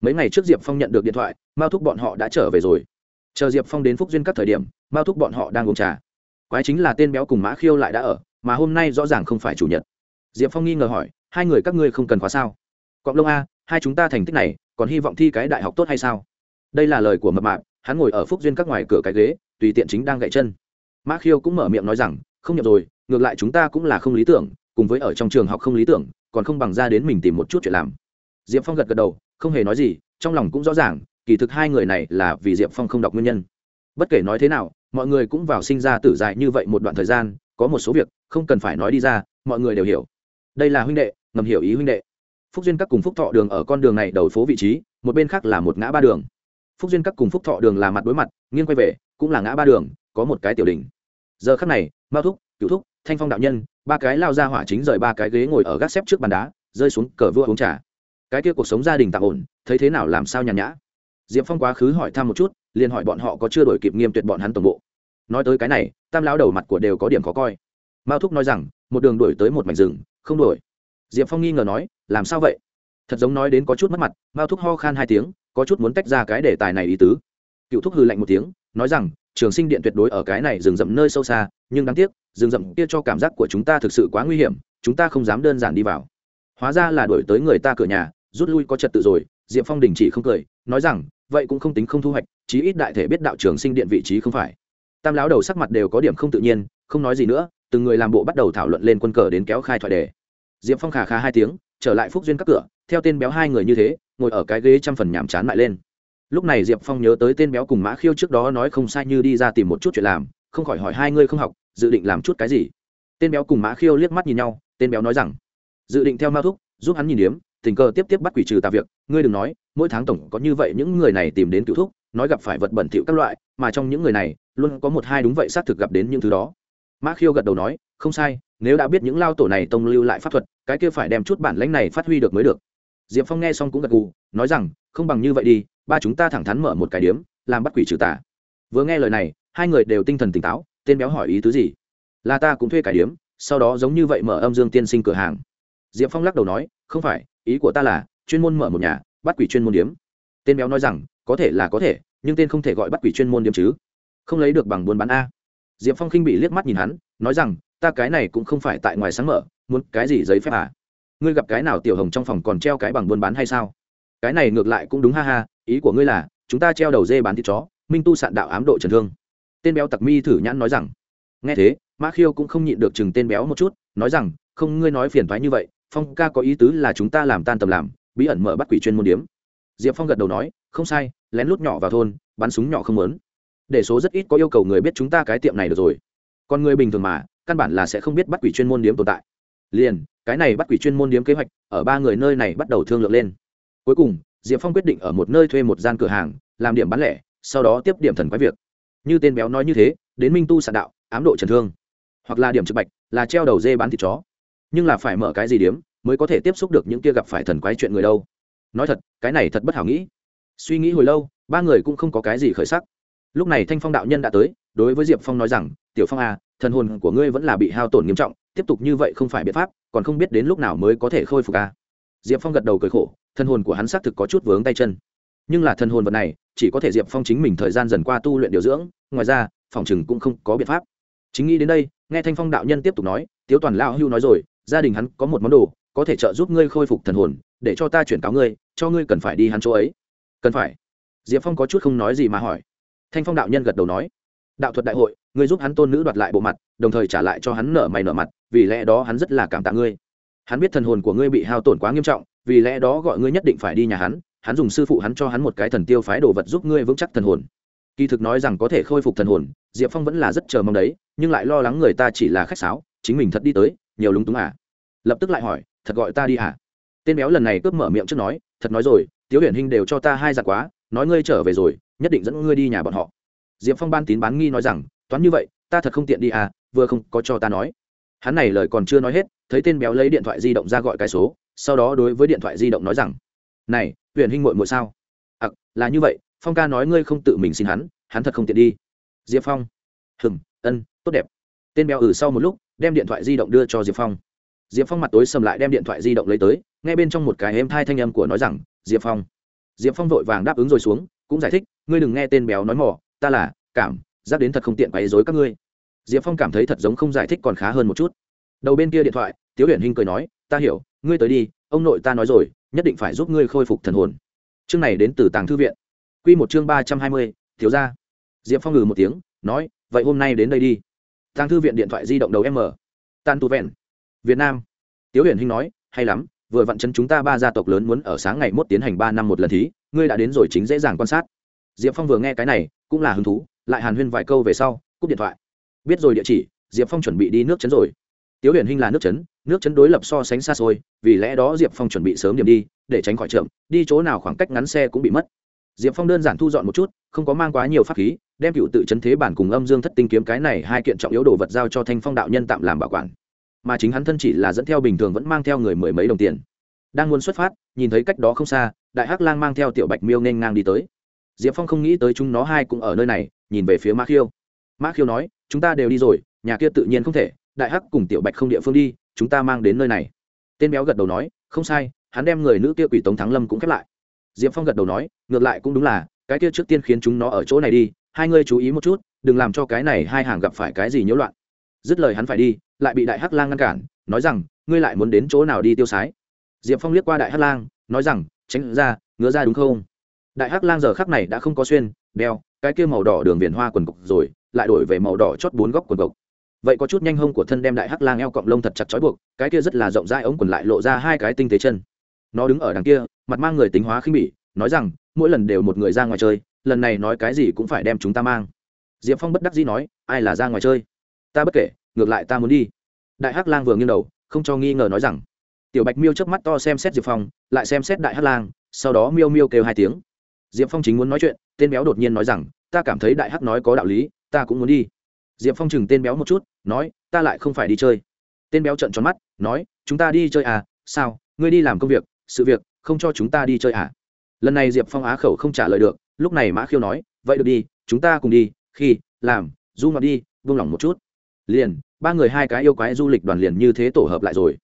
[SPEAKER 1] Mấy ngày trước diệp phong nhận được điện thoại, mao thúc bọn họ đã trở về rồi. Chờ diệp phong đến phúc duyên các thời điểm, mao thúc bọn họ đang uống trà. Quái chính là tên béo cùng mã khiêu lại đã ở mà hôm nay rõ ràng không phải chủ nhật. Diệp phong nghi ngờ hỏi, hai người các ngươi không cần khóa sao? Cộng lông a, hai chúng ta thành tích này, còn hy vọng thi cái đại học tốt hay sao? Đây là lời của mập mạp, hắn ngồi ở phúc duyên các ngoài cửa cái ghế, tùy tiện chính đang gậy chân. Mã khiêu cũng mở miệng nói rằng, không nhập rồi, ngược lại chúng ta cũng là không lý tưởng, cùng với ở trong trường học không lý tưởng, còn không bằng ra đến mình tìm một chút chuyện làm. Diệp phong gật gật đầu, không hề nói gì, trong lòng cũng rõ ràng, kỳ thực hai người này là vì diệp phong không đọc nguyên nhân. Bất kể nói thế nào, mọi người cũng vào sinh ra tử dài như vậy một đoạn thời gian, có một số việc không cần phải nói đi ra, mọi người đều hiểu. Đây là huynh đệ, ngầm hiểu ý huynh đệ. Phúc duyên các cùng phúc thọ đường ở con đường này đầu phố vị trí, một bên khác là một ngã ba đường. Phúc duyên các cùng phúc thọ đường là mặt đối mặt, nghiêng quay về, cũng là ngã ba đường, có một cái tiểu đình giờ khắc này, mao thúc cựu thúc, thanh phong đạo nhân, ba cái lao ra hỏa chính rời ba cái ghế ngồi ở gác xếp trước bàn đá, rơi xuống cờ vua uống trà. Cái kia cuộc sống gia đình tạm ổn, thấy thế nào làm sao nhàn nhã. Diệp phong quá khứ hỏi thăm một chút, liền hỏi bọn họ có chưa đổi kịp nghiêm tuyệt bọn hắn tổng bộ. Nói tới cái này, tam lão đầu mặt của đều có điểm khó coi mao thúc nói rằng, một đường đuổi tới một mảnh rừng, không đuổi. Diệp phong nghi ngờ nói, làm sao vậy? Thật giống nói đến có chút mất mặt, mao thúc ho khan hai tiếng, có chút muốn tách ra cái đề tài này ý tứ. Cựu thúc hư lạnh một tiếng, nói rằng, trường sinh điện tuyệt đối ở cái này rừng rậm nơi sâu xa, nhưng đáng tiếc, rừng rậm kia cho cảm giác của chúng ta thực sự quá nguy hiểm, chúng ta không dám đơn giản đi vào. Hóa ra là đuổi tới người ta cửa nhà, rút lui có trật tự rồi, diệp phong đình chỉ không cười, nói rằng, vậy cũng không tính không thu hoạch, chí ít đại thể biết đạo trường sinh điện vị trí không phải. Tam lão đầu sắc mặt đều có điểm không tự nhiên, không nói gì nữa từng người làm bộ bắt đầu thảo luận lên quân cờ đến kéo khai thoại đề. Diệp phong khà khà hai tiếng, trở lại phúc duyên các cửa, theo tên béo hai người như thế, ngồi ở cái ghế trăm phần nhàm chán lại lên. Lúc này diệp phong nhớ tới tên béo cùng mã khiêu trước đó nói không sai như đi ra tìm một chút chuyện làm, không khỏi hỏi hai người không học, dự định làm chút cái gì. Tên béo cùng mã khiêu liếc mắt nhìn nhau, tên béo nói rằng, dự định theo mao thúc, giúp hắn nhìn điếm, tình cờ tiếp tiếp bắt quỷ trừ tà việc, ngươi đừng nói, mỗi tháng tổng có như vậy những người này tìm đến cựu thúc, nói gặp phải vật bẩn thỉu các loại, mà trong những người này, luôn có một hai đúng vậy xác thực gặp đến những thứ đó mã khiêu gật đầu nói, không sai, nếu đã biết những lao tổ này tông lưu lại pháp thuật, cái kia phải đem chút bản lãnh này phát huy được mới được. Diệp phong nghe xong cũng gật gù, nói rằng, không bằng như vậy đi, ba chúng ta thẳng thắn mở một cái điếm, làm bắt quỷ trừ tà. Vừa nghe lời này, hai người đều tinh thần tỉnh táo, tên béo hỏi ý tứ gì? Là ta cũng thuê cải điếm, sau đó giống như vậy mở âm dương tiên sinh cửa hàng. Diệp phong lắc đầu nói, không phải, ý của ta là, chuyên môn mở một nhà, bắt quỷ chuyên môn điếm. Tên béo nói rằng, có thể là có thể, nhưng tên không thể gọi bắt quỷ chuyên môn điếm chứ. Không lấy được bằng buôn bán a diệp phong khinh bị liếc mắt nhìn hắn, nói rằng, ta cái này cũng không phải tại ngoài sáng mở, muốn cái gì giấy phép à? Ngươi gặp cái nào tiểu hồng trong phòng còn treo cái bằng buôn bán hay sao? Cái này ngược lại cũng đúng, ha ha, ý của ngươi là, chúng ta treo đầu dê bán thịt chó, minh tu sạn đạo ám độ trần thương. Tên béo tặc mi thử nhãn nói rằng. Nghe thế, mã khiêu cũng không nhịn được chừng tên béo một chút, nói rằng, không, ngươi nói phiền thoái như vậy, phong ca có ý tứ là chúng ta làm tan tầm làm, bí ẩn mở bắt quỷ chuyên môn điếm. Diệp phong gật đầu nói, không sai, lén lút nhỏ vào thôn, bắn súng nhỏ không lớn để số rất ít có yêu cầu người biết chúng ta cái tiệm này được rồi. Còn người bình thường mà, căn bản là sẽ không biết bắt quỷ chuyên môn điếm tồn tại. Liền, cái này bắt quỷ chuyên môn điếm kế hoạch, ở ba người nơi này bắt đầu thương lượng lên. Cuối cùng, diệp phong quyết định ở một nơi thuê một gian cửa hàng, làm điểm bán lẻ, sau đó tiếp điểm thần quái việc. Như tên béo nói như thế, đến minh tu sạn đạo, ám độ trần thương. Hoặc là điểm trực bạch, là treo đầu dê bán thịt chó. Nhưng là phải mở cái gì điếm, mới có thể tiếp xúc được những kia gặp phải thần quái chuyện người đâu? Nói thật, cái này thật bất hảo nghĩ. Suy nghĩ hồi lâu, ba người cũng không có cái gì khởi sắc lúc này thanh phong đạo nhân đã tới, đối với diệp phong nói rằng, tiểu phong à thần hồn của ngươi vẫn là bị hao tổn nghiêm trọng, tiếp tục như vậy không phải biện pháp, còn không biết đến lúc nào mới có thể khôi phục à. diệp phong gật đầu cười khổ, thần hồn của hắn xác thực có chút vướng tay chân. Nhưng là thần hồn vật này, chỉ có thể diệp phong chính mình thời gian dần qua tu luyện điều dưỡng, ngoài ra, phòng chừng cũng không có biện pháp. Chính nghĩ đến đây, nghe thanh phong đạo nhân tiếp tục nói, tiếu toàn lao hưu nói rồi, gia đình hắn có một món đồ, có thể trợ giúp ngươi khôi phục thần hồn, để cho ta chuyển cáo ngươi, cho ngươi cần phải đi hắn chỗ ấy. Cần phải? Diệp phong có chút không nói gì mà hỏi thanh phong đạo nhân gật đầu nói, đạo thuật đại hội, ngươi giúp hắn tôn nữ đoạt lại bộ mặt, đồng thời trả lại cho hắn nở mày nở mặt, vì lẽ đó hắn rất là cảm tạ ngươi. Hắn biết thần hồn của ngươi bị hao tổn quá nghiêm trọng, vì lẽ đó gọi ngươi nhất định phải đi nhà hắn hắn dùng sư phụ hắn cho hắn một cái thần tiêu phái đồ vật giúp ngươi vững chắc thần hồn. Kỳ thực nói rằng có thể khôi phục thần hồn, diệp phong vẫn là rất chờ mong đấy, nhưng lại lo lắng người ta chỉ là khách sáo, chính mình thật đi tới, nhiều lúng túng à. Lập tức lại hỏi, thật gọi ta đi à? Tên béo lần này cướp mở miệng trước nói, thật nói rồi, tiếu huyền hinh đều cho ta hai giặc quá, nói ngươi trở về rồi nhất định dẫn ngươi đi nhà bọn họ. Diệp phong ban tín bán nghi nói rằng, toán như vậy, ta thật không tiện đi à vừa không có cho ta nói. Hắn này lời còn chưa nói hết, thấy tên béo lấy điện thoại di động ra gọi cái số, sau đó đối với điện thoại di động nói rằng, này, huyền hinh muội muội sao? Ặc, là như vậy, phong ca nói ngươi không tự mình xin hắn hắn thật không tiện đi. Diệp phong, hừm, ân, tốt đẹp. Tên béo ử sau một lúc, đem điện thoại di động đưa cho diệp phong. Diệp phong mặt tối sầm lại đem điện thoại di động lấy tới ngay bên trong một cái êm thai thanh âm của nói rằng, diệp phong. Diệp phong vội vàng đáp ứng rồi xuống, cũng giải thích ngươi đừng nghe tên béo nói mỏ, ta là, cảm, giác đến thật không tiện quấy dối các ngươi. Diệp phong cảm thấy thật giống không giải thích còn khá hơn một chút. Đầu bên kia điện thoại, tiếu huyền hinh cười nói, ta hiểu, ngươi tới đi, ông nội ta nói rồi, nhất định phải giúp ngươi khôi phục thần hồn. Chương này đến từ tàng thư viện. Q một chương ba trăm hai mươi, thiếu ra diệp phong ngừ một tiếng, nói, vậy hôm nay đến đây đi. Tàng thư viện điện thoại di động đầu m. Tan tu vẹn. Việt nam. Tiếu huyền hinh nói, hay lắm, vừa vặn chân chúng ta ba gia tộc lớn muốn ở sáng ngày mốt tiến hành ba năm một lần thí, ngươi đã đến rồi chính dễ dàng quan sát diệp phong vừa nghe cái này, cũng là hứng thú, lại hàn huyên vài câu về sau, cúp điện thoại. Biết rồi địa chỉ, diệp phong chuẩn bị đi nước chấn rồi. Tiếu huyền hinh là nước chấn nước chấn đối lập so sánh xa xôi, vì lẽ đó diệp phong chuẩn bị sớm điểm đi, để tránh khỏi trượm đi chỗ nào khoảng cách ngắn xe cũng bị mất. Diệp phong đơn giản thu dọn một chút, không có mang quá nhiều pháp khí, đem cựu tự chấn thế bản cùng âm dương thất tinh kiếm cái này hai kiện trọng yếu đồ vật giao cho thanh phong đạo nhân tạm làm bảo quản. Mà chính hắn thân chỉ là dẫn theo bình thường vẫn mang theo người mười mấy đồng tiền. Đang muốn xuất phát, nhìn thấy cách đó không xa, đại hắc lang mang theo tiểu bạch miêu nên ngang đi tới diệp phong không nghĩ tới chúng nó hai cũng ở nơi này, nhìn về phía mã khiêu. Mã khiêu nói, chúng ta đều đi rồi, nhà kia tự nhiên không thể, đại hắc cùng tiểu bạch không địa phương đi, chúng ta mang đến nơi này. Tên béo gật đầu nói, không sai, hắn đem người nữ kia quỷ tống thắng lâm cũng khép lại. Diệp phong gật đầu nói, ngược lại cũng đúng là, cái kia trước tiên khiến chúng nó ở chỗ này đi, hai ngươi chú ý một chút, đừng làm cho cái này hai hàng gặp phải cái gì nhiễu loạn. Dứt lời hắn phải đi, lại bị đại hắc lang ngăn cản, nói rằng, ngươi lại muốn đến chỗ nào đi tiêu sái? Diệp phong liếc qua đại hắc lang, nói rằng, tránh ra, ngứa ra đúng không? Đại hắc lang giờ khắc này đã không có xuyên, đeo, cái kia màu đỏ đường viền hoa quần cộc rồi, lại đổi về màu đỏ chót bốn góc quần cộc vậy có chút nhanh hông của thân đem đại hắc lang eo cọng lông thật chặt trói buộc, cái kia rất là rộng rãi ống quần lại lộ ra hai cái tinh tế chân. Nó đứng ở đằng kia, mặt mang người tính hóa khinh bỉ, nói rằng, mỗi lần đều một người ra ngoài chơi, lần này nói cái gì cũng phải đem chúng ta mang. Diệp phong bất đắc dĩ nói, ai là ra ngoài chơi? Ta bất kể, ngược lại ta muốn đi. Đại hắc lang vừa nghiêng đầu, không cho nghi ngờ nói rằng, tiểu bạch miêu trước mắt to xem xét diệp phong, lại xem xét đại hắc lang, sau đó miêu miêu kêu hai tiếng diệp phong chính muốn nói chuyện, tên béo đột nhiên nói rằng, ta cảm thấy đại hắc nói có đạo lý, ta cũng muốn đi. Diệp phong chừng tên béo một chút, nói, ta lại không phải đi chơi. Tên béo trận tròn mắt, nói, chúng ta đi chơi à? Sao? Ngươi đi làm công việc, sự việc, không cho chúng ta đi chơi à? Lần này diệp phong á khẩu không trả lời được, lúc này mã khiêu nói, vậy được đi, chúng ta cùng đi, khi, làm, du ngoạn đi vung lòng một chút. Liền, ba người hai cái yêu quái du lịch đoàn liền như thế tổ hợp lại rồi.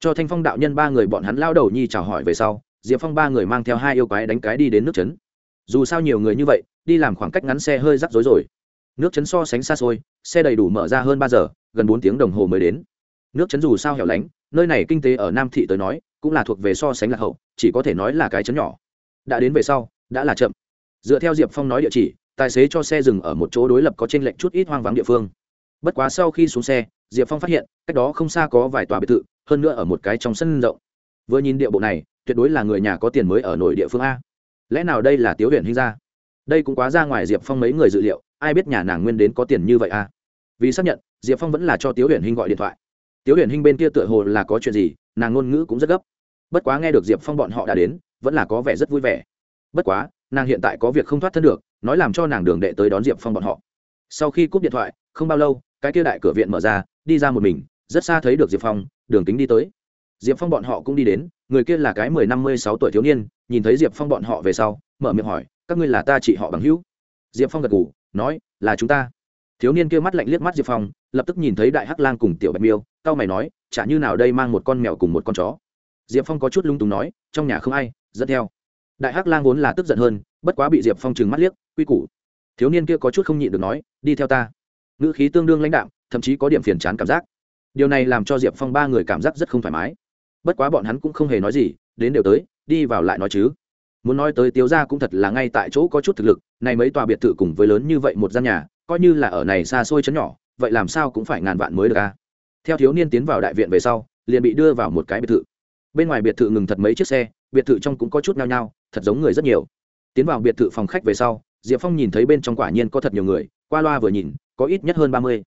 [SPEAKER 1] Cho thanh phong đạo nhân ba người bọn hắn lao đầu nhi chào hỏi về sau, diệp phong ba người mang theo hai yêu quái đánh cái đi đến nước trấn dù sao nhiều người như vậy, đi làm khoảng cách ngắn xe hơi rắc rối rồi. Nước chấn so sánh xa xôi, xe đầy đủ mở ra hơn ba giờ, gần bốn tiếng đồng hồ mới đến. Nước chấn dù sao hẻo lánh, nơi này kinh tế ở nam thị tới nói, cũng là thuộc về so sánh lạc hậu, chỉ có thể nói là cái chấn nhỏ. Đã đến về sau, đã là chậm. Dựa theo diệp phong nói địa chỉ, tài xế cho xe dừng ở một chỗ đối lập có t r ê n lệch chút ít hoang vắng địa phương. Bất quá sau khi xuống xe, diệp phong phát hiện, cách đó không xa có vài tòa biệt thự, hơn nữa ở một cái trong sân rộng. Vừa nhìn địa bộ này, tuyệt đối là người nhà có tiền mới ở nội địa phương a lẽ nào đây là tiếu huyện Hinh ra đây cũng quá ra ngoài diệp phong mấy người dự liệu, ai biết nhà nàng nguyên đến có tiền như vậy a vì xác nhận, diệp phong vẫn là cho tiếu huyện Hinh gọi điện thoại. Tiếu huyện Hinh bên kia tựa hồ là có chuyện gì, nàng ngôn ngữ cũng rất gấp. Bất quá nghe được diệp phong bọn họ đã đến, vẫn là có vẻ rất vui vẻ. Bất quá, nàng hiện tại có việc không thoát thân được, nói làm cho nàng đường đệ tới đón diệp phong bọn họ. Sau khi cúp điện thoại, không bao lâu, cái kia đại cửa viện mở ra, đi ra một mình, rất xa thấy được diệp phong, đường tính đi tới. Diệp phong bọn họ cũng đi đến người kia là cái mười năm mươi sáu tuổi thiếu niên, nhìn thấy diệp phong bọn họ về sau, mở miệng hỏi, các ngươi là ta chị họ bằng hữu? Diệp phong gật g ủ nói, là chúng ta. Thiếu niên kia mắt lạnh liếc mắt diệp phong, lập tức nhìn thấy đại hắc lang cùng tiểu bạch miêu tao mày nói, chả như nào đây mang một con mèo cùng một con chó. Diệp phong có chút lung túng nói, trong nhà không ai, dẫn theo. Đại hắc lang vốn là tức giận hơn, bất quá bị diệp phong trừng mắt liếc, quy củ. Thiếu niên kia có chút không nhịn được nói, đi theo ta. Ngữ khí tương đương lãnh đạm, thậm chí có điểm phiền chán cảm giác. Điều này làm cho diệp phong ba người cảm giác rất không thoải mái bất quá bọn hắn cũng không hề nói gì, đến đều tới, đi vào lại nói chứ. Muốn nói tới tiếu gia cũng thật là ngay tại chỗ có chút thực lực, này mấy tòa biệt thự cùng với lớn như vậy một gian nhà, coi như là ở này xa xôi chấn nhỏ, vậy làm sao cũng phải ngàn vạn mới được a theo thiếu niên tiến vào đại viện về sau, liền bị đưa vào một cái biệt thự. Bên ngoài biệt thự ngừng thật mấy chiếc xe, biệt thự trong cũng có chút nao nhao, thật giống người rất nhiều. Tiến vào biệt thự phòng khách về sau, diệp phong nhìn thấy bên trong quả nhiên có thật nhiều người, qua loa vừa nhìn, có ít nhất hơn ba mươi.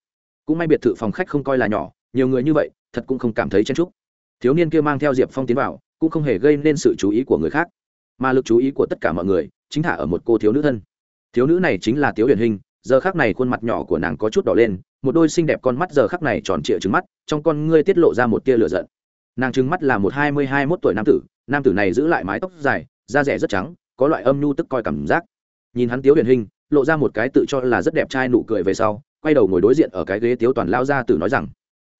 [SPEAKER 1] Cũng may biệt thự phòng khách không coi là nhỏ, nhiều người như vậy, thật cũng không cảm thấy chen trúc thiếu niên kia mang theo diệp phong tiến vào, cũng không hề gây nên sự chú ý của người khác, mà lực chú ý của tất cả mọi người chính thả ở một cô thiếu nữ thân. Thiếu nữ này chính là tiếu điển hình, giờ khác này khuôn mặt nhỏ của nàng có chút đỏ lên, một đôi xinh đẹp con mắt giờ khắc này tròn trịa trứng mắt, trong con ngươi tiết lộ ra một tia lửa giận. Nàng trứng mắt là một hai mươi hai mốt tuổi nam tử nam tử này giữ lại mái tóc dài, da rẻ rất trắng, có loại âm nhu tức coi cảm giác. Nhìn hắn tiếu điển hình, lộ ra một cái tự cho là rất đẹp trai nụ cười về sau, quay đầu ngồi đối diện ở cái ghế tiếu toàn lao ra tử nói rằng,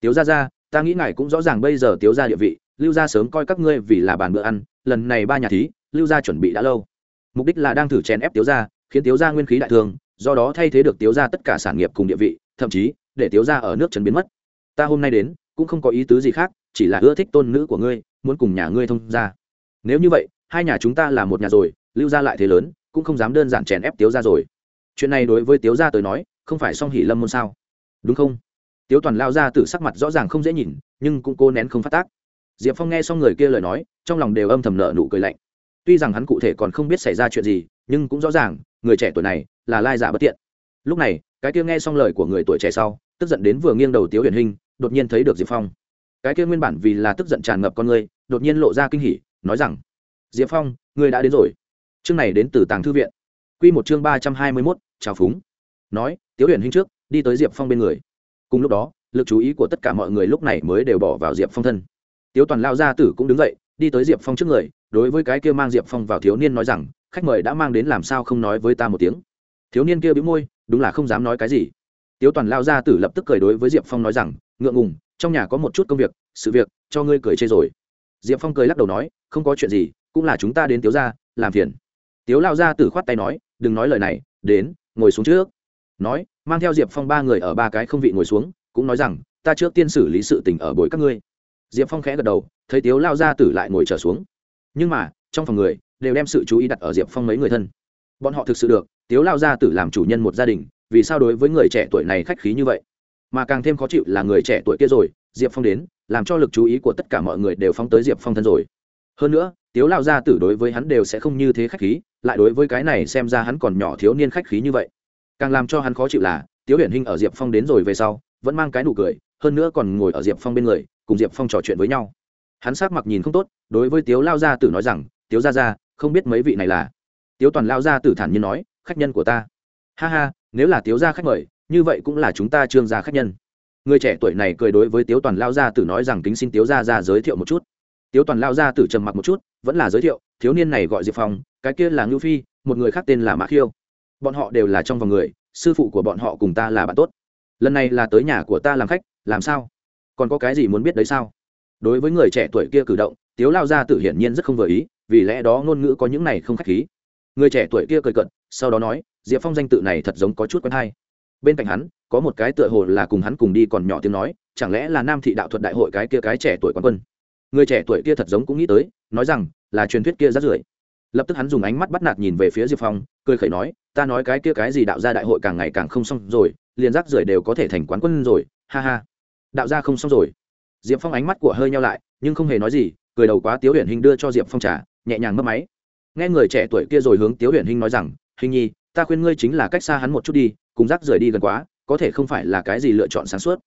[SPEAKER 1] tiếu ra ra ta nghĩ ngài cũng rõ ràng bây giờ tiếu ra địa vị lưu gia sớm coi các ngươi vì là bàn bữa ăn lần này ba nhà thí lưu gia chuẩn bị đã lâu. Mục đích là đang thử chèn ép tiếu gia, khiến tiếu gia nguyên khí đại thương do đó thay thế được tiếu gia tất cả sản nghiệp cùng địa vị thậm chí để tiếu gia ở nước trần biến mất. Ta hôm nay đến cũng không có ý tứ gì khác chỉ là ưa thích tôn nữ của ngươi muốn cùng nhà ngươi thông ra nếu như vậy hai nhà chúng ta là một nhà rồi lưu gia lại thế lớn cũng không dám đơn giản chèn ép tiếu gia rồi. Chuyện này đối với tiếu gia tới nói không phải song hỉ lâm môn sao? Đúng không? Tiếu toàn lao ra từ sắc mặt rõ ràng không dễ nhìn, nhưng cũng cố nén không phát tác. Diệp phong nghe xong người kia lời nói, trong lòng đều âm thầm nợ nụ cười lạnh. Tuy rằng hắn cụ thể còn không biết xảy ra chuyện gì, nhưng cũng rõ ràng, người trẻ tuổi này là lai giả bất tiện. Lúc này, cái kia nghe xong lời của người tuổi trẻ sau, tức giận đến vừa nghiêng đầu tiếu huyền hình đột nhiên thấy được diệp phong. Cái kia nguyên bản vì là tức giận tràn ngập con người, đột nhiên lộ ra kinh hỉ, nói rằng, diệp phong, người đã đến rồi. Chương này đến từ tàng thư viện. Q một chương ba trăm hai mươi mốt chào phúng. Nói, tiếu huyền hinh trước, đi tới diệp phong bên người cùng lúc đó, lực chú ý của tất cả mọi người lúc này mới đều bỏ vào diệp phong thân. Tiếu toàn lao gia tử cũng đứng dậy, đi tới diệp phong trước người, đối với cái kia mang diệp phong vào thiếu niên nói rằng, khách mời đã mang đến làm sao không nói với ta một tiếng? Thiếu niên kia bĩu môi, đúng là không dám nói cái gì. Tiếu toàn lao gia tử lập tức cười đối với diệp phong nói rằng, ngượng ngùng, trong nhà có một chút công việc, sự việc, cho ngươi cười chê rồi. Diệp phong cười lắc đầu nói, không có chuyện gì, cũng là chúng ta đến tiếu ra làm phiền. Tiếu lao Gia Tử khoát tay nói, đừng nói lời này, đến, ngồi xuống trước. Nói mang theo diệp phong ba người ở ba cái không vị ngồi xuống, cũng nói rằng, ta trước tiên xử lý sự tình ở bồi các ngươi. Diệp phong khẽ gật đầu, thấy tiếu lao ra tử lại ngồi trở xuống. Nhưng mà, trong phòng người, đều đem sự chú ý đặt ở diệp phong mấy người thân. Bọn họ thực sự được, tiếu lao ra tử làm chủ nhân một gia đình, vì sao đối với người trẻ tuổi này khách khí như vậy? Mà càng thêm khó chịu là người trẻ tuổi kia rồi, diệp phong đến, làm cho lực chú ý của tất cả mọi người đều phóng tới diệp phong thân rồi. Hơn nữa, tiếu lao gia tử đối với hắn đều sẽ không như thế khách khí, lại đối với cái này xem ra hắn còn nhỏ thiếu niên khách khí như vậy càng làm cho hắn khó chịu là, tiếu hiển hinh ở diệp phong đến rồi về sau, vẫn mang cái nụ cười, hơn nữa còn ngồi ở diệp phong bên người, cùng diệp phong trò chuyện với nhau. Hắn sắc mặc nhìn không tốt, đối với tiếu lao gia tử nói rằng, tiếu gia gia, không biết mấy vị này là? Tiếu toàn lao gia tử thản nhiên nói, khách nhân của ta. Ha ha, nếu là tiếu gia khách mời, như vậy cũng là chúng ta trương gia khách nhân. Người trẻ tuổi này cười đối với tiếu toàn lao gia tử nói rằng, kính xin tiếu gia gia giới thiệu một chút. Tiếu toàn lao gia tử trầm mặc một chút, vẫn là giới thiệu, thiếu niên này gọi diệp phong, cái kia là ngưu phi, một người khác tên là mã khiêu bọn họ đều là trong vòng người, sư phụ của bọn họ cùng ta là bạn tốt. Lần này là tới nhà của ta làm khách, làm sao? Còn có cái gì muốn biết đấy sao? Đối với người trẻ tuổi kia cử động, tiếu lao gia tử hiển nhiên rất không vừa ý, vì lẽ đó ngôn ngữ có những này không khách khí. Người trẻ tuổi kia cười cận sau đó nói, diệp phong danh tự này thật giống có chút quen hay. Bên cạnh hắn, có một cái tựa hồ là cùng hắn cùng đi còn nhỏ tiếng nói, chẳng lẽ là nam thị đạo thuật đại hội cái kia cái trẻ tuổi quán quân? Người trẻ tuổi kia thật giống cũng nghĩ tới, nói rằng, là truyền thuyết kia rất rưởi lập tức hắn dùng ánh mắt bắt nạt nhìn về phía diệp phong, cười khẩy nói, ta nói cái kia cái gì đạo gia đại hội càng ngày càng không xong rồi, liền rác rưởi đều có thể thành quán quân rồi, ha ha. Đạo gia không xong rồi. Diệp phong ánh mắt của hơi nhau lại, nhưng không hề nói gì, cười đầu quá tiếu huyền hình đưa cho diệp phong trả nhẹ nhàng mất máy. Nghe người trẻ tuổi kia rồi hướng tiếu huyền hình nói rằng, hình nhi, ta khuyên ngươi chính là cách xa hắn một chút đi, cùng rác rưởi đi gần quá, có thể không phải là cái gì lựa chọn sáng suốt.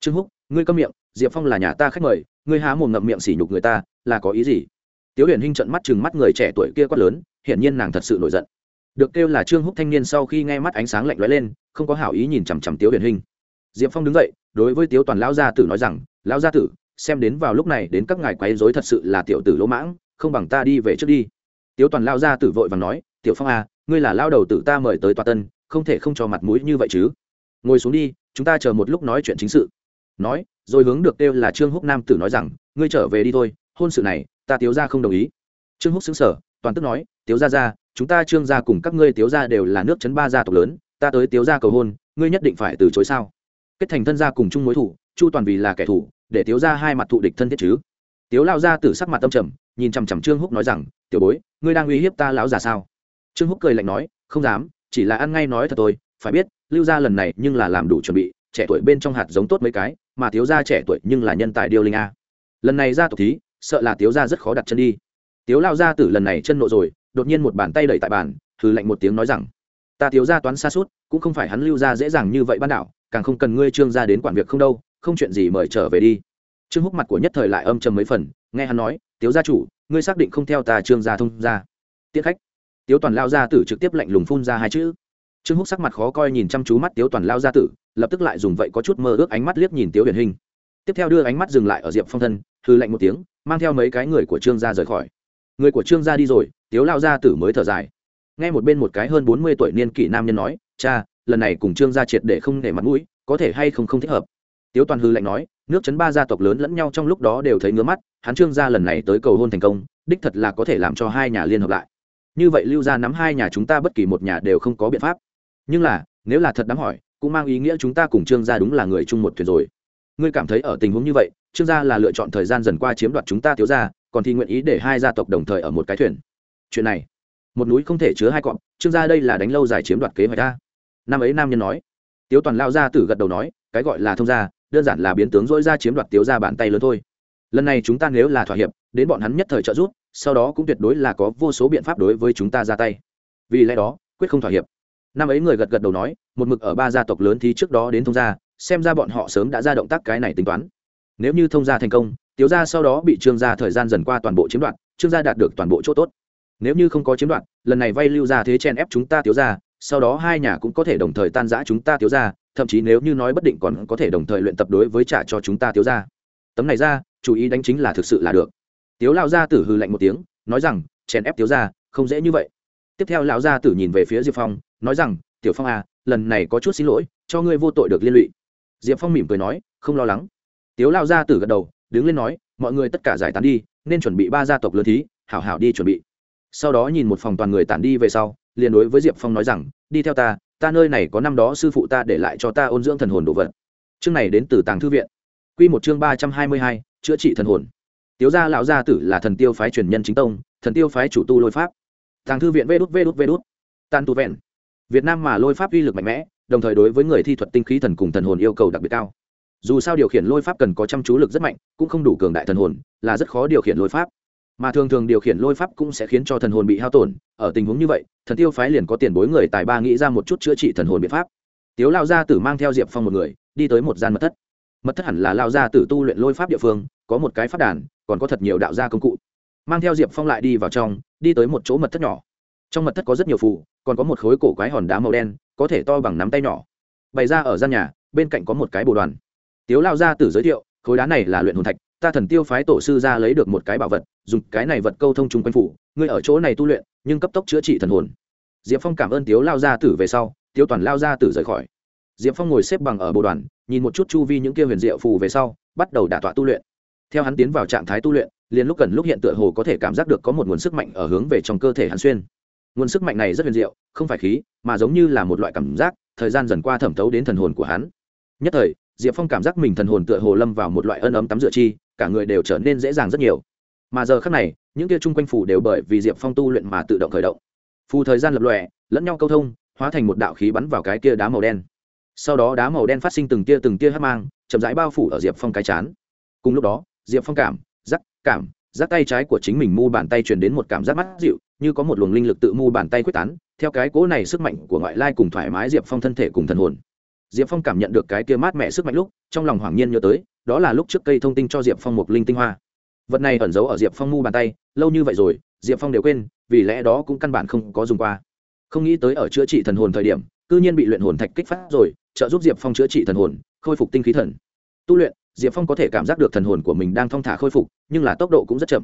[SPEAKER 1] Trương húc, ngươi câm miệng, diệp phong là nhà ta khách mời, ngươi há mồm ngậm miệng sỉ nhục người ta, là có ý gì? Tiếu huyền hinh trận mắt chừng mắt người trẻ tuổi kia quát lớn, hiển nhiên nàng thật sự nổi giận. Được kêu là trương húc thanh niên sau khi nghe mắt ánh sáng lạnh lóe lên, không có hảo ý nhìn chằm chằm tiếu huyền hinh. Diệp phong đứng dậy, đối với tiếu toàn lão gia tử nói rằng, lão gia tử, xem đến vào lúc này đến các ngài quấy rối thật sự là tiểu tử lỗ mãng, không bằng ta đi về trước đi. Tiếu toàn Lão gia tử vội vàng nói, tiểu phong à ngươi là lao đầu tử ta mời tới tòa tân, không thể không cho mặt mũi như vậy chứ. Ngồi xuống đi, chúng ta chờ một lúc nói chuyện chính sự. Nói, rồi hướng được kêu là trương húc nam tử nói rằng, ngươi trở về đi thôi, hôn sự này ta tiếu ra không đồng ý. Trương húc xứng sở toàn tức nói tiếu ra ra chúng ta trương gia cùng các ngươi tiếu gia đều là nước chấn ba gia tộc lớn ta tới tiếu gia cầu hôn ngươi nhất định phải từ chối sao? Kết thành thân gia cùng chung mối thủ chu toàn vì là kẻ thủ, để tiếu ra hai mặt thụ địch thân thiết chứ. Tiếu lao ra từ sắc mặt tâm trầm nhìn chằm chằm trương húc nói rằng tiểu bối ngươi đang uy hiếp ta lão già sao? Trương húc cười lạnh nói không dám chỉ là ăn ngay nói thật tôi phải biết lưu gia lần này nhưng là làm đủ chuẩn bị trẻ tuổi bên trong hạt giống tốt mấy cái mà thiếu gia trẻ tuổi nhưng là nhân tài điêu linh a. Lần này ra tộc thí sợ là tiếu gia rất khó đặt chân đi. Tiếu lao gia tử lần này chân nộ rồi, đột nhiên một bàn tay đẩy tại bàn thử lạnh một tiếng nói rằng, ta tiếu gia toán xa suốt, cũng không phải hắn lưu gia dễ dàng như vậy ban đảo, càng không cần ngươi trương gia đến quản việc không đâu, không chuyện gì mời trở về đi. Trương húc mặt của nhất thời lại âm trầm mấy phần, nghe hắn nói, tiếu gia chủ, ngươi xác định không theo ta trương gia thông gia. Tiết khách, tiếu toàn lao gia tử trực tiếp lạnh lùng phun ra hai chữ. Trương húc sắc mặt khó coi nhìn chăm chú mắt tiếu toàn lao gia tử, lập tức lại dùng vậy có chút mơ ước ánh mắt liếc nhìn tiếu huyền hình. Tiếp theo đưa ánh mắt dừng lại ở diệp phong thân hư lạnh một tiếng, mang theo mấy cái người của trương gia rời khỏi. Người của trương gia đi rồi, tiếu lao gia tử mới thở dài. Nghe một bên một cái hơn bốn mươi tuổi niên kỷ nam nhân nói, cha, lần này cùng trương gia triệt để không để mặt mũi, có thể hay không không thích hợp? Tiếu toàn hư lạnh nói, nước chấn ba gia tộc lớn lẫn nhau trong lúc đó đều thấy ngứa mắt, hắn trương gia lần này tới cầu hôn thành công, đích thật là có thể làm cho hai nhà liên hợp lại. Như vậy lưu gia nắm hai nhà chúng ta bất kỳ một nhà đều không có biện pháp. Nhưng là, nếu là thật đáng hỏi, cũng mang ý nghĩa chúng ta cùng trương gia đúng là người chung một thuyền rồi. Ngươi cảm thấy ở tình huống như vậy trương gia là lựa chọn thời gian dần qua chiếm đoạt chúng ta thiếu gia, còn thì nguyện ý để hai gia tộc đồng thời ở một cái thuyền. Chuyện này, một núi không thể chứa hai cọp, trương gia đây là đánh lâu dài chiếm đoạt kế hoạch ta. Năm ấy nam nhân nói, tiếu toàn lao gia tử gật đầu nói, cái gọi là thông gia, đơn giản là biến tướng dỗi ra chiếm đoạt tiếu gia bàn tay lớn thôi. Lần này chúng ta nếu là thỏa hiệp, đến bọn hắn nhất thời trợ giúp, sau đó cũng tuyệt đối là có vô số biện pháp đối với chúng ta ra tay. Vì lẽ đó, quyết không thỏa hiệp. Năm ấy người gật gật đầu nói, một mực ở ba gia tộc lớn thì trước đó đến thông gia, xem ra bọn họ sớm đã ra động tác cái này tính toán nếu như thông gia thành công, tiếu gia sau đó bị trương gia thời gian dần qua toàn bộ chiếm đoạt, trương gia đạt được toàn bộ chỗ tốt. Nếu như không có chiếm đoạt, lần này vay lưu ra thế chen ép chúng ta tiếu gia, sau đó hai nhà cũng có thể đồng thời tan giã chúng ta tiếu gia, thậm chí nếu như nói bất định còn có thể đồng thời luyện tập đối với trả cho chúng ta tiếu gia. Tấm này ra chú ý đánh chính là thực sự là được. Tiếu lao gia tử hư lạnh một tiếng, nói rằng, chèn ép tiếu gia, không dễ như vậy. Tiếp theo lão gia tử nhìn về phía diệp phong, nói rằng, tiểu phong à lần này có chút xin lỗi, cho ngươi vô tội được liên lụy. Diệp phong mỉm cười nói, không lo lắng tiếu lao gia tử gật đầu, đứng lên nói, mọi người tất cả giải tán đi, nên chuẩn bị ba gia tộc lớn thí, hảo hảo đi chuẩn bị. Sau đó nhìn một phòng toàn người tản đi về sau, liền đối với diệp phong nói rằng, đi theo ta ta nơi này có năm đó sư phụ ta để lại cho ta ôn dưỡng thần hồn đồ vật. Chương này đến từ tàng thư viện. Q một chương ba trăm hai mươi hai, chữa trị thần hồn. Tiếu gia lão gia tử là thần tiêu phái truyền nhân chính tông, thần tiêu phái chủ tu lôi pháp. Tàng thư viện vê đút vê đút vê đút. Tan tu vẹn. Việt nam mà lôi pháp uy lực mạnh mẽ, đồng thời đối với người thi thuật tinh khí thần cùng thần hồn yêu cầu đặc biệt cao dù sao điều khiển lôi pháp cần có chăm chú lực rất mạnh, cũng không đủ cường đại thần hồn, là rất khó điều khiển lôi pháp. Mà thường thường điều khiển lôi pháp cũng sẽ khiến cho thần hồn bị hao tổn, ở tình huống như vậy, thần tiêu phái liền có tiền bối người tài ba nghĩ ra một chút chữa trị thần hồn biện pháp. Tiếu lao gia tử mang theo diệp phong một người, đi tới một gian mật thất. Mật thất hẳn là lao gia tử tu luyện lôi pháp địa phương, có một cái phát đàn, còn có thật nhiều đạo gia công cụ. Mang theo diệp phong lại đi vào trong, đi tới một chỗ mật thất nhỏ. Trong mật thất có rất nhiều phụ còn có một khối cổ quái hòn đá màu đen, có thể to bằng nắm tay nhỏ. Bày ra ở gian nhà, bên cạnh có một cái bồ đoàn tiếu lao gia tử giới thiệu, khối đá này là luyện hồn thạch, ta thần tiêu phái tổ sư ra lấy được một cái bảo vật, dùng cái này vật câu thông chung quanh phủ, ngươi ở chỗ này tu luyện, nhưng cấp tốc chữa trị thần hồn. Diệp phong cảm ơn tiếu lao gia tử về sau, tiếu toàn lao gia tử rời khỏi. Diệp phong ngồi xếp bằng ở bộ đoàn, nhìn một chút chu vi những kia huyền diệu phù về sau, bắt đầu đả tọa tu luyện. Theo hắn tiến vào trạng thái tu luyện, liền lúc gần lúc hiện tựa hồ có thể cảm giác được có một nguồn sức mạnh ở hướng về trong cơ thể hắn xuyên. Nguồn sức mạnh này rất huyền diệu, không phải khí, mà giống như là một loại cảm giác, thời gian dần qua thẩm thấu đến thần hồn của hắn. Nhất thời diệp phong cảm giác mình thần hồn tựa hồ lâm vào một loại ân ấm tắm rửa chi, cả người đều trở nên dễ dàng rất nhiều. Mà giờ khác này, những kia chung quanh phủ đều bởi vì diệp phong tu luyện mà tự động khởi động. Phù thời gian lập lòe, lẫn nhau câu thông, hóa thành một đạo khí bắn vào cái kia đá màu đen. Sau đó đá màu đen phát sinh từng tia từng tia hấp mang, chậm rãi bao phủ ở diệp phong cái chán. Cùng lúc đó, diệp phong cảm, giác cảm, giác tay trái của chính mình mu bàn tay truyền đến một cảm giác mắt dịu, như có một luồng linh lực tự mu bàn tay quyết tán, theo cái cố này sức mạnh của ngoại lai cùng thoải mái diệp phong thân thể cùng thần hồn diệp phong cảm nhận được cái kia mát mẻ sức mạnh lúc, trong lòng hoàng nhiên nhớ tới, đó là lúc trước cây thông tin cho diệp phong một linh tinh hoa. Vật này ẩn giấu ở diệp phong mu bàn tay, lâu như vậy rồi, diệp phong đều quên, vì lẽ đó cũng căn bản không có dùng qua. Không nghĩ tới ở chữa trị thần hồn thời điểm, cư nhiên bị luyện hồn thạch kích phát rồi, trợ giúp diệp phong chữa trị thần hồn, khôi phục tinh khí thần. Tu luyện, diệp phong có thể cảm giác được thần hồn của mình đang thong thả khôi phục, nhưng là tốc độ cũng rất chậm.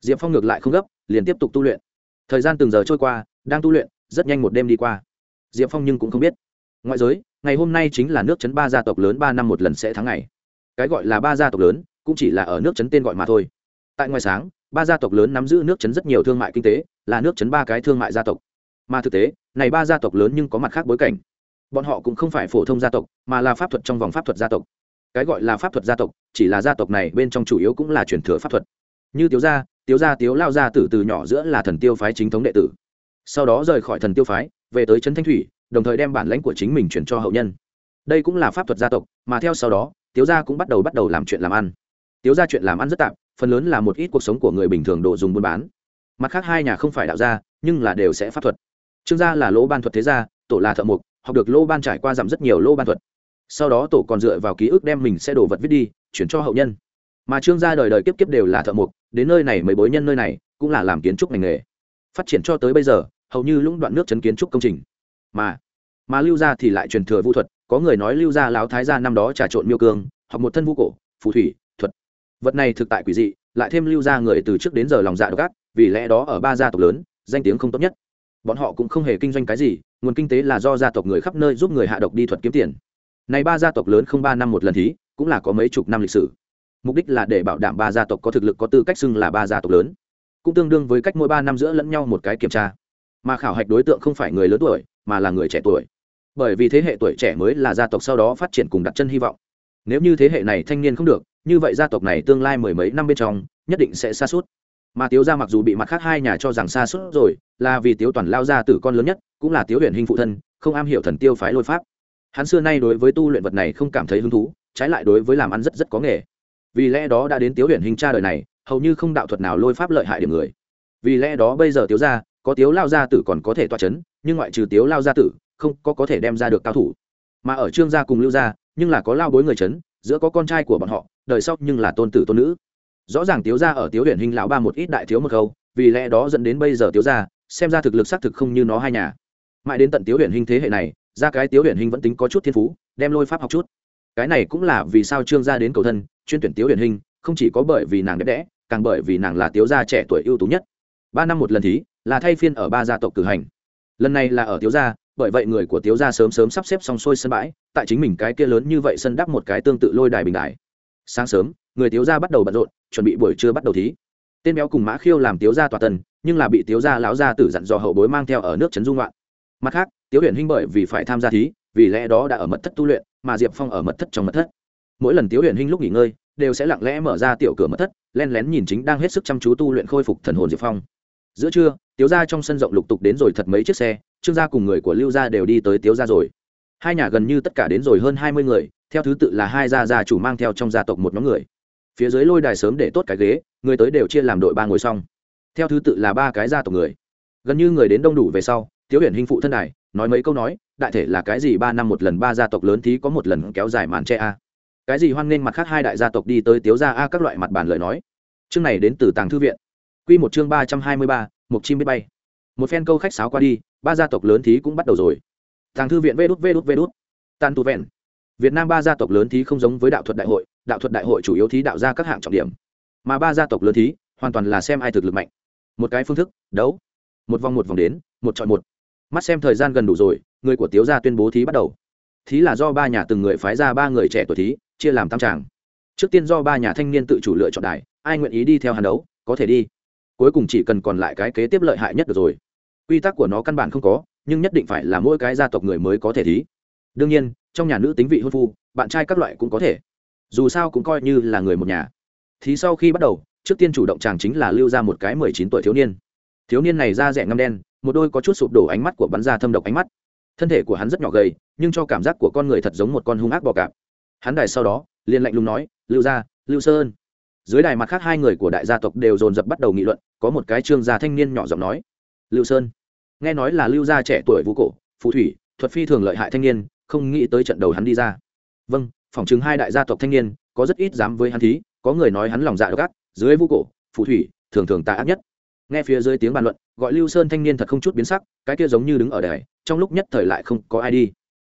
[SPEAKER 1] Diệp phong ngược lại không gấp, liền tiếp tục tu luyện. Thời gian từng giờ trôi qua, đang tu luyện, rất nhanh một đêm đi qua. Diệp phong nhưng cũng không biết. Ngoại giới ngày hôm nay chính là nước chấn ba gia tộc lớn ba năm một lần sẽ tháng ngày. Cái gọi là ba gia tộc lớn, cũng chỉ là ở nước chấn tên gọi mà thôi. Tại ngoài sáng, ba gia tộc lớn nắm giữ nước chấn rất nhiều thương mại kinh tế, là nước chấn ba cái thương mại gia tộc. Mà thực tế, này ba gia tộc lớn nhưng có mặt khác bối cảnh. Bọn họ cũng không phải phổ thông gia tộc, mà là pháp thuật trong vòng pháp thuật gia tộc. Cái gọi là pháp thuật gia tộc, chỉ là gia tộc này bên trong chủ yếu cũng là truyền thừa pháp thuật. Như tiếu gia tiếu gia, tiếu lao gia tử từ nhỏ giữa là thần tiêu phái chính thống đệ tử. Sau đó rời khỏi thần tiêu phái, về tới trấn thanh thủy đồng thời đem bản lãnh của chính mình chuyển cho hậu nhân. Đây cũng là pháp thuật gia tộc, mà theo sau đó, tiếu gia cũng bắt đầu bắt đầu làm chuyện làm ăn. Tiếu gia chuyện làm ăn rất tạm phần lớn là một ít cuộc sống của người bình thường đồ dùng buôn bán. Mặt khác hai nhà không phải đạo gia, nhưng là đều sẽ pháp thuật. Trương gia là lỗ ban thuật thế gia, tổ là thợ mục học được lô ban trải qua giảm rất nhiều lô ban thuật. Sau đó tổ còn dựa vào ký ức đem mình sẽ đổ vật viết đi, chuyển cho hậu nhân. Mà trương gia đời đời kiếp kiếp đều là thợ mục đến nơi này mới bối nhân nơi này, cũng là làm kiến trúc ngành nghề. Phát triển cho tới bây giờ, hầu như lũng đoạn nước chấn kiến trúc công trình. Mà mà lưu gia thì lại truyền thừa vũ thuật, có người nói lưu gia lão thái gia năm đó trà trộn miêu cương, học một thân vũ cổ, phù thủy, thuật. Vật này thực tại quỷ dị, lại thêm lưu gia người từ trước đến giờ lòng dạ độc ác, vì lẽ đó ở ba gia tộc lớn, danh tiếng không tốt nhất. Bọn họ cũng không hề kinh doanh cái gì, nguồn kinh tế là do gia tộc người khắp nơi giúp người hạ độc đi thuật kiếm tiền. Này ba gia tộc lớn không ba năm một lần thí, cũng là có mấy chục năm lịch sử. Mục đích là để bảo đảm ba gia tộc có thực lực có tư cách xưng là ba gia tộc lớn. Cũng tương đương với cách mỗi ba năm giữa lẫn nhau một cái kiểm tra. Mà khảo hạch đối tượng không phải người lớn tuổi, mà là người trẻ tuổi bởi vì thế hệ tuổi trẻ mới là gia tộc sau đó phát triển cùng đặt chân hy vọng. Nếu như thế hệ này thanh niên không được, như vậy gia tộc này tương lai mười mấy năm bên trong, nhất định sẽ xa suốt mà tiếu gia mặc dù bị mặt khác hai nhà cho rằng xa suốt rồi, là vì tiếu toàn lao ra tử con lớn nhất, cũng là tiếu huyền hình phụ thân, không am hiểu thần tiêu phái lôi pháp. Hắn xưa nay đối với tu luyện vật này không cảm thấy hứng thú, trái lại đối với làm ăn rất rất có nghề. Vì lẽ đó đã đến tiếu huyền hình cha đời này, hầu như không đạo thuật nào lôi pháp lợi hại điểm người. Vì lẽ đó bây giờ tiếu gia, có tiếu lao gia tử còn có thể toa chấn, nhưng ngoại trừ tiếu lao gia tử không có có thể đem ra được cao thủ. Mà ở trương gia cùng lưu gia, nhưng là có lao bối người chấn, giữa có con trai của bọn họ, đời sau nhưng là tôn tử tôn nữ. Rõ ràng tiếu gia ở tiếu huyền hình lão ba một ít đại thiếu một câu, vì lẽ đó dẫn đến bây giờ tiếu gia, xem ra thực lực xác thực không như nó hai nhà. Mãi đến tận tiếu huyền hình thế hệ này, ra cái tiếu huyền hình vẫn tính có chút thiên phú, đem lôi pháp học chút. Cái này cũng là vì sao trương gia đến cầu thân, chuyên tuyển tiếu huyền hình, không chỉ có bởi vì nàng đẹp đẽ, càng bởi vì nàng là tiếu gia trẻ tuổi ưu tú nhất. Ba năm một lần thí, là thay phiên ở ba gia tộc cử hành. Lần này là ở tiếu gia bởi vậy người của tiếu gia sớm sớm sắp xếp xong xuôi sân bãi, tại chính mình cái kia lớn như vậy sân đắp một cái tương tự lôi đài bình đài. Sáng sớm, người tiếu gia bắt đầu bận rộn, chuẩn bị buổi trưa bắt đầu thí. Tên béo cùng mã khiêu làm tiếu gia tòa tần, nhưng là bị tiếu gia lão gia tử dặn dò hậu bối mang theo ở nước trấn dung loạn. Mặt khác, tiếu huyện hinh bởi vì phải tham gia thí, vì lẽ đó đã ở mật thất tu luyện, mà diệp phong ở mật thất trong mật thất. Mỗi lần tiếu huyện hinh lúc nghỉ ngơi, đều sẽ lặng lẽ mở ra tiểu cửa mật thất, len lén nhìn chính đang hết sức chăm chú tu luyện khôi phục thần hồn diệp phong giữa trưa, tiếu gia trong sân rộng lục tục đến rồi thật mấy chiếc xe, trương gia cùng người của lưu gia đều đi tới tiếu gia rồi. Hai nhà gần như tất cả đến rồi hơn hai mươi người, theo thứ tự là hai gia gia chủ mang theo trong gia tộc một nhóm người. Phía dưới lôi đài sớm để tốt cái ghế, người tới đều chia làm đội ba ngồi xong. Theo thứ tự là ba cái gia tộc người. Gần như người đến đông đủ về sau, tiếu huyền hình phụ thân đài, nói mấy câu nói, đại thể là cái gì ba năm một lần ba gia tộc lớn thì có một lần kéo dài màn che a. Cái gì hoan nghênh mặt khác hai đại gia tộc đi tới tiếu gia a các loại mặt bàn lời nói. Chương này đến từ tàng thư viện. Quy một chương ba trăm hai mươi ba một chim biết bay. Một phen câu khách sáo qua đi, ba gia tộc lớn thí cũng bắt đầu rồi. Tàng thư viện Vút đút Vút. đút, vê đút. Tu vẹn. Việt nam ba gia tộc lớn thí không giống với đạo thuật đại hội, đạo thuật đại hội chủ yếu thí đạo ra các hạng trọng điểm. Mà ba gia tộc lớn thí, hoàn toàn là xem ai thực lực mạnh. Một cái phương thức, đấu. Một vòng một vòng đến, một chọn một. Mắt xem thời gian gần đủ rồi, người của tiếu gia tuyên bố thí bắt đầu. Thí là do ba nhà từng người phái ra ba người trẻ tuổi thí, chia làm tam tràng. Trước tiên do ba nhà thanh niên tự chủ lựa chọn đài, ai nguyện ý đi theo hàn đấu, có thể đi cuối cùng chỉ cần còn lại cái kế tiếp lợi hại nhất được rồi. Quy tắc của nó căn bản không có, nhưng nhất định phải là mỗi cái gia tộc người mới có thể thí. Đương nhiên, trong nhà nữ tính vị hôn phu, bạn trai các loại cũng có thể. Dù sao cũng coi như là người một nhà. Thì sau khi bắt đầu, trước tiên chủ động chàng chính là lưu ra một cái mười chín tuổi thiếu niên. Thiếu niên này da rẻ ngâm đen, một đôi có chút sụp đổ ánh mắt của bắn ra thâm độc ánh mắt. Thân thể của hắn rất nhỏ gầy, nhưng cho cảm giác của con người thật giống một con hung ác bò cạp. Hắn đài sau đó, liền lạnh lùng nói, lưu gia, lưu sơn dưới đài mặt khác hai người của đại gia tộc đều dồn dập bắt đầu nghị luận, có một cái trương gia thanh niên nhỏ giọng nói, lưu sơn. Nghe nói là lưu gia trẻ tuổi vũ cổ, phù thủy, thuật phi thường lợi hại thanh niên, không nghĩ tới trận đầu hắn đi ra. Vâng phỏng chứng hai đại gia tộc thanh niên, có rất ít dám với hắn thí, có người nói hắn lòng dạ độc ác, dưới vũ cổ, phù thủy, thường thường tà ác nhất. Nghe phía dưới tiếng bàn luận, gọi lưu sơn thanh niên thật không chút biến sắc, cái kia giống như đứng ở đài, trong lúc nhất thời lại không có ai đi.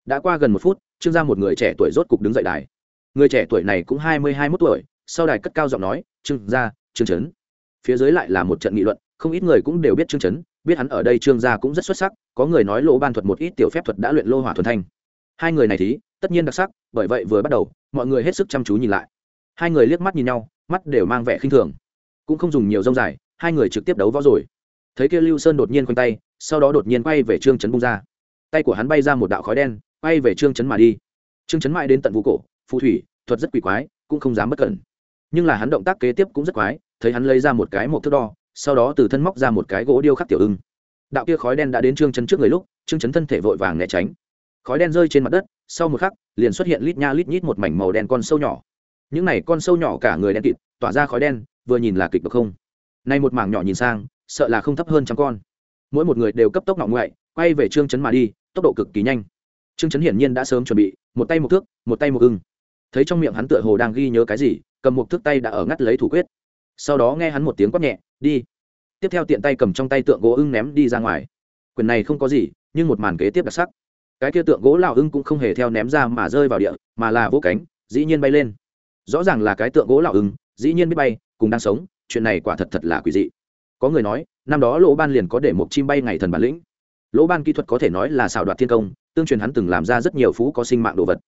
[SPEAKER 1] Đã qua gần một phút, trương gia một người trẻ tuổi rốt cục đứng dậy đài. Người trẻ tuổi này cũng hai mươi hai mốt tuổi sau đài cất cao giọng nói, trương gia, trương trấn. Phía dưới lại là một trận nghị luận, không ít người cũng đều biết trương trấn, biết hắn ở đây trương gia cũng rất xuất sắc, có người nói lỗ ban thuật một ít tiểu phép thuật đã luyện lô hỏa thuần thanh. Hai người này thí tất nhiên đặc sắc, bởi vậy vừa bắt đầu, mọi người hết sức chăm chú nhìn lại. Hai người liếc mắt nhìn nhau, mắt đều mang vẻ khinh thường. Cũng không dùng nhiều rông dài, hai người trực tiếp đấu võ rồi. Thấy kia lưu sơn đột nhiên quanh tay, sau đó đột nhiên quay về trương trấn bung ra. Tay của hắn bay ra một đạo khói đen, quay về trương trấn mà đi. Trương trấn mãi đến tận vũ cổ, phù thủy, thuật rất quỷ quái, cũng không dám bất cẩn nhưng là hắn động tác kế tiếp cũng rất quái, thấy hắn lấy ra một cái một thước đo, sau đó từ thân móc ra một cái gỗ điêu khắc tiểu ưng. Đạo kia khói đen đã đến trương chấn trước người lúc, trương chấn thân thể vội vàng né tránh. Khói đen rơi trên mặt đất, sau một khắc, liền xuất hiện lít nha lít nhít một mảnh màu đen con sâu nhỏ. Những này con sâu nhỏ cả người đen kịt, tỏa ra khói đen, vừa nhìn là kịch bậc không. Nay một mảng nhỏ nhìn sang, sợ là không thấp hơn trăm con. Mỗi một người đều cấp tốc ngọng ngoại, quay về trương chấn mà đi, tốc độ cực kỳ nhanh. Trương chấn hiển nhiên đã sớm chuẩn bị, một tay một thước, một tay một ưng. Thấy trong miệng hắn tựa hồ đang ghi nhớ cái gì cầm một thước tay đã ở ngắt lấy thủ quyết. Sau đó nghe hắn một tiếng quát nhẹ, đi. Tiếp theo tiện tay cầm trong tay tượng gỗ ưng ném đi ra ngoài. Quyền này không có gì, nhưng một màn kế tiếp đặc sắc. Cái kia tượng gỗ lào ưng cũng không hề theo ném ra mà rơi vào địa, mà là vỗ cánh, dĩ nhiên bay lên. Rõ ràng là cái tượng gỗ lào ưng, dĩ nhiên biết bay, cùng đang sống, chuyện này quả thật thật là quỷ dị. Có người nói, năm đó lỗ ban liền có để một chim bay ngày thần bản lĩnh. Lỗ ban kỹ thuật có thể nói là xảo đoạt thiên công, tương truyền hắn từng làm ra rất nhiều phú có sinh mạng đồ vật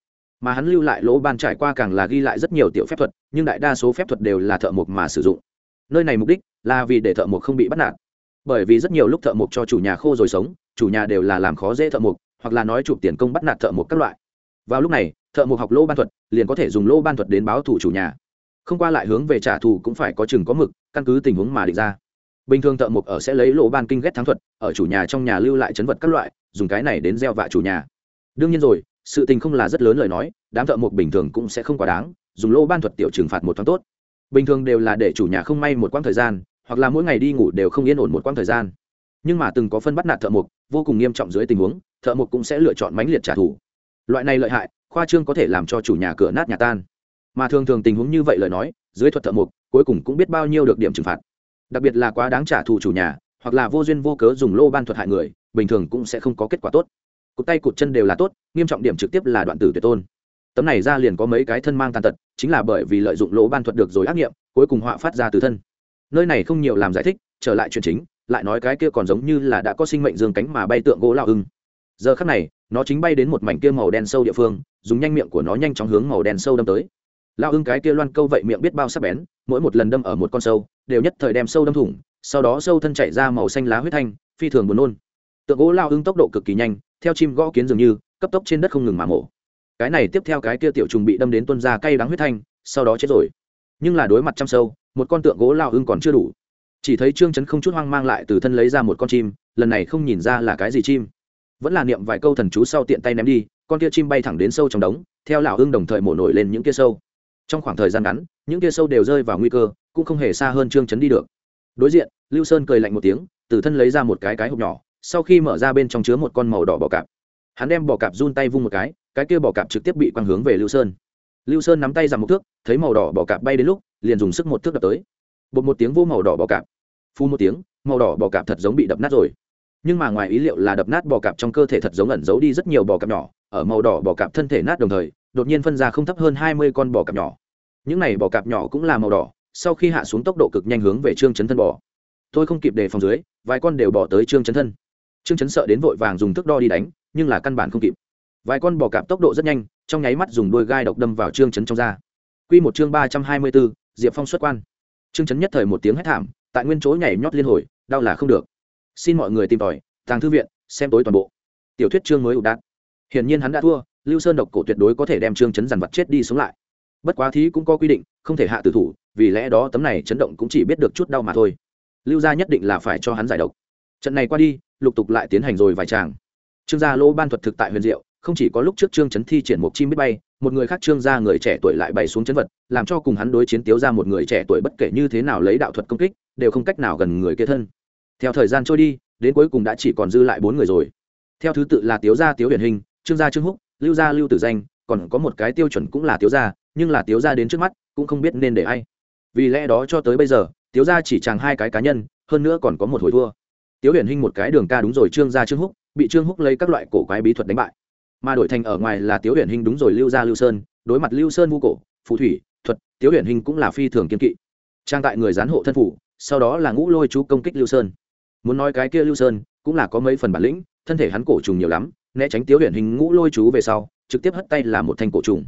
[SPEAKER 1] mà hắn lưu lại lỗ ban trải qua càng là ghi lại rất nhiều tiểu phép thuật, nhưng đại đa số phép thuật đều là thợ mộc mà sử dụng. Nơi này mục đích là vì để thợ mộc không bị bắt nạt. Bởi vì rất nhiều lúc thợ mộc cho chủ nhà khô rồi sống, chủ nhà đều là làm khó dễ thợ mộc, hoặc là nói chụp tiền công bắt nạt thợ mộc các loại. Vào lúc này, thợ mộc học lỗ ban thuật, liền có thể dùng lỗ ban thuật đến báo thủ chủ nhà. Không qua lại hướng về trả thù cũng phải có chừng có mực, căn cứ tình huống mà định ra. Bình thường thợ mộc ở sẽ lấy lỗ ban kinh ghét thắng thuật, ở chủ nhà trong nhà lưu lại chấn vật các loại, dùng cái này đến gieo vạ chủ nhà. Đương nhiên rồi sự tình không là rất lớn lời nói, đám thợ mộc bình thường cũng sẽ không quá đáng, dùng lô ban thuật tiểu trừng phạt một thoáng tốt. Bình thường đều là để chủ nhà không may một quãng thời gian, hoặc là mỗi ngày đi ngủ đều không yên ổn một quãng thời gian. Nhưng mà từng có phân bắt nạt thợ mộc, vô cùng nghiêm trọng dưới tình huống, thợ mộc cũng sẽ lựa chọn mãnh liệt trả thù. Loại này lợi hại, khoa trương có thể làm cho chủ nhà cửa nát nhà tan. Mà thường thường tình huống như vậy lời nói, dưới thuật thợ mộc, cuối cùng cũng biết bao nhiêu được điểm trừng phạt. Đặc biệt là quá đáng trả thù chủ nhà, hoặc là vô duyên vô cớ dùng lô ban thuật hại người, bình thường cũng sẽ không có kết quả tốt cụt tay cụt chân đều là tốt, nghiêm trọng điểm trực tiếp là đoạn tử tuyệt tôn. Tấm này ra liền có mấy cái thân mang tàn tật, chính là bởi vì lợi dụng lỗ ban thuật được rồi ác nghiệm, cuối cùng họa phát ra từ thân. Nơi này không nhiều làm giải thích, trở lại chuyện chính, lại nói cái kia còn giống như là đã có sinh mệnh dương cánh mà bay tượng gỗ lao ưng. Giờ khắc này, nó chính bay đến một mảnh kia màu đen sâu địa phương, dùng nhanh miệng của nó nhanh chóng hướng màu đen sâu đâm tới. Lao ưng cái kia loan câu vậy miệng biết bao sắc bén, mỗi một lần đâm ở một con sâu, đều nhất thời đem sâu đâm thủng, sau đó sâu thân chạy ra màu xanh lá huyết thanh, phi thường buồn nôn. Tượng gỗ lao ưng tốc độ cực kỳ nhanh theo chim gõ kiến dường như, cấp tốc trên đất không ngừng mà mổ. Cái này tiếp theo cái kia tiểu trùng bị đâm đến tuân ra cay đắng huyết thanh, sau đó chết rồi. Nhưng là đối mặt chăm sâu, một con tượng gỗ lao hưng còn chưa đủ. Chỉ thấy trương chấn không chút hoang mang lại từ thân lấy ra một con chim, lần này không nhìn ra là cái gì chim. Vẫn là niệm vài câu thần chú sau tiện tay ném đi, con kia chim bay thẳng đến sâu trong đống, theo lão hưng đồng thời mổ nổi lên những kia sâu. Trong khoảng thời gian ngắn, những kia sâu đều rơi vào nguy cơ, cũng không hề xa hơn trương chấn đi được. Đối diện, lưu sơn cười lạnh một tiếng, từ thân lấy ra một cái cái hộp nhỏ sau khi mở ra bên trong chứa một con màu đỏ bò cạp, hắn đem bò cạp run tay vung một cái cái kia bò cạp trực tiếp bị quăng hướng về lưu sơn. Lưu sơn nắm tay ra một thước, thấy màu đỏ bò cạp bay đến lúc, liền dùng sức một thước đập tới. Bột một tiếng vô màu đỏ bò cạp. Phu một tiếng, màu đỏ bò cạp thật giống bị đập nát rồi. Nhưng mà ngoài ý liệu là đập nát bò cạp trong cơ thể thật giống ẩn giấu đi rất nhiều bò cạp nhỏ, ở màu đỏ bò cạp thân thể nát đồng thời, đột nhiên phân ra không thấp hơn hai mươi con bò cạp nhỏ. Những này bò cạp nhỏ cũng là màu đỏ, sau khi hạ xuống tốc độ cực nhanh hướng về trương chấn thân bò. Tôi không kịp đề phòng dưới, vài con đều bỏ tới trương chấn thân trương chấn sợ đến vội vàng dùng thước đo đi đánh, nhưng là căn bản không kịp. Vài con bò cạp tốc độ rất nhanh, trong nháy mắt dùng đuôi gai độc đâm vào trương chấn trong da. Q một chương ba trăm hai mươi bốn, diệp phong xuất quan. Trương chấn nhất thời một tiếng hét thảm, tại nguyên chỗ nhảy nhót liên hồi, đau là không được. Xin mọi người tìm tòi, tàng thư viện, xem tối toàn bộ. Tiểu thuyết chương mới ụ đạn hiển nhiên hắn đã thua, lưu sơn độc cổ tuyệt đối có thể đem trương chấn dằn vặt chết đi sống lại. Bất quá thí cũng có quy định, không thể hạ tử thủ, vì lẽ đó tấm này chấn động cũng chỉ biết được chút đau mà thôi. Lưu gia nhất định là phải cho hắn giải độc. Trận này qua đi lục tục lại tiến hành rồi vài tràng. Trương gia lô ban thuật thực tại huyền diệu, không chỉ có lúc trước trương chấn thi triển một chim biết bay, một người khác trương gia người trẻ tuổi lại bày xuống chấn vật, làm cho cùng hắn đối chiến tiếu ra một người trẻ tuổi bất kể như thế nào lấy đạo thuật công kích, đều không cách nào gần người kia thân. Theo thời gian trôi đi, đến cuối cùng đã chỉ còn dư lại bốn người rồi. Theo thứ tự là tiếu gia tiếu huyền hình, trương gia trương húc, lưu gia lưu tử danh, còn có một cái tiêu chuẩn cũng là tiếu gia, nhưng là tiếu gia đến trước mắt, cũng không biết nên để ai. Vì lẽ đó cho tới bây giờ, tiếu gia chỉ chàng hai cái cá nhân, hơn nữa còn có một hồi thua tiếu huyền Hinh một cái đường ca đúng rồi, trương gia, trương húc, bị trương húc lấy các loại cổ quái bí thuật đánh bại. Mà đổi thành ở ngoài là tiếu huyền Hinh đúng rồi, lưu gia, lưu sơn, đối mặt lưu sơn vu cổ, phù thủy, thuật, tiếu huyền Hinh cũng là phi thường kiên kỵ. Trang tại người gián hộ thân phủ, sau đó là ngũ lôi chú công kích lưu sơn. Muốn nói cái kia lưu sơn cũng là có mấy phần bản lĩnh, thân thể hắn cổ trùng nhiều lắm, né tránh tiếu huyền hình ngũ lôi chú về sau, trực tiếp hất tay là một thanh cổ trùng.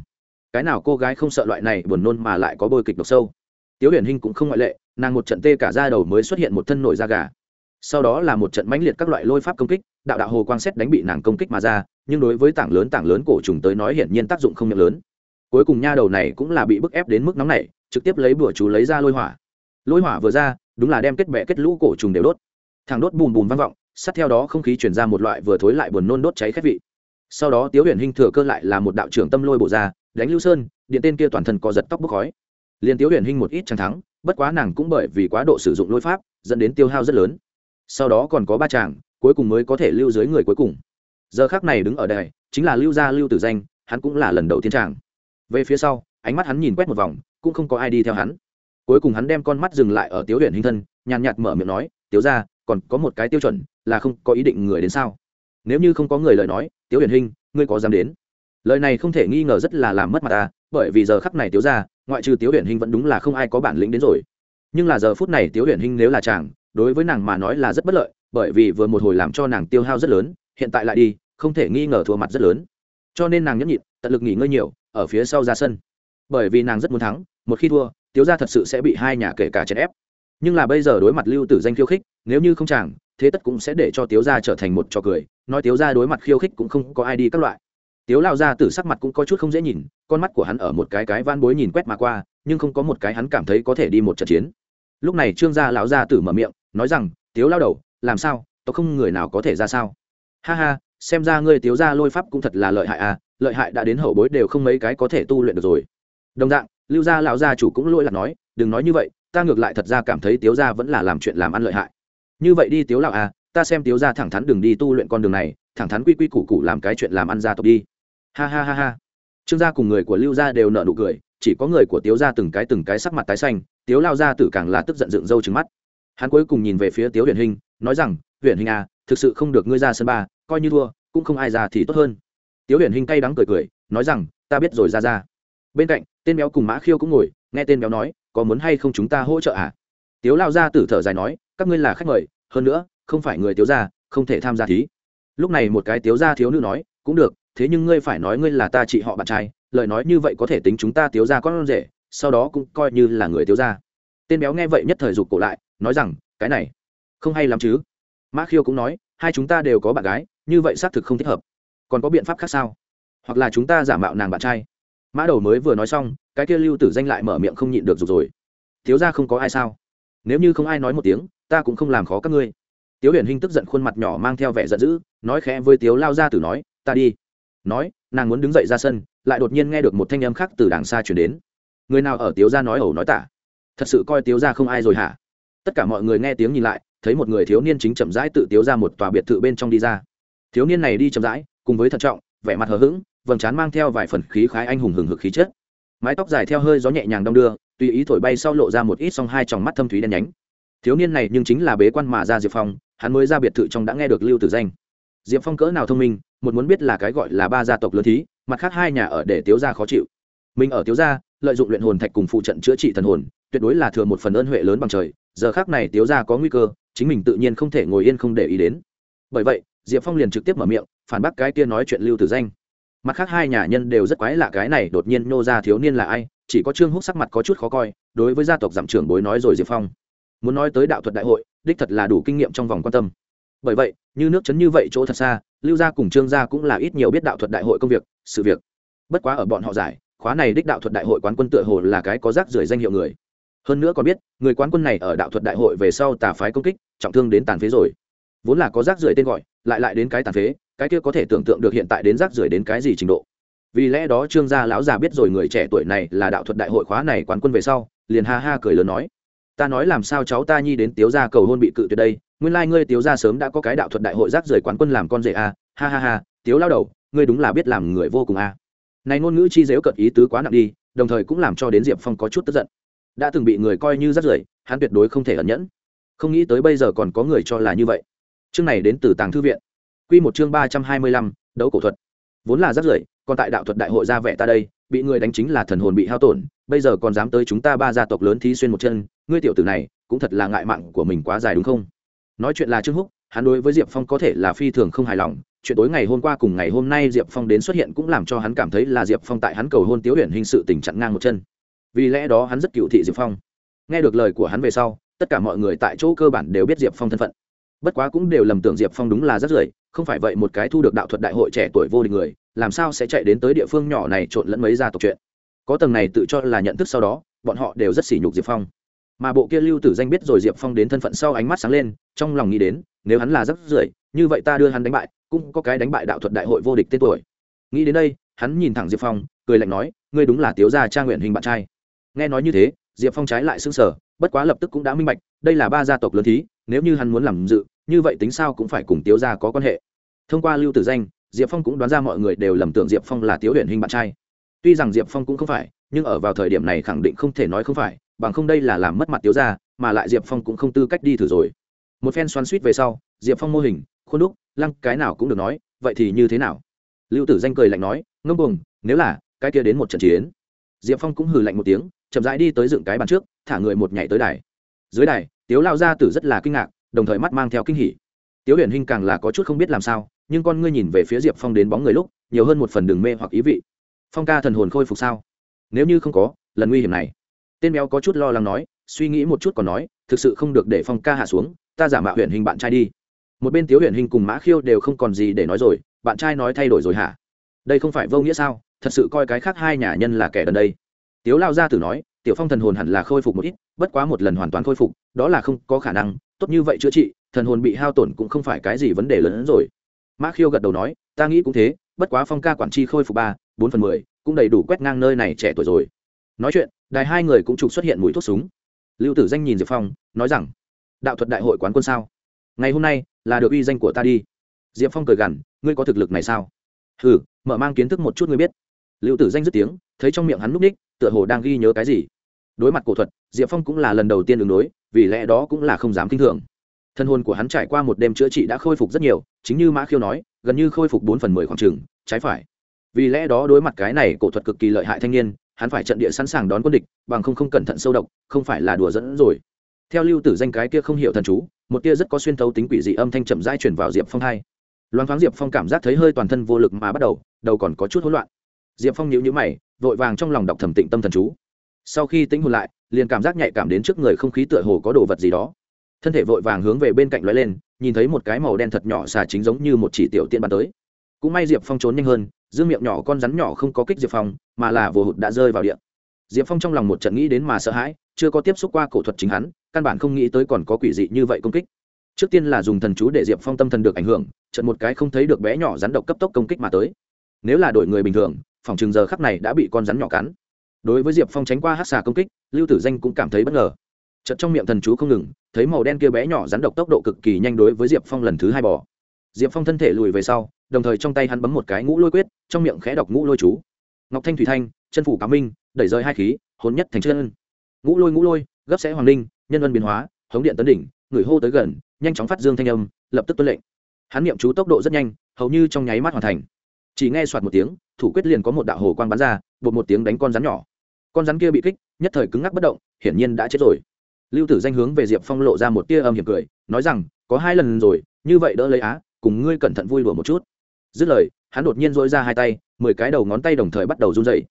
[SPEAKER 1] Cái nào cô gái không sợ loại này buồn nôn mà lại có bôi kịch độc sâu. Tiếu huyền hình cũng không ngoại lệ, nàng một trận tê cả ra đầu mới xuất hiện một thân nổi da gà sau đó là một trận mãnh liệt các loại lôi pháp công kích, đạo đạo hồ quang xét đánh bị nàng công kích mà ra, nhưng đối với tảng lớn tảng lớn cổ trùng tới nói hiển nhiên tác dụng không nhận lớn. Cuối cùng nha đầu này cũng là bị bức ép đến mức nóng này trực tiếp lấy bửa chú lấy ra lôi hỏa. Lôi hỏa vừa ra, đúng là đem kết bẹ kết lũ cổ trùng đều đốt. Thằng đốt bùn bùn vang vọng, sát theo đó không khí chuyển ra một loại vừa thối lại buồn nôn đốt cháy khét vị. Sau đó tiếu huyền hình thừa cơ lại là một đạo trưởng tâm lôi bổ ra, đánh lưu sơn, điện tên kia toàn thân có giật tóc bốc khói. Liền tiếu huyền hình một ít chẳng thắng, bất quá nàng cũng bởi vì quá độ sử dụng lôi pháp, dẫn đến tiêu hao rất lớn sau đó còn có ba chàng, cuối cùng mới có thể lưu dưới người cuối cùng. Giờ khác này đứng ở đây, chính là lưu gia lưu tử danh, hắn cũng là lần đầu tiên chàng. về phía sau, ánh mắt hắn nhìn quét một vòng, cũng không có ai đi theo hắn. Cuối cùng hắn đem con mắt dừng lại ở tiếu huyện hình thân, nhàn nhạt mở miệng nói, tiếu ra còn có một cái tiêu chuẩn, là không có ý định người đến sao? Nếu như không có người lời nói, tiếu huyền hình ngươi có dám đến? Lời này không thể nghi ngờ rất là làm mất mặt ta, bởi vì giờ khắc này tiếu ra ngoại trừ tiếu huyền hình vẫn đúng là không ai có bản lĩnh đến rồi. Nhưng là giờ phút này tiếu huyền hình nếu là chàng đối với nàng mà nói là rất bất lợi, bởi vì vừa một hồi làm cho nàng tiêu hao rất lớn, hiện tại lại đi, không thể nghi ngờ thua mặt rất lớn. Cho nên nàng nhẫn nhịn, tận lực nghỉ ngơi nhiều, ở phía sau ra sân. Bởi vì nàng rất muốn thắng, một khi thua, tiếu ra thật sự sẽ bị hai nhà kể cả chèn ép. Nhưng là bây giờ đối mặt lưu tử danh khiêu khích, nếu như không chàng, thế tất cũng sẽ để cho tiếu gia trở thành một trò cười, nói tiếu gia đối mặt khiêu khích cũng không có ai đi các loại. Tiếu lao gia tử sắc mặt cũng có chút không dễ nhìn, con mắt của hắn ở một cái cái van bối nhìn quét mà qua, nhưng không có một cái hắn cảm thấy có thể đi một trận chiến. Lúc này trương gia lão gia tử mở miệng nói rằng, tiếu lao đầu, làm sao? Tộc không người nào có thể ra sao? Ha ha, xem ra ngươi tiếu gia lôi pháp cũng thật là lợi hại à lợi hại đã đến hậu bối đều không mấy cái có thể tu luyện được rồi. Đồng dạng, lưu gia lão gia chủ cũng lỗi là nói, đừng nói như vậy, ta ngược lại thật ra cảm thấy tiếu gia vẫn là làm chuyện làm ăn lợi hại. Như vậy đi tiếu lão à ta xem tiếu gia thẳng thắn đừng đi tu luyện con đường này, thẳng thắn quy quy củ củ làm cái chuyện làm ăn gia tộc đi. Ha ha ha ha. Trương gia cùng người của lưu gia đều nợ nụ cười, chỉ có người của tiếu gia từng cái từng cái sắc mặt tái xanh, tiếu lao gia tử càng là tức giận dựng râu trứng mắt hắn cuối cùng nhìn về phía tiếu huyền hình, nói rằng, huyền hình à thực sự không được ngươi ra sân ba, coi như thua, cũng không ai ra thì tốt hơn. Tiếu huyền hình cay đắng cười cười, nói rằng, ta biết rồi, ra ra. Bên cạnh, tên béo cùng mã khiêu cũng ngồi, nghe tên béo nói, có muốn hay không chúng ta hỗ trợ à? Tiếu lao gia tử thở dài nói, các ngươi là khách mời, hơn nữa, không phải người tiếu gia, không thể tham gia thí. Lúc này một cái tiếu gia thiếu nữ nói, cũng được, thế nhưng ngươi phải nói ngươi là ta chị họ bạn trai, lời nói như vậy có thể tính chúng ta tiếu gia con rể, sau đó cũng coi như là người tiếu gia. Tên béo nghe vậy nhất thời dục cổ lại nói rằng, cái này không hay lắm chứ. Mã khiêu cũng nói, hai chúng ta đều có bạn gái, như vậy xác thực không thích hợp. Còn có biện pháp khác sao? Hoặc là chúng ta giả mạo nàng bạn trai. Mã đầu mới vừa nói xong, cái kia lưu tử danh lại mở miệng không nhịn được rồi rồi. Thiếu ra không có ai sao? Nếu như không ai nói một tiếng, ta cũng không làm khó các ngươi. Tiếu huyền hinh tức giận khuôn mặt nhỏ mang theo vẻ giận dữ, nói khẽ với tiếu lao ra tử nói, ta đi. Nói, nàng muốn đứng dậy ra sân, lại đột nhiên nghe được một thanh âm khác từ đàng xa chuyển đến. Người nào ở tiếu ra nói ẩu nói tả? Thật sự coi tiếu ra không ai rồi hả? Tất cả mọi người nghe tiếng nhìn lại, thấy một người thiếu niên chính chậm rãi tự tiếu ra một tòa biệt thự bên trong đi ra. Thiếu niên này đi chậm rãi, cùng với thận trọng, vẻ mặt hờ hững, vầng trán mang theo vài phần khí khái anh hùng hừng hực khí chất. Mái tóc dài theo hơi gió nhẹ nhàng đong đưa, tùy ý thổi bay sau lộ ra một ít song hai tròng mắt thâm thúy đen nhánh. Thiếu niên này nhưng chính là bế quan mà ra diệp phong, hắn mới ra biệt thự trong đã nghe được lưu tử danh. Diệp phong cỡ nào thông minh, một muốn biết là cái gọi là ba gia tộc lớn thí, mặt khác hai nhà ở để tiếu gia khó chịu. Mình ở tiếu gia lợi dụng luyện hồn thạch cùng phụ trận chữa trị thần hồn, tuyệt đối là thừa một phần ơn huệ lớn bằng trời giờ khác này tiếu gia có nguy cơ, chính mình tự nhiên không thể ngồi yên không để ý đến. Bởi vậy, diệp phong liền trực tiếp mở miệng, phản bác cái kia nói chuyện lưu tử danh. Mặt khác hai nhà nhân đều rất quái lạ cái này đột nhiên nô ra thiếu niên là ai, chỉ có trương húc sắc mặt có chút khó coi, đối với gia tộc giảm trưởng bối nói rồi diệp phong. Muốn nói tới đạo thuật đại hội, đích thật là đủ kinh nghiệm trong vòng quan tâm. Bởi vậy, như nước chấn như vậy chỗ thật xa, lưu gia cùng trương gia cũng là ít nhiều biết đạo thuật đại hội công việc, sự việc. Bất quá ở bọn họ giải, khóa này đích đạo thuật đại hội quán quân tựa hồ là cái có rác rưởi danh hiệu người hơn nữa còn biết, người quán quân này ở đạo thuật đại hội về sau tà phái công kích, trọng thương đến tàn phế rồi. Vốn là có rác rưởi tên gọi, lại lại đến cái tàn phế, cái kia có thể tưởng tượng được hiện tại đến rác rưởi đến cái gì trình độ. Vì lẽ đó trương gia lão già biết rồi người trẻ tuổi này là đạo thuật đại hội khóa này quán quân về sau, liền ha ha cười lớn nói. Ta nói làm sao cháu ta nhi đến tiếu gia cầu hôn bị cự tuyệt đây, nguyên lai ngươi tiếu gia sớm đã có cái đạo thuật đại hội rác rưởi quán quân làm con rể a ha ha ha, tiếu lao đầu, ngươi đúng là biết làm người vô cùng a này ngôn ngữ chi dếu cận ý tứ quá nặng đi, đồng thời cũng làm cho đến diệp phong có chút tức giận đã từng bị người coi như rất rưởi, hắn tuyệt đối không thể ẩn nhẫn. Không nghĩ tới bây giờ còn có người cho là như vậy. Chương này đến từ tàng thư viện. Q một chương ba trăm hai mươi lăm, đấu cổ thuật. Vốn là rất rưởi, còn tại đạo thuật đại hội ra vẻ ta đây, bị người đánh chính là thần hồn bị hao tổn, bây giờ còn dám tới chúng ta ba gia tộc lớn thí xuyên một chân, ngươi tiểu tử này, cũng thật là ngại mạng của mình quá dài đúng không? Nói chuyện là trương húc, hắn đối với diệp phong có thể là phi thường không hài lòng. Chuyện tối ngày hôm qua cùng ngày hôm nay diệp phong đến xuất hiện cũng làm cho hắn cảm thấy là diệp phong tại hắn cầu hôn tiếu huyền hình sự tình chặn ngang một chân vì lẽ đó hắn rất cựu thị diệp phong nghe được lời của hắn về sau tất cả mọi người tại chỗ cơ bản đều biết diệp phong thân phận bất quá cũng đều lầm tưởng diệp phong đúng là rất rưởi không phải vậy một cái thu được đạo thuật đại hội trẻ tuổi vô địch người làm sao sẽ chạy đến tới địa phương nhỏ này trộn lẫn mấy gia tộc chuyện có tầng này tự cho là nhận thức sau đó bọn họ đều rất sỉ nhục diệp phong mà bộ kia lưu tử danh biết rồi diệp phong đến thân phận sau ánh mắt sáng lên trong lòng nghĩ đến nếu hắn là rất rưởi như vậy ta đưa hắn đánh bại cũng có cái đánh bại đạo thuật đại hội vô địch tên tuổi nghĩ đến đây hắn nhìn thẳng diệp phong cười lạnh nói ngươi đúng là tiếu gia cha nguyện hình bạn trai nghe nói như thế, diệp phong trái lại xứng sở bất quá lập tức cũng đã minh bạch, đây là ba gia tộc lớn thí, nếu như hắn muốn làm dự, như vậy tính sao cũng phải cùng tiếu gia có quan hệ. Thông qua lưu tử danh, diệp phong cũng đoán ra mọi người đều lầm tưởng diệp phong là tiếu huyền hình bạn trai. Tuy rằng diệp phong cũng không phải, nhưng ở vào thời điểm này khẳng định không thể nói không phải, bằng không đây là làm mất mặt tiếu gia, mà lại diệp phong cũng không tư cách đi thử rồi. Một phen xoắn suýt về sau, diệp phong mô hình, khuôn đúc, lăng, cái nào cũng được nói, vậy thì như thế nào? Lưu tử danh cười lạnh nói ngâm cuồng, nếu là, cái kia đến một trận chiến. Diệp phong cũng hừ lạnh một tiếng chậm rãi đi tới dựng cái bàn trước, thả người một nhảy tới đài. Dưới đài, tiếu lao gia tử rất là kinh ngạc, đồng thời mắt mang theo kinh hỉ. Tiếu huyền hinh càng là có chút không biết làm sao, nhưng con ngươi nhìn về phía diệp phong đến bóng người lúc, nhiều hơn một phần đường mê hoặc ý vị. Phong ca thần hồn khôi phục sao? Nếu như không có, lần nguy hiểm này. Tên béo có chút lo lắng nói, suy nghĩ một chút còn nói, thực sự không được để phong ca hạ xuống, ta giả mạo huyền hình bạn trai đi. Một bên tiếu huyền hình cùng mã khiêu đều không còn gì để nói rồi, bạn trai nói thay đổi rồi hả? Đây không phải vô nghĩa sao? Thật sự coi cái khác hai nhà nhân là kẻ gần đây tiếu lao gia tử nói, tiểu phong thần hồn hẳn là khôi phục một ít, bất quá một lần hoàn toàn khôi phục, đó là không có khả năng, tốt như vậy chữa trị, thần hồn bị hao tổn cũng không phải cái gì vấn đề lớn hơn rồi. Mã khiêu gật đầu nói, ta nghĩ cũng thế, bất quá phong ca quản tri khôi phục ba, bốn phần mười, cũng đầy đủ quét ngang nơi này trẻ tuổi rồi. Nói chuyện, đài hai người cũng trục xuất hiện mũi thuốc súng. Lưu tử danh nhìn diệp phong, nói rằng, đạo thuật đại hội quán quân sao? Ngày hôm nay là được uy danh của ta đi. Diệp phong cười gằn, ngươi có thực lực này sao? Ừ mở mang kiến thức một chút ngươi biết lưu tử danh dứt tiếng, thấy trong miệng hắn núp ních, tựa hồ đang ghi nhớ cái gì. Đối mặt cổ thuật, diệp phong cũng là lần đầu tiên đường đối, vì lẽ đó cũng là không dám k i n h thường. Thân hồn của hắn trải qua một đêm chữa trị đã khôi phục rất nhiều, chính như mã khiêu nói, gần như khôi phục bốn phần mười khoảng trừng trái phải. Vì lẽ đó đối mặt cái này cổ thuật cực kỳ lợi hại thanh niên, hắn phải trận địa sẵn sàng đón quân địch, bằng không không cẩn thận sâu độc, không phải là đùa dẫn rồi. Theo lưu tử danh cái kia không hiểu thần chú, một tia rất có xuyên thấu tính quỷ dị âm thanh chậm rãi chuyển vào diệp phong hai. Loáng thoáng diệp phong cảm giác thấy hơi toàn thân vô lực mà bắt đầu đầu còn có chút hỗn loạn diệp phong nhíu nhíu mày, vội vàng trong lòng đọc thẩm tịnh tâm thần chú. Sau khi tính hồn lại, liền cảm giác nhạy cảm đến trước người không khí tựa hồ có đồ vật gì đó. Thân thể vội vàng hướng về bên cạnh lóe lên, nhìn thấy một cái màu đen thật nhỏ xà chính giống như một chỉ tiểu tiện bắn tới. Cũng may diệp phong trốn nhanh hơn, dương miệng nhỏ con rắn nhỏ không có kích diệp phong, mà là vừa hụt đã rơi vào điện diệp phong trong lòng một trận nghĩ đến mà sợ hãi, chưa có tiếp xúc qua cổ thuật chính hắn, căn bản không nghĩ tới còn có quỷ dị như vậy công kích. Trước tiên là dùng thần chú để diệp phong tâm thần được ảnh hưởng trận một cái không thấy được bé nhỏ rắn độc cấp tốc công kích mà tới. Nếu là đội người bình thường phòng trường giờ khắc này đã bị con rắn nhỏ cắn. Đối với diệp phong tránh qua hát xà công kích, lưu tử danh cũng cảm thấy bất ngờ. Chợt trong miệng thần chú không ngừng, thấy màu đen kia bé nhỏ rắn độc tốc độ cực kỳ nhanh đối với diệp phong lần thứ hai bỏ diệp phong thân thể lùi về sau, đồng thời trong tay hắn bấm một cái ngũ lôi quyết, trong miệng khẽ đọc ngũ lôi chú. Ngọc thanh thủy thanh, chân phủ cá minh, đẩy rơi hai khí, hồn nhất thành chân. Ngũ lôi ngũ lôi, gấp sẽ hoàng linh, nhân ân biến hóa, hống điện tấn đỉnh, người hô tới gần, nhanh chóng phát dương thanh âm, lập tức tuân lệnh. Hắn niệm chú tốc độ rất nhanh, hầu như trong nháy mắt hoàn thành. Chỉ nghe soạt một tiếng thủ quyết liền có một đạo hồ quang bắn ra, bột một tiếng đánh con rắn nhỏ. Con rắn kia bị kích, nhất thời cứng ngắc bất động, hiển nhiên đã chết rồi. Lưu tử danh hướng về diệp phong lộ ra một tia âm hiểm cười, nói rằng, có hai lần rồi, như vậy đỡ lấy á, cùng ngươi cẩn thận vui đùa một chút. Dứt lời, hắn đột nhiên dỗi ra hai tay, mười cái đầu ngón tay đồng thời bắt đầu run dày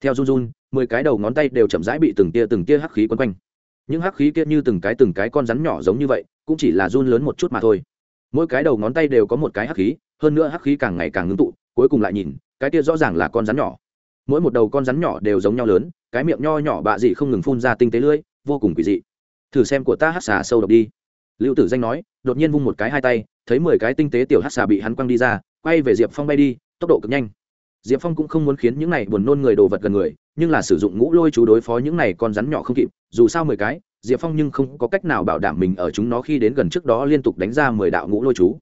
[SPEAKER 1] theo run run, mười cái đầu ngón tay đều chậm rãi bị từng tia từng tia hắc khí quấn quanh. Những hắc khí kia như từng cái từng cái con rắn nhỏ giống như vậy, cũng chỉ là run lớn một chút mà thôi. Mỗi cái đầu ngón tay đều có một cái hắc khí, hơn nữa hắc khí càng ngày càng ngưng tụ, cuối cùng lại nhìn cái kia rõ ràng là con rắn nhỏ. Mỗi một đầu con rắn nhỏ đều giống nhau lớn, cái miệng nho nhỏ bạ dị không ngừng phun ra tinh tế lưỡi, vô cùng quỷ dị. Thử xem của ta hát xà sâu độc đi. Lưu tử danh nói, đột nhiên vung một cái hai tay, thấy mười cái tinh tế tiểu hát xà bị hắn quăng đi ra, quay về diệp phong bay đi, tốc độ cực nhanh. Diệp phong cũng không muốn khiến những này buồn nôn người đồ vật gần người, nhưng là sử dụng ngũ lôi chú đối phó những này con rắn nhỏ không kịp, dù sao mười cái, diệp phong nhưng không có cách nào bảo đảm mình ở chúng nó khi đến gần trước đó liên tục đánh ra mười đạo ngũ lôi chú.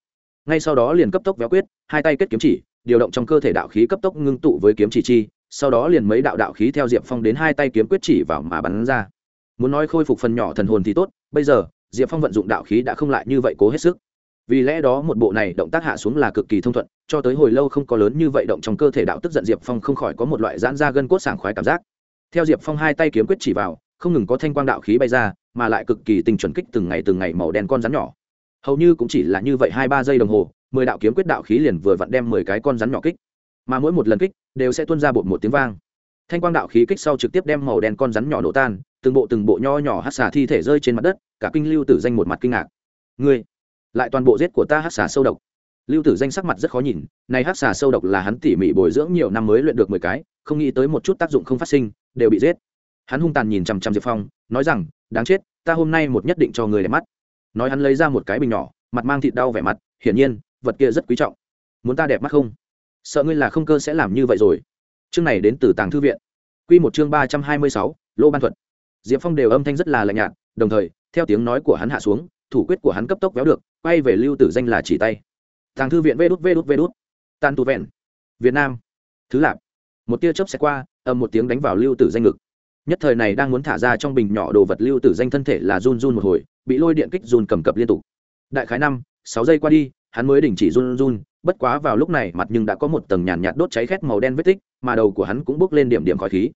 [SPEAKER 1] Ngay sau đó liền cấp tốc véo quyết, hai tay kết kiếm chỉ điều động trong cơ thể đạo khí cấp tốc ngưng tụ với kiếm chỉ chi, sau đó liền mấy đạo đạo khí theo diệp phong đến hai tay kiếm quyết chỉ vào mà bắn ra. Muốn nói khôi phục phần nhỏ thần hồn thì tốt, bây giờ, diệp phong vận dụng đạo khí đã không lại như vậy cố hết sức. Vì lẽ đó một bộ này động tác hạ xuống là cực kỳ thông thuận, cho tới hồi lâu không có lớn như vậy động trong cơ thể đạo tức giận diệp phong không khỏi có một loại giãn ra gân cốt sảng khoái cảm giác. Theo diệp phong hai tay kiếm quyết chỉ vào, không ngừng có thanh quang đạo khí bay ra, mà lại cực kỳ tình chuẩn kích từng ngày từng ngày màu đen con rắn nhỏ. Hầu như cũng chỉ là như vậy hai ba giây đồng hồ mười đạo kiếm quyết đạo khí liền vừa vặn đem mười cái con rắn nhỏ kích. Mà mỗi một lần kích, đều sẽ tuôn ra bột một tiếng vang. Thanh quang đạo khí kích sau trực tiếp đem màu đen con rắn nhỏ nổ tan, từng bộ từng bộ nho nhỏ hát xà thi thể rơi trên mặt đất, cả kinh lưu tử danh một mặt kinh ngạc. Ngươi, lại toàn bộ giết của ta hát xà sâu độc. Lưu tử danh sắc mặt rất khó nhìn, này hát xà sâu độc là hắn tỉ mỉ bồi dưỡng nhiều năm mới luyện được mười cái, không nghĩ tới một chút tác dụng không phát sinh, đều bị giết. Hắn hung tàn nhìn chằm chằm diệp phong, nói rằng, đáng chết, ta hôm nay một nhất định cho người đẹp mắt. Nói hắn lấy ra một cái bình nhỏ, mặt mang thịt đau vẻ mặt, hiển nhiên vật kia rất quý trọng. Muốn ta đẹp mắt không? Sợ ngươi là không cơ sẽ làm như vậy rồi. Chương này đến từ tàng thư viện. Q một chương ba trăm hai mươi sáu, lô ban thuật. Diệp phong đều âm thanh rất là lạnh nhạt, đồng thời, theo tiếng nói của hắn hạ xuống, thủ quyết của hắn cấp tốc véo được, quay về lưu tử danh là chỉ tay. Tàng thư viện vê đút vê đút vê đút. Tàn tu vẹn. Việt nam. Thứ lạp. Một tia chớp xe qua ầm một tiếng đánh vào lưu tử danh ngực. Nhất thời này đang muốn thả ra trong bình nhỏ đồ vật lưu tử danh thân thể là run run một hồi, bị lôi điện kích run cầm cập liên tục. Đại khái năm, sáu giây qua đi hắn mới đình chỉ run run, bất quá vào lúc này mặt nhưng đã có một tầng nhàn nhạt đốt cháy khét màu đen vết tích, mà đầu của hắn cũng bốc lên điểm điểm khói khí.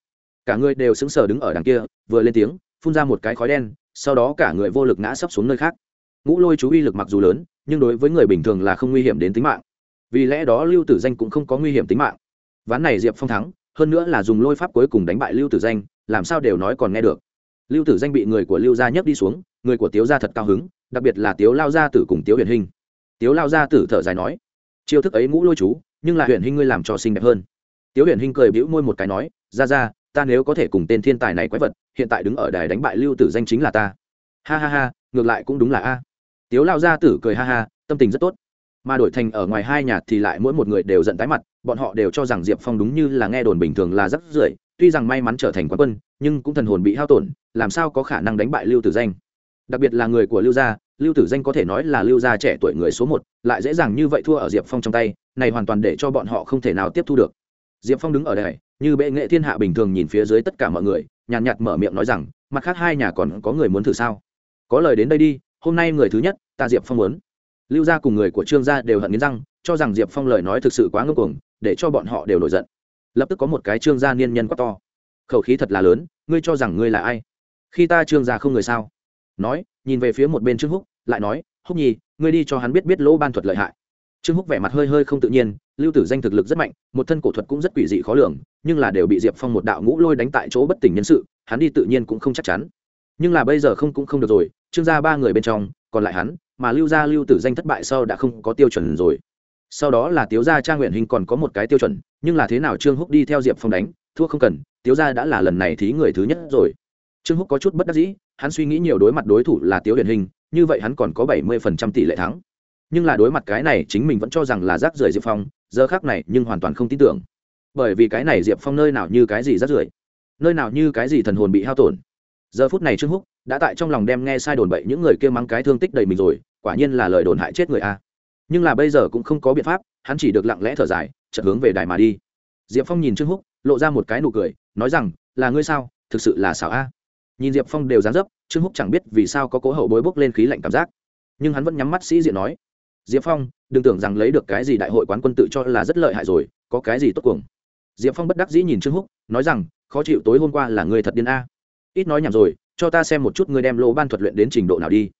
[SPEAKER 1] Cả người đều sững sờ đứng ở đằng kia, vừa lên tiếng, phun ra một cái khói đen, sau đó cả người vô lực ngã sấp xuống nơi khác. Ngũ lôi chú uy lực mặc dù lớn, nhưng đối với người bình thường là không nguy hiểm đến tính mạng. Vì lẽ đó lưu tử danh cũng không có nguy hiểm tính mạng. Ván này diệp phong thắng, hơn nữa là dùng lôi pháp cuối cùng đánh bại lưu tử danh, làm sao đều nói còn nghe được. Lưu tử danh bị người của lưu gia nhấc đi xuống, người của tiếu gia thật cao hứng, đặc biệt là tiếu lao gia tử cùng tiếu huyền hình tiếu lao gia tử thở dài nói, chiêu thức ấy ngũ lôi chú, nhưng là huyền hình ngươi làm cho xinh đẹp hơn. Tiếu huyền hình cười bĩu môi một cái nói, ra ra, ta nếu có thể cùng tên thiên tài này quái vật, hiện tại đứng ở đài đánh bại lưu tử danh chính là ta. Ha ha ha, ngược lại cũng đúng là a. Tiếu lao gia tử cười ha ha, tâm tình rất tốt. Mà đổi thành ở ngoài hai nhà thì lại mỗi một người đều giận tái mặt, bọn họ đều cho rằng diệp phong đúng như là nghe đồn bình thường là rất rưởi, tuy rằng may mắn trở thành quán quân, nhưng cũng thần hồn bị hao tổn, làm sao có khả năng đánh bại lưu tử danh? Đặc biệt là người của lưu gia lưu tử danh có thể nói là lưu gia trẻ tuổi người số một lại dễ dàng như vậy thua ở diệp phong trong tay này hoàn toàn để cho bọn họ không thể nào tiếp thu được. Diệp phong đứng ở đây như bệ nghệ thiên hạ bình thường nhìn phía dưới tất cả mọi người nhàn nhạt, nhạt mở miệng nói rằng mặt khác hai nhà còn có người muốn thử sao? Có lời đến đây đi hôm nay người thứ nhất ta diệp phong muốn. Lưu gia cùng người của trương gia đều hận nghiến răng cho rằng diệp phong lời nói thực sự quá ngưng cuồng để cho bọn họ đều nổi giận. Lập tức có một cái trương gia niên nhân quá to khẩu khí thật là lớn ngươi cho rằng ngươi là ai? Khi ta trương gia không người sao? Nói nhìn về phía một bên trương húc lại nói, húc nhi, ngươi đi cho hắn biết biết lỗ ban thuật lợi hại. Trương húc vẻ mặt hơi hơi không tự nhiên, lưu tử danh thực lực rất mạnh, một thân cổ thuật cũng rất quỷ dị khó lường, nhưng là đều bị diệp phong một đạo ngũ lôi đánh tại chỗ bất tỉnh nhân sự, hắn đi tự nhiên cũng không chắc chắn. Nhưng là bây giờ không cũng không được rồi, trương gia ba người bên trong, còn lại hắn, mà lưu gia lưu tử danh thất bại sau đã không có tiêu chuẩn rồi. Sau đó là tiếu gia trang nguyện hình còn có một cái tiêu chuẩn, nhưng là thế nào trương húc đi theo diệp phong đánh, thua không cần, tiếu gia đã là lần này thí người thứ nhất rồi. Trương húc có chút bất đắc dĩ, hắn suy nghĩ nhiều đối mặt đối thủ là tiếu huyền hình như vậy hắn còn có bảy mươi phần trăm tỷ lệ thắng. Nhưng là đối mặt cái này, chính mình vẫn cho rằng là rác rưởi diệp phong, giờ khác này nhưng hoàn toàn không tin tưởng. Bởi vì cái này diệp phong nơi nào như cái gì rác rưởi, nơi nào như cái gì thần hồn bị hao tổn. Giờ phút này trương húc đã tại trong lòng đem nghe sai đồn bậy những người kia mắng cái thương tích đầy mình rồi, quả nhiên là lời đồn hại chết người a. Nhưng là bây giờ cũng không có biện pháp, hắn chỉ được lặng lẽ thở dài, chợt hướng về đài mà đi. Diệp phong nhìn trương húc, lộ ra một cái nụ cười, nói rằng, là ngươi sao? Thực sự là xảo a nhìn diệp phong đều dán dấp, trương húc chẳng biết vì sao có cố hậu bối bốc lên khí lạnh cảm giác. Nhưng hắn vẫn nhắm mắt sĩ diện nói, diệp phong, đừng tưởng rằng lấy được cái gì đại hội quán quân tự cho là rất lợi hại rồi, có cái gì tốt cuồng. Diệp phong bất đắc dĩ nhìn trương húc, nói rằng, khó chịu tối hôm qua là người thật điên a. Ít nói nhảm rồi, cho ta xem một chút ngươi đem lỗ ban thuật luyện đến trình độ nào đi.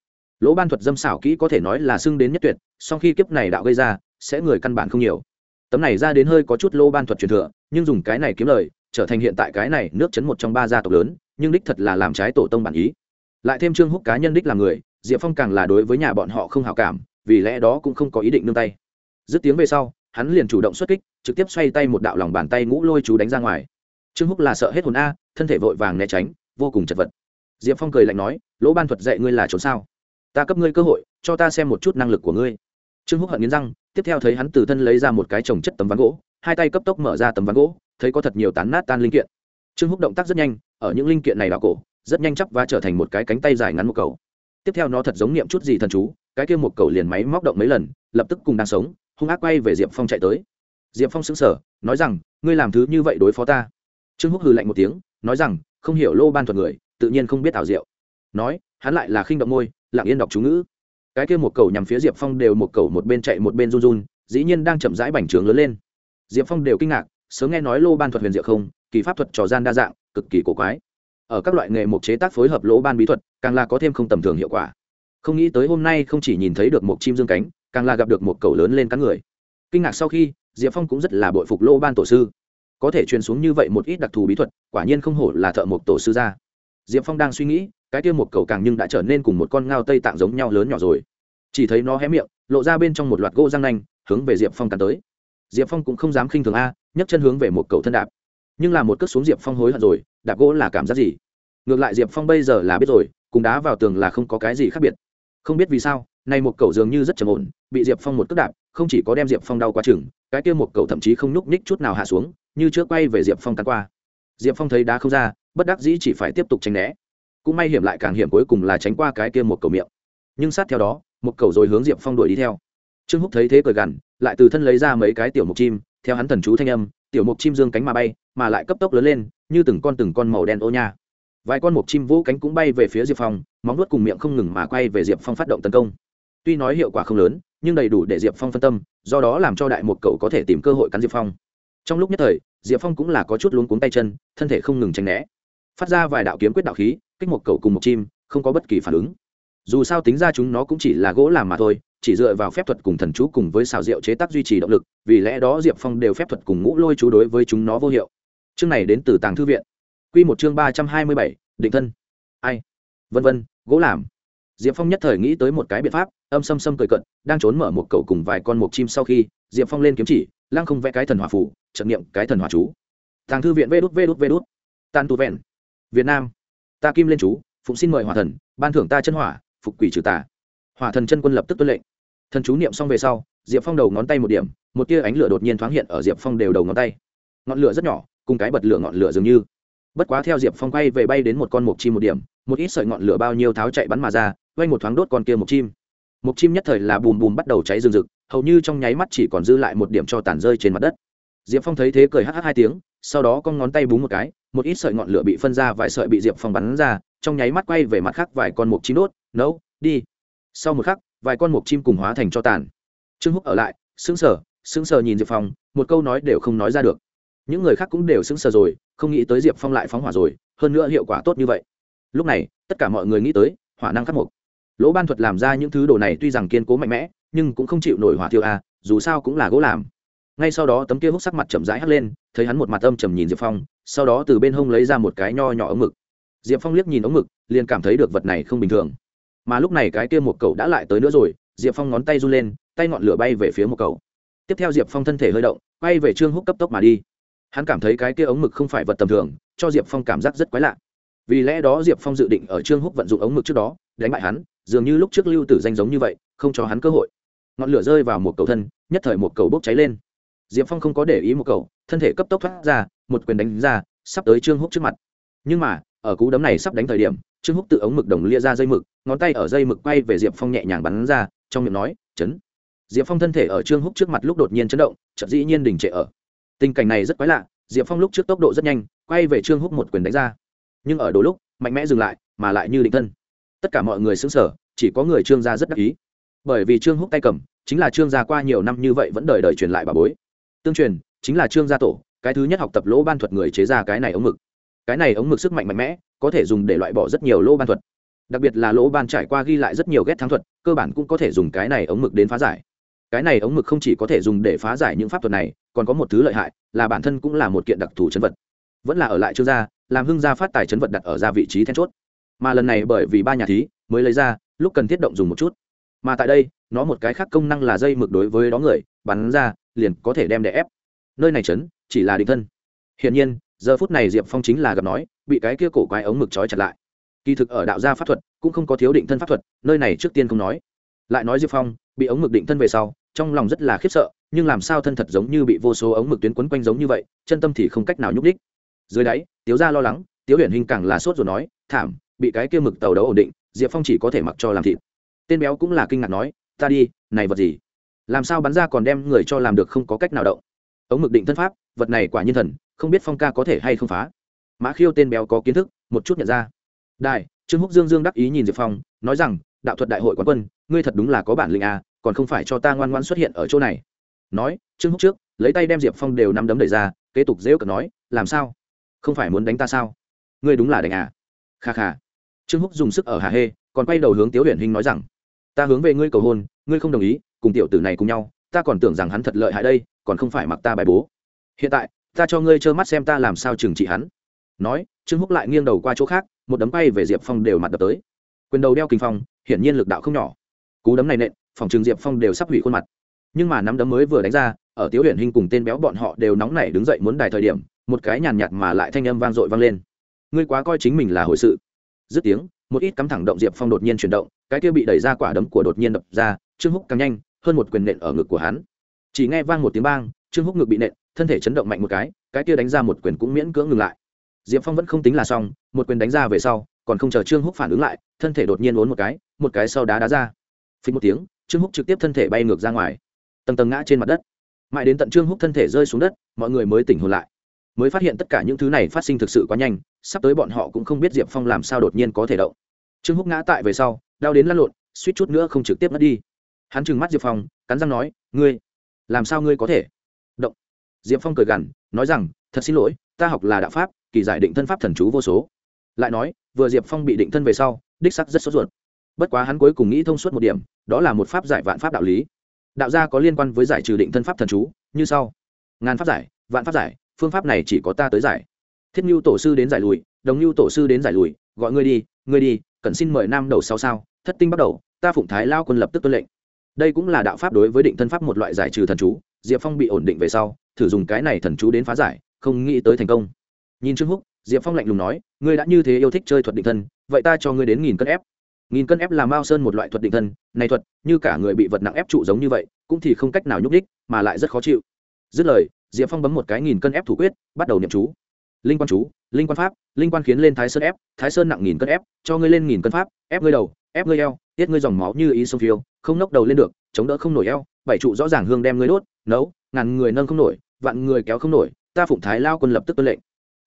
[SPEAKER 1] Lỗ ban thuật dâm xảo kỹ có thể nói là xưng đến nhất tuyệt sau khi kiếp này đạo gây ra, sẽ người căn bản không nhiều. Tấm này ra đến hơi có chút lỗ ban thuật truyền thừa, nhưng dùng cái này kiếm lời, trở thành hiện tại cái này nước chấn một trong ba gia tộc lớn nhưng đích thật là làm trái tổ tông bản ý. Lại thêm trương húc cá nhân đích là người, diệp phong càng là đối với nhà bọn họ không hảo cảm, vì lẽ đó cũng không có ý định nương tay. Dứt tiếng về sau, hắn liền chủ động xuất kích, trực tiếp xoay tay một đạo lòng bàn tay ngũ lôi chú đánh ra ngoài. Trương húc là sợ hết hồn a, thân thể vội vàng né tránh, vô cùng chật vật. Diệp phong cười lạnh nói, lỗ ban thuật dạy ngươi là trốn sao? Ta cấp ngươi cơ hội, cho ta xem một chút năng lực của ngươi. Trương húc hận nghiến răng, tiếp theo thấy hắn từ thân lấy ra một cái trồng chất tấm ván gỗ, hai tay cấp tốc mở ra tấm ván gỗ, thấy có thật nhiều tán nát tan linh kiện trương húc động tác rất nhanh, ở những linh kiện này đảo cổ, rất nhanh chắp và trở thành một cái cánh tay dài ngắn một cầu. Tiếp theo nó thật giống niệm chút gì thần chú, cái kia một cầu liền máy móc động mấy lần, lập tức cùng đang sống, hung ác quay về diệp phong chạy tới. Diệp phong xứng sở nói rằng, ngươi làm thứ như vậy đối phó ta? Trương húc hừ lạnh một tiếng, nói rằng, không hiểu lô ban thuật người, tự nhiên không biết ảo diệu. Nói, hắn lại là khinh động môi, lặng yên đọc chú ngữ. Cái kia một cầu nhằm phía diệp phong đều một cầu một bên chạy một bên run run, dĩ nhiên đang chậm rãi bành trướng lớn lên. Diệp phong đều kinh ngạc, sớm nghe nói lô ban thuật huyền diệu không kỳ pháp thuật trò gian đa dạng, cực kỳ cổ quái. Ở các loại nghề mục chế tác phối hợp lỗ ban bí thuật, càng là có thêm không tầm thường hiệu quả. Không nghĩ tới hôm nay không chỉ nhìn thấy được một chim dương cánh, càng là gặp được một cầu lớn lên cắn người. Kinh ngạc sau khi, diệp phong cũng rất là bội phục lỗ ban tổ sư. Có thể truyền xuống như vậy một ít đặc thù bí thuật, quả nhiên không hổ là thợ một tổ sư ra diệp phong đang suy nghĩ, cái kia một cầu càng nhưng đã trở nên cùng một con ngao tây tạng giống nhau lớn nhỏ rồi. Chỉ thấy nó hé miệng, lộ ra bên trong một loạt gỗ răng nanh, hướng về diệp phong cắn tới. Diệp phong cũng không dám khinh thường a, nhấc chân hướng về một cầu thân đạp nhưng là một cước xuống diệp phong hối hận rồi, đạp gỗ là cảm giác gì? Ngược lại diệp phong bây giờ là biết rồi, cùng đá vào tường là không có cái gì khác biệt. Không biết vì sao, nay một cầu dường như rất trầm ổn, bị diệp phong một cước đạp, không chỉ có đem diệp phong đau quá chừng, cái kia một cầu thậm chí không nhúc nhích chút nào hạ xuống, như trước quay về diệp phong cắn qua. Diệp phong thấy đá không ra, bất đắc dĩ chỉ phải tiếp tục tránh né. Cũng may hiểm lại càng hiểm cuối cùng là tránh qua cái kia một cầu miệng. Nhưng sát theo đó, một cầu rồi hướng diệp phong đuổi đi theo. Trương húc thấy thế cười gằn, lại từ thân lấy ra mấy cái tiểu mục chim, theo hắn thần chú thanh âm tiểu mục chim dương cánh mà bay, mà lại cấp tốc lớn lên, như từng con từng con màu đen ô nha. Vài con mục chim vũ cánh cũng bay về phía diệp phong, móng nuốt cùng miệng không ngừng mà quay về diệp phong phát động tấn công. Tuy nói hiệu quả không lớn, nhưng đầy đủ để diệp phong phân tâm, do đó làm cho đại một cậu có thể tìm cơ hội cắn diệp phong. Trong lúc nhất thời, diệp phong cũng là có chút luống cuống tay chân, thân thể không ngừng tránh né. Phát ra vài đạo kiếm quyết đạo khí, kích một cậu cùng một chim, không có bất kỳ phản ứng. Dù sao tính ra chúng nó cũng chỉ là gỗ làm mà thôi chỉ dựa vào phép thuật cùng thần chú cùng với xào rượu chế tác duy trì động lực, vì lẽ đó diệp phong đều phép thuật cùng ngũ lôi chú đối với chúng nó vô hiệu. Chương này đến từ tàng thư viện. Q một chương ba trăm hai mươi bảy, định thân. Ai? Vân vân, gỗ làm. Diệp phong nhất thời nghĩ tới một cái biện pháp, âm xâm xâm cười cận, đang trốn mở một cầu cùng vài con mục chim sau khi, diệp phong lên kiếm chỉ, lăng không vẽ cái thần hòa phủ trận niệm cái thần hòa chú. Tàng thư viện vê đút vê đút vê đút. Tan tu vẹn. Việt nam. Ta kim lên chú, phụng xin mời hỏa thần, ban thưởng ta chân hỏa, phục quỷ trừ tà. Hỏa thần chân quân lập tức tuân lệnh thần chú niệm xong về sau, diệp phong đầu ngón tay một điểm, một tia ánh lửa đột nhiên thoáng hiện ở diệp phong đều đầu ngón tay. Ngọn lửa rất nhỏ, cùng cái bật lửa ngọn lửa dường như. Bất quá theo diệp phong quay về bay đến một con mục chim một điểm, một ít sợi ngọn lửa bao nhiêu tháo chạy bắn mà ra, quay một thoáng đốt con kia mộc chim. Mộc chim nhất thời là bùm bùm bắt đầu cháy rừng rực, hầu như trong nháy mắt chỉ còn dư lại một điểm cho tàn rơi trên mặt đất. Diệp phong thấy thế cười hh hai tiếng, sau đó con ngón tay búng một cái, một ít sợi ngọn lửa bị phân ra vài sợi bị diệp phong bắn ra, trong nháy mắt quay về mặt khác vài con mục chim đốt, nấu, đi. Sau một khắc vài con mục chim cùng hóa thành cho tàn. Trương húc ở lại sững sờ sững sờ nhìn diệp phong một câu nói đều không nói ra được. Những người khác cũng đều sững sờ rồi không nghĩ tới diệp phong lại phóng hỏa rồi hơn nữa hiệu quả tốt như vậy. Lúc này tất cả mọi người nghĩ tới hỏa năng khắc mục. Lỗ ban thuật làm ra những thứ đồ này tuy rằng kiên cố mạnh mẽ nhưng cũng không chịu nổi hỏa thiêu a à, dù sao cũng là gỗ làm. Ngay sau đó tấm kia hút sắc mặt chậm rãi hắt lên thấy hắn một mặt âm trầm nhìn diệp phong sau đó từ bên hông lấy ra một cái nho nhỏ ống mực diệp phong liếc nhìn ống mực liền cảm thấy được vật này không bình thường mà lúc này cái kia một cậu đã lại tới nữa rồi, diệp phong ngón tay run lên, tay ngọn lửa bay về phía một cậu. Tiếp theo diệp phong thân thể hơi động bay về trương húc cấp tốc mà đi. Hắn cảm thấy cái kia ống mực không phải vật tầm thường, cho diệp phong cảm giác rất quái lạ. Vì lẽ đó diệp phong dự định ở trương húc vận dụng ống mực trước đó, đánh bại hắn, dường như lúc trước lưu tử danh giống như vậy, không cho hắn cơ hội. Ngọn lửa rơi vào một cầu thân, nhất thời một cầu bốc cháy lên. Diệp phong không có để ý một cầu thân thể cấp tốc thoát ra, một quyền đánh ra, sắp tới trương húc trước mặt. Nhưng mà, ở cú đấm này sắp đánh thời điểm trương húc tự ống mực đồng lia ra dây mực, ngón tay ở dây mực quay về diệp phong nhẹ nhàng bắn ra, trong miệng nói, chấn. Diệp phong thân thể ở trương húc trước mặt lúc đột nhiên chấn động, chợt dĩ nhiên đình trệ ở. Tình cảnh này rất quái lạ, diệp phong lúc trước tốc độ rất nhanh, quay về trương húc một quyền đánh ra. Nhưng ở đôi lúc, mạnh mẽ dừng lại, mà lại như định thân. Tất cả mọi người xứng sở chỉ có người trương gia rất đắc ý. Bởi vì trương húc tay cầm, chính là trương gia qua nhiều năm như vậy vẫn đời đời truyền lại bà bối. Tương truyền, chính là trương gia tổ, cái thứ nhất học tập lỗ ban thuật người chế ra cái này ống mực. Cái này ống mực sức mạnh mạnh mẽ có thể dùng để loại bỏ rất nhiều lỗ ban thuật. Đặc biệt là lỗ ban trải qua ghi lại rất nhiều ghét thắng thuật, cơ bản cũng có thể dùng cái này ống mực đến phá giải. Cái này ống mực không chỉ có thể dùng để phá giải những pháp thuật này, còn có một thứ lợi hại, là bản thân cũng là một kiện đặc thù chân vật. Vẫn là ở lại trương gia làm hưng gia phát tài chấn vật đặt ở ra vị trí then chốt. Mà lần này bởi vì ba nhà thí mới lấy ra, lúc cần thiết động dùng một chút. Mà tại đây, nó một cái khác công năng là dây mực đối với đó người, bắn ra, liền có thể đem đè ép. Nơi này chấn, chỉ là định thân. Hiển nhiên giờ phút này diệp phong chính là gặp nói, bị cái kia cổ quái ống mực trói chặt lại. Kỳ thực ở đạo gia pháp thuật, cũng không có thiếu định thân pháp thuật, nơi này trước tiên không nói. Lại nói diệp phong, bị ống mực định thân về sau, trong lòng rất là khiếp sợ, nhưng làm sao thân thật giống như bị vô số ống mực tuyến quấn quanh giống như vậy, chân tâm thì không cách nào nhúc đích dưới đáy, tiếu gia lo lắng, tiếu huyền hình càng là sốt rồi nói, thảm, bị cái kia mực tàu đấu ổn định, diệp phong chỉ có thể mặc cho làm thịt. Tên béo cũng là kinh ngạc nói, ta đi, này vật gì? Làm sao bắn ra còn đem người cho làm được không có cách nào động? Ống mực định thân pháp, vật này quả nhiên thần không biết phong ca có thể hay không phá. Mã khiêu tên béo có kiến thức, một chút nhận ra. Đại trương húc dương dương đắc ý nhìn diệp phong, nói rằng, đạo thuật đại hội quán quân, ngươi thật đúng là có bản lĩnh à còn không phải cho ta ngoan ngoan xuất hiện ở chỗ này. Nói, trương húc trước, lấy tay đem diệp phong đều nắm đấm đẩy ra, kế tục dễ cợt nói, làm sao? Không phải muốn đánh ta sao? Ngươi đúng là đánh à? Kha kha. Trương húc dùng sức ở hà hê, còn quay đầu hướng tiếu huyền hình nói rằng, ta hướng về ngươi cầu hôn, ngươi không đồng ý, cùng tiểu tử này cùng nhau, ta còn tưởng rằng hắn thật lợi hại đây, còn không phải mặc ta bài bố. Hiện tại ta cho ngươi trơ mắt xem ta làm sao trừng trị hắn. Nói, trương húc lại nghiêng đầu qua chỗ khác, một đấm bay về diệp phong đều mặt đập tới. Quyền đầu đeo kinh phong, hiển nhiên lực đạo không nhỏ. Cú đấm này nện, phòng trường diệp phong đều sắp hủy khuôn mặt. Nhưng mà nắm đấm mới vừa đánh ra, ở tiếu huyền hình cùng tên béo bọn họ đều nóng nảy đứng dậy muốn đài thời điểm, một cái nhàn nhạt mà lại thanh âm vang dội vang lên. Ngươi quá coi chính mình là hồi sự. Dứt tiếng, một ít cắm thẳng động diệp phong đột nhiên chuyển động, cái kia bị đẩy ra quả đấm của đột nhiên đập ra, trương húc càng nhanh, hơn một quyền nện ở ngực của hắn. Chỉ nghe vang một tiếng bang, trương húc ngực bị nện thân thể chấn động mạnh một cái cái kia đánh ra một quyền cũng miễn cưỡng ngừng lại. Diệp phong vẫn không tính là xong, một quyền đánh ra về sau, còn không chờ trương húc phản ứng lại, thân thể đột nhiên uốn một cái một cái sau đá đá ra. Phình một tiếng, trương húc trực tiếp thân thể bay ngược ra ngoài. Tầng tầng ngã trên mặt đất. Mãi đến tận trương húc thân thể rơi xuống đất, mọi người mới tỉnh hồn lại. Mới phát hiện tất cả những thứ này phát sinh thực sự quá nhanh, sắp tới bọn họ cũng không biết diệp phong làm sao đột nhiên có thể động. Trương húc ngã tại về sau, đau đến lăn lộn, suýt chút nữa không trực tiếp mất đi. Hắn trừng mắt diệp phong, cắn răng nói, ngươi, làm sao ngươi có thể? Diệp phong cười gằn, nói rằng, thật xin lỗi, ta học là đạo pháp, kỳ giải định thân pháp thần chú vô số. Lại nói, vừa diệp phong bị định thân về sau, đích sắc rất sốt ruột. Bất quá hắn cuối cùng nghĩ thông suốt một điểm, đó là một pháp giải vạn pháp đạo lý. Đạo gia có liên quan với giải trừ định thân pháp thần chú, như sau. Ngàn pháp giải, vạn pháp giải, phương pháp này chỉ có ta tới giải. Thiết mưu tổ sư đến giải lùi, đồng mưu tổ sư đến giải lùi, gọi ngươi đi ngươi đi cần xin mời nam đầu sau sao, thất tinh bắt đầu, ta phụng thái lao quân lập tức tuân lệnh. Đây cũng là đạo pháp đối với định thân pháp một loại giải trừ thần chú. Diệp phong bị ổn định về sau thử dùng cái này thần chú đến phá giải, không nghĩ tới thành công. Nhìn trương húc, diệp phong lạnh lùng nói, ngươi đã như thế yêu thích chơi thuật định thân, vậy ta cho ngươi đến nghìn cân ép. Nghìn cân ép là mao sơn một loại thuật định thân, này thuật, như cả người bị vật nặng ép trụ giống như vậy, cũng thì không cách nào nhúc đích mà lại rất khó chịu. Dứt lời, diệp phong bấm một cái nghìn cân ép thủ quyết, bắt đầu niệm chú. Linh quan chú, linh quan pháp, linh quan khiến lên thái sơn ép, thái sơn nặng nghìn cân ép, cho ngươi lên nghìn cân pháp, ép ngươi đầu, ép ngươi eo, tiết ngươi dòng máu như ý sông phiêu, không nốc đầu lên được, chống đỡ không nổi eo, bảy trụ rõ ràng hương đem ngươi đốt, nấu, ngàn người nâng không nổi vạn người kéo không nổi, ta phụng thái lao quân lập tức tuân lệnh.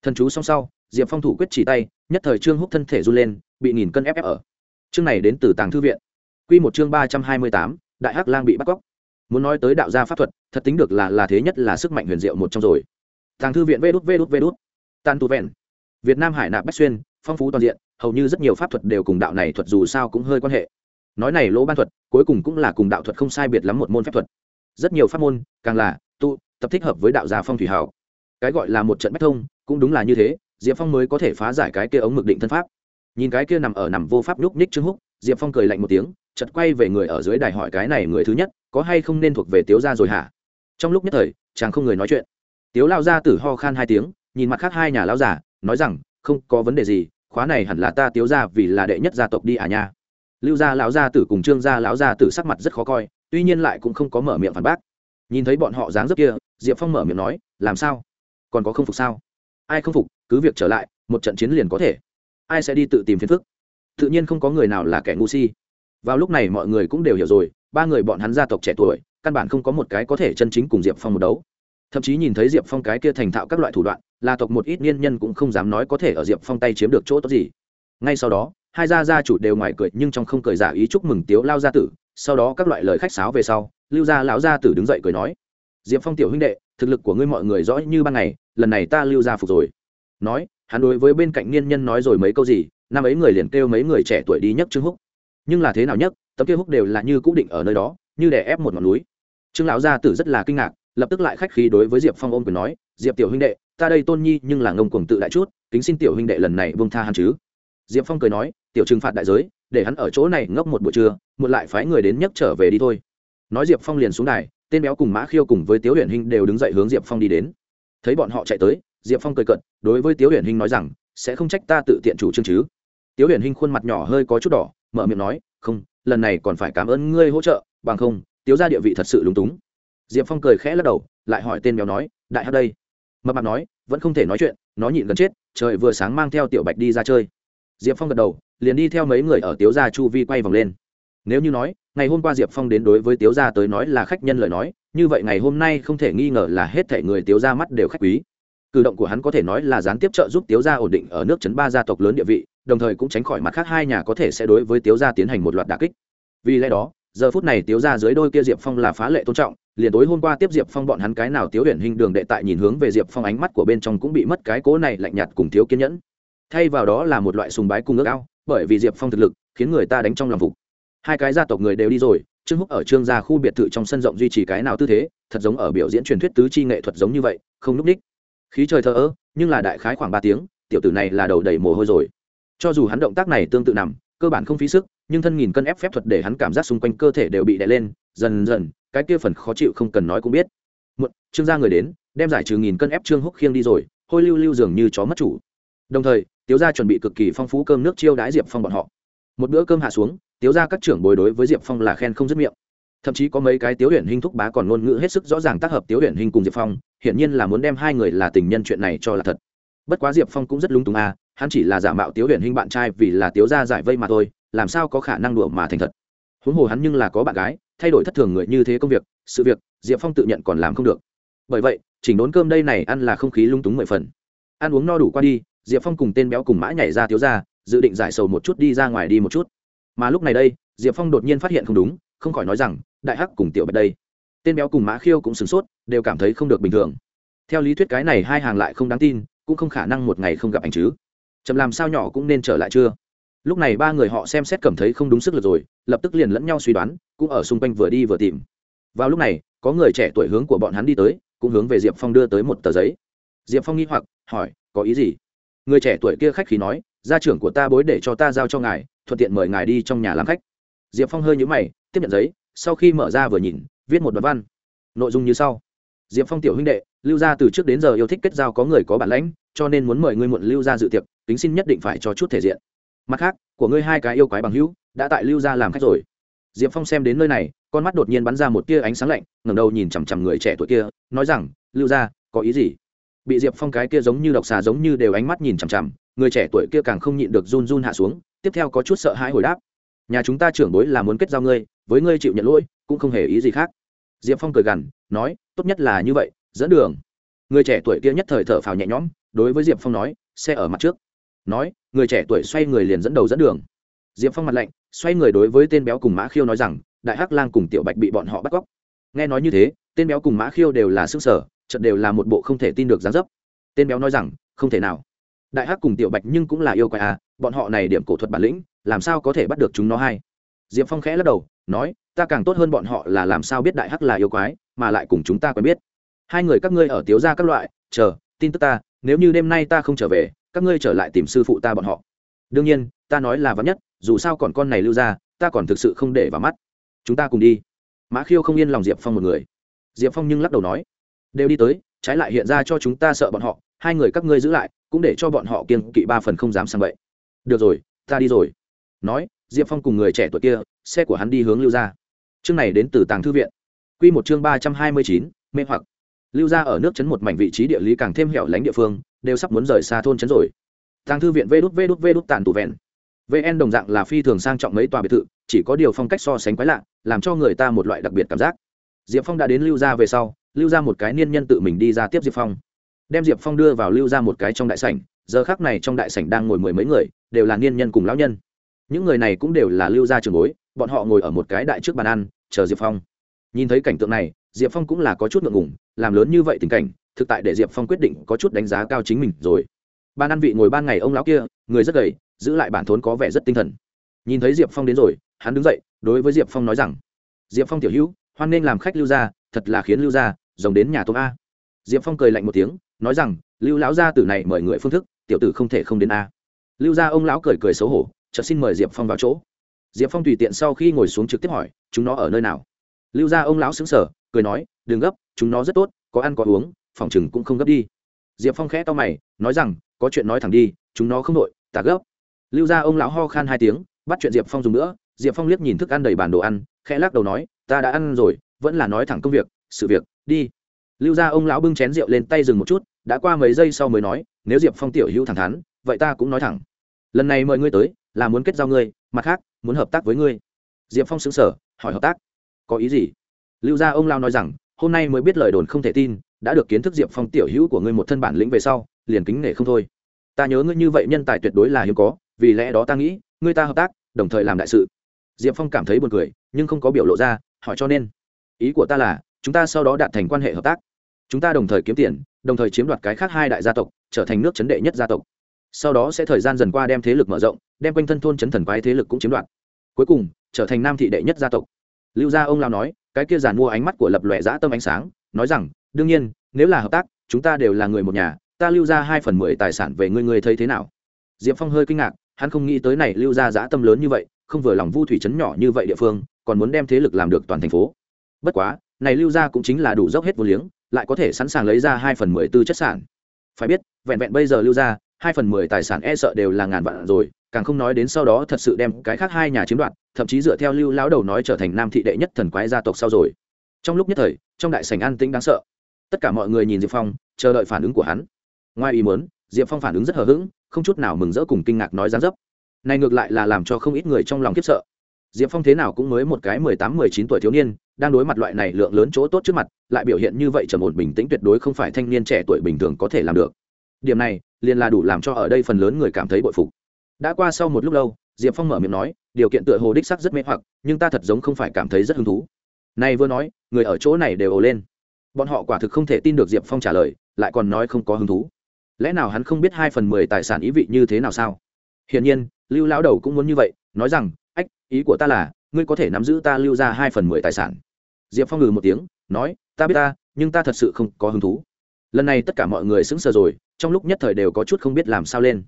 [SPEAKER 1] Thần chú xong sau, diệp phong thủ quyết chỉ tay, nhất thời trương húc thân thể run lên, bị nghìn cân ép ép ở. Chương này đến từ tàng thư viện. Q một chương ba trăm hai mươi tám, đại hắc lang bị bắt cóc. Muốn nói tới đạo gia pháp thuật, thật tính được là là thế nhất là sức mạnh huyền diệu một trong rồi. Tàng thư viện vê đút vê đút vê đút. Tàn tu vẹn. Việt nam hải nạp bách xuyên, phong phú toàn diện, hầu như rất nhiều pháp thuật đều cùng đạo này thuật dù sao cũng hơi quan hệ. Nói này lỗ ban thuật, cuối cùng cũng là cùng đạo thuật không sai biệt lắm một môn phép thuật. Rất nhiều pháp môn, càng là tu tập thích hợp với đạo gia phong thủy hảo. Cái gọi là một trận bách thông, cũng đúng là như thế, diệp phong mới có thể phá giải cái kia ống mực định thân pháp. Nhìn cái kia nằm ở nằm vô pháp nhúc nhích trương húc, diệp phong cười lạnh một tiếng chật quay về người ở dưới đài hỏi cái này người thứ nhất, có hay không nên thuộc về tiếu gia rồi hả? Trong lúc nhất thời, chàng không người nói chuyện. Tiếu lao ra tử ho khan hai tiếng, nhìn mặt khác hai nhà lao giả nói rằng, không có vấn đề gì, khóa này hẳn là ta tiếu gia vì là đệ nhất gia tộc đi à nha. Lưu gia lão gia tử cùng trương gia lão gia tử sắc mặt rất khó coi, tuy nhiên lại cũng không có mở miệng phản bác. Nhìn thấy bọn họ dáng dấp kia diệp phong mở miệng nói, làm sao? Còn có không phục sao? Ai không phục, cứ việc trở lại, một trận chiến liền có thể. Ai sẽ đi tự tìm phiền phức? Tự nhiên không có người nào là kẻ ngu si. Vào lúc này mọi người cũng đều hiểu rồi, ba người bọn hắn gia tộc trẻ tuổi, căn bản không có một cái có thể chân chính cùng diệp phong một đấu. Thậm chí nhìn thấy diệp phong cái kia thành thạo các loại thủ đoạn là tộc một ít niên nhân cũng không dám nói có thể ở diệp phong tay chiếm được chỗ tốt gì. Ngay sau đó, hai gia gia chủ đều ngoài cười nhưng trong không cười giả ý chúc mừng tiếu lao gia tử, sau đó các loại lời khách sáo về sau, lưu gia lão gia tử đứng dậy cười nói diệp phong tiểu huynh đệ, thực lực của ngươi mọi người rõ như ban ngày, lần này ta lưu gia phục rồi. Nói, hắn đối với bên cạnh niên nhân nói rồi mấy câu gì, năm ấy người liền kêu mấy người trẻ tuổi đi nhấc trương húc. Nhưng là thế nào nhấc, tấm kia húc đều là như cũ định ở nơi đó, như đè ép một ngọn núi. Trương lão gia tử rất là kinh ngạc, lập tức lại khách khí đối với diệp phong ôm quyền nói, diệp tiểu huynh đệ, ta đây tôn nhi nhưng là ngông cuồng tự đại chút, kính xin tiểu huynh đệ lần này vương tha hắn chứ. Diệp phong cười nói, tiểu trừng phạt đại giới, để hắn ở chỗ này ngốc một buổi trưa một lại phái người đến nhấc trở về đi thôi. Nói diệp phong liền xuống đài tên béo cùng mã khiêu cùng với tiếu huyền hinh đều đứng dậy hướng diệp phong đi đến. Thấy bọn họ chạy tới, diệp phong cười cận đối với tiếu huyền hinh nói rằng, sẽ không trách ta tự tiện chủ trương chứ? Tiếu huyền hinh khuôn mặt nhỏ hơi có chút đỏ, mở miệng nói, không, lần này còn phải cảm ơn ngươi hỗ trợ, bằng không, tiếu ra địa vị thật sự lúng túng. Diệp phong cười khẽ lắc đầu, lại hỏi tên béo nói, đại hát đây. Mập mạp nói, vẫn không thể nói chuyện, nó nhịn gần chết, trời vừa sáng mang theo tiểu bạch đi ra chơi. Diệp phong gật đầu, liền đi theo mấy người ở tiếu gia chu vi quay vòng lên nếu như nói, ngày hôm qua diệp phong đến đối với tiếu gia tới nói là khách nhân lời nói, như vậy ngày hôm nay không thể nghi ngờ là hết thể người tiếu gia mắt đều khách quý. Cử động của hắn có thể nói là gián tiếp trợ giúp tiếu gia ổn định ở nước chấn ba gia tộc lớn địa vị, đồng thời cũng tránh khỏi mặt khác hai nhà có thể sẽ đối với tiếu gia tiến hành một loạt đà kích. Vì lẽ đó, giờ phút này tiếu gia dưới đôi kia diệp phong là phá lệ tôn trọng, liền tối hôm qua tiếp diệp phong bọn hắn cái nào tiếu điển hình đường đệ tại nhìn hướng về diệp phong ánh mắt của bên trong cũng bị mất cái cố này lạnh nhạt cùng thiếu kiên nhẫn. Thay vào đó là một loại sùng bái cung ước ao, bởi vì diệp phong thực lực khiến người ta đánh trong lòng phục hai cái gia tộc người đều đi rồi, trương húc ở trương gia khu biệt thự trong sân rộng duy trì cái nào tư thế, thật giống ở biểu diễn truyền thuyết tứ chi nghệ thuật giống như vậy, không núp đích. Khí trời thờ ơ, nhưng là đại khái khoảng ba tiếng, tiểu tử này là đầu đầy mồ hôi rồi. Cho dù hắn động tác này tương tự nằm, cơ bản không phí sức, nhưng thân nghìn cân ép phép thuật để hắn cảm giác xung quanh cơ thể đều bị đè lên, dần dần, cái kia phần khó chịu không cần nói cũng biết. Một trương gia người đến, đem giải trừ nghìn cân ép trương húc khiêng đi rồi, hôi lưu lưu dường như chó mất chủ. Đồng thời tiếu gia chuẩn bị cực kỳ phong phú cơm nước chiêu đãi diệp phong bọn họ. Một bữa cơm hạ xuống tiếu gia các trưởng bồi đối với diệp phong là khen không dứt miệng. Thậm chí có mấy cái tiếu huyền hình thúc bá còn ngôn ngữ hết sức rõ ràng tác hợp tiếu huyền hình cùng diệp phong, hiển nhiên là muốn đem hai người là tình nhân chuyện này cho là thật. Bất quá diệp phong cũng rất lúng túng à hắn chỉ là giả mạo tiếu huyền hình bạn trai vì là tiếu gia giải vây mà thôi, làm sao có khả năng đùa mà thành thật. Huống hồ hắn nhưng là có bạn gái, thay đổi thất thường người như thế công việc, sự việc, diệp phong tự nhận còn làm không được. Bởi vậy, chỉnh đốn cơm đây này ăn là không khí lung túng mười phần. Ăn uống no đủ qua đi, diệp phong cùng tên béo cùng mã nhảy ra tiếu ra dự định giải sầu một chút đi ra ngoài đi một chút mà lúc này đây, diệp phong đột nhiên phát hiện không đúng, không khỏi nói rằng, đại hắc cùng tiểu bạch đây. Tên béo cùng mã khiêu cũng sửng sốt, đều cảm thấy không được bình thường. Theo lý thuyết cái này hai hàng lại không đáng tin, cũng không khả năng một ngày không gặp anh chứ. Chậm làm sao nhỏ cũng nên trở lại chưa? Lúc này ba người họ xem xét cảm thấy không đúng sức lực rồi, lập tức liền lẫn nhau suy đoán, cũng ở xung quanh vừa đi vừa tìm. Vào lúc này, có người trẻ tuổi hướng của bọn hắn đi tới, cũng hướng về diệp phong đưa tới một tờ giấy. Diệp phong nghi hoặc, hỏi, có ý gì? Người trẻ tuổi kia khách khí nói, gia trưởng của ta bối để cho ta giao cho ngài thuận tiện mời ngài đi trong nhà làm khách. Diệp phong hơi nhũ mày, tiếp nhận giấy, sau khi mở ra vừa nhìn, viết một đoạn văn. Nội dung như sau. Diệp phong tiểu huynh đệ, lưu gia từ trước đến giờ yêu thích kết giao có người có bản lãnh, cho nên muốn mời ngươi muộn lưu gia dự tiệc, tính xin nhất định phải cho chút thể diện. Mặt khác, của ngươi hai cái yêu quái bằng hữu, đã tại lưu gia làm khách rồi. Diệp phong xem đến nơi này, con mắt đột nhiên bắn ra một tia ánh sáng lạnh, ngẩng đầu nhìn chằm chằm người trẻ tuổi kia, nói rằng, lưu gia, có ý gì? Bị diệp phong cái kia giống như độc xà giống như đều ánh mắt nhìn chằm chằm người trẻ tuổi kia càng không nhịn được run run hạ xuống, tiếp theo có chút sợ hãi hồi đáp. Nhà chúng ta trưởng bối là muốn kết giao ngươi, với ngươi chịu nhận lỗi, cũng không hề ý gì khác. Diệp phong cười gằn, nói, tốt nhất là như vậy, dẫn đường. Người trẻ tuổi kia nhất thời thở phào nhẹ nhõm, đối với diệp phong nói, xe ở mặt trước. Nói, người trẻ tuổi xoay người liền dẫn đầu dẫn đường. Diệp phong mặt lạnh, xoay người đối với tên béo cùng mã khiêu nói rằng, đại hắc lang cùng tiểu bạch bị bọn họ bắt cóc. Nghe nói như thế, tên béo cùng mã khiêu đều là s ư ơ n g sở chật đều là một bộ không thể tin được gián dấp. Tên béo nói rằng, không thể nào đại hắc cùng tiểu bạch nhưng cũng là yêu quái à bọn họ này điểm cổ thuật bản lĩnh, làm sao có thể bắt được chúng nó hay? Diệp phong khẽ lắc đầu, nói, ta càng tốt hơn bọn họ là làm sao biết đại hắc là yêu quái, mà lại cùng chúng ta quen biết. Hai người các ngươi ở tiếu ra các loại, chờ, tin tức ta, nếu như đêm nay ta không trở về, các ngươi trở lại tìm sư phụ ta bọn họ. Đương nhiên, ta nói là vắn nhất, dù sao còn con này lưu ra, ta còn thực sự không để vào mắt. Chúng ta cùng đi. Mã khiêu không yên lòng diệp phong một người. Diệp phong nhưng lắc đầu nói, đều đi tới, trái lại hiện ra cho chúng ta sợ bọn họ, hai người các ngươi giữ lại cũng để cho bọn họ kiên kỵ ba phần không dám sang vậy được rồi, ta đi rồi. Nói, diệp phong cùng người trẻ tuổi kia, xe của hắn đi hướng lưu gia. Chương này đến từ tàng thư viện. Q một chương ba trăm hai mươi chín, mê hoặc. Lưu gia ở nước chấn một mảnh vị trí địa lý càng thêm hẻo lánh địa phương, đều sắp muốn rời xa thôn chấn rồi. Tàng thư viện vê đút vê đút vê đút tàn tụ vẹn. Vn đồng dạng là phi thường sang trọng mấy tòa biệt thự, chỉ có điều phong cách so sánh quái lạ, làm cho người ta một loại đặc biệt cảm giác. Diệp phong đã đến lưu gia về sau, lưu ra một cái niên nhân tự mình đi ra tiếp diệp phong đem diệp phong đưa vào lưu ra một cái trong đại sảnh, giờ khác này trong đại sảnh đang ngồi mười mấy người, đều là niên nhân cùng lão nhân. Những người này cũng đều là lưu gia trường bối, bọn họ ngồi ở một cái đại trước bàn ăn, chờ diệp phong. Nhìn thấy cảnh tượng này, diệp phong cũng là có chút ngượng ngùng, làm lớn như vậy tình cảnh, thực tại để diệp phong quyết định có chút đánh giá cao chính mình rồi. Ban ăn vị ngồi ban ngày ông lão kia, người rất gầy, giữ lại bản thốn có vẻ rất tinh thần. Nhìn thấy diệp phong đến rồi, hắn đứng dậy, đối với diệp phong nói rằng, diệp phong tiểu hữu, hoan nên làm khách lưu gia, thật là khiến lưu gia rồng đến nhà tôm a. Diệp phong cười lạnh một tiếng nói rằng, lưu lão gia tử này mời người phương thức, tiểu tử không thể không đến a. Lưu gia ông lão cười cười xấu hổ, chợt xin mời diệp phong vào chỗ. Diệp phong tùy tiện sau khi ngồi xuống trực tiếp hỏi, chúng nó ở nơi nào? Lưu gia ông lão xứng sở cười nói, đừng gấp, chúng nó rất tốt, có ăn có uống, phòng chừng cũng không gấp đi. Diệp phong khẽ to mày, nói rằng, có chuyện nói thẳng đi, chúng nó không đội tà gấp. Lưu gia ông lão ho khan hai tiếng, bắt chuyện diệp phong dùng nữa diệp phong liếc nhìn thức ăn đầy bàn đồ ăn, khẽ lắc đầu nói, ta đã ăn rồi, vẫn là nói thẳng công việc, sự việc, đi. Lưu gia ông lão bưng chén rượu lên tay dừng một chút đã qua mấy giây sau mới nói, nếu diệp phong tiểu hữu thẳng thắn, vậy ta cũng nói thẳng. Lần này mời ngươi tới, là muốn kết giao ngươi, mặt khác, muốn hợp tác với ngươi. Diệp phong xứng sở hỏi hợp tác. Có ý gì? Lưu gia ông lao nói rằng, hôm nay mới biết lời đồn không thể tin, đã được kiến thức diệp phong tiểu hữu của ngươi một thân bản lĩnh về sau, liền kính nể không thôi. Ta nhớ ngươi như vậy nhân tài tuyệt đối là hiếm có, vì lẽ đó ta nghĩ, ngươi ta hợp tác, đồng thời làm đại sự. Diệp phong cảm thấy buồn cười, nhưng không có biểu lộ ra, hỏi cho nên, ý của ta là, chúng ta sau đó đạt thành quan hệ hợp tác chúng ta đồng thời kiếm tiền, đồng thời chiếm đoạt cái khác hai đại gia tộc, trở thành nước chấn đệ nhất gia tộc. Sau đó sẽ thời gian dần qua đem thế lực mở rộng, đem quanh thân thôn chấn thần quái thế lực cũng chiếm đoạt. Cuối cùng, trở thành nam thị đệ nhất gia tộc. Lưu gia ông lao nói, cái kia giàn mua ánh mắt của lập lòe dã tâm ánh sáng, nói rằng, đương nhiên, nếu là hợp tác, chúng ta đều là người một nhà, ta lưu ra hai phần mười tài sản về ngươi ngươi thấy thế nào? Diệp phong hơi kinh ngạc, hắn không nghĩ tới này lưu ra dã tâm lớn như vậy, không vừa lòng vu thủy trấn nhỏ như vậy địa phương, còn muốn đem thế lực làm được toàn thành phố. Bất quá, này lưu ra cũng chính là đủ dốc hết vô liếng lại có thể sẵn sàng lấy ra hai phần mười tư chất sản. Phải biết, vẹn vẹn bây giờ lưu ra, hai phần mười tài sản e sợ đều là ngàn vạn rồi, càng không nói đến sau đó thật sự đem cái khác hai nhà chiếm đoạt, thậm chí dựa theo lưu lão đầu nói trở thành nam thị đệ nhất thần quái gia tộc sau rồi. Trong lúc nhất thời, trong đại sảnh an tĩnh đáng sợ. Tất cả mọi người nhìn diệp phong, chờ đợi phản ứng của hắn. Ngoài ý muốn, diệp phong phản ứng rất hờ hững, không chút nào mừng rỡ cùng kinh ngạc nói ra dấp. Này ngược lại là làm cho không ít người trong lòng khiếp sợ. Diệp phong thế nào cũng mới một cái mười tám, mười chín tuổi thiếu niên đang đối mặt loại này lượng lớn chỗ tốt trước mặt, lại biểu hiện như vậy trầm ổn bình tĩnh tuyệt đối không phải thanh niên trẻ tuổi bình thường có thể làm được. Điểm này, liền là đủ làm cho ở đây phần lớn người cảm thấy bội phục. Đã qua sau một lúc lâu, diệp phong mở miệng nói, điều kiện tựa hồ đích sắc rất mê hoặc, nhưng ta thật giống không phải cảm thấy rất hứng thú. Này vừa nói, người ở chỗ này đều ồ lên. Bọn họ quả thực không thể tin được diệp phong trả lời, lại còn nói không có hứng thú. Lẽ nào hắn không biết hai phần mười tài sản ý vị như thế nào sao? Hiển nhiên, lưu lão đầu cũng muốn như vậy, nói rằng, ách, ý của ta là ngươi có thể nắm giữ ta lưu ra hai phần mười tài sản. Diệp phong ngừ một tiếng, nói, ta biết ta, nhưng ta thật sự không có hứng thú. Lần này tất cả mọi người sững sờ rồi, trong lúc nhất thời đều có chút không biết làm sao lên.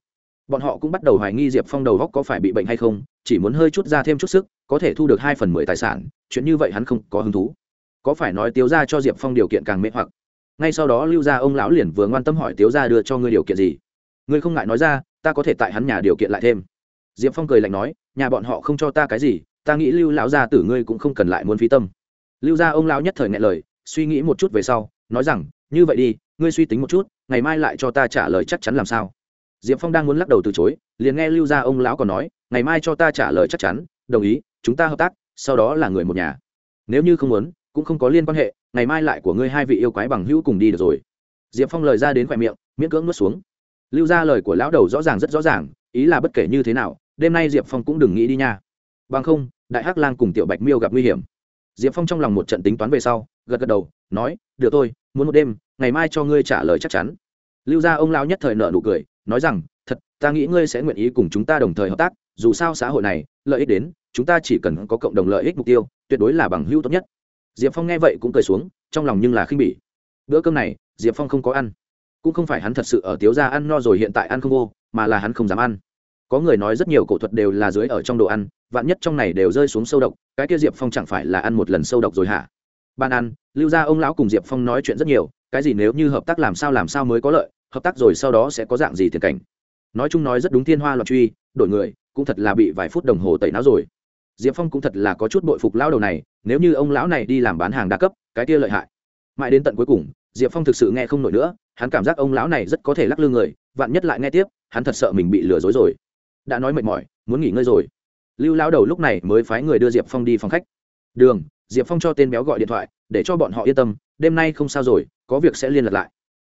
[SPEAKER 1] Bọn họ cũng bắt đầu hoài nghi diệp phong đầu góc có phải bị bệnh hay không, chỉ muốn hơi chút ra thêm chút sức, có thể thu được hai phần mười tài sản, chuyện như vậy hắn không có hứng thú. Có phải nói tiếu ra cho diệp phong điều kiện càng mê hoặc? Ngay sau đó lưu gia ông lão liền vừa ngoan tâm hỏi tiếu ra đưa cho ngươi điều kiện gì? Ngươi không ngại nói ra, ta có thể tại hắn nhà điều kiện lại thêm. Diệp phong cười lạnh nói, nhà bọn họ không cho ta cái gì ta nghĩ lưu lão gia tử ngươi cũng không cần lại muốn phí tâm. Lưu gia ông lão nhất thời nghe lời, suy nghĩ một chút về sau, nói rằng, như vậy đi, ngươi suy tính một chút, ngày mai lại cho ta trả lời chắc chắn làm sao. Diệp phong đang muốn lắc đầu từ chối, liền nghe lưu gia ông lão còn nói, ngày mai cho ta trả lời chắc chắn, đồng ý, chúng ta hợp tác, sau đó là người một nhà. Nếu như không muốn, cũng không có liên quan hệ, ngày mai lại của ngươi hai vị yêu quái bằng hữu cùng đi được rồi. Diệp phong lời ra đến khoe miệng, miễn cưỡng nuốt xuống. Lưu ra lời của lão đầu rõ ràng rất rõ ràng, ý là bất kể như thế nào, đêm nay diệp phong cũng đừng nghĩ đi nha. Bằng không đại hắc lang cùng tiểu bạch miêu gặp nguy hiểm. Diệp phong trong lòng một trận tính toán về sau, gật gật đầu, nói, được tôi muốn một đêm, ngày mai cho ngươi trả lời chắc chắn. Lưu gia ông lão nhất thời nợ nụ cười, nói rằng, thật, ta nghĩ ngươi sẽ nguyện ý cùng chúng ta đồng thời hợp tác, dù sao xã hội này, lợi ích đến, chúng ta chỉ cần có cộng đồng lợi ích mục tiêu, tuyệt đối là bằng hữu tốt nhất. Diệp phong nghe vậy cũng cười xuống, trong lòng nhưng là khinh bỉ. Bữa cơm này, diệp phong không có ăn. Cũng không phải hắn thật sự ở tiếu gia ăn no rồi hiện tại ăn không vô, mà là hắn không dám ăn có người nói rất nhiều cổ thuật đều là dưới ở trong đồ ăn, vạn nhất trong này đều rơi xuống sâu độc, cái kia diệp phong chẳng phải là ăn một lần sâu độc rồi hả? Ban ăn, lưu ra ông lão cùng diệp phong nói chuyện rất nhiều, cái gì nếu như hợp tác làm sao làm sao mới có lợi, hợp tác rồi sau đó sẽ có dạng gì tiền cảnh? Nói chung nói rất đúng thiên hoa loạn truy, đổi người, cũng thật là bị vài phút đồng hồ tẩy não rồi. Diệp phong cũng thật là có chút bội phục lão đầu này, nếu như ông lão này đi làm bán hàng đa cấp, cái kia lợi hại. Mãi đến tận cuối cùng, diệp phong thực sự nghe không nổi nữa, hắn cảm giác ông lão này rất có thể lắc lư người, vạn nhất lại nghe tiếp, hắn thật sợ mình bị lừa dối rồi đã nói mệt mỏi, muốn nghỉ ngơi rồi. Lưu lão đầu lúc này mới phái người đưa diệp phong đi phòng khách. Đường, diệp phong cho tên béo gọi điện thoại, để cho bọn họ yên tâm, đêm nay không sao rồi, có việc sẽ liên lạc lại.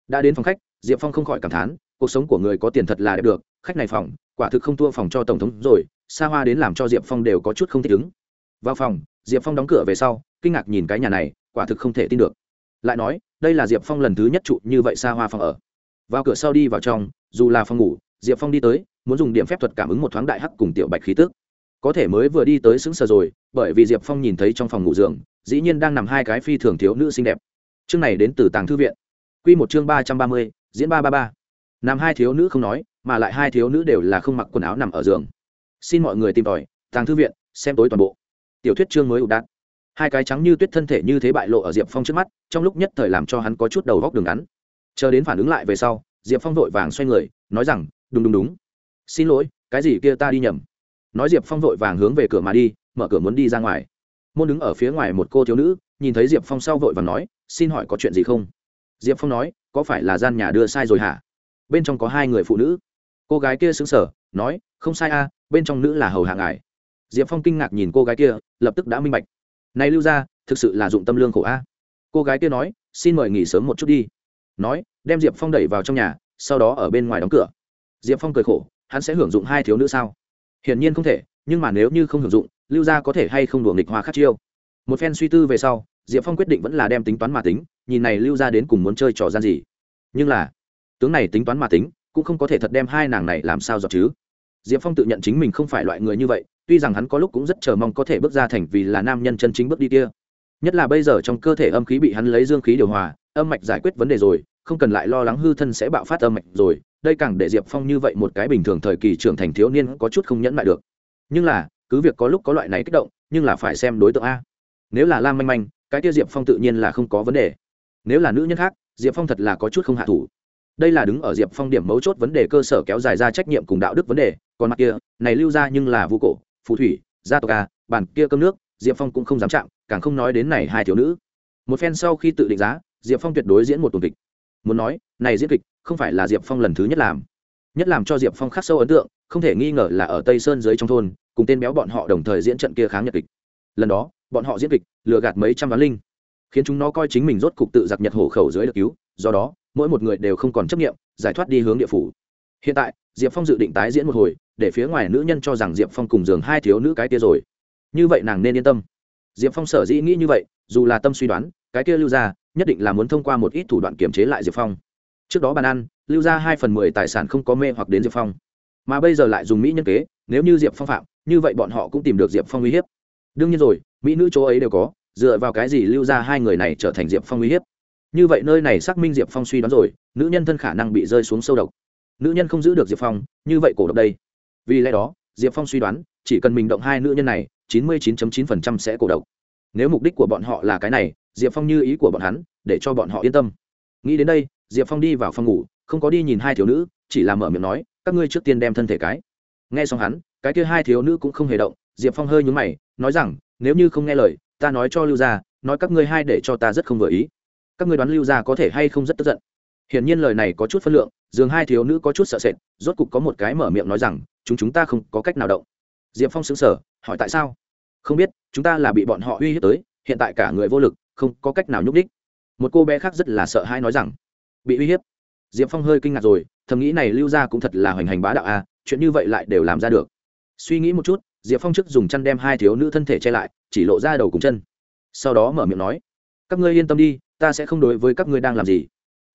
[SPEAKER 1] Đã đến phòng khách, diệp phong không khỏi cảm thán, cuộc sống của người có tiền thật là đẹp được, khách này phòng, quả thực không thua phòng cho tổng thống rồi, xa hoa đến làm cho diệp phong đều có chút không thích ứng. Vào phòng, diệp phong đóng cửa về sau, kinh ngạc nhìn cái nhà này, quả thực không thể tin được. Lại nói, đây là diệp phong lần thứ nhất trụ như vậy xa hoa phòng ở. Vào cửa sau đi vào trong, dù là phòng ngủ, diệp phong đi tới muốn dùng điểm phép thuật cảm ứng một thoáng đại hắc cùng tiểu bạch khí tức. Có thể mới vừa đi tới xứng sờ rồi, bởi vì diệp phong nhìn thấy trong phòng ngủ giường, dĩ nhiên đang nằm hai cái phi thường thiếu nữ xinh đẹp. Chương này đến từ tàng thư viện. Q một chương ba trăm ba mươi, diễn ba ba ba. Nằm hai thiếu nữ không nói, mà lại hai thiếu nữ đều là không mặc quần áo nằm ở giường. Xin mọi người tìm tòi, tàng thư viện, xem tối toàn bộ. Tiểu thuyết chương mới ủ đạn hai cái trắng như tuyết thân thể như thế bại lộ ở diệp phong trước mắt, trong lúc nhất thời làm cho hắn có chút đầu góc đường ngắn. Chờ đến phản ứng lại về sau, diệp phong vội vàng xoay người, nói rằng, đúng đúng đúng xin lỗi, cái gì kia ta đi nhầm. Nói diệp phong vội vàng hướng về cửa mà đi, mở cửa muốn đi ra ngoài. Môn đứng ở phía ngoài một cô thiếu nữ, nhìn thấy diệp phong sau vội vàng nói, xin hỏi có chuyện gì không? Diệp phong nói, có phải là gian nhà đưa sai rồi hả? Bên trong có hai người phụ nữ. Cô gái kia xứng sở nói, không sai a, bên trong nữ là hầu hạ ngài. Diệp phong kinh ngạc nhìn cô gái kia, lập tức đã minh bạch. Này lưu ra thực sự là dụng tâm lương khổ a. Cô gái kia nói, xin mời nghỉ sớm một chút đi. Nói, đem diệp phong đẩy vào trong nhà, sau đó ở bên ngoài đóng cửa. Diệp phong cười khổ hắn sẽ hưởng dụng hai thiếu nữ sao? Hiển nhiên không thể, nhưng mà nếu như không hưởng dụng, lưu gia có thể hay không đùa nghịch hoa khắc chiêu? Một phen suy tư về sau, diệp phong quyết định vẫn là đem tính toán mà tính, nhìn này lưu gia đến cùng muốn chơi trò gian gì. Nhưng là, tướng này tính toán mà tính, cũng không có thể thật đem hai nàng này làm sao dọc chứ. Diệp phong tự nhận chính mình không phải loại người như vậy, tuy rằng hắn có lúc cũng rất chờ mong có thể bước ra thành vì là nam nhân chân chính bước đi kia. Nhất là bây giờ trong cơ thể âm khí bị hắn lấy dương khí điều hòa, âm mạch giải quyết vấn đề rồi, không cần lại lo lắng hư thân sẽ bạo phát âm mạch rồi đây càng để diệp phong như vậy một cái bình thường thời kỳ trưởng thành thiếu niên có chút không nhẫn lại được. Nhưng là, cứ việc có lúc có loại này kích động, nhưng là phải xem đối tượng a. Nếu là lam manh manh, cái kia diệp phong tự nhiên là không có vấn đề. Nếu là nữ nhân khác, diệp phong thật là có chút không hạ thủ. Đây là đứng ở diệp phong điểm mấu chốt vấn đề cơ sở kéo dài ra trách nhiệm cùng đạo đức vấn đề, còn mặt kia, này lưu ra nhưng là vũ cổ, phù thủy, gia tộc a bàn kia cơm nước, diệp phong cũng không dám chạm, càng không nói đến này hai thiếu nữ. Một phen sau khi tự định giá, diệp phong tuyệt đối diễn một tuần kịch muốn nói, này diễn kịch không phải là diệp phong lần thứ nhất làm. Nhất làm cho diệp phong khắc sâu ấn tượng, không thể nghi ngờ là ở tây sơn dưới trong thôn, cùng tên béo bọn họ đồng thời diễn trận kia kháng nhật kịch. Lần đó, bọn họ diễn kịch lừa gạt mấy trăm ván linh, khiến chúng nó coi chính mình rốt cục tự giặc nhật hổ khẩu dưới được cứu, do đó, mỗi một người đều không còn chấp nghiệm giải thoát đi hướng địa phủ. Hiện tại, diệp phong dự định tái diễn một hồi, để phía ngoài nữ nhân cho rằng diệp phong cùng giường hai thiếu nữ cái kia rồi. Như vậy nàng nên yên tâm. Diệp phong sở dĩ nghĩ như vậy, dù là tâm suy đoán, cái kia lưu ra nhất định là muốn thông qua một ít thủ đoạn kiểm chế lại diệp phong. Trước đó bàn ăn, lưu ra hai phần mười tài sản không có mê hoặc đến diệp phong. Mà bây giờ lại dùng mỹ nhân kế, nếu như diệp phong phạm, như vậy bọn họ cũng tìm được diệp phong uy hiếp. Đương nhiên rồi, mỹ nữ chỗ ấy đều có, dựa vào cái gì lưu ra hai người này trở thành diệp phong uy hiếp? Như vậy nơi này xác minh diệp phong suy đoán rồi, nữ nhân thân khả năng bị rơi xuống sâu độc. Nữ nhân không giữ được diệp phong, như vậy cổ độc đây. Vì lẽ đó, diệp phong suy đoán, chỉ cần mình động hai nữ nhân này, chín mươi chín chín phần trăm sẽ cổ độc. Nếu mục đích của bọn họ là cái này diệp phong như ý của bọn hắn, để cho bọn họ yên tâm. Nghĩ đến đây, diệp phong đi vào phòng ngủ, không có đi nhìn hai thiếu nữ, chỉ là mở miệng nói, các ngươi trước tiên đem thân thể cái. Nghe xong hắn, cái kia hai thiếu nữ cũng không hề động, diệp phong hơi nhúng mày, nói rằng, nếu như không nghe lời, ta nói cho lưu gia, nói các ngươi hai để cho ta rất không vừa ý. Các ngươi đoán lưu gia có thể hay không rất tức giận? Hiển nhiên lời này có chút phân lượng, dường hai thiếu nữ có chút sợ sệt, rốt cục có một cái mở miệng nói rằng, chúng chúng ta không có cách nào động. Diệp phong xứng sở hỏi, tại sao? Không biết, chúng ta là bị bọn họ uy hiếp tới, hiện tại cả người vô lực không có cách nào nhúc đích một cô bé khác rất là sợ hãi nói rằng bị uy hiếp. Diệp phong hơi kinh ngạc rồi thầm nghĩ này lưu ra cũng thật là hoành hành bá đạo a à, chuyện như vậy lại đều làm ra được. Suy nghĩ một chút diệp phong trước dùng chăn đem hai thiếu nữ thân thể che lại chỉ lộ ra đầu cùng chân. Sau đó mở miệng nói các ngươi yên tâm đi ta sẽ không đối với các ngươi đang làm gì.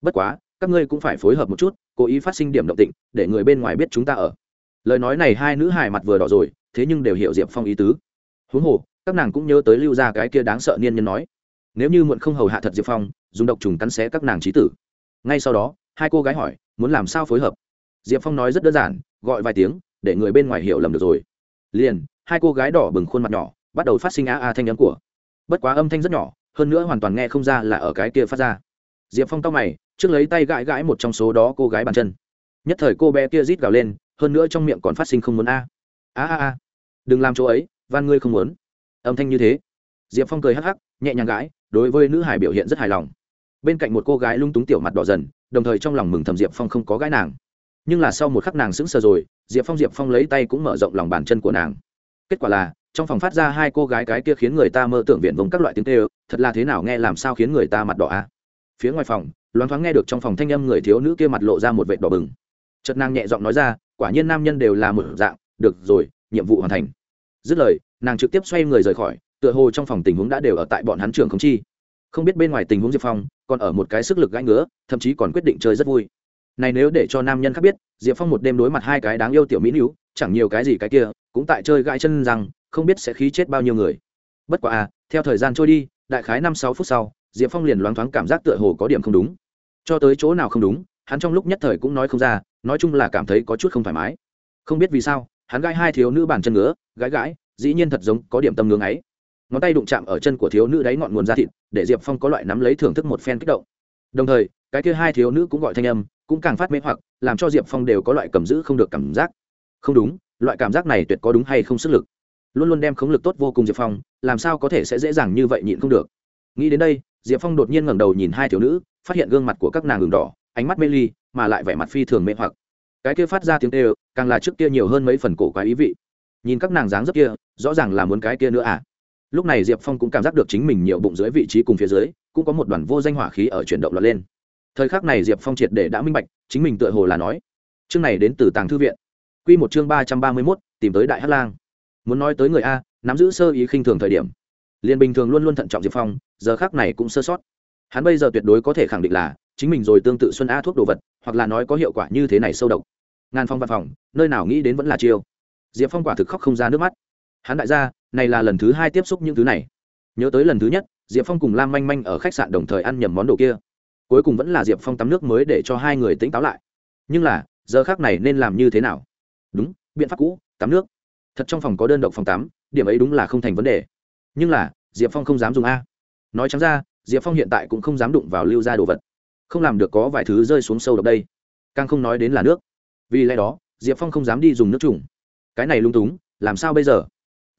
[SPEAKER 1] Bất quá các ngươi cũng phải phối hợp một chút cố ý phát sinh điểm động tịnh để người bên ngoài biết chúng ta ở. Lời nói này hai nữ hài mặt vừa đỏ rồi thế nhưng đều hiểu diệp phong ý tứ. Huống hồ các nàng cũng nhớ tới lưu ra cái kia đáng sợ niên nhân nói nếu như muộn không hầu hạ thật diệp phong dùng độc trùng cắn xé các nàng trí tử ngay sau đó hai cô gái hỏi muốn làm sao phối hợp diệp phong nói rất đơn giản gọi vài tiếng để người bên ngoài hiểu lầm được rồi liền hai cô gái đỏ bừng khuôn mặt nhỏ bắt đầu phát sinh a a thanh âm của bất quá âm thanh rất nhỏ hơn nữa hoàn toàn nghe không ra là ở cái kia phát ra diệp phong tóc mày trước lấy tay gãi gãi một trong số đó cô gái bàn chân nhất thời cô bé kia rít gào lên hơn nữa trong miệng còn phát sinh không muốn a a a a đừng làm chỗ ấy van ngươi không muốn âm thanh như thế diệp phong cười hắc hắc nhẹ nhàng gãi, đối với nữ hải biểu hiện rất hài lòng. Bên cạnh một cô gái lung túng tiểu mặt đỏ dần, đồng thời trong lòng mừng thầm diệp phong không có gái nàng. Nhưng là sau một khắc nàng sững sờ rồi, diệp phong diệp phong lấy tay cũng mở rộng lòng bàn chân của nàng. Kết quả là, trong phòng phát ra hai cô gái cái kia khiến người ta mơ tưởng viện vùng các loại tiếng tê ơ thật là thế nào nghe làm sao khiến người ta mặt đỏ a? Phía ngoài phòng, loáng thoáng nghe được trong phòng thanh âm người thiếu nữ kia mặt lộ ra một vệt đỏ bừng. Chợt nàng nhẹ giọng nói ra, quả nhiên nam nhân đều là một dạng, được rồi, nhiệm vụ hoàn thành. Dứt lời, nàng trực tiếp xoay người rời khỏi tựa hồ trong phòng tình huống đã đều ở tại bọn hắn trường không chi. Không biết bên ngoài tình huống diệp phong còn ở một cái sức lực gãi ngứa, thậm chí còn quyết định chơi rất vui. Này nếu để cho nam nhân khác biết, diệp phong một đêm đối mặt hai cái đáng yêu tiểu mỹ nữ, chẳng nhiều cái gì cái kia, cũng tại chơi gãi chân rằng không biết sẽ khí chết bao nhiêu người. Bất quá à theo thời gian trôi đi, đại khái năm sáu phút sau, diệp phong liền loáng thoáng cảm giác tựa hồ có điểm không đúng. Cho tới chỗ nào không đúng, hắn trong lúc nhất thời cũng nói không ra, nói chung là cảm thấy có chút không thoải mái. Không biết vì sao, hắn gãi hai thiếu nữ bàn chân ngứa, gãi gãi, dĩ nhiên thật giống có điểm tâm ngưỡng ấy ngón tay đụng chạm ở chân của thiếu nữ đáy ngọn nguồn da thịt, để diệp phong có loại nắm lấy thưởng thức một phen kích động. Đồng thời, cái kia hai thiếu nữ cũng gọi thanh âm, cũng càng phát mê hoặc, làm cho diệp phong đều có loại cầm giữ không được cảm giác. Không đúng, loại cảm giác này tuyệt có đúng hay không sức lực. Luôn luôn đem khống lực tốt vô cùng diệp phong, làm sao có thể sẽ dễ dàng như vậy nhịn không được. Nghĩ đến đây, diệp phong đột nhiên ngẩng đầu nhìn hai thiếu nữ, phát hiện gương mặt của các nàng đường đỏ, ánh mắt mê ly, mà lại vẻ mặt phi thường mê hoặc. Cái kia phát ra tiếng tê càng là trước kia nhiều hơn mấy phần cổ quá ý vị. Nhìn các nàng dáng rất kia, rõ ràng là muốn cái kia nữa à? Lúc này diệp phong cũng cảm giác được chính mình nhiều bụng dưới vị trí cùng phía dưới, cũng có một đoàn vô danh hỏa khí ở chuyển động lọt lên. Thời khắc này diệp phong triệt để đã minh bạch, chính mình tựa hồ là nói, chương này đến từ tàng thư viện. Q một chương ba trăm ba mươi mốt, tìm tới đại hát lang. Muốn nói tới người a, nắm giữ sơ ý khinh thường thời điểm. Liền bình thường luôn luôn thận trọng diệp phong, giờ khác này cũng sơ sót. Hắn bây giờ tuyệt đối có thể khẳng định là, chính mình rồi tương tự xuân a thuốc đồ vật, hoặc là nói có hiệu quả như thế này sâu độc. Ngàn phong văn phòng, nơi nào nghĩ đến vẫn là chiêu. Diệp phong quả thực khóc không ra nước mắt hắn đại gia, này là lần thứ hai tiếp xúc những thứ này. Nhớ tới lần thứ nhất, diệp phong cùng lam manh manh ở khách sạn đồng thời ăn nhầm món đồ kia. Cuối cùng vẫn là diệp phong tắm nước mới để cho hai người tỉnh táo lại. Nhưng là, giờ khác này nên làm như thế nào? Đúng, biện pháp cũ, tắm nước. Thật trong phòng có đơn độc phòng tắm, điểm ấy đúng là không thành vấn đề. Nhưng là, diệp phong không dám dùng a. Nói chẳng ra, diệp phong hiện tại cũng không dám đụng vào lưu ra đồ vật. Không làm được có vài thứ rơi xuống sâu độc đây. Càng không nói đến là nước. Vì lẽ đó, diệp phong không dám đi dùng nước trùng. Cái này lung túng, làm sao bây giờ?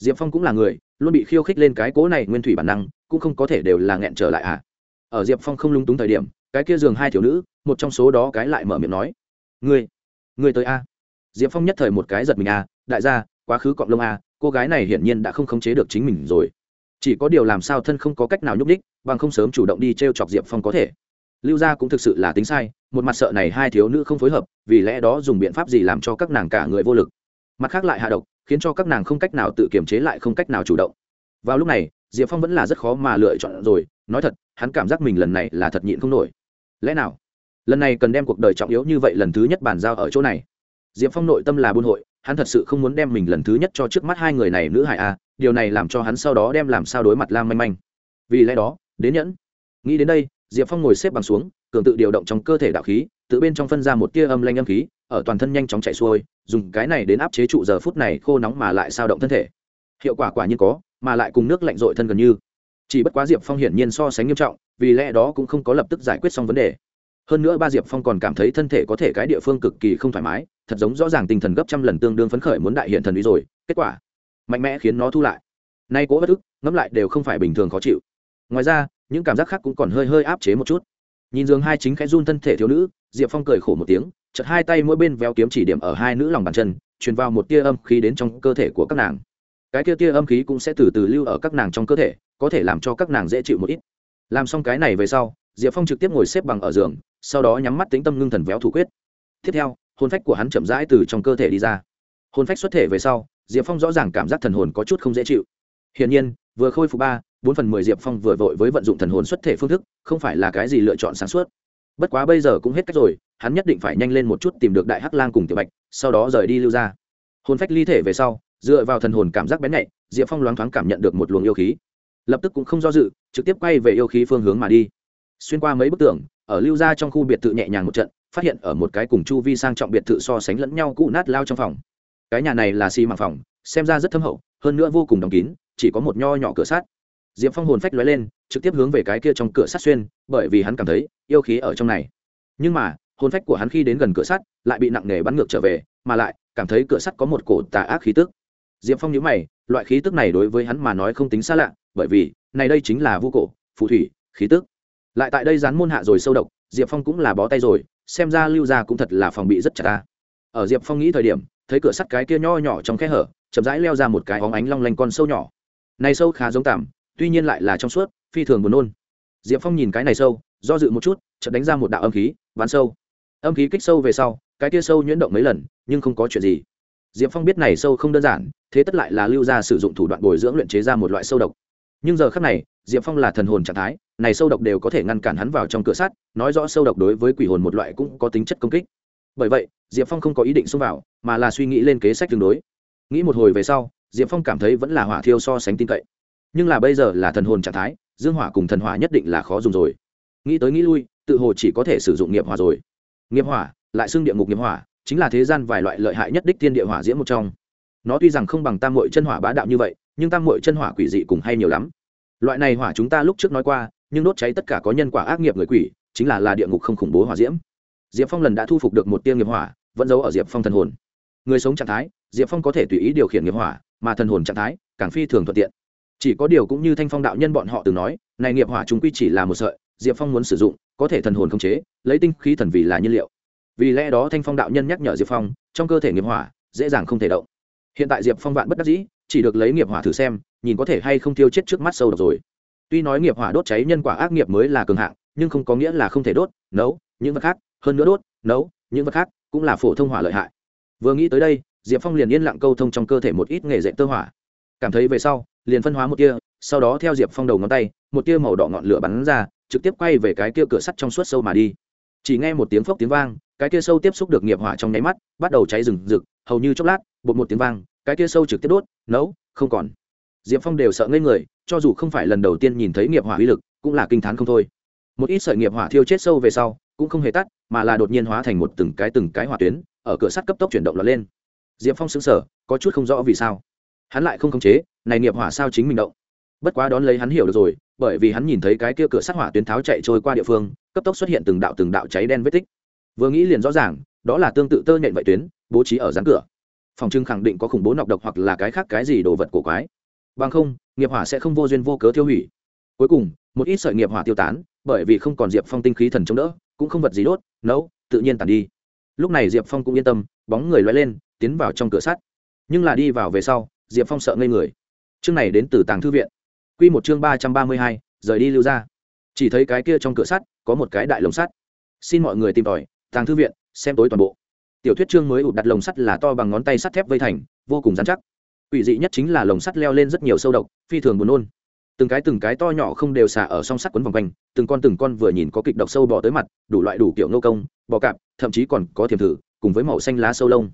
[SPEAKER 1] Diệp phong cũng là người, luôn bị khiêu khích lên cái cố này nguyên thủy bản năng, cũng không có thể đều là nghẹn trở lại à. Ở diệp phong không lung túng thời điểm, cái kia giường hai thiếu nữ, một trong số đó cái lại mở miệng nói, ngươi ngươi tới a. Diệp phong nhất thời một cái giật mình a, đại gia, quá khứ cọng lông a, cô gái này hiển nhiên đã không khống chế được chính mình rồi. Chỉ có điều làm sao thân không có cách nào nhúc đích bằng không sớm chủ động đi t r e o chọc diệp phong có thể. Lưu gia cũng thực sự là tính sai, một mặt sợ này hai thiếu nữ không phối hợp, vì lẽ đó dùng biện pháp gì làm cho các nàng cả người vô lực. Mặt khác lại hạ độc khiến cho các nàng không cách nào tự kiềm chế lại không cách nào chủ động. Vào lúc này, diệp phong vẫn là rất khó mà lựa chọn rồi, nói thật, hắn cảm giác mình lần này là thật nhịn không nổi. Lẽ nào? Lần này cần đem cuộc đời trọng yếu như vậy lần thứ nhất bàn giao ở chỗ này. Diệp phong nội tâm là buôn hội, hắn thật sự không muốn đem mình lần thứ nhất cho trước mắt hai người này nữ hải a à, điều này làm cho hắn sau đó đem làm sao đối mặt lam manh manh. Vì lẽ đó, đến nhẫn. Nghĩ đến đây, diệp phong ngồi xếp bằng xuống, cường tự điều động trong cơ thể đạo khí, tự bên trong phân ra một tia âm lanh âm khí ở toàn thân nhanh chóng chạy xuôi, dùng cái này đến áp chế trụ giờ phút này khô nóng mà lại sao động thân thể. Hiệu quả quả nhiên có, mà lại cùng nước lạnh dội thân gần như. Chỉ bất quá diệp phong hiển nhiên so sánh nghiêm trọng, vì lẽ đó cũng không có lập tức giải quyết xong vấn đề. Hơn nữa ba diệp phong còn cảm thấy thân thể có thể cái địa phương cực kỳ không thoải mái, thật giống rõ ràng tinh thần gấp trăm lần tương đương phấn khởi muốn đại hiện thần uy rồi, kết quả mạnh mẽ khiến nó thu lại. Nay cố bất ức, ngẫm lại đều không phải bình thường khó chịu. Ngoài ra, những cảm giác khác cũng còn hơi hơi áp chế một chút. Nhìn giường hai chính khẽ run thân thể thiếu nữ, diệp phong cười khổ một tiếng chật hai tay mỗi bên véo kiếm chỉ điểm ở hai nữ lòng bàn chân, truyền vào một tia âm khí đến trong cơ thể của các nàng. Cái kia tia âm khí cũng sẽ từ từ lưu ở các nàng trong cơ thể, có thể làm cho các nàng dễ chịu một ít. Làm xong cái này về sau, diệp phong trực tiếp ngồi xếp bằng ở giường, sau đó nhắm mắt tính tâm ngưng thần véo thủ quyết. Tiếp theo, hồn phách của hắn chậm rãi từ trong cơ thể đi ra. Hồn phách xuất thể về sau, diệp phong rõ ràng cảm giác thần hồn có chút không dễ chịu. Hiển nhiên, vừa khôi phục ba, bốn phần mười diệp phong vừa vội với vận dụng thần hồn xuất thể phương thức, không phải là cái gì lựa chọn sáng suốt. Bất quá bây giờ cũng hết cách rồi hắn nhất định phải nhanh lên một chút tìm được đại hắc lang cùng tiểu bạch, sau đó rời đi lưu ra hồn phách ly thể về sau, dựa vào thần hồn cảm giác bén nhạy, diệp phong loáng thoáng cảm nhận được một luồng yêu khí. Lập tức cũng không do dự, trực tiếp quay về yêu khí phương hướng mà đi. Xuyên qua mấy bức tường, ở lưu ra trong khu biệt thự nhẹ nhàng một trận, phát hiện ở một cái cùng chu vi sang trọng biệt thự so sánh lẫn nhau cũ nát lao trong phòng. Cái nhà này là xi măng phòng, xem ra rất thâm hậu, hơn nữa vô cùng đóng kín, chỉ có một nho nhỏ cửa sắt. Diệp phong hồn phách lóe lên, trực tiếp hướng về cái kia trong cửa sắt xuyên, bởi vì hắn cảm thấy yêu khí ở trong này. Nhưng mà hồn phách của hắn khi đến gần cửa sắt, lại bị nặng nề bắn ngược trở về, mà lại, cảm thấy cửa sắt có một cổ tà ác khí tức. Diệp phong nhớ mày, loại khí tức này đối với hắn mà nói không tính xa lạ, bởi vì, này đây chính là vu cổ, phù thủy, khí tức. Lại tại đây dán môn hạ rồi sâu độc, diệp phong cũng là bó tay rồi, xem ra lưu gia cũng thật là phòng bị rất chặt ta. Ở diệp phong nghĩ thời điểm, thấy cửa sắt cái kia nho nhỏ trong khe hở, chậm rãi leo ra một cái óng ánh long lanh con sâu nhỏ. Này sâu khá giống tạm, tuy nhiên lại là trong suốt, phi thường buồn nôn. Diệp phong nhìn cái này sâu, do dự một chút, chợt đánh ra một đạo âm khí bắn sâu âm khí kích sâu về sau, cái kia sâu nhuyễn động mấy lần, nhưng không có chuyện gì. Diệp phong biết này sâu không đơn giản, thế tất lại là lưu gia sử dụng thủ đoạn bồi dưỡng luyện chế ra một loại sâu độc. Nhưng giờ khắc này, diệp phong là thần hồn trạng thái, này sâu độc đều có thể ngăn cản hắn vào trong cửa sắt, nói rõ sâu độc đối với quỷ hồn một loại cũng có tính chất công kích. Bởi vậy, diệp phong không có ý định xông vào, mà là suy nghĩ lên kế sách tương đối. Nghĩ một hồi về sau, diệp phong cảm thấy vẫn là hỏa thiêu so sánh tin cậy. Nhưng là bây giờ là thần hồn trạng thái, dương hỏa cùng thần hỏa nhất định là khó dùng rồi. Nghĩ tới nghĩ lui, tự hồ chỉ có thể sử dụng nghiệp hỏa rồi nghiệp hỏa, lại xưng địa ngục nghiệp hỏa, chính là thế gian vài loại lợi hại nhất đích thiên địa hỏa diễm một trong. Nó tuy rằng không bằng tam mội chân hỏa bá đạo như vậy, nhưng tam mội chân hỏa quỷ dị cùng hay nhiều lắm. Loại này hỏa chúng ta lúc trước nói qua, nhưng đốt cháy tất cả có nhân quả ác nghiệp người quỷ, chính là là địa ngục không khủng bố hỏa diễm. Diệp phong lần đã thu phục được một tiêu nghiệp hỏa, vẫn giấu ở diệp phong thần hồn. Người sống trạng thái, diệp phong có thể tùy ý điều khiển nghiệp hỏa, mà thần hồn trạng thái, càng phi thường thuận tiện. Chỉ có điều cũng như thanh phong đạo nhân bọn họ từng nói, này nghiệp hỏa chúng quy chỉ là một sợi, diệp phong muốn sử dụng có thể thần hồn khống chế, lấy tinh khí thần vì là nhiên liệu. Vì lẽ đó thanh phong đạo nhân nhắc nhở diệp phong, trong cơ thể nghiệp hỏa, dễ dàng không thể động. Hiện tại diệp phong vạn bất đắc dĩ, chỉ được lấy nghiệp hỏa thử xem, nhìn có thể hay không tiêu chết trước mắt sâu độc rồi. Tuy nói nghiệp hỏa đốt cháy nhân quả ác nghiệp mới là cường hạng, nhưng không có nghĩa là không thể đốt, nấu, những vật khác, hơn nữa đốt, nấu, những vật khác cũng là phổ thông hỏa lợi hại. Vừa nghĩ tới đây, diệp phong liền yên lặng câu thông trong cơ thể một ít nghề dạy tơ hỏa. Cảm thấy về sau, liền phân hóa một tia, sau đó theo diệp phong đầu ngón tay, một tia màu đỏ ngọn lửa bắn ra trực tiếp quay về cái kia cửa sắt trong suốt sâu mà đi. Chỉ nghe một tiếng phốc tiếng vang, cái kia sâu tiếp xúc được nghiệp hỏa trong nháy mắt, bắt đầu cháy rừng rực, hầu như chốc lát, bột một tiếng vang, cái kia sâu trực tiếp đốt, nấu, không còn. Diệp phong đều sợ ngây người, cho dù không phải lần đầu tiên nhìn thấy nghiệp hỏa uy lực, cũng là kinh t h á n không thôi. Một ít sợi nghiệp hỏa thiêu chết sâu về sau, cũng không hề tắt, mà là đột nhiên hóa thành một từng cái từng cái hỏa tuyến, ở cửa sắt cấp tốc chuyển động lọt lên. Diệp phong xứng sở có chút không rõ vì sao. Hắn lại không khống chế, này nghiệp hỏa sao chính mình động? Bất quá đón lấy hắn hiểu được rồi, bởi vì hắn nhìn thấy cái kia cửa sắt hỏa tuyến tháo chạy trôi qua địa phương, cấp tốc xuất hiện từng đạo từng đạo cháy đen vết tích. Vừa nghĩ liền rõ ràng, đó là tương tự tơ nhện vậy tuyến, bố trí ở rán cửa. Phòng trưng khẳng định có khủng bố nọc độc hoặc là cái khác cái gì đồ vật cổ quái. Bằng không, nghiệp hỏa sẽ không vô duyên vô cớ tiêu hủy. Cuối cùng, một ít sợi nghiệp hỏa tiêu tán, bởi vì không còn diệp phong tinh khí thần chống đỡ, cũng không vật gì đốt, nấu, tự nhiên tàn đi. Lúc này diệp phong cũng yên tâm, bóng người loay lên, tiến vào trong cửa sắt. Nhưng là đi vào về sau, diệp phong sợ ngây người. Chương này đến từ tàng thư viện. Quy một chương ba trăm ba mươi hai, rời đi lưu ra chỉ thấy cái kia trong cửa sắt có một cái đại lồng sắt. Xin mọi người tìm tòi, tàng thư viện, xem tối toàn bộ. Tiểu thuyết chương mới ụt đặt lồng sắt là to bằng ngón tay sắt thép vây thành, vô cùng dán chắc. Quỷ dị nhất chính là lồng sắt leo lên rất nhiều sâu độc, phi thường buồn nôn. Từng cái từng cái to nhỏ không đều xả ở song sắt quấn vòng quanh, từng con từng con vừa nhìn có kịch độc sâu bò tới mặt, đủ loại đủ kiểu nô công, bò cạp, thậm chí còn có thiềm thử, cùng với màu xanh lá sâu lông.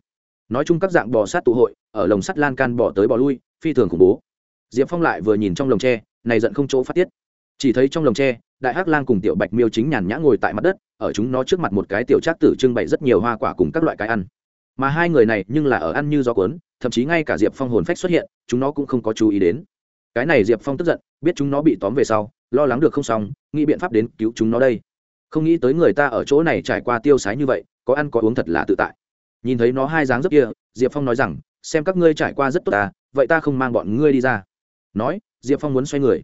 [SPEAKER 1] Nói chung các dạng bò sát tụ hội, ở lồng sắt lan can bò tới bò lui, phi thường khủng bố diệp phong lại vừa nhìn trong lồng tre, này giận không chỗ phát tiết. Chỉ thấy trong lồng tre, đại hắc lang cùng tiểu bạch miêu chính nhàn nhã ngồi tại mặt đất, ở chúng nó trước mặt một cái tiểu trác tử trưng bày rất nhiều hoa quả cùng các loại cái ăn. Mà hai người này nhưng là ở ăn như gió cuốn, thậm chí ngay cả diệp phong hồn phách xuất hiện, chúng nó cũng không có chú ý đến. Cái này diệp phong tức giận, biết chúng nó bị tóm về sau, lo lắng được không xong, nghĩ biện pháp đến cứu chúng nó đây. Không nghĩ tới người ta ở chỗ này trải qua tiêu sái như vậy, có ăn có uống thật là tự tại. Nhìn thấy nó hai dáng dấp kia, diệp phong nói rằng, xem các ngươi trải qua rất tốt ta vậy ta không mang bọn ngươi đi ra nói, diệp phong muốn xoay người.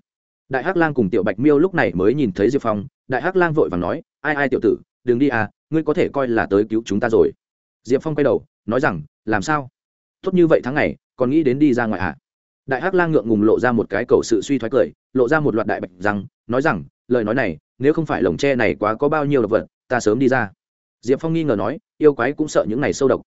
[SPEAKER 1] Đại hắc lang cùng tiểu bạch miêu lúc này mới nhìn thấy diệp phong. Đại hắc lang vội và nói, ai ai tiểu tử, đừng đi à ngươi có thể coi là tới cứu chúng ta rồi. Diệp phong quay đầu, nói rằng, làm sao? Tốt như vậy tháng ngày, còn nghĩ đến đi ra ngoài à? Đại hắc lang ngượng ngùng lộ ra một cái cầu sự suy thoái cười, lộ ra một loạt đại bạch rằng nói rằng, lời nói này, nếu không phải lồng tre này quá có bao nhiêu độc vật, ta sớm đi ra. Diệp phong nghi ngờ nói, yêu quái cũng sợ những này sâu độc.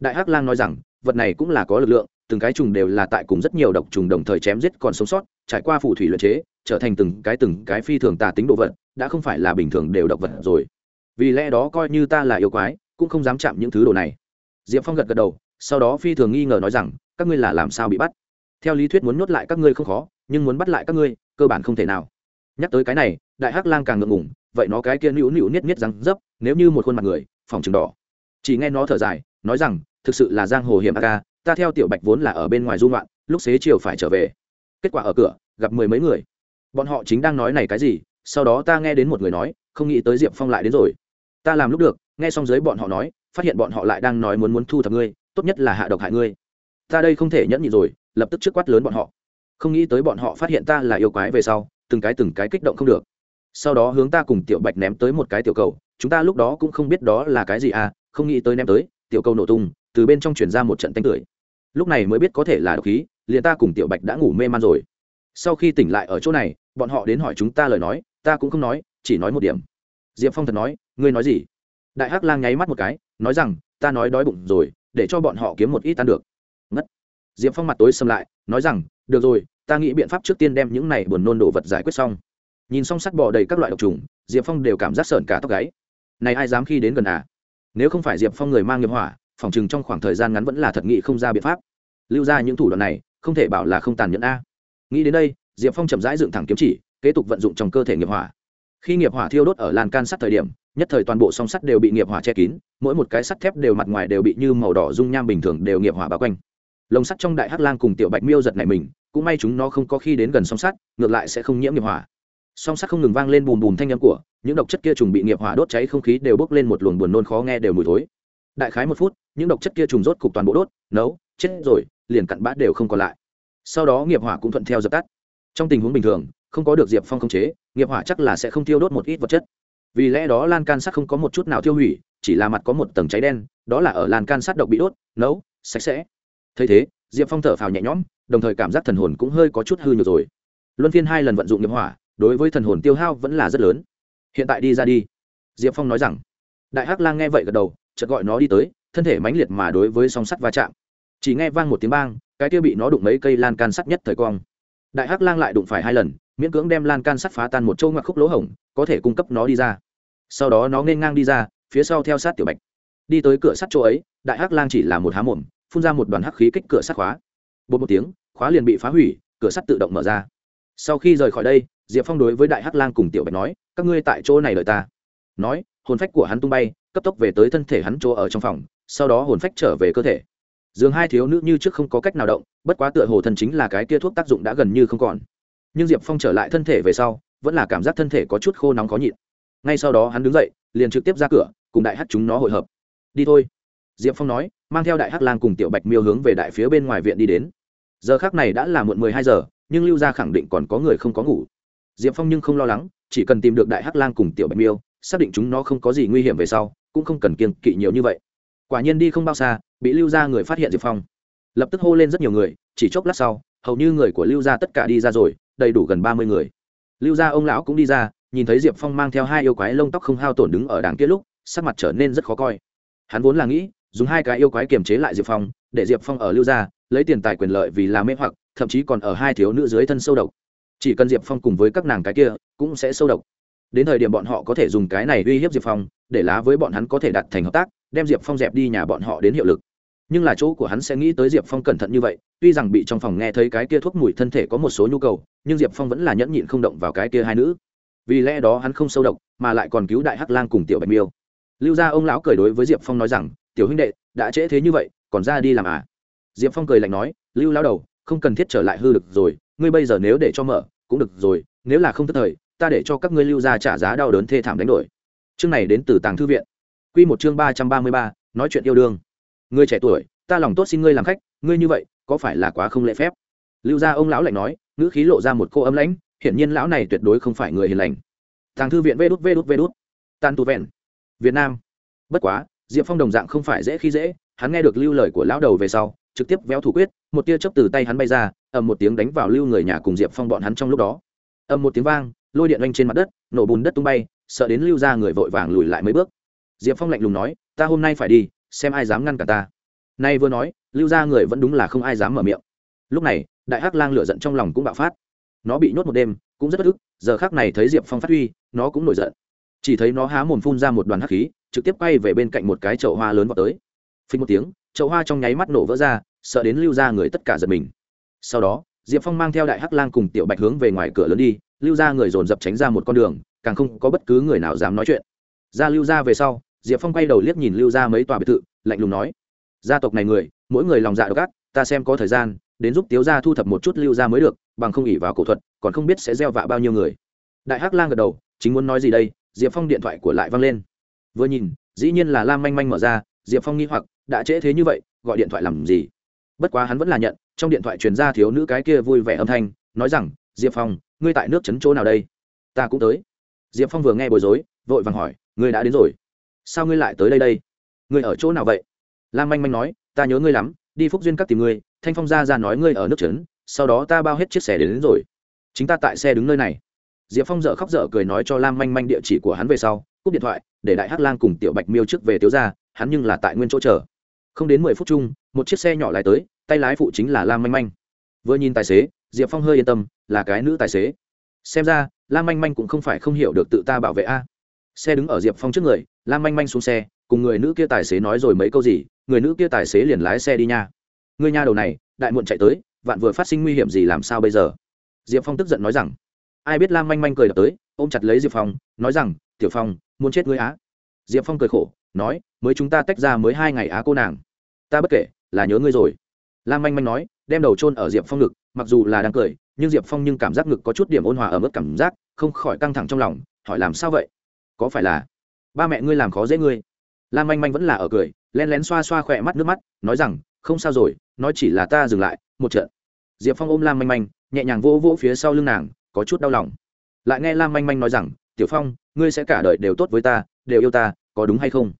[SPEAKER 1] Đại hắc lang nói rằng, vật này cũng là có lực lượng từng cái trùng đều là tại cùng rất nhiều độc trùng đồng thời chém giết còn sống sót, trải qua phù thủy luyện chế, trở thành từng cái từng cái phi thường tà tính độ vật, đã không phải là bình thường đều độc vật rồi. Vì lẽ đó coi như ta là yêu quái, cũng không dám chạm những thứ đồ này. Diệp phong gật gật đầu, sau đó phi thường nghi ngờ nói rằng, các ngươi là làm sao bị bắt? Theo lý thuyết muốn nhốt lại các ngươi không khó, nhưng muốn bắt lại các ngươi, cơ bản không thể nào. Nhắc tới cái này, đại hắc lang càng ngượng ngủng vậy nó cái kia nữu nữu niết niết răng dấp, nếu như một khuôn mặt người, phòng chừng đỏ. Chỉ nghe nó thở dài, nói rằng, thực sự là giang hồ hiểm a ca ta theo tiểu bạch vốn là ở bên ngoài dung loạn lúc xế chiều phải trở về. Kết quả ở cửa, gặp mười mấy người. Bọn họ chính đang nói này cái gì, sau đó ta nghe đến một người nói, không nghĩ tới diệp phong lại đến rồi. Ta làm lúc được, nghe xong dưới bọn họ nói, phát hiện bọn họ lại đang nói muốn muốn thu thập ngươi, tốt nhất là hạ độc hại ngươi. Ta đây không thể nhẫn nhịn rồi, lập tức trước quát lớn bọn họ. Không nghĩ tới bọn họ phát hiện ta là yêu quái về sau, từng cái từng cái kích động không được. Sau đó hướng ta cùng tiểu bạch ném tới một cái tiểu cầu, chúng ta lúc đó cũng không biết đó là cái gì à không nghĩ tới ném tới, tiểu cầu nổ tung từ bên trong chuyển ra một trận tanh tưởi. Lúc này mới biết có thể là độc khí, liền ta cùng tiểu bạch đã ngủ mê man rồi. Sau khi tỉnh lại ở chỗ này, bọn họ đến hỏi chúng ta lời nói, ta cũng không nói, chỉ nói một điểm. Diệp phong thật nói, ngươi nói gì? Đại hắc lang nháy mắt một cái, nói rằng, ta nói đói bụng rồi, để cho bọn họ kiếm một ít ăn được. Ngất. Diệp phong mặt tối xâm lại, nói rằng, được rồi, ta nghĩ biện pháp trước tiên đem những này buồn nôn đồ vật giải quyết xong. Nhìn xong sắt bò đầy các loại độc trùng, diệp phong đều cảm giác sợn cả tóc gáy. Này ai dám khi đến gần à? Nếu không phải diệp phong người mang nghiệp hỏa phòng chừng trong khoảng thời gian ngắn vẫn là thật nghị không ra biện pháp. Lưu ra những thủ đoạn này, không thể bảo là không tàn nhẫn a. Nghĩ đến đây, diệp phong chậm rãi dựng thẳng kiếm chỉ, kế tục vận dụng trong cơ thể nghiệp hỏa. Khi nghiệp hỏa thiêu đốt ở lan can sắt thời điểm, nhất thời toàn bộ song sắt đều bị nghiệp hỏa che kín, mỗi một cái sắt thép đều mặt ngoài đều bị như màu đỏ dung nham bình thường đều nghiệp hỏa bao quanh. Lồng sắt trong đại hắc lang cùng tiểu bạch miêu giật này mình, cũng may chúng nó không có khi đến gần song sắt, ngược lại sẽ không nhiễm nghiệp hỏa. Song sắt không ngừng vang lên bùm bùm thanh â m của, những độc chất kia trùng bị nghiệp hỏa đốt cháy không khí đều bốc lên một luồng buồn nôn khó nghe đều mùi thối. Đại khái một phút những độc chất kia trùng rốt cục toàn bộ đốt, nấu, chết rồi, liền cặn bát đều không còn lại. Sau đó nghiệp hỏa cũng thuận theo dập tắt. Trong tình huống bình thường, không có được diệp phong khống chế, nghiệp hỏa chắc là sẽ không tiêu đốt một ít vật chất. Vì lẽ đó lan can sắt không có một chút nào tiêu hủy, chỉ là mặt có một tầng cháy đen, đó là ở lan can sắt độc bị đốt, nấu, sạch sẽ. Thấy thế, diệp phong thở phào nhẹ nhõm, đồng thời cảm giác thần hồn cũng hơi có chút hư nhược rồi. Luân phiên hai lần vận dụng nghiệp hỏa, đối với thần hồn tiêu hao vẫn là rất lớn. Hiện tại đi ra đi. Diệp phong nói rằng, đại hắc lang nghe vậy gật đầu, chợt gọi nó đi tới thân thể mãnh liệt mà đối với song sắt va chạm. Chỉ nghe vang một tiếng bang, cái kia bị nó đụng mấy cây lan can sắt nhất thời quang đại hắc lang lại đụng phải hai lần, miễn cưỡng đem lan can sắt phá tan một châu ngoặc khúc lỗ hổng, có thể cung cấp nó đi ra. Sau đó nó nên ngang đi ra, phía sau theo sát tiểu bạch. Đi tới cửa sắt chỗ ấy, đại hắc lang chỉ là một há mồm, phun ra một đoàn hắc khí kích cửa sắt khóa. Bột một tiếng, khóa liền bị phá hủy, cửa sắt tự động mở ra. Sau khi rời khỏi đây, diệp phong đối với đại hắc lang cùng tiểu bạch nói, các ngươi tại chỗ này đợi ta. Nói, hồn phách của hắn tung bay, cấp tốc về tới thân thể hắn chỗ ở trong phòng sau đó hồn phách trở về cơ thể. Dường hai thiếu nữ như trước không có cách nào động, bất quá tựa hồ thần chính là cái kia thuốc tác dụng đã gần như không còn. Nhưng diệp phong trở lại thân thể về sau, vẫn là cảm giác thân thể có chút khô nóng khó nhịn. Ngay sau đó hắn đứng dậy, liền trực tiếp ra cửa, cùng đại hát chúng nó hội hợp. Đi thôi. Diệp phong nói, mang theo đại hát lang cùng tiểu bạch miêu hướng về đại phía bên ngoài viện đi đến. Giờ khác này đã là muộn mười hai giờ, nhưng lưu gia khẳng định còn có người không có ngủ. Diệp phong nhưng không lo lắng, chỉ cần tìm được đại hắc lang cùng tiểu bạch miêu, xác định chúng nó không có gì nguy hiểm về sau, cũng không cần kiên kỵ nhiều như vậy quả nhiên đi không bao xa, bị lưu gia người phát hiện diệp phong. Lập tức hô lên rất nhiều người, chỉ chốc lát sau, hầu như người của lưu gia tất cả đi ra rồi, đầy đủ gần ba mươi người. Lưu gia ông lão cũng đi ra, nhìn thấy diệp phong mang theo hai yêu quái lông tóc không hao tổn đứng ở đàng kia lúc, sắc mặt trở nên rất khó coi. Hắn vốn là nghĩ, dùng hai cái yêu quái kiềm chế lại diệp phong, để diệp phong ở lưu gia, lấy tiền tài quyền lợi vì làm mê hoặc, thậm chí còn ở hai thiếu nữ dưới thân sâu độc. Chỉ cần diệp phong cùng với các nàng cái kia, cũng sẽ sâu độc. Đến thời điểm bọn họ có thể dùng cái này uy hiếp diệp phong, để lá với bọn hắn có thể đặt thành hợp tác đem diệp phong dẹp đi nhà bọn họ đến hiệu lực nhưng là chỗ của hắn sẽ nghĩ tới diệp phong cẩn thận như vậy tuy rằng bị trong phòng nghe thấy cái kia thuốc mùi thân thể có một số nhu cầu nhưng diệp phong vẫn là nhẫn nhịn không động vào cái kia hai nữ vì lẽ đó hắn không sâu độc mà lại còn cứu đại hắc lang cùng tiểu bạch miêu lưu gia ông lão cười đối với diệp phong nói rằng tiểu huynh đệ đã trễ thế như vậy còn ra đi làm à? diệp phong cười lạnh nói lưu lao đầu không cần thiết trở lại hư được rồi ngươi bây giờ nếu để cho mở cũng được rồi nếu là không tức thời ta để cho các ngươi lưu ra trả giá đau đớn thê thảm đánh đổi chương này đến từ tàng thư viện quy một chương ba trăm ba mươi ba, nói chuyện yêu đương. Người trẻ tuổi, ta lòng tốt xin ngươi làm khách, ngươi như vậy, có phải là quá không lễ phép? Lưu gia ông lão lạnh nói, ngữ khí lộ ra một cô ấm lãnh, hiển nhiên lão này tuyệt đối không phải người hiền lành. Tàng thư viện vê đút vê đút vê đút. Tàn tu vẹn. Việt nam. Bất quá, diệp phong đồng dạng không phải dễ khi dễ, hắn nghe được lưu lời của lão đầu về sau, trực tiếp véo thủ quyết, một tia chớp từ tay hắn bay ra, ầm một tiếng đánh vào lưu người nhà cùng diệp phong bọn hắn trong lúc đó. Ầm một tiếng vang, lôi điện oanh trên mặt đất, nổ bùn đất tung bay, sợ đến lưu gia người vội vàng lùi lại mấy bước diệp phong lạnh lùng nói, ta hôm nay phải đi, xem ai dám ngăn cả ta. Nay vừa nói, lưu ra người vẫn đúng là không ai dám mở miệng. Lúc này, đại hắc lang lửa giận trong lòng cũng bạo phát. Nó bị nhốt một đêm, cũng rất bất ức, giờ khác này thấy diệp phong phát huy, nó cũng nổi giận. Chỉ thấy nó há mồm phun ra một đoàn hắc khí, trực tiếp quay về bên cạnh một cái chậu hoa lớn vào tới. Phình một tiếng, chậu hoa trong nháy mắt nổ vỡ ra, sợ đến lưu ra người tất cả giật mình. Sau đó, diệp phong mang theo đại hắc lang cùng tiểu bạch hướng về ngoài cửa lớn đi, lưu ra người dồn dập tránh ra một con đường, càng không có bất cứ người nào dám nói chuyện. Ra lưu ra về sau diệp phong quay đầu liếc nhìn lưu ra mấy tòa biệt thự, lạnh lùng nói, gia tộc này người, mỗi người lòng dạ độc ác, ta xem có thời gian, đến giúp tiếu gia thu thập một chút lưu ra mới được, bằng không ỉ vào cổ thuật, còn không biết sẽ gieo vạ bao nhiêu người. Đại hắc lang gật đầu, chính muốn nói gì đây? Diệp phong điện thoại của lại văng lên. Vừa nhìn, dĩ nhiên là lam manh manh mở ra, diệp phong nghi hoặc, đã trễ thế như vậy, gọi điện thoại làm gì? Bất quá hắn vẫn là nhận, trong điện thoại truyền ra thiếu nữ cái kia vui vẻ âm thanh, nói rằng, diệp phong, ngươi tại nước trấn chỗ nào đây? Ta cũng tới. Diệp phong vừa nghe bối rối, vội vàng hỏi, ngươi đã đến rồi? Sao ngươi lại tới đây đây? Ngươi ở chỗ nào vậy? Lam manh manh nói ta nhớ ngươi lắm đi phúc duyên các tìm ngươi thanh phong ra ra nói ngươi ở nước trấn sau đó ta bao hết chiếc xe đến, đến rồi. Chính ta tại xe đứng nơi này. Diệp phong dợ khóc dở cười nói cho lam manh manh địa chỉ của hắn về sau cúp điện thoại để đại hát lang cùng tiểu bạch miêu trước về tiếu ra hắn nhưng là tại nguyên chỗ chờ. Không đến mười phút chung một chiếc xe nhỏ lại tới tay lái phụ chính là lam manh manh. Vừa nhìn tài xế diệp phong hơi yên tâm là cái nữ tài xế. Xem ra lam manh manh cũng không phải không hiểu được tự ta bảo vệ a xe đứng ở diệp phong trước người lam manh manh xuống xe, cùng người nữ kia tài xế nói rồi mấy câu gì, người nữ kia tài xế liền lái xe đi nha. Người nhà đầu này, đại muộn chạy tới, vạn vừa phát sinh nguy hiểm gì làm sao bây giờ? Diệp phong tức giận nói rằng. Ai biết lam manh manh cười đập tới, ôm chặt lấy diệp phong, nói rằng, tiểu phong, muốn chết ngươi á? Diệp phong cười khổ, nói, mới chúng ta tách ra mới hai ngày á cô nàng. Ta bất kể, là nhớ ngươi rồi. Lam manh manh nói, đem đầu chôn ở diệp phong ngực, mặc dù là đang cười, nhưng diệp phong nhưng cảm giác ngực có chút điểm ôn hòa ở mức cảm giác, không khỏi căng thẳng trong lòng, hỏi làm sao vậy? Có phải là, ba mẹ ngươi làm khó dễ ngươi? Lam manh manh vẫn là ở cười, len lén xoa xoa khỏe mắt nước mắt, nói rằng, không sao rồi, nói chỉ là ta dừng lại, một trận. Diệp phong ôm lam manh manh, nhẹ nhàng vỗ vỗ phía sau lưng nàng, có chút đau lòng. Lại nghe lam manh manh nói rằng, tiểu phong, ngươi sẽ cả đời đều tốt với ta, đều yêu ta, có đúng hay không?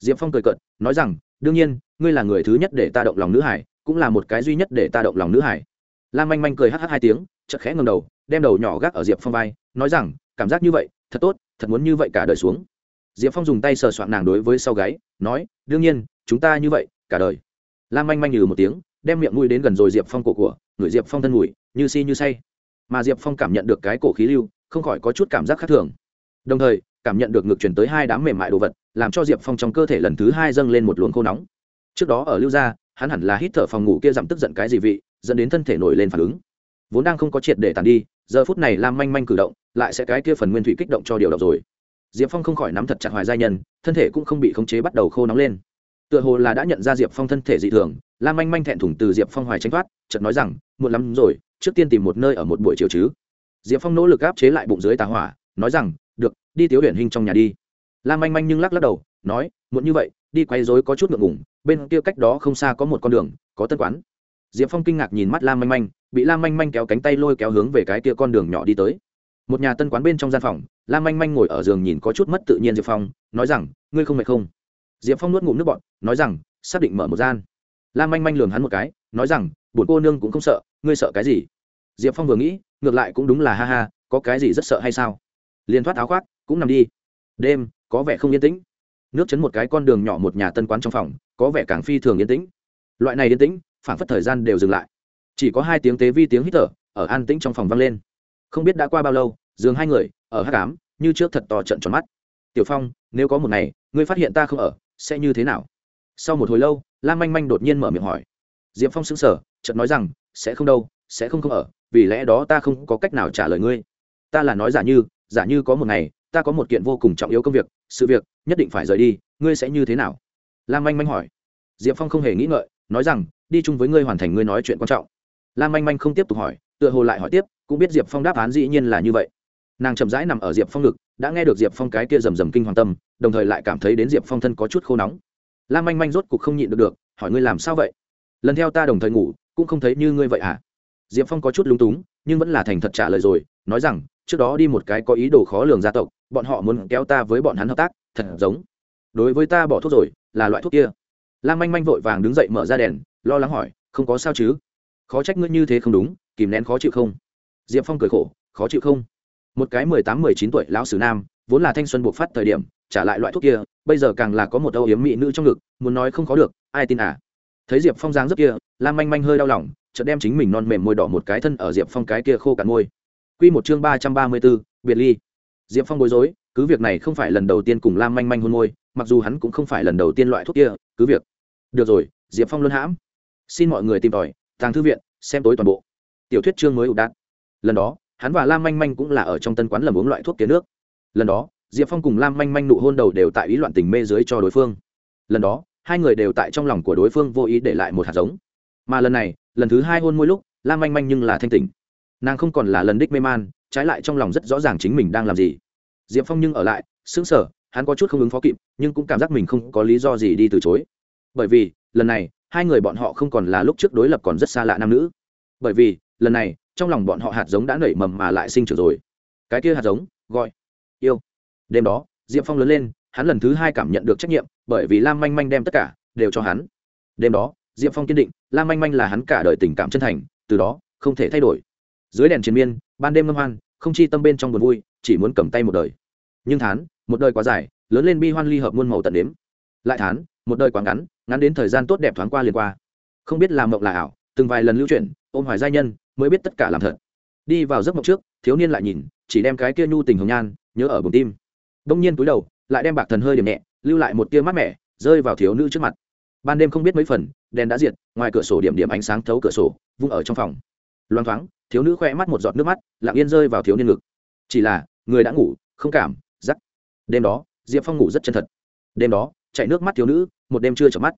[SPEAKER 1] Diệp phong cười cợt, nói rằng, đương nhiên, ngươi là người thứ nhất để ta động lòng nữ hải, cũng là một cái duy nhất để ta động lòng nữ hải. Lam manh manh cười hh hai tiếng chật khẽ ngầm đầu, đem đầu nhỏ gác ở diệp phong vai, nói rằng, cảm giác như vậy, thật tốt thật muốn như vậy cả đời xuống. Diệp phong dùng tay sờ soạn nàng đối với sau gáy, nói, đương nhiên, chúng ta như vậy, cả đời. Lam manh manh nhừ một tiếng, đem miệng mùi đến gần rồi diệp phong cổ của, người diệp phong thân mùi như si như say. Mà diệp phong cảm nhận được cái cổ khí lưu, không khỏi có chút cảm giác khác thường. Đồng thời, cảm nhận được ngược chuyển tới hai đám mềm mại đồ vật, làm cho diệp phong trong cơ thể lần thứ hai dâng lên một luồng khô nóng. Trước đó ở lưu gia, hắn hẳn là hít thở phòng ngủ kia giảm tức giận cái gì vị, dẫn đến thân thể nổi lên phản ứng. Vốn đang không có triệt để tàn đi, giờ phút này lam manh manh cử động lại sẽ cái kia phần nguyên thủy kích động cho điều động rồi. Diệp phong không khỏi nắm thật chặt hoài giai nhân, thân thể cũng không bị khống chế bắt đầu khô nóng lên. Tựa hồ là đã nhận ra diệp phong thân thể dị thường, lam manh manh thẹn thùng từ diệp phong hoài tranh thoát, chợt nói rằng, muộn lắm rồi, trước tiên tìm một nơi ở một buổi chiều chứ. Diệp phong nỗ lực áp chế lại bụng dưới tà hỏa, nói rằng, được, đi tiếu huyền hình trong nhà đi. Lam manh manh nhưng lắc lắc đầu, nói, muộn như vậy, đi quay dối có chút ngượng ngùng, bên kia cách đó không xa có một con đường, có tân quán. Diệp phong kinh ngạc nhìn mắt lam manh manh, bị lam manh manh kéo cánh tay lôi kéo hướng về cái kia con đường nhỏ đi tới một nhà tân quán bên trong gian phòng, lam manh manh ngồi ở giường nhìn có chút mất tự nhiên diệp phong, nói rằng, ngươi không mệt không? Diệp phong nuốt ngụm nước bọn nói rằng, xác định mở một gian. Lam manh manh lường hắn một cái, nói rằng bổn cô nương cũng không sợ, ngươi sợ cái gì? Diệp phong vừa nghĩ, ngược lại cũng đúng là ha ha, có cái gì rất sợ hay sao? Liền thoát áo khoác, cũng nằm đi. Đêm, có vẻ không yên tĩnh. Nước chấn một cái con đường nhỏ một nhà tân quán trong phòng, có vẻ càng phi thường yên tĩnh. Loại này yên tĩnh phản phất thời gian đều dừng lại. Chỉ có hai tiếng tế vi tiếng hít thở, ở an tĩnh trong phòng vang lên không biết đã qua bao lâu, giường hai người, ở hát cám như trước thật to trận tròn mắt. Tiểu phong, nếu có một ngày, ngươi phát hiện ta không ở, sẽ như thế nào? Sau một hồi lâu lan manh manh đột nhiên mở miệng hỏi. Diệp phong xứng sở chợt nói rằng, sẽ không đâu, sẽ không không ở, vì lẽ đó ta không có cách nào trả lời ngươi. Ta là nói giả như giả như có một ngày, ta có một kiện vô cùng trọng yếu công việc, sự việc, nhất định phải rời đi, ngươi sẽ như thế nào? Lan manh manh hỏi. Diệp phong không hề nghĩ ngợi, nói rằng, đi chung với ngươi hoàn thành ngươi nói chuyện quan trọng. Lan manh manh không tiếp tục hỏi, tựa hồ lại hỏi tiếp cũng biết diệp phong đáp án dĩ nhiên là như vậy. Nàng chậm rãi nằm ở diệp phong ngực, đã nghe được diệp phong cái kia rầm rầm kinh hoàng tâm, đồng thời lại cảm thấy đến diệp phong thân có chút khô nóng. Lam manh manh rốt cục không nhịn được được, hỏi ngươi làm sao vậy? Lần theo ta đồng thời ngủ, cũng không thấy như ngươi vậy à diệp phong có chút lúng túng, nhưng vẫn là thành thật trả lời rồi, nói rằng, trước đó đi một cái có ý đồ khó lường gia tộc, bọn họ muốn kéo ta với bọn hắn hợp tác, thật giống. Đối với ta bỏ thuốc rồi, là loại thuốc kia. Lam manh manh vội vàng đứng dậy mở ra đèn, lo lắng hỏi, không có sao chứ? Khó trách ngươi như thế không đúng, kìm nén khó chịu không? Diệp phong cười khổ, khó chịu không? Một cái mười tám, mười chín tuổi lão sử nam, vốn là thanh xuân buộc phát thời điểm, trả lại loại thuốc kia, bây giờ càng là có một âu yếm mỹ nữ trong ngực, muốn nói không khó được, ai tin à? Thấy diệp phong dáng rất kia, lam manh manh hơi đau lòng, chợt đem chính mình non mềm môi đỏ một cái thân ở diệp phong cái kia khô cạn môi. Q một chương ba trăm ba mươi b ố biệt ly. Diệp phong bối rối, cứ việc này không phải lần đầu tiên cùng lam manh manh hôn môi, mặc dù hắn cũng không phải lần đầu tiên loại thuốc kia, cứ việc. Được rồi, diệp phong luân hãm. Xin mọi người tìm tòi, tàng thư viện, xem tối toàn bộ. Tiểu thuyết chương mới ụ đạn lần đó, hắn và lam manh manh cũng là ở trong tân quán lầm uống loại thuốc kiến nước. Lần đó, diệp phong cùng lam manh manh nụ hôn đầu đều tại ý loạn tình mê dưới cho đối phương. Lần đó, hai người đều tại trong lòng của đối phương vô ý để lại một hạt giống. Mà lần này, lần thứ hai hôn môi lúc, lam manh manh nhưng là thanh tỉnh. Nàng không còn là lần đích mê man, trái lại trong lòng rất rõ ràng chính mình đang làm gì. Diệp phong nhưng ở lại xứng sở hắn có chút không ứng phó kịp, nhưng cũng cảm giác mình không có lý do gì đi từ chối. Bởi vì, lần này, hai người bọn họ không còn là lúc trước đối lập còn rất xa lạ nam nữ. Bởi vì, lần này trong lòng bọn họ hạt giống đã nảy mầm mà lại sinh trưởng rồi. Cái kia hạt giống, gọi, yêu. Đêm đó, diệp phong lớn lên, hắn lần thứ hai cảm nhận được trách nhiệm, bởi vì lam manh manh đem tất cả đều cho hắn. Đêm đó, diệp phong kiên định, lam manh manh là hắn cả đời tình cảm chân thành, từ đó, không thể thay đổi. Dưới đèn triền miên, ban đêm ngâm hoan, không chi tâm bên trong buồn vui, chỉ muốn cầm tay một đời. Nhưng thán, một đời quá dài, lớn lên bi hoan ly hợp muôn màu tận đếm. Lại thán, một đời quá ngắn ngắn đến thời gian tốt đẹp thoáng qua liền qua. Không biết làm mộng là ảo, từng vài lần lưu chuyển, ôm hoài giai nhân mới biết tất cả làm thật. Đi vào giấc mộng trước, thiếu niên lại nhìn, chỉ đem cái kia nhu tình hồng nhan, nhớ ở bụng tim. Đông nhiên túi đầu, lại đem bạc thần hơi điểm nhẹ, lưu lại một tia mát mẻ, rơi vào thiếu nữ trước mặt. Ban đêm không biết mấy phần, đèn đã diệt, ngoài cửa sổ điểm điểm ánh sáng thấu cửa sổ, vung ở trong phòng. Loang thoáng, thiếu nữ khoe mắt một giọt nước mắt, lặng yên rơi vào thiếu niên ngực. Chỉ là, người đã ngủ, không cảm giắc đêm đó, diệp phong ngủ rất chân thật. Đêm đó, chạy nước mắt thiếu nữ, một đêm chưa chợp mắt.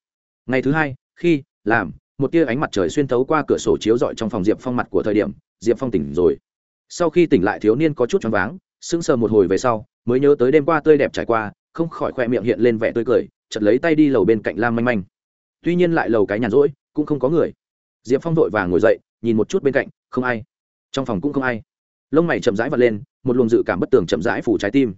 [SPEAKER 1] Ngày thứ hai, khi, làm một tia ánh mặt trời xuyên thấu qua cửa sổ chiếu rọi trong phòng diệp phong mặt của thời điểm, diệp phong tỉnh rồi. Sau khi tỉnh lại thiếu niên có chút choáng váng, sững sờ một hồi về sau, mới nhớ tới đêm qua tươi đẹp trải qua, không khỏi khoe miệng hiện lên vẻ tươi cười chật lấy tay đi lầu bên cạnh lam manh manh. Tuy nhiên lại lầu cái nhàn rỗi, cũng không có người. Diệp phong vội vàng ngồi dậy, nhìn một chút bên cạnh, không ai. Trong phòng cũng không ai. Lông mày chậm rãi vật lên, một luồng dự cảm bất tường chậm rãi phủ trái tim.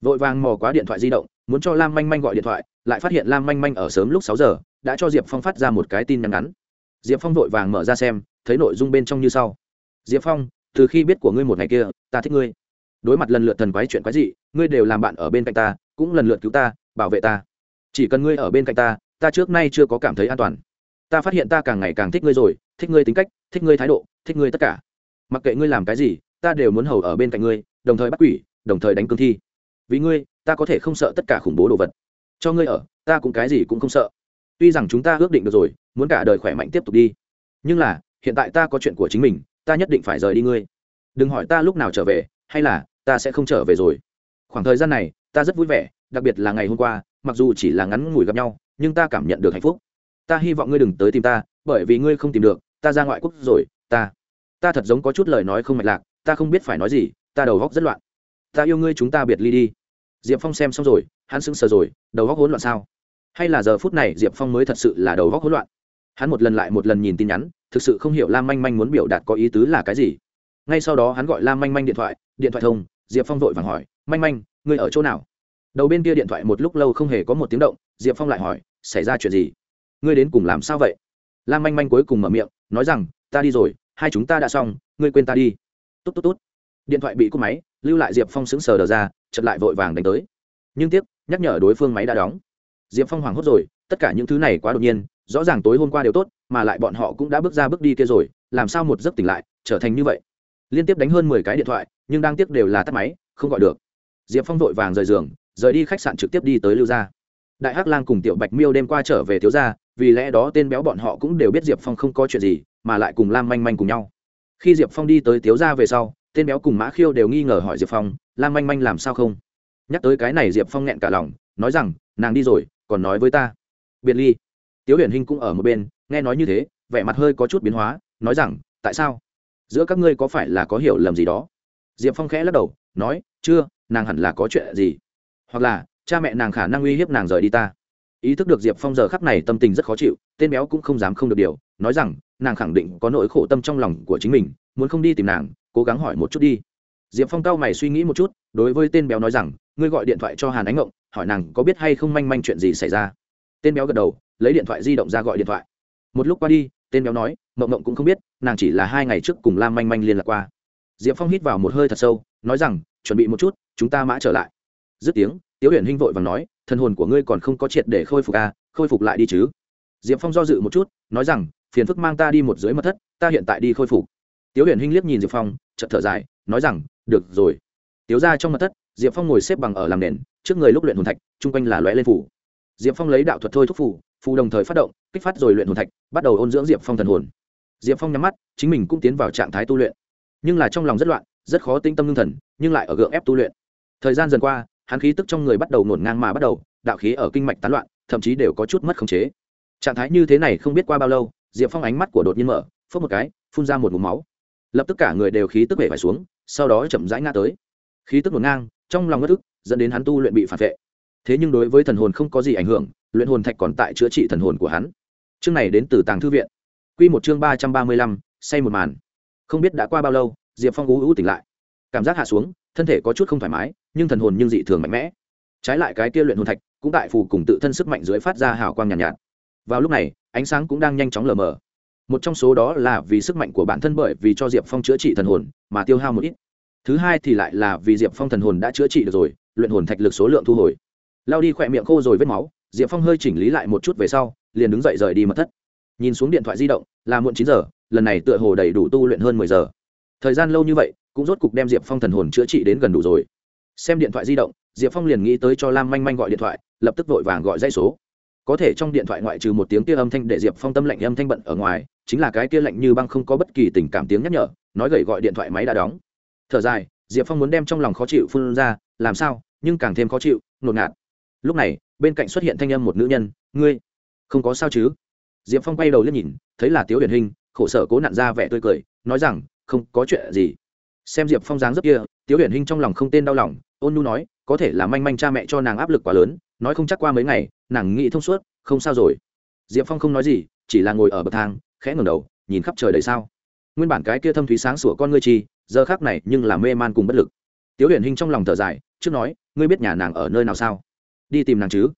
[SPEAKER 1] Vội vàng mò quá điện thoại di động, muốn cho lam manh manh gọi điện thoại, lại phát hiện lam manh manh ở sớm lúc sáu giờ, đã cho diệp phong phát ra một cái tin nhắn ngắn diệp phong vội vàng mở ra xem, thấy nội dung bên trong như sau. Diệp phong, từ khi biết của ngươi một ngày kia, ta thích ngươi. Đối mặt lần lượt thần quái chuyện quái dị, ngươi đều làm bạn ở bên cạnh ta, cũng lần lượt cứu ta, bảo vệ ta. Chỉ cần ngươi ở bên cạnh ta ta trước nay chưa có cảm thấy an toàn. Ta phát hiện ta càng ngày càng thích ngươi rồi, thích ngươi tính cách, thích ngươi thái độ, thích ngươi tất cả. Mặc kệ ngươi làm cái gì, ta đều muốn hầu ở bên cạnh ngươi, đồng thời bắt quỷ, đồng thời đánh cương thi. Vì ngươi, ta có thể không sợ tất cả khủng bố đồ vật. Cho ngươi ở, ta cũng cái gì cũng không sợ tuy rằng chúng ta ước định được rồi, muốn cả đời khỏe mạnh tiếp tục đi. Nhưng là, hiện tại ta có chuyện của chính mình, ta nhất định phải rời đi ngươi. Đừng hỏi ta lúc nào trở về, hay là, ta sẽ không trở về rồi. Khoảng thời gian này, ta rất vui vẻ, đặc biệt là ngày hôm qua, mặc dù chỉ là ngắn ngủi gặp nhau, nhưng ta cảm nhận được hạnh phúc. Ta hy vọng ngươi đừng tới tìm ta, bởi vì ngươi không tìm được, ta ra ngoại quốc rồi, ta. Ta thật giống có chút lời nói không mạch lạc, ta không biết phải nói gì, ta đầu góc rất loạn. Ta yêu ngươi chúng ta biệt ly đi. Diệp phong xem xong rồi, hắn sững sờ rồi, đầu góc hỗn loạn sao? Hay là giờ phút này diệp phong mới thật sự là đầu góc hỗn loạn? Hắn một lần lại một lần nhìn tin nhắn, thực sự không hiểu lam manh manh muốn biểu đạt có ý tứ là cái gì. Ngay sau đó hắn gọi lam manh manh điện thoại điện thoại thông, diệp phong vội vàng hỏi, manh manh, ngươi ở chỗ nào? Đầu bên kia điện thoại một lúc lâu không hề có một tiếng động, diệp phong lại hỏi, xảy ra chuyện gì? Ngươi đến cùng làm sao vậy? Lam manh manh cuối cùng mở miệng, nói rằng, ta đi rồi, hai chúng ta đã xong, ngươi quên ta đi. Tốt tốt tốt điện thoại bị cúp máy, lưu lại diệp phong sững sờ đờ ra chật lại vội vàng đánh tới. Nhưng tiếc, nhắc nhở đối phương máy đã đóng diệp phong hoảng hốt rồi, tất cả những thứ này quá đột nhiên, rõ ràng tối hôm qua đều tốt, mà lại bọn họ cũng đã bước ra bước đi kia rồi, làm sao một giấc tỉnh lại, trở thành như vậy? Liên tiếp đánh hơn mười cái điện thoại, nhưng đang tiếc đều là tắt máy, không gọi được. Diệp phong vội vàng rời giường, rời đi khách sạn trực tiếp đi tới lưu gia. Đại hắc lang cùng tiểu bạch miêu đêm qua trở về thiếu gia, vì lẽ đó tên béo bọn họ cũng đều biết diệp phong không có chuyện gì, mà lại cùng lam manh manh cùng nhau. Khi diệp phong đi tới thiếu gia về sau, tên béo cùng mã khiêu đều nghi ngờ hỏi diệp phong, lam manh manh làm sao không? Nhắc tới cái này diệp phong nghẹn cả lòng, nói rằng, nàng đi rồi còn nói với ta. Biệt ly. Tiếu huyền hinh cũng ở một bên, nghe nói như thế, vẻ mặt hơi có chút biến hóa, nói rằng, tại sao? Giữa các ngươi có phải là có hiểu lầm gì đó? Diệp phong khẽ lắc đầu, nói, chưa, nàng hẳn là có chuyện gì? Hoặc là, cha mẹ nàng khả năng uy hiếp nàng rời đi ta. Ý thức được diệp phong giờ khắc này tâm tình rất khó chịu, tên béo cũng không dám không được điều, nói rằng, nàng khẳng định có nỗi khổ tâm trong lòng của chính mình, muốn không đi tìm nàng, cố gắng hỏi một chút đi. Diệp phong cao mày suy nghĩ một chút, đối với tên béo nói rằng, ngươi gọi điện thoại cho hàn ánh ngộng hỏi nàng có biết hay không manh manh chuyện gì xảy ra. Tên béo gật đầu, lấy điện thoại di động ra gọi điện thoại. Một lúc qua đi, tên béo nói, mộng mộng cũng không biết, nàng chỉ là hai ngày trước cùng lam manh manh liên lạc qua. Diệp phong hít vào một hơi thật sâu, nói rằng, chuẩn bị một chút, chúng ta mã trở lại. Dứt tiếng, tiếu huyền hinh vội và nói thân hồn của ngươi còn không có triệt để khôi phục à khôi phục lại đi chứ. Diệp phong do dự một chút, nói rằng, phiền phức mang ta đi một dưới mật thất, ta hiện tại đi khôi phục. Tiếu huyền hinh liếc nhìn diệp phong, chợt thở dài, nói rằng, được rồi. Tiếu ra trong mật thất, diệp phong ngồi xếp bằng ở làm nền trước người lúc luyện hồn thạch, chung quanh là lóe lên phủ. Diệp phong lấy đạo thuật thôi thúc phủ, phù đồng thời phát động, kích phát rồi luyện hồn thạch, bắt đầu ôn dưỡng diệp phong thần hồn. Diệp phong nhắm mắt, chính mình cũng tiến vào trạng thái tu luyện. Nhưng là trong lòng rất loạn, rất khó tinh tâm ngưng thần, nhưng lại ở gượng ép tu luyện. Thời gian dần qua, hắn khí tức trong người bắt đầu ngổn ngang mà bắt đầu, đạo khí ở kinh mạch tán loạn, thậm chí đều có chút mất khống chế. Trạng thái như thế này không biết qua bao lâu, diệp phong ánh mắt của đột nhiên mở phớt một cái, phun ra một mũ máu. Lập tức cả người đều khí tức bể phải xuống, sau đó chậm rãi ngã tới. Khí tức ngổn ngang trong lòng ngất ức dẫn đến hắn tu luyện bị phản vệ. Thế nhưng đối với thần hồn không có gì ảnh hưởng luyện hồn thạch còn tại chữa trị thần hồn của hắn. Chương này đến từ tàng thư viện. Quy một chương ba trăm ba mươi lăm say một màn. Không biết đã qua bao lâu diệp phong ú ú tỉnh lại. Cảm giác hạ xuống thân thể có chút không thoải mái nhưng thần hồn nhưng dị thường mạnh mẽ. Trái lại cái kia luyện hồn thạch cũng tại phù cùng tự thân sức mạnh dưới phát ra hào quang nhàn nhạt, nhạt. Vào lúc này ánh sáng cũng đang nhanh chóng lờ mờ. Một trong số đó là vì sức mạnh của bản thân bởi vì cho diệp phong chữa trị thần hồn mà tiêu hao một ít thứ hai thì lại là vì diệp phong thần hồn đã chữa trị được rồi, luyện hồn thạch lực số lượng thu hồi. Lao đi khỏe miệng khô rồi vết máu, diệp phong hơi chỉnh lý lại một chút về sau, liền đứng dậy rời đi mật thất. Nhìn xuống điện thoại di động, là muộn chín giờ, lần này tựa hồ đầy đủ tu luyện hơn mười giờ. Thời gian lâu như vậy, cũng rốt cục đem diệp phong thần hồn chữa trị đến gần đủ rồi. Xem điện thoại di động, diệp phong liền nghĩ tới cho lam manh manh gọi điện thoại, lập tức vội vàng gọi dây số. Có thể trong điện thoại ngoại trừ một tiếng kia âm thanh để diệp phong tâm lạnh âm thanh bận ở ngoài, chính là cái kia lạnh như băng không có bất kỳ tình cảm tiếng nhắc nhở, nói gậy gọi điện thoại máy đã đóng thở dài, diệp phong muốn đem trong lòng khó chịu phun ra, làm sao, nhưng càng thêm khó chịu ngột ngạt. Lúc này, bên cạnh xuất hiện thanh âm một nữ nhân, ngươi, không có sao chứ? Diệp phong quay đầu lên nhìn, thấy là tiếu huyền hình, khổ sở cố nặn ra vẻ tươi cười, nói rằng, không có chuyện gì. Xem diệp phong dáng rất kia, tiếu huyền hình trong lòng không tên đau lòng, ôn nu nói, có thể là manh manh cha mẹ cho nàng áp lực quá lớn, nói không chắc qua mấy ngày, nàng nghĩ thông suốt, không sao rồi. Diệp phong không nói gì, chỉ là ngồi ở bậc thang, khẽ ngẩng đầu, nhìn khắp trời đầy sao. Nguyên bản cái kia thâm thúy sáng sủa con ngươi chi giờ khác này nhưng là mê man cùng bất lực. Tiếu huyền hình trong lòng thở dài, trước nói, ngươi biết nhà nàng ở nơi nào sao? Đi tìm nàng chứ.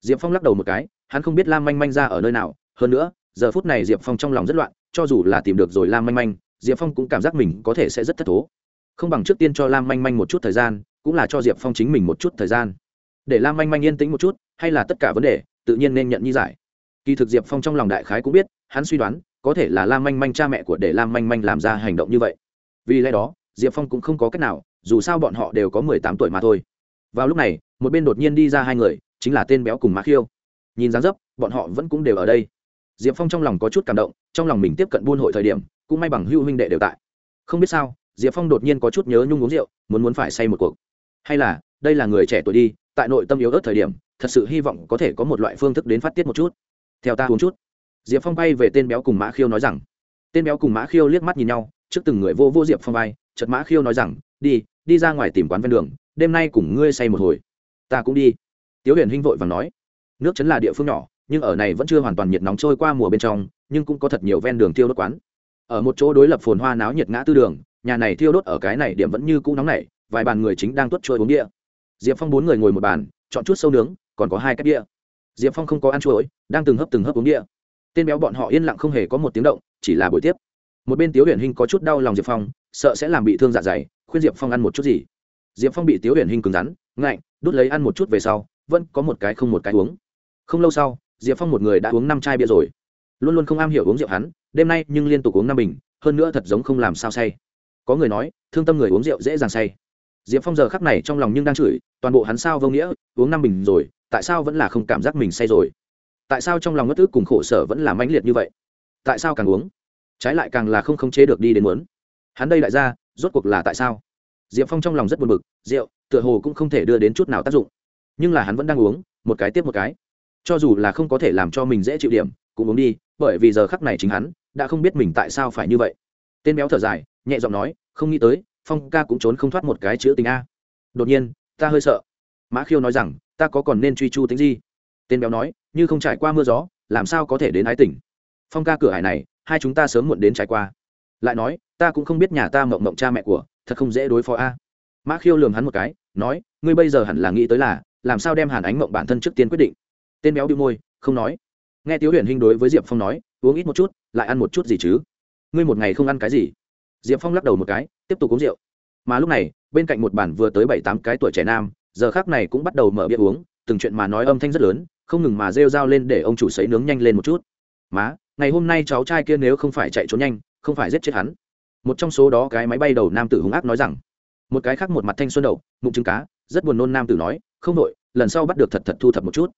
[SPEAKER 1] Diệp phong lắc đầu một cái, hắn không biết lam manh manh ra ở nơi nào, hơn nữa, giờ phút này diệp phong trong lòng rất loạn, cho dù là tìm được rồi lam manh manh, diệp phong cũng cảm giác mình có thể sẽ rất thất thố. Không bằng trước tiên cho lam manh manh một chút thời gian, cũng là cho diệp phong chính mình một chút thời gian. Để lam manh manh yên tĩnh một chút, hay là tất cả vấn đề, tự nhiên nên nhận như giải. Kỳ thực diệp phong trong lòng đại khái cũng biết, hắn suy đoán, có thể là lam manh manh cha mẹ của để lam manh manh làm ra hành động như vậy vì lẽ đó, diệp phong cũng không có cách nào, dù sao bọn họ đều có mười tám tuổi mà thôi. Vào lúc này, một bên đột nhiên đi ra hai người, chính là tên béo cùng mã khiêu. Nhìn dáng dấp, bọn họ vẫn cũng đều ở đây. Diệp phong trong lòng có chút cảm động, trong lòng mình tiếp cận buôn hội thời điểm, cũng may bằng hưu huynh đệ đều tại. Không biết sao, diệp phong đột nhiên có chút nhớ nhung uống rượu, muốn muốn phải say một cuộc. Hay là, đây là người trẻ tuổi đi, tại nội tâm yếu ớt thời điểm, thật sự hy vọng có thể có một loại phương thức đến phát tiết một chút. Theo ta uống chút. Diệp phong bay về tên béo cùng mã khiêu nói rằng. Tên béo cùng mã khiêu liếc mắt nhìn nhau trước từng người vô vô diệp phong bay chật mã khiêu nói rằng đi đi ra ngoài tìm quán ven đường đêm nay cùng ngươi say một hồi ta cũng đi tiếu huyền hinh vội và nói nước chấn là địa phương nhỏ nhưng ở này vẫn chưa hoàn toàn nhiệt nóng trôi qua mùa bên trong nhưng cũng có thật nhiều ven đường tiêu đốt quán ở một chỗ đối lập phồn hoa náo nhiệt ngã tư đường nhà này thiêu đốt ở cái này điểm vẫn như cũ nóng nảy vài bàn người chính đang tuất trôi uống đĩa diệp phong bốn người ngồi một bàn chọn chút sâu nướng còn có hai cách đĩa diệp phong không có ăn chuối đang từng hấp từng hấp uống đĩa tên béo bọn họ yên lặng không hề có một tiếng động chỉ là buổi tiếp một bên tiếu huyền hinh có chút đau lòng diệp phong, sợ sẽ làm bị thương dạ dày, khuyên diệp phong ăn một chút gì. diệp phong bị tiếu huyền hinh cứng rắn, ngạnh, đút lấy ăn một chút về sau, vẫn có một cái không một cái uống. không lâu sau, diệp phong một người đã uống năm chai bia rồi. luôn luôn không am hiểu uống rượu hắn, đêm nay nhưng liên tục uống năm bình, hơn nữa thật giống không làm sao say. có người nói, thương tâm người uống rượu dễ dàng say. diệp phong giờ khắc này trong lòng nhưng đang chửi, toàn bộ hắn sao vô nghĩa, uống năm bình rồi, tại sao vẫn là không cảm giác mình say rồi? tại sao trong lòng ngất ức cùng khổ sở vẫn là mãnh liệt như vậy? tại sao càng uống? Trái lại càng là không khống chế được đi đến muốn. Hắn đây đại gia, rốt cuộc là tại sao? Diệp phong trong lòng rất buồn bực, rượu, tựa hồ cũng không thể đưa đến chút nào tác dụng. Nhưng là hắn vẫn đang uống, một cái tiếp một cái. Cho dù là không có thể làm cho mình dễ chịu điểm, cũng uống đi, bởi vì giờ khắc này chính hắn đã không biết mình tại sao phải như vậy. Tên béo thở dài, nhẹ giọng nói, không nghĩ tới, phong ca cũng trốn không thoát một cái chữ tình a. Đột nhiên, ta hơi sợ. Mã khiêu nói rằng, ta có còn nên truy chu tính gì tên béo nói, như không trải qua mưa gió, làm sao có thể đến ái tỉnh phong ca cửa hải này hai chúng ta sớm muộn đến trải qua. Lại nói, ta cũng không biết nhà ta mộng mộng cha mẹ của, thật không dễ đối phó a. Mã khiêu lường hắn một cái, nói, ngươi bây giờ hẳn là nghĩ tới là, làm sao đem hàn ánh mộng bản thân trước tiên quyết định. Tên béo bị môi, không nói. Nghe tiếu huyền hinh đối với diệp phong nói, uống ít một chút, lại ăn một chút gì chứ? Ngươi một ngày không ăn cái gì? Diệp phong lắc đầu một cái, tiếp tục uống rượu. Mà lúc này, bên cạnh một bản vừa tới bảy tám cái tuổi trẻ nam, giờ khác này cũng bắt đầu mở bia uống, từng chuyện mà nói âm thanh rất lớn, không ngừng mà rêu r a o lên để ông chủ sấy nướng nhanh lên một chút. Má ngày hôm nay cháu trai kia nếu không phải chạy trốn nhanh, không phải giết chết hắn. Một trong số đó cái máy bay đầu nam tử hung ác nói rằng, một cái khác một mặt thanh xuân đầu mụng trứng cá, rất buồn nôn nam tử nói, không đội, lần sau bắt được thật thật thu thập một chút.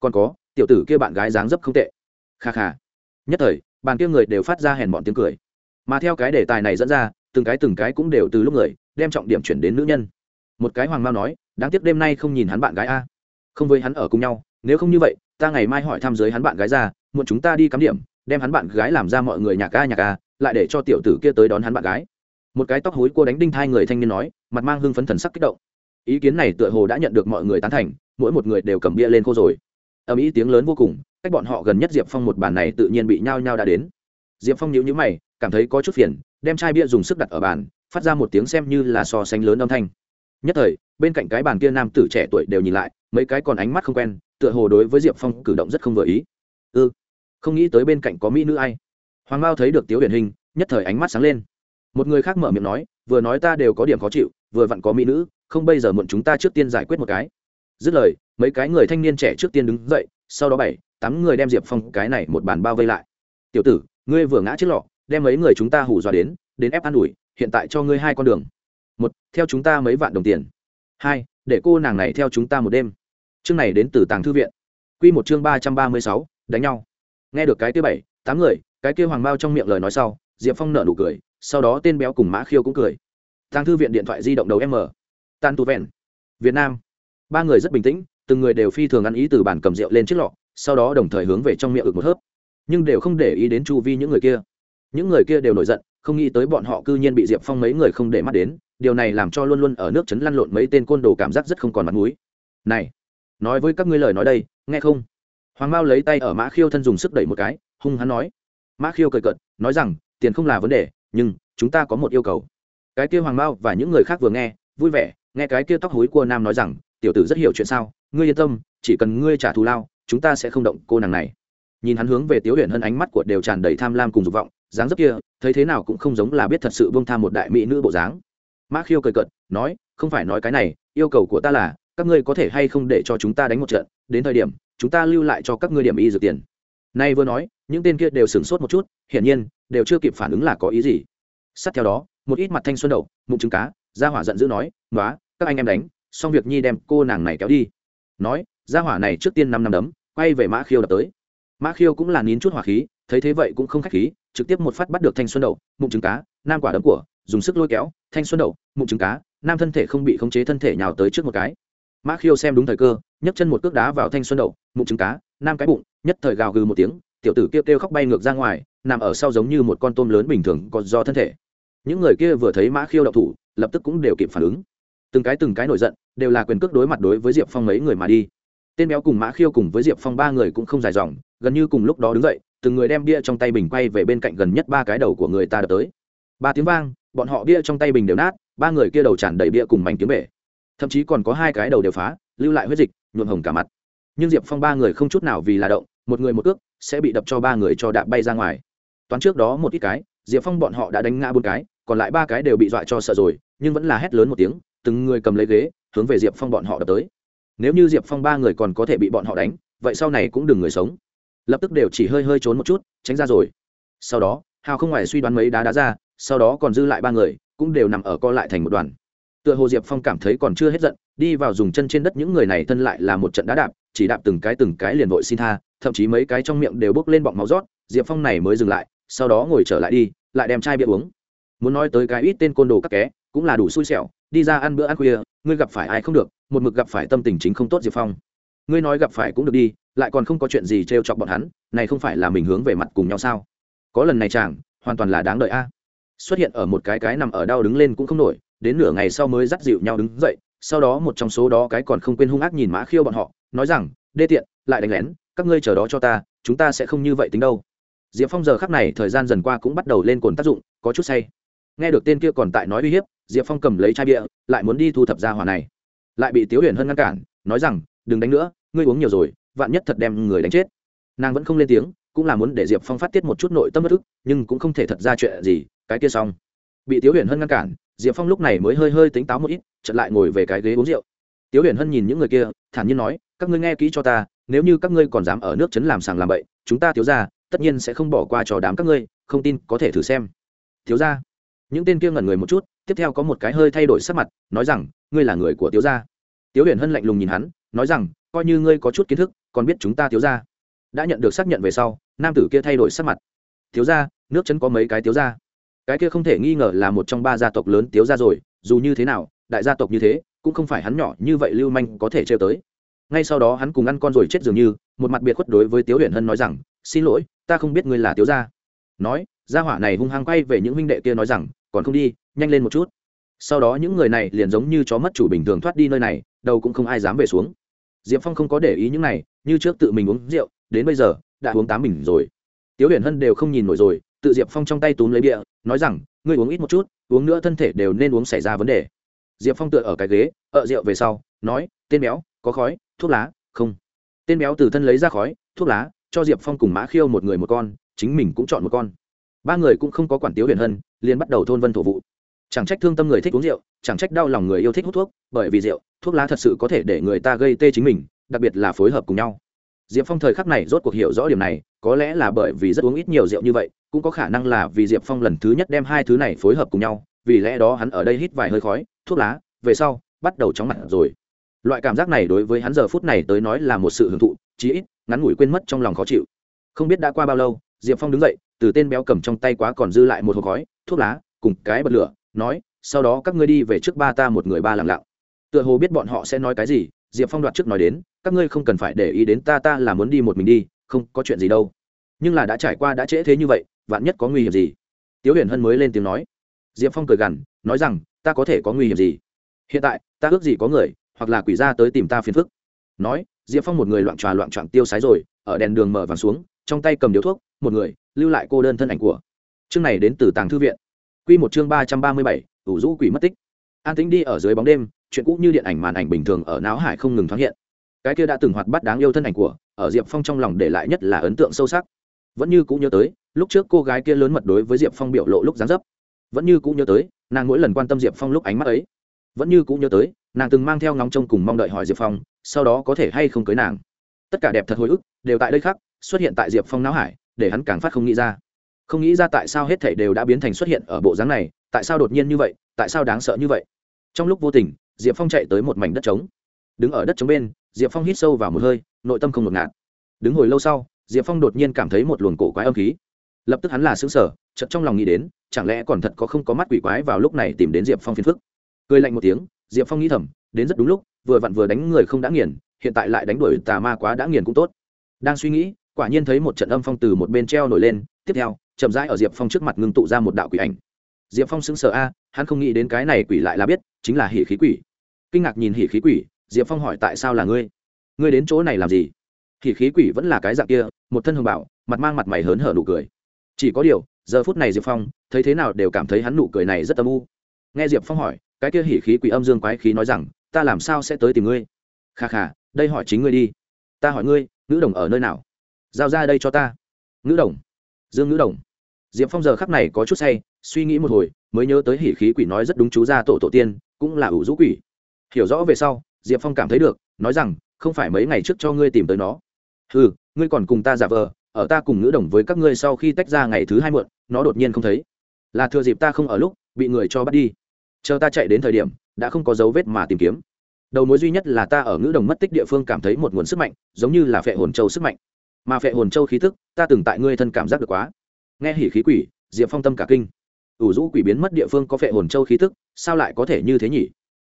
[SPEAKER 1] Còn có, tiểu tử kia bạn gái dáng dấp không tệ. Kha kha. Nhất thời, bàn kia người đều phát ra hèn bọn tiếng cười. Mà theo cái đề tài này dẫn ra, từng cái từng cái cũng đều từ lúc người, đem trọng điểm chuyển đến nữ nhân. Một cái hoàng mao nói, đáng tiếc đêm nay không nhìn hắn bạn gái a. Không với hắn ở cùng nhau, nếu không như vậy, ta ngày mai hỏi thăm giới hắn bạn gái ra, muộn chúng ta đi cắm điểm đem hắn bạn gái làm ra mọi người nhạc ca nhạc ca lại để cho tiểu tử kia tới đón hắn bạn gái. Một cái tóc hối cua đánh đinh thai người thanh niên nói mặt mang hưng phấn thần sắc kích động. Ý kiến này tựa hồ đã nhận được mọi người tán thành mỗi một người đều cầm bia lên khô rồi. Ở mỹ tiếng lớn vô cùng cách bọn họ gần nhất diệp phong một bàn này tự nhiên bị nhao nhao đã đến. Diệp phong nhíu nhíu mày cảm thấy có chút phiền đem chai bia dùng sức đặt ở bàn phát ra một tiếng xem như là so sánh lớn âm thanh. Nhất thời bên cạnh cái bàn kia nam tử trẻ tuổi đều nhìn lại mấy cái còn ánh mắt không quen tựa hồ đối với diệp phong cử động rất không vừa ý. Ư ừ, không nghĩ tới bên cạnh có mỹ nữ ai. Hoàng mao thấy được tiếu điển hình, nhất thời ánh mắt sáng lên. Một người khác mở miệng nói, vừa nói ta đều có điểm khó chịu, vừa vặn có mỹ nữ, không bây giờ muộn chúng ta trước tiên giải quyết một cái. Dứt lời, mấy cái người thanh niên trẻ trước tiên đứng dậy, sau đó bảy, tám người đem diệp phong cái này một bàn bao vây lại. Tiểu tử, ngươi vừa ngã chiếc lọ, đem mấy người chúng ta hủ dọa đến đến ép an ủi, hiện tại cho ngươi hai con đường. Một, theo chúng ta mấy vạn đồng tiền. Hai, để cô nàng này theo chúng ta một đêm. Chương này đến từ tàng thư viện. Q một chương ba trăm ba mươi sáu, đánh nhau nghe được cái kia bảy, tám người, cái kia hoàng bao trong miệng lời nói sau, diệp phong nở nụ cười, sau đó tên béo cùng mã khiêu cũng cười. Tàng thư viện điện thoại di động đầu m. Tan tu vẹn. Việt nam. Ba người rất bình tĩnh, từng người đều phi thường ăn ý từ bàn cầm rượu lên chiếc lọ, sau đó đồng thời hướng về trong miệng ực một hớp. Nhưng đều không để ý đến chu vi những người kia. Những người kia đều nổi giận, không nghĩ tới bọn họ cư nhiên bị diệp phong mấy người không để mắt đến, điều này làm cho luôn luôn ở nước Trấn lăn lộn mấy tên côn đồ cảm giác rất không còn mặt mũi. Này, nói với các ngươi lời nói đây, nghe không? Hoàng mao lấy tay ở mã khiêu thân dùng sức đẩy một cái, hung hắn nói. Mã khiêu cười cợt, nói rằng, tiền không là vấn đề, nhưng, chúng ta có một yêu cầu. Cái kia hoàng mao và những người khác vừa nghe, vui vẻ, nghe cái kia tóc hối của nam nói rằng, tiểu tử rất hiểu chuyện sao, ngươi yên tâm, chỉ cần ngươi trả thù lao, chúng ta sẽ không động cô nàng này. Nhìn hắn hướng về tiếu Huyền hơn ánh mắt của đều tràn đầy tham lam cùng dục vọng, dáng dấp kia, thấy thế nào cũng không giống là biết thật sự bông tham một đại mỹ nữ bộ dáng. Mã khiêu cười cợt, nói, không phải nói cái này, yêu cầu của ta là, các ngươi có thể hay không để cho chúng ta đánh một trận, đến thời điểm chúng ta lưu lại cho các ngươi điểm y dược tiền. Nay vừa nói, những tên kia đều sửng sốt một chút, hiển nhiên, đều chưa kịp phản ứng là có ý gì. Sát theo đó, một ít mặt thanh xuân đậu mụn trứng cá, gia hỏa giận dữ nói nói các anh em đánh, xong việc nhi đem cô nàng này kéo đi. Nói, gia hỏa này trước tiên năm năm đấm, quay về mã khiêu đập tới. Mã khiêu cũng là nín chút hỏa khí, thấy thế vậy cũng không khách khí, trực tiếp một phát bắt được thanh xuân đậu mụn trứng cá, nam quả đấm của, dùng sức lôi kéo, thanh xuân đậu mụn trứng cá, nam thân thể không bị khống chế thân thể nhào tới trước một cái mã khiêu xem đúng thời cơ, nhấc chân một cước đá vào thanh xuân đậu, mụn trứng cá, nam cái bụng, nhất thời gào gừ một tiếng, tiểu tử kêu kêu khóc bay ngược ra ngoài, nằm ở sau giống như một con tôm lớn bình thường còn do thân thể. Những người kia vừa thấy mã khiêu đậu thủ, lập tức cũng đều kịp phản ứng. Từng cái từng cái nổi giận, đều là quyền cước đối mặt đối với diệp phong mấy người mà đi. Tên béo cùng mã khiêu cùng với diệp phong ba người cũng không dài dòng, gần như cùng lúc đó đứng dậy, từng người đem bia trong tay bình quay về bên cạnh gần nhất ba cái đầu của người ta đập tới. Ba tiếng vang, bọn họ bia trong tay bình đều nát, ba người kia đầu tràn đầy bia cùng mảnh tiếng bể thậm chí còn có hai cái đầu đều phá, lưu lại huyết dịch, nhuộm hồng cả mặt. Nhưng diệp phong ba người không chút nào vì là động, một người một cước, sẽ bị đập cho ba người cho đạp bay ra ngoài. Toán trước đó một ít cái, diệp phong bọn họ đã đánh ngã bốn cái, còn lại ba cái đều bị dọa cho sợ rồi, nhưng vẫn là hét lớn một tiếng, từng người cầm lấy ghế, hướng về diệp phong bọn họ đập tới. Nếu như diệp phong ba người còn có thể bị bọn họ đánh, vậy sau này cũng đừng người sống. Lập tức đều chỉ hơi hơi trốn một chút, tránh ra rồi. Sau đó, hào không ngoài suy đoán mấy đá đá ra, sau đó còn dư lại ba người, cũng đều nằm ở co lại thành một đoàn tựa hồ diệp phong cảm thấy còn chưa hết giận, đi vào dùng chân trên đất những người này thân lại là một trận đá đạp, chỉ đạp từng cái từng cái liền vội xin tha, thậm chí mấy cái trong miệng đều bốc lên bọng máu rót, diệp phong này mới dừng lại, sau đó ngồi trở lại đi, lại đem chai bia uống. Muốn nói tới cái ít tên côn đồ các ké cũng là đủ xui xẻo, đi ra ăn bữa ăn khuya, ngươi gặp phải ai không được, một mực gặp phải tâm tình chính không tốt diệp phong. Ngươi nói gặp phải cũng được đi, lại còn không có chuyện gì t r e o chọc bọn hắn, này không phải là mình hướng về mặt cùng nhau sao? Có lần này chàng, hoàn toàn là đáng đợi a. Xuất hiện ở một cái cái nằm ở đau đứng lên cũng không nổi đến nửa ngày sau mới dắt dịu nhau đứng dậy, sau đó một trong số đó cái còn không quên hung ác nhìn mã khiêu bọn họ, nói rằng, đê tiện, lại đánh lén, các ngươi chờ đó cho ta, chúng ta sẽ không như vậy tính đâu. Diệp phong giờ khắc này thời gian dần qua cũng bắt đầu lên cồn tác dụng, có chút say. Nghe được tên kia còn tại nói uy hiếp, diệp phong cầm lấy chai bia, lại muốn đi thu thập ra hỏa này. Lại bị tiếu huyền hân ngăn cản, nói rằng, đừng đánh nữa, ngươi uống nhiều rồi, vạn nhất thật đem người đánh chết. Nàng vẫn không lên tiếng, cũng là muốn để diệp phong phát tiết một chút nội tâm bất ức, nhưng cũng không thể thật ra chuyện gì, cái kia xong. Bị tiếu huyền hân ngăn cản diệp phong lúc này mới hơi hơi tính táo một ít chật lại ngồi về cái ghế uống rượu. Tiếu huyền hân nhìn những người kia, thản nhiên nói, các ngươi nghe kỹ cho ta, nếu như các ngươi còn dám ở nước chấn làm sàng làm bậy, chúng ta thiếu ra tất nhiên sẽ không bỏ qua cho đám các ngươi, không tin có thể thử xem. Thiếu ra những tên kia ngẩn người một chút, tiếp theo có một cái hơi thay đổi sắc mặt, nói rằng, ngươi là người của thiếu gia. Tiếu huyền hân lạnh lùng nhìn hắn, nói rằng, coi như ngươi có chút kiến thức, còn biết chúng ta thiếu gia. Đã nhận được xác nhận về sau, nam tử kia thay đổi sắc mặt. Thiếu gia, nước Trấn có mấy cái thiếu gia? Cái kia không thể nghi ngờ là một trong ba gia tộc lớn tiếu gia rồi, dù như thế nào, đại gia tộc như thế, cũng không phải hắn nhỏ như vậy lưu manh có thể trêu tới. Ngay sau đó hắn cùng ăn con rồi chết dường như, một mặt biệt khuất đối với tiếu huyền hân nói rằng, xin lỗi, ta không biết ngươi là tiếu gia. Nói, gia hỏa này hung hăng quay về những huynh đệ kia nói rằng, còn không đi, nhanh lên một chút. Sau đó những người này liền giống như chó mất chủ bình thường thoát đi nơi này đâu cũng không ai dám về xuống. Diệp phong không có để ý những này, như trước tự mình uống rượu, đến bây giờ, đã uống tám bình rồi. Tiếu huyền hân đều không nhìn nổi rồi tự diệp phong trong tay túm lấy bia, nói rằng, ngươi uống ít một chút, uống nữa thân thể đều nên uống xảy ra vấn đề. Diệp phong tựa ở cái ghế, ợ rượu về sau, nói, tên béo, có khói, thuốc lá, không. Tên béo từ thân lấy ra khói, thuốc lá, cho diệp phong cùng mã khiêu một người một con, chính mình cũng chọn một con. Ba người cũng không có quản tiếu huyền hân, liền bắt đầu thôn vân thổ vụ. Chẳng trách thương tâm người thích uống rượu, chẳng trách đau lòng người yêu thích hút thuốc, bởi vì rượu, thuốc lá thật sự có thể để người ta gây tê chính mình, đặc biệt là phối hợp cùng nhau. Diệp phong thời khắc này rốt cuộc hiểu rõ điểm này có lẽ là bởi vì rất uống ít nhiều rượu như vậy, cũng có khả năng là vì diệp phong lần thứ nhất đem hai thứ này phối hợp cùng nhau, vì lẽ đó hắn ở đây hít vài hơi khói, thuốc lá, về sau, bắt đầu chóng mặt rồi. Loại cảm giác này đối với hắn giờ phút này tới nói là một sự hưởng thụ, chí ít, ngắn ngủi quên mất trong lòng khó chịu. Không biết đã qua bao lâu, diệp phong đứng dậy, từ tên béo cầm trong tay quá còn dư lại một hộp khói, thuốc lá, cùng cái bật lửa, nói, sau đó các ngươi đi về trước ba ta một người ba lặng lặng. Tựa hồ biết bọn họ sẽ nói cái gì, diệp phong đoạt trước nói đến, các ngươi không cần phải để ý đến ta ta là muốn đi một mình đi không có chuyện gì đâu. Nhưng là đã trải qua đã trễ thế như vậy, vạn nhất có nguy hiểm gì? Tiếu huyền hân mới lên tiếng nói. Diệp phong cười gằn, nói rằng, ta có thể có nguy hiểm gì? Hiện tại, ta ước gì có người, hoặc là quỷ ra tới tìm ta phiền phức. Nói, diệp phong một người loạn tròa loạn trọn tiêu sái rồi, ở đèn đường mở vàng xuống, trong tay cầm điếu thuốc, một người, lưu lại cô đơn thân ảnh của. Chương này đến từ tàng thư viện. Q một chương ba trăm ba mươi bảy, ủ rũ quỷ mất tích. An tính đi ở dưới bóng đêm, chuyện cũ như điện ảnh màn ảnh bình thường ở não hải không ngừng thoáng hiện cái kia đã từng hoạt bát đáng yêu thân ảnh của, ở diệp phong trong lòng để lại nhất là ấn tượng sâu sắc. Vẫn như cũng nhớ tới, lúc trước cô gái kia lớn mật đối với diệp phong biểu lộ lúc gián dấp. Vẫn như cũng nhớ tới, nàng mỗi lần quan tâm diệp phong lúc ánh mắt ấy. Vẫn như cũng nhớ tới, nàng từng mang theo ngóng trông cùng mong đợi hỏi diệp phong, sau đó có thể hay không cưới nàng. Tất cả đẹp thật hồi ức, đều tại đây khác xuất hiện tại diệp phong não hải, để hắn càng phát không nghĩ ra. Không nghĩ ra tại sao hết thảy đều đã biến thành xuất hiện ở bộ dáng này, tại sao đột nhiên như vậy, tại sao đáng sợ như vậy. Trong lúc vô tình, diệp phong chạy tới một mảnh đất trống đứng ở đất chống bên, diệp phong hít sâu vào một hơi, nội tâm không ngột ngạt. Đứng hồi lâu sau, diệp phong đột nhiên cảm thấy một luồng cổ quái âm khí. Lập tức hắn là xứng sở chật trong lòng nghĩ đến, chẳng lẽ còn thật có không có mắt quỷ quái vào lúc này tìm đến diệp phong phiền phức. Cười lạnh một tiếng, diệp phong nghĩ thầm, đến rất đúng lúc, vừa vặn vừa đánh người không đã nghiền, hiện tại lại đánh đuổi tà ma quá đã nghiền cũng tốt. Đang suy nghĩ, quả nhiên thấy một trận âm phong từ một bên treo nổi lên, tiếp theo, chậm rãi ở diệp phong trước mặt ngưng tụ ra một đạo quỷ ảnh. Diệp phong xứng sở a, hắn không nghĩ đến cái này quỷ lại là biết, chính là hỉ khí quỷ. Kinh ngạc nhìn hỉ khí quỷ diệp phong hỏi tại sao là ngươi? Ngươi đến chỗ này làm gì? Hỉ khí quỷ vẫn là cái dạng kia, một thân hồng bảo mặt mang mặt mày hớn hở nụ cười. Chỉ có điều, giờ phút này diệp phong, thấy thế nào đều cảm thấy hắn nụ cười này rất âm u. Nghe diệp phong hỏi, cái kia hỉ khí quỷ âm dương quái khí nói rằng, ta làm sao sẽ tới tìm ngươi? Kha kha, đây hỏi chính ngươi đi. Ta hỏi ngươi, ngữ đồng ở nơi nào? Giao ra đây cho ta. Ngữ đồng? Dương ngữ đồng. Diệp phong giờ khắc này có chút say, suy nghĩ một hồi, mới nhớ tới hỉ khí quỷ nói rất đúng chú gia tổ tổ tiên, cũng là ủ rũ quỷ. Hiểu rõ về sau diệp phong cảm thấy được, nói rằng, không phải mấy ngày trước cho ngươi tìm tới nó. Ừ ngươi còn cùng ta giả vờ, ở ta cùng ngữ đồng với các ngươi sau khi tách ra ngày thứ hai muộn, nó đột nhiên không thấy. Là thừa dịp ta không ở lúc, bị người cho bắt đi. Chờ ta chạy đến thời điểm, đã không có dấu vết mà tìm kiếm. Đầu mối duy nhất là ta ở ngữ đồng mất tích địa phương cảm thấy một nguồn sức mạnh, giống như là phệ hồn châu sức mạnh. Mà phệ hồn châu khí thức, ta từng tại ngươi thân cảm giác được quá. Nghe hỉ khí quỷ, diệp phong tâm cả kinh. Ủ rũ quỷ biến mất địa phương có phệ hồn châu khí thức, sao lại có thể như thế nhỉ?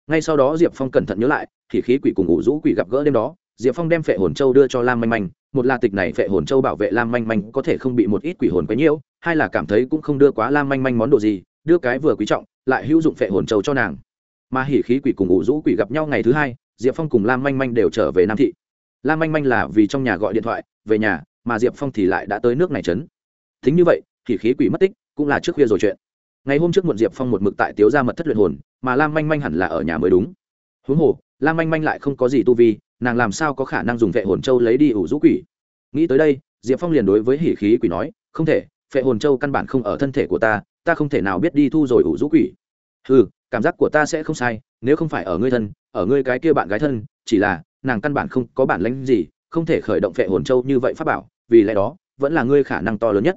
[SPEAKER 1] Ngay sau đó diệp phong cẩn thận nhớ lại thì khí quỷ cùng ủ rũ quỷ gặp gỡ đêm đó, diệp phong đem phệ hồn châu đưa cho lam manh manh. Một là tịch này phệ hồn châu bảo vệ lam manh manh có thể không bị một ít quỷ hồn quấy nhiễu, hai là cảm thấy cũng không đưa quá lam manh manh món đồ gì, đưa cái vừa quý trọng, lại hữu dụng phệ hồn châu cho nàng. Mà hỉ khí quỷ cùng ủ rũ quỷ gặp nhau ngày thứ hai, diệp phong cùng lam manh manh đều trở về nam thị. Lam manh manh là vì trong nhà gọi điện thoại, về nhà, mà diệp phong thì lại đã tới nước này trấn. Thính như vậy hỉ khí quỷ mất tích, cũng là trước khuya rồi chuyện ngày hôm trước muộn diệp phong một mực tại tiếu ra mật thất luyện hồn, mà lam manh manh hẳn là ở nhà mới đúng. Huống hồ, lam manh manh lại không có gì tu vi, nàng làm sao có khả năng dùng vệ hồn châu lấy đi ủ rũ quỷ? Nghĩ tới đây, diệp phong liền đối với hỉ khí quỷ nói, không thể, vệ hồn châu căn bản không ở thân thể của ta ta không thể nào biết đi thu rồi ủ rũ quỷ. Ừ cảm giác của ta sẽ không sai, nếu không phải ở ngươi thân, ở ngươi cái kia bạn gái thân, chỉ là, nàng căn bản không có bản lãnh gì, không thể khởi động vệ hồn châu như vậy pháp bảo, vì lẽ đó, vẫn là ngươi khả năng to lớn nhất.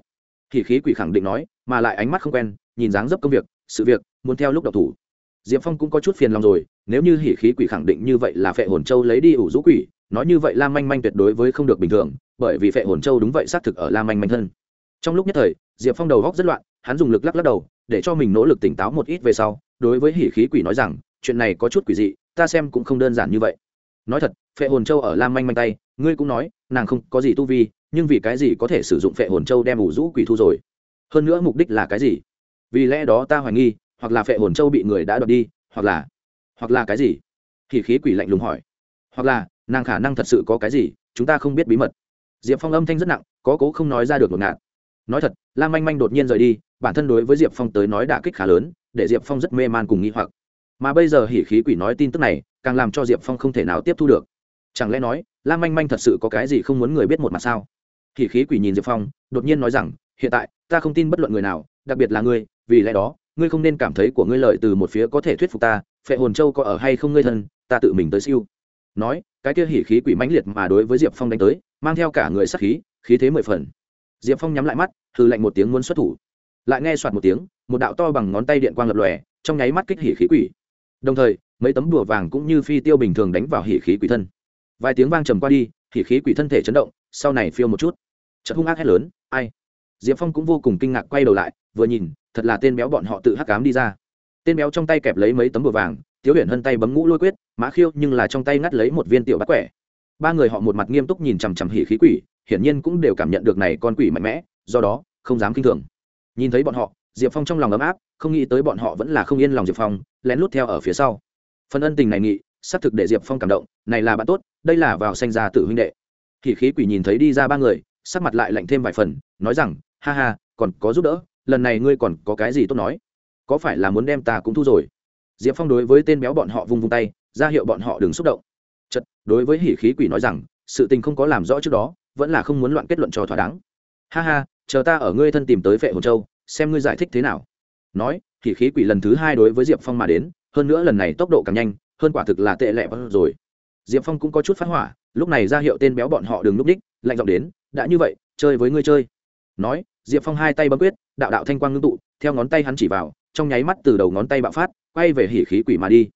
[SPEAKER 1] Hỉ khí quỷ khẳng định nói, mà lại ánh mắt không quen nhìn dáng dấp công việc, sự việc, muốn theo lúc đọc thủ. Diệp phong cũng có chút phiền lòng rồi, nếu như hỉ khí quỷ khẳng định như vậy là phệ hồn châu lấy đi ủ rũ quỷ, nói như vậy lam manh manh tuyệt đối với không được bình thường, bởi vì phệ hồn châu đúng vậy xác thực ở lam manh manh thân. Trong lúc nhất thời, diệp phong đầu góc rất loạn, hắn dùng lực lắc lắc đầu, để cho mình nỗ lực tỉnh táo một ít về sau, đối với hỉ khí quỷ nói rằng, chuyện này có chút quỷ dị, ta xem cũng không đơn giản như vậy. Nói thật, phệ hồn châu ở lam manh manh tay, ngươi cũng nói, nàng không có gì tu vi, nhưng vì cái gì có thể sử dụng phệ hồn châu đem ủ rũ quỷ thu rồi? Hơn nữa mục đích là cái gì? Vì lẽ đó ta hoài nghi, hoặc là phệ hồn châu bị người đã đoạt đi, hoặc là hoặc là cái gì? Thì khí quỷ lạnh lùng hỏi. Hoặc là, nàng khả năng thật sự có cái gì, chúng ta không biết bí mật. Diệp phong âm thanh rất nặng, có cố không nói ra được một ngạt. Nói thật, lam manh manh đột nhiên rời đi, bản thân đối với diệp phong tới nói đả kích khá lớn, để diệp phong rất mê man cùng nghi hoặc. Mà bây giờ hỉ khí quỷ nói tin tức này, càng làm cho diệp phong không thể nào tiếp thu được. Chẳng lẽ nói, lam manh manh thật sự có cái gì không muốn người biết một mặt sao? Hỉ khí quỷ nhìn diệp phong, đột nhiên nói rằng, hiện tại, ta không tin bất luận người nào, đặc biệt là ngươi vì lẽ đó, ngươi không nên cảm thấy của ngươi lợi từ một phía có thể thuyết phục ta, phệ hồn châu có ở hay không ngươi thân, ta tự mình tới siêu. Nói, cái kia hỉ khí quỷ mãnh liệt mà đối với diệp phong đánh tới, mang theo cả người sắc khí khí thế mười phần. Diệp phong nhắm lại mắt hư lạnh một tiếng muốn xuất thủ. Lại nghe soạt một tiếng, một đạo to bằng ngón tay điện quang lập lòe, trong nháy mắt kích hỉ khí quỷ. Đồng thời, mấy tấm đùa vàng cũng như phi tiêu bình thường đánh vào hỉ khí quỷ thân. Vài tiếng vang trầm qua đi, hỉ khí quỷ thân thể chấn động, sau này phiêu một chút. Chợt hung ác hét lớn, ai? Diệp phong cũng vô cùng kinh ngạc quay đầu lại, vừa nhìn, thật là tên béo bọn họ tự hắc cám đi ra. Tên béo trong tay kẹp lấy mấy tấm bùa vàng, tiếu huyền hân tay bấm ngũ lôi quyết, mã khiêu nhưng là trong tay ngắt lấy một viên tiểu bát quẻ. Ba người họ một mặt nghiêm túc nhìn chằm chằm hỉ khí quỷ, hiển nhiên cũng đều cảm nhận được này con quỷ mạnh mẽ, do đó, không dám kinh thường. Nhìn thấy bọn họ, diệp phong trong lòng ấm áp, không nghĩ tới bọn họ vẫn là không yên lòng diệp phong, lén lút theo ở phía sau. Phần ân tình này nghị, xác thực để diệp phong cảm động, này là bạn tốt, đây là vào sanh ra tử huynh đệ. Hỉ khí quỷ nhìn thấy đi ra ba người, sắc mặt lại lạnh thêm vài phần, nói rằng ha ha, còn có giúp đỡ, lần này ngươi còn có cái gì tốt nói? Có phải là muốn đem ta cũng thu rồi? Diệp phong đối với tên béo bọn họ vung vung tay, ra hiệu bọn họ đừng xúc động. Chật đối với hỉ khí quỷ nói rằng, sự tình không có làm rõ trước đó, vẫn là không muốn loạn kết luận cho thỏa đáng. Ha ha, chờ ta ở ngươi thân tìm tới vệ hồn châu, xem ngươi giải thích thế nào. Nói, hỉ khí quỷ lần thứ hai đối với diệp phong mà đến, hơn nữa lần này tốc độ càng nhanh, hơn quả thực là tệ lẹ rồi. Diệp phong cũng có chút phát hỏa, lúc này ra hiệu tên béo bọn họ đừng núp đích, lạnh giọng đến, đã như vậy, chơi với ngươi chơi nói, diệp phong hai tay bấm quyết, đạo đạo thanh quang ngưng tụ, theo ngón tay hắn chỉ vào, trong nháy mắt từ đầu ngón tay bạo phát, quay về hỉ khí quỷ mà đi.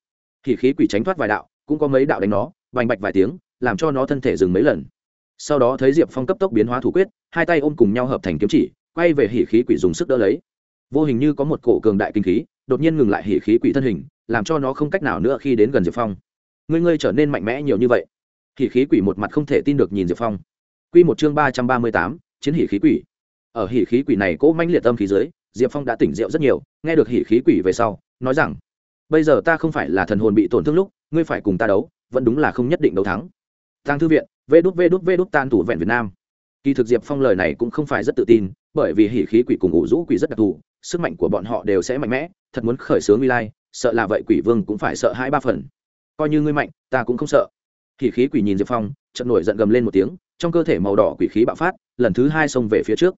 [SPEAKER 1] Hỉ khí quỷ tránh thoát vài đạo, cũng có mấy đạo đánh nó, vành bạch vài tiếng, làm cho nó thân thể dừng mấy lần. Sau đó thấy diệp phong cấp tốc biến hóa thủ quyết, hai tay ôm cùng nhau hợp thành kiếm chỉ, quay về hỉ khí quỷ dùng sức đỡ lấy. Vô hình như có một cổ cường đại kinh khí, đột nhiên ngừng lại hỉ khí quỷ thân hình, làm cho nó không cách nào nữa khi đến gần diệp phong. Ngươi ngươi trở nên mạnh mẽ nhiều như vậy. Hỉ khí quỷ một mặt không thể tin được nhìn diệp phong. Q một chương ba trăm ba mươi tám, chiến hỉ khí quỷ ở hỉ khí quỷ này cỗ manh liệt tâm khí dưới, diệp phong đã tỉnh rượu rất nhiều, nghe được hỉ khí quỷ về sau, nói rằng, bây giờ ta không phải là thần hồn bị tổn thương lúc, ngươi phải cùng ta đấu, vẫn đúng là không nhất định đấu thắng. Tàng thư viện, vê đút vê đút vê đút tan tủ vẹn việt nam. Kỳ thực diệp phong lời này cũng không phải rất tự tin, bởi vì hỉ khí quỷ cùng ủ rũ quỷ rất đặc thù, sức mạnh của bọn họ đều sẽ mạnh mẽ, thật muốn khởi xướng vi lai, sợ là vậy quỷ vương cũng phải sợ hai ba phần. Coi như ngươi mạnh, ta cũng không sợ. Hỉ khí quỷ nhìn diệp phong trận nổi giận gầm lên một tiếng, trong cơ thể màu đỏ quỷ khí bạo phát, lần thứ hai xông về phía trước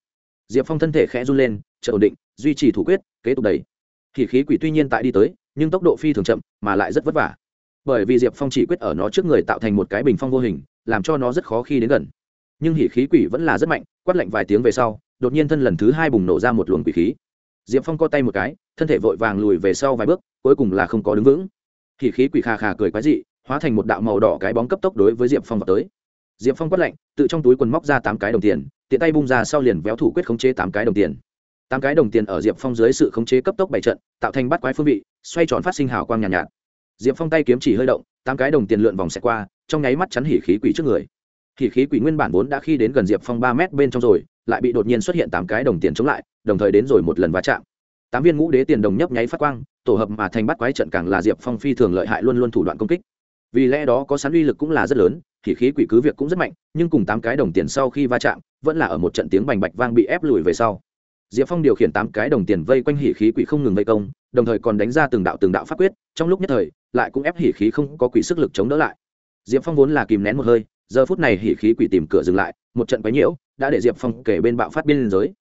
[SPEAKER 1] diệp phong thân thể khẽ run lên chợ ổn định, duy trì thủ quyết, kế tục đầy hỉ khí quỷ tuy nhiên tại đi tới, nhưng tốc độ phi thường chậm, mà lại rất vất vả. Bởi vì diệp phong chỉ quyết ở nó trước người tạo thành một cái bình phong vô hình, làm cho nó rất khó khi đến gần. Nhưng hỉ khí quỷ vẫn là rất mạnh, quát lạnh vài tiếng về sau, đột nhiên thân lần thứ hai bùng nổ ra một luồng quỷ khí. Diệp phong co tay một cái, thân thể vội vàng lùi về sau vài bước, cuối cùng là không có đứng vững. Hỉ khí quỷ khà khà cười quái dị, hóa thành một đạo màu đỏ cái bóng cấp tốc đối với diệp phong vào tới diệp phong quát lạnh tự trong túi quần móc ra tám cái đồng tiền tiện tay bung ra sau liền véo thủ quyết khống chế tám cái đồng tiền. Tám cái đồng tiền ở diệp phong dưới sự khống chế cấp tốc bảy trận tạo thành bắt quái phương vị xoay tròn phát sinh hào quang nhàn nhạt, nhạt. Diệp phong tay kiếm chỉ hơi động tám cái đồng tiền lượn vòng xẹt qua trong nháy mắt chắn hỉ khí quỷ trước người. Hỉ khí quỷ nguyên bản vốn đã khi đến gần diệp phong ba mét bên trong rồi lại bị đột nhiên xuất hiện tám cái đồng tiền chống lại đồng thời đến rồi một lần va chạm. Tám viên ngũ đế tiền đồng nhấp nháy phát quang tổ hợp mà thành bắt quái trận càng là diệp phong phi thường lợi hại luôn luôn thủ đoạn công kích vì lẽ đó có sắn uy lực cũng là rất lớn hỉ khí quỷ cứ việc cũng rất mạnh, nhưng cùng tám cái đồng tiền sau khi va chạm, vẫn là ở một trận tiếng bành bạch vang bị ép lùi về sau. Diệp phong điều khiển tám cái đồng tiền vây quanh hỉ khí quỷ không ngừng vây công, đồng thời còn đánh ra từng đạo từng đạo pháp quyết, trong lúc nhất thời, lại cũng ép hỉ khí không có quỷ sức lực chống đỡ lại. Diệp phong vốn là kìm nén một hơi, giờ phút này hỉ khí quỷ tìm cửa dừng lại, một trận quấy nhiễu đã để diệp phong kể bên bạo phát biên giới.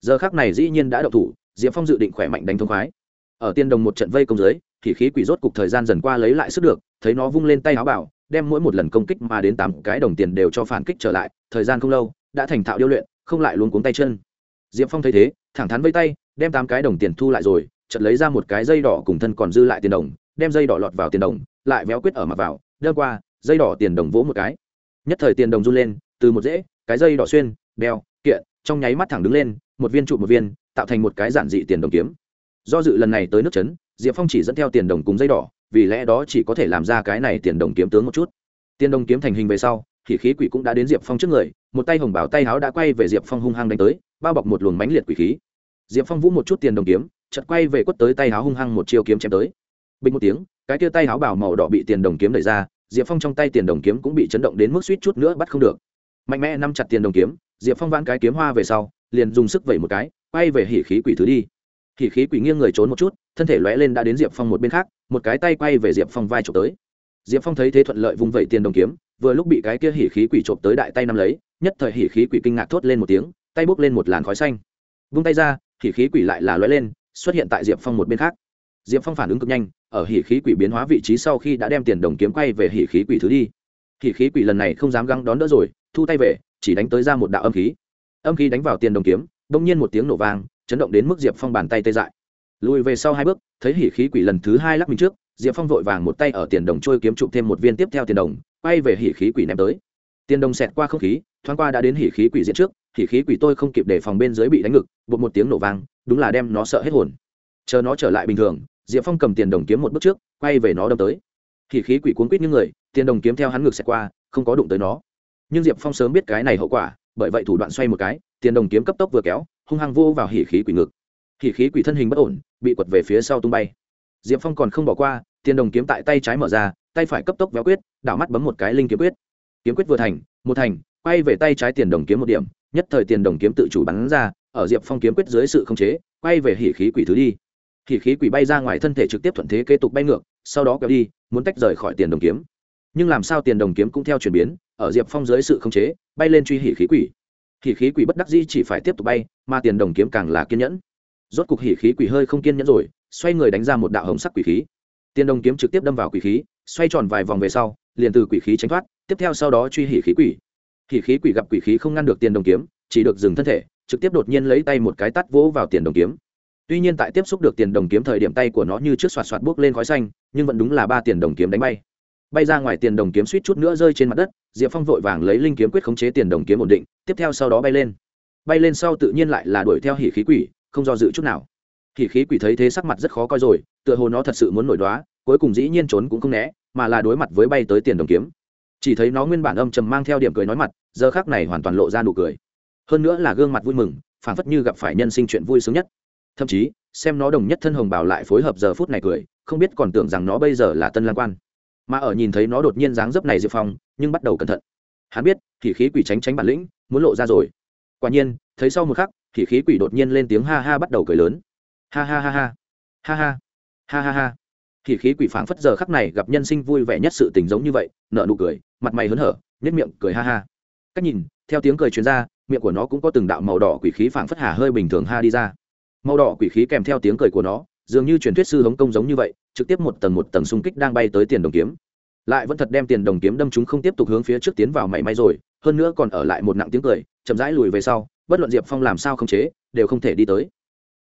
[SPEAKER 1] Giờ khác này dĩ nhiên đã đậu thủ, diệp phong dự định khỏe mạnh đánh thông khoái. Ở tiên đồng một trận vây công giới, hỉ khí quỷ rốt cục thời gian dần qua lấy lại sức được thấy nó vung lên tay áo bảo, đem mỗi một lần công kích mà đến tám cái đồng tiền đều cho phản kích trở lại, thời gian không lâu, đã thành thạo điêu luyện, không lại luôn cuống tay chân. Diệp phong thấy thế, thẳng thắn vây tay, đem tám cái đồng tiền thu lại rồi, chợt lấy ra một cái dây đỏ cùng thân còn dư lại tiền đồng, đem dây đỏ lọt vào tiền đồng, lại véo quyết ở mặt vào đơn qua, dây đỏ tiền đồng vỗ một cái. Nhất thời tiền đồng run lên, từ một dễ, cái dây đỏ xuyên, đeo, kiện, trong nháy mắt thẳng đứng lên, một viên trụ một viên, tạo thành một cái giản dị tiền đồng kiếm. Do dự lần này tới nước chấn, diệp phong chỉ dẫn theo tiền đồng cùng dây đỏ vì lẽ đó chỉ có thể làm ra cái này tiền đồng kiếm tướng một chút. Tiền đồng kiếm thành hình về sau, thì khí quỷ cũng đã đến diệp phong trước người, một tay hồng bảo tay háo đã quay về diệp phong hung hăng đánh tới, bao bọc một luồng mánh liệt quỷ khí. Diệp phong vũ một chút tiền đồng kiếm chật quay về quất tới tay háo hung hăng một chiêu kiếm chém tới. Bình một tiếng, cái kia tay háo bảo màu đỏ bị tiền đồng kiếm đẩy ra, diệp phong trong tay tiền đồng kiếm cũng bị chấn động đến mức suýt chút nữa bắt không được. Mạnh mẽ nắm chặt tiền đồng kiếm, diệp phong vãn cái kiếm hoa về sau, liền dùng sức vẩy một cái, quay về hỉ khí quỷ thứ đi. Hỉ khí quỷ nghiêng người trốn một chút, thân thể lóe lên đã đến diệp phong một bên khác một cái tay quay về diệp phong vai trộm tới. Diệp phong thấy thế thuận lợi vung vẩy tiền đồng kiếm, vừa lúc bị cái kia hỉ khí quỷ trộm tới đại tay nắm lấy, nhất thời hỉ khí quỷ kinh ngạc thốt lên một tiếng, tay bốc lên một làn khói xanh. Vung tay ra, hỉ khí quỷ lại là lóe lên, xuất hiện tại diệp phong một bên khác. Diệp phong phản ứng cực nhanh, ở hỉ khí quỷ biến hóa vị trí sau khi đã đem tiền đồng kiếm quay về hỉ khí quỷ thứ đi. Hỉ khí quỷ lần này không dám găng đón đỡ rồi, thu tay về, chỉ đánh tới ra một đạo âm khí. Âm khí đánh vào tiền đồng kiếm, bỗng nhiên một tiếng nổ vang, chấn động đến mức diệp phong bàn tay tê dại lùi về sau hai bước, thấy hỉ khí quỷ lần thứ hai lắc mình trước, diệp phong vội vàng một tay ở tiền đồng trôi kiếm chụp thêm một viên tiếp theo tiền đồng, quay về hỉ khí quỷ ném tới. Tiền đồng xẹt qua không khí, thoáng qua đã đến hỉ khí quỷ diện trước, hỉ khí quỷ tôi không kịp để phòng bên dưới bị đánh ngực, bột một tiếng nổ vang, đúng là đem nó sợ hết hồn. Chờ nó trở lại bình thường, diệp phong cầm tiền đồng kiếm một bước trước, quay về nó đâm tới. Hỉ khí quỷ cuốn quýt những người, tiền đồng kiếm theo hắn ngược xẹt qua, không có đụng tới nó. Nhưng diệp phong sớm biết cái này hậu quả, bởi vậy thủ đoạn xoay một cái, tiền đồng kiếm cấp tốc vừa kéo, hung hăng vô vào hỉ khí quỷ ngực hỉ khí quỷ thân hình bất ổn, bị quật về phía sau tung bay. Diệp phong còn không bỏ qua, tiền đồng kiếm tại tay trái mở ra, tay phải cấp tốc véo quyết, đảo mắt bấm một cái linh kiếm quyết. Kiếm quyết vừa thành, một thành, quay về tay trái tiền đồng kiếm một điểm, nhất thời tiền đồng kiếm tự chủ bắn ra, ở diệp phong kiếm quyết dưới sự khống chế, quay về hỉ khí quỷ thứ đi. Hỉ khí quỷ bay ra ngoài thân thể trực tiếp thuận thế kế tục bay ngược, sau đó kéo đi, muốn tách rời khỏi tiền đồng kiếm. Nhưng làm sao tiền đồng kiếm cũng theo chuyển biến, ở diệp phong dưới sự khống chế, bay lên truy hỉ khí quỷ. Hỉ khí quỷ bất đắc dĩ chỉ phải tiếp tục bay, mà tiền đồng kiếm càng là kiên nhẫn rốt cục hỉ khí quỷ hơi không kiên nhẫn rồi, xoay người đánh ra một đạo hồng sắc quỷ khí. Tiền đồng kiếm trực tiếp đâm vào quỷ khí, xoay tròn vài vòng về sau, liền từ quỷ khí tránh thoát, tiếp theo sau đó truy hỉ khí quỷ. Hỉ khí quỷ gặp quỷ khí không ngăn được tiền đồng kiếm, chỉ được dừng thân thể, trực tiếp đột nhiên lấy tay một cái tắt vỗ vào tiền đồng kiếm. Tuy nhiên tại tiếp xúc được tiền đồng kiếm thời điểm tay của nó như trước xoạt xoạt bước lên khói xanh, nhưng vẫn đúng là ba tiền đồng kiếm đánh bay. Bay ra ngoài tiền đồng kiếm suýt chút nữa rơi trên mặt đất, diệp phong vội vàng lấy linh kiếm quyết khống chế tiền đồng kiếm ổn định, tiếp theo sau đó bay lên. Bay lên sau tự nhiên lại là đuổi theo hỉ khí quỷ không do dự chút nào. Thì khí quỷ thấy thế sắc mặt rất khó coi rồi, tựa hồ nó thật sự muốn nổi đoá, cuối cùng dĩ nhiên trốn cũng không né, mà là đối mặt với bay tới tiền đồng kiếm. Chỉ thấy nó nguyên bản âm trầm mang theo điểm cười nói mặt, giờ khác này hoàn toàn lộ ra nụ cười. Hơn nữa là gương mặt vui mừng, phảng phất như gặp phải nhân sinh chuyện vui sướng nhất. Thậm chí, xem nó đồng nhất thân hồng bảo lại phối hợp giờ phút này cười, không biết còn tưởng rằng nó bây giờ là tân lang quan. Mà ở nhìn thấy nó đột nhiên dáng dấp này diệp phong, nhưng bắt đầu cẩn thận. Hắn biết thì khí quỷ tránh tránh bản lĩnh, muốn lộ ra rồi. Quả nhiên thấy sau một khắc, thì khí quỷ đột nhiên lên tiếng ha ha bắt đầu cười lớn. Ha ha ha ha. Ha ha. Ha ha ha. Thì khí quỷ phảng phất giờ khắc này gặp nhân sinh vui vẻ nhất sự tình giống như vậy nợ nụ cười, mặt mày hớn hở nhất miệng cười ha ha. Cách nhìn, theo tiếng cười chuyên r a miệng của nó cũng có từng đạo màu đỏ quỷ khí phảng phất hà hơi bình thường ha đi ra. Màu đỏ quỷ khí kèm theo tiếng cười của nó, dường như truyền thuyết sư hống công giống như vậy, trực tiếp một tầng một tầng xung kích đang bay tới tiền đồng kiếm. Lại vẫn thật đem tiền đồng kiếm đâm chúng không tiếp tục hướng phía trước tiến vào mảy may rồi, hơn nữa còn ở lại một nặng tiếng cười, chậm rãi lùi về sau bất luận diệp phong làm sao không chế đều không thể đi tới.